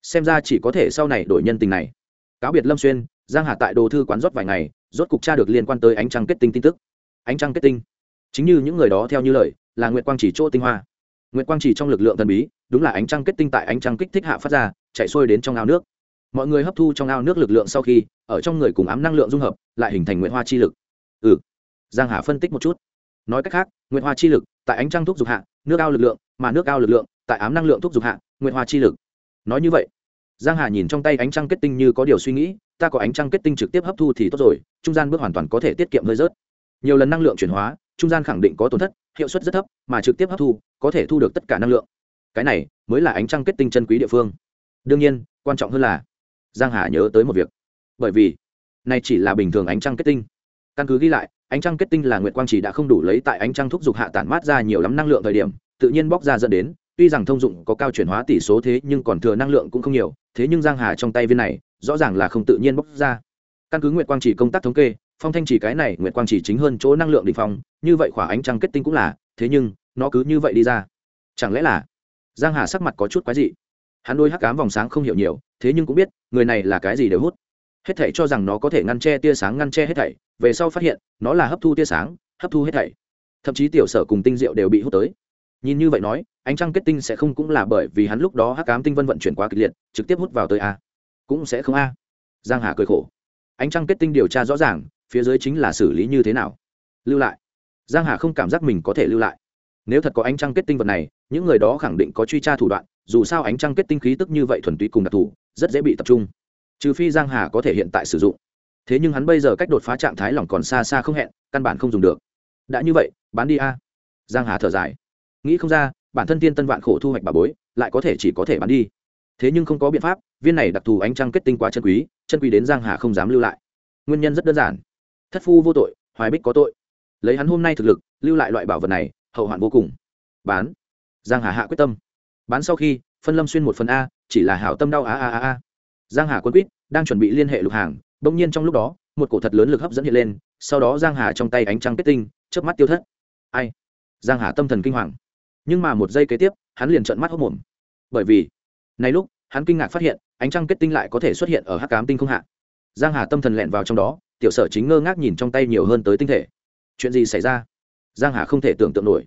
xem ra chỉ có thể sau này đổi nhân tình này. Cáo biệt lâm xuyên, giang hà tại đồ thư quán rót vài ngày, rốt cục tra được liên quan tới ánh trăng kết tinh tin tức. Ánh trăng kết tinh? Chính như những người đó theo như lời, là nguyệt quang chỉ chỗ tinh hoa. Nguyệt quang chỉ trong lực lượng thần bí, đúng là ánh trăng kết tinh tại ánh trăng kích thích hạ phát ra, chạy xuôi đến trong ao nước. Mọi người hấp thu trong ao nước lực lượng sau khi, ở trong người cùng ám năng lượng dung hợp, lại hình thành nguyệt hoa chi lực. Ừ. Giang hà phân tích một chút nói cách khác, nguyệt hoa chi lực, tại ánh trăng thuốc dục hạ, nước ao lực lượng, mà nước ao lực lượng, tại ám năng lượng thuốc dục hạ, nguyệt hoa chi lực. Nói như vậy, giang hà nhìn trong tay ánh trăng kết tinh như có điều suy nghĩ, ta có ánh trăng kết tinh trực tiếp hấp thu thì tốt rồi, trung gian bước hoàn toàn có thể tiết kiệm hơi rớt. Nhiều lần năng lượng chuyển hóa, trung gian khẳng định có tổn thất, hiệu suất rất thấp, mà trực tiếp hấp thu, có thể thu được tất cả năng lượng. Cái này mới là ánh trăng kết tinh chân quý địa phương. Đương nhiên, quan trọng hơn là, giang hà nhớ tới một việc. Bởi vì, này chỉ là bình thường ánh trăng kết tinh căn cứ ghi lại, ánh trăng kết tinh là nguyệt quang chỉ đã không đủ lấy tại ánh trăng thúc giục hạ tản mát ra nhiều lắm năng lượng thời điểm, tự nhiên bóc ra dẫn đến, tuy rằng thông dụng có cao chuyển hóa tỷ số thế nhưng còn thừa năng lượng cũng không nhiều, thế nhưng giang hà trong tay viên này, rõ ràng là không tự nhiên bóc ra. Căn cứ nguyệt quang chỉ công tác thống kê, phong thanh chỉ cái này nguyệt quang chỉ chính hơn chỗ năng lượng đỉnh phong, như vậy khỏa ánh trăng kết tinh cũng là, thế nhưng, nó cứ như vậy đi ra. Chẳng lẽ là giang hà sắc mặt có chút quái dị? Hắn đôi hắc cám vòng sáng không hiểu nhiều, thế nhưng cũng biết, người này là cái gì đều hút. Hết thảy cho rằng nó có thể ngăn che tia sáng, ngăn che hết thảy về sau phát hiện, nó là hấp thu tia sáng, hấp thu hết thảy. Thậm chí tiểu sở cùng tinh diệu đều bị hút tới. Nhìn như vậy nói, ánh trăng kết tinh sẽ không cũng là bởi vì hắn lúc đó hắc cám tinh vân vận chuyển quá kịch liệt, trực tiếp hút vào tới a. Cũng sẽ không a. Giang hà cười khổ. Ánh trăng kết tinh điều tra rõ ràng, phía dưới chính là xử lý như thế nào. Lưu lại. Giang hà không cảm giác mình có thể lưu lại. Nếu thật có ánh trăng kết tinh vật này, những người đó khẳng định có truy tra thủ đoạn, dù sao ánh trăng kết tinh khí tức như vậy thuần túy cùng đặc thù, rất dễ bị tập trung. Trừ phi giang hà có thể hiện tại sử dụng thế nhưng hắn bây giờ cách đột phá trạng thái lỏng còn xa xa không hẹn, căn bản không dùng được. Đã như vậy, bán đi a. Giang hà thở dài. Nghĩ không ra, bản thân tiên tân vạn khổ thu hoạch bà bối, lại có thể chỉ có thể bán đi. Thế nhưng không có biện pháp, viên này đặc thù ánh trăng kết tinh quá chân quý chân quý đến giang hà không dám lưu lại. Nguyên nhân rất đơn giản. Thất phu vô tội, hoài bích có tội. Lấy hắn hôm nay thực lực, lưu lại loại bảo vật này, hậu hoạn vô cùng. Bán. Giang hà hạ quyết tâm. Bán sau khi, phân lâm xuyên một phần a, chỉ là hảo tâm đau a a a a giang hà quân quýt, đang chuẩn bị liên hệ lục hàng đông nhiên trong lúc đó, một cổ thật lớn lực hấp dẫn hiện lên, sau đó giang hà trong tay ánh trăng kết tinh, chớp mắt tiêu thất. Ai? Giang hà tâm thần kinh hoàng. Nhưng mà một giây kế tiếp, hắn liền trợn mắt hốt mồm bởi vì, này lúc, hắn kinh ngạc phát hiện, ánh trăng kết tinh lại có thể xuất hiện ở hắc ám tinh không hạ. Giang hà tâm thần lẹn vào trong đó, tiểu sở chính ngơ ngác nhìn trong tay nhiều hơn tới tinh thể. Chuyện gì xảy ra? Giang hà không thể tưởng tượng nổi.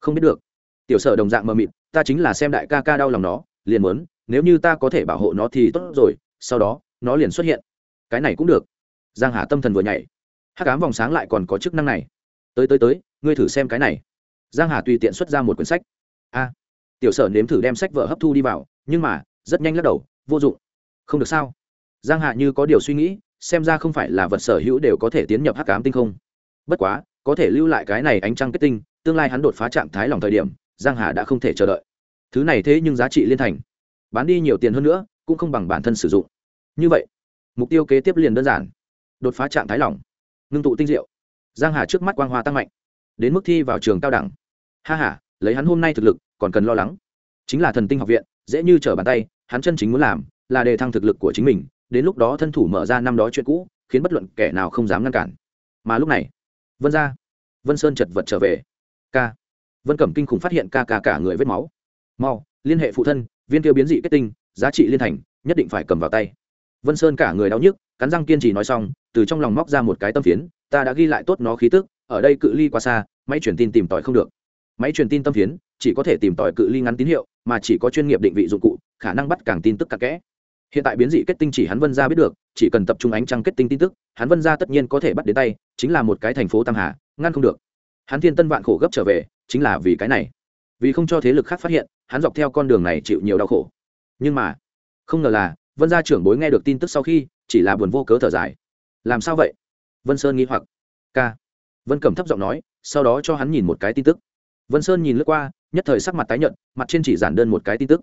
Không biết được. Tiểu sở đồng dạng mờ mịt, ta chính là xem đại ca ca đau lòng nó, liền muốn, nếu như ta có thể bảo hộ nó thì tốt rồi, sau đó, nó liền xuất hiện cái này cũng được. Giang hà tâm thần vừa nhảy. Hắc ám vòng sáng lại còn có chức năng này. Tới tới tới, ngươi thử xem cái này. Giang hà tùy tiện xuất ra một quyển sách. A. Tiểu sở nếm thử đem sách vợ hấp thu đi vào, nhưng mà, rất nhanh lắc đầu, vô dụng. Không được sao? Giang hà như có điều suy nghĩ, xem ra không phải là vật sở hữu đều có thể tiến nhập hắc ám tinh không. Bất quá, có thể lưu lại cái này ánh trăng kết tinh, tương lai hắn đột phá trạng thái lòng thời điểm, giang hà đã không thể chờ đợi. Thứ này thế nhưng giá trị liên thành. Bán đi nhiều tiền hơn nữa, cũng không bằng bản thân sử dụng. Như vậy mục tiêu kế tiếp liền đơn giản. Đột phá trạng thái lỏng ngưng tụ tinh diệu. Giang hà trước mắt quang hoa tăng mạnh đến mức thi vào trường cao đẳng. Ha ha lấy hắn hôm nay thực lực còn cần lo lắng. Chính là thần tinh học viện dễ như trở bàn tay hắn chân chính muốn làm là đề thăng thực lực của chính mình đến lúc đó thân thủ mở ra năm đó chuyện cũ khiến bất luận kẻ nào không dám ngăn cản. Mà lúc này vân ra vân sơn chật vật trở về. Ca, vân cẩm kinh khủng phát hiện ca ca cả người vết máu. Mau liên hệ phụ thân viên tiêu biến dị kết tinh giá trị liên thành nhất định phải cầm vào tay vân sơn cả người đau nhức, cắn răng kiên trì nói xong, từ trong lòng móc ra một cái tâm phiến, ta đã ghi lại tốt nó khí tức, ở đây cự ly quá xa, máy truyền tin tìm tòi không được. Máy truyền tin tâm phiến, chỉ có thể tìm tòi cự ly ngắn tín hiệu, mà chỉ có chuyên nghiệp định vị dụng cụ, khả năng bắt càng tin tức cặn kẽ. Hiện tại biến dị kết tinh chỉ hắn vân ra biết được, chỉ cần tập trung ánh trăng kết tinh tin tức, hắn vân ra tất nhiên có thể bắt đến tay, chính là một cái thành phố tam hà, ngăn không được. Hắn thiên tân vạn khổ gấp trở về, chính là vì cái này. Vì không cho thế lực khác phát hiện, hắn dọc theo con đường này chịu nhiều đau khổ. Nhưng mà, không ngờ là vân gia trưởng bối nghe được tin tức sau khi, chỉ là buồn vô cớ thở dài. Làm sao vậy? Vân sơn nghĩ hoặc. K. Vân cẩm thấp giọng nói, sau đó cho hắn nhìn một cái tin tức. Vân sơn nhìn lướt qua, nhất thời sắc mặt tái nhận mặt trên chỉ giản đơn một cái tin tức.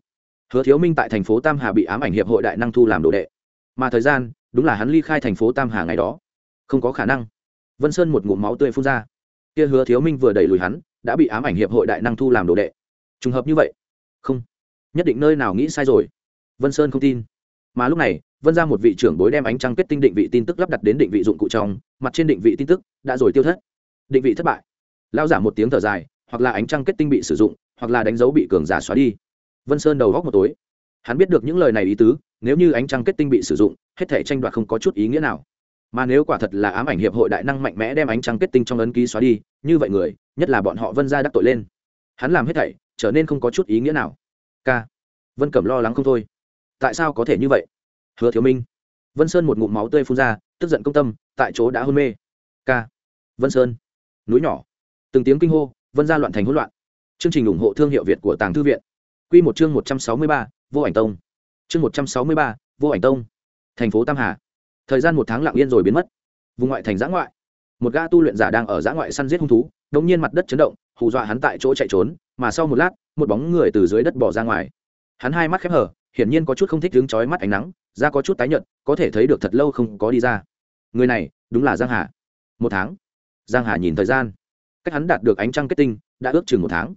Hứa thiếu minh tại thành phố tam hà bị ám ảnh hiệp hội đại năng thu làm đồ đệ. Mà thời gian, đúng là hắn ly khai thành phố tam hà ngày đó. Không có khả năng. Vân sơn một ngụm máu tươi phun ra. Kia hứa thiếu minh vừa đẩy lùi hắn, đã bị ám ảnh hiệp hội đại năng thu làm đồ đệ. Trùng hợp như vậy. Không. Nhất định nơi nào nghĩ sai rồi. Vân sơn không tin mà lúc này, vân ra một vị trưởng bối đem ánh trăng kết tinh định vị tin tức lắp đặt đến định vị dụng cụ trong, mặt trên định vị tin tức đã rồi tiêu thất. Định vị thất bại. Lao giả một tiếng thở dài, hoặc là ánh trăng kết tinh bị sử dụng, hoặc là đánh dấu bị cường giả xóa đi. Vân sơn đầu góc một tối. Hắn biết được những lời này ý tứ, nếu như ánh trăng kết tinh bị sử dụng, hết thể tranh đoạt không có chút ý nghĩa nào. Mà nếu quả thật là ám ảnh hiệp hội đại năng mạnh mẽ đem ánh trăng kết tinh trong ấn ký xóa đi, như vậy người, nhất là bọn họ vân ra đắc tội lên. Hắn làm hết thảy, trở nên không có chút ý nghĩa nào. K vân cẩm lo lắng không thôi tại sao có thể như vậy? Hứa thiếu minh. Vân sơn một ngụm máu tươi phun ra, tức giận công tâm, tại chỗ đã hôn mê. K vân sơn. Núi nhỏ. Từng tiếng kinh hô, vân ra loạn thành hỗn loạn. Chương trình ủng hộ thương hiệu việt của tàng thư viện. Q một chương một trăm sáu mươi ba, vô ảnh tông. Chương một trăm sáu mươi ba, vô ảnh tông. Thành phố tam hà. Thời gian một tháng lặng yên rồi biến mất. Vùng ngoại thành giã ngoại. Một gã tu luyện giả đang ở giã ngoại săn giết hung thú đ ỗ n g nhiên mặt đất chấn động, hù dọa hắn tại chỗ chạy trốn, mà sau một lát, một bóng người từ dưới đất bỏ ra ngoài hắn hai mắt khép hở hiển nhiên có chút không thích đứng chói mắt ánh nắng, da có chút tái nhợt, có thể thấy được thật lâu không có đi ra. Người này, đúng là giang hà. Một tháng. Giang hà nhìn thời gian. Cách hắn đạt được ánh trăng kết tinh, đã ước chừng một tháng.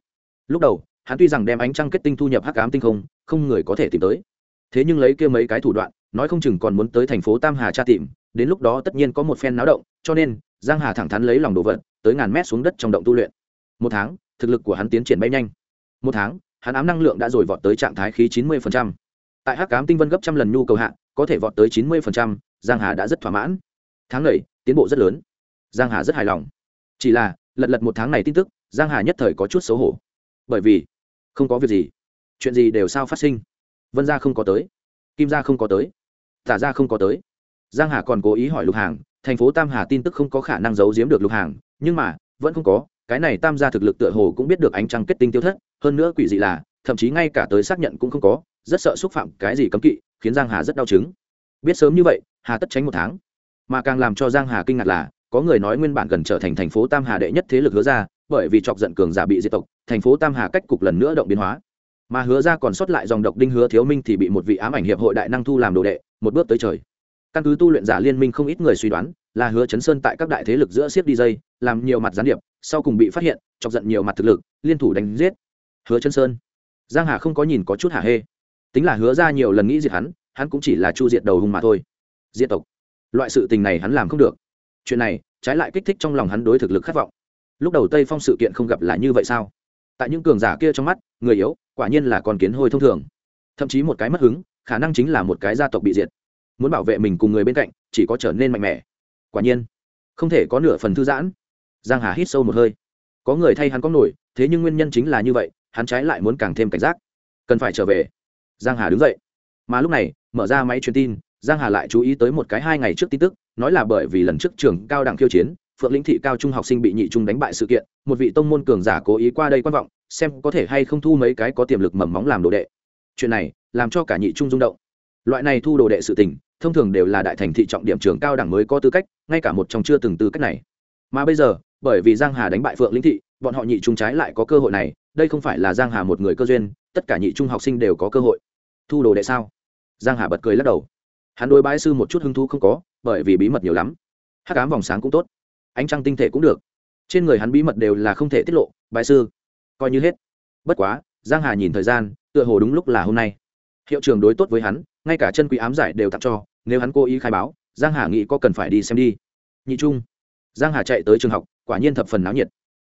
Lúc đầu, hắn tuy rằng đem ánh trăng kết tinh thu nhập hắc ám tinh không không người có thể tìm tới. Thế nhưng lấy kia mấy cái thủ đoạn, nói không chừng còn muốn tới thành phố tam hà tra tìm, đến lúc đó tất nhiên có một phen náo động, cho nên, giang hà thẳng thắn lấy lòng đồ vật, tới ngàn mét xuống đất trong động tu luyện. Một tháng, thực lực của hắn tiến triển bay nhanh. Một tháng hắn ám năng lượng đã rồi vọt tới trạng thái khí 90%. tại hắc ám tinh vân gấp trăm lần nhu cầu hạn có thể vọt tới 90%, giang hà đã rất thỏa mãn. Tháng này tiến bộ rất lớn. Giang hà rất hài lòng. Chỉ là lật lật một tháng này tin tức giang hà nhất thời có chút xấu hổ. Bởi vì không có việc gì. Chuyện gì đều sao phát sinh. Vân gia không có tới. Kim gia không có tới. Tả gia không có tới. Giang hà còn cố ý hỏi lục hàng thành phố tam hà tin tức không có khả năng giấu giếm được lục hàng nhưng mà vẫn không có. Cái này tam gia thực lực tựa hồ cũng biết được ánh trăng kết tinh tiêu thất hơn nữa quỷ dị là, thậm chí ngay cả tới xác nhận cũng không có, rất sợ xúc phạm cái gì cấm kỵ, khiến giang hà rất đau chứng. Biết sớm như vậy, hà tất tránh một tháng. Mà càng làm cho giang hà kinh ngạc là, có người nói nguyên bản gần trở thành thành phố tam hà đệ nhất thế lực hứa ra, bởi vì chọc giận cường giả bị diệt tộc, thành phố tam hà cách cục lần nữa động biến hóa. Mà hứa ra còn sót lại dòng độc đinh hứa thiếu minh thì bị một vị ám ảnh hiệp hội đại năng thu làm đồ đệ, một bước tới trời. Căn cứ tu luyện giả liên minh không ít người suy đoán, là hứa chấn sơn tại các đại thế lực giữa siết đi dây, làm nhiều mặt gián điệp, sau cùng bị phát hiện, chọc giận nhiều mặt thực lực, liên thủ đánh giết hứa chân sơn. Giang hà không có nhìn có chút hả hê. Tính là hứa ra nhiều lần nghĩ diệt hắn hắn cũng chỉ là chu diệt đầu hùng mà thôi. Diệt tộc. Loại sự tình này hắn làm không được. Chuyện này, trái lại kích thích trong lòng hắn đối thực lực khát vọng. Lúc đầu tây phong sự kiện không gặp là như vậy sao? Tại những cường giả kia trong mắt, người yếu, quả nhiên là con kiến hôi thông thường. Thậm chí một cái mất hứng, khả năng chính là một cái gia tộc bị diệt. Muốn bảo vệ mình cùng người bên cạnh, chỉ có trở nên mạnh mẽ. Quả nhiên, không thể có nửa phần thư giãn. Giang hà hít sâu một hơi. Có người thay hắn có nổi, thế nhưng nguyên nhân chính là như vậy hắn trái lại muốn càng thêm cảnh giác. Cần phải trở về. Giang hà đứng dậy. Mà lúc này, mở ra máy truyền tin, giang hà lại chú ý tới một cái hai ngày trước tin tức, nói là bởi vì lần trước trường cao đẳng khiêu chiến, phượng lĩnh thị cao trung học sinh bị nhị trung đánh bại sự kiện, một vị tông môn cường giả cố ý qua đây quan vọng, xem có thể hay không thu mấy cái có tiềm lực mầm móng làm đồ đệ. Chuyện này, làm cho cả nhị trung rung động. Loại này thu đồ đệ sự tình, thông thường đều là đại thành thị trọng điểm trường cao đẳng mới có tư cách, ngay cả một trong chưa từng tư cách này. Mà bây giờ, bởi vì giang hà đánh bại phượng lĩnh thị bọn họ nhị trung trái lại có cơ hội này, đây không phải là giang hà một người cơ duyên, tất cả nhị trung học sinh đều có cơ hội. Thu đồ đệ sao? Giang hà bật cười lắc đầu. Hắn đối bãi sư một chút hứng thú không có, bởi vì bí mật nhiều lắm. Hắc ám vòng sáng cũng tốt, ánh trăng tinh thể cũng được. Trên người hắn bí mật đều là không thể tiết lộ bãi sư, coi như hết. Bất quá, giang hà nhìn thời gian, tựa hồ đúng lúc là hôm nay. Hiệu trưởng đối tốt với hắn, ngay cả chân quý ám giải đều tặng cho, nếu hắn cố ý khai báo, giang hà nghĩ có cần phải đi xem đi. Nhị trung. Giang hà chạy tới trường học, quả nhiên thập phần náo nhiệt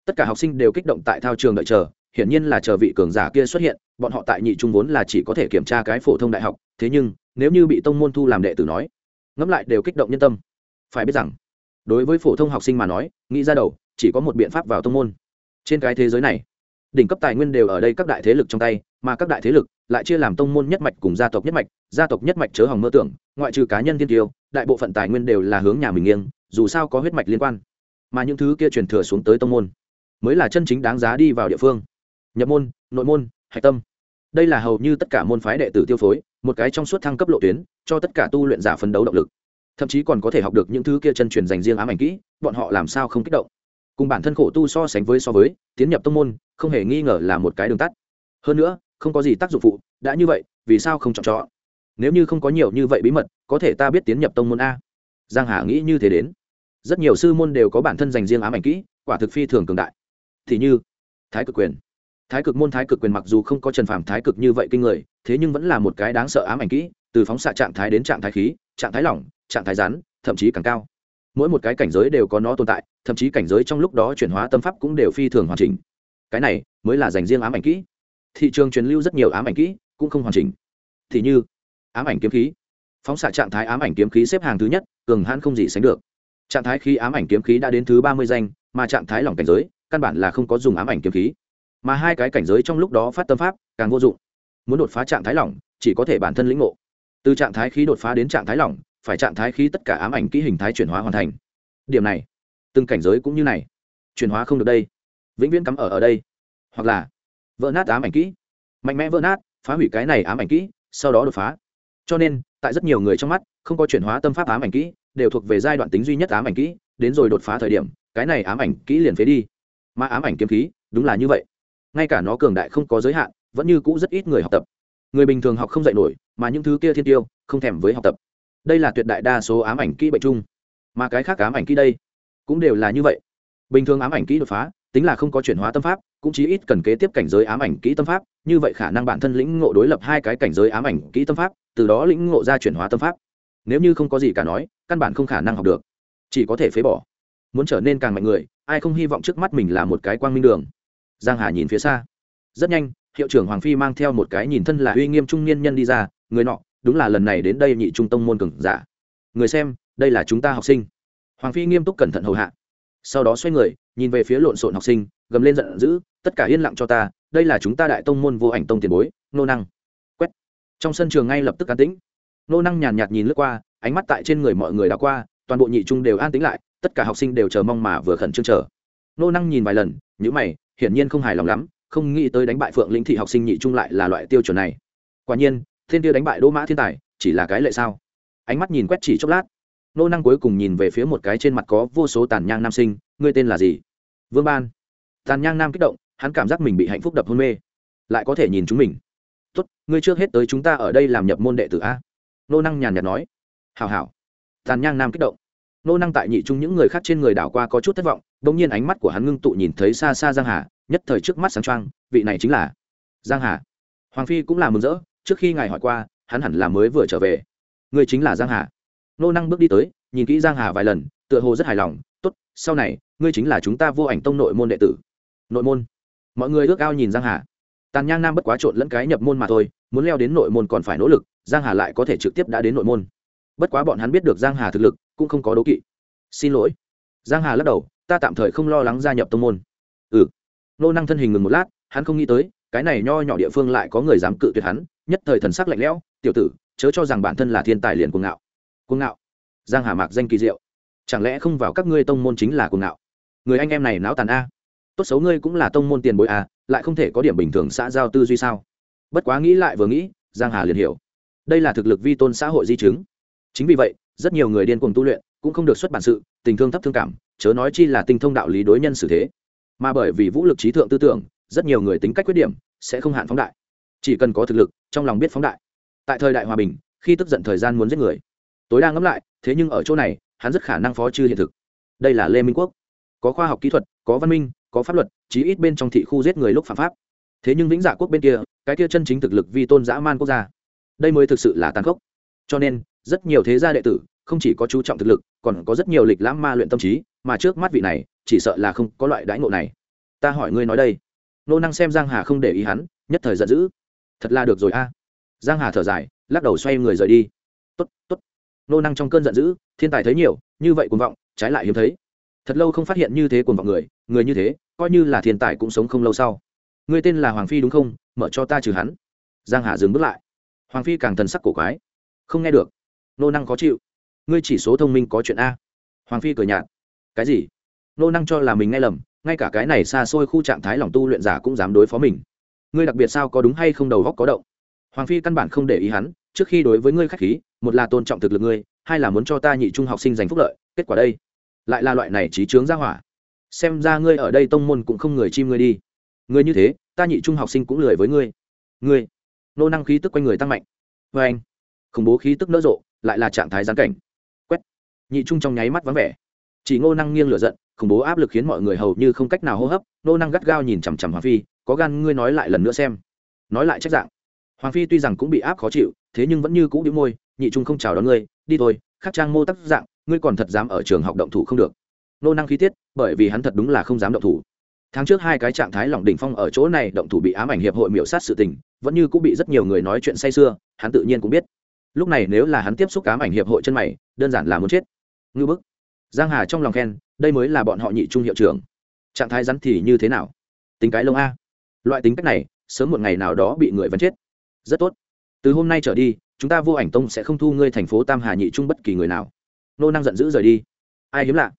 tất cả học sinh đều kích động tại thao trường đợi chờ, hiển nhiên là chờ vị cường giả kia xuất hiện, bọn họ tại nhị trung vốn là chỉ có thể kiểm tra cái phổ thông đại học, thế nhưng, nếu như bị tông môn thu làm đệ tử nói, ngẫm lại đều kích động nhân tâm. Phải biết rằng, đối với phổ thông học sinh mà nói, nghĩ ra đầu, chỉ có một biện pháp vào tông môn. Trên cái thế giới này, đỉnh cấp tài nguyên đều ở đây các đại thế lực trong tay, mà các đại thế lực lại chia làm tông môn nhất mạch cùng gia tộc nhất mạch, gia tộc nhất mạch chớ hỏng mơ tưởng, ngoại trừ cá nhân thiên tiêu, đại bộ phận tài nguyên đều là hướng nhà mình nghiêng, dù sao có huyết mạch liên quan. Mà những thứ kia truyền thừa xuống tới tông môn mới là chân chính đáng giá đi vào địa phương. Nhập môn, nội môn, hạch tâm. Đây là hầu như tất cả môn phái đệ tử tiêu phối, một cái trong suốt thăng cấp lộ tuyến, cho tất cả tu luyện giả phấn đấu động lực. Thậm chí còn có thể học được những thứ kia chân truyền dành riêng ám ảnh kỹ, bọn họ làm sao không kích động. Cùng bản thân khổ tu so sánh với so với, tiến nhập tông môn, không hề nghi ngờ là một cái đường tắt. Hơn nữa, không có gì tác dụng phụ, đã như vậy, vì sao không chọn chọn nếu như không có nhiều như vậy bí mật, có thể ta biết tiến nhập tông môn a. Giang hà nghĩ như thế đến. Rất nhiều sư môn đều có bản thân dành riêng ám ảnh kỹ, quả thực phi thường cường đại thì như thái cực quyền. Thái cực môn, thái cực quyền mặc dù không có trần phàm thái cực như vậy kinh người, thế nhưng vẫn là một cái đáng sợ ám ảnh kỹ, từ phóng xạ trạng thái đến trạng thái khí, trạng thái lỏng, trạng thái rắn, thậm chí càng cao. Mỗi một cái cảnh giới đều có nó tồn tại, thậm chí cảnh giới trong lúc đó chuyển hóa tâm pháp cũng đều phi thường hoàn chỉnh. Cái này mới là dành riêng ám ảnh kỹ. Thị trường truyền lưu rất nhiều ám ảnh kỹ cũng không hoàn chỉnh. Thì như ám ảnh kiếm khí. Phóng xạ trạng thái ám ảnh kiếm khí xếp hàng thứ nhất, cường hãn không gì sánh được. Trạng thái khí ám ảnh kiếm khí đã đến thứ ba mươi danh, mà trạng thái lỏng cảnh giới căn bản là không có dùng ám ảnh kiếm khí. Mà hai cái cảnh giới trong lúc đó phát tâm pháp, càng vô dụng. Muốn đột phá trạng thái lỏng, chỉ có thể bản thân lĩnh ngộ. Từ trạng thái khí đột phá đến trạng thái lỏng, phải trạng thái khí tất cả ám ảnh kỹ hình thái chuyển hóa hoàn thành. Điểm này, từng cảnh giới cũng như này. Chuyển hóa không được đây. Vĩnh viễn cắm ở ở đây. Hoặc là, vỡ nát ám ảnh kỹ. Mạnh mẽ vỡ nát, phá hủy cái này ám ảnh kỹ, sau đó đột phá. Cho nên, tại rất nhiều người trong mắt, không có chuyển hóa tâm pháp ám ảnh kỹ, đều thuộc về giai đoạn tính duy nhất ám ảnh kỹ, đến rồi đột phá thời điểm, cái này ám ảnh kỹ liền phế đi mà ám ảnh kiếm khí, đúng là như vậy. Ngay cả nó cường đại không có giới hạn, vẫn như cũ rất ít người học tập. Người bình thường học không dạy nổi, mà những thứ kia thiên tiêu, không thèm với học tập. Đây là tuyệt đại đa số ám ảnh kỹ bệnh chung. Mà cái khác ám ảnh kỹ đây, cũng đều là như vậy. Bình thường ám ảnh kỹ đột phá, tính là không có chuyển hóa tâm pháp, cũng chí ít cần kế tiếp cảnh giới ám ảnh kỹ tâm pháp, như vậy khả năng bản thân lĩnh ngộ đối lập hai cái cảnh giới ám ảnh kỹ tâm pháp, từ đó lĩnh ngộ ra chuyển hóa tâm pháp. Nếu như không có gì cả nói, căn bản không khả năng học được. Chỉ có thể phế bỏ. Muốn trở nên càng mạnh người ai không hy vọng trước mắt mình là một cái quang minh đường. Giang hà nhìn phía xa. Rất nhanh, hiệu trưởng hoàng phi mang theo một cái nhìn thân là uy nghiêm trung niên nhân đi ra, người nọ, đúng là lần này đến đây nhị trung tông môn cường giả. Người xem, đây là chúng ta học sinh. Hoàng phi nghiêm túc cẩn thận hầu hạ. Sau đó xoay người, nhìn về phía lộn xộn học sinh, gầm lên giận dữ, tất cả yên lặng cho ta, đây là chúng ta đại tông môn vô ảnh tông tiền bối, nô năng. Quét. Trong sân trường ngay lập tức an tĩnh. Nô năng nhàn nhạt nhìn lướt qua, ánh mắt tại trên người mọi người đã qua, toàn bộ nhị trung đều an tĩnh lại tất cả học sinh đều chờ mong mà vừa khẩn trương chờ. Nô năng nhìn vài lần nhữ mày, hiển nhiên không hài lòng lắm, không nghĩ tới đánh bại phượng lĩnh thị học sinh nhị trung lại là loại tiêu chuẩn này. Quả nhiên, thiên tiêu đánh bại đỗ mã thiên tài, chỉ là cái lệ sao? Ánh mắt nhìn quét chỉ chốc lát. Nô năng cuối cùng nhìn về phía một cái trên mặt có vô số tàn nhang nam sinh, ngươi tên là gì? Vương ban. Tàn nhang nam kích động, hắn cảm giác mình bị hạnh phúc đập hôn mê. Lại có thể nhìn chúng mình. Tốt, ngươi trước hết tới chúng ta ở đây làm nhập môn đệ tử a. Nô năng nhàn nhạt nói. Hào hào tàn nhang nam kích động nô năng tại nhị trung những người khác trên người đảo qua có chút thất vọng đ ỗ n g nhiên ánh mắt của hắn ngưng tụ nhìn thấy xa xa giang hà, nhất thời trước mắt sáng trăng vị này chính là giang hà. Hoàng phi cũng là mừng rỡ, trước khi ngài hỏi qua, hắn hẳn là mới vừa trở về. Người chính là giang hà. Nô năng bước đi tới, nhìn kỹ giang hà vài lần, tựa hồ rất hài lòng, tốt, sau này, ngươi chính là chúng ta vô ảnh tông nội môn đệ tử. Nội môn? Mọi người ước ao nhìn giang hà. Tàn nhang nam bất quá trộn lẫn cái nhập môn mà thôi, muốn leo đến nội môn còn phải nỗ lực, giang hà lại có thể trực tiếp đã đến nội môn bất quá bọn hắn biết được giang hà thực lực, cũng không có đố kỵ. Xin lỗi. Giang hà lắc đầu, ta tạm thời không lo lắng gia nhập tông môn. Ừ. Nô năng thân hình ngừng một lát, hắn không nghĩ tới, cái này nho nhỏ địa phương lại có người dám cự tuyệt hắn, nhất thời thần sắc lạnh lẽo, tiểu tử, chớ cho rằng bản thân là thiên tài liền cuồng ngạo. Cuồng ngạo? Giang hà mạc danh kỳ diệu. Chẳng lẽ không vào các ngươi tông môn chính là cuồng ngạo? Người anh em này náo tàn a. Tốt xấu ngươi cũng là tông môn tiền bối a, lại không thể có điểm bình thường xã giao tư duy sao? Bất quá nghĩ lại vừa nghĩ, giang hà liền hiểu. Đây là thực lực vi tôn xã hội di chứng chính vì vậy, rất nhiều người điên cuồng tu luyện, cũng không được xuất bản sự, tình thương thấp thương cảm, chớ nói chi là tinh thông đạo lý đối nhân xử thế. Mà bởi vì vũ lực trí thượng tư tưởng, rất nhiều người tính cách quyết điểm, sẽ không hạn phóng đại. Chỉ cần có thực lực, trong lòng biết phóng đại. Tại thời đại hòa bình, khi tức giận thời gian muốn giết người. Tối đa ngẫm lại, thế nhưng ở chỗ này, hắn rất khả năng phó chư hiện thực. Đây là lê minh quốc. Có khoa học kỹ thuật, có văn minh, có pháp luật, chí ít bên trong thị khu giết người lúc phạm pháp. Thế nhưng vĩnh dạ quốc bên kia, cái kia chân chính thực lực vi tôn dã man quốc gia. Đây mới thực sự là tàn khốc. Cho nên rất nhiều thế gia đệ tử không chỉ có chú trọng thực lực, còn có rất nhiều lịch lãm ma luyện tâm trí, mà trước mắt vị này, chỉ sợ là không có loại đãi ngộ này. Ta hỏi ngươi nói đây. Nô năng xem giang hà không để ý hắn, nhất thời giận dữ. Thật là được rồi a. Giang hà thở dài, lắc đầu xoay người rời đi. Tốt tốt. Nô năng trong cơn giận dữ, thiên tài thấy nhiều, như vậy cuồng vọng, trái lại hiếm thấy. Thật lâu không phát hiện như thế cuồng vọng người người như thế, coi như là thiên tài cũng sống không lâu sau. Ngươi tên là hoàng phi đúng không? Mở cho ta trừ hắn. Giang hà dừng bước lại. Hoàng phi càng thần sắc cổ quái. Không nghe được nô năng khó chịu. Ngươi chỉ số thông minh có chuyện a. Hoàng phi cười nhạt. Cái gì? Nô năng cho là mình nghe lầm, ngay cả cái này xa xôi khu trạng thái lòng tu luyện giả cũng dám đối phó mình. Ngươi đặc biệt sao có đúng hay không đầu góc có động? Hoàng phi căn bản không để ý hắn, trước khi đối với ngươi khách khí, một là tôn trọng thực lực ngươi, hai là muốn cho ta nhị trung học sinh giành phúc lợi, kết quả đây. Lại là loại này trí chướng ra hỏa. Xem ra ngươi ở đây tông môn cũng không người chim ngươi đi. Ngươi như thế, ta nhị trung học sinh cũng lười với ngươi. Ngươi. Nô năng khí tức quanh người tăng mạnh. Vê anh khủng bố khí tức nỡ rộ lại là trạng thái gián cảnh. Quét. Nhị trung trong nháy mắt vắng vẻ. Chỉ ngô năng nghiêng lửa giận, khủng bố áp lực khiến mọi người hầu như không cách nào hô hấp nô năng gắt gao nhìn chằm chằm hoàng phi, có gan, ngươi nói lại lần nữa xem. Nói lại trách dạng. Hoàng phi tuy rằng cũng bị áp khó chịu, thế nhưng vẫn như cũ đĩu môi, nhị trung không chào đón ngươi, đi thôi khắc trang mô tắc dạng, ngươi còn thật dám ở trường học động thủ không được. Nô năng khí tiết, bởi vì hắn thật đúng là không dám động thủ. Tháng trước hai cái trạng thái lỏng đỉnh phong ở chỗ này động thủ bị ám ảnh hiệp hội miểu sát sự tình, vẫn như cũng bị rất nhiều người nói chuyện say sưa, hắn tự nhiên cũng biết lúc này nếu là hắn tiếp xúc cám ảnh hiệp hội chân mày, đơn giản là muốn chết. Ngư bức. Giang hà trong lòng khen, đây mới là bọn họ nhị trung hiệu trưởng. Trạng thái rắn thì như thế nào? Tính cái lông a. Loại tính cách này, sớm một ngày nào đó bị người vẫn chết. Rất tốt. Từ hôm nay trở đi, chúng ta vô ảnh tông sẽ không thu ngươi thành phố tam hà nhị trung bất kỳ người nào. Nô năng giận dữ rời đi. Ai hiếm lạ?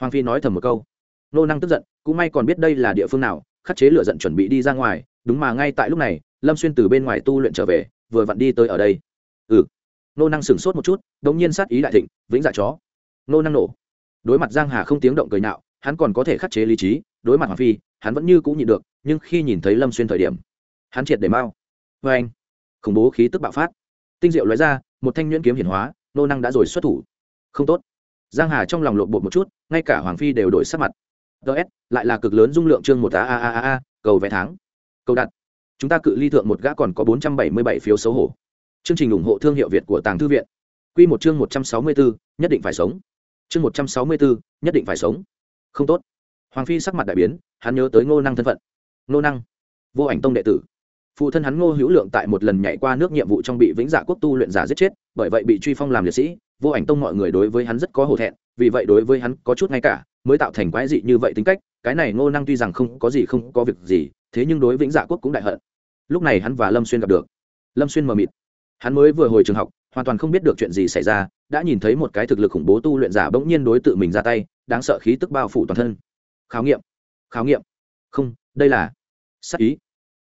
Hoàng phi nói thầm một câu. Nô năng tức giận, cũng may còn biết đây là địa phương nào, khắc chế lửa giận chuẩn bị đi ra ngoài. Đúng mà ngay tại lúc này, lâm xuyên từ bên ngoài tu luyện trở về, vừa vặn đi tới ở đây ừ. Nô năng sửng sốt một chút, đống nhiên sát ý đại thịnh, vĩnh dạ chó. Nô năng nổ. Đối mặt giang hà không tiếng động cười nạo, hắn còn có thể khắc chế lý trí, đối mặt hoàng phi, hắn vẫn như cũng nhịn được, nhưng khi nhìn thấy lâm xuyên thời điểm, hắn triệt để mau. Vê anh. Khủng bố khí tức bạo phát. Tinh diệu lóe ra, một thanh nhuyễn kiếm hiển hóa, nô năng đã rồi xuất thủ. Không tốt. Giang hà trong lòng lộn bột một chút, ngay cả hoàng phi đều đổi sắc mặt. Ts lại là cực lớn dung lượng chương một a a a a a, cầu vé tháng. Cầu đặt. Chúng ta cự ly thượng một gã còn có bốn trăm bảy mươi bảy phiếu xấu hổ chương trình ủng hộ thương hiệu việt của tàng thư viện. Quy một chương một trăm sáu mươi bốn nhất định phải sống. Chương một trăm sáu mươi bốn nhất định phải sống. Không tốt. Hoàng phi sắc mặt đại biến, hắn nhớ tới ngô năng thân phận. Ngô năng, vô ảnh tông đệ tử. Phụ thân hắn ngô hữu lượng tại một lần nhảy qua nước nhiệm vụ trong bị vĩnh dạ quốc tu luyện giả giết chết, bởi vậy bị truy phong làm liệt sĩ, vô ảnh tông mọi người đối với hắn rất có hổ thẹn, vì vậy đối với hắn có chút ngay cả, mới tạo thành quái dị như vậy tính cách, cái này ngô năng tuy rằng không có gì không có việc gì, thế nhưng đối vĩnh dạ quốc cũng đại hận. Lúc này hắn và lâm xuyên gặp được. Lâm xuyên mờ mịt hắn mới vừa hồi trường học, hoàn toàn không biết được chuyện gì xảy ra, đã nhìn thấy một cái thực lực khủng bố tu luyện giả bỗng nhiên đối tự mình ra tay, đáng sợ khí tức bao phủ toàn thân. Khảo nghiệm khảo nghiệm. Không, đây là sắc ý.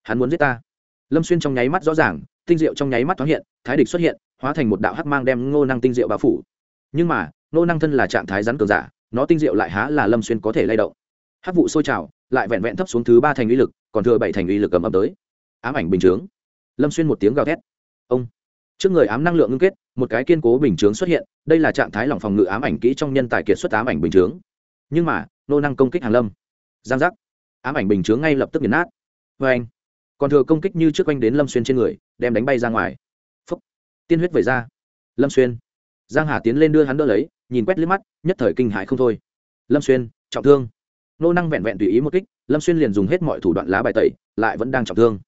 Hắn muốn giết ta. Lâm xuyên trong nháy mắt rõ ràng, tinh diệu trong nháy mắt thoáng hiện, thái địch xuất hiện, hóa thành một đạo hắc mang đem ngô năng tinh diệu bao phủ. Nhưng mà, ngô năng thân là trạng thái rắn cường giả, nó tinh diệu lại há là lâm xuyên có thể lay động. Hắc vụ sôi trào, lại vẹn vẹn thấp xuống thứ ba thành uy lực, còn thừa bảy thành uy lực cầm ấm tới. Ám ảnh bình chướng. Lâm xuyên một tiếng gào thét. Ông trước người ám năng lượng ngưng kết, một cái kiên cố bình chướng xuất hiện, đây là trạng thái lỏng phòng ngự ám ảnh kỹ trong nhân tài kiệt xuất ám ảnh bình chướng. Nhưng mà, nô năng công kích hàng lâm. Giang giác. Ám ảnh bình chướng ngay lập tức nghiền nát. Vê anh, còn thừa công kích như trước quanh đến lâm xuyên trên người, đem đánh bay ra ngoài. Phúc. Tiên huyết vẩy ra. Lâm xuyên. Giang hà tiến lên đưa hắn đỡ lấy, nhìn quét liếc mắt, nhất thời kinh hại không thôi. Lâm xuyên, trọng thương. Nô năng vẹn vẹn tùy ý một kích, lâm xuyên liền dùng hết mọi thủ đoạn lá bài tẩy, lại vẫn đang trọng thương.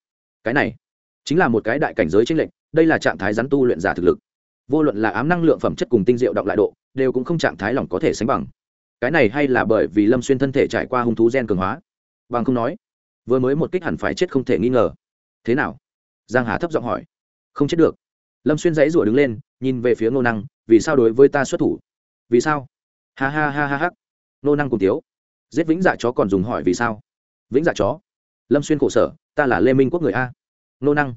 Cái này chính là một cái đại cảnh giới tranh lệch đây là trạng thái rắn tu luyện giả thực lực. Vô luận là ám năng lượng phẩm chất cùng tinh diệu đọng lại độ, đều cũng không trạng thái lỏng có thể sánh bằng. Cái này hay là bởi vì lâm xuyên thân thể trải qua hung thú gen cường hóa. Bằng không nói, vừa mới một kích hẳn phải chết không thể nghi ngờ. Thế nào? Giang hà thấp giọng hỏi. Không chết được. Lâm xuyên dãy rủa đứng lên, nhìn về phía ngô năng, vì sao đối với ta xuất thủ? Vì sao? Ha ha ha ha ha. Ngô năng cùng tiếu. Giết vĩnh dạ chó còn dùng hỏi vì sao? Vĩnh dạ chó? Lâm xuyên khổ sở. Ta là lê minh quốc người a. Ngô năng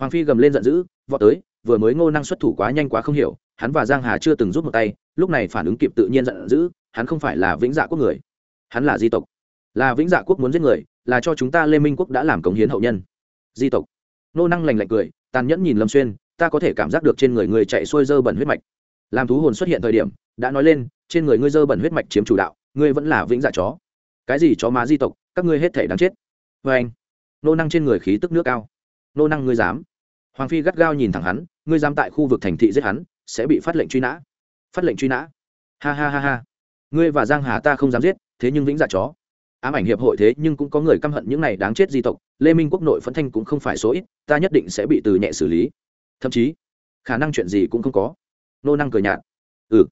hoàng phi gầm lên giận dữ, vọt tới, vừa mới ngô năng xuất thủ quá nhanh quá không hiểu, hắn và giang hà chưa từng rút một tay, lúc này phản ứng kịp tự nhiên giận dữ, hắn không phải là vĩnh dạ quốc người, hắn là di tộc. Là vĩnh dạ quốc muốn giết người, là cho chúng ta lê minh quốc đã làm cống hiến hậu nhân. Di tộc. Nô năng lành lạnh cười, tàn nhẫn nhìn lâm xuyên, ta có thể cảm giác được trên người người chạy xuôi dơ bẩn huyết mạch. Làm thú hồn xuất hiện thời điểm, đã nói lên, trên người ngươi dơ bẩn huyết mạch chiếm chủ đạo, ngươi vẫn là vĩnh dạ chó. Cái gì chó má di tộc, các ngươi hết thể đáng chết. Vâng. Vê anh nô năng trên người khí tức nước cao nô năng ngươi dám hoàng phi gắt gao nhìn thẳng hắn, ngươi dám tại khu vực thành thị giết hắn, sẽ bị phát lệnh truy nã. Phát lệnh truy nã? Ha ha ha ha. Ngươi và giang hà ta không dám giết, thế nhưng vĩnh dạ chó. Ám ảnh hiệp hội thế nhưng cũng có người căm hận những này đáng chết di tộc, lê minh quốc nội phấn thanh cũng không phải số ít, ta nhất định sẽ bị từ nhẹ xử lý. Thậm chí, khả năng chuyện gì cũng không có. Nô năng cười nhạt. Ừ.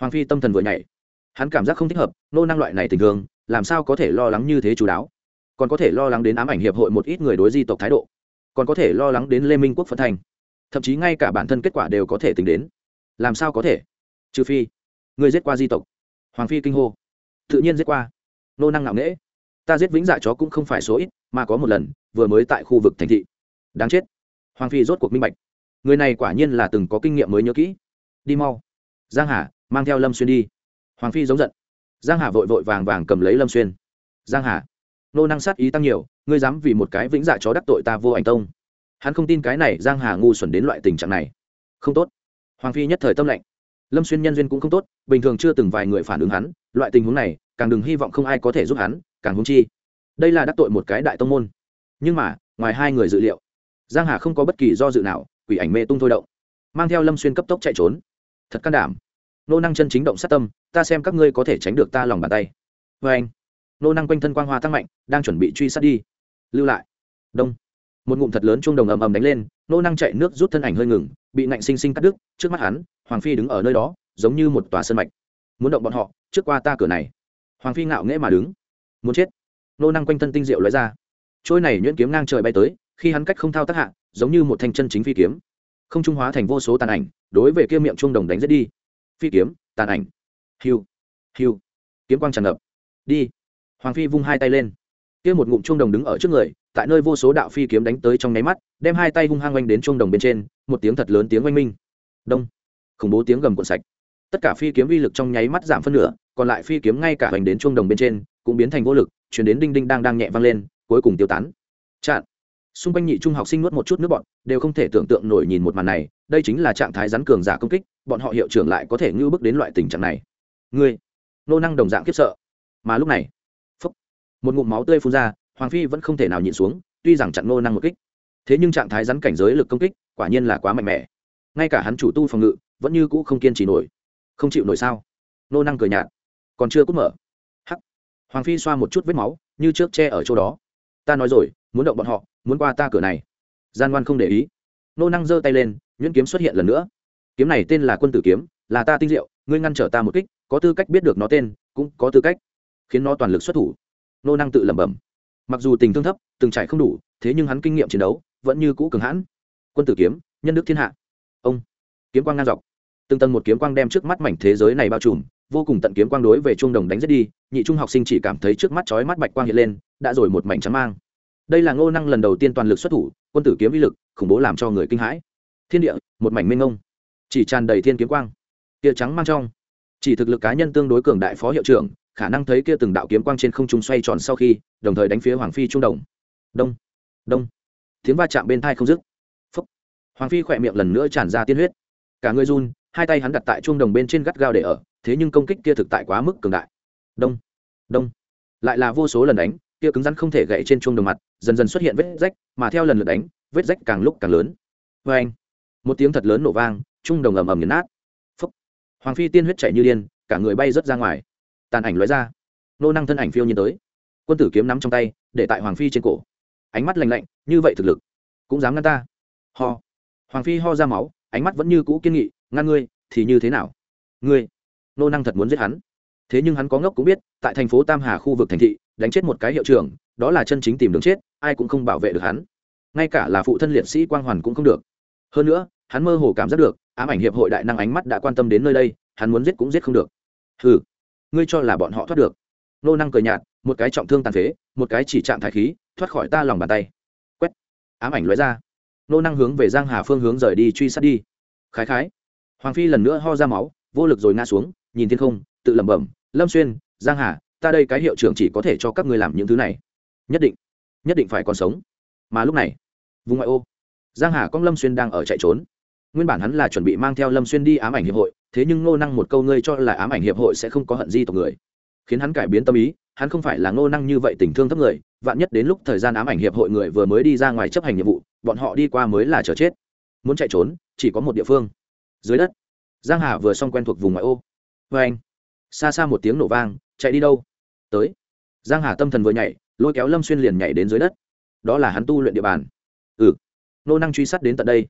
Hoàng phi tâm thần vừa nhảy. Hắn cảm giác không thích hợp, nô năng loại này tình thường làm sao có thể lo lắng như thế chú đáo? Còn có thể lo lắng đến ám ảnh hiệp hội một ít người đối di tộc thái độ còn có thể lo lắng đến lê minh quốc phân thành. Thậm chí ngay cả bản thân kết quả đều có thể tính đến. Làm sao có thể? Trừ phi, người giết qua di tộc. Hoàng phi kinh hô. Tự nhiên giết qua. Nô năng ngạo nghễ. Ta giết vĩnh dạ chó cũng không phải số ít, mà có một lần, vừa mới tại khu vực thành thị. Đáng chết. Hoàng phi rốt cuộc minh bạch. Người này quả nhiên là từng có kinh nghiệm mới nhớ kỹ. Đi mau. Giang hà, mang theo lâm xuyên đi. Hoàng phi giống giận. Giang hà vội vội vàng vàng cầm lấy lâm xuyên. Giang hà nô năng sát ý tăng nhiều, ngươi dám vì một cái vĩnh dạ chó đắc tội ta vô ảnh tông. Hắn không tin cái này giang hà ngu xuẩn đến loại tình trạng này. Không tốt. Hoàng phi nhất thời tâm lệnh lâm xuyên nhân duyên cũng không tốt, bình thường chưa từng vài người phản ứng hắn, loại tình huống này, càng đừng hy vọng không ai có thể giúp hắn, càng húng chi. Đây là đắc tội một cái đại tông môn. Nhưng mà, ngoài hai người dự liệu, giang hà không có bất kỳ do dự nào, quỷ ảnh mê tung thôi động. Mang theo lâm xuyên cấp tốc chạy trốn. Thật can đảm. Nô năng chân chính động sát tâm, ta xem các ngươi có thể tránh được ta lòng bàn tay. Vê anh nô năng quanh thân quang hoa tăng mạnh, đang chuẩn bị truy sát đi. Lưu lại. Đông. Một ngụm thật lớn chuông đồng ầm ầm đánh lên, nô năng chạy nước rút thân ảnh hơi ngừng, bị nạnh sinh sinh cắt đứt, trước mắt hắn, hoàng phi đứng ở nơi đó, giống như một tòa sân mạch. Muốn động bọn họ, trước qua ta cửa này. Hoàng phi ngạo nghễ mà đứng. Muốn chết. Nô năng quanh thân tinh diệu lóe ra. Trôi này nhuyễn kiếm ngang trời bay tới, khi hắn cách không thao tác hạ, giống như một thanh chân chính phi kiếm. Không trung hóa thành vô số tàn ảnh, đối về kia miệng chuông đồng đánh giết đi. Phi kiếm, tàn ảnh. Hiu. Hiu. Kiếm quang tràn ngập. Đi hoàng phi vung hai tay lên. Kia một ngụm chuông đồng đứng ở trước người, tại nơi vô số đạo phi kiếm đánh tới trong nháy mắt, đem hai tay hung hăng oanh đến chuông đồng bên trên, một tiếng thật lớn tiếng oanh minh. Đông. Khủng bố tiếng gầm cuộn sạch. Tất cả phi kiếm uy lực trong nháy mắt giảm phân nửa, còn lại phi kiếm ngay cả hoành đến chuông đồng bên trên, cũng biến thành vô lực, chuyển đến đinh đinh đang đang nhẹ vang lên, cuối cùng tiêu tán. Chặn. Xung quanh nhị trung học sinh nuốt một chút nước bọn đều không thể tưởng tượng nổi nhìn một màn này, đây chính là trạng thái rắn cường giả công kích, bọn họ hiệu trưởng lại có thể ngưu bước đến loại tình trạng này. Ngươi, nô năng đồng dạng khiếp sợ. Mà lúc này một ngụm máu tươi phun ra, hoàng phi vẫn không thể nào nhịn xuống, tuy rằng chặn nô năng một kích. Thế nhưng trạng thái rắn cảnh giới lực công kích, quả nhiên là quá mạnh mẽ. Ngay cả hắn chủ tu phòng ngự, vẫn như cũ không kiên trì nổi. Không chịu nổi sao? Nô năng cười nhạt. Còn chưa cút mở. Hắc. Hoàng phi xoa một chút vết máu, như trước che ở chỗ đó. Ta nói rồi, muốn động bọn họ, muốn qua ta cửa này. Gian ngoan không để ý. Nô năng giơ tay lên, nhuyễn kiếm xuất hiện lần nữa. Kiếm này tên là quân tử kiếm, là ta tinh diệu, ngươi ngăn trở ta một kích, có tư cách biết được nó tên, cũng có tư cách khiến nó toàn lực xuất thủ nô năng tự lẩm bẩm. Mặc dù tình thương thấp, từng trải không đủ, thế nhưng hắn kinh nghiệm chiến đấu vẫn như cũ cường hãn. Quân tử kiếm, nhân đức thiên hạ. Ông, kiếm quang ngang dọc. Từng tầng một kiếm quang đem trước mắt mảnh thế giới này bao trùm, vô cùng tận kiếm quang đối về trung đồng đánh rất đi, nhị trung học sinh chỉ cảm thấy trước mắt chói mắt bạch quang hiện lên, đã rồi một mảnh trắng mang. Đây là ngô năng lần đầu tiên toàn lực xuất thủ, quân tử kiếm vi lực khủng bố làm cho người kinh hãi. Thiên địa, một mảnh minh ngông chỉ tràn đầy thiên kiếm quang. Kia trắng mang trong. Chỉ thực lực cá nhân tương đối cường đại phó hiệu trưởng khả năng thấy kia từng đạo kiếm quang trên không trung xoay tròn sau khi, đồng thời đánh phía hoàng phi trung đồng. Đông đông. Tiếng va chạm bên thai không dứt. Phúc. Hoàng phi khỏe miệng lần nữa tràn ra tiên huyết. Cả người run, hai tay hắn đặt tại trung đồng bên trên gắt gao để ở, thế nhưng công kích kia thực tại quá mức cường đại. Đông đông. Lại là vô số lần đánh, kia cứng rắn không thể gậy trên chuông đồng mặt, dần dần xuất hiện vết rách, mà theo lần lượt đánh, vết rách càng lúc càng lớn. Vê anh, một tiếng thật lớn nổ vang, trung đồng ầm ầm nhấn nát. Phúc. Hoàng phi tiên huyết chảy như điên, cả người bay rớt ra ngoài tàn ảnh lóe ra. Nô năng thân ảnh phiêu nhiên tới. Quân tử kiếm nắm trong tay, để tại hoàng phi trên cổ. Ánh mắt lạnh lạnh, như vậy thực lực, cũng dám ngăn ta. Ho. Hoàng phi ho ra máu, ánh mắt vẫn như cũ kiên nghị, ngăn ngươi, thì như thế nào? Ngươi. Nô năng thật muốn giết hắn. Thế nhưng hắn có ngốc cũng biết, tại thành phố tam hà khu vực thành thị, đánh chết một cái hiệu trưởng, đó là chân chính tìm đường chết, ai cũng không bảo vệ được hắn. Ngay cả là phụ thân liệt sĩ quang hoàn cũng không được. Hơn nữa, hắn mơ hồ cảm giác được, ám ảnh hiệp hội đại năng ánh mắt đã quan tâm đến nơi đây, hắn muốn giết cũng giết không được. Hừ ngươi cho là bọn họ thoát được. Nô năng cười nhạt, một cái trọng thương tàn phế, một cái chỉ chạm thái khí, thoát khỏi ta lòng bàn tay. Quét, ám ảnh lóe ra. Nô năng hướng về giang hà phương hướng rời đi, truy sát đi. Khái khái. Hoàng phi lần nữa ho ra máu, vô lực rồi ngã xuống, nhìn thiên không, tự lẩm bẩm, lâm xuyên, giang hà, ta đây cái hiệu trưởng chỉ có thể cho các ngươi làm những thứ này. Nhất định nhất định phải còn sống. Mà lúc này, vùng ngoại ô, giang hà con lâm xuyên đang ở chạy trốn. Nguyên bản hắn là chuẩn bị mang theo lâm xuyên đi ám ảnh hiệp hội thế nhưng ngô năng một câu ngươi cho là ám ảnh hiệp hội sẽ không có hận di tộc người. Khiến hắn cải biến tâm ý, hắn không phải là ngô năng như vậy tình thương thấp người, vạn nhất đến lúc thời gian ám ảnh hiệp hội người vừa mới đi ra ngoài chấp hành nhiệm vụ, bọn họ đi qua mới là chờ chết. Muốn chạy trốn, chỉ có một địa phương. Dưới đất. Giang hà vừa xong quen thuộc vùng ngoại ô. Vê anh. Xa xa một tiếng nổ vang, chạy đi đâu? Tới. Giang hà tâm thần vừa nhảy, lôi kéo lâm xuyên liền nhảy đến dưới đất. Đó là hắn tu luyện địa bàn. Ừ. Nô năng truy sát đến tận đây.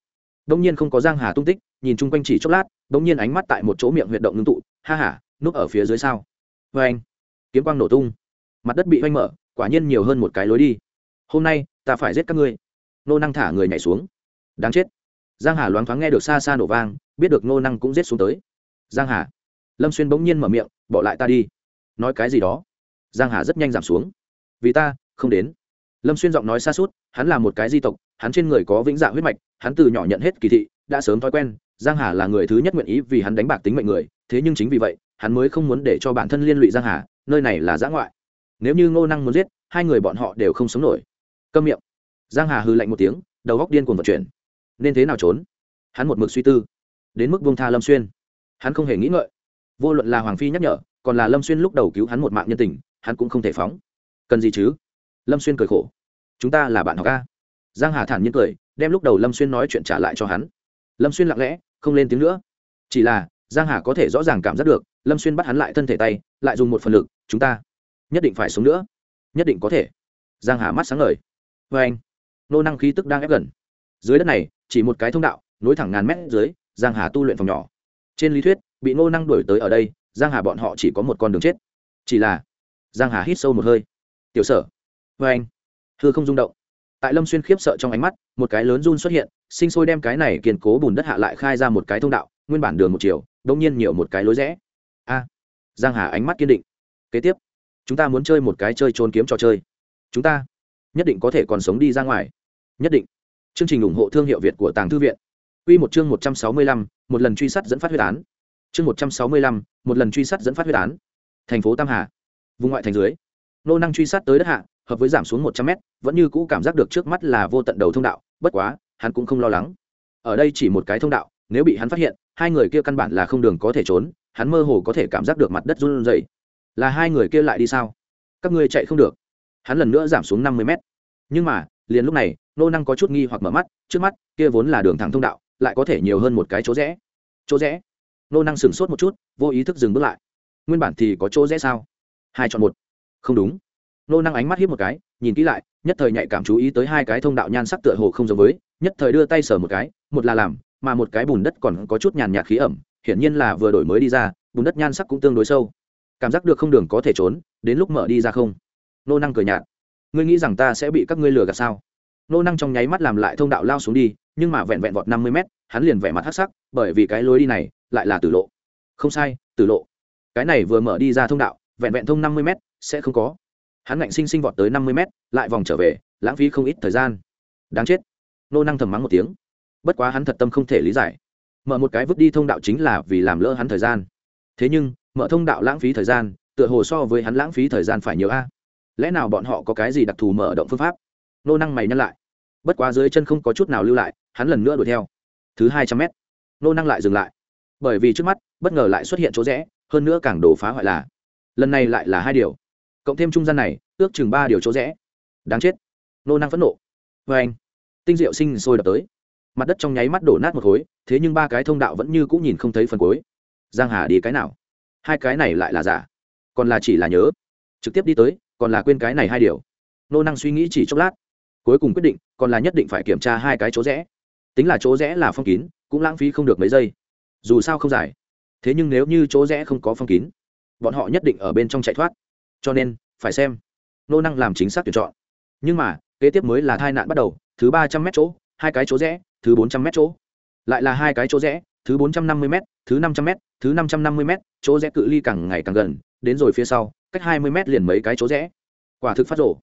Đông nhiên không có giang hà tung tích nhìn chung quanh chỉ chốc lát bỗng nhiên ánh mắt tại một chỗ miệng huyệt động ngưng tụ, ha hả núp ở phía dưới sao? Vê anh. Kiếm quang nổ tung. Mặt đất bị oanh mở, quả nhiên nhiều hơn một cái lối đi. Hôm nay, ta phải giết các ngươi. Nô năng thả người nhảy xuống. Đáng chết. Giang hà loáng thoáng nghe được xa xa nổ vang, biết được nô năng cũng giết xuống tới. Giang hà. Lâm xuyên bỗng nhiên mở miệng, bỏ lại ta đi. Nói cái gì đó? Giang hà rất nhanh giảm xuống. Vì ta, không đến. Lâm xuyên giọng nói xa suốt, hắn là một cái di tộc, hắn trên người có vĩnh dạ huyết mạch, hắn từ nhỏ nhận hết kỳ thị đã sớm thói quen, giang hà là người thứ nhất nguyện ý vì hắn đánh bạc tính mệnh người, thế nhưng chính vì vậy, hắn mới không muốn để cho bản thân liên lụy giang hà, nơi này là giã ngoại. Nếu như ngô năng muốn giết, hai người bọn họ đều không sống nổi. Câm miệng. Giang hà hư lạnh một tiếng, đầu góc điên cuồng vận chuyển. Nên thế nào trốn? Hắn một mực suy tư. Đến mức buông tha lâm xuyên. Hắn không hề nghĩ ngợi. Vô luận là hoàng phi nhắc nhở, còn là lâm xuyên lúc đầu cứu hắn một mạng nhân tình, hắn cũng không thể phóng. Cần gì chứ? Lâm xuyên cười khổ. Chúng ta là bạn học ca giang hà thản nhiên cười, đem lúc đầu lâm xuyên nói chuyện trả lại cho hắn lâm xuyên lặng lẽ, không lên tiếng nữa. Chỉ là, giang hà có thể rõ ràng cảm giác được, lâm xuyên bắt hắn lại thân thể tay, lại dùng một phần lực, chúng ta nhất định phải sống nữa. Nhất định có thể. Giang hà mắt sáng ngời. Vê anh, nô năng khí tức đang ép gần. Dưới đất này, chỉ một cái thông đạo, nối thẳng ngàn mét dưới, giang hà tu luyện phòng nhỏ. Trên lý thuyết, bị nô năng đuổi tới ở đây, giang hà bọn họ chỉ có một con đường chết. Chỉ là, giang hà hít sâu một hơi. Tiểu sở. Vê anh thưa không rung động tại lâm xuyên khiếp sợ trong ánh mắt một cái lớn run xuất hiện sinh sôi đem cái này kiên cố bùn đất hạ lại khai ra một cái thông đạo nguyên bản đường một chiều đông nhiên nhiều một cái lối rẽ. A! Giang hà ánh mắt kiên định. Kế tiếp chúng ta muốn chơi một cái chơi trốn kiếm trò chơi. Chúng ta nhất định có thể còn sống đi ra ngoài. Nhất định. Chương trình ủng hộ thương hiệu việt của tàng thư viện. Quy một chương một trăm sáu mươi lăm, một lần truy sát dẫn phát huyết án. Chương một trăm sáu mươi lăm, một lần truy sát dẫn phát huyết án. Thành phố tam hà. Vùng ngoại thành dưới. Nô năng truy sát tới đất hạ hợp với giảm xuống một trăm mét, vẫn như cũ cảm giác được trước mắt là vô tận đầu thông đạo, bất quá, hắn cũng không lo lắng. Ở đây chỉ một cái thông đạo, nếu bị hắn phát hiện, hai người kia căn bản là không đường có thể trốn, hắn mơ hồ có thể cảm giác được mặt đất run rẩy. Là hai người kia lại đi sao? Các ngươi chạy không được. Hắn lần nữa giảm xuống năm mươi mét. Nhưng mà, liền lúc này, nô năng có chút nghi hoặc mở mắt, trước mắt, kia vốn là đường thẳng thông đạo, lại có thể nhiều hơn một cái chỗ rẽ. Chỗ rẽ. Nô năng sửng sốt một chút, vô ý thức dừng bước lại. Nguyên bản thì có chỗ rẽ sao? Hai chọn một. Không đúng nô năng ánh mắt hiếp một cái, nhìn kỹ lại, nhất thời nhạy cảm chú ý tới hai cái thông đạo nhan sắc tựa hồ không giống với, nhất thời đưa tay sờ một cái, một là làm, mà một cái bùn đất còn có chút nhàn nhạt khí ẩm, hiển nhiên là vừa đổi mới đi ra, bùn đất nhan sắc cũng tương đối sâu. Cảm giác được không đường có thể trốn, đến lúc mở đi ra không? Nô năng cười nhạt. Ngươi nghĩ rằng ta sẽ bị các ngươi lừa gạt sao? Nô năng trong nháy mắt làm lại thông đạo lao xuống đi, nhưng mà vẹn vẹn vọt năm mươi mét, hắn liền vẻ mặt hắc sắc, bởi vì cái lối đi này lại là tử lộ. Không sai, tử lộ. Cái này vừa mở đi ra thông đạo, vẹn vẹn thông năm mươi mét, sẽ không có hắn ngạnh sinh sinh vọt tới năm mươi mét, lại vòng trở về, lãng phí không ít thời gian. Đáng chết. Nô năng thầm mắng một tiếng. Bất quá hắn thật tâm không thể lý giải. Mở một cái vứt đi thông đạo chính là vì làm lỡ hắn thời gian. Thế nhưng, mở thông đạo lãng phí thời gian, tựa hồ so với hắn lãng phí thời gian phải nhiều a. Lẽ nào bọn họ có cái gì đặc thù mở động phương pháp? Nô năng mày nhăn lại. Bất quá dưới chân không có chút nào lưu lại, hắn lần nữa đuổi theo. Thứ hai trăm mét. Nô năng lại dừng lại. Bởi vì trước mắt, bất ngờ lại xuất hiện chỗ rẽ, hơn nữa càng đổ phá hoại là, lần này lại là hai điều cộng thêm trung gian này, ước chừng ba điều chỗ rẽ. Đáng chết. Nô năng phẫn nộ. Vê anh, tinh diệu sinh sôi đập tới. Mặt đất trong nháy mắt đổ nát một khối, thế nhưng ba cái thông đạo vẫn như cũng nhìn không thấy phần cuối. Giang hà đi cái nào? Hai cái này lại là giả? Còn là chỉ là nhớ? Trực tiếp đi tới, còn là quên cái này hai điều. Nô năng suy nghĩ chỉ chốc lát. Cuối cùng quyết định, còn là nhất định phải kiểm tra hai cái chỗ rẽ. Tính là chỗ rẽ là phong kín, cũng lãng phí không được mấy giây. Dù sao không dài. Thế nhưng nếu như chỗ rẽ không có phong kín, bọn họ nhất định ở bên trong chạy thoát cho nên, phải xem. Nô năng làm chính xác tuyển chọn. Nhưng mà, kế tiếp mới là tai nạn bắt đầu, thứ ba trăm m chỗ, hai cái chỗ rẽ, thứ bốn trăm m chỗ. Lại là hai cái chỗ rẽ, thứ bốn trăm năm mươi m thứ năm trăm m thứ năm trăm năm mươi m chỗ rẽ cự ly càng ngày càng gần, đến rồi phía sau, cách hai mươi m liền mấy cái chỗ rẽ. Quả thực phát rổ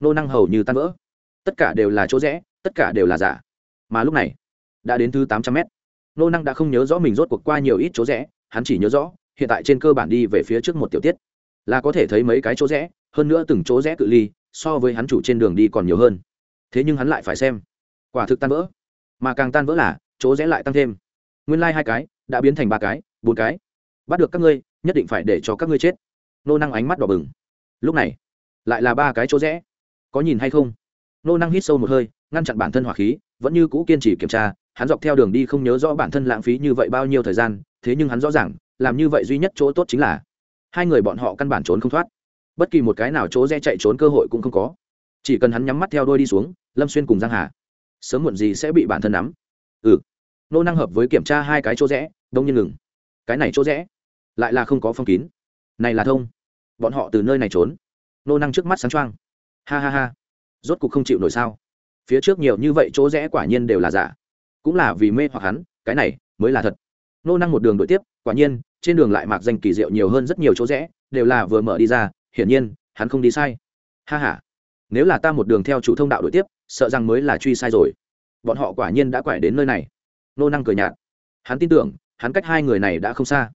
nô năng hầu như tan vỡ. Tất cả đều là chỗ rẽ, tất cả đều là giả. Mà lúc này, đã đến thứ tám trăm m nô năng đã không nhớ rõ mình rốt cuộc qua nhiều ít chỗ rẽ, hắn chỉ nhớ rõ, hiện tại trên cơ bản đi về phía trước một tiểu tiết là có thể thấy mấy cái chỗ rẽ, hơn nữa từng chỗ rẽ cự ly, so với hắn chủ trên đường đi còn nhiều hơn. Thế nhưng hắn lại phải xem. Quả thực tan vỡ. Mà càng tan vỡ là, chỗ rẽ lại tăng thêm. Nguyên lai、like、hai cái, đã biến thành ba cái, bốn cái. Bắt được các ngươi, nhất định phải để cho các ngươi chết. Nô năng ánh mắt đỏ bừng. Lúc này, lại là ba cái chỗ rẽ. Có nhìn hay không? Nô năng hít sâu một hơi, ngăn chặn bản thân hỏa khí, vẫn như cũ kiên trì kiểm tra. Hắn dọc theo đường đi không nhớ rõ bản thân lãng phí như vậy bao nhiêu thời gian, thế nhưng hắn rõ ràng, làm như vậy duy nhất chỗ tốt chính là hai người bọn họ căn bản trốn không thoát. Bất kỳ một cái nào chỗ rẽ chạy trốn cơ hội cũng không có. Chỉ cần hắn nhắm mắt theo đôi đi xuống, lâm xuyên cùng giang hà, sớm muộn gì sẽ bị bản thân nắm. Ừ. Nô năng hợp với kiểm tra hai cái chỗ rẽ, đông nhiên ngừng. Cái này chỗ rẽ, lại là không có phong kín. Này là thông. Bọn họ từ nơi này trốn. Nô năng trước mắt sáng trăng ha ha ha. Rốt cục không chịu nổi sao? Phía trước nhiều như vậy chỗ rẽ quả nhiên đều là giả. Cũng là vì mê hoặc hắn, cái này mới là thật. Nô năng một đường đội tiếp, quả nhiên trên đường lại mạc danh kỳ diệu nhiều hơn rất nhiều chỗ rẽ, đều là vừa mở đi ra, hiển nhiên, hắn không đi sai. Ha h a nếu là ta một đường theo chủ thông đạo đội tiếp, sợ rằng mới là truy sai rồi. Bọn họ quả nhiên đã quải đến nơi này. Nô năng cười nhạt. Hắn tin tưởng, hắn cách hai người này đã không xa.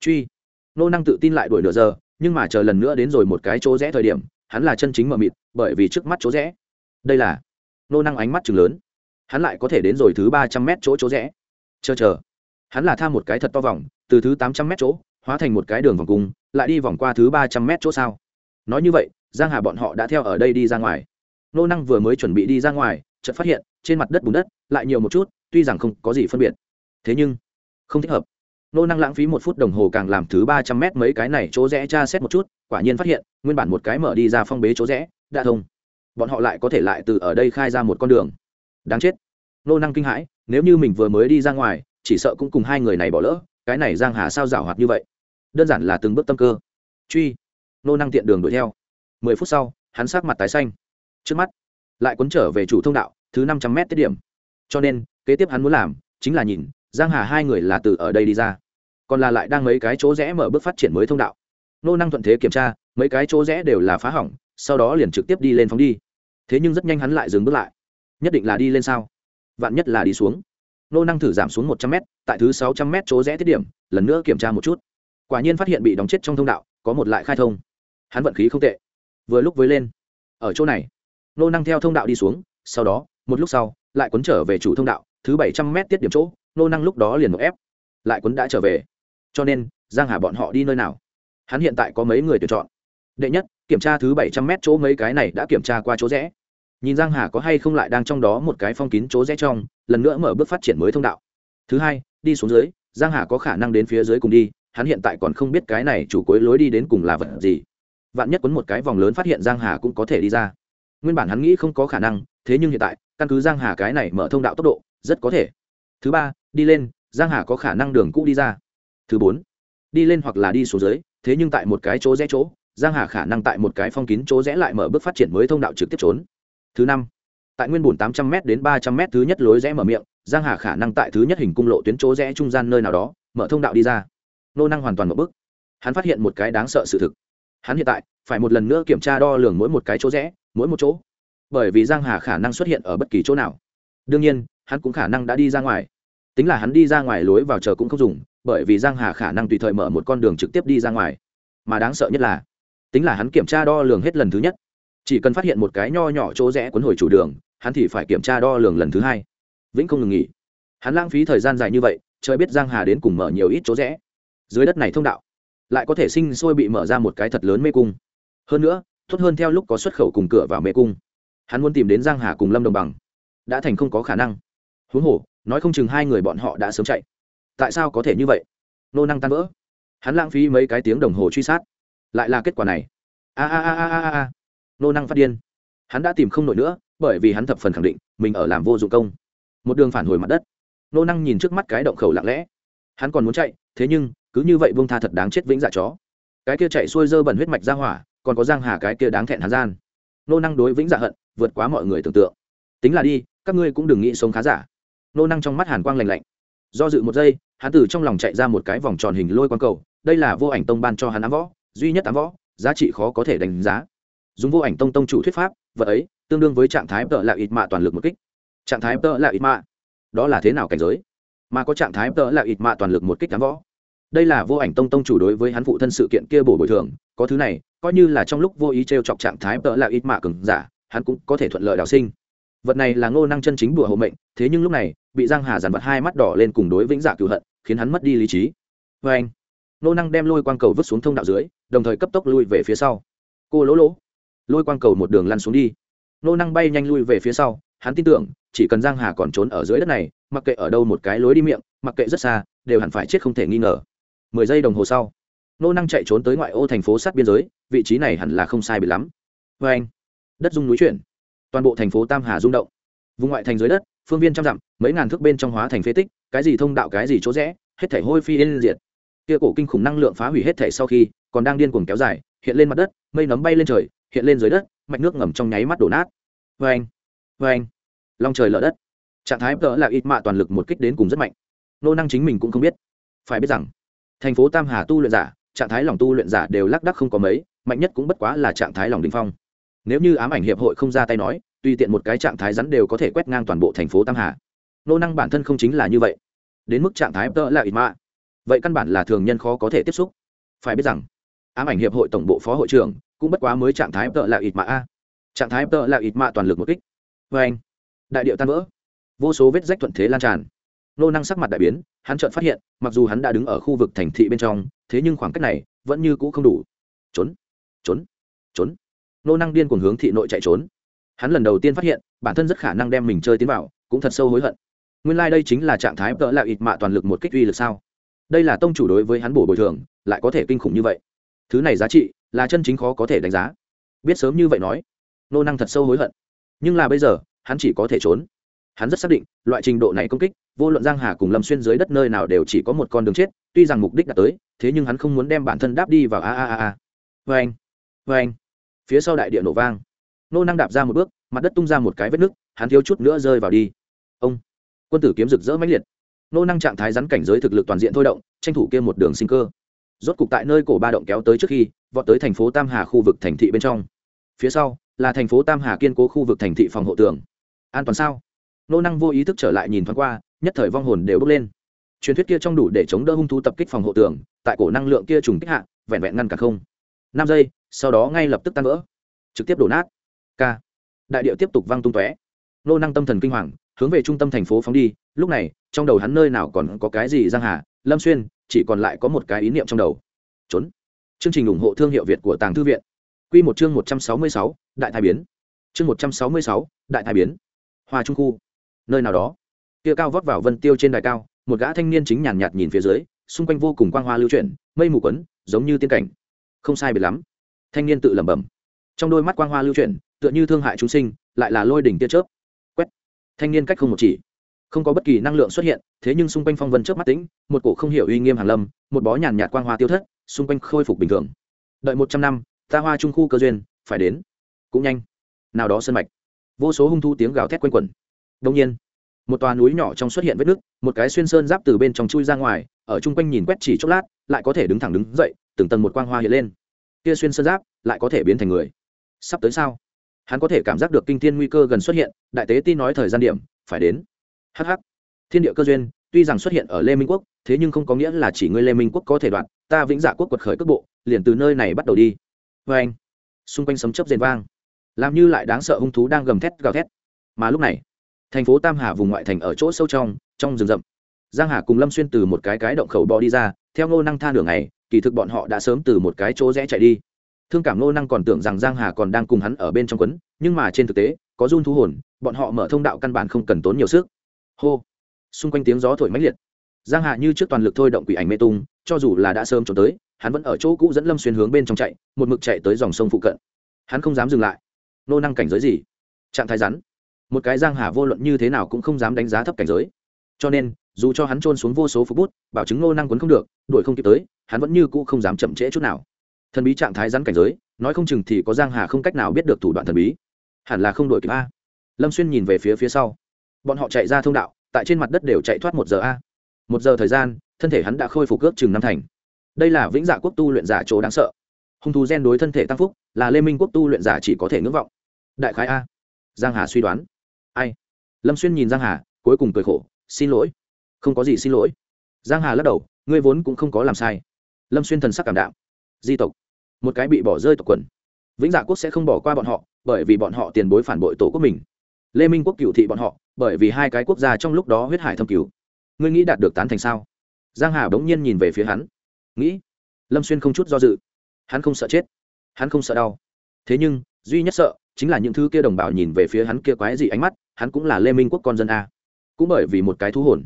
Truy. Nô năng tự tin lại đuổi nửa giờ, nhưng mà chờ lần nữa đến rồi một cái chỗ rẽ thời điểm, hắn là chân chính mờ mịt, bởi vì trước mắt chỗ rẽ. Đây là. Nô năng ánh mắt chừng lớn. Hắn lại có thể đến rồi thứ ba trăm mét chỗ chỗ rẽ. Chờ chờ hắn là tham một cái thật to vòng, từ thứ tám trăm mét chỗ, hóa thành một cái đường vòng cung, lại đi vòng qua thứ ba trăm mét chỗ sao? Nói như vậy, giang hà bọn họ đã theo ở đây đi ra ngoài. Nô năng vừa mới chuẩn bị đi ra ngoài, chợt phát hiện, trên mặt đất bùn đất, lại nhiều một chút, tuy rằng không có gì phân biệt. Thế nhưng, không thích hợp. Nô năng lãng phí một phút đồng hồ càng làm thứ ba trăm mét mấy cái này chỗ rẽ tra xét một chút, quả nhiên phát hiện, nguyên bản một cái mở đi ra phong bế chỗ rẽ, đã thông. Bọn họ lại có thể lại từ ở đây khai ra một con đường. Đáng chết. Nô năng kinh hãi, nếu như mình vừa mới đi ra ngoài chỉ sợ cũng cùng hai người này bỏ lỡ, cái này giang hà sao giảo hoạt như vậy? Đơn giản là từng bước tâm cơ. Truy. Nô năng tiện đường đuổi theo. Mười phút sau, hắn sát mặt tái xanh. Trước mắt, lại cuốn trở về chủ thông đạo, thứ năm trăm mét tiết điểm. Cho nên, kế tiếp hắn muốn làm chính là nhìn giang hà hai người là từ ở đây đi ra. Còn là lại đang mấy cái chỗ rẽ mở bước phát triển mới thông đạo. Nô năng thuận thế kiểm tra, mấy cái chỗ rẽ đều là phá hỏng, sau đó liền trực tiếp đi lên phóng đi. Thế nhưng rất nhanh hắn lại dừng bước lại. Nhất định là đi lên sao? Vạn nhất là đi xuống nô năng thử giảm xuống một trăm m tại thứ sáu trăm m chỗ rẽ tiết điểm, lần nữa kiểm tra một chút. Quả nhiên phát hiện bị đóng chết trong thông đạo, có một lại khai thông. Hắn vận khí không tệ. Vừa lúc với lên. Ở chỗ này, nô năng theo thông đạo đi xuống, sau đó, một lúc sau, lại quấn trở về chủ thông đạo, thứ bảy trăm m tiết điểm chỗ, nô năng lúc đó liền một ép. Lại quấn đã trở về. Cho nên, giang hà bọn họ đi nơi nào? Hắn hiện tại có mấy người tuyển chọn. Đệ nhất, kiểm tra thứ bảy trăm mét chỗ mấy cái này đã kiểm tra qua chỗ rẽ nhìn giang hà có hay không lại đang trong đó một cái phong kín chỗ rẽ trong, lần nữa mở bước phát triển mới thông đạo. Thứ hai, đi xuống dưới, giang hà có khả năng đến phía dưới cùng đi, hắn hiện tại còn không biết cái này chủ cuối lối đi đến cùng là vật gì. Vạn nhất quấn một cái vòng lớn phát hiện giang hà cũng có thể đi ra. Nguyên bản hắn nghĩ không có khả năng, thế nhưng hiện tại, căn cứ giang hà cái này mở thông đạo tốc độ, rất có thể. Thứ ba, đi lên, giang hà có khả năng đường cũ đi ra. Thứ bốn, đi lên hoặc là đi xuống dưới, thế nhưng tại một cái chỗ rẽ chỗ, giang hà khả năng tại một cái phong kín chỗ rẽ lại mở bước phát triển mới thông đạo trực tiếp trốn thứ năm, tại nguyên bùn tám trăm m đến ba trăm m thứ nhất lối rẽ mở miệng, giang hà khả năng tại thứ nhất hình cung lộ tuyến chỗ rẽ trung gian nơi nào đó, mở thông đạo đi ra. Nô năng hoàn toàn một bước. Hắn phát hiện một cái đáng sợ sự thực. Hắn hiện tại, phải một lần nữa kiểm tra đo lường mỗi một cái chỗ rẽ, mỗi một chỗ. Bởi vì giang hà khả năng xuất hiện ở bất kỳ chỗ nào. Đương nhiên, hắn cũng khả năng đã đi ra ngoài. Tính là hắn đi ra ngoài lối vào chờ cũng không dùng, bởi vì giang hà khả năng tùy thời mở một con đường trực tiếp đi ra ngoài. Mà đáng sợ nhất là, tính là hắn kiểm tra đo lường hết lần thứ nhất chỉ cần phát hiện một cái nho nhỏ chỗ rẽ cuốn hồi chủ đường, hắn thì phải kiểm tra đo lường lần thứ hai. Vĩnh không ngừng nghỉ. Hắn lãng phí thời gian dài như vậy, trời biết giang hà đến cùng mở nhiều ít chỗ rẽ. Dưới đất này thông đạo, lại có thể sinh sôi bị mở ra một cái thật lớn mê cung. Hơn nữa, tốt hơn theo lúc có xuất khẩu cùng cửa vào mê cung. Hắn muốn tìm đến giang hà cùng lâm đồng bằng. Đã thành không có khả năng. Huống hồ, nói không chừng hai người bọn họ đã sớm chạy. Tại sao có thể như vậy? Nô năng tan vỡ. Hắn lãng phí mấy cái tiếng đồng hồ truy sát. Lại là kết quả này. A a a a a a nô năng phát điên. Hắn đã tìm không nổi nữa, bởi vì hắn thập phần khẳng định, mình ở làm vô dụng công. Một đường phản hồi mặt đất, nô năng nhìn trước mắt cái động khẩu lặng lẽ. Hắn còn muốn chạy, thế nhưng, cứ như vậy vương tha thật đáng chết vĩnh dạ chó. Cái kia chạy xuôi dơ bẩn huyết mạch ra hỏa, còn có giang hà cái kia đáng thẹn hắn gian. Nô năng đối vĩnh dạ hận, vượt quá mọi người tưởng tượng. Tính là đi, các ngươi cũng đừng nghĩ sống khá giả. Nô năng trong mắt hàn quang lạnh lạnh. Do dự một giây, hắn từ trong lòng chạy ra một cái vòng tròn hình lôi quang cầu. Đây là vô ảnh tông ban cho hắn ám võ, duy nhất ám võ, giá trị khó có thể đánh giá dùng vô ảnh tông tông chủ thuyết pháp, vật ấy tương đương với trạng thái tợ là ít mạ toàn lực một kích. Trạng thái tợ là ít mạ, đó là thế nào cảnh giới? Mà có trạng thái tợ là ít mạ toàn lực một kích ám võ. Đây là vô ảnh tông tông chủ đối với hắn phụ thân sự kiện kia bổ bồi thường, có thứ này, coi như là trong lúc vô ý t r e o chọc trạng thái tợ là ít mạ cứng giả, hắn cũng có thể thuận lợi đào sinh. Vật này là ngô năng chân chính bùa hộ mệnh, thế nhưng lúc này, bị giang hà giàn vật hai mắt đỏ lên cùng đối vĩnh dạ giả cựu hận, khiến hắn mất đi lý trí. Vê anh. Ngô năng đem lôi quang cầu vứt xuống thông đạo dưới, đồng thời cấp tốc lui về phía sau. Cô lỗ lỗ lôi quang cầu một đường lăn xuống đi. Nô năng bay nhanh lui về phía sau, hắn tin tưởng, chỉ cần giang hà còn trốn ở dưới đất này, mặc kệ ở đâu một cái lối đi miệng, mặc kệ rất xa, đều hẳn phải chết không thể nghi ngờ. Mười giây đồng hồ sau, nô năng chạy trốn tới ngoại ô thành phố sát biên giới, vị trí này hẳn là không sai bị lắm. Vê anh, đất dung núi chuyển. Toàn bộ thành phố tam hà rung động. Vùng ngoại thành dưới đất, phương viên trăm dặm, mấy ngàn thước bên trong hóa thành phế tích, cái gì thông đạo cái gì chỗ rẽ, hết thể hôi phi lên diệt. Kia cổ kinh khủng năng lượng phá hủy hết thể sau khi, còn đang điên cuồng kéo dài, hiện lên mặt đất, mây nấm bay lên trời hiện lên dưới đất, mạch nước ngầm trong nháy mắt đổ nát. Vê anh vê anh long trời lở đất. Trạng thái tớ là ít mạ toàn lực một kích đến cùng rất mạnh. Nô năng chính mình cũng không biết. Phải biết rằng, thành phố tam hà tu luyện giả, trạng thái lòng tu luyện giả đều lác đắc không có mấy, mạnh nhất cũng bất quá là trạng thái lòng đình phong. Nếu như ám ảnh hiệp hội không ra tay nói, tùy tiện một cái trạng thái rắn đều có thể quét ngang toàn bộ thành phố tam hà. Nô năng bản thân không chính là như vậy. Đến mức trạng thái tớ là ít mạ. Vậy căn bản là thường nhân khó có thể tiếp xúc. Phải biết rằng, ám ảnh hiệp hội tổng bộ phó hội trưởng cũng bất quá mới trạng thái tợ là ít mạ a. Trạng thái tợ là ít mạ toàn lực một kích. Vê anh, đại điệu tan vỡ. Vô số vết rách thuận thế lan tràn. Nô năng sắc mặt đại biến, hắn chợt phát hiện, mặc dù hắn đã đứng ở khu vực thành thị bên trong, thế nhưng khoảng cách này vẫn như cũ không đủ. Trốn trốn trốn. Nô năng điên cuồng hướng thị nội chạy trốn. Hắn lần đầu tiên phát hiện, bản thân rất khả năng đem mình chơi tiến vào, cũng thật sâu hối hận. Nguyên lai、like、đây chính là trạng thái tợ là ít mạ toàn lực một kích uy lực sao? Đây là tông chủ đối với hắn bổ bồi thường, lại có thể kinh khủng như vậy. Thứ này giá trị là chân chính khó có thể đánh giá. Biết sớm như vậy nói, nô năng thật sâu hối hận. Nhưng là bây giờ, hắn chỉ có thể trốn. Hắn rất xác định, loại trình độ này công kích, vô luận giang hà cùng lâm xuyên dưới đất nơi nào đều chỉ có một con đường chết, tuy rằng mục đích đã tới, thế nhưng hắn không muốn đem bản thân đáp đi vào a a a a. Vê anh vê anh. Phía sau đại địa nổ vang. Nô năng đạp ra một bước, mặt đất tung ra một cái vết nứt, hắn thiếu chút nữa rơi vào đi. Ông, quân tử kiếm rực rỡ mãnh liệt. Nô năng trạng thái rắn cảnh giới thực lực toàn diện thôi động, tranh thủ kia một đường sinh cơ. Rốt cục tại nơi cổ ba động kéo tới trước khi vọt tới thành phố tam hà khu vực thành thị bên trong. Phía sau, là thành phố tam hà kiên cố khu vực thành thị phòng hộ tường. An toàn sao? Nô năng vô ý thức trở lại nhìn thoáng qua, nhất thời vong hồn đều bước lên. Truyền thuyết kia trong đủ để chống đỡ hung thú tập kích phòng hộ tường, tại cổ năng lượng kia trùng kích hạ, vẹn vẹn ngăn cả không. Năm giây, sau đó ngay lập tức tan vỡ. Trực tiếp đổ nát. K đại điệu tiếp tục văng tung tóe. Nô năng tâm thần kinh hoàng, hướng về trung tâm thành phố phóng đi. Lúc này, trong đầu hắn nơi nào còn có cái gì giang hà? Lâm xuyên, chỉ còn lại có một cái ý niệm trong đầu. Trốn chương trình ủng hộ thương hiệu việt của tàng thư viện. Quy một chương một trăm sáu mươi sáu, đại thái biến. Chương một trăm sáu mươi sáu, đại thái biến. Hoa trung khu. Nơi nào đó kia cao vót vào vân tiêu trên đài cao, một gã thanh niên chính nhàn nhạt nhìn phía dưới, xung quanh vô cùng quang hoa lưu chuyển, mây mù quấn, giống như tiên cảnh. Không sai biệt lắm. Thanh niên tự lẩm bẩm. Trong đôi mắt quang hoa lưu chuyển, tựa như thương hại chúng sinh, lại là lôi đỉnh tia chớp. Quét. Thanh niên cách không một chỉ. Không có bất kỳ năng lượng xuất hiện, thế nhưng xung quanh phong vân chớp mắt tĩnh một cổ không hiểu uy nghiêm hàn lâm, một bó nhàn nhạt quang hoa tiêu thất xung quanh khôi phục bình thường. Đợi một trăm năm, ta hoa trung khu cơ duyên, phải đến. Cũng nhanh. Nào đó sân mạch. Vô số hung thu tiếng gào thét quanh quẩn. Đông nhiên, một tòa núi nhỏ trong xuất hiện vết nước một cái xuyên sơn giáp từ bên trong chui ra ngoài, ở chung quanh nhìn quét chỉ chốc lát, lại có thể đứng thẳng đứng dậy, từng tầng một quang hoa hiện lên. Kia xuyên sơn giáp lại có thể biến thành người. Sắp tới sao? Hắn có thể cảm giác được kinh thiên nguy cơ gần xuất hiện, đại tế tin nói thời gian điểm, phải đến. Hh thiên địa cơ duyên tuy rằng xuất hiện ở lê minh quốc, thế nhưng không có nghĩa là chỉ ngươi lê minh quốc có thể đoạn, ta vĩnh dạ quốc quật khởi cước bộ, liền từ nơi này bắt đầu đi. Vê anh, xung quanh sấm chấp rền vang, làm như lại đáng sợ hung thú đang gầm thét gào thét. Mà lúc này, thành phố tam hà vùng ngoại thành ở chỗ sâu trong trong rừng rậm. Giang hà cùng lâm xuyên từ một cái cái động khẩu bò đi ra, theo ngô năng tha đường này kỳ thực bọn họ đã sớm từ một cái chỗ rẽ chạy đi. Thương cảm ngô năng còn tưởng rằng giang hà còn đang cùng hắn ở bên trong quấn, nhưng mà trên thực tế, có run thú hồn, bọn họ mở thông đạo căn bản không cần tốn nhiều sức. Hô! Xung quanh tiếng gió thổi mãnh liệt. Giang hà như trước toàn lực thôi động quỷ ảnh mê tung, cho dù là đã sớm trốn tới, hắn vẫn ở chỗ cũ dẫn lâm xuyên hướng bên trong chạy, một mực chạy tới dòng sông phụ cận. Hắn không dám dừng lại. Nô năng cảnh giới gì? Trạng thái rắn. Một cái giang hà vô luận như thế nào cũng không dám đánh giá thấp cảnh giới. Cho nên, dù cho hắn trôn xuống vô số phút bút, bảo chứng nô năng quấn không được, đuổi không kịp tới, hắn vẫn như cũ không dám chậm trễ chút nào. Thần bí trạng thái rắn cảnh giới, nói không chừng thì có giang hà không cách nào biết được thủ đoạn thần bí. Hẳn là không đuổi kịp a. Lâm xuyên nhìn về phía phía sau. Bọn họ chạy ra thông đạo tại trên mặt đất đều chạy thoát một giờ a. Một giờ thời gian, thân thể hắn đã khôi phục ước chừng năm thành. Đây là vĩnh dạ quốc tu luyện giả chỗ đáng sợ. Hung thú gen đối thân thể tăng phúc, là lê minh quốc tu luyện giả chỉ có thể ngưỡng vọng. Đại khái a. Giang hà suy đoán. Ai? Lâm xuyên nhìn giang hà, cuối cùng cười khổ, xin lỗi. Không có gì xin lỗi. Giang hà lắc đầu, ngươi vốn cũng không có làm sai. Lâm xuyên thần sắc cảm đạo di tộc. Một cái bị bỏ rơi tộc quần. Vĩnh dạ quốc sẽ không bỏ qua bọn họ, bởi vì bọn họ tiền bối phản bội tổ quốc mình. Lê minh quốc cựu thị bọn họ bởi vì hai cái quốc gia trong lúc đó huyết hải thâm cứu. Ngươi nghĩ đạt được tán thành sao? Giang hà bỗng nhiên nhìn về phía hắn. Nghĩ. Lâm xuyên không chút do dự. Hắn không sợ chết. Hắn không sợ đau. Thế nhưng, duy nhất sợ chính là những thứ kia đồng bào nhìn về phía hắn kia quái gì ánh mắt, hắn cũng là lê minh quốc con dân a. Cũng bởi vì một cái thú hồn.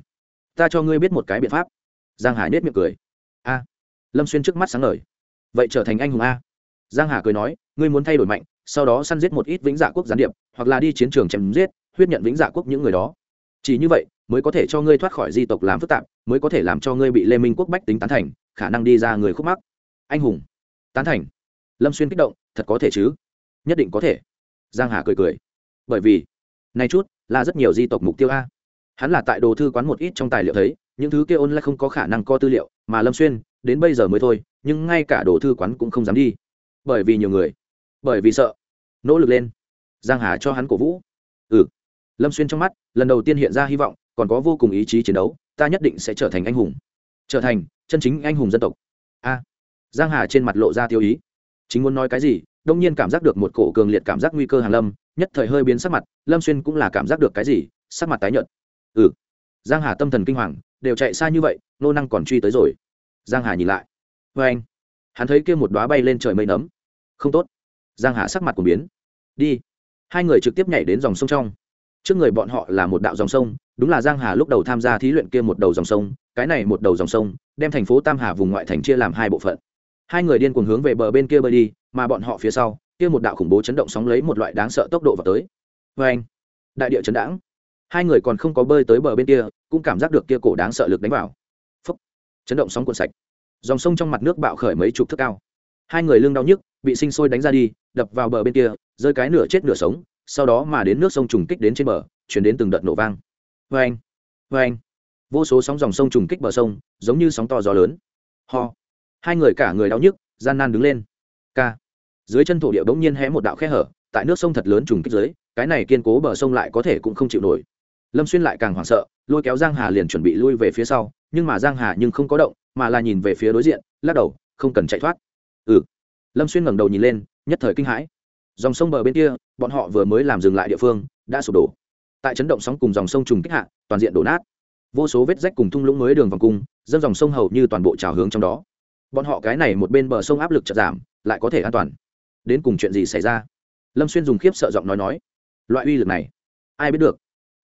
Ta cho ngươi biết một cái biện pháp. Giang hà nết miệng cười. A. Lâm xuyên trước mắt sáng ngời. Vậy trở thành anh hùng a. Giang hà cười nói, ngươi muốn thay đổi mạnh, sau đó săn giết một ít vĩnh dạ quốc gián điệp, hoặc là đi chiến trường chém giết huyết nhận vĩnh dạ quốc những người đó. Chỉ như vậy, mới có thể cho ngươi thoát khỏi di tộc làm phức tạp, mới có thể làm cho ngươi bị lê minh quốc bách tính tán thành, khả năng đi ra người khúc mắc. Anh hùng. Tán thành. Lâm xuyên kích động, thật có thể chứ? Nhất định có thể. Giang hà cười cười. Bởi vì này chút là rất nhiều di tộc mục tiêu a. Hắn là tại đồ thư quán một ít trong tài liệu thấy, những thứ kia ôn lại không có khả năng co tư liệu, mà lâm xuyên, đến bây giờ mới thôi, nhưng ngay cả đồ thư quán cũng không dám đi. Bởi vì nhiều người. Bởi vì sợ. Nỗ lực lên. Giang hà cho hắn cổ vũ lâm xuyên trong mắt, lần đầu tiên hiện ra hy vọng, còn có vô cùng ý chí chiến đấu, ta nhất định sẽ trở thành anh hùng. Trở thành chân chính anh hùng dân tộc. A. Giang hà trên mặt lộ ra tiêu ý. Chính muốn nói cái gì, đông nhiên cảm giác được một cổ cường liệt cảm giác nguy cơ hàng lâm, nhất thời hơi biến sắc mặt, lâm xuyên cũng là cảm giác được cái gì, sắc mặt tái nhợt. Ừ. Giang hà tâm thần kinh hoàng, đều chạy xa như vậy, nô năng còn truy tới rồi. Giang hà nhìn lại. Vê anh, hắn thấy kia một đóa bay lên trời mây nấm. Không tốt. Giang hà sắc mặt của biến. Đi. Hai người trực tiếp nhảy đến dòng sông trong trước người bọn họ là một đạo dòng sông, đúng là giang hà lúc đầu tham gia thí luyện kia một đầu dòng sông, cái này một đầu dòng sông, đem thành phố tam hà vùng ngoại thành chia làm hai bộ phận. Hai người điên cuồng hướng về bờ bên kia bơi đi, mà bọn họ phía sau, kia một đạo khủng bố chấn động sóng lấy một loại đáng sợ tốc độ vào tới. Vê anh, đại địa chấn đãng. Hai người còn không có bơi tới bờ bên kia, cũng cảm giác được kia cổ đáng sợ lực đánh vào. Phấp chấn động sóng cuộn sạch. Dòng sông trong mặt nước bạo khởi mấy chục thước cao. Hai người lưng đau nhức, bị sinh sôi đánh ra đi, đập vào bờ bên kia, rơi cái nửa chết nửa sống sau đó mà đến nước sông trùng kích đến trên bờ, chuyển đến từng đợt nổ vang. Vê anh vê anh vô số sóng dòng sông trùng kích bờ sông, giống như sóng to gió lớn. Ho. Hai người cả người đau nhức, gian nan đứng lên. K dưới chân thổ địa bỗng nhiên hé một đạo khe hở, tại nước sông thật lớn trùng kích dưới, cái này kiên cố bờ sông lại có thể cũng không chịu nổi. Lâm xuyên lại càng hoảng sợ, lôi kéo giang hà liền chuẩn bị lui về phía sau, nhưng mà giang hà nhưng không có động, mà là nhìn về phía đối diện, lắc đầu, không cần chạy thoát. Ừ. Lâm xuyên ngẩng đầu nhìn lên, nhất thời kinh hãi dòng sông bờ bên kia, bọn họ vừa mới làm dừng lại địa phương, đã sụp đổ. Tại chấn động sóng cùng dòng sông trùng kích hạ, toàn diện đổ nát. Vô số vết rách cùng thung lũng mới đường vòng cung dâng dòng sông hầu như toàn bộ trào hướng trong đó. Bọn họ cái này một bên bờ sông áp lực chật giảm, lại có thể an toàn. Đến cùng chuyện gì xảy ra? Lâm xuyên dùng khiếp sợ giọng nói nói. Loại uy lực này, ai biết được?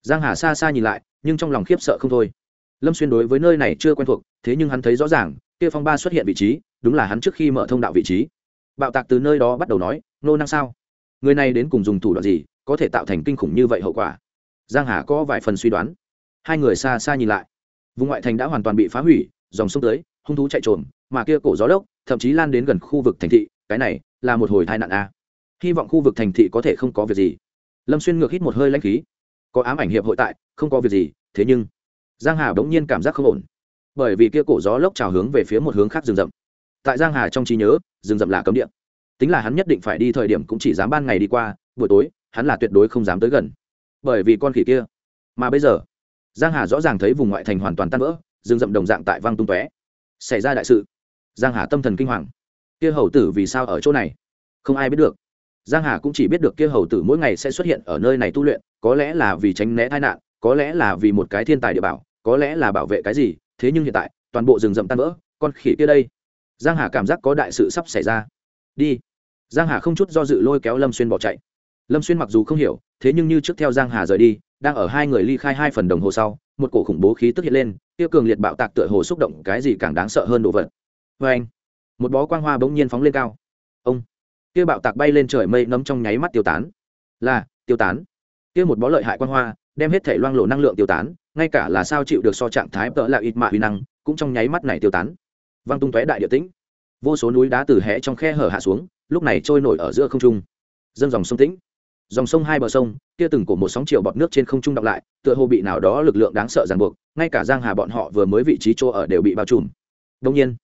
Giang hà xa xa nhìn lại, nhưng trong lòng khiếp sợ không thôi. Lâm xuyên đối với nơi này chưa quen thuộc, thế nhưng hắn thấy rõ ràng, kia phong ba xuất hiện vị trí, đúng là hắn trước khi mở thông đạo vị trí. Bạo tạc từ nơi đó bắt đầu nói, nô năng sao? Người này đến cùng dùng thủ đoạn gì, có thể tạo thành kinh khủng như vậy hậu quả? Giang hà có vài phần suy đoán. Hai người xa xa nhìn lại. Vùng ngoại thành đã hoàn toàn bị phá hủy, dòng sông tới, hung thú chạy trồn mà kia cổ gió lốc, thậm chí lan đến gần khu vực thành thị, cái này là một hồi tai nạn a. Hy vọng khu vực thành thị có thể không có việc gì. Lâm xuyên ngược hít một hơi lãnh khí. Có ám ảnh hiệp hội tại, không có việc gì, thế nhưng giang hà bỗng nhiên cảm giác không ổn. Bởi vì kia cổ gió lốc trào hướng về phía một hướng khác rừng rậm. Tại giang hà trong trí nhớ, rừng rậm là cấm địa tính là hắn nhất định phải đi thời điểm cũng chỉ dám ban ngày đi qua, buổi tối, hắn là tuyệt đối không dám tới gần. Bởi vì con khỉ kia. Mà bây giờ, giang hà rõ ràng thấy vùng ngoại thành hoàn toàn tan vỡ, rừng rậm đồng dạng tại văng tung tóe. Xảy ra đại sự. Giang hà tâm thần kinh hoàng. Kia hầu tử vì sao ở chỗ này? Không ai biết được. Giang hà cũng chỉ biết được kia hầu tử mỗi ngày sẽ xuất hiện ở nơi này tu luyện, có lẽ là vì tránh né tai nạn, có lẽ là vì một cái thiên tài địa bảo, có lẽ là bảo vệ cái gì, thế nhưng hiện tại, toàn bộ rừng rậm tan vỡ, con khỉ kia đây. Giang hà cảm giác có đại sự sắp xảy ra. Đi giang hà không chút do dự lôi kéo lâm xuyên bỏ chạy. Lâm xuyên mặc dù không hiểu, thế nhưng như trước theo giang hà rời đi, đang ở hai người ly khai hai phần đồng hồ sau, một cổ khủng bố khí tức hiện lên tiêu cường liệt bạo tạc tựa hồ xúc động cái gì càng đáng sợ hơn đồ vật. Vê anh, một bó quang hoa bỗng nhiên phóng lên cao. Ông, kia bạo tạc bay lên trời mây nấm trong nháy mắt tiêu tán. Là, tiêu tán. Kia một bó lợi hại quang hoa, đem hết thể loang lộ năng lượng tiêu tán, ngay cả là sao chịu được so trạng thái tợ là ít mạ huy năng, cũng trong nháy mắt này tiêu tán. Văng tung tóe đại địa tĩnh. Vô số núi đá từ hẽ trong khe hở hạ xuống lúc này trôi nổi ở giữa không trung. Dâng dòng sông tĩnh. Dòng sông hai bờ sông, kia từng cổ một sóng chiều bọt nước trên không trung đọng lại, tựa hồ bị nào đó lực lượng đáng sợ ràng buộc, ngay cả giang hà bọn họ vừa mới vị trí chỗ ở đều bị bao trùm. Đông nhiên,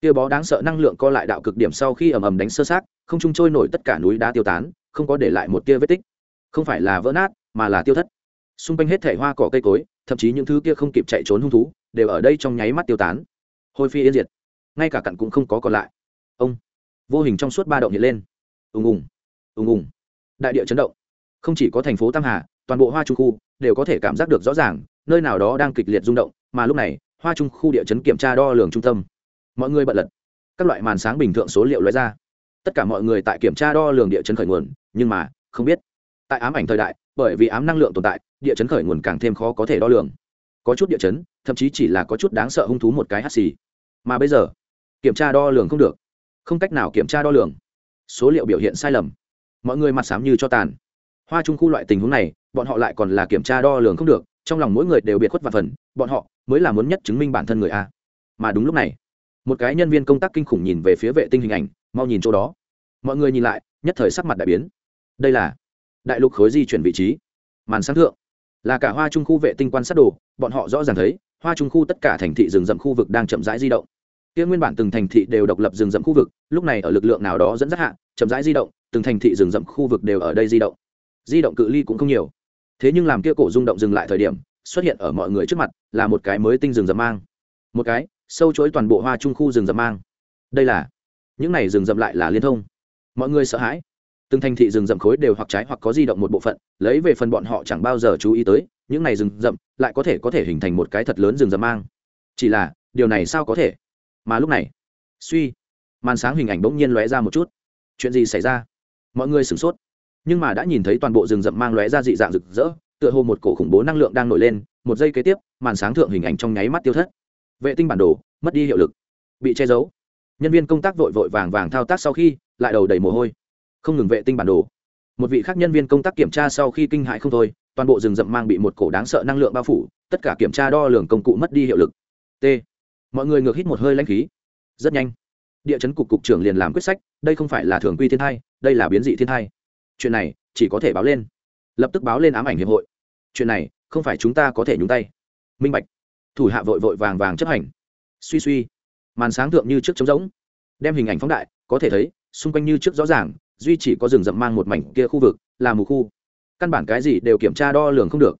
kia bó đáng sợ năng lượng co lại đạo cực điểm sau khi ầm ầm đánh sơ sát, không trung trôi nổi tất cả núi đá tiêu tán, không có để lại một tia vết tích. Không phải là vỡ nát, mà là tiêu thất. Xung quanh hết thể hoa cỏ cây cối, thậm chí những thứ kia không kịp chạy trốn hung thú, đều ở đây trong nháy mắt tiêu tán. Hôi phi yên diệt. Ngay cả cặn cũng không có còn lại. Ông vô hình trong suốt ba động hiện lên. Ùng ùng ùng ùng. Đại địa chấn động. Không chỉ có thành phố tam hà, toàn bộ hoa trung khu đều có thể cảm giác được rõ ràng, nơi nào đó đang kịch liệt rung động, mà lúc này, hoa trung khu địa chấn kiểm tra đo lường trung tâm. Mọi người bận lật. Các loại màn sáng bình thường số liệu lóe ra. Tất cả mọi người tại kiểm tra đo lường địa chấn khởi nguồn, nhưng mà, không biết. Tại ám ảnh thời đại, bởi vì ám năng lượng tồn tại, địa chấn khởi nguồn càng thêm khó có thể đo lường. Có chút địa chấn, thậm chí chỉ là có chút đáng sợ hung thú một cái hắt xì. Mà bây giờ, kiểm tra đo lường không được không cách nào kiểm tra đo lường. Số liệu biểu hiện sai lầm. Mọi người mặt sám như cho tàn. Hoa trung khu loại tình huống này, bọn họ lại còn là kiểm tra đo lường không được, trong lòng mỗi người đều biệt khuất và phần, bọn họ mới là muốn nhất chứng minh bản thân người a. Mà đúng lúc này, một cái nhân viên công tác kinh khủng nhìn về phía vệ tinh hình ảnh, mau nhìn chỗ đó. Mọi người nhìn lại, nhất thời sắc mặt đại biến. Đây là đại lục khối di chuyển vị trí. Màn sáng thượng, là cả hoa trung khu vệ tinh quan sát đồ, bọn họ rõ ràng thấy, hoa trung khu tất cả thành thị rừng rậm khu vực đang chậm rãi di động kia nguyên bản từng thành thị đều độc lập rừng rậm khu vực, lúc này ở lực lượng nào đó dẫn dắt hạ, chậm rãi di động, từng thành thị rừng rậm khu vực đều ở đây di động. Di động cự ly cũng không nhiều. Thế nhưng làm kia cổ rung động dừng lại thời điểm, xuất hiện ở mọi người trước mặt, là một cái mới tinh rừng rậm mang. Một cái, sâu chối toàn bộ hoa trung khu rừng rậm mang. Đây là, những này rừng rậm lại là liên thông. Mọi người sợ hãi. Từng thành thị rừng rậm khối đều hoặc trái hoặc có di động một bộ phận, lấy về phần bọn họ chẳng bao giờ chú ý tới, những này rừng rậm lại có thể có thể hình thành một cái thật lớn rừng rậm mang. Chỉ là, điều này sao có thể? Mà lúc này, suy, màn sáng hình ảnh bỗng nhiên lóe ra một chút. Chuyện gì xảy ra? Mọi người sửng sốt, nhưng mà đã nhìn thấy toàn bộ rừng rậm mang lóe ra dị dạng rực rỡ, tựa hồ một cổ khủng bố năng lượng đang nổi lên, một giây kế tiếp, màn sáng thượng hình ảnh trong nháy mắt tiêu thất. Vệ tinh bản đồ, mất đi hiệu lực, bị che giấu. Nhân viên công tác vội vội vàng vàng thao tác sau khi, lại đầu đầy mồ hôi. Không ngừng vệ tinh bản đồ. Một vị khác nhân viên công tác kiểm tra sau khi kinh hại không thôi, toàn bộ rừng rậm mang bị một cổ đáng sợ năng lượng bao phủ, tất cả kiểm tra đo lường công cụ mất đi hiệu lực. T mọi người ngược hít một hơi lãnh khí. Rất nhanh, địa chấn cục cục trưởng liền làm quyết sách, đây không phải là thường quy thiên thai, đây là biến dị thiên thai. Chuyện này chỉ có thể báo lên. Lập tức báo lên ám ảnh hiệp hội. Chuyện này không phải chúng ta có thể nhúng tay. Minh bạch, thủ hạ vội vội vàng vàng chấp hành. Suy suy, màn sáng thượng như trước trống rỗng. Đem hình ảnh phóng đại, có thể thấy, xung quanh như trước rõ ràng, duy chỉ có rừng rậm mang một mảnh kia khu vực, là mù khu. Căn bản cái gì đều kiểm tra đo lường không được.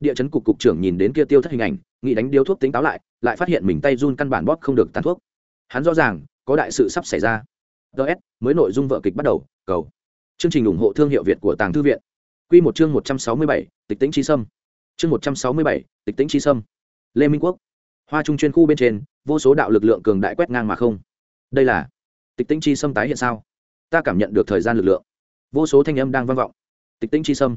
Địa chấn cục cục trưởng nhìn đến kia tiêu thất hình ảnh nghĩ đánh điếu thuốc tính táo lại lại phát hiện mình tay run căn bản bóp không được tàn thuốc. Hắn rõ ràng, có đại sự sắp xảy ra. Ts mới nội dung vợ kịch bắt đầu, cầu. Chương trình ủng hộ thương hiệu việt của tàng thư viện. Q một chương một trăm sáu mươi bảy, tịch tĩnh chi sâm. Chương một trăm sáu mươi bảy, tịch tĩnh chi sâm. Lê minh quốc. Hoa trung chuyên khu bên trên, vô số đạo lực lượng cường đại quét ngang mà không. Đây là tịch tĩnh chi sâm tái hiện sao? Ta cảm nhận được thời gian lực lượng. Vô số thanh âm đang vang vọng. Tịch tĩnh chi sâm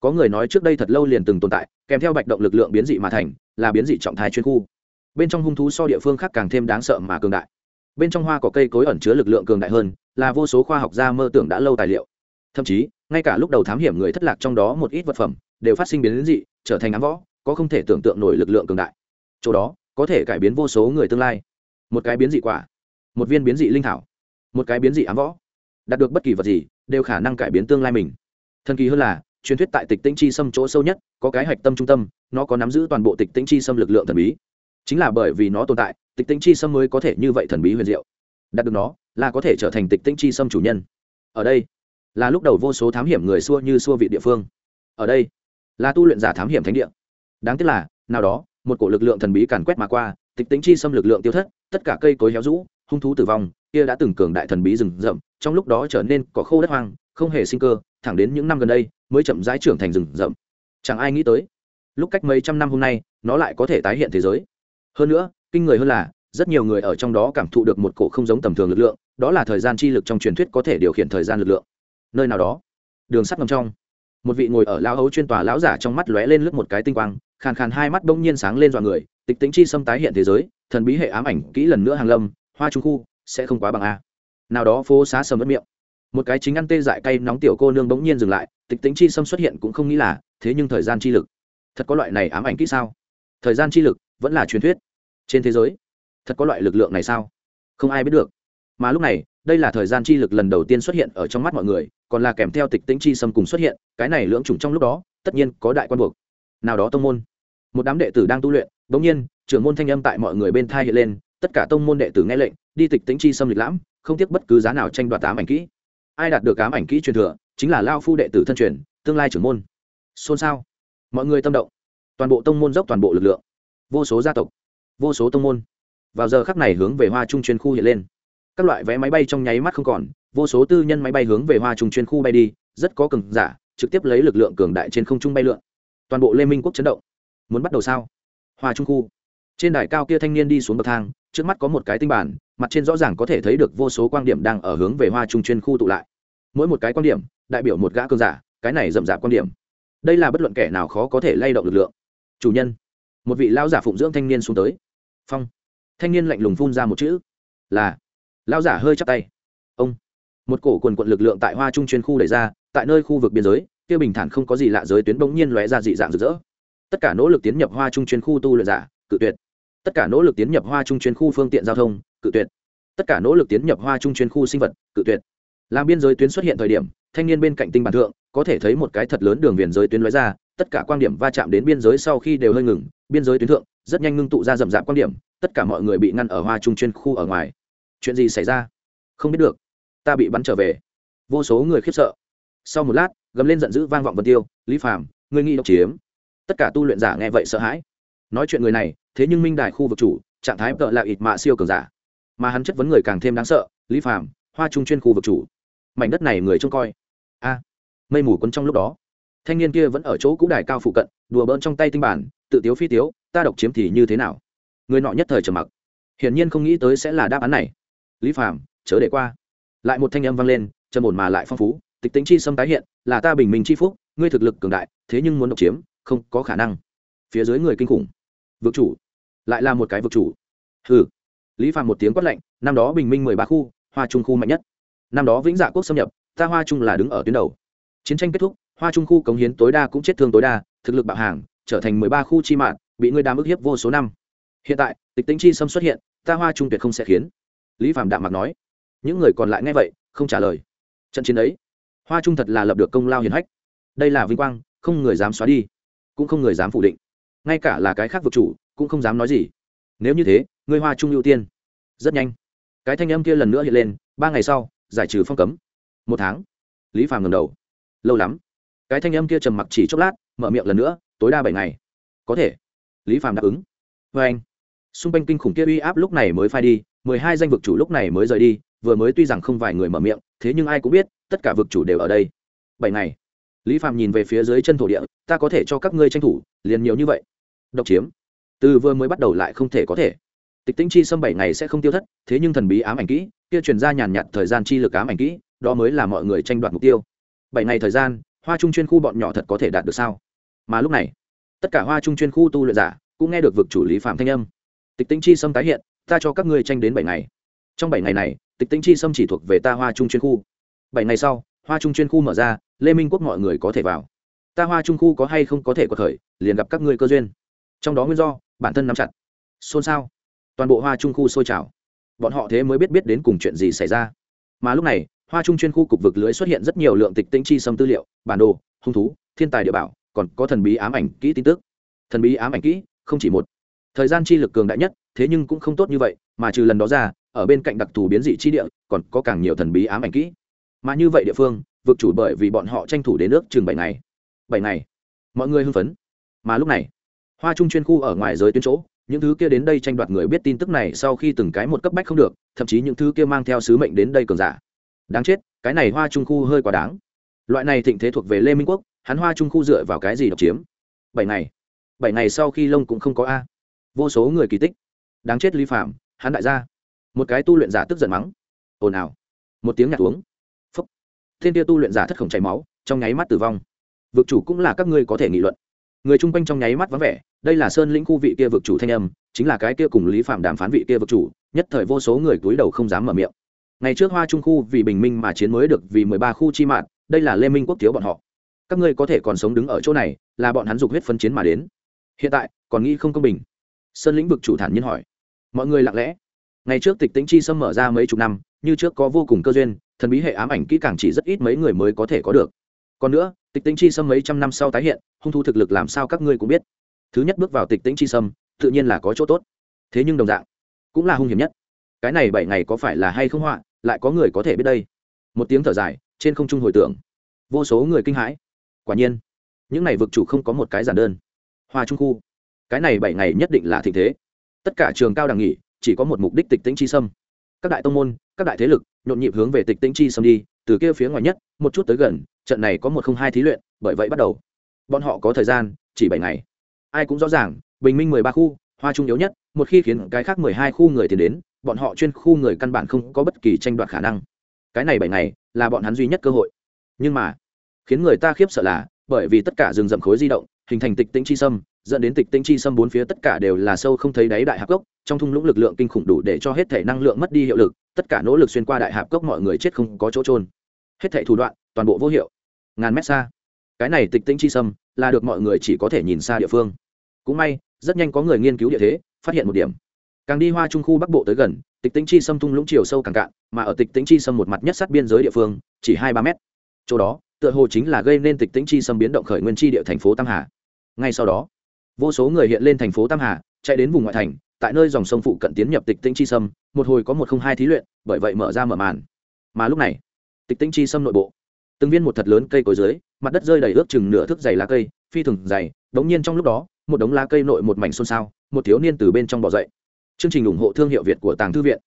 có người nói trước đây thật lâu liền từng tồn tại, kèm theo bạch động lực lượng biến dị mà thành, là biến dị trọng thái chuyên khu. Bên trong hung thú so địa phương khác càng thêm đáng sợ mà cường đại. Bên trong hoa có cây cối ẩn chứa lực lượng cường đại hơn, là vô số khoa học gia mơ tưởng đã lâu tài liệu. Thậm chí, ngay cả lúc đầu thám hiểm người thất lạc trong đó một ít vật phẩm, đều phát sinh biến dị, trở thành ám võ, có không thể tưởng tượng nổi lực lượng cường đại. Chỗ đó, có thể cải biến vô số người tương lai. Một cái biến dị quả, một viên biến dị linh thảo, một cái biến dị ám võ. Đạt được bất kỳ vật gì, đều khả năng cải biến tương lai mình. Thần kỳ hơn là truyền thuyết tại tịch tĩnh chi xâm chỗ sâu nhất, có cái hạch tâm trung tâm, nó có nắm giữ toàn bộ tịch tĩnh chi xâm lực lượng thần bí. Chính là bởi vì nó tồn tại, tịch tĩnh chi xâm mới có thể như vậy thần bí huyền diệu. Đạt được nó, là có thể trở thành tịch tĩnh chi xâm chủ nhân. Ở đây, là lúc đầu vô số thám hiểm người xua như xua vị địa phương. Ở đây, là tu luyện giả thám hiểm thánh địa. Đáng tiếc là, nào đó, một cổ lực lượng thần bí càn quét mà qua, tịch tĩnh chi xâm lực lượng tiêu thất, tất cả cây cối héo rũ, hung thú tử vong, kia đã từng cường đại thần bí rừng rậm, trong lúc đó trở nên có khô đất hoang, không hề sinh cơ, thẳng đến những năm gần đây mới chậm rãi trưởng thành rừng rậm. Chẳng ai nghĩ tới, lúc cách mấy trăm năm hôm nay, nó lại có thể tái hiện thế giới. Hơn nữa, kinh người hơn là, rất nhiều người ở trong đó cảm thụ được một cổ không giống tầm thường lực lượng, đó là thời gian chi lực trong truyền thuyết có thể điều khiển thời gian lực lượng. Nơi nào đó, đường sắt ngầm trong, một vị ngồi ở lão hấu chuyên tòa lão giả trong mắt lóe lên lướt một cái tinh quang, khàn khàn hai mắt bỗng nhiên sáng lên dọa người, tịch tính chi xâm tái hiện thế giới, thần bí hệ ám ảnh kỹ lần nữa hàng lâm, hoa trung khu, sẽ không quá bằng a. Nào đó phố xá sầm mất miệng. Một cái chính ăn tê dại cay nóng tiểu cô nương bỗng nhiên dừng lại tịch tính chi xâm xuất hiện cũng không nghĩ là, thế nhưng thời gian chi lực. Thật có loại này ám ảnh kỹ sao? Thời gian chi lực vẫn là truyền thuyết trên thế giới. Thật có loại lực lượng này sao? Không ai biết được. Mà lúc này, đây là thời gian chi lực lần đầu tiên xuất hiện ở trong mắt mọi người, còn là kèm theo tịch tĩnh chi xâm cùng xuất hiện, cái này lưỡng chủng trong lúc đó, tất nhiên có đại quan buộc. Nào đó tông môn. Một đám đệ tử đang tu luyện, bỗng nhiên, trưởng môn thanh âm tại mọi người bên thai hiện lên, tất cả tông môn đệ tử nghe lệnh, đi tịch tĩnh chi xâm lịch lãm, không tiếc bất cứ giá nào tranh đoạt ám ảnh kỹ. Ai đạt được ám ảnh kỹ truyền thừa chính là lao phu đệ tử thân truyền, tương lai trưởng môn. Xôn xao. Mọi người tâm động. Toàn bộ tông môn dốc toàn bộ lực lượng. Vô số gia tộc. Vô số tông môn. Vào giờ khắc này hướng về hoa trung chuyên khu hiện lên. Các loại vé máy bay trong nháy mắt không còn, vô số tư nhân máy bay hướng về hoa trung chuyên khu bay đi, rất có cường giả, trực tiếp lấy lực lượng cường đại trên không trung bay lượn. Toàn bộ lê minh quốc chấn động. Muốn bắt đầu sao? Hoa trung khu. Trên đài cao kia thanh niên đi xuống bậc thang, trước mắt có một cái tinh bản, mặt trên rõ ràng có thể thấy được vô số quan điểm đang ở hướng về hoa trung chuyên khu tụ lại. Mỗi một cái quan điểm đại biểu một gã cường giả, cái này rậm rạp quan điểm. Đây là bất luận kẻ nào khó có thể lay động lực lượng. Chủ nhân, một vị lão giả phụng dưỡng thanh niên xuống tới. Phong. Thanh niên lạnh lùng phun ra một chữ. Là. Lao giả hơi chắp tay. Ông. Một cổ quần quận lực lượng tại hoa trung chuyên khu đẩy ra, tại nơi khu vực biên giới, kia bình thản không có gì lạ giới tuyến bỗng nhiên lóe ra dị dạng rực rỡ. Tất cả nỗ lực tiến nhập hoa trung chuyên khu tu luyện giả, cự tuyệt. Tất cả nỗ lực tiến nhập hoa trung chuyên khu phương tiện giao thông, cự tuyệt. Tất cả nỗ lực tiến nhập hoa trung chuyên khu sinh vật, cự tuyệt làm biên giới tuyến xuất hiện thời điểm, thanh niên bên cạnh tinh bản thượng, có thể thấy một cái thật lớn đường biên giới tuyến lóe ra, tất cả quan điểm va chạm đến biên giới sau khi đều hơi ngừng, biên giới tuyến thượng, rất nhanh ngưng tụ ra rậm rạp quan điểm, tất cả mọi người bị ngăn ở hoa trung chuyên khu ở ngoài. Chuyện gì xảy ra? Không biết được. Ta bị bắn trở về. Vô số người khiếp sợ. Sau một lát, gầm lên giận dữ vang vọng vân tiêu, lý phàm người nghi độc chiếm. Tất cả tu luyện giả nghe vậy sợ hãi. Nói chuyện người này, thế nhưng minh đại khu vực chủ, trạng thái tợ là ịt mạ siêu cường giả. Mà hắn chất vấn người càng thêm đáng sợ, lý phàm, hoa trung chuyên khu vực chủ mảnh đất này người trông coi. A, mây mù quấn trong lúc đó. Thanh niên kia vẫn ở chỗ cũ đài cao phụ cận, đùa bỡn trong tay tinh bản, tự tiếu phi tiếu, ta độc chiếm thì như thế nào? Người nọ nhất thời trầm mặc. Hiển nhiên không nghĩ tới sẽ là đáp án này. Lý phàm, chớ để qua. Lại một thanh âm vang lên, trầm ổn mà lại phong phú, tịch tính chi xâm tái hiện, là ta bình minh chi phúc, ngươi thực lực cường đại, thế nhưng muốn độc chiếm, không có khả năng. Phía dưới người kinh khủng. Vực chủ. Lại là một cái vực chủ. Hừ. Lý phàm một tiếng quát lạnh, năm đó bình minh mười ba khu, hoa trung khu mạnh nhất năm đó vĩnh dạ quốc xâm nhập, ta hoa trung là đứng ở tuyến đầu. Chiến tranh kết thúc, hoa trung khu cống hiến tối đa cũng chết thương tối đa, thực lực bạo hàng, trở thành mười ba khu chi mạng, bị ngươi đám ức hiếp vô số năm. Hiện tại, tịch tính chi xâm xuất hiện, ta hoa trung tuyệt không sẽ khiến. Lý phạm đạm mặt nói. Những người còn lại nghe vậy, không trả lời. Trận chiến ấy, hoa trung thật là lập được công lao hiền hách. Đây là vinh quang, không người dám xóa đi, cũng không người dám phủ định. Ngay cả là cái khác vực chủ, cũng không dám nói gì. Nếu như thế người hoa trung ưu tiên. Rất nhanh. Cái thanh âm kia lần nữa hiện lên, ba ngày sau giải trừ phong cấm. Một tháng. Lý phàm ngầm đầu. Lâu lắm. Cái thanh âm kia trầm mặc chỉ chốc lát, mở miệng lần nữa, tối đa bảy ngày. Có thể. Lý phàm đáp ứng. Vê anh. Xung quanh kinh khủng kia uy áp lúc này mới phai đi, mười hai danh vực chủ lúc này mới rời đi, vừa mới tuy rằng không vài người mở miệng, thế nhưng ai cũng biết, tất cả vực chủ đều ở đây. Bảy ngày. Lý Phàm nhìn về phía dưới chân thổ địa, ta có thể cho các ngươi tranh thủ, liền nhiều như vậy. Độc chiếm. Từ vừa mới bắt đầu lại không thể có thể tịch tĩnh chi xâm bảy ngày sẽ không tiêu thất, thế nhưng thần bí ám ảnh kỹ, kia truyền ra nhàn nhạt thời gian chi lực ám ảnh kỹ, đó mới là mọi người tranh đoạt mục tiêu. Bảy ngày thời gian, hoa trung chuyên khu bọn nhỏ thật có thể đạt được sao? Mà lúc này, tất cả hoa trung chuyên khu tu luyện giả cũng nghe được vực chủ lý phạm thanh âm. Tịch tĩnh chi xâm tái hiện, ta cho các ngươi tranh đến bảy ngày. Trong bảy ngày này, tịch tĩnh chi xâm chỉ thuộc về ta hoa trung chuyên khu. Bảy ngày sau, hoa trung chuyên khu mở ra, lê minh quốc mọi người có thể vào. Ta hoa trung khu có hay không có thể có khởi, liền gặp các ngươi cơ duyên. Trong đó nguyên do, bản thân nắm chặt. Xôn xao toàn bộ hoa trung khu sôi trào. Bọn họ thế mới biết biết đến cùng chuyện gì xảy ra. Mà lúc này, hoa trung chuyên khu cục vực lưới xuất hiện rất nhiều lượng tịch tĩnh chi xâm tư liệu, bản đồ, hung thú, thiên tài địa bảo, còn có thần bí ám ảnh kỹ tin tức. Thần bí ám ảnh kỹ, không chỉ một. Thời gian chi lực cường đại nhất, thế nhưng cũng không tốt như vậy, mà trừ lần đó ra, ở bên cạnh đặc thù biến dị chi địa, còn có càng nhiều thần bí ám ảnh kỹ. Mà như vậy địa phương, vực chủ bởi vì bọn họ tranh thủ đến nước chừng bảy ngày. Bảy ngày. Mọi người hưng phấn. Mà lúc này, hoa trung chuyên khu ở ngoài giới tuyến chỗ những thứ kia đến đây tranh đoạt người biết tin tức này sau khi từng cái một cấp bách không được, thậm chí những thứ kia mang theo sứ mệnh đến đây cường giả. Đáng chết, cái này hoa trung khu hơi quá đáng. Loại này thịnh thế thuộc về lê minh quốc, hắn hoa trung khu dựa vào cái gì độc chiếm? Bảy ngày. Bảy ngày sau khi lông cũng không có a. Vô số người kỳ tích. Đáng chết lý phạm hắn đại gia. Một cái tu luyện giả tức giận mắng. Ồn ào. Một tiếng nhạt uống. Phúc. Thiên tia tu luyện giả thất khổng chảy máu, trong nháy mắt tử vong. Vực chủ cũng là các ngươi có thể nghị luận người chung quanh trong nháy mắt vắng vẻ, đây là sơn lĩnh khu vị kia vực chủ thanh âm, chính là cái kia cùng lý phạm đàm phán vị kia vực chủ, nhất thời vô số người túi đầu không dám mở miệng. Ngày trước hoa trung khu vì bình minh mà chiến mới được vì mười ba khu chi mạng, đây là lê minh quốc thiếu bọn họ. Các ngươi có thể còn sống đứng ở chỗ này, là bọn hắn dục huyết phân chiến mà đến. Hiện tại, còn nghĩ không công bình? Sơn lĩnh vực chủ thản nhiên hỏi. Mọi người lặng lẽ. Ngày trước tịch tĩnh chi xâm mở ra mấy chục năm, như trước có vô cùng cơ duyên, thần bí hệ ám ảnh kỹ càng chỉ rất ít mấy người mới có thể có được. Còn nữa tịch tĩnh chi Sâm mấy trăm năm sau tái hiện hung thu thực lực làm sao các ngươi cũng biết. Thứ nhất bước vào tịch tĩnh chi Sâm, tự nhiên là có chỗ tốt. Thế nhưng đồng dạng cũng là hung hiểm nhất. Cái này bảy ngày có phải là hay không họa lại có người có thể biết đây. Một tiếng thở dài trên không trung hồi tưởng. Vô số người kinh hãi. Quả nhiên những này vực chủ không có một cái giản đơn. Hoa trung khu cái này bảy ngày nhất định là thịnh thế. Tất cả trường cao đẳng nghỉ chỉ có một mục đích tịch tĩnh chi sâm. Các đại tông môn các đại thế lực nhộn nhịp hướng về tịch tĩnh chi sâm đi từ kia phía ngoài nhất, một chút tới gần, trận này có một không hai thí luyện, bởi vậy bắt đầu. Bọn họ có thời gian, chỉ bảy ngày. Ai cũng rõ ràng, bình minh mười ba khu, hoa trung yếu nhất, một khi khiến cái khác mười hai khu người tiến đến, bọn họ chuyên khu người căn bản không có bất kỳ tranh đoạt khả năng. Cái này bảy ngày, là bọn hắn duy nhất cơ hội. Nhưng mà, khiến người ta khiếp sợ là, bởi vì tất cả rừng rậm khối di động hình thành tịch tĩnh chi sâm, dẫn đến tịch tĩnh chi sâm bốn phía tất cả đều là sâu không thấy đáy đại hạp cốc, trong thung lũng lực lượng kinh khủng đủ để cho hết thể năng lượng mất đi hiệu lực, tất cả nỗ lực xuyên qua đại hạp cốc mọi người chết không có chỗ trôn hết thể thủ đoạn, toàn bộ vô hiệu. Ngàn mét xa. Cái này tịch tĩnh chi sâm là được mọi người chỉ có thể nhìn xa địa phương. Cũng may, rất nhanh có người nghiên cứu địa thế, phát hiện một điểm. Càng đi hoa trung khu bắc bộ tới gần, tịch tĩnh chi sâm thung lũng chiều sâu càng cạn, mà ở tịch tĩnh chi sâm một mặt nhất sát biên giới địa phương, chỉ hai ba mét. Chỗ đó, tựa hồ chính là gây nên tịch tĩnh chi sâm biến động khởi nguyên chi địa thành phố tam hà ngay sau đó, vô số người hiện lên thành phố tam hà, chạy đến vùng ngoại thành, tại nơi dòng sông phụ cận tiến nhập tịch tĩnh chi sâm, một hồi có một không hai thí luyện, bởi vậy mở ra mở màn. Mà lúc này, tịch tĩnh chi sâm nội bộ, từng viên một thật lớn cây cối dưới, mặt đất rơi đầy ướt chừng nửa thước dày lá cây, phi thường dày, đống nhiên trong lúc đó, một đống lá cây nội một mảnh xôn xao, một thiếu niên từ bên trong bò dậy. Chương trình ủng hộ thương hiệu việt của tàng thư viện.